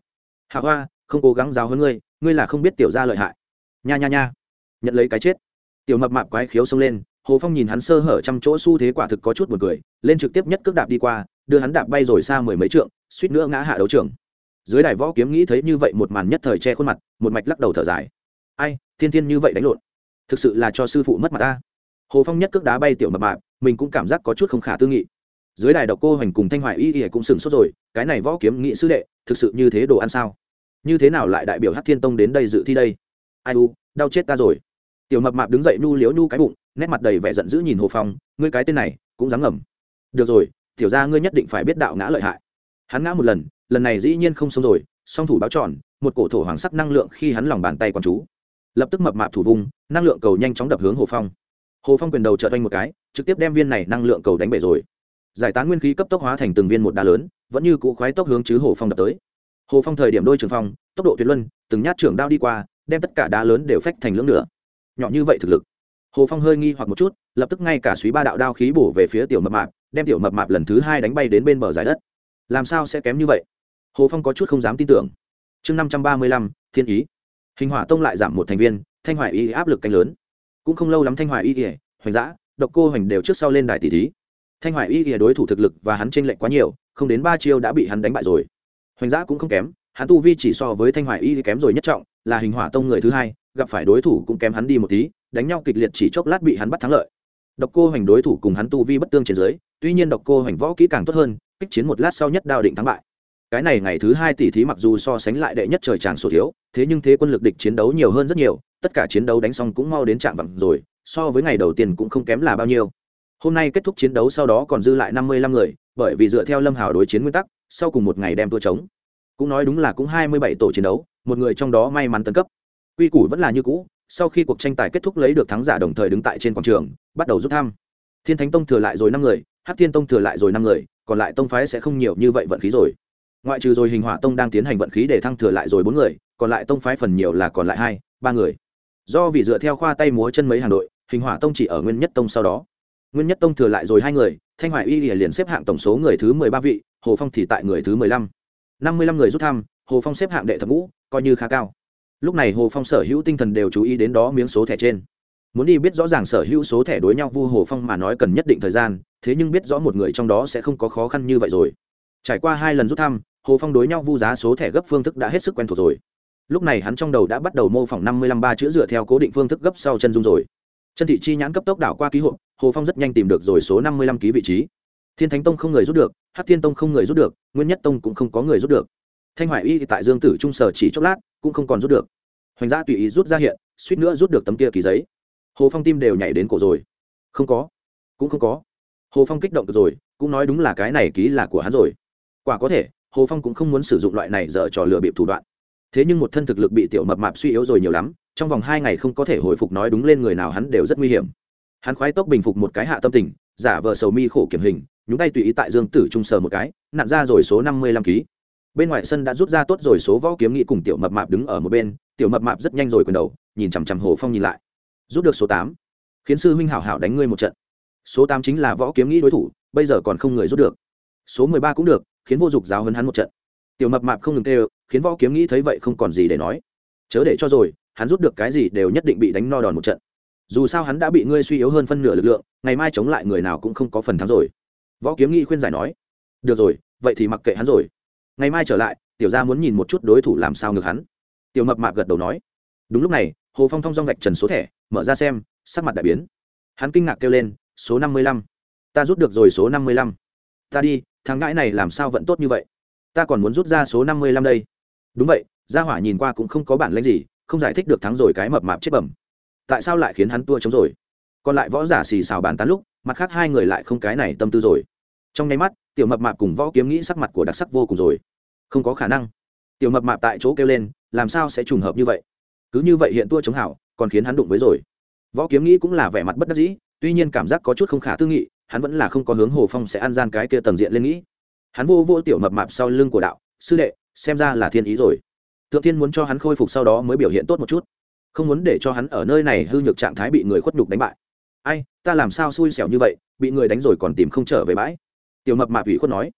Hạ hoa, không cố gắng giáo hơn ngươi ngươi là không biết tiểu gia lợi hại. Nha nha nha. Nhận lấy cái chết. Tiểu mập mạp quái khiếu xông lên, hồ phong nhìn hắn sơ hở trăm chỗ xu thế quả thực có chút b u ồ n cười, lên trực tiếp nhất cước đạp đi qua đưa hắn đạp bay rồi xa mười mấy trượng, suýt nữa ngã hạ đấu trường. Dưới đài võ kiếm nghĩ thấy như vậy một màn nhất thời che khuôn mặt, một mạch lắc đầu thở dài. Ai, thiên thiên như vậy đánh lộn. Thực sự là cho sư phụ mất mặt ta. Hồ phong nhất cước đá bay tiểu mập mạp, mình cũng cảm giác có chút không khả tư nghị. Dưới đài độc cô hoành cùng thanh hoài y y cũng sừng sốt rồi, cái này võ kiếm nghị sư đệ, thực sự như thế đồ ăn sao? Như thế nào lại đại biểu hát thiên tông đến đây dự thi đây? Ai u, đau chết ta rồi. Tiểu mập mạp đứng dậy nu liếu nu cái bụng, nét mặt đầy vẻ giận dữ nhìn hồ phong, ngươi cái tên này, cũng dám ngầm. Được rồi tiểu ra ngươi nhất định phải biết đạo ngã lợi hại. Hắn ngã một lần lần này dĩ nhiên không xong rồi, song thủ báo tròn, một cổ thổ hoàng sắc năng lượng khi hắn lòng bàn tay quan chú. Lập tức mập mạp thủ vùng năng lượng cầu nhanh chóng đập hướng hồ phong. Hồ phong quyền đầu trợ oanh một cái, trực tiếp đem viên này năng lượng cầu đánh bể rồi. Giải tán nguyên khí cấp tốc hóa thành từng viên một đá lớn, vẫn như cũ khoái tốc hướng chứ hồ phong đập tới. Hồ phong thời điểm đôi trường phong, tốc độ tuyệt luân, từng nhát trưởng đao đi qua, đem tất cả đá lớn đều phách thành lưỡng nửa. Nhỏ như vậy thực lực. Hồ phong hơi nghi hoặc một chút, lập tức ngay cả suý ba đạo đao khí bổ về phía tiểu mập mạp đem tiểu mập mạp lần thứ hai đánh bay đến bên bờ giải đất. Làm sao sẽ kém như vậy? Hồ phong có chút không dám tin tưởng. Chương năm trăm ba mươi lăm, thiên ý. Hình hỏa tông lại giảm một thành viên, thanh hoài y áp lực canh lớn. Cũng không lâu lắm thanh hoài y ỉa hoành giã độc cô hoành đều trước sau lên đài tỷ thí. Thanh hoài y ỉa đối thủ thực lực và hắn tranh lệch quá nhiều, không đến ba chiêu đã bị hắn đánh bại rồi. Hoành giã cũng không kém, hắn tu vi chỉ so với thanh hoài y kém rồi nhất trọng, là hình hỏa tông người thứ hai, gặp phải đối thủ cũng kém hắn đi một tí, đánh nhau kịch liệt chỉ chốc lát bị hắn bắt thắng lợi độc cô hoành đối thủ cùng hắn tu vi bất tương trên dưới, tuy nhiên độc cô hoành võ kỹ càng tốt hơn, kích chiến một lát sau nhất đao định thắng bại. Cái này ngày thứ hai tỷ thí mặc dù so sánh lại đệ nhất trời tràn sổ thiếu, thế nhưng thế quân lực địch chiến đấu nhiều hơn rất nhiều, tất cả chiến đấu đánh xong cũng mau đến trạm vặn rồi, so với ngày đầu tiên cũng không kém là bao nhiêu. Hôm nay kết thúc chiến đấu sau đó còn dư lại năm mươi lăm người, bởi vì dựa theo lâm hào đối chiến nguyên tắc, sau cùng một ngày đem thua trống. Cũng nói đúng là cũng hai mươi bảy tổ chiến đấu, một người trong đó may mắn tấn cấp. Quy củ vẫn là như cũ sau khi cuộc tranh tài kết thúc lấy được thắng giả đồng thời đứng tại trên quảng trường, bắt đầu rút thăm. Thiên thánh tông thừa lại rồi năm người hát thiên tông thừa lại rồi năm người, còn lại tông phái sẽ không nhiều như vậy vận khí rồi. Ngoại trừ rồi hình hỏa tông đang tiến hành vận khí để thăng thừa lại rồi bốn người, còn lại tông phái phần nhiều là còn lại hai, ba người. Do vì dựa theo khoa tay múa chân mấy hàng đội, hình hỏa tông chỉ ở nguyên nhất tông sau đó. Nguyên nhất tông thừa lại rồi hai người, thanh hoài y liền xếp hạng tổng số người thứ mười ba vị, hồ phong thì tại người thứ mười lăm. Năm mươi lăm người rút thăm, hồ phong xếp hạng đệ thập ngũ, coi như khá cao lúc này hồ phong sở hữu tinh thần đều chú ý đến đó miếng số thẻ trên. Muốn đi biết rõ ràng sở hữu số thẻ đối nhau vu hồ phong mà nói cần nhất định thời gian, thế nhưng biết rõ một người trong đó sẽ không có khó khăn như vậy rồi. Trải qua hai lần rút thăm, hồ phong đối nhau vu giá số thẻ gấp phương thức đã hết sức quen thuộc rồi. Lúc này hắn trong đầu đã bắt đầu mô phỏng năm mươi lăm ba chữ dựa theo cố định phương thức gấp sau chân dung rồi. Chân thị chi nhãn cấp tốc đảo qua ký hộ hồ phong rất nhanh tìm được rồi số năm mươi lăm ký vị trí. Thiên thánh tông không người rút được hát thiên tông không người rút được, nguyên nhất tông cũng không có người rút được. Thanh hoài y tại dương tử trung sở chỉ chốc lát cũng không còn rút được. Hoành gia tùy ý rút ra hiện, suýt nữa rút được tấm kia ký giấy. Hồ phong tim đều nhảy đến cổ rồi. Không có. Cũng không có. Hồ phong kích động rồi, cũng nói đúng là cái này ký là của hắn rồi. Quả có thể, hồ phong cũng không muốn sử dụng loại này dở trò lừa bịp thủ đoạn. Thế nhưng một thân thực lực bị tiểu mập mạp suy yếu rồi nhiều lắm, trong vòng hai ngày không có thể hồi phục nói đúng lên người nào hắn đều rất nguy hiểm. Hắn khoái tốc bình phục một cái hạ tâm tình, giả vờ sầu mi khổ kiểm hình, nhúng tay tùy ý tại dương tử trung sờ một cái, nặn ra rồi số năm mươi lăm ký bên ngoài sân đã rút ra tốt rồi, số võ kiếm nghị cùng tiểu mập mạp đứng ở một bên, tiểu mập mạp rất nhanh rồi quyền đầu, nhìn chằm chằm hồ phong nhìn lại. Rút được số tám. Khiến sư huynh hảo hảo đánh ngươi một trận. Số tám chính là võ kiếm nghĩ đối thủ, bây giờ còn không người rút được. Số mười ba cũng được, khiến vô dụng giáo hấn hắn một trận. Tiểu mập mạp không ngừng tê khiến võ kiếm nghĩ thấy vậy không còn gì để nói. Chớ để cho rồi, hắn rút được cái gì đều nhất định bị đánh no đòn một trận. Dù sao hắn đã bị ngươi suy yếu hơn phân nửa lực lượng, ngày mai chống lại người nào cũng không có phần thắng rồi. Võ kiếm nghĩ khuyên giải nói, được rồi, vậy thì mặc kệ hắn rồi ngày mai trở lại, tiểu gia muốn nhìn một chút đối thủ làm sao ngược hắn. Tiểu mập mạp gật đầu nói. Đúng lúc này, hồ phong thông dong vạch trần số thẻ, mở ra xem, sắc mặt đại biến. Hắn kinh ngạc kêu lên, số năm mươi lăm. Ta rút được rồi số năm mươi lăm. Ta đi, thằng ngãi này làm sao vẫn tốt như vậy? Ta còn muốn rút ra số năm mươi lăm đây. Đúng vậy, gia hỏa nhìn qua cũng không có bản lãnh gì, không giải thích được thắng rồi cái mập mạp chết bẩm. Tại sao lại khiến hắn tua chống rồi? Còn lại võ giả xì xào bàn tán lúc, mặt khác hai người lại không cái này tâm tư rồi. Trong nháy mắt tiểu mập mạp cùng võ kiếm nghĩ sắc mặt của đặc sắc vô cùng rồi. Không có khả năng. Tiểu mập mạp tại chỗ kêu lên, làm sao sẽ trùng hợp như vậy? Cứ như vậy hiện tua chống hảo, còn khiến hắn đụng với rồi. Võ kiếm nghĩ cũng là vẻ mặt bất đắc dĩ, tuy nhiên cảm giác có chút không khả tư nghị, hắn vẫn là không có hướng hồ phong sẽ ăn gian cái kia tầng diện lên nghĩ. Hắn vô vô tiểu mập mạp sau lưng của đạo, sư đệ, xem ra là thiên ý rồi. Thượng thiên muốn cho hắn khôi phục sau đó mới biểu hiện tốt một chút. Không muốn để cho hắn ở nơi này hư nhược trạng thái bị người khuất nhục đánh bại. Ai, ta làm sao xui xẻo như vậy, bị người đánh rồi còn tìm không trở về bãi tiểu mập mạp ủy khuất nói,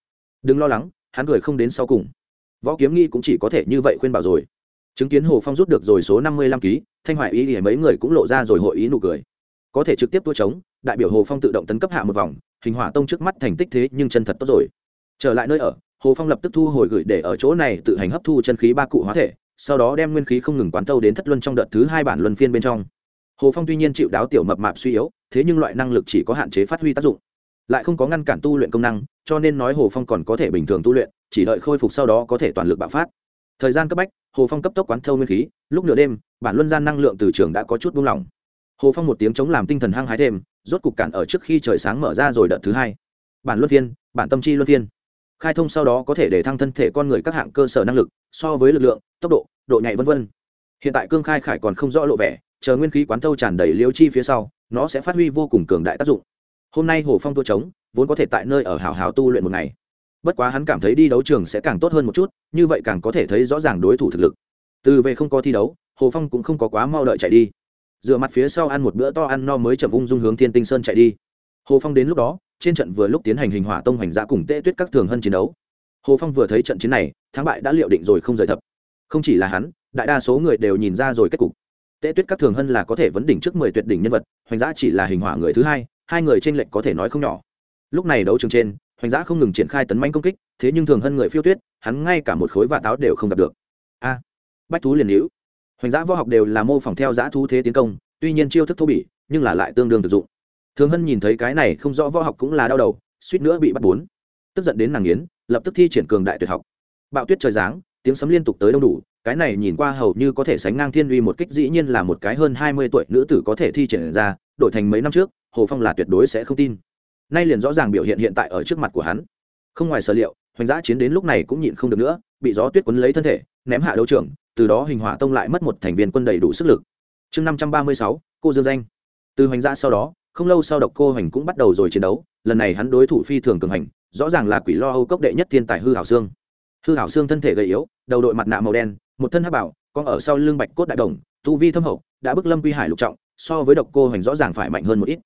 đừng lo lắng, hắn cười không đến sau cùng. Võ kiếm nghi cũng chỉ có thể như vậy khuyên bảo rồi. Chứng kiến hồ phong rút được rồi số năm mươi lăm ký, thanh hoài ý thì mấy người cũng lộ ra rồi hội ý nụ cười. Có thể trực tiếp tua trống, đại biểu hồ phong tự động tấn cấp hạ một vòng, hình hỏa tông trước mắt thành tích thế nhưng chân thật tốt rồi. Trở lại nơi ở, hồ phong lập tức thu hồi gửi để ở chỗ này tự hành hấp thu chân khí ba cụ hóa thể, sau đó đem nguyên khí không ngừng quán tâu đến thất luân trong đợt thứ hai bản luân phiên bên trong. Hồ phong tuy nhiên chịu đáo tiểu mập mạp suy yếu, thế nhưng loại năng lực chỉ có hạn chế phát huy tác dụng lại không có ngăn cản tu luyện công năng, cho nên nói hồ phong còn có thể bình thường tu luyện, chỉ đợi khôi phục sau đó có thể toàn lực bạo phát. Thời gian cấp bách, hồ phong cấp tốc quán thâu nguyên khí, lúc nửa đêm, bản luân gian năng lượng từ trường đã có chút buông lỏng. Hồ phong một tiếng chống làm tinh thần hăng hái thêm, rốt cục cản ở trước khi trời sáng mở ra rồi đợt thứ hai. Bản luân phiên, bản tâm chi luân phiên. Khai thông sau đó có thể để thăng thân thể con người các hạng cơ sở năng lực, so với lực lượng, tốc độ độ nhạy v v hiện tại cương khai khải còn không rõ lộ vẻ, chờ nguyên khí quán thâu tràn đầy liêu chi phía sau, nó sẽ phát huy vô cùng cường đại tác dụng hôm nay hồ phong tua trống, vốn có thể tại nơi ở hào hào tu luyện một ngày. Bất quá hắn cảm thấy đi đấu trường sẽ càng tốt hơn một chút, như vậy càng có thể thấy rõ ràng đối thủ thực lực. Từ về không có thi đấu, hồ phong cũng không có quá mau đợi chạy đi. Dựa mặt phía sau ăn một bữa to ăn no mới chậm ung dung hướng thiên tinh sơn chạy đi. Hồ phong đến lúc đó, trên trận vừa lúc tiến hành hình hỏa tông hành giã cùng tê tuyết các thường Hân chiến đấu. Hồ phong vừa thấy trận chiến này, thắng bại đã liệu định rồi không rời thập. Không chỉ là hắn, đại đa số người đều nhìn ra rồi kết cục. Tệ tuyết các thường hân là có thể vấn đỉnh trước mười tuyệt đỉnh nhân vật, hoành giã chỉ là hình hỏa người thứ hai hai người trên lệnh có thể nói không nhỏ. Lúc này đấu trường trên, hoành giã không ngừng triển khai tấn manh công kích, thế nhưng thường hân người phiêu tuyết, hắn ngay cả một khối vạ táo đều không gặp được. A, bách thú liền hữu. Hoành giã võ học đều là mô phỏng theo giã thú thế tiến công, tuy nhiên chiêu thức thô bỉ, nhưng là lại tương đương thực dụng. Thường hân nhìn thấy cái này không rõ võ học cũng là đau đầu, suýt nữa bị bắt bốn. Tức giận đến nàng yến lập tức thi triển cường đại tuyệt học. Bạo tuyết trời giáng, tiếng sấm liên tục tới đông đủ, cái này nhìn qua hầu như có thể sánh ngang thiên uy một kích, dĩ nhiên là một cái hơn hai mươi tuổi nữ tử có thể thi triển ra, đổi thành mấy năm trước hồ phong là tuyệt đối sẽ không tin. Nay liền rõ ràng biểu hiện hiện tại ở trước mặt của hắn. Không ngoài sở liệu, hoành giã chiến đến lúc này cũng nhịn không được nữa, bị gió tuyết quấn lấy thân thể, ném hạ đấu trường, từ đó hình hỏa tông lại mất một thành viên quân đầy đủ sức lực. Chương năm trăm ba mươi sáu, cô dương danh. Từ hoành giã sau đó, không lâu sau độc cô hoành cũng bắt đầu rồi chiến đấu, lần này hắn đối thủ phi thường cường hành, rõ ràng là quỷ lo âu cốc đệ nhất thiên tài hư hảo xương hư hảo xương thân thể gầy yếu, đầu đội mặt nạ màu đen, một thân hát bảo con ở sau lưng bạch cốt đại đồng, tu vi thâm hậu, đã bức lâm quy hải lục trọng, so với độc cô hoành rõ ràng phải mạnh hơn một ít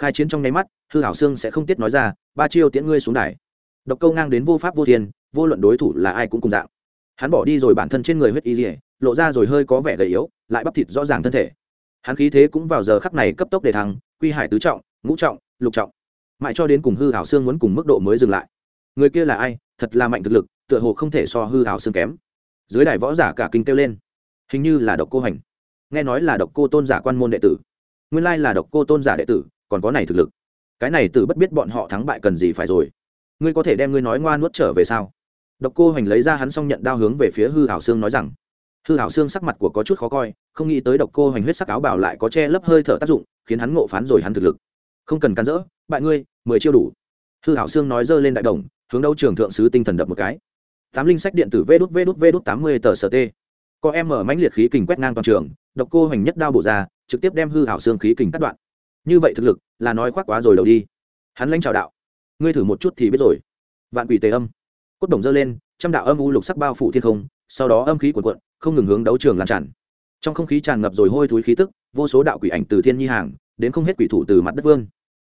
khai chiến trong nháy mắt, hư hảo xương sẽ không tiết nói ra, ba chiêu tiễn ngươi xuống đài. Độc câu ngang đến vô pháp vô thiên, vô luận đối thủ là ai cũng cùng dạng. Hắn bỏ đi rồi bản thân trên người huyết y dỉa lộ ra rồi hơi có vẻ gầy yếu, lại bắp thịt rõ ràng thân thể. Hắn khí thế cũng vào giờ khắc này cấp tốc để thăng, quy hải tứ trọng, ngũ trọng, lục trọng. Mãi cho đến cùng hư hảo xương muốn cùng mức độ mới dừng lại. Người kia là ai? Thật là mạnh thực lực, tựa hồ không thể so hư hảo xương kém. Dưới đài võ giả cả kinh kêu lên. Hình như là độc cô hành. Nghe nói là độc cô tôn giả quan môn đệ tử. Nguyên lai là độc cô tôn giả đệ tử còn có này thực lực. Cái này tử bất biết bọn họ thắng bại cần gì phải rồi. Ngươi có thể đem ngươi nói ngoa nuốt trở về sao? Độc cô hành lấy ra hắn xong nhận đao hướng về phía hư hảo xương nói rằng, hư hảo xương sắc mặt của có chút khó coi, không nghĩ tới độc cô hành huyết sắc áo bảo lại có che lấp hơi thở tác dụng, khiến hắn ngộ phán rồi hắn thực lực. Không cần can dỡ, bại ngươi, mười chiêu đủ. Hư hảo xương nói dơ lên đại đồng, hướng đấu trường thượng sứ tinh thần đập một cái. Tám linh sách điện tử vê đút vê đút vê đút tám mươi tờ st có em mở mãnh liệt khí kình quét ngang toàn trường, độc cô hoành nhất đao bổ ra, trực tiếp đem hư hảo xương khí kình cắt đoạn như vậy thực lực, là nói khoác quá rồi đầu đi. Hắn lãnh chào đạo. Ngươi thử một chút thì biết rồi. Vạn quỷ tề âm. Cốt đồng dơ lên, trăm đạo âm u lục sắc bao phủ thiên không, sau đó âm khí cuộn cuộn, không ngừng hướng đấu trường lan tràn. Trong không khí tràn ngập rồi hôi thối khí tức, vô số đạo quỷ ảnh từ thiên nhi hàng, đến không hết quỷ thủ từ mặt đất vương.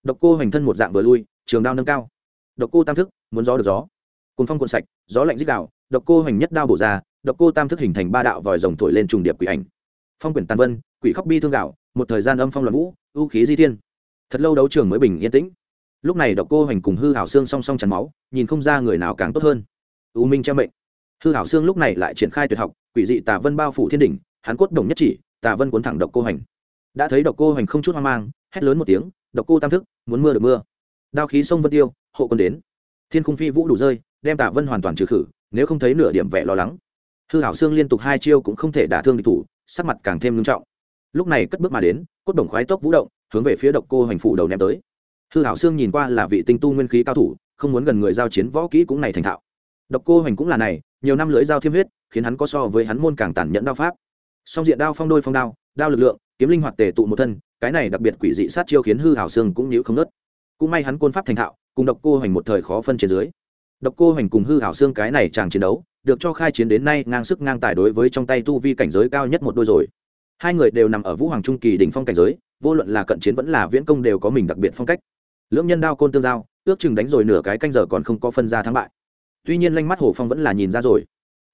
Độc cô hoành thân một dạng vừa lui, trường đao nâng cao. Độc cô tam thức, muốn gió được gió. Cùng phong cuộn sạch, gió lạnh dích đạo độc cô hoành nhất đao bổ ra, độc cô tam thức hình thành ba đạo vòi rồng thổi lên trùng điệp quỷ ảnh. Phong quyển tàn vân, quỷ khóc bi thương gạo một thời gian âm phong loạn vũ, ưu khí di thiên. Thật lâu đấu trường mới bình yên tĩnh. Lúc này độc cô hoành cùng hư hảo xương song song chắn máu, nhìn không ra người nào càng tốt hơn. U minh che mệnh. Hư hảo xương lúc này lại triển khai tuyệt học, quỷ dị tà vân bao phủ thiên đỉnh, hắn cốt đồng nhất chỉ, tà vân cuốn thẳng độc cô hoành. Đã thấy độc cô hoành không chút hoang mang, hét lớn một tiếng, độc cô tam thức, muốn mưa được mưa. Đao khí sông vân tiêu, hộ quân đến. Thiên khung phi vũ đủ rơi, đem tà vân hoàn toàn trừ khử, nếu không thấy nửa điểm vẻ lo lắng. Hư hảo xương liên tục hai chiêu cũng không thể đả thương địch thủ, sắc mặt càng thêm nghiêm trọng lúc này cất bước mà đến, cốt đồng khoái tốc vũ động, hướng về phía độc cô hành phủ đầu ném tới. Hư hảo xương nhìn qua là vị tinh tu nguyên khí cao thủ, không muốn gần người giao chiến võ kỹ cũng này thành thạo. Độc cô hành cũng là này, nhiều năm lưỡi dao thiêm huyết, khiến hắn có so với hắn môn càng tàn nhẫn đao pháp. Song diện đao phong đôi phong đao đao lực lượng, kiếm linh hoạt tề tụ một thân, cái này đặc biệt quỷ dị sát chiêu khiến hư hảo xương cũng nhíu không nớt cũng may hắn côn pháp thành thạo, cùng độc cô hành một thời khó phân trên dưới. Độc cô hành cùng hư hảo xương cái này chàng chiến đấu, được cho khai chiến đến nay ngang sức ngang tài đối với trong tay tu vi cảnh giới cao nhất một đôi rồi hai người đều nằm ở vũ hoàng trung kỳ đỉnh phong cảnh giới, vô luận là cận chiến vẫn là viễn công đều có mình đặc biệt phong cách. Lưỡng nhân đao côn tương giao, ước chừng đánh rồi nửa cái canh giờ còn không có phân ra thắng bại. Tuy nhiên lanh mắt hồ phong vẫn là nhìn ra rồi.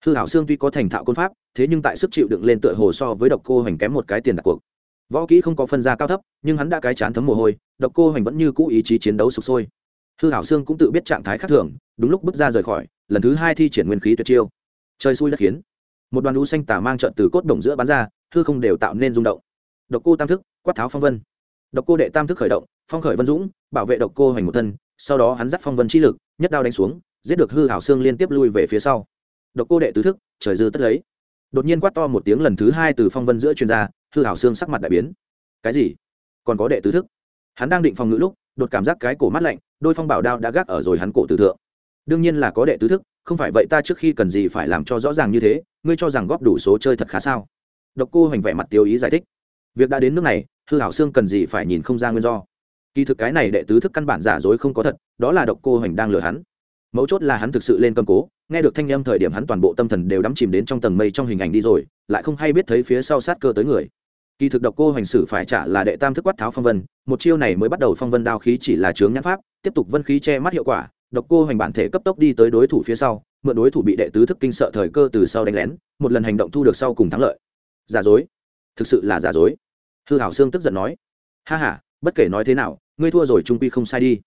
Hư hảo xương tuy có thành thạo côn pháp, thế nhưng tại sức chịu đựng lên tựa hồ so với độc cô hoành kém một cái tiền đặt cuộc. Võ kỹ không có phân ra cao thấp, nhưng hắn đã cái chán thấm mồ hôi, độc cô hoành vẫn như cũ ý chí chiến đấu sụp sôi. Hư hảo xương cũng tự biết trạng thái khác thường, đúng lúc bước ra rời khỏi, lần thứ hai thi triển nguyên khí tuyệt chiêu. Trời xui đất khiến. Một đoàn lũ xanh tà mang trận từ cốt đồng giữa bắn ra Thư không đều tạo nên rung động. Độc cô tam thức, quát tháo phong vân. Độc cô đệ tam thức khởi động, phong khởi vân dũng, bảo vệ độc cô hoành một thân, sau đó hắn dắt phong vân chi lực, nhất đao đánh xuống, giết được hư hảo xương liên tiếp lui về phía sau. Độc cô đệ tứ thức, trời dư tất lấy. Đột nhiên quát to một tiếng lần thứ hai từ phong vân giữa chuyên gia hư hảo xương sắc mặt đại biến. Cái gì? Còn có đệ tứ thức? Hắn đang định phòng ngữ lúc, đột cảm giác cái cổ mắt lạnh, đôi phong bảo đao đã gác ở rồi hắn cổ tử thượng. Đương nhiên là có đệ tứ thức, không phải vậy ta trước khi cần gì phải làm cho rõ ràng như thế, ngươi cho rằng góp đủ số chơi thật khá sao? Độc cô hoành vẻ mặt tiêu ý giải thích. Việc đã đến nước này, hư hảo xương cần gì phải nhìn không ra nguyên do. Kỳ thực cái này đệ tứ thức căn bản giả dối không có thật, đó là độc cô hoành đang lừa hắn. Mấu chốt là hắn thực sự lên cầm cố, nghe được thanh âm thời điểm hắn toàn bộ tâm thần đều đắm chìm đến trong tầng mây trong hình ảnh đi rồi, lại không hay biết thấy phía sau sát cơ tới người. Kỳ thực độc cô hoành sử phải trả là đệ tam thức quát tháo phong vân, một chiêu này mới bắt đầu phong vân đao khí chỉ là chướng nhãn pháp, tiếp tục vân khí che mắt hiệu quả, độc cô hoành bản thể cấp tốc đi tới đối thủ phía sau, mượn đối thủ bị đệ tứ thức kinh sợ thời cơ từ sau đánh lén, một lần hành động thu được sau cùng thắng lợi giả dối. Thực sự là giả dối. Hư hảo sương tức giận nói. Ha h a bất kể nói thế nào, ngươi thua rồi trung quy không sai đi.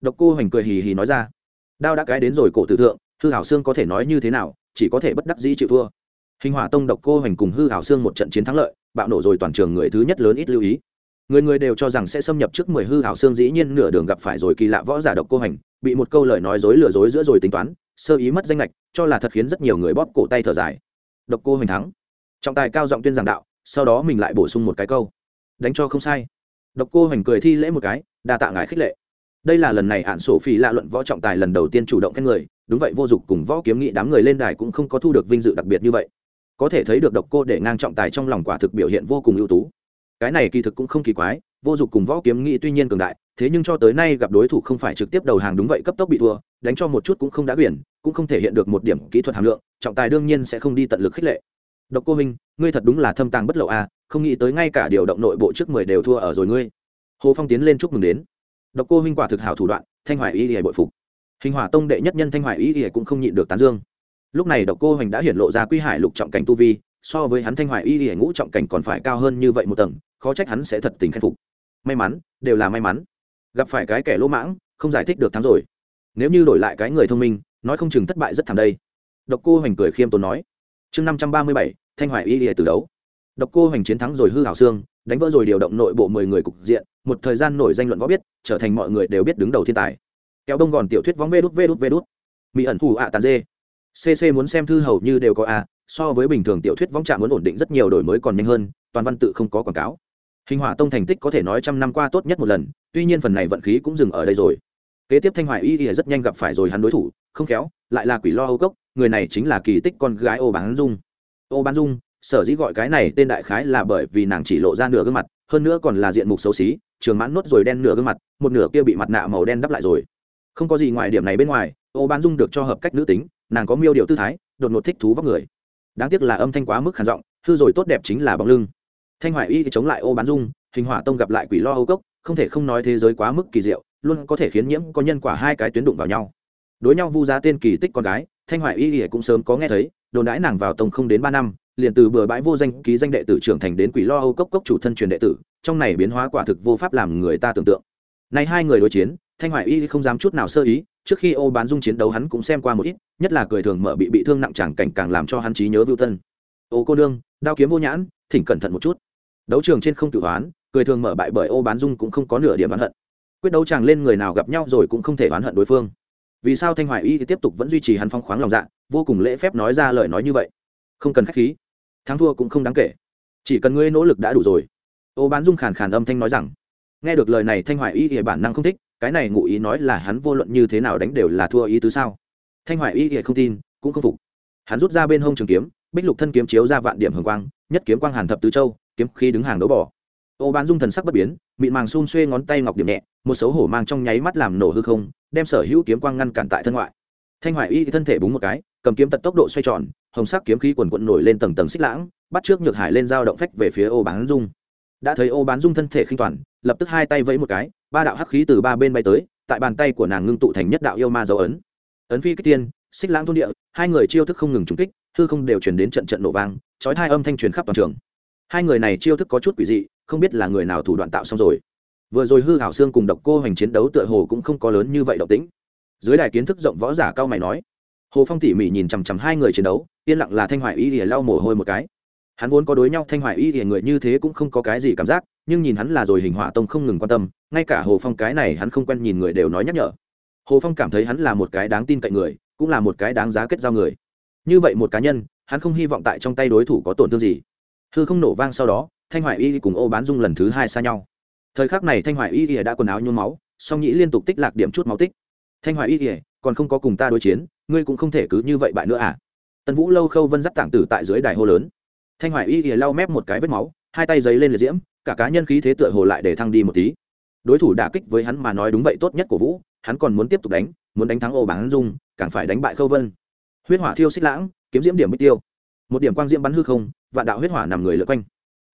Độc cô hoành cười hì hì nói ra. Đao đã cái đến rồi cổ tử thượng, hư hảo sương có thể nói như thế nào, chỉ có thể bất đắc dĩ chịu thua. Hình hỏa tông độc cô hoành cùng hư hảo sương một trận chiến thắng lợi, bạo nổ rồi toàn trường người thứ nhất lớn ít lưu ý. Người người đều cho rằng sẽ xâm nhập trước mười hư hảo sương dĩ nhiên nửa đường gặp phải rồi kỳ lạ võ giả độc cô hành bị một câu lời nói dối lừa dối giữa rồi tính toán, sơ ý mất danh lệch cho là thật khiến rất nhiều người bóp cổ tay thở dài. Độc cô hành thắng trọng tài cao giọng tuyên giảng đạo, sau đó mình lại bổ sung một cái câu. Đánh cho không sai. Độc cô hoành cười thi lễ một cái, đa tạ ngài khích lệ. Đây là lần này ạn sổ phi lạ luận võ trọng tài lần đầu tiên chủ động khen người, đúng vậy vô dụng cùng võ kiếm nghị đám người lên đài cũng không có thu được vinh dự đặc biệt như vậy. Có thể thấy được độc cô để ngang trọng tài trong lòng quả thực biểu hiện vô cùng ưu tú. Cái này kỳ thực cũng không kỳ quái, vô dụng cùng võ kiếm nghị tuy nhiên cường đại, thế nhưng cho tới nay gặp đối thủ không phải trực tiếp đầu hàng đúng vậy cấp tốc bị thua, đánh cho một chút cũng không đã quyển, cũng không thể hiện được một điểm kỹ thuật hàm lượng, trọng tài đương nhiên sẽ không đi tận lực khích lệ độc cô minh ngươi thật đúng là thâm tàng bất lộ à? không nghĩ tới ngay cả điều động nội bộ trước mười đều thua ở rồi ngươi. Hồ phong tiến lên chúc mừng đến. Độc cô minh quả thực hảo thủ đoạn, thanh hoài y y bội phục. Hình hỏa tông đệ nhất nhân thanh hoài y y cũng không nhịn được tán dương. Lúc này độc cô hoành đã hiển lộ ra quy hải lục trọng cảnh tu vi, so với hắn thanh hoài y y ngũ trọng cảnh còn phải cao hơn như vậy một tầng, khó trách hắn sẽ thật tình khen phục. May mắn, đều là may mắn. Gặp phải cái kẻ lỗ mãng, không giải thích được thắng rồi. Nếu như đổi lại cái người thông minh, nói không chừng thất bại rất thảm đây. Độc cô hoành cười khiêm tốn nói chương năm trăm ba mươi bảy, thanh hoài y lìa từ đấu. Độc cô hoành chiến thắng rồi hư hảo xương, đánh vỡ rồi điều động nội bộ mười người cục diện, một thời gian nổi danh luận võ biết, trở thành mọi người đều biết đứng đầu thiên tài. Kéo đông gòn tiểu thuyết vóng vê đút vê đút vê đút. Mỹ ẩn thủ ạ tàn dê. Cc muốn xem thư hầu như đều có a, so với bình thường tiểu thuyết vong trạm muốn ổn định rất nhiều đổi mới còn nhanh hơn, toàn văn tự không có quảng cáo. Hình hỏa tông thành tích có thể nói trăm năm qua tốt nhất một lần, tuy nhiên phần này vận khí cũng dừng ở đây rồi. Kế tiếp thanh hoài y y rất nhanh gặp phải rồi hắn đối thủ, không khéo, lại là quỷ lo âu cốc người này chính là kỳ tích con gái ô bán dung. Ô bán dung, sở dĩ gọi cái này tên đại khái là bởi vì nàng chỉ lộ ra nửa gương mặt, hơn nữa còn là diện mục xấu xí, trường mãn nốt rồi đen nửa gương mặt, một nửa kia bị mặt nạ màu đen đắp lại rồi. Không có gì ngoài điểm này bên ngoài, ô bán dung được cho hợp cách nữ tính, nàng có miêu điều tư thái, đột ngột thích thú vóc người. Đáng tiếc là âm thanh quá mức khản giọng, hư rồi tốt đẹp chính là bóng lưng. Thanh hoài y chống lại ô bán dung, hình hỏa tông gặp lại quỷ lo âu cốc, không thể không nói thế giới quá mức kỳ diệu, luôn có thể khiến nhiễm có nhân quả hai cái tuyến đụng vào nhau. Đối nhau vu giá tên kỳ tích con gái thanh hoài y ỉa cũng sớm có nghe thấy, đồn đãi nàng vào tông không đến ba năm, liền từ bừa bãi vô danh ký danh đệ tử trưởng thành đến quỷ lo âu cốc cốc chủ thân truyền đệ tử, trong này biến hóa quả thực vô pháp làm người ta tưởng tượng. Nay hai người đối chiến, thanh hoài y không dám chút nào sơ ý, trước khi ô bán dung chiến đấu hắn cũng xem qua một ít, nhất là cười thường mở bị bị thương nặng chẳng cảnh càng làm cho hắn trí nhớ vưu tân ô cô nương, đao kiếm vô nhãn, thỉnh cẩn thận một chút. Đấu trường trên không tự hoán, cười thường mở bại bởi ô bán dung cũng không có nửa điểm oán hận. Quyết đấu chàng lên người nào gặp nhau rồi cũng không thể oán hận đối phương vì sao thanh hoài y thì tiếp tục vẫn duy trì hắn phong khoáng lòng dạ vô cùng lễ phép nói ra lời nói như vậy. Không cần k h á c h khí, thắng thua cũng không đáng kể, chỉ cần ngươi nỗ lực đã đủ rồi. Ô bán dung khàn khàn âm thanh nói rằng, nghe được lời này thanh hoài y thì bản năng không thích, cái này ngụ ý nói là hắn vô luận như thế nào đánh đều là thua ý tứ sao. Thanh hoài y thì không tin, cũng không phục. Hắn rút ra bên hông trường kiếm, bích lục thân kiếm chiếu ra vạn điểm hồng quang, nhất kiếm quang hàn thập tứ châu, kiếm khi đứng hàng đấu bỏ. Ô bán dung thần sắc bất biến, mịn màng xun xuê ngón tay ngọc điểm nhẹ, một xấu hổ mang trong nháy mắt làm nổ hư không đem sở hữu kiếm quang ngăn cản tại thân ngoại. Thanh hoài y thân thể búng một cái, cầm kiếm tật tốc độ xoay tròn, hồng sắc kiếm khí quần quận nổi lên tầng tầng xích lãng, bắt trước nhược hải lên dao động phách về phía ô bán dung. Đã thấy ô bán dung thân thể khinh toàn, lập tức hai tay vẫy một cái, ba đạo hắc khí từ ba bên bay tới, tại bàn tay của nàng ngưng tụ thành nhất đạo yêu ma dấu ấn. Ấn phi kích tiên, xích lãng thôn địa, hai người chiêu thức không ngừng trúng kích, hư không đều chuyển đến trận trận nổ vang trói hai âm thanh truyền khắp toàn trường. Hai người này chiêu thức có chút quỷ dị, không biết là người nào thủ đoạn tạo xong rồi vừa rồi hư hảo xương cùng độc cô hoành chiến đấu tựa hồ cũng không có lớn như vậy động tĩnh. Dưới đài kiến thức rộng võ giả cao mày nói, hồ phong tỉ mỉ nhìn chằm chằm hai người chiến đấu, yên lặng là thanh hoài y thì lau mồ hôi một cái. Hắn vốn có đối nhau thanh hoài y thì người như thế cũng không có cái gì cảm giác, nhưng nhìn hắn là rồi hình hỏa tông không ngừng quan tâm, ngay cả hồ phong cái này hắn không quen nhìn người đều nói nhắc nhở. Hồ phong cảm thấy hắn là một cái đáng tin cậy người, cũng là một cái đáng giá kết giao người. Như vậy một cá nhân, hắn không hy vọng tại trong tay đối thủ có tổn thương gì. Hư không nổ vang sau đó, thanh hoài y cùng ô bán dung lần thứ hai xa nhau thời khắc này thanh hoài y ỉa đã quần áo nhuốm máu, song nhĩ liên tục tích lạc điểm chút máu tích. Thanh hoài y ỉa còn không có cùng ta đối chiến, ngươi cũng không thể cứ như vậy bại nữa à? Tần vũ lâu khâu vân dắt tảng tử tại dưới đài hô lớn. Thanh hoài y ỉa lau mép một cái vết máu, hai tay giấy lên liệt diễm, cả cá nhân khí thế tựa hồ lại để thăng đi một tí. Đối thủ đả kích với hắn mà nói đúng vậy tốt nhất của vũ, hắn còn muốn tiếp tục đánh, muốn đánh thắng ô bán dung, càng phải đánh bại khâu vân. Huyết hỏa thiêu xích lãng, kiếm diễm điểm bích tiêu. Một điểm quang diễm bắn hư không, vạn đạo huyết hỏa nằm người lượt quanh.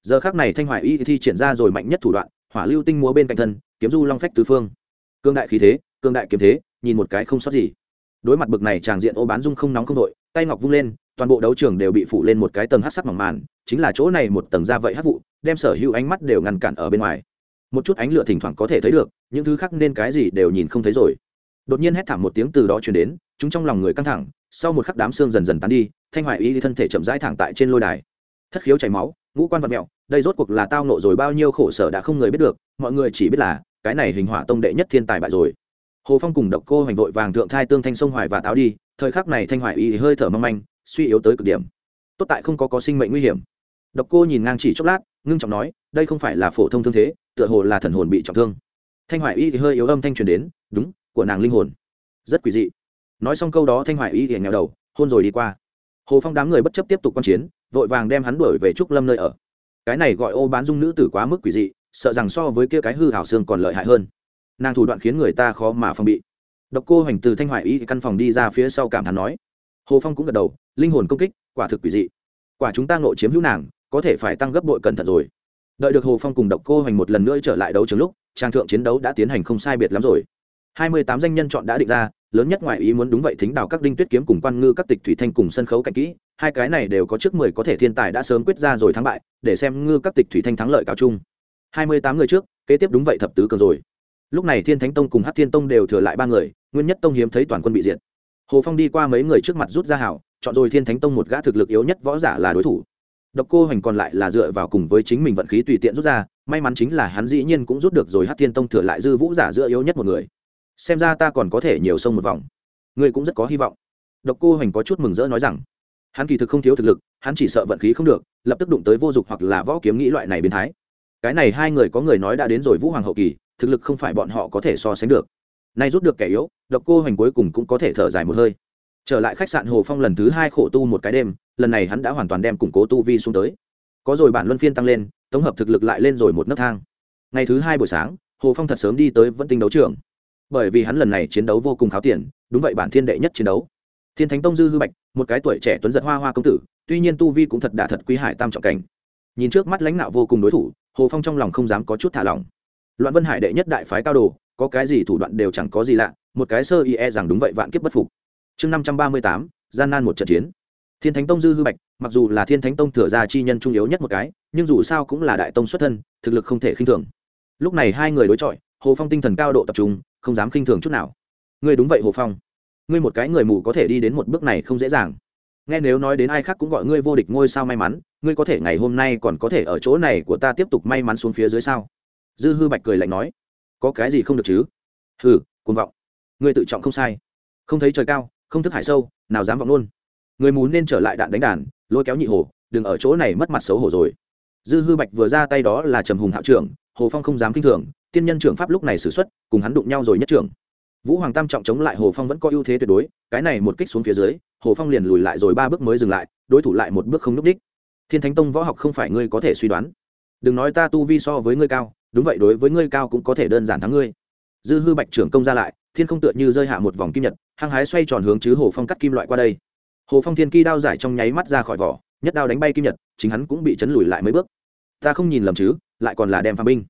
Giờ khác này thanh hoài y thi triển ra rồi mạnh nhất thủ đoạn hỏa lưu tinh múa bên cạnh thân, kiếm du long phách tứ phương. Cương đại khí thế, cương đại kiếm thế, nhìn một cái không sót gì. Đối mặt bực này tràng diện ô bán dung không nóng không đội tay ngọc vung lên, toàn bộ đấu trường đều bị phủ lên một cái tầng hát sắc mỏng màn, chính là chỗ này một tầng ra vậy hát vụ, đem sở hữu ánh mắt đều ngăn cản ở bên ngoài. Một chút ánh lửa thỉnh thoảng có thể thấy được, những thứ khác nên cái gì đều nhìn không thấy rồi. Đột nhiên hét thảm một tiếng từ đó chuyển đến, chúng trong lòng người căng thẳng, sau một khắc đám xương dần dần tán đi, thanh hoài y thân thể chậm rãi thẳng tại trên lôi đài. Thất khiếu chảy máu, ngũ quan vật mẹo đây rốt cuộc là tao nộ rồi, bao nhiêu khổ sở đã không người biết được, mọi người chỉ biết là, cái này hình hỏa tông đệ nhất thiên tài bại rồi. Hồ phong cùng độc cô hoành vội vàng thượng thai tương thanh sông hoài và táo đi, thời khắc này thanh hoài y hơi thở mong manh, suy yếu tới cực điểm. Tốt tại không có có sinh mệnh nguy hiểm. Độc cô nhìn ngang chỉ chốc lát, ngưng trọng nói, đây không phải là phổ thông thương thế, tựa hồ là thần hồn bị trọng thương. Thanh hoài y thì hơi yếu âm thanh truyền đến, đúng, của nàng linh hồn. Rất quỷ dị. Nói xong câu đó thanh hoài y thì nghèo đầu, hôn rồi đi qua. Hồ phong đám người bất chấp tiếp tục q u a n chiến, vội vàng đem hắn đuổi về trúc lâm nơi ở cái này gọi ô bán dung nữ tử quá mức quỷ dị, sợ rằng so với kia cái hư hảo xương còn lợi hại hơn. Nàng thủ đoạn khiến người ta khó mà phòng bị. Độc cô hoành từ thanh hoài y căn phòng đi ra phía sau cảm thán nói. Hồ phong cũng gật đầu, linh hồn công kích, quả thực quỷ dị. Quả chúng ta ngộ chiếm hữu nàng, có thể phải tăng gấp bội cẩn thận rồi. Đợi được hồ phong cùng độc cô hoành một lần nữa trở lại đấu trường lúc, trang thượng chiến đấu đã tiến hành không sai biệt lắm rồi. Hai mươi tám danh nhân chọn đã định ra lớn nhất ngoại ý muốn đúng vậy thính đào các đinh tuyết kiếm cùng quan ngư các tịch thủy thanh cùng sân khấu cạnh kỹ. Hai cái này đều có trước mười có thể thiên tài đã sớm quyết ra rồi thắng bại, để xem ngư các tịch thủy thanh thắng lợi cao chung hai mươi tám người trước, kế tiếp đúng vậy thập tứ cường rồi. Lúc này thiên thánh tông cùng hát thiên tông đều thừa lại ba người, nguyên nhất tông hiếm thấy toàn quân bị diệt. Hồ phong đi qua mấy người trước mặt rút ra hảo chọn rồi thiên thánh tông một gã thực lực yếu nhất võ giả là đối thủ. Độc cô hoành còn lại là dựa vào cùng với chính mình vận khí tùy tiện rút ra, may mắn chính là hắn dĩ nhiên cũng rút được rồi hát thiên tông thừa lại dư vũ giả giữa yếu nhất một người xem ra ta còn có thể nhiều sông một vòng. Ngươi cũng rất có hy vọng. Độc cô hoành có chút mừng rỡ nói rằng, hắn kỳ thực không thiếu thực lực, hắn chỉ sợ vận khí không được, lập tức đụng tới vô dụng hoặc là võ kiếm nghĩ loại này biến thái. Cái này hai người có người nói đã đến rồi vũ hoàng hậu kỳ, thực lực không phải bọn họ có thể so sánh được. Nay rút được kẻ yếu, độc cô hoành cuối cùng cũng có thể thở dài một hơi. Trở lại khách sạn hồ phong lần thứ hai khổ tu một cái đêm, lần này hắn đã hoàn toàn đem củng cố tu vi xuống tới. Có rồi bản luân phiên tăng lên, tổng hợp thực lực lại lên rồi một nấc thang. Ngày thứ hai buổi sáng, hồ phong thật sớm đi tới vẫn tinh đấu trường bởi vì hắn lần này chiến đấu vô cùng kháo tiền, đúng vậy bản thiên đệ nhất chiến đấu. Thiên thánh tông dư hư bạch, một cái tuổi trẻ tuấn giật hoa hoa công tử, tuy nhiên tu vi cũng thật đả thật quý hải tam trọng cảnh. Nhìn trước mắt lãnh đạo vô cùng đối thủ, hồ phong trong lòng không dám có chút thả lỏng. Loạn vân hải đệ nhất đại phái cao đồ, có cái gì thủ đoạn đều chẳng có gì lạ, một cái sơ y e rằng đúng vậy vạn kiếp bất phục. Chương năm trăm ba mươi tám, gian nan một trận chiến. Thiên thánh tông dư hư bạch, mặc dù là thiên thánh tông thừa ra chi nhân trung yếu nhất một cái, nhưng dù sao cũng là đại tông xuất thân, thực lực không thể khinh thường. Lúc này hai người đối chọi hồ phong tinh thần cao độ tập trung, không dám khinh thường chút nào. Ngươi đúng vậy, hồ phong. Ngươi một cái người mù có thể đi đến một bước này không dễ dàng. Nghe nếu nói đến ai khác cũng gọi ngươi vô địch ngôi sao may mắn, ngươi có thể ngày hôm nay còn có thể ở chỗ này của ta tiếp tục may mắn xuống phía dưới sao? Dư hư bạch cười lạnh nói. Có cái gì không được chứ? Hừ, cuồng vọng. Ngươi tự trọng không sai. Không thấy trời cao, không thức hải sâu, nào dám vọng luôn. Người mù nên trở lại đạn đánh đàn, lôi kéo nhị hồ đừng ở chỗ này mất mặt xấu hổ rồi. Dư hư bạch vừa ra tay đó là trầm hùng hạo trưởng, hồ phong không dám k i n h thường tiên nhân trưởng pháp lúc này xử xuất, cùng hắn đụng nhau rồi nhất trưởng. Vũ hoàng tam trọng chống lại hồ phong vẫn có ưu thế tuyệt đối cái này một kích xuống phía dưới hồ phong liền lùi lại rồi ba bước mới dừng lại đối thủ lại một bước không n đích. Thiên thánh tông võ học không phải ngươi có thể suy đoán. Đừng nói ta tu vi so với ngươi cao đúng vậy đối với ngươi cao cũng có thể đơn giản thắng ngươi. Dư hư bạch trưởng công ra lại thiên không tựa như rơi hạ một vòng kim nhật hăng hái xoay tròn hướng chứ hồ phong cắt kim loại qua đây. Hồ phong thiên kỳ đao giải trong nháy mắt ra khỏi vỏ nhất đao đánh bay kim nhật chính hắn cũng bị chấn lùi lại mấy bước. Ta không nhìn lầm chứ lại còn là đem phàm binh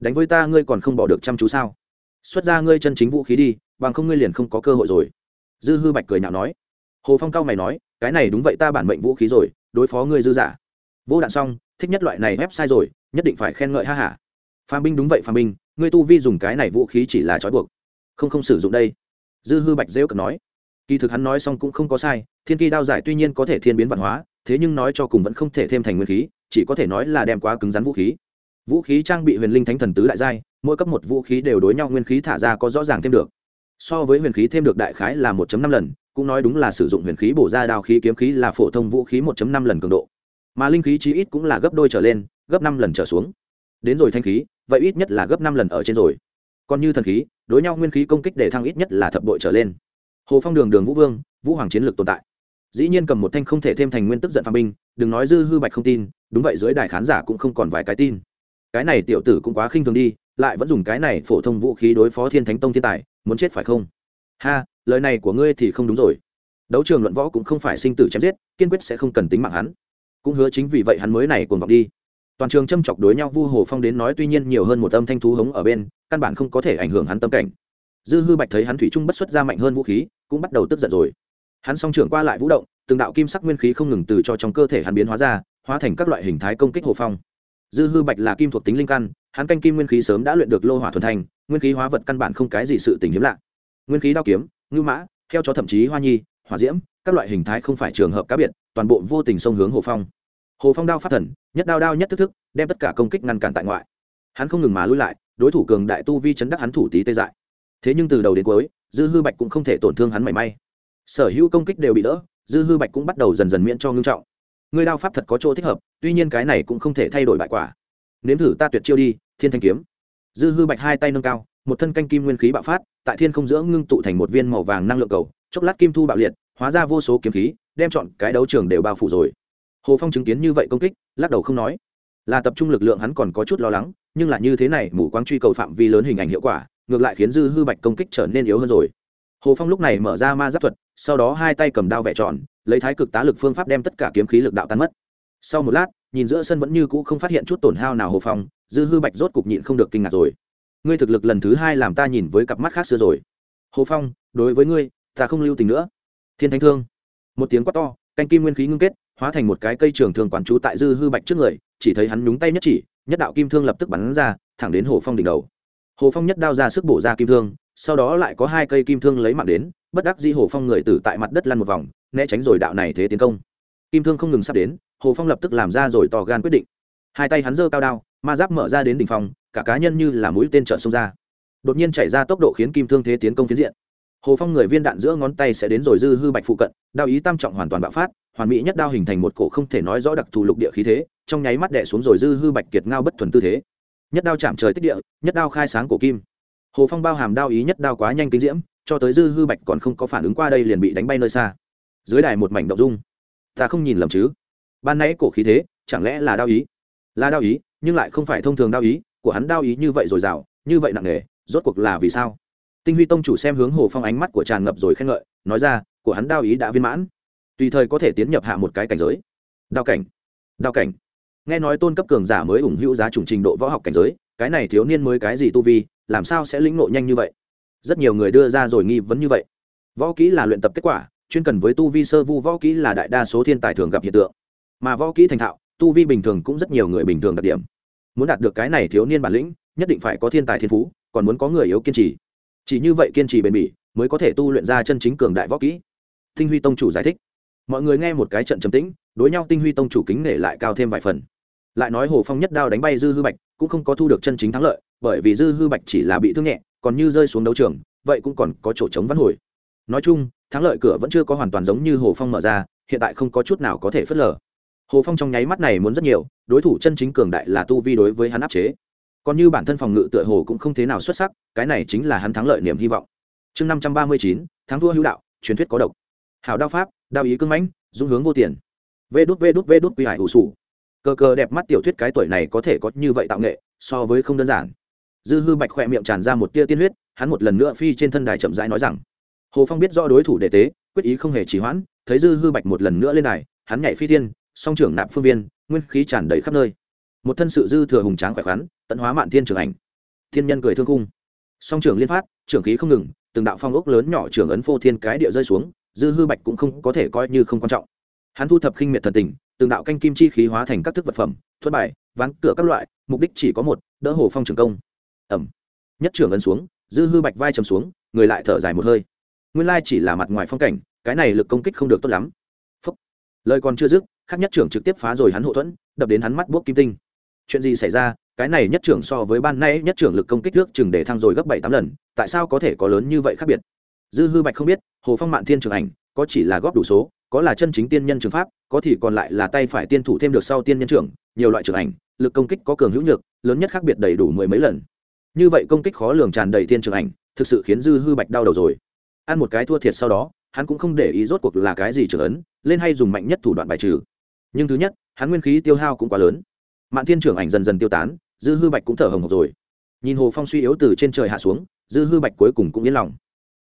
đánh với ta ngươi còn không bỏ được chăm chú sao? Xuất ra ngươi chân chính vũ khí đi, bằng không ngươi liền không có cơ hội rồi. Dư hư bạch cười nhạo nói. Hồ phong cao mày nói, cái này đúng vậy ta bản mệnh vũ khí rồi, đối phó ngươi dư giả vô đạn xong, thích nhất loại này ép sai rồi, nhất định phải khen ngợi ha hả phàm binh đúng vậy phàm binh, ngươi tu vi dùng cái này vũ khí chỉ là trói buộc, không không sử dụng đây. Dư hư bạch rêu cực nói. Kỳ thực hắn nói xong cũng không có sai, thiên kỳ đao giải tuy nhiên có thể thiên biến văn hóa, thế nhưng nói cho cùng vẫn không thể thêm thành nguyên khí, chỉ có thể nói là đem quá cứng rắn vũ khí vũ khí trang bị huyền linh thánh thần tứ đại giai, mỗi cấp một vũ khí đều đối nhau nguyên khí thả ra có rõ ràng thêm được. So với huyền khí thêm được đại khái là 1 năm lần, cũng nói đúng là sử dụng huyền khí bổ ra đao khí kiếm khí là phổ thông vũ khí 1 năm lần cường độ. Mà linh khí chí ít cũng là gấp đôi trở lên, gấp năm lần trở xuống. Đến rồi thanh khí, vậy ít nhất là gấp năm lần ở trên rồi. Còn như thần khí, đối nhau nguyên khí công kích để thăng ít nhất là thập bội trở lên. Hồ phong đường đường vũ vương, vũ hoàng chiến lược tồn tại. Dĩ nhiên cầm một thanh không thể thêm thành nguyên tức giận phạm binh, đừng nói dư hư bạch không tin, đúng vậy, dưới đài khán giả cũng không còn vài cái tin cái này tiểu tử cũng quá khinh thường đi, lại vẫn dùng cái này phổ thông vũ khí đối phó thiên thánh tông thiên tài, muốn chết phải không? Ha, lời này của ngươi thì không đúng rồi. Đấu trường luận võ cũng không phải sinh tử chém giết, kiên quyết sẽ không cần tính mạng hắn. Cũng hứa chính vì vậy hắn mới này cuồng vọng đi. Toàn trường châm chọc đối nhau, vu hồ phong đến nói tuy nhiên nhiều hơn một âm thanh thú hống ở bên, căn bản không có thể ảnh hưởng hắn tâm cảnh. Dư hư bạch thấy hắn thủy trung bất xuất ra mạnh hơn vũ khí, cũng bắt đầu tức giận rồi. Hắn song trưởng qua lại vũ động, từng đạo kim sắc nguyên khí không ngừng từ cho trong cơ thể hắn biến hóa ra, hóa thành các loại hình thái công kích hồ phong dư hư bạch là kim thuộc tính linh căn, hắn canh kim nguyên khí sớm đã luyện được lô hỏa thuần thành, nguyên khí hóa vật căn bản không cái gì sự tình hiếm lạ. Nguyên khí đao kiếm, ngưu mã theo chó thậm chí hoa nhi, hỏa diễm, các loại hình thái không phải trường hợp cá biệt, toàn bộ vô tình sông hướng hồ phong. Hồ phong đao phát thần, nhất đao đao nhất thức thức, đem tất cả công kích ngăn cản tại ngoại. Hắn không ngừng mà lui lại, đối thủ cường đại tu vi chấn đắc hắn thủ tí tê dại. Thế nhưng từ đầu đến cuối, dư hư bạch cũng không thể tổn thương hắn mảy may. Sở hữu công kích đều bị đỡ, dư hư bạch cũng bắt đầu dần dần miễn cho ngưng trọng ngươi đao pháp thật có chỗ thích hợp, tuy nhiên cái này cũng không thể thay đổi bại quả. Nếm thử ta tuyệt chiêu đi, thiên thanh kiếm. Dư hư bạch hai tay nâng cao, một thân canh kim nguyên khí bạo phát, tại thiên không giữa ngưng tụ thành một viên màu vàng năng lượng cầu, chốc lát kim thu bạo liệt, hóa ra vô số kiếm khí, đem chọn cái đấu trường đều bao phủ rồi. Hồ phong chứng kiến như vậy công kích, lắc đầu không nói. Là tập trung lực lượng hắn còn có chút lo lắng, nhưng là như thế này, mù quáng truy cầu phạm vi lớn hình ảnh hiệu quả, ngược lại khiến dư hư bạch công kích trở nên yếu hơn rồi. Hồ phong lúc này mở ra ma giáp thuật, sau đó hai tay cầm đao vẽ tròn lấy thái cực tá lực phương pháp đem tất cả kiếm khí lực đạo tan mất. Sau một lát, nhìn giữa sân vẫn như cũ không phát hiện chút tổn hao nào hồ phong, dư hư bạch rốt cục nhịn không được kinh ngạc rồi. Ngươi thực lực lần thứ hai làm ta nhìn với cặp mắt khác xưa rồi. Hồ phong, đối với ngươi, ta không lưu tình nữa. Thiên thánh thương. Một tiếng quát to, canh kim nguyên khí ngưng kết, hóa thành một cái cây trường thương quán trú tại dư hư bạch trước người, chỉ thấy hắn nhúng tay nhất chỉ, nhất đạo kim thương lập tức bắn ra, thẳng đến hồ phong đỉnh đầu. Hồ phong nhất đao ra sức bổ ra kim thương, sau đó lại có hai cây kim thương lấy mạng đến bất đắc dĩ hồ phong người tử tại mặt đất lăn một vòng, né tránh rồi đạo này thế tiến công. Kim thương không ngừng sắp đến, hồ phong lập tức làm ra rồi tò gan quyết định. Hai tay hắn giơ cao đao, ma giáp mở ra đến đỉnh phòng cả cá nhân như là mũi tên trợn xông ra. Đột nhiên chạy ra tốc độ khiến kim thương thế tiến công phiến diện. Hồ phong người viên đạn giữa ngón tay sẽ đến rồi dư hư bạch phụ cận, đao ý tam trọng hoàn toàn bạo phát, hoàn mỹ nhất đao hình thành một cổ không thể nói rõ đặc thù lục địa khí thế, trong nháy mắt đẻ xuống rồi dư hư bạch kiệt ngao bất thuần tư thế. Nhất đao chạm trời tích địa, nhất đao khai sáng cổ kim. Hồ phong bao hàm đao ý nhất đao quá nhanh kinh diễm cho tới dư hư bạch còn không có phản ứng qua đây liền bị đánh bay nơi xa. Dưới đài một mảnh động dung. Ta không nhìn lầm chứ? Ban nãy cổ khí thế, chẳng lẽ là đao ý? Là đao ý, nhưng lại không phải thông thường đao ý, của hắn đao ý như vậy dồi dào, như vậy nặng nề, rốt cuộc là vì sao? Tinh huy tông chủ xem hướng hồ phong ánh mắt của tràn ngập rồi khen ngợi, nói ra, của hắn đao ý đã viên mãn. Tùy thời có thể tiến nhập hạ một cái cảnh giới. Đao cảnh. Đao cảnh. Nghe nói tôn cấp cường giả mới ủng hữu giá chủng trình độ võ học cảnh giới, cái này thiếu niên mới cái gì tu vi, làm sao sẽ lĩnh ngộ nhanh như vậy? Rất nhiều người đưa ra rồi nghi vấn như vậy. Võ kỹ là luyện tập kết quả, chuyên cần với tu vi sơ vu, võ kỹ là đại đa số thiên tài thường gặp hiện tượng. Mà võ kỹ thành thạo, tu vi bình thường cũng rất nhiều người bình thường đặc điểm. Muốn đạt được cái này thiếu niên bản lĩnh, nhất định phải có thiên tài thiên phú, còn muốn có người yếu kiên trì. Chỉ như vậy kiên trì bền bỉ, mới có thể tu luyện ra chân chính cường đại võ kỹ. Tinh huy tông chủ giải thích. Mọi người nghe một cái trận trầm tĩnh, đối nhau tinh huy tông chủ kính nể lại cao thêm vài phần. Lại nói hồ phong nhất đao đánh bay dư hư bạch, cũng không có thu được chân chính thắng lợi, bởi vì dư hư bạch chỉ là bị thương nhẹ còn như rơi xuống đấu trường, vậy cũng còn có chỗ chống vắn hồi. Nói chung, thắng lợi cửa vẫn chưa có hoàn toàn giống như hồ phong mở ra, hiện tại không có chút nào có thể phớt lờ. Hồ phong trong nháy mắt này muốn rất nhiều, đối thủ chân chính cường đại là tu vi đối với hắn áp chế. Còn như bản thân phòng ngự tựa hồ cũng không thế nào xuất sắc, cái này chính là hắn thắng lợi niềm hy vọng. Chương năm trăm ba mươi chín, thắng thua hữu đạo, truyền thuyết có độc. Hảo đao pháp, đao ý cưng mãnh dung hướng vô tiền. Vê đút vê đút vê đút quy hải hủ sủ. Cờ cờ đẹp mắt tiểu thuyết cái tuổi này có thể có như vậy tạo nghệ, so với không đơn giản dư hư bạch khỏe miệng tràn ra một tia tiên huyết, hắn một lần nữa phi trên thân đài chậm rãi nói rằng, hồ phong biết rõ đối thủ đệ tế, quyết ý không hề trì hoãn, thấy dư hư bạch một lần nữa lên đài, hắn nhảy phi tiên song trưởng nạp phương viên, nguyên khí tràn đầy khắp nơi. Một thân sự dư thừa hùng tráng khỏe khoắn, tận hóa mạn thiên trường ảnh. Thiên nhân cười thương cung song trưởng liên phát, trưởng khí không ngừng, từng đạo phong ốc lớn nhỏ trưởng ấn phô thiên cái địa rơi xuống, dư hư bạch cũng không có thể coi như không quan trọng. Hắn thu thập khinh miệt thần tình, từng đạo canh kim chi khí hóa thành các thức vật phẩm thuất bài, ván cửa các loại, mục đích chỉ có một, đỡ hồ phong trường công ẩm. Nhất trưởng ấn xuống, dư hư bạch vai chầm xuống, người lại thở dài một hơi. Nguyên lai chỉ là mặt ngoài phong cảnh, cái này lực công kích không được tốt lắm. Phúc. lời còn chưa dứt khắc nhất trưởng trực tiếp phá rồi hắn hậu thuẫn, đập đến hắn mắt buốc kim tinh. Chuyện gì xảy ra? Cái này nhất trưởng so với ban nay nhất trưởng lực công kích nước chừng để thăng rồi gấp bảy tám lần, tại sao có thể có lớn như vậy khác biệt? Dư hư bạch không biết, hồ phong mạn thiên trưởng ảnh, có chỉ là góp đủ số, có là chân chính tiên nhân trường pháp, có thì còn lại là tay phải tiên thủ thêm được sau tiên nhân trưởng, nhiều loại trưởng ảnh, lực công kích có cường hữu nhược, lớn nhất khác biệt đầy đủ mười mấy lần như vậy công kích khó lường tràn đầy thiên trường ảnh, thực sự khiến dư hư bạch đau đầu rồi. Ăn một cái thua thiệt sau đó, hắn cũng không để ý rốt cuộc là cái gì trưởng ấn, lên hay dùng mạnh nhất thủ đoạn bài trừ. Nhưng thứ nhất, hắn nguyên khí tiêu hao cũng quá lớn. Mạng thiên trưởng ảnh dần dần tiêu tán, dư hư bạch cũng thở hồng hộc rồi. Nhìn hồ phong suy yếu từ trên trời hạ xuống, dư hư bạch cuối cùng cũng yên lòng.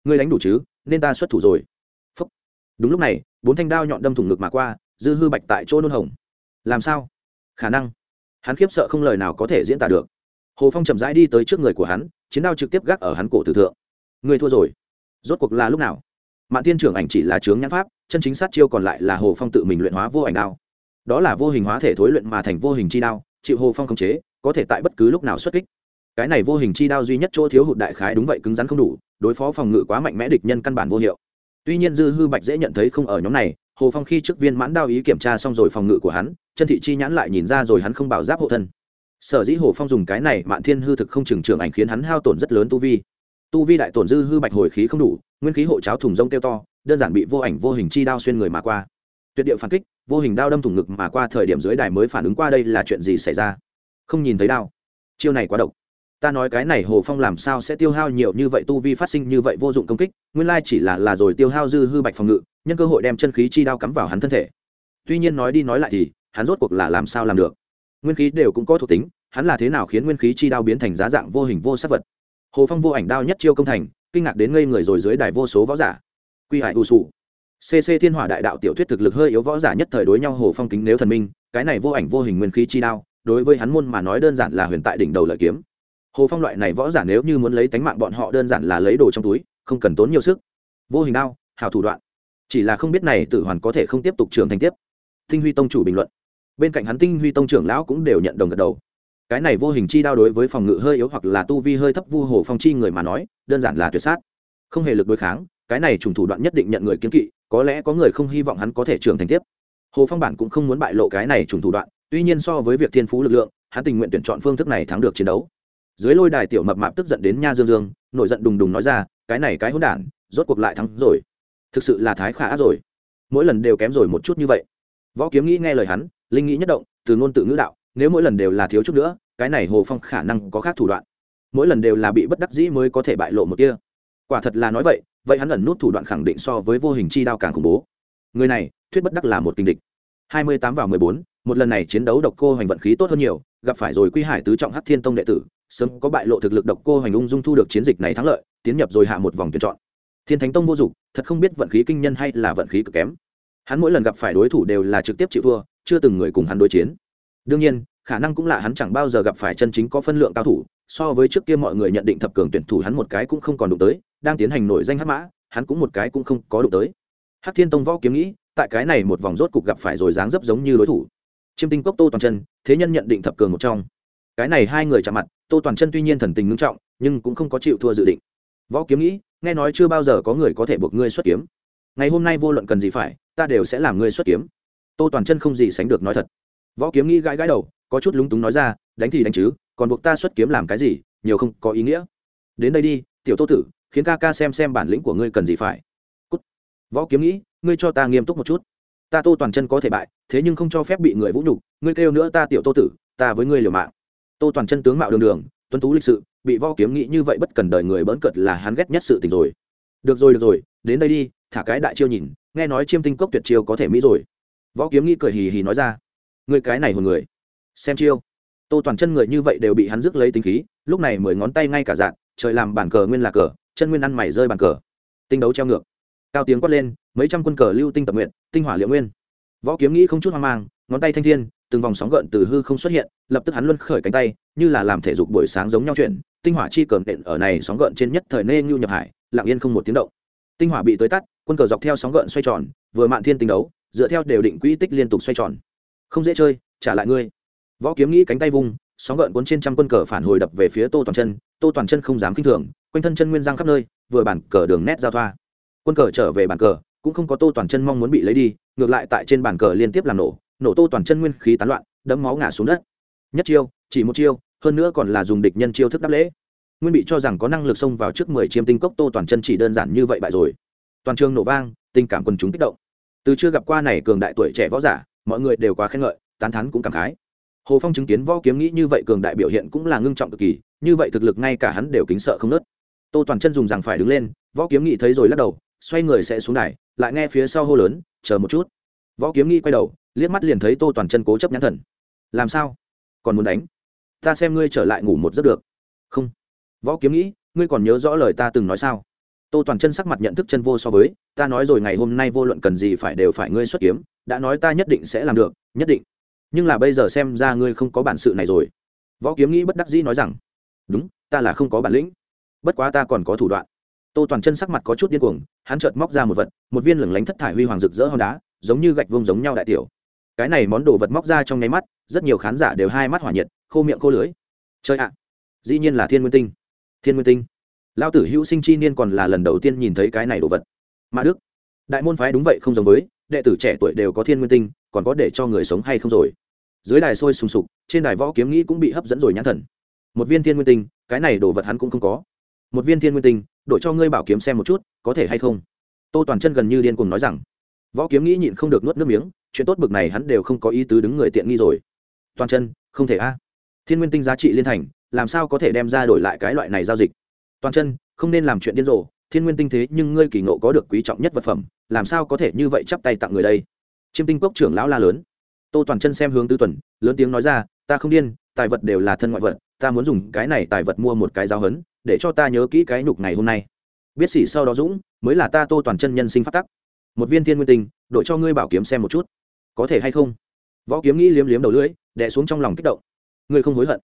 Ngươi đánh đủ chứ, nên ta xuất thủ rồi. Phúc. đúng lúc này, bốn thanh đao nhọn đâm thủng ngực mà qua, dư hư bạch tại chỗ nôn hồng. Làm sao? Khả năng. Hắn khiếp sợ không lời nào có thể diễn tả được hồ phong chậm rãi đi tới trước người của hắn, chiến đao trực tiếp gác ở hắn cổ tử thượng. Ngươi thua rồi. Rốt cuộc là lúc nào? Mạn thiên trưởng ảnh chỉ là chướng nhãn pháp, chân chính sát chiêu còn lại là hồ phong tự mình luyện hóa vô ảnh đao. Đó là vô hình hóa thể thối luyện mà thành vô hình chi đao, chịu hồ phong khống chế, có thể tại bất cứ lúc nào xuất kích. Cái này vô hình chi đao duy nhất chỗ thiếu hụt đại khái đúng vậy, cứng rắn không đủ, đối phó phòng ngự quá mạnh mẽ địch nhân căn bản vô hiệu. Tuy nhiên dư hư bạch dễ nhận thấy không ở nhóm này, hồ phong khi trước viên mãn đao ý kiểm tra xong rồi phòng ngự của hắn, chân thị chi nhãn lại nhìn ra rồi hắn không bảo giáp hộ thân sở dĩ hồ phong dùng cái này, mạn thiên hư thực không chừng trưởng ảnh khiến hắn hao tổn rất lớn tu vi. Tu vi đại tổn dư hư bạch hồi khí không đủ, nguyên khí hộ cháo thùng rông kêu to, đơn giản bị vô ảnh vô hình chi đao xuyên người mà qua. Tuyệt địa phản kích, vô hình đao đâm thủng ngực mà qua thời điểm dưới đài mới phản ứng qua đây là chuyện gì xảy ra? Không nhìn thấy đao. Chiêu này quá độc. Ta nói cái này hồ phong làm sao sẽ tiêu hao nhiều như vậy tu vi phát sinh như vậy vô dụng công kích, nguyên lai chỉ là là rồi tiêu hao dư hư bạch phòng ngự, nhân cơ hội đem chân khí chi đao cắm vào hắn thân thể. Tuy nhiên nói đi nói lại thì, hắn rốt cuộc là làm sao làm được? Nguyên khí đều cũng có thuộc tính, hắn là thế nào khiến nguyên khí chi đao biến thành giá dạng vô hình vô sắc vật? Hồ phong vô ảnh đao nhất chiêu công thành, kinh ngạc đến ngây người rồi dưới đài vô số võ giả. Quy hải u sụ. Cc thiên hỏa đại đạo tiểu thuyết thực lực hơi yếu võ giả nhất thời đối nhau hồ phong kính nếu thần minh, cái này vô ảnh vô hình nguyên khí chi đao, đối với hắn môn mà nói đơn giản là huyền tại đỉnh đầu lợi kiếm. Hồ phong loại này võ giả nếu như muốn lấy tánh mạng bọn họ đơn giản là lấy đồ trong túi, không cần tốn nhiều sức. Vô hình đao hào thủ đoạn. Chỉ là không biết này tử hoàn có thể không tiếp tục trưởng thành tiếp. Tinh huy tông chủ bình luận bên cạnh hắn tinh huy tông trưởng lão cũng đều nhận đồng gật đầu. Cái này vô hình chi đao đối với phòng ngự hơi yếu hoặc là tu vi hơi thấp vu hồ phong chi người mà nói, đơn giản là tuyệt sát. Không hề lực đối kháng, cái này trùng thủ đoạn nhất định nhận người kiến kỵ, có lẽ có người không hy vọng hắn có thể trưởng thành tiếp. Hồ phong bản cũng không muốn bại lộ cái này trùng thủ đoạn, tuy nhiên so với việc thiên phú lực lượng, hắn tình nguyện tuyển chọn phương thức này thắng được chiến đấu. Dưới lôi đài tiểu mập mạp tức giận đến nha dương dương, nổi giận đùng đùng nói ra, cái này cái hỗn đản, rốt cuộc lại thắng rồi. Thực sự là thái khả rồi. Mỗi lần đều kém rồi một chút như vậy. Võ kiếm nghĩ nghe lời hắn linh nghĩ nhất động, từ ngôn tự ngữ đạo, nếu mỗi lần đều là thiếu chút nữa, cái này hồ phong khả năng có khác thủ đoạn. Mỗi lần đều là bị bất đắc dĩ mới có thể bại lộ một kia. Quả thật là nói vậy vậy hắn ẩn nút thủ đoạn khẳng định so với vô hình chi đao càng khủng bố. Người này, thuyết bất đắc là một kinh địch. Hai mươi tám vào mười bốn, một lần này chiến đấu độc cô hoành vận khí tốt hơn nhiều, gặp phải rồi quy hải tứ trọng hắc thiên tông đệ tử, sớm có bại lộ thực lực độc cô hoành ung dung thu được chiến dịch này thắng lợi, tiến nhập rồi hạ một vòng tuyển chọn. Thiên thánh tông vô dụng, thật không biết vận khí kinh nhân hay là vận khí cực kém. Hắn mỗi lần gặp phải đối thủ đều là trực tiếp chịu thua chưa từng người cùng hắn đối chiến. Đương nhiên, khả năng cũng là hắn chẳng bao giờ gặp phải chân chính có phân lượng cao thủ, so với trước kia mọi người nhận định thập cường tuyển thủ hắn một cái cũng không còn đụng tới, đang tiến hành nổi danh hắc mã, hắn cũng một cái cũng không có đụng tới. Hắc thiên tông võ kiếm nghĩ, tại cái này một vòng rốt cục gặp phải rồi dáng dấp giống như đối thủ. Chiêm tinh cốc tô toàn chân, thế nhân nhận định thập cường một trong. Cái này hai người chạm mặt, tô toàn chân tuy nhiên thần tình ngưng trọng, nhưng cũng không có chịu thua dự định. Võ kiếm nghĩ, nghe nói chưa bao giờ có người có thể buộc ngươi xuất kiếm. Ngày hôm nay vô luận cần gì phải, ta đều sẽ làm ngươi xuất kiếm tô toàn chân không gì sánh được nói thật. Võ kiếm nghĩ gãi gãi đầu, có chút lúng túng nói ra, đánh thì đánh chứ, còn buộc ta xuất kiếm làm cái gì, nhiều không có ý nghĩa. Đến đây đi, tiểu tô tử, khiến ca ca xem xem bản lĩnh của ngươi cần gì phải. Cút. võ kiếm nghĩ ngươi cho ta nghiêm túc một chút. Ta tô toàn chân có thể bại, thế nhưng không cho phép bị người vũ nhục, ngươi kêu nữa ta tiểu tô tử, ta với ngươi liều mạng. Tô toàn chân tướng mạo đường đường tuân tú lịch sự, bị võ kiếm nghĩ như vậy bất cần đời người bỡn cợt là hắn ghét nhất sự tình rồi. Được rồi được rồi, đến đây đi, thả cái đại chiêu nhìn, nghe nói chiêm tinh cốc tuyệt chiêu có thể mỹ rồi võ kiếm nghĩ cười hì hì nói ra người cái này hồn người xem chiêu. Tô toàn chân người như vậy đều bị hắn rước lấy tính khí lúc này mười ngón tay ngay cả dạng, trời làm bản cờ nguyên là cờ chân nguyên ăn mày rơi bàn cờ. Tinh đấu treo ngược cao tiếng quát lên mấy trăm quân cờ lưu tinh tập nguyện tinh hỏa liệu nguyên. Võ kiếm nghĩ không chút hoang mang ngón tay thanh thiên từng vòng sóng gợn từ hư không xuất hiện lập tức hắn luân khởi cánh tay như là làm thể dục buổi sáng giống nhau chuyện tinh hỏa chi cờ nện ở này sóng gợn trên nhất thời nê nhu nhập hải lặng yên không một tiếng động. Tinh hỏa bị tới tắt quân cờ dọc theo sóng gợn xoay tròn vừa mạn thiên tinh đấu dựa theo đều định quỹ tích liên tục xoay tròn. Không dễ chơi, trả lại ngươi. Võ kiếm nghĩ cánh tay vung, sóng gợn cuốn trên trăm quân cờ phản hồi đập về phía tô toàn chân. Tô toàn chân không dám k i n h thường, quanh thân chân nguyên giang khắp nơi, vừa bản cờ đường nét giao thoa. Quân cờ trở về bản cờ, cũng không có tô toàn chân mong muốn bị lấy đi, ngược lại tại trên bản cờ liên tiếp làm nổ nổ tô toàn chân nguyên khí tán loạn đấm máu ngả xuống đất. Nhất chiêu, chỉ một chiêu, hơn nữa còn là dùng địch nhân chiêu thức đáp lễ. Nguyên bị cho rằng có năng lực xông vào trước mười chiêm tinh cốc tô toàn chân chỉ đơn giản như vậy bại rồi. Toàn trường nổ vang, tình cảm quần chúng kích động từ chưa gặp qua này cường đại tuổi trẻ võ giả, mọi người đều quá khen ngợi, tán thắn cũng cảm khái. Hồ phong chứng kiến võ kiếm nghĩ như vậy cường đại biểu hiện cũng là ngưng trọng cực kỳ, như vậy thực lực ngay cả hắn đều kính sợ không nớt. Tô toàn chân dùng rằng phải đứng lên, võ kiếm nghĩ thấy rồi lắc đầu, xoay người sẽ xuống đài, lại nghe phía sau hô lớn, chờ một chút. Võ kiếm nghĩ quay đầu, liếc mắt liền thấy tô toàn chân cố chấp nhãn thần. Làm sao? Còn muốn đánh? Ta xem ngươi trở lại ngủ một giấc được. Không. Võ kiếm nghĩ, ngươi còn nhớ rõ lời ta từng nói sao? Tô toàn chân sắc mặt nhận thức chân vô so với, ta nói rồi ngày hôm nay vô luận cần gì phải đều phải ngươi xuất kiếm, đã nói ta nhất định sẽ làm được, nhất định. Nhưng là bây giờ xem ra ngươi không có bản sự này rồi. Võ kiếm nghĩ bất đắc dĩ nói rằng, đúng, ta là không có bản lĩnh. Bất quá ta còn có thủ đoạn. Tô toàn chân sắc mặt có chút điên cuồng, hắn chợt móc ra một vật, một viên lửng lánh thất thải huy hoàng rực rỡ hòn đá, giống như gạch vông giống nhau đại tiểu. Cái này món đồ vật móc ra trong nháy mắt, rất nhiều khán giả đều hai mắt hỏa nhiệt, khô miệng khô lưới chơi ạ, dĩ nhiên là thiên nguyên tinh. Thiên nguyên tinh lao tử hữu sinh chi niên còn là lần đầu tiên nhìn thấy cái này đồ vật. Mã đức, đại môn phái đúng vậy không giống với, đệ tử trẻ tuổi đều có thiên nguyên tinh, còn có để cho người sống hay không rồi. Dưới đài sôi sùng sục, trên đài võ kiếm nghĩ cũng bị hấp dẫn rồi nhãn thần. Một viên thiên nguyên tinh, cái này đồ vật hắn cũng không có. Một viên thiên nguyên tinh, đổi cho ngươi bảo kiếm xem một chút, có thể hay không? Tô toàn chân gần như điên cùng nói rằng. Võ kiếm nghĩ nhịn không được nuốt nước miếng, chuyện tốt bực này hắn đều không có ý tứ đứng người tiện nghi rồi. Toàn chân, không thể a. Thiên nguyên tinh giá trị liên thành, làm sao có thể đem ra đổi lại cái loại này giao dịch? Toàn chân, không nên làm chuyện điên rồ, thiên nguyên tinh thế nhưng ngươi kỳ ngộ có được quý trọng nhất vật phẩm, làm sao có thể như vậy chắp tay tặng người đây? Chiêm tinh cốc trưởng lão la lớn. Tô toàn chân xem hướng tư tuần, lớn tiếng nói ra, ta không điên, tài vật đều là thân ngoại vật, ta muốn dùng cái này tài vật mua một cái giáo hấn để cho ta nhớ kỹ cái nhục ngày hôm nay. Biết xỉ sau đó dũng, mới là ta tô toàn chân nhân sinh phát tắc. Một viên thiên nguyên tinh đội cho ngươi bảo kiếm xem một chút. Có thể hay không? Võ kiếm nghĩ liếm liếm đầu lưỡi đẻ xuống trong lòng kích động. Ngươi không hối hận?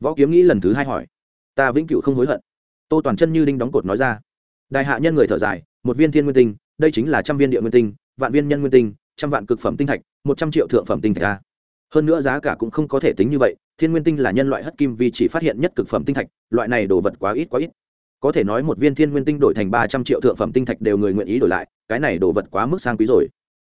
Võ kiếm nghĩ lần thứ hai hỏi. Ta vĩnh cửu không hối hận tô toàn chân như đinh đóng cột nói ra. Đại hạ nhân người thở dài, một viên thiên nguyên tinh, đây chính là trăm viên địa nguyên tinh, vạn viên nhân nguyên tinh, trăm vạn cực phẩm tinh thạch, một trăm triệu thượng phẩm tinh thạch a. Hơn nữa giá cả cũng không có thể tính như vậy, thiên nguyên tinh là nhân loại hất kim vì chỉ phát hiện nhất cực phẩm tinh thạch, loại này đồ vật quá ít quá ít. Có thể nói một viên thiên nguyên tinh đổi thành ba trăm triệu thượng phẩm tinh thạch đều người nguyện ý đổi lại, cái này đồ vật quá mức sang quý rồi.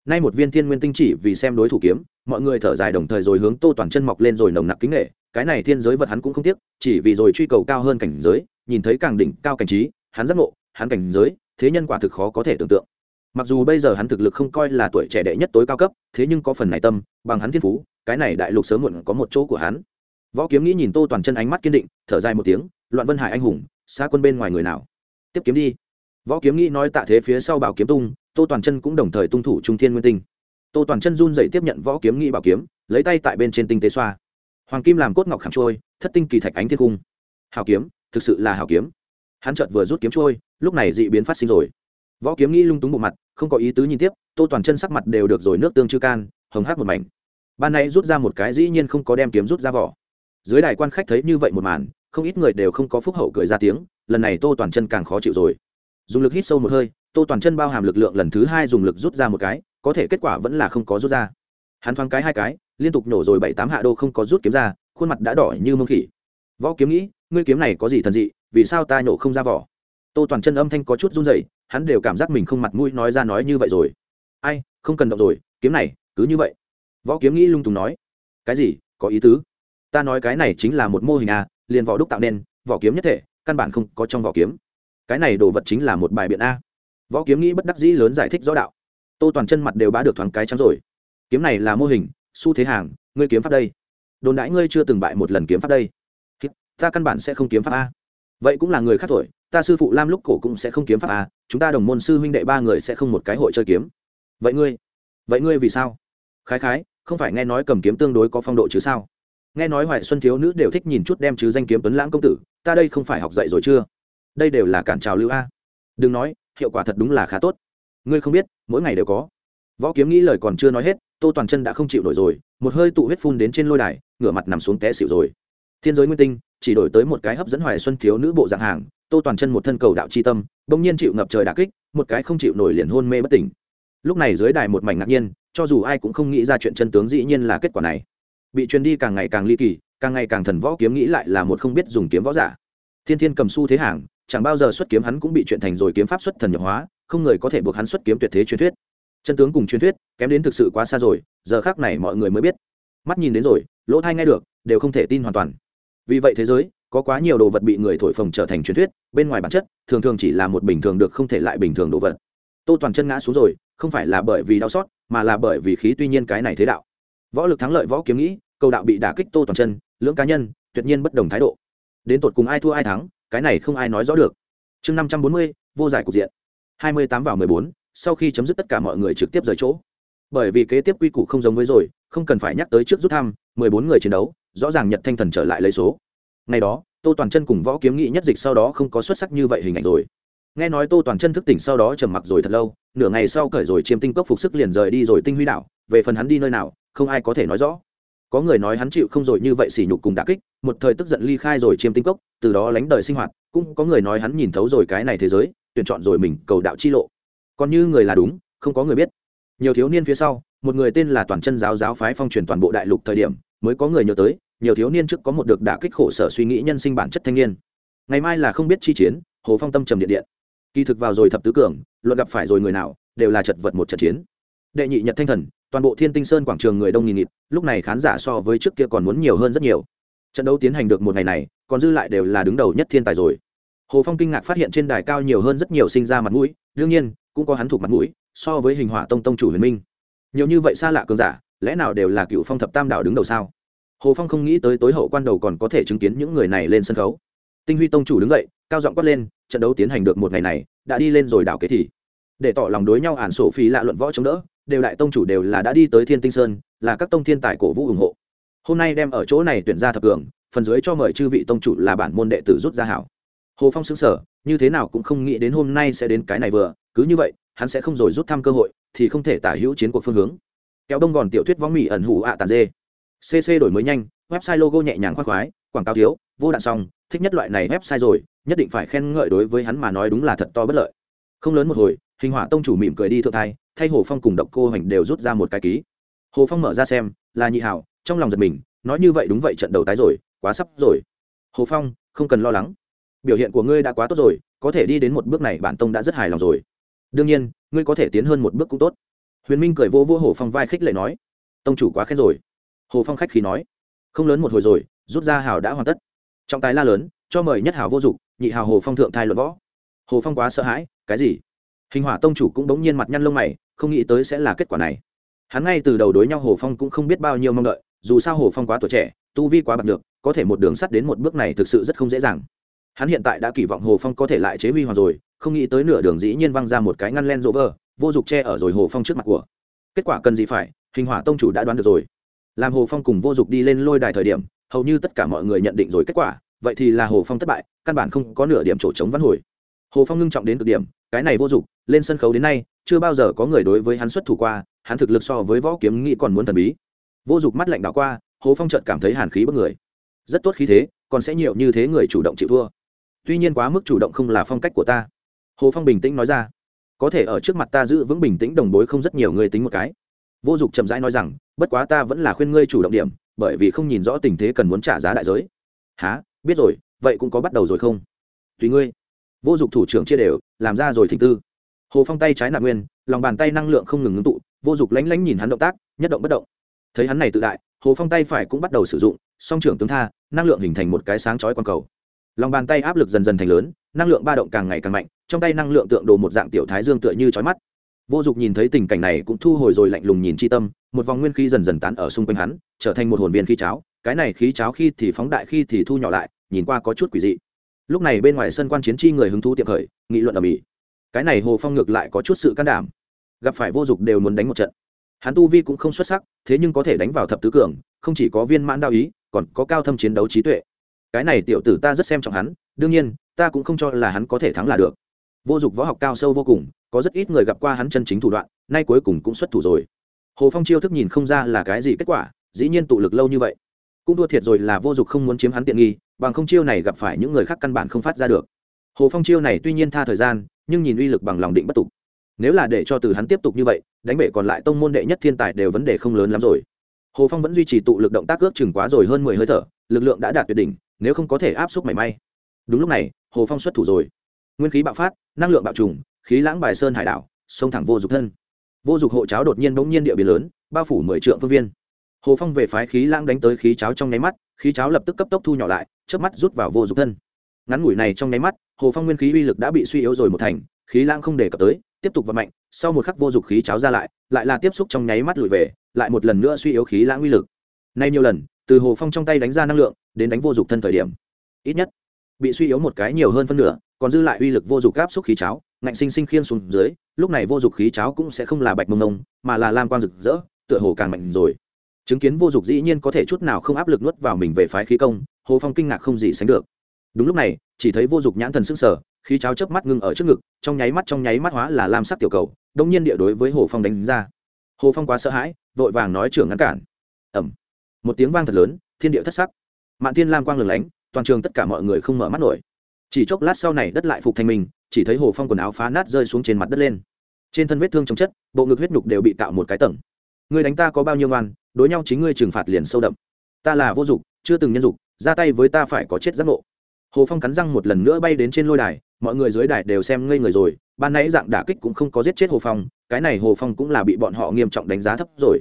Nay một viên thiên nguyên tinh chỉ vì xem đối thủ kiếm, mọi người thở dài đồng thời rồi hướng tô toàn chân mọc lên rồi nồng nặc kính nghệ cái này thiên giới vật hắn cũng không tiếc, chỉ vì rồi truy cầu cao hơn cảnh giới nhìn thấy càng đỉnh cao cảnh trí, hắn giác ngộ, hắn cảnh giới, thế nhân quả thực khó có thể tưởng tượng. Mặc dù bây giờ hắn thực lực không coi là tuổi trẻ đệ nhất tối cao cấp, thế nhưng có phần này tâm, bằng hắn thiên phú, cái này đại lục sớm muộn có một chỗ của hắn. Võ kiếm nghĩ nhìn tô toàn chân ánh mắt kiên định, thở dài một tiếng, loạn vân hải anh hùng, xa quân bên ngoài người nào? Tiếp kiếm đi. Võ kiếm nghĩ nói tạ thế phía sau bảo kiếm tung, tô toàn chân cũng đồng thời tung thủ trung thiên nguyên tinh. Tô toàn chân run dậy tiếp nhận võ kiếm nghĩ bảo kiếm, lấy tay tại bên trên tinh tế xoa. Hoàng kim làm cốt ngọc khảm trôi, thất tinh kỳ thạch ánh thiên cung. Hào kiếm thực sự là hảo kiếm. Hắn chợt vừa rút kiếm trôi, lúc này dị biến phát sinh rồi. Võ kiếm nghĩ lung túng bộ mặt, không có ý tứ nhìn tiếp, tô toàn chân sắc mặt đều được rồi nước tương chư can, hồng hát một mảnh. Ban nay rút ra một cái dĩ nhiên không có đem kiếm rút ra vỏ. Dưới đài quan khách thấy như vậy một màn, không ít người đều không có phúc hậu cười ra tiếng, lần này tô toàn chân càng khó chịu rồi. Dùng lực hít sâu một hơi, tô toàn chân bao hàm lực lượng lần thứ hai dùng lực rút ra một cái, có thể kết quả vẫn là không có rút ra. Hắn thoáng cái hai cái, liên tục nổ rồi bảy tám hạ đô không có rút kiếm ra, khuôn mặt đã đỏ như mông khỉ. Võ kiếm nghĩ ngươi kiếm này có gì thần dị, vì sao ta nhổ không ra vỏ? Tô toàn chân âm thanh có chút run rẩy, hắn đều cảm giác mình không mặt mũi nói ra nói như vậy rồi. Ai, không cần động rồi, kiếm này, cứ như vậy. Võ kiếm nghĩ lung tùng nói. Cái gì, có ý tứ? Ta nói cái này chính là một mô hình à liền võ đúc tạo nên, vỏ kiếm nhất thể, căn bản không có trong vỏ kiếm. Cái này đồ vật chính là một bài biện a. Võ kiếm nghĩ bất đắc dĩ lớn giải thích rõ đạo. Tô toàn chân mặt đều bá được thoáng cái trắng rồi. Kiếm này là mô hình, xu thế hàng, ngươi kiếm pháp đây. Đồn đãi ngươi chưa từng bại một lần kiếm pháp đây ta căn bản sẽ không kiếm pháp a. Vậy cũng là người khác thổi ta sư phụ lam lúc cổ cũng sẽ không kiếm pháp a, chúng ta đồng môn sư huynh đệ ba người sẽ không một cái hội chơi kiếm. Vậy ngươi vậy ngươi vì sao? Khái khái, không phải nghe nói cầm kiếm tương đối có phong độ chứ sao? Nghe nói hoài xuân thiếu nữ đều thích nhìn chút đem chứ danh kiếm tuấn lãng công tử, ta đây không phải học dạy rồi chưa? Đây đều là cản trào lưu a. Đừng nói, hiệu quả thật đúng là khá tốt. Ngươi không biết, mỗi ngày đều có. Võ kiếm nghĩ lời còn chưa nói hết, tô toàn chân đã không chịu nổi rồi, một hơi tụ huyết phun đến trên lôi đài, ngửa mặt nằm xuống té xịu rồi. Thiên giới nguyên tinh chỉ đổi tới một cái hấp dẫn hoài xuân thiếu nữ bộ dạng hàng, tô toàn chân một thân cầu đạo c h i tâm, bỗng nhiên chịu ngập trời đà kích, một cái không chịu nổi liền hôn mê bất tỉnh. Lúc này dưới đài một mảnh ngạc nhiên, cho dù ai cũng không nghĩ ra chuyện chân tướng dĩ nhiên là kết quả này. Bị truyền đi càng ngày càng ly kỳ, càng ngày càng thần võ kiếm nghĩ lại là một không biết dùng kiếm võ giả. Thiên thiên cầm su thế hàng, chẳng bao giờ xuất kiếm hắn cũng bị chuyện thành rồi kiếm pháp xuất thần nhập hóa, không người có thể buộc hắn xuất kiếm tuyệt thế truyền thuyết. Chân tướng cùng truyền thuyết, kém đến thực sự quá xa rồi, giờ khác này mọi người mới biết. Mắt nhìn đến rồi, lỗ thai nghe được, đều không thể tin hoàn toàn vì vậy thế giới, có quá nhiều đồ vật bị người thổi phồng trở thành truyền thuyết, bên ngoài bản chất, thường thường chỉ là một bình thường được không thể lại bình thường đồ vật. Tô toàn chân ngã xuống rồi, không phải là bởi vì đau xót, mà là bởi vì khí tuy nhiên cái này thế đạo. Võ lực thắng lợi võ kiếm nghĩ, câu đạo bị đả kích tô toàn chân, lưỡng cá nhân, tuyệt nhiên bất đồng thái độ. Đến tột cùng ai thua ai thắng, cái này không ai nói rõ được. Chương năm trăm bốn mươi, vô giải cục diện. Hai mươi tám vào mười bốn, sau khi chấm dứt tất cả mọi người trực tiếp rời chỗ bởi vì kế tiếp quy củ không giống với rồi, không cần phải nhắc tới trước rút thăm, mười bốn người chiến đấu, rõ ràng nhật thanh thần trở lại lấy số. Ngày đó, tô toàn chân cùng võ kiếm nghị nhất dịch sau đó không có xuất sắc như vậy hình ảnh rồi. Nghe nói tô toàn chân thức tỉnh sau đó trầm mặc rồi thật lâu, nửa ngày sau cởi rồi chiêm tinh cốc phục sức liền rời đi rồi tinh huy đảo, về phần hắn đi nơi nào, không ai có thể nói rõ. Có người nói hắn chịu không rồi như vậy sỉ nhục cùng đả kích, một thời tức giận ly khai rồi chiêm tinh cốc, từ đó lánh đời sinh hoạt, cũng có người nói hắn nhìn thấu rồi cái này thế giới, tuyển chọn rồi mình cầu đạo chi lộ. Còn như người là đúng, không có người biết nhiều thiếu niên phía sau, một người tên là toàn chân giáo giáo phái phong truyền toàn bộ đại lục thời điểm, mới có người nhớ tới, nhiều thiếu niên trước có một được đả kích khổ sở suy nghĩ nhân sinh bản chất thanh niên. Ngày mai là không biết chi chiến, hồ phong tâm trầm điện điện. Kỳ thực vào rồi thập tứ cường, luận gặp phải rồi người nào, đều là chật vật một trận chiến. Đệ nhị nhật thanh thần, toàn bộ thiên tinh sơn quảng trường người đông nghìn nghịt, lúc này khán giả so với trước kia còn muốn nhiều hơn rất nhiều. Trận đấu tiến hành được một ngày này, còn dư lại đều là đứng đầu nhất thiên tài rồi. Hồ phong kinh ngạc phát hiện trên đài cao nhiều hơn rất nhiều sinh ra mặt mũi, đương nhiên, cũng có hắn thuộc mặt mũi so với hình hỏa tông tông chủ huyền minh. Nhiều như vậy xa lạ cường giả, lẽ nào đều là cựu phong thập tam đạo đứng đầu sao? Hồ phong không nghĩ tới tối hậu quan đầu còn có thể chứng kiến những người này lên sân khấu. Tinh huy tông chủ đứng dậy, cao giọng quát lên, trận đấu tiến hành được một ngày này, đã đi lên rồi đảo kế thì. Để tỏ lòng đối nhau ản sổ phí lạ luận võ chống đỡ, đều đại tông chủ đều là đã đi tới thiên tinh sơn, là các tông thiên tài cổ vũ ủng hộ. Hôm nay đem ở chỗ này tuyển ra thập cường, phần dưới cho mời chư vị tông chủ là bản môn đệ tử rút ra hảo. Hồ phong xứng sở như thế nào cũng không nghĩ đến hôm nay sẽ đến cái này vừa, cứ như vậy hắn sẽ không rồi rút thăm cơ hội, thì không thể tả hữu chiến cuộc phương hướng. Kéo đông gòn tiểu thuyết võng mỹ ẩn hủ ạ tàn dê. Cc đổi mới nhanh, website logo nhẹ nhàng khoác khoái, quảng cáo thiếu, vô đạn xong, thích nhất loại này website rồi, nhất định phải khen ngợi đối với hắn mà nói đúng là thật to bất lợi. Không lớn một hồi, hình hỏa tông chủ mỉm cười đi thượng thai, thay hồ phong cùng độc cô hoành đều rút ra một cái ký. Hồ phong mở ra xem, là nhị hảo, trong lòng giật mình, nói như vậy đúng vậy trận đầu tái rồi, quá sắp rồi. Hồ phong, không cần lo lắng. Biểu hiện của ngươi đã quá tốt rồi, có thể đi đến một bước này bản tông đã rất hài lòng rồi đương nhiên, ngươi có thể tiến hơn một bước cũng tốt. Huyền minh cười vô vô hồ phong vai khích lệ nói, tông chủ quá khen rồi. Hồ phong khách khí nói, không lớn một hồi rồi, rút ra hào đã hoàn tất. Trọng tài la lớn, cho mời nhất hào vô dụng, nhị hào hồ phong thượng thai luận võ. Hồ phong quá sợ hãi, cái gì? Hình hỏa tông chủ cũng bỗng nhiên mặt nhăn lông mày, không nghĩ tới sẽ là kết quả này. Hắn ngay từ đầu đối nhau hồ phong cũng không biết bao nhiêu mong đợi, dù sao hồ phong quá tuổi trẻ, tu vi quá bạc được có thể một đường sắt đến một bước này thực sự rất không dễ dàng. Hắn hiện tại đã kỳ vọng hồ phong có thể lại chế huy hoàng rồi không nghĩ tới nửa đường dĩ nhiên văng ra một cái ngăn len rỗ vờ, vô dụng che ở rồi hồ phong trước mặt của. Kết quả cần gì phải, hình hỏa tông chủ đã đoán được rồi. Làm hồ phong cùng vô dụng đi lên lôi đài thời điểm, hầu như tất cả mọi người nhận định rồi kết quả, vậy thì là hồ phong thất bại, căn bản không có nửa điểm chỗ chống văn hồi. Hồ phong ngưng trọng đến cực điểm, cái này vô dụng lên sân khấu đến nay, chưa bao giờ có người đối với hắn xuất thủ qua, hắn thực lực so với võ kiếm nghĩ còn muốn thần bí. Vô dụng mắt lạnh đảo qua, hồ phong chợt cảm thấy hàn khí bất người. Rất tốt khí thế, còn sẽ nhiều như thế người chủ động chịu thua. Tuy nhiên quá mức chủ động không là phong cách của ta hồ phong bình tĩnh nói ra, có thể ở trước mặt ta giữ vững bình tĩnh đồng bối không rất nhiều người tính một cái. Vô dụng chậm rãi nói rằng, bất quá ta vẫn là khuyên ngươi chủ động điểm, bởi vì không nhìn rõ tình thế cần muốn trả giá đại giới. Há biết rồi, vậy cũng có bắt đầu rồi không? Tùy ngươi. Vô dụng thủ trưởng chia đều, làm ra rồi thỉnh tư. Hồ phong tay trái nạp nguyên, lòng bàn tay năng lượng không ngừng ngưng tụ, vô dụng lánh lánh nhìn hắn động tác, nhất động bất động. Thấy hắn này tự đại, hồ phong tay phải cũng bắt đầu sử dụng, song trưởng tướng tha, năng lượng hình thành một cái sáng chói quang cầu lòng bàn tay áp lực dần dần thành lớn, năng lượng ba động càng ngày càng mạnh, trong tay năng lượng tượng đồ một dạng tiểu thái dương tựa như trói mắt. Vô dụng nhìn thấy tình cảnh này cũng thu hồi rồi lạnh lùng nhìn chi tâm, một vòng nguyên khí dần dần tán ở xung quanh hắn, trở thành một hồn viên khí cháo. Cái này khí cháo khi thì phóng đại, khi thì thu nhỏ lại, nhìn qua có chút quỷ dị. Lúc này bên ngoài sân quan chiến chi người hứng thú tiệm khởi, nghị luận ở mỹ cái này hồ phong ngược lại có chút sự can đảm. Gặp phải vô dụng đều muốn đánh một trận. Hắn tu vi cũng không xuất sắc, thế nhưng có thể đánh vào thập tứ cường, không chỉ có viên mãn đao ý, còn có cao thâm chiến đấu trí tuệ cái này tiểu tử ta rất xem trọng hắn, đương nhiên, ta cũng không cho là hắn có thể thắng là được. Vô dụng võ học cao sâu vô cùng, có rất ít người gặp qua hắn chân chính thủ đoạn, nay cuối cùng cũng xuất thủ rồi. Hồ phong chiêu thức nhìn không ra là cái gì kết quả, dĩ nhiên tụ lực lâu như vậy. Cũng thua thiệt rồi là vô dụng không muốn chiếm hắn tiện nghi, bằng không chiêu này gặp phải những người khác căn bản không phát ra được. Hồ phong chiêu này tuy nhiên tha thời gian, nhưng nhìn uy lực bằng lòng định bất tục. Nếu là để cho từ hắn tiếp tục như vậy, đánh bể còn lại tông môn đệ nhất thiên tài đều vấn đề không lớn lắm rồi. Hồ phong vẫn duy trì tụ lực động tác ước chừng quá rồi hơn mười hơi thở, lực lượng đã đạt tuyệt đỉnh nếu không có thể áp suất mảy may. Đúng lúc này, hồ phong xuất thủ rồi. Nguyên khí bạo phát, năng lượng bạo trùng, khí lãng bài sơn hải đảo, sông thẳng vô dục thân. Vô dục hộ cháo đột nhiên bỗng nhiên địa biến lớn, bao phủ mười triệu phương viên. Hồ phong về phái khí lãng đánh tới khí cháo trong nháy mắt, khí cháo lập tức cấp tốc thu nhỏ lại trước mắt rút vào vô dục thân. Ngắn ngủi này trong nháy mắt, hồ phong nguyên khí uy lực đã bị suy yếu rồi một thành, khí lãng không đề cập tới, tiếp tục vận mạnh, sau một khắc vô dục khí cháo ra lại lại là tiếp xúc trong nháy mắt lùi về, lại một lần nữa suy yếu khí lãng uy lực. Nay nhiều lần từ hồ phong trong tay đánh ra năng lượng, đến đánh vô dụng thân thời điểm. Ít nhất, bị suy yếu một cái nhiều hơn phân nửa, còn dư lại uy lực vô dụng áp xúc khí cháo, ngạnh sinh sinh khiên xuống dưới, lúc này vô dụng khí cháo cũng sẽ không là bạch mông nông mà là lam quang rực rỡ, tựa hồ càng mạnh rồi. Chứng kiến vô dụng dĩ nhiên có thể chút nào không áp lực nuốt vào mình về phái khí công, hồ phong kinh ngạc không gì sánh được. Đúng lúc này, chỉ thấy vô dụng nhãn thần s ư n g sở khí cháo chớp mắt ngưng ở trước ngực, trong nháy mắt trong nháy mắt hóa là lam sắc tiểu cầu, đông nhiên địa đối với hồ phong đánh ra. Hồ phong quá sợ hãi, vội vàng nói trưởng ngăn cản. Ẩm một tiếng vang thật lớn, thiên địa thất sắc. Mạn thiên lam quang lừng lánh, toàn trường tất cả mọi người không mở mắt nổi. Chỉ chốc lát sau này đất lại phục thành mình, chỉ thấy hồ phong quần áo phá nát rơi xuống trên mặt đất lên. Trên thân vết thương trong chất, bộ ngực huyết nhục đều bị tạo một cái tầng. Người đánh ta có bao nhiêu ngoan, đối nhau chính ngươi trừng phạt liền sâu đậm. Ta là vô dụng, chưa từng nhân dục ra tay với ta phải có chết giác ngộ. Hồ phong cắn răng một lần nữa bay đến trên lôi đài, mọi người dưới đài đều xem ngây người rồi, ban nãy dạng đả kích cũng không có giết chết hồ phong, cái này hồ phong cũng là bị bọn họ nghiêm trọng đánh giá thấp rồi.